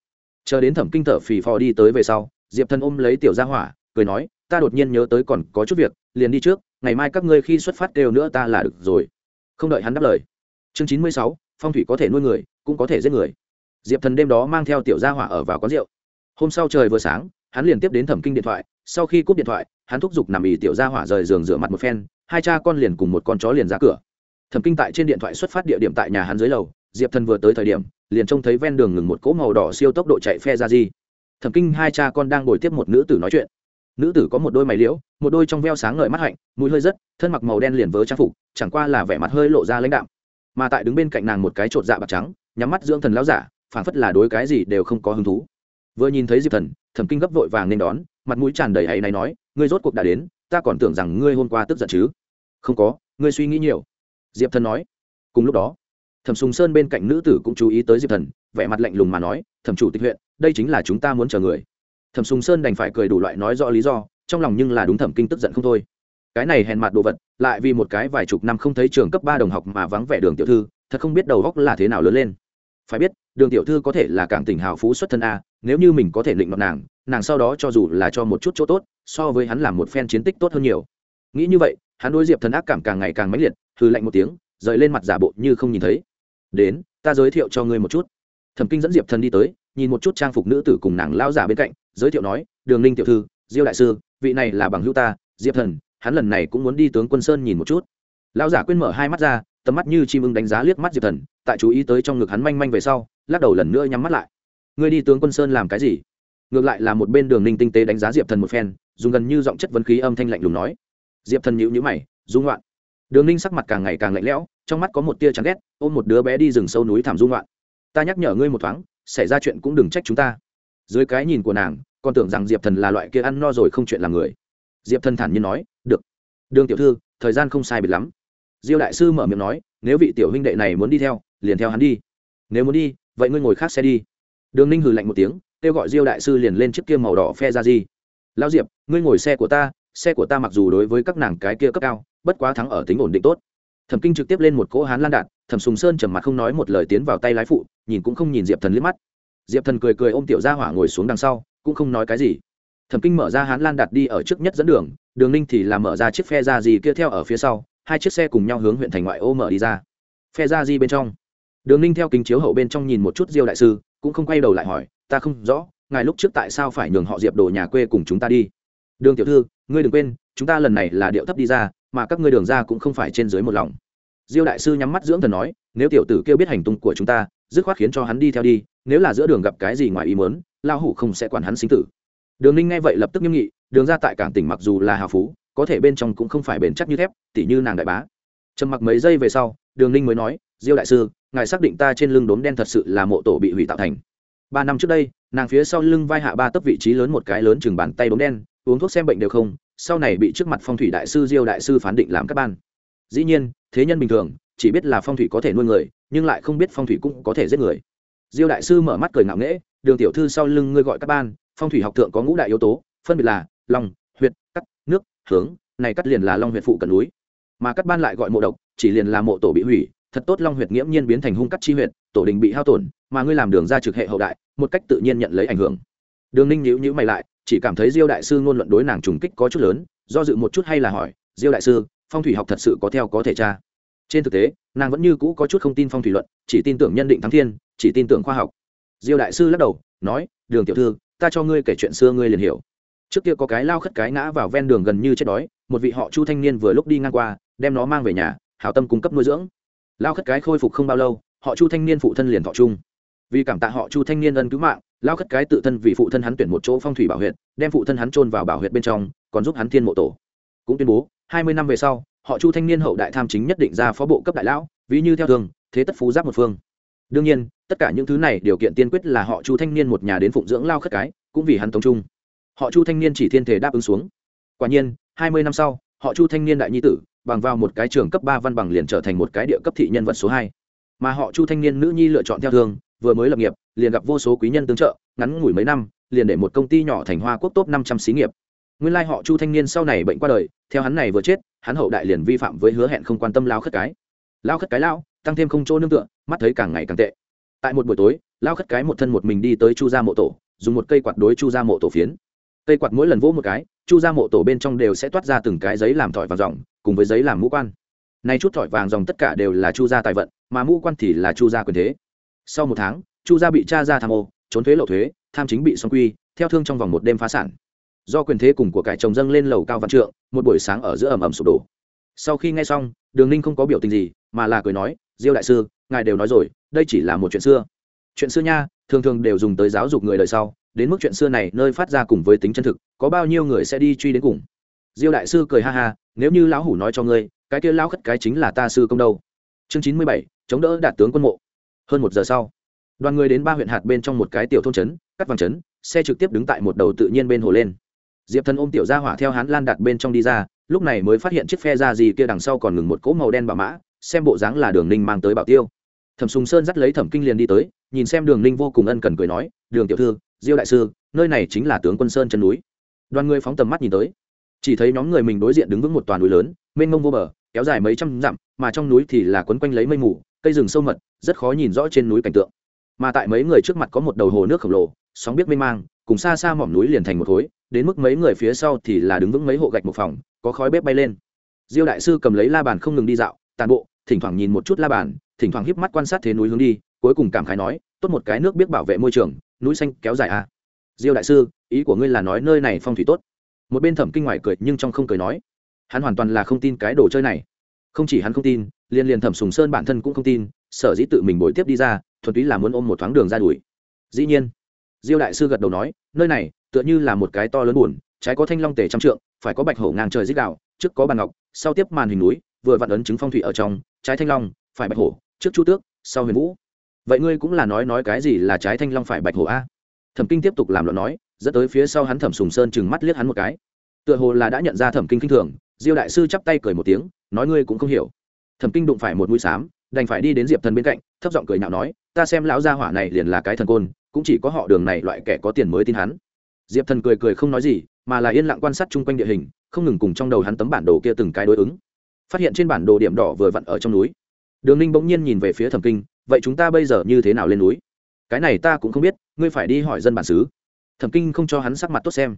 chờ đến thẩm kinh thở phì phò đi tới về sau, diệp thần ôm lấy tiểu gia hỏa, cười nói, ta đột nhiên nhớ tới còn có chút việc, liền đi trước, ngày mai các ngươi khi xuất phát đều nữa ta là được rồi. Không đợi hắn đáp lời, chương chín mươi sáu, phong thủy có thể nuôi người, cũng có thể giết người. Diệp thần đêm đó mang theo tiểu gia hỏa ở vào quán rượu. Hôm sau trời vừa sáng, hắn liền tiếp đến thẩm kinh điện thoại, sau khi cúp điện thoại, hắn thúc giục nằm ì tiểu gia hỏa rời giường rửa mặt một phen, hai cha con liền cùng một con chó liền ra cửa thẩm kinh tại trên điện thoại xuất phát địa điểm tại nhà hắn dưới lầu, diệp thần vừa tới thời điểm, liền trông thấy ven đường ngừng một cỗ màu đỏ siêu tốc độ chạy phe ra di thẩm kinh hai cha con đang ngồi tiếp một nữ tử nói chuyện. Nữ tử có một đôi mày liễu, một đôi trong veo sáng ngời mắt hạnh, mũi hơi rất, thân mặc màu đen liền vớ trang phục, chẳng qua là vẻ mặt hơi lộ ra lãnh đạm. Mà tại đứng bên cạnh nàng một cái chột dạ bạc trắng, nhắm mắt dưỡng thần lão giả phản phất là đối cái gì đều không có hứng thú. Vừa nhìn thấy diệp thần, thẩm kinh gấp vội vàng nên đón, mặt mũi tràn đầy hay này nói, ngươi rốt cuộc đã đến, ta còn tưởng rằng ngươi hôm qua tức giận chứ? Không có, ngươi suy nghĩ nhiều diệp thần nói. Cùng lúc đó, thẩm sùng sơn bên cạnh nữ tử cũng chú ý tới diệp thần, vẻ mặt lạnh lùng mà nói, thẩm chủ tịch huyện, đây chính là chúng ta muốn chờ người. Thẩm sùng sơn đành phải cười đủ loại nói rõ lý do, trong lòng nhưng là đúng thẩm kinh tức giận không thôi. Cái này hèn mặt đồ vật, lại vì một cái vài chục năm không thấy trường cấp ba đồng học mà vắng vẻ đường tiểu thư, thật không biết đầu góc là thế nào lớn lên. Phải biết, đường tiểu thư có thể là cảng tỉnh hào phú xuất thân a, nếu như mình có thể định mặt nàng nàng sau đó cho dù là cho một chút chỗ tốt, so với hắn làm một phen chiến tích tốt hơn nhiều. Nghĩ như vậy, hắn đối diệp thần ác cảm càng ngày càng mãnh liệt hừ lạnh một tiếng, rời lên mặt giả bộ như không nhìn thấy. Đến, ta giới thiệu cho ngươi một chút. Thẩm kinh dẫn diệp thần đi tới, nhìn một chút trang phục nữ tử cùng nàng lao giả bên cạnh, giới thiệu nói, đường ninh tiểu thư, diêu đại sư, vị này là bằng hữu ta, diệp thần, hắn lần này cũng muốn đi tướng quân sơn nhìn một chút. Lao giả quên mở hai mắt ra, tầm mắt như chim ưng đánh giá liếc mắt diệp thần, tại chú ý tới trong ngực hắn manh manh về sau, lắc đầu lần nữa nhắm mắt lại. Ngươi đi tướng quân sơn làm cái gì? Ngược lại là một bên đường ninh tinh tế đánh giá diệp thần một phen, dùng gần như giọng chất vấn khí âm thanh lạnh lùng nói. Diệp thần nhữ nhữ mày, dung loạn đường ninh sắc mặt càng ngày càng lạnh lẽo, trong mắt có một tia chán ghét, ôm một đứa bé đi rừng sâu núi thảm dung loạn ta nhắc nhở ngươi một thoáng, xảy ra chuyện cũng đừng trách chúng ta. Dưới cái nhìn của nàng, còn tưởng rằng diệp thần là loại kia ăn no rồi không chuyện làm người. Diệp thần thản nhiên nói, được. Đường tiểu thư, thời gian không sai biệt lắm. Diêu đại sư mở miệng nói, nếu vị tiểu huynh đệ này muốn đi theo, liền theo hắn đi. Nếu muốn đi, vậy ngươi ngồi khác xe đi. Đường ninh hừ lạnh một tiếng, kêu gọi diêu đại sư liền lên chiếc kia màu đỏ phe ra di. lao diệp, ngươi ngồi xe của ta, xe của ta mặc dù đối với các nàng cái kia cấp cao bất quá thắng ở tính ổn định tốt. Thẩm kinh trực tiếp lên một cỗ hán lan đạn, thẩm sùng sơn trầm mặt không nói một lời tiến vào tay lái phụ, nhìn cũng không nhìn diệp thần liếc mắt. Diệp thần cười cười ôm tiểu gia hỏa ngồi xuống đằng sau, cũng không nói cái gì. Thẩm kinh mở ra hán lan đạn đi ở trước nhất dẫn đường đường ninh thì làm mở ra chiếc phe ra gì kia theo ở phía sau, hai chiếc xe cùng nhau hướng huyện thành ngoại ô mở đi ra. Phe ra di bên trong? Đường ninh theo kính chiếu hậu bên trong nhìn một chút diêu đại sư, cũng không quay đầu lại hỏi, ta không rõ, ngài lúc trước tại sao phải nhường họ diệp đồ nhà quê cùng chúng ta đi? Đường tiểu thư, ngươi đừng quên, chúng ta lần này là điệu thấp đi ra mà các ngươi đường ra cũng không phải trên dưới một lòng. Diêu đại sư nhắm mắt dưỡng thần nói, nếu tiểu tử kêu biết hành tung của chúng ta, dứt khoát khiến cho hắn đi theo đi, nếu là giữa đường gặp cái gì ngoài ý mớn lao hủ không sẽ quản hắn sinh tử. Đường ninh nghe vậy lập tức nghiêm nghị, đường ra tại cảng tỉnh mặc dù là hào phú, có thể bên trong cũng không phải bền chắc như thép, tỉ như nàng đại bá. Trầm mặc mấy giây về sau, đường ninh mới nói, diêu đại sư, ngài xác định ta trên lưng đốm đen thật sự là mộ tổ bị hủy tạo thành. Ba năm trước đây, nàng phía sau lưng vai hạ ba tấc vị trí lớn một cái lớn chừng bàn tay đốm đen, uống thuốc xem bệnh đều không sau này bị trước mặt phong thủy đại sư diêu đại sư phán định làm các ban. Dĩ nhiên, thế nhân bình thường, chỉ biết là phong thủy có thể nuôi người, nhưng lại không biết phong thủy cũng có thể giết người. Diêu đại sư mở mắt cười ngạo nghễ, đường tiểu thư sau lưng ngươi gọi các ban, phong thủy học thượng có ngũ đại yếu tố, phân biệt là long, huyệt, cắt, nước, hướng, này cắt liền là long huyệt phụ cận núi. Mà cắt ban lại gọi mộ độc, chỉ liền là mộ tổ bị hủy, thật tốt long huyệt nghiễm nhiên biến thành hung cắt chi huyệt, tổ đình bị hao tổn, mà ngươi làm đường ra trực hệ hậu đại, một cách tự nhiên nhận lấy ảnh hưởng. Đường ninh nhữ nhữ mày lại chỉ cảm thấy diêu đại sư ngôn luận đối nàng trùng kích có chút lớn, do dự một chút hay là hỏi, diêu đại sư, phong thủy học thật sự có theo có thể tra? Trên thực tế, nàng vẫn như cũ có chút không tin phong thủy luận, chỉ tin tưởng nhân định thắng thiên, chỉ tin tưởng khoa học. Diêu đại sư lắc đầu, nói, đường tiểu thư, ta cho ngươi kể chuyện xưa ngươi liền hiểu. Trước kia có cái lao khất cái ngã vào ven đường gần như chết đói, một vị họ chu thanh niên vừa lúc đi ngang qua, đem nó mang về nhà, hảo tâm cung cấp nuôi dưỡng. Lao khất cái khôi phục không bao lâu, họ chu thanh niên phụ thân liền thọ chung vì cảm tạ họ chu thanh niên ân cứu mạng lao khất cái tự thân vì phụ thân hắn tuyển một chỗ phong thủy bảo huyệt, đem phụ thân hắn trôn vào bảo huyệt bên trong, còn giúp hắn thiên mộ tổ. Cũng tuyên bố, hai mươi năm về sau, họ chu thanh niên hậu đại tham chính nhất định ra phó bộ cấp đại lão, ví như theo thường, thế tất phú giáp một phương. Đương nhiên, tất cả những thứ này điều kiện tiên quyết là họ chu thanh niên một nhà đến phụng dưỡng lao khất cái, cũng vì hắn tống trung. Họ chu thanh niên chỉ thiên thể đáp ứng xuống. Quả nhiên, hai mươi năm sau, họ chu thanh niên đại nhi tử, bằng vào một cái trường cấp ba văn bằng liền trở thành một cái địa cấp thị nhân vật số hai. Mà họ chu thanh niên nữ nhi lựa chọn theo thường vừa mới lập nghiệp, liền gặp vô số quý nhân tương trợ, ngắn ngủi mấy năm, liền để một công ty nhỏ thành hoa quốc top năm trăm xí nghiệp. Nguyên lai họ chu thanh niên sau này bệnh qua đời, theo hắn này vừa chết, hắn hậu đại liền vi phạm với hứa hẹn không quan tâm lao khất cái. Lao khất cái lao, tăng thêm không chỗ nương tựa, mắt thấy càng ngày càng tệ. Tại một buổi tối, lao khất cái một thân một mình đi tới chu gia mộ tổ, dùng một cây quạt đối chu gia mộ tổ phiến. Cây quạt mỗi lần vỗ một cái, chu gia mộ tổ bên trong đều sẽ toát ra từng cái giấy làm thỏi vàng dòng cùng với giấy làm mũ quan. Nay chút thỏi vàng dòng tất cả đều là chu gia tài vận, mà mũ quan thì là chu gia quyền thế sau một tháng, chu gia bị cha ra tham ô, trốn thuế lậu thuế, tham chính bị xong quy, theo thương trong vòng một đêm phá sản. Do quyền thế cùng của cải chồng dâng lên lầu cao văn trượng, một buổi sáng ở giữa ẩm ẩm sụp đổ. Sau khi nghe xong, đường ninh không có biểu tình gì, mà là cười nói, diêu đại sư, ngài đều nói rồi, đây chỉ là một chuyện xưa. Chuyện xưa nha, thường thường đều dùng tới giáo dục người đời sau, đến mức chuyện xưa này nơi phát ra cùng với tính chân thực, có bao nhiêu người sẽ đi truy đến cùng. Diêu đại sư cười ha ha, nếu như lão hủ nói cho ngươi, cái kia lão khất cái chính là ta sư công đâu. Chương chín mươi bảy, chống đỡ đạt tướng quân mộ hơn một giờ sau, đoàn người đến ba huyện hạt bên trong một cái tiểu thôn trấn, cắt vàng trấn, xe trực tiếp đứng tại một đầu tự nhiên bên hồ lên. Diệp thần ôm tiểu ra hỏa theo hắn lan đặt bên trong đi ra, lúc này mới phát hiện chiếc phe ra gì kia đằng sau còn ngừng một cỗ màu đen bạo mã, xem bộ dáng là đường ninh mang tới bảo tiêu. Thẩm sùng sơn dắt lấy thẩm kinh liền đi tới, nhìn xem đường ninh vô cùng ân cần cười nói, đường tiểu thư, diêu đại sư, nơi này chính là tướng quân sơn chân núi. Đoàn người phóng tầm mắt nhìn tới. Chỉ thấy nhóm người mình đối diện đứng vững một toàn núi lớn, mênh mông vô bờ, kéo dài mấy trăm dặm, mà trong núi thì là quấn quanh lấy mây mù cây rừng sâu mật, rất khó nhìn rõ trên núi cảnh tượng. Mà tại mấy người trước mặt có một đầu hồ nước khổng lồ, sóng biết mênh mang, cùng xa xa mỏm núi liền thành một khối, đến mức mấy người phía sau thì là đứng vững mấy hộ gạch một phòng, có khói bếp bay lên. Diêu đại sư cầm lấy la bàn không ngừng đi dạo, tàn bộ, thỉnh thoảng nhìn một chút la bàn, thỉnh thoảng híp mắt quan sát thế núi hướng đi, cuối cùng cảm khái nói, tốt một cái nước biết bảo vệ môi trường, núi xanh kéo dài a à. diêu đại sư, ý của ngươi là nói nơi này phong thủy tốt. Một bên thẩm kinh ngoài cười nhưng trong không cười nói, hắn hoàn toàn là không tin cái đồ chơi này. Không chỉ hắn không tin liền liền thẩm sùng sơn bản thân cũng không tin sở dĩ tự mình bồi tiếp đi ra thuần túy là muốn ôm một thoáng đường ra đuổi. dĩ nhiên diêu đại sư gật đầu nói nơi này tựa như là một cái to lớn buồn, trái có thanh long tề trăm trượng, phải có bạch hổ ngang trời dích đạo, trước có bàn ngọc, sau tiếp màn hình núi, vừa vặn ấn chứng phong thủy ở trong, trái thanh long, phải bạch hổ, trước chu tước, sau huyền vũ. Vậy ngươi cũng là nói nói cái gì là trái thanh long phải bạch hổ a? Thẩm kinh tiếp tục làm luận nói, dẫn tới phía sau hắn thẩm sùng sơn chừng mắt liếc hắn một cái. Tựa hồ là đã nhận ra thẩm kinh kinh thường, diêu đại sư chắp tay cười một tiếng, nói ngươi cũng không hiểu thẩm kinh đụng phải một mũi xám, đành phải đi đến diệp thần bên cạnh, thấp giọng cười nhạo nói, ta xem lão gia hỏa này liền là cái thần côn, cũng chỉ có họ đường này loại kẻ có tiền mới tin hắn. Diệp thần cười cười không nói gì, mà là yên lặng quan sát chung quanh địa hình, không ngừng cùng trong đầu hắn tấm bản đồ kia từng cái đối ứng. Phát hiện trên bản đồ điểm đỏ vừa vặn ở trong núi. Đường ninh bỗng nhiên nhìn về phía thẩm kinh, vậy chúng ta bây giờ như thế nào lên núi? Cái này ta cũng không biết, ngươi phải đi hỏi dân bản xứ. Thẩm kinh không cho hắn sắc mặt tốt xem.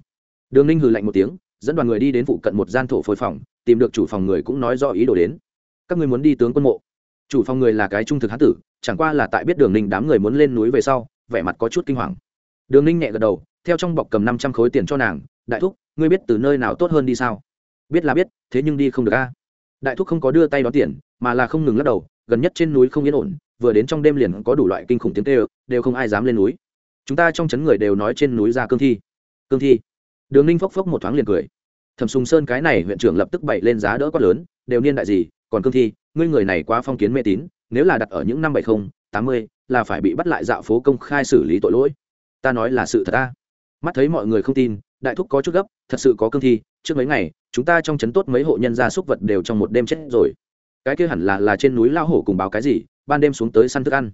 Đường ninh hừ lạnh một tiếng, dẫn đoàn người đi đến phụ cận một gian thổ phôi phòng, tìm được chủ phòng người cũng nói do ý đồ đến các ngươi muốn đi tướng quân mộ. Chủ phòng người là cái trung thực hán tử, chẳng qua là tại biết đường ninh đám người muốn lên núi về sau, vẻ mặt có chút kinh hoàng. Đường ninh nhẹ gật đầu, theo trong bọc cầm năm trăm khối tiền cho nàng, đại thúc, ngươi biết từ nơi nào tốt hơn đi sao? Biết là biết, thế nhưng đi không được a. Đại thúc không có đưa tay đón tiền, mà là không ngừng lắc đầu, gần nhất trên núi không yên ổn, vừa đến trong đêm liền có đủ loại kinh khủng tiếng tê đều không ai dám lên núi. Chúng ta trong chấn người đều nói trên núi ra cương thi. Cương thi? Đường ninh phốc phốc một thoáng liền cười. Thẩm sùng sơn cái này huyện trưởng lập tức bậy lên giá đỡ quát lớn, đều niên đại gì còn cương thi, ngươi người này quá phong kiến mê tín, nếu là đặt ở những năm bảy mươi tám mươi, là phải bị bắt lại dạo phố công khai xử lý tội lỗi. Ta nói là sự thật ta. Mắt thấy mọi người không tin, đại thúc có chút gấp, thật sự có cương thi, trước mấy ngày, chúng ta trong chấn tốt mấy hộ nhân gia súc vật đều trong một đêm chết rồi. Cái kia hẳn là là trên núi lao hổ cùng báo cái gì, ban đêm xuống tới săn thức ăn.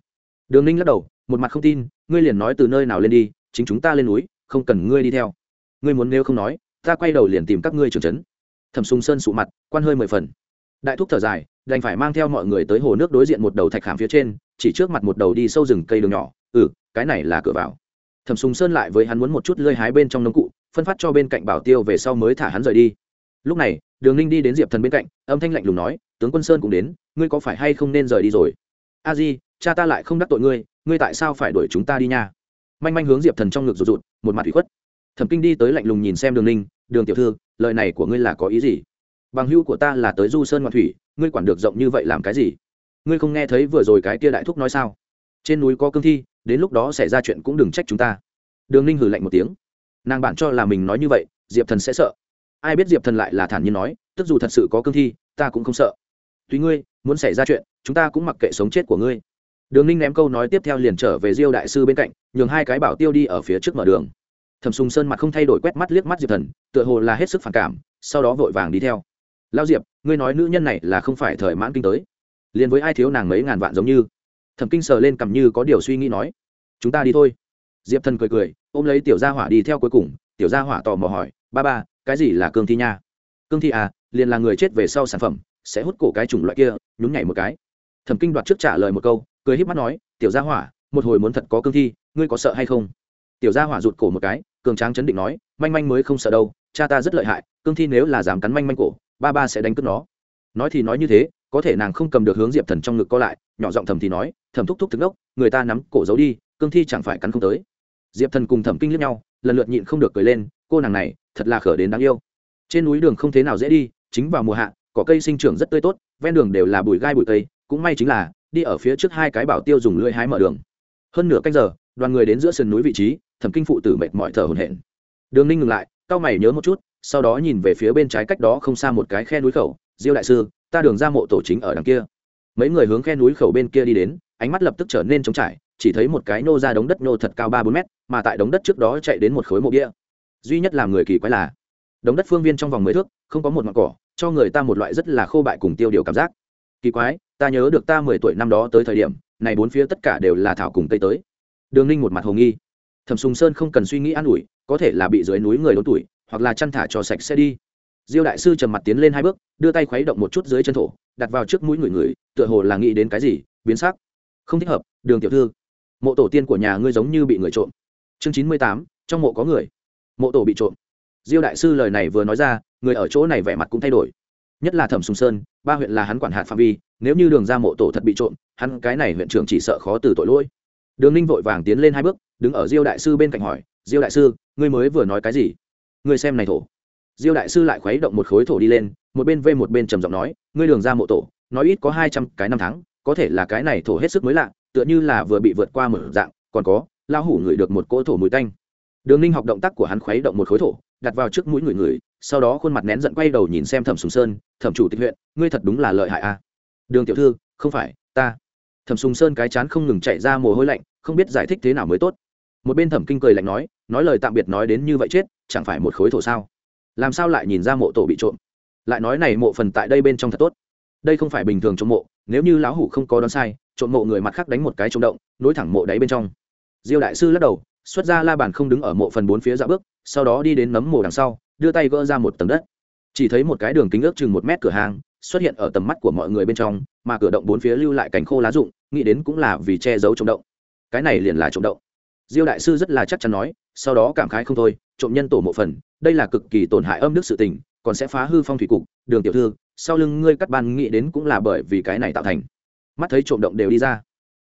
Đường ninh lắc đầu, một mặt không tin, ngươi liền nói từ nơi nào lên đi, chính chúng ta lên núi, không cần ngươi đi theo. Ngươi muốn nếu không nói, ta quay đầu liền tìm các ngươi trưởng trấn. Thẩm sùng sơn sụ mặt, quan hơi mười phần đại thúc thở dài, đành phải mang theo mọi người tới hồ nước đối diện một đầu thạch khảm phía trên, chỉ trước mặt một đầu đi sâu rừng cây đường nhỏ. Ừ cái này là cửa vào. Thẩm sùng sơn lại với hắn muốn một chút lơi hái bên trong nông cụ, phân phát cho bên cạnh bảo tiêu về sau mới thả hắn rời đi. Lúc này, đường ninh đi đến diệp thần bên cạnh, âm thanh lạnh lùng nói, tướng quân sơn cũng đến, ngươi có phải hay không nên rời đi rồi? A di, cha ta lại không đắc tội ngươi ngươi tại sao phải đuổi chúng ta đi nha? Manh manh hướng diệp thần trong ngực rụt rụt, một mặt ủy khuất. Thẩm kinh đi tới lạnh lùng nhìn xem đường ninh, đường tiểu thư, lời này của ngươi là có ý gì? Bằng hữu của ta là tới du sơn ngoạn thủy, ngươi quản được rộng như vậy làm cái gì? Ngươi không nghe thấy vừa rồi cái kia đại thúc nói sao? Trên núi có cương thi, đến lúc đó xảy ra chuyện cũng đừng trách chúng ta. Đường ninh hử lạnh một tiếng. Nàng bản cho là mình nói như vậy, diệp thần sẽ sợ. Ai biết diệp thần lại là thản nhiên nói, tức dù thật sự có cương thi, ta cũng không sợ. Tùy ngươi, muốn xảy ra chuyện, chúng ta cũng mặc kệ sống chết của ngươi. Đường ninh ném câu nói tiếp theo liền trở về diêu đại sư bên cạnh, nhường hai cái bảo tiêu đi ở phía trước mở đường. Thẩm sùng sơn mặt không thay đổi quét mắt liếc mắt diệp thần, tựa hồ là hết sức phản cảm, sau đó vội vàng đi theo lao diệp, ngươi nói nữ nhân này là không phải thời mãn kinh tới. Liền với ai thiếu nàng mấy ngàn vạn giống như? Thẩm kinh sờ lên cầm như có điều suy nghĩ nói. Chúng ta đi thôi. Diệp thần cười cười, ôm lấy tiểu gia hỏa đi theo cuối cùng. Tiểu gia hỏa tò mò hỏi, ba ba, cái gì là cương thi nha? Cương thi à liền là người chết về sau sản phẩm, sẽ hút cổ cái chủng loại kia, nhún nhảy một cái. Thẩm kinh đoạt trước trả lời một câu, cười híp mắt nói, tiểu gia hỏa, một hồi muốn thật có cương thi, ngươi có sợ hay không? Tiểu gia hỏa rụt cổ một cái, cường tráng chấn định nói, manh manh mới không sợ đâu, cha ta rất lợi hại, cương thi nếu là dám cắn manh manh cổ ba ba sẽ đánh cướp nó. Nói thì nói như thế, có thể nàng không cầm được hướng diệp thần trong ngực co lại, nhỏ giọng thầm thì nói thầm thúc thúc thức ốc người ta nắm cổ giấu đi, cương thi chẳng phải cắn không tới. Diệp thần cùng thẩm kinh liếc nhau, lần lượt nhịn không được cười lên, cô nàng này, thật là khở đến đáng yêu. Trên núi đường không thế nào dễ đi, chính vào mùa hạ, cỏ cây sinh trưởng rất tươi tốt, ven đường đều là bụi gai bụi cây, cũng may chính là, đi ở phía trước hai cái bảo tiêu dùng lưỡi hái mở đường. Hơn nửa canh giờ, đoàn người đến giữa sườn núi vị trí, thẩm kinh phụ tử mệt mỏi thở hổn hển. Đường ninh ngừng lại cao mày nhớ một chút sau đó nhìn về phía bên trái cách đó không xa một cái khe núi khẩu, diêu đại sư, ta đường ra mộ tổ chính ở đằng kia. Mấy người hướng khe núi khẩu bên kia đi đến, ánh mắt lập tức trở nên trống trải, chỉ thấy một cái nô ra đống đất nô thật cao ba bốn mét, mà tại đống đất trước đó chạy đến một khối mộ bia. Duy nhất làm người kỳ quái là, đống đất phương viên trong vòng mấy thước, không có một ngọn cỏ, cho người ta một loại rất là khô bại cùng tiêu điều cảm giác. Kỳ quái, ta nhớ được ta mười tuổi năm đó tới thời điểm, này bốn phía tất cả đều là thảo cùng tây tới. Đường ninh một mặt hồ nghi. Thẩm sùng sơn không cần suy nghĩ an ủi, có thể là bị dưới núi người lớn tuổi hoặc là chăn thả cho sạch sẽ đi. Diêu đại sư trầm mặt tiến lên hai bước, đưa tay khuấy động một chút dưới chân thổ, đặt vào trước mũi người người, tựa hồ là nghĩ đến cái gì, biến sắc. Không thích hợp, đường tiểu thư. Mộ tổ tiên của nhà ngươi giống như bị người trộm. Chương chín mươi tám, trong mộ có người. Mộ tổ bị trộm. Diêu đại sư lời này vừa nói ra, người ở chỗ này vẻ mặt cũng thay đổi. Nhất là thẩm sùng sơn, ba huyện là hắn quản hạt phạm vi, nếu như đường ra mộ tổ thật bị trộm, hắn cái này huyện trưởng chỉ sợ khó từ tội lỗi. Đường ninh vội vàng tiến lên hai bước, đứng ở diêu đại sư bên cạnh hỏi, diêu đại sư, ngươi mới vừa nói cái gì? Ngươi xem này thổ. Diêu đại sư lại khuấy động một khối thổ đi lên, một bên vê một bên trầm giọng nói, ngươi đường ra mộ tổ, nói ít có hai trăm cái năm tháng, có thể là cái này thổ hết sức mới lạ, tựa như là vừa bị vượt qua mở dạng, còn có lao hủ ngửi được một cỗ thổ mùi tanh. Đường ninh học động tác của hắn khuấy động một khối thổ, đặt vào trước mũi người người, sau đó khuôn mặt nén giận quay đầu nhìn xem thẩm sùng sơn, thẩm chủ tịch huyện, ngươi thật đúng là lợi hại a. Đường tiểu thư, không phải, ta. Thẩm sùng sơn cái chán không ngừng chạy ra mồ hôi lạnh, không biết giải thích thế nào mới tốt. Một bên thẩm kinh cười lạnh nói nói lời tạm biệt nói đến như vậy chết chẳng phải một khối thổ sao? Làm sao lại nhìn ra mộ tổ bị trộm? Lại nói này mộ phần tại đây bên trong thật tốt. Đây không phải bình thường trộm mộ, nếu như lão hủ không có đoán sai, trộm mộ người mặt khác đánh một cái trộm động, nối thẳng mộ đáy bên trong. Diêu đại sư lắc đầu, xuất ra la bàn không đứng ở mộ phần bốn phía dạ bước, sau đó đi đến nấm mồ đằng sau, đưa tay gỡ ra một tầng đất. Chỉ thấy một cái đường kính ước chừng một mét cửa hàng xuất hiện ở tầm mắt của mọi người bên trong, mà cửa động bốn phía lưu lại cành khô lá rụng, nghĩ đến cũng là vì che giấu trộm động. Cái này liền là trộm động. Diêu đại sư rất là chắc chắn nói, sau đó cảm khái không thôi trộm nhân tổ mộ phần, đây là cực kỳ tổn hại âm đức sự tình, còn sẽ phá hư phong thủy cục, đường tiểu thư, sau lưng ngươi cắt ban nghĩ đến cũng là bởi vì cái này tạo thành. Mắt thấy trộm động đều đi ra.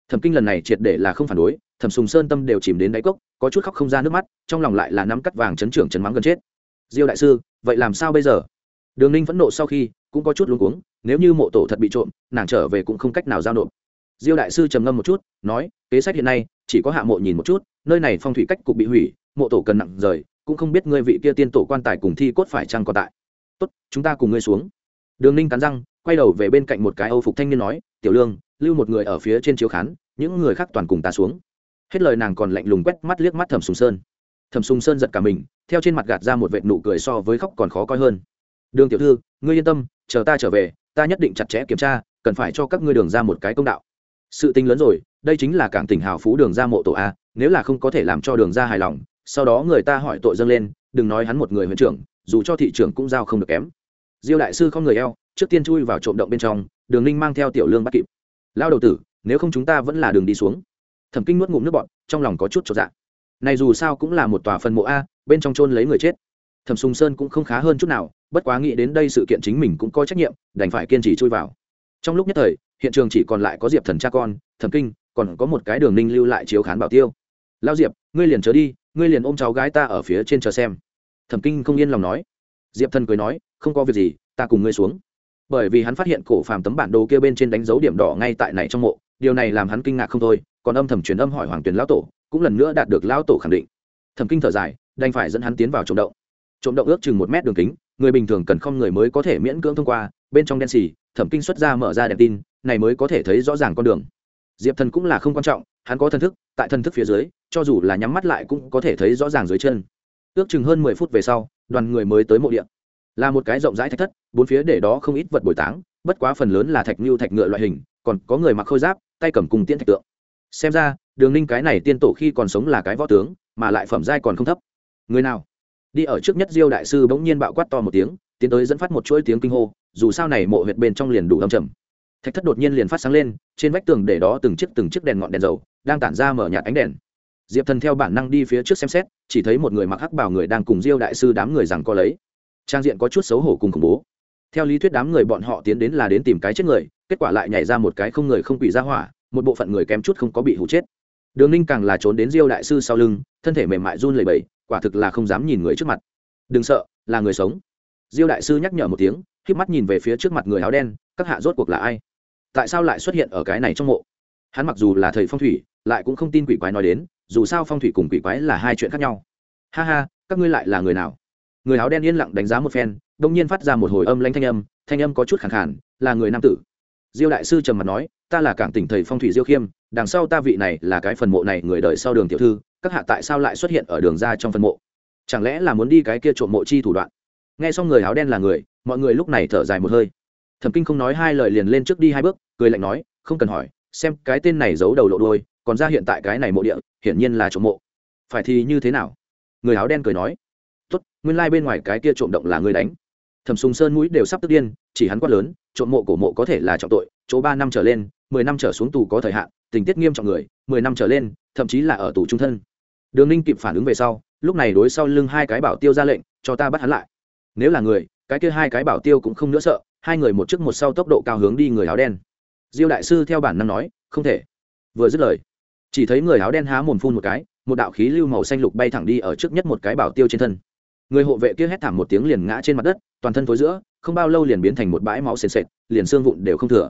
Thẩm kinh lần này triệt để là không phản đối, thẩm sùng sơn tâm đều chìm đến đáy cốc, có chút khóc không ra nước mắt, trong lòng lại là nắm cắt vàng chấn trưởng chấn mắng gần chết. Diêu đại sư, vậy làm sao bây giờ? Đường ninh phẫn nộ sau khi, cũng có chút luống cuống, nếu như mộ tổ thật bị trộm, nàng trở về cũng không cách nào giao nộp. Diêu đại sư trầm ngâm một chút, nói, kế sách hiện nay, chỉ có hạ mộ nhìn một chút, nơi này phong thủy cách cục bị hủy, mộ tổ cần nặng rời cũng không biết ngươi vị kia tiên tổ quan tài cùng thi cốt phải chăng còn tại. Tốt, chúng ta cùng ngươi xuống. Đường ninh cắn răng, quay đầu về bên cạnh một cái âu phục thanh niên nói, tiểu lương, lưu một người ở phía trên chiếu khán, những người khác toàn cùng ta xuống. Hết lời nàng còn lạnh lùng quét mắt liếc mắt thẩm sùng sơn. Thẩm sùng sơn giật cả mình, theo trên mặt gạt ra một vệt nụ cười so với khóc còn khó coi hơn. Đường tiểu thư, ngươi yên tâm, chờ ta trở về, ta nhất định chặt chẽ kiểm tra, cần phải cho các ngươi đường ra một cái công đạo. Sự tính lớn rồi, đây chính là cảng tỉnh hào phú đường ra mộ tổ a, nếu là không có thể làm cho đường ra hài lòng sau đó người ta hỏi tội dâng lên, đừng nói hắn một người huyện trưởng, dù cho thị trưởng cũng giao không được kém. Diêu đại sư không người eo, trước tiên chui vào trộm động bên trong, đường ninh mang theo tiểu lương bắt kịp. Lao đầu tử, nếu không chúng ta vẫn là đường đi xuống. Thẩm kinh nuốt ngụm nước bọn trong lòng có chút cho dạ. Này dù sao cũng là một tòa phần mộ a, bên trong chôn lấy người chết. Thẩm sùng sơn cũng không khá hơn chút nào, bất quá nghĩ đến đây sự kiện chính mình cũng có trách nhiệm, đành phải kiên trì chui vào. Trong lúc nhất thời, hiện trường chỉ còn lại có diệp thần cha con, thẩm kinh, còn có một cái đường ninh lưu lại chiếu khán bảo tiêu. Lao diệp, ngươi liền chớ đi ngươi liền ôm cháu gái ta ở phía trên chờ xem. Thẩm kinh không yên lòng nói. Diệp thần cười nói, không có việc gì, ta cùng ngươi xuống. Bởi vì hắn phát hiện cổ phàm tấm bản đồ kia bên trên đánh dấu điểm đỏ ngay tại này trong mộ, điều này làm hắn kinh ngạc không thôi, còn âm thầm truyền âm hỏi hoàng tuyền lão tổ, cũng lần nữa đạt được lão tổ khẳng định. Thẩm kinh thở dài, đành phải dẫn hắn tiến vào trộm động. Trộm động ước chừng một mét đường kính, người bình thường cần không người mới có thể miễn cưỡng thông qua, bên trong đen xì, thẩm kinh xuất ra mở ra đèn tin, này mới có thể thấy rõ ràng con đường. Diệp thần cũng là không quan trọng hắn có thần thức, tại thần thức phía dưới, cho dù là nhắm mắt lại cũng có thể thấy rõ ràng dưới chân. Ước chừng hơn mười phút về sau, đoàn người mới tới mộ điện là một cái rộng rãi thạch thất, bốn phía để đó không ít vật bồi táng, bất quá phần lớn là thạch như thạch ngựa loại hình, còn có người mặc khôi giáp, tay cầm cùng tiễn thạch tượng. Xem ra, đường ninh cái này tiên tổ khi còn sống là cái võ tướng, mà lại phẩm giai còn không thấp. Người nào? Đi ở trước nhất diêu đại sư bỗng nhiên bạo quát to một tiếng, tiến tới dẫn phát một chuỗi tiếng kinh hô, dù sao này mộ huyệt bên trong liền đủ đông trầm. Thạch thất đột nhiên liền phát sáng lên, trên vách tường để đó từng chiếc từng chiếc đèn ngọn đèn dầu đang tản ra mở nhạt ánh đèn. Diệp thần theo bản năng đi phía trước xem xét, chỉ thấy một người mặc hắc bảo người đang cùng diêu đại sư đám người rằng có lấy. Trang diện có chút xấu hổ cùng khủng bố. Theo lý thuyết đám người bọn họ tiến đến là đến tìm cái chết người, kết quả lại nhảy ra một cái không người không quỷ ra hỏa, một bộ phận người kém chút không có bị hụ chết. Đường ninh càng là trốn đến diêu đại sư sau lưng, thân thể mềm mại run lẩy bẩy, quả thực là không dám nhìn người trước mặt. Đừng sợ, là người sống. Diêu đại sư nhắc nhở một tiếng k mắt nhìn về phía trước mặt người áo đen, các hạ rốt cuộc là ai? Tại sao lại xuất hiện ở cái này trong mộ? Hắn mặc dù là thầy phong thủy, lại cũng không tin quỷ quái nói đến, dù sao phong thủy cùng quỷ quái là hai chuyện khác nhau. Ha ha, các ngươi lại là người nào? Người áo đen yên lặng đánh giá một phen đông nhiên phát ra một hồi âm lanh thanh âm thanh âm có chút khẳng khản là người nam tử. Diêu đại sư trầm mặt nói, ta là cảng tỉnh thầy phong thủy diêu khiêm, đằng sau ta vị này là cái phần mộ này người đời sau đường tiểu thư, các hạ tại sao lại xuất hiện ở đường ra trong phần mộ? Chẳng lẽ là muốn đi cái kia trộm mộ chi thủ đoạn? Nghe xong người áo đen là người, mọi người lúc này thở dài một hơi. Thẩm kinh không nói hai lời liền lên trước đi hai bước, cười lạnh nói, không cần hỏi xem cái tên này giấu đầu lộ đôi còn ra hiện tại cái này mộ địa, hiển nhiên là trộm mộ. Phải thì như thế nào? Người áo đen cười nói. Tốt, nguyên lai、like、bên ngoài cái kia trộm động là người đánh. Thẩm sùng sơn mũi đều sắp tức điên, chỉ hắn quát lớn, trộm mộ cổ mộ có thể là trọng tội, chỗ ba năm trở lên, mười năm trở xuống tù có thời hạn, tình tiết nghiêm trọng người, mười năm trở lên, thậm chí là ở tù trung thân. Đường ninh kịp phản ứng về sau, lúc này đối sau lưng hai cái bảo tiêu ra lệnh, cho ta bắt hắn lại. Nếu là người, cái kia hai cái bảo tiêu cũng không nữa sợ, hai người một trước một sau tốc độ cao hướng đi người áo đen diêu đại sư theo bản năng nói, không thể. Vừa dứt lời, chỉ thấy người áo đen há mồm phun một cái, một đạo khí lưu màu xanh lục bay thẳng đi ở trước nhất một cái bảo tiêu trên thân. Người hộ vệ kia hét thảm một tiếng liền ngã trên mặt đất, toàn thân thối giữa, không bao lâu liền biến thành một bãi máu sền sệt, liền xương vụn đều không thừa.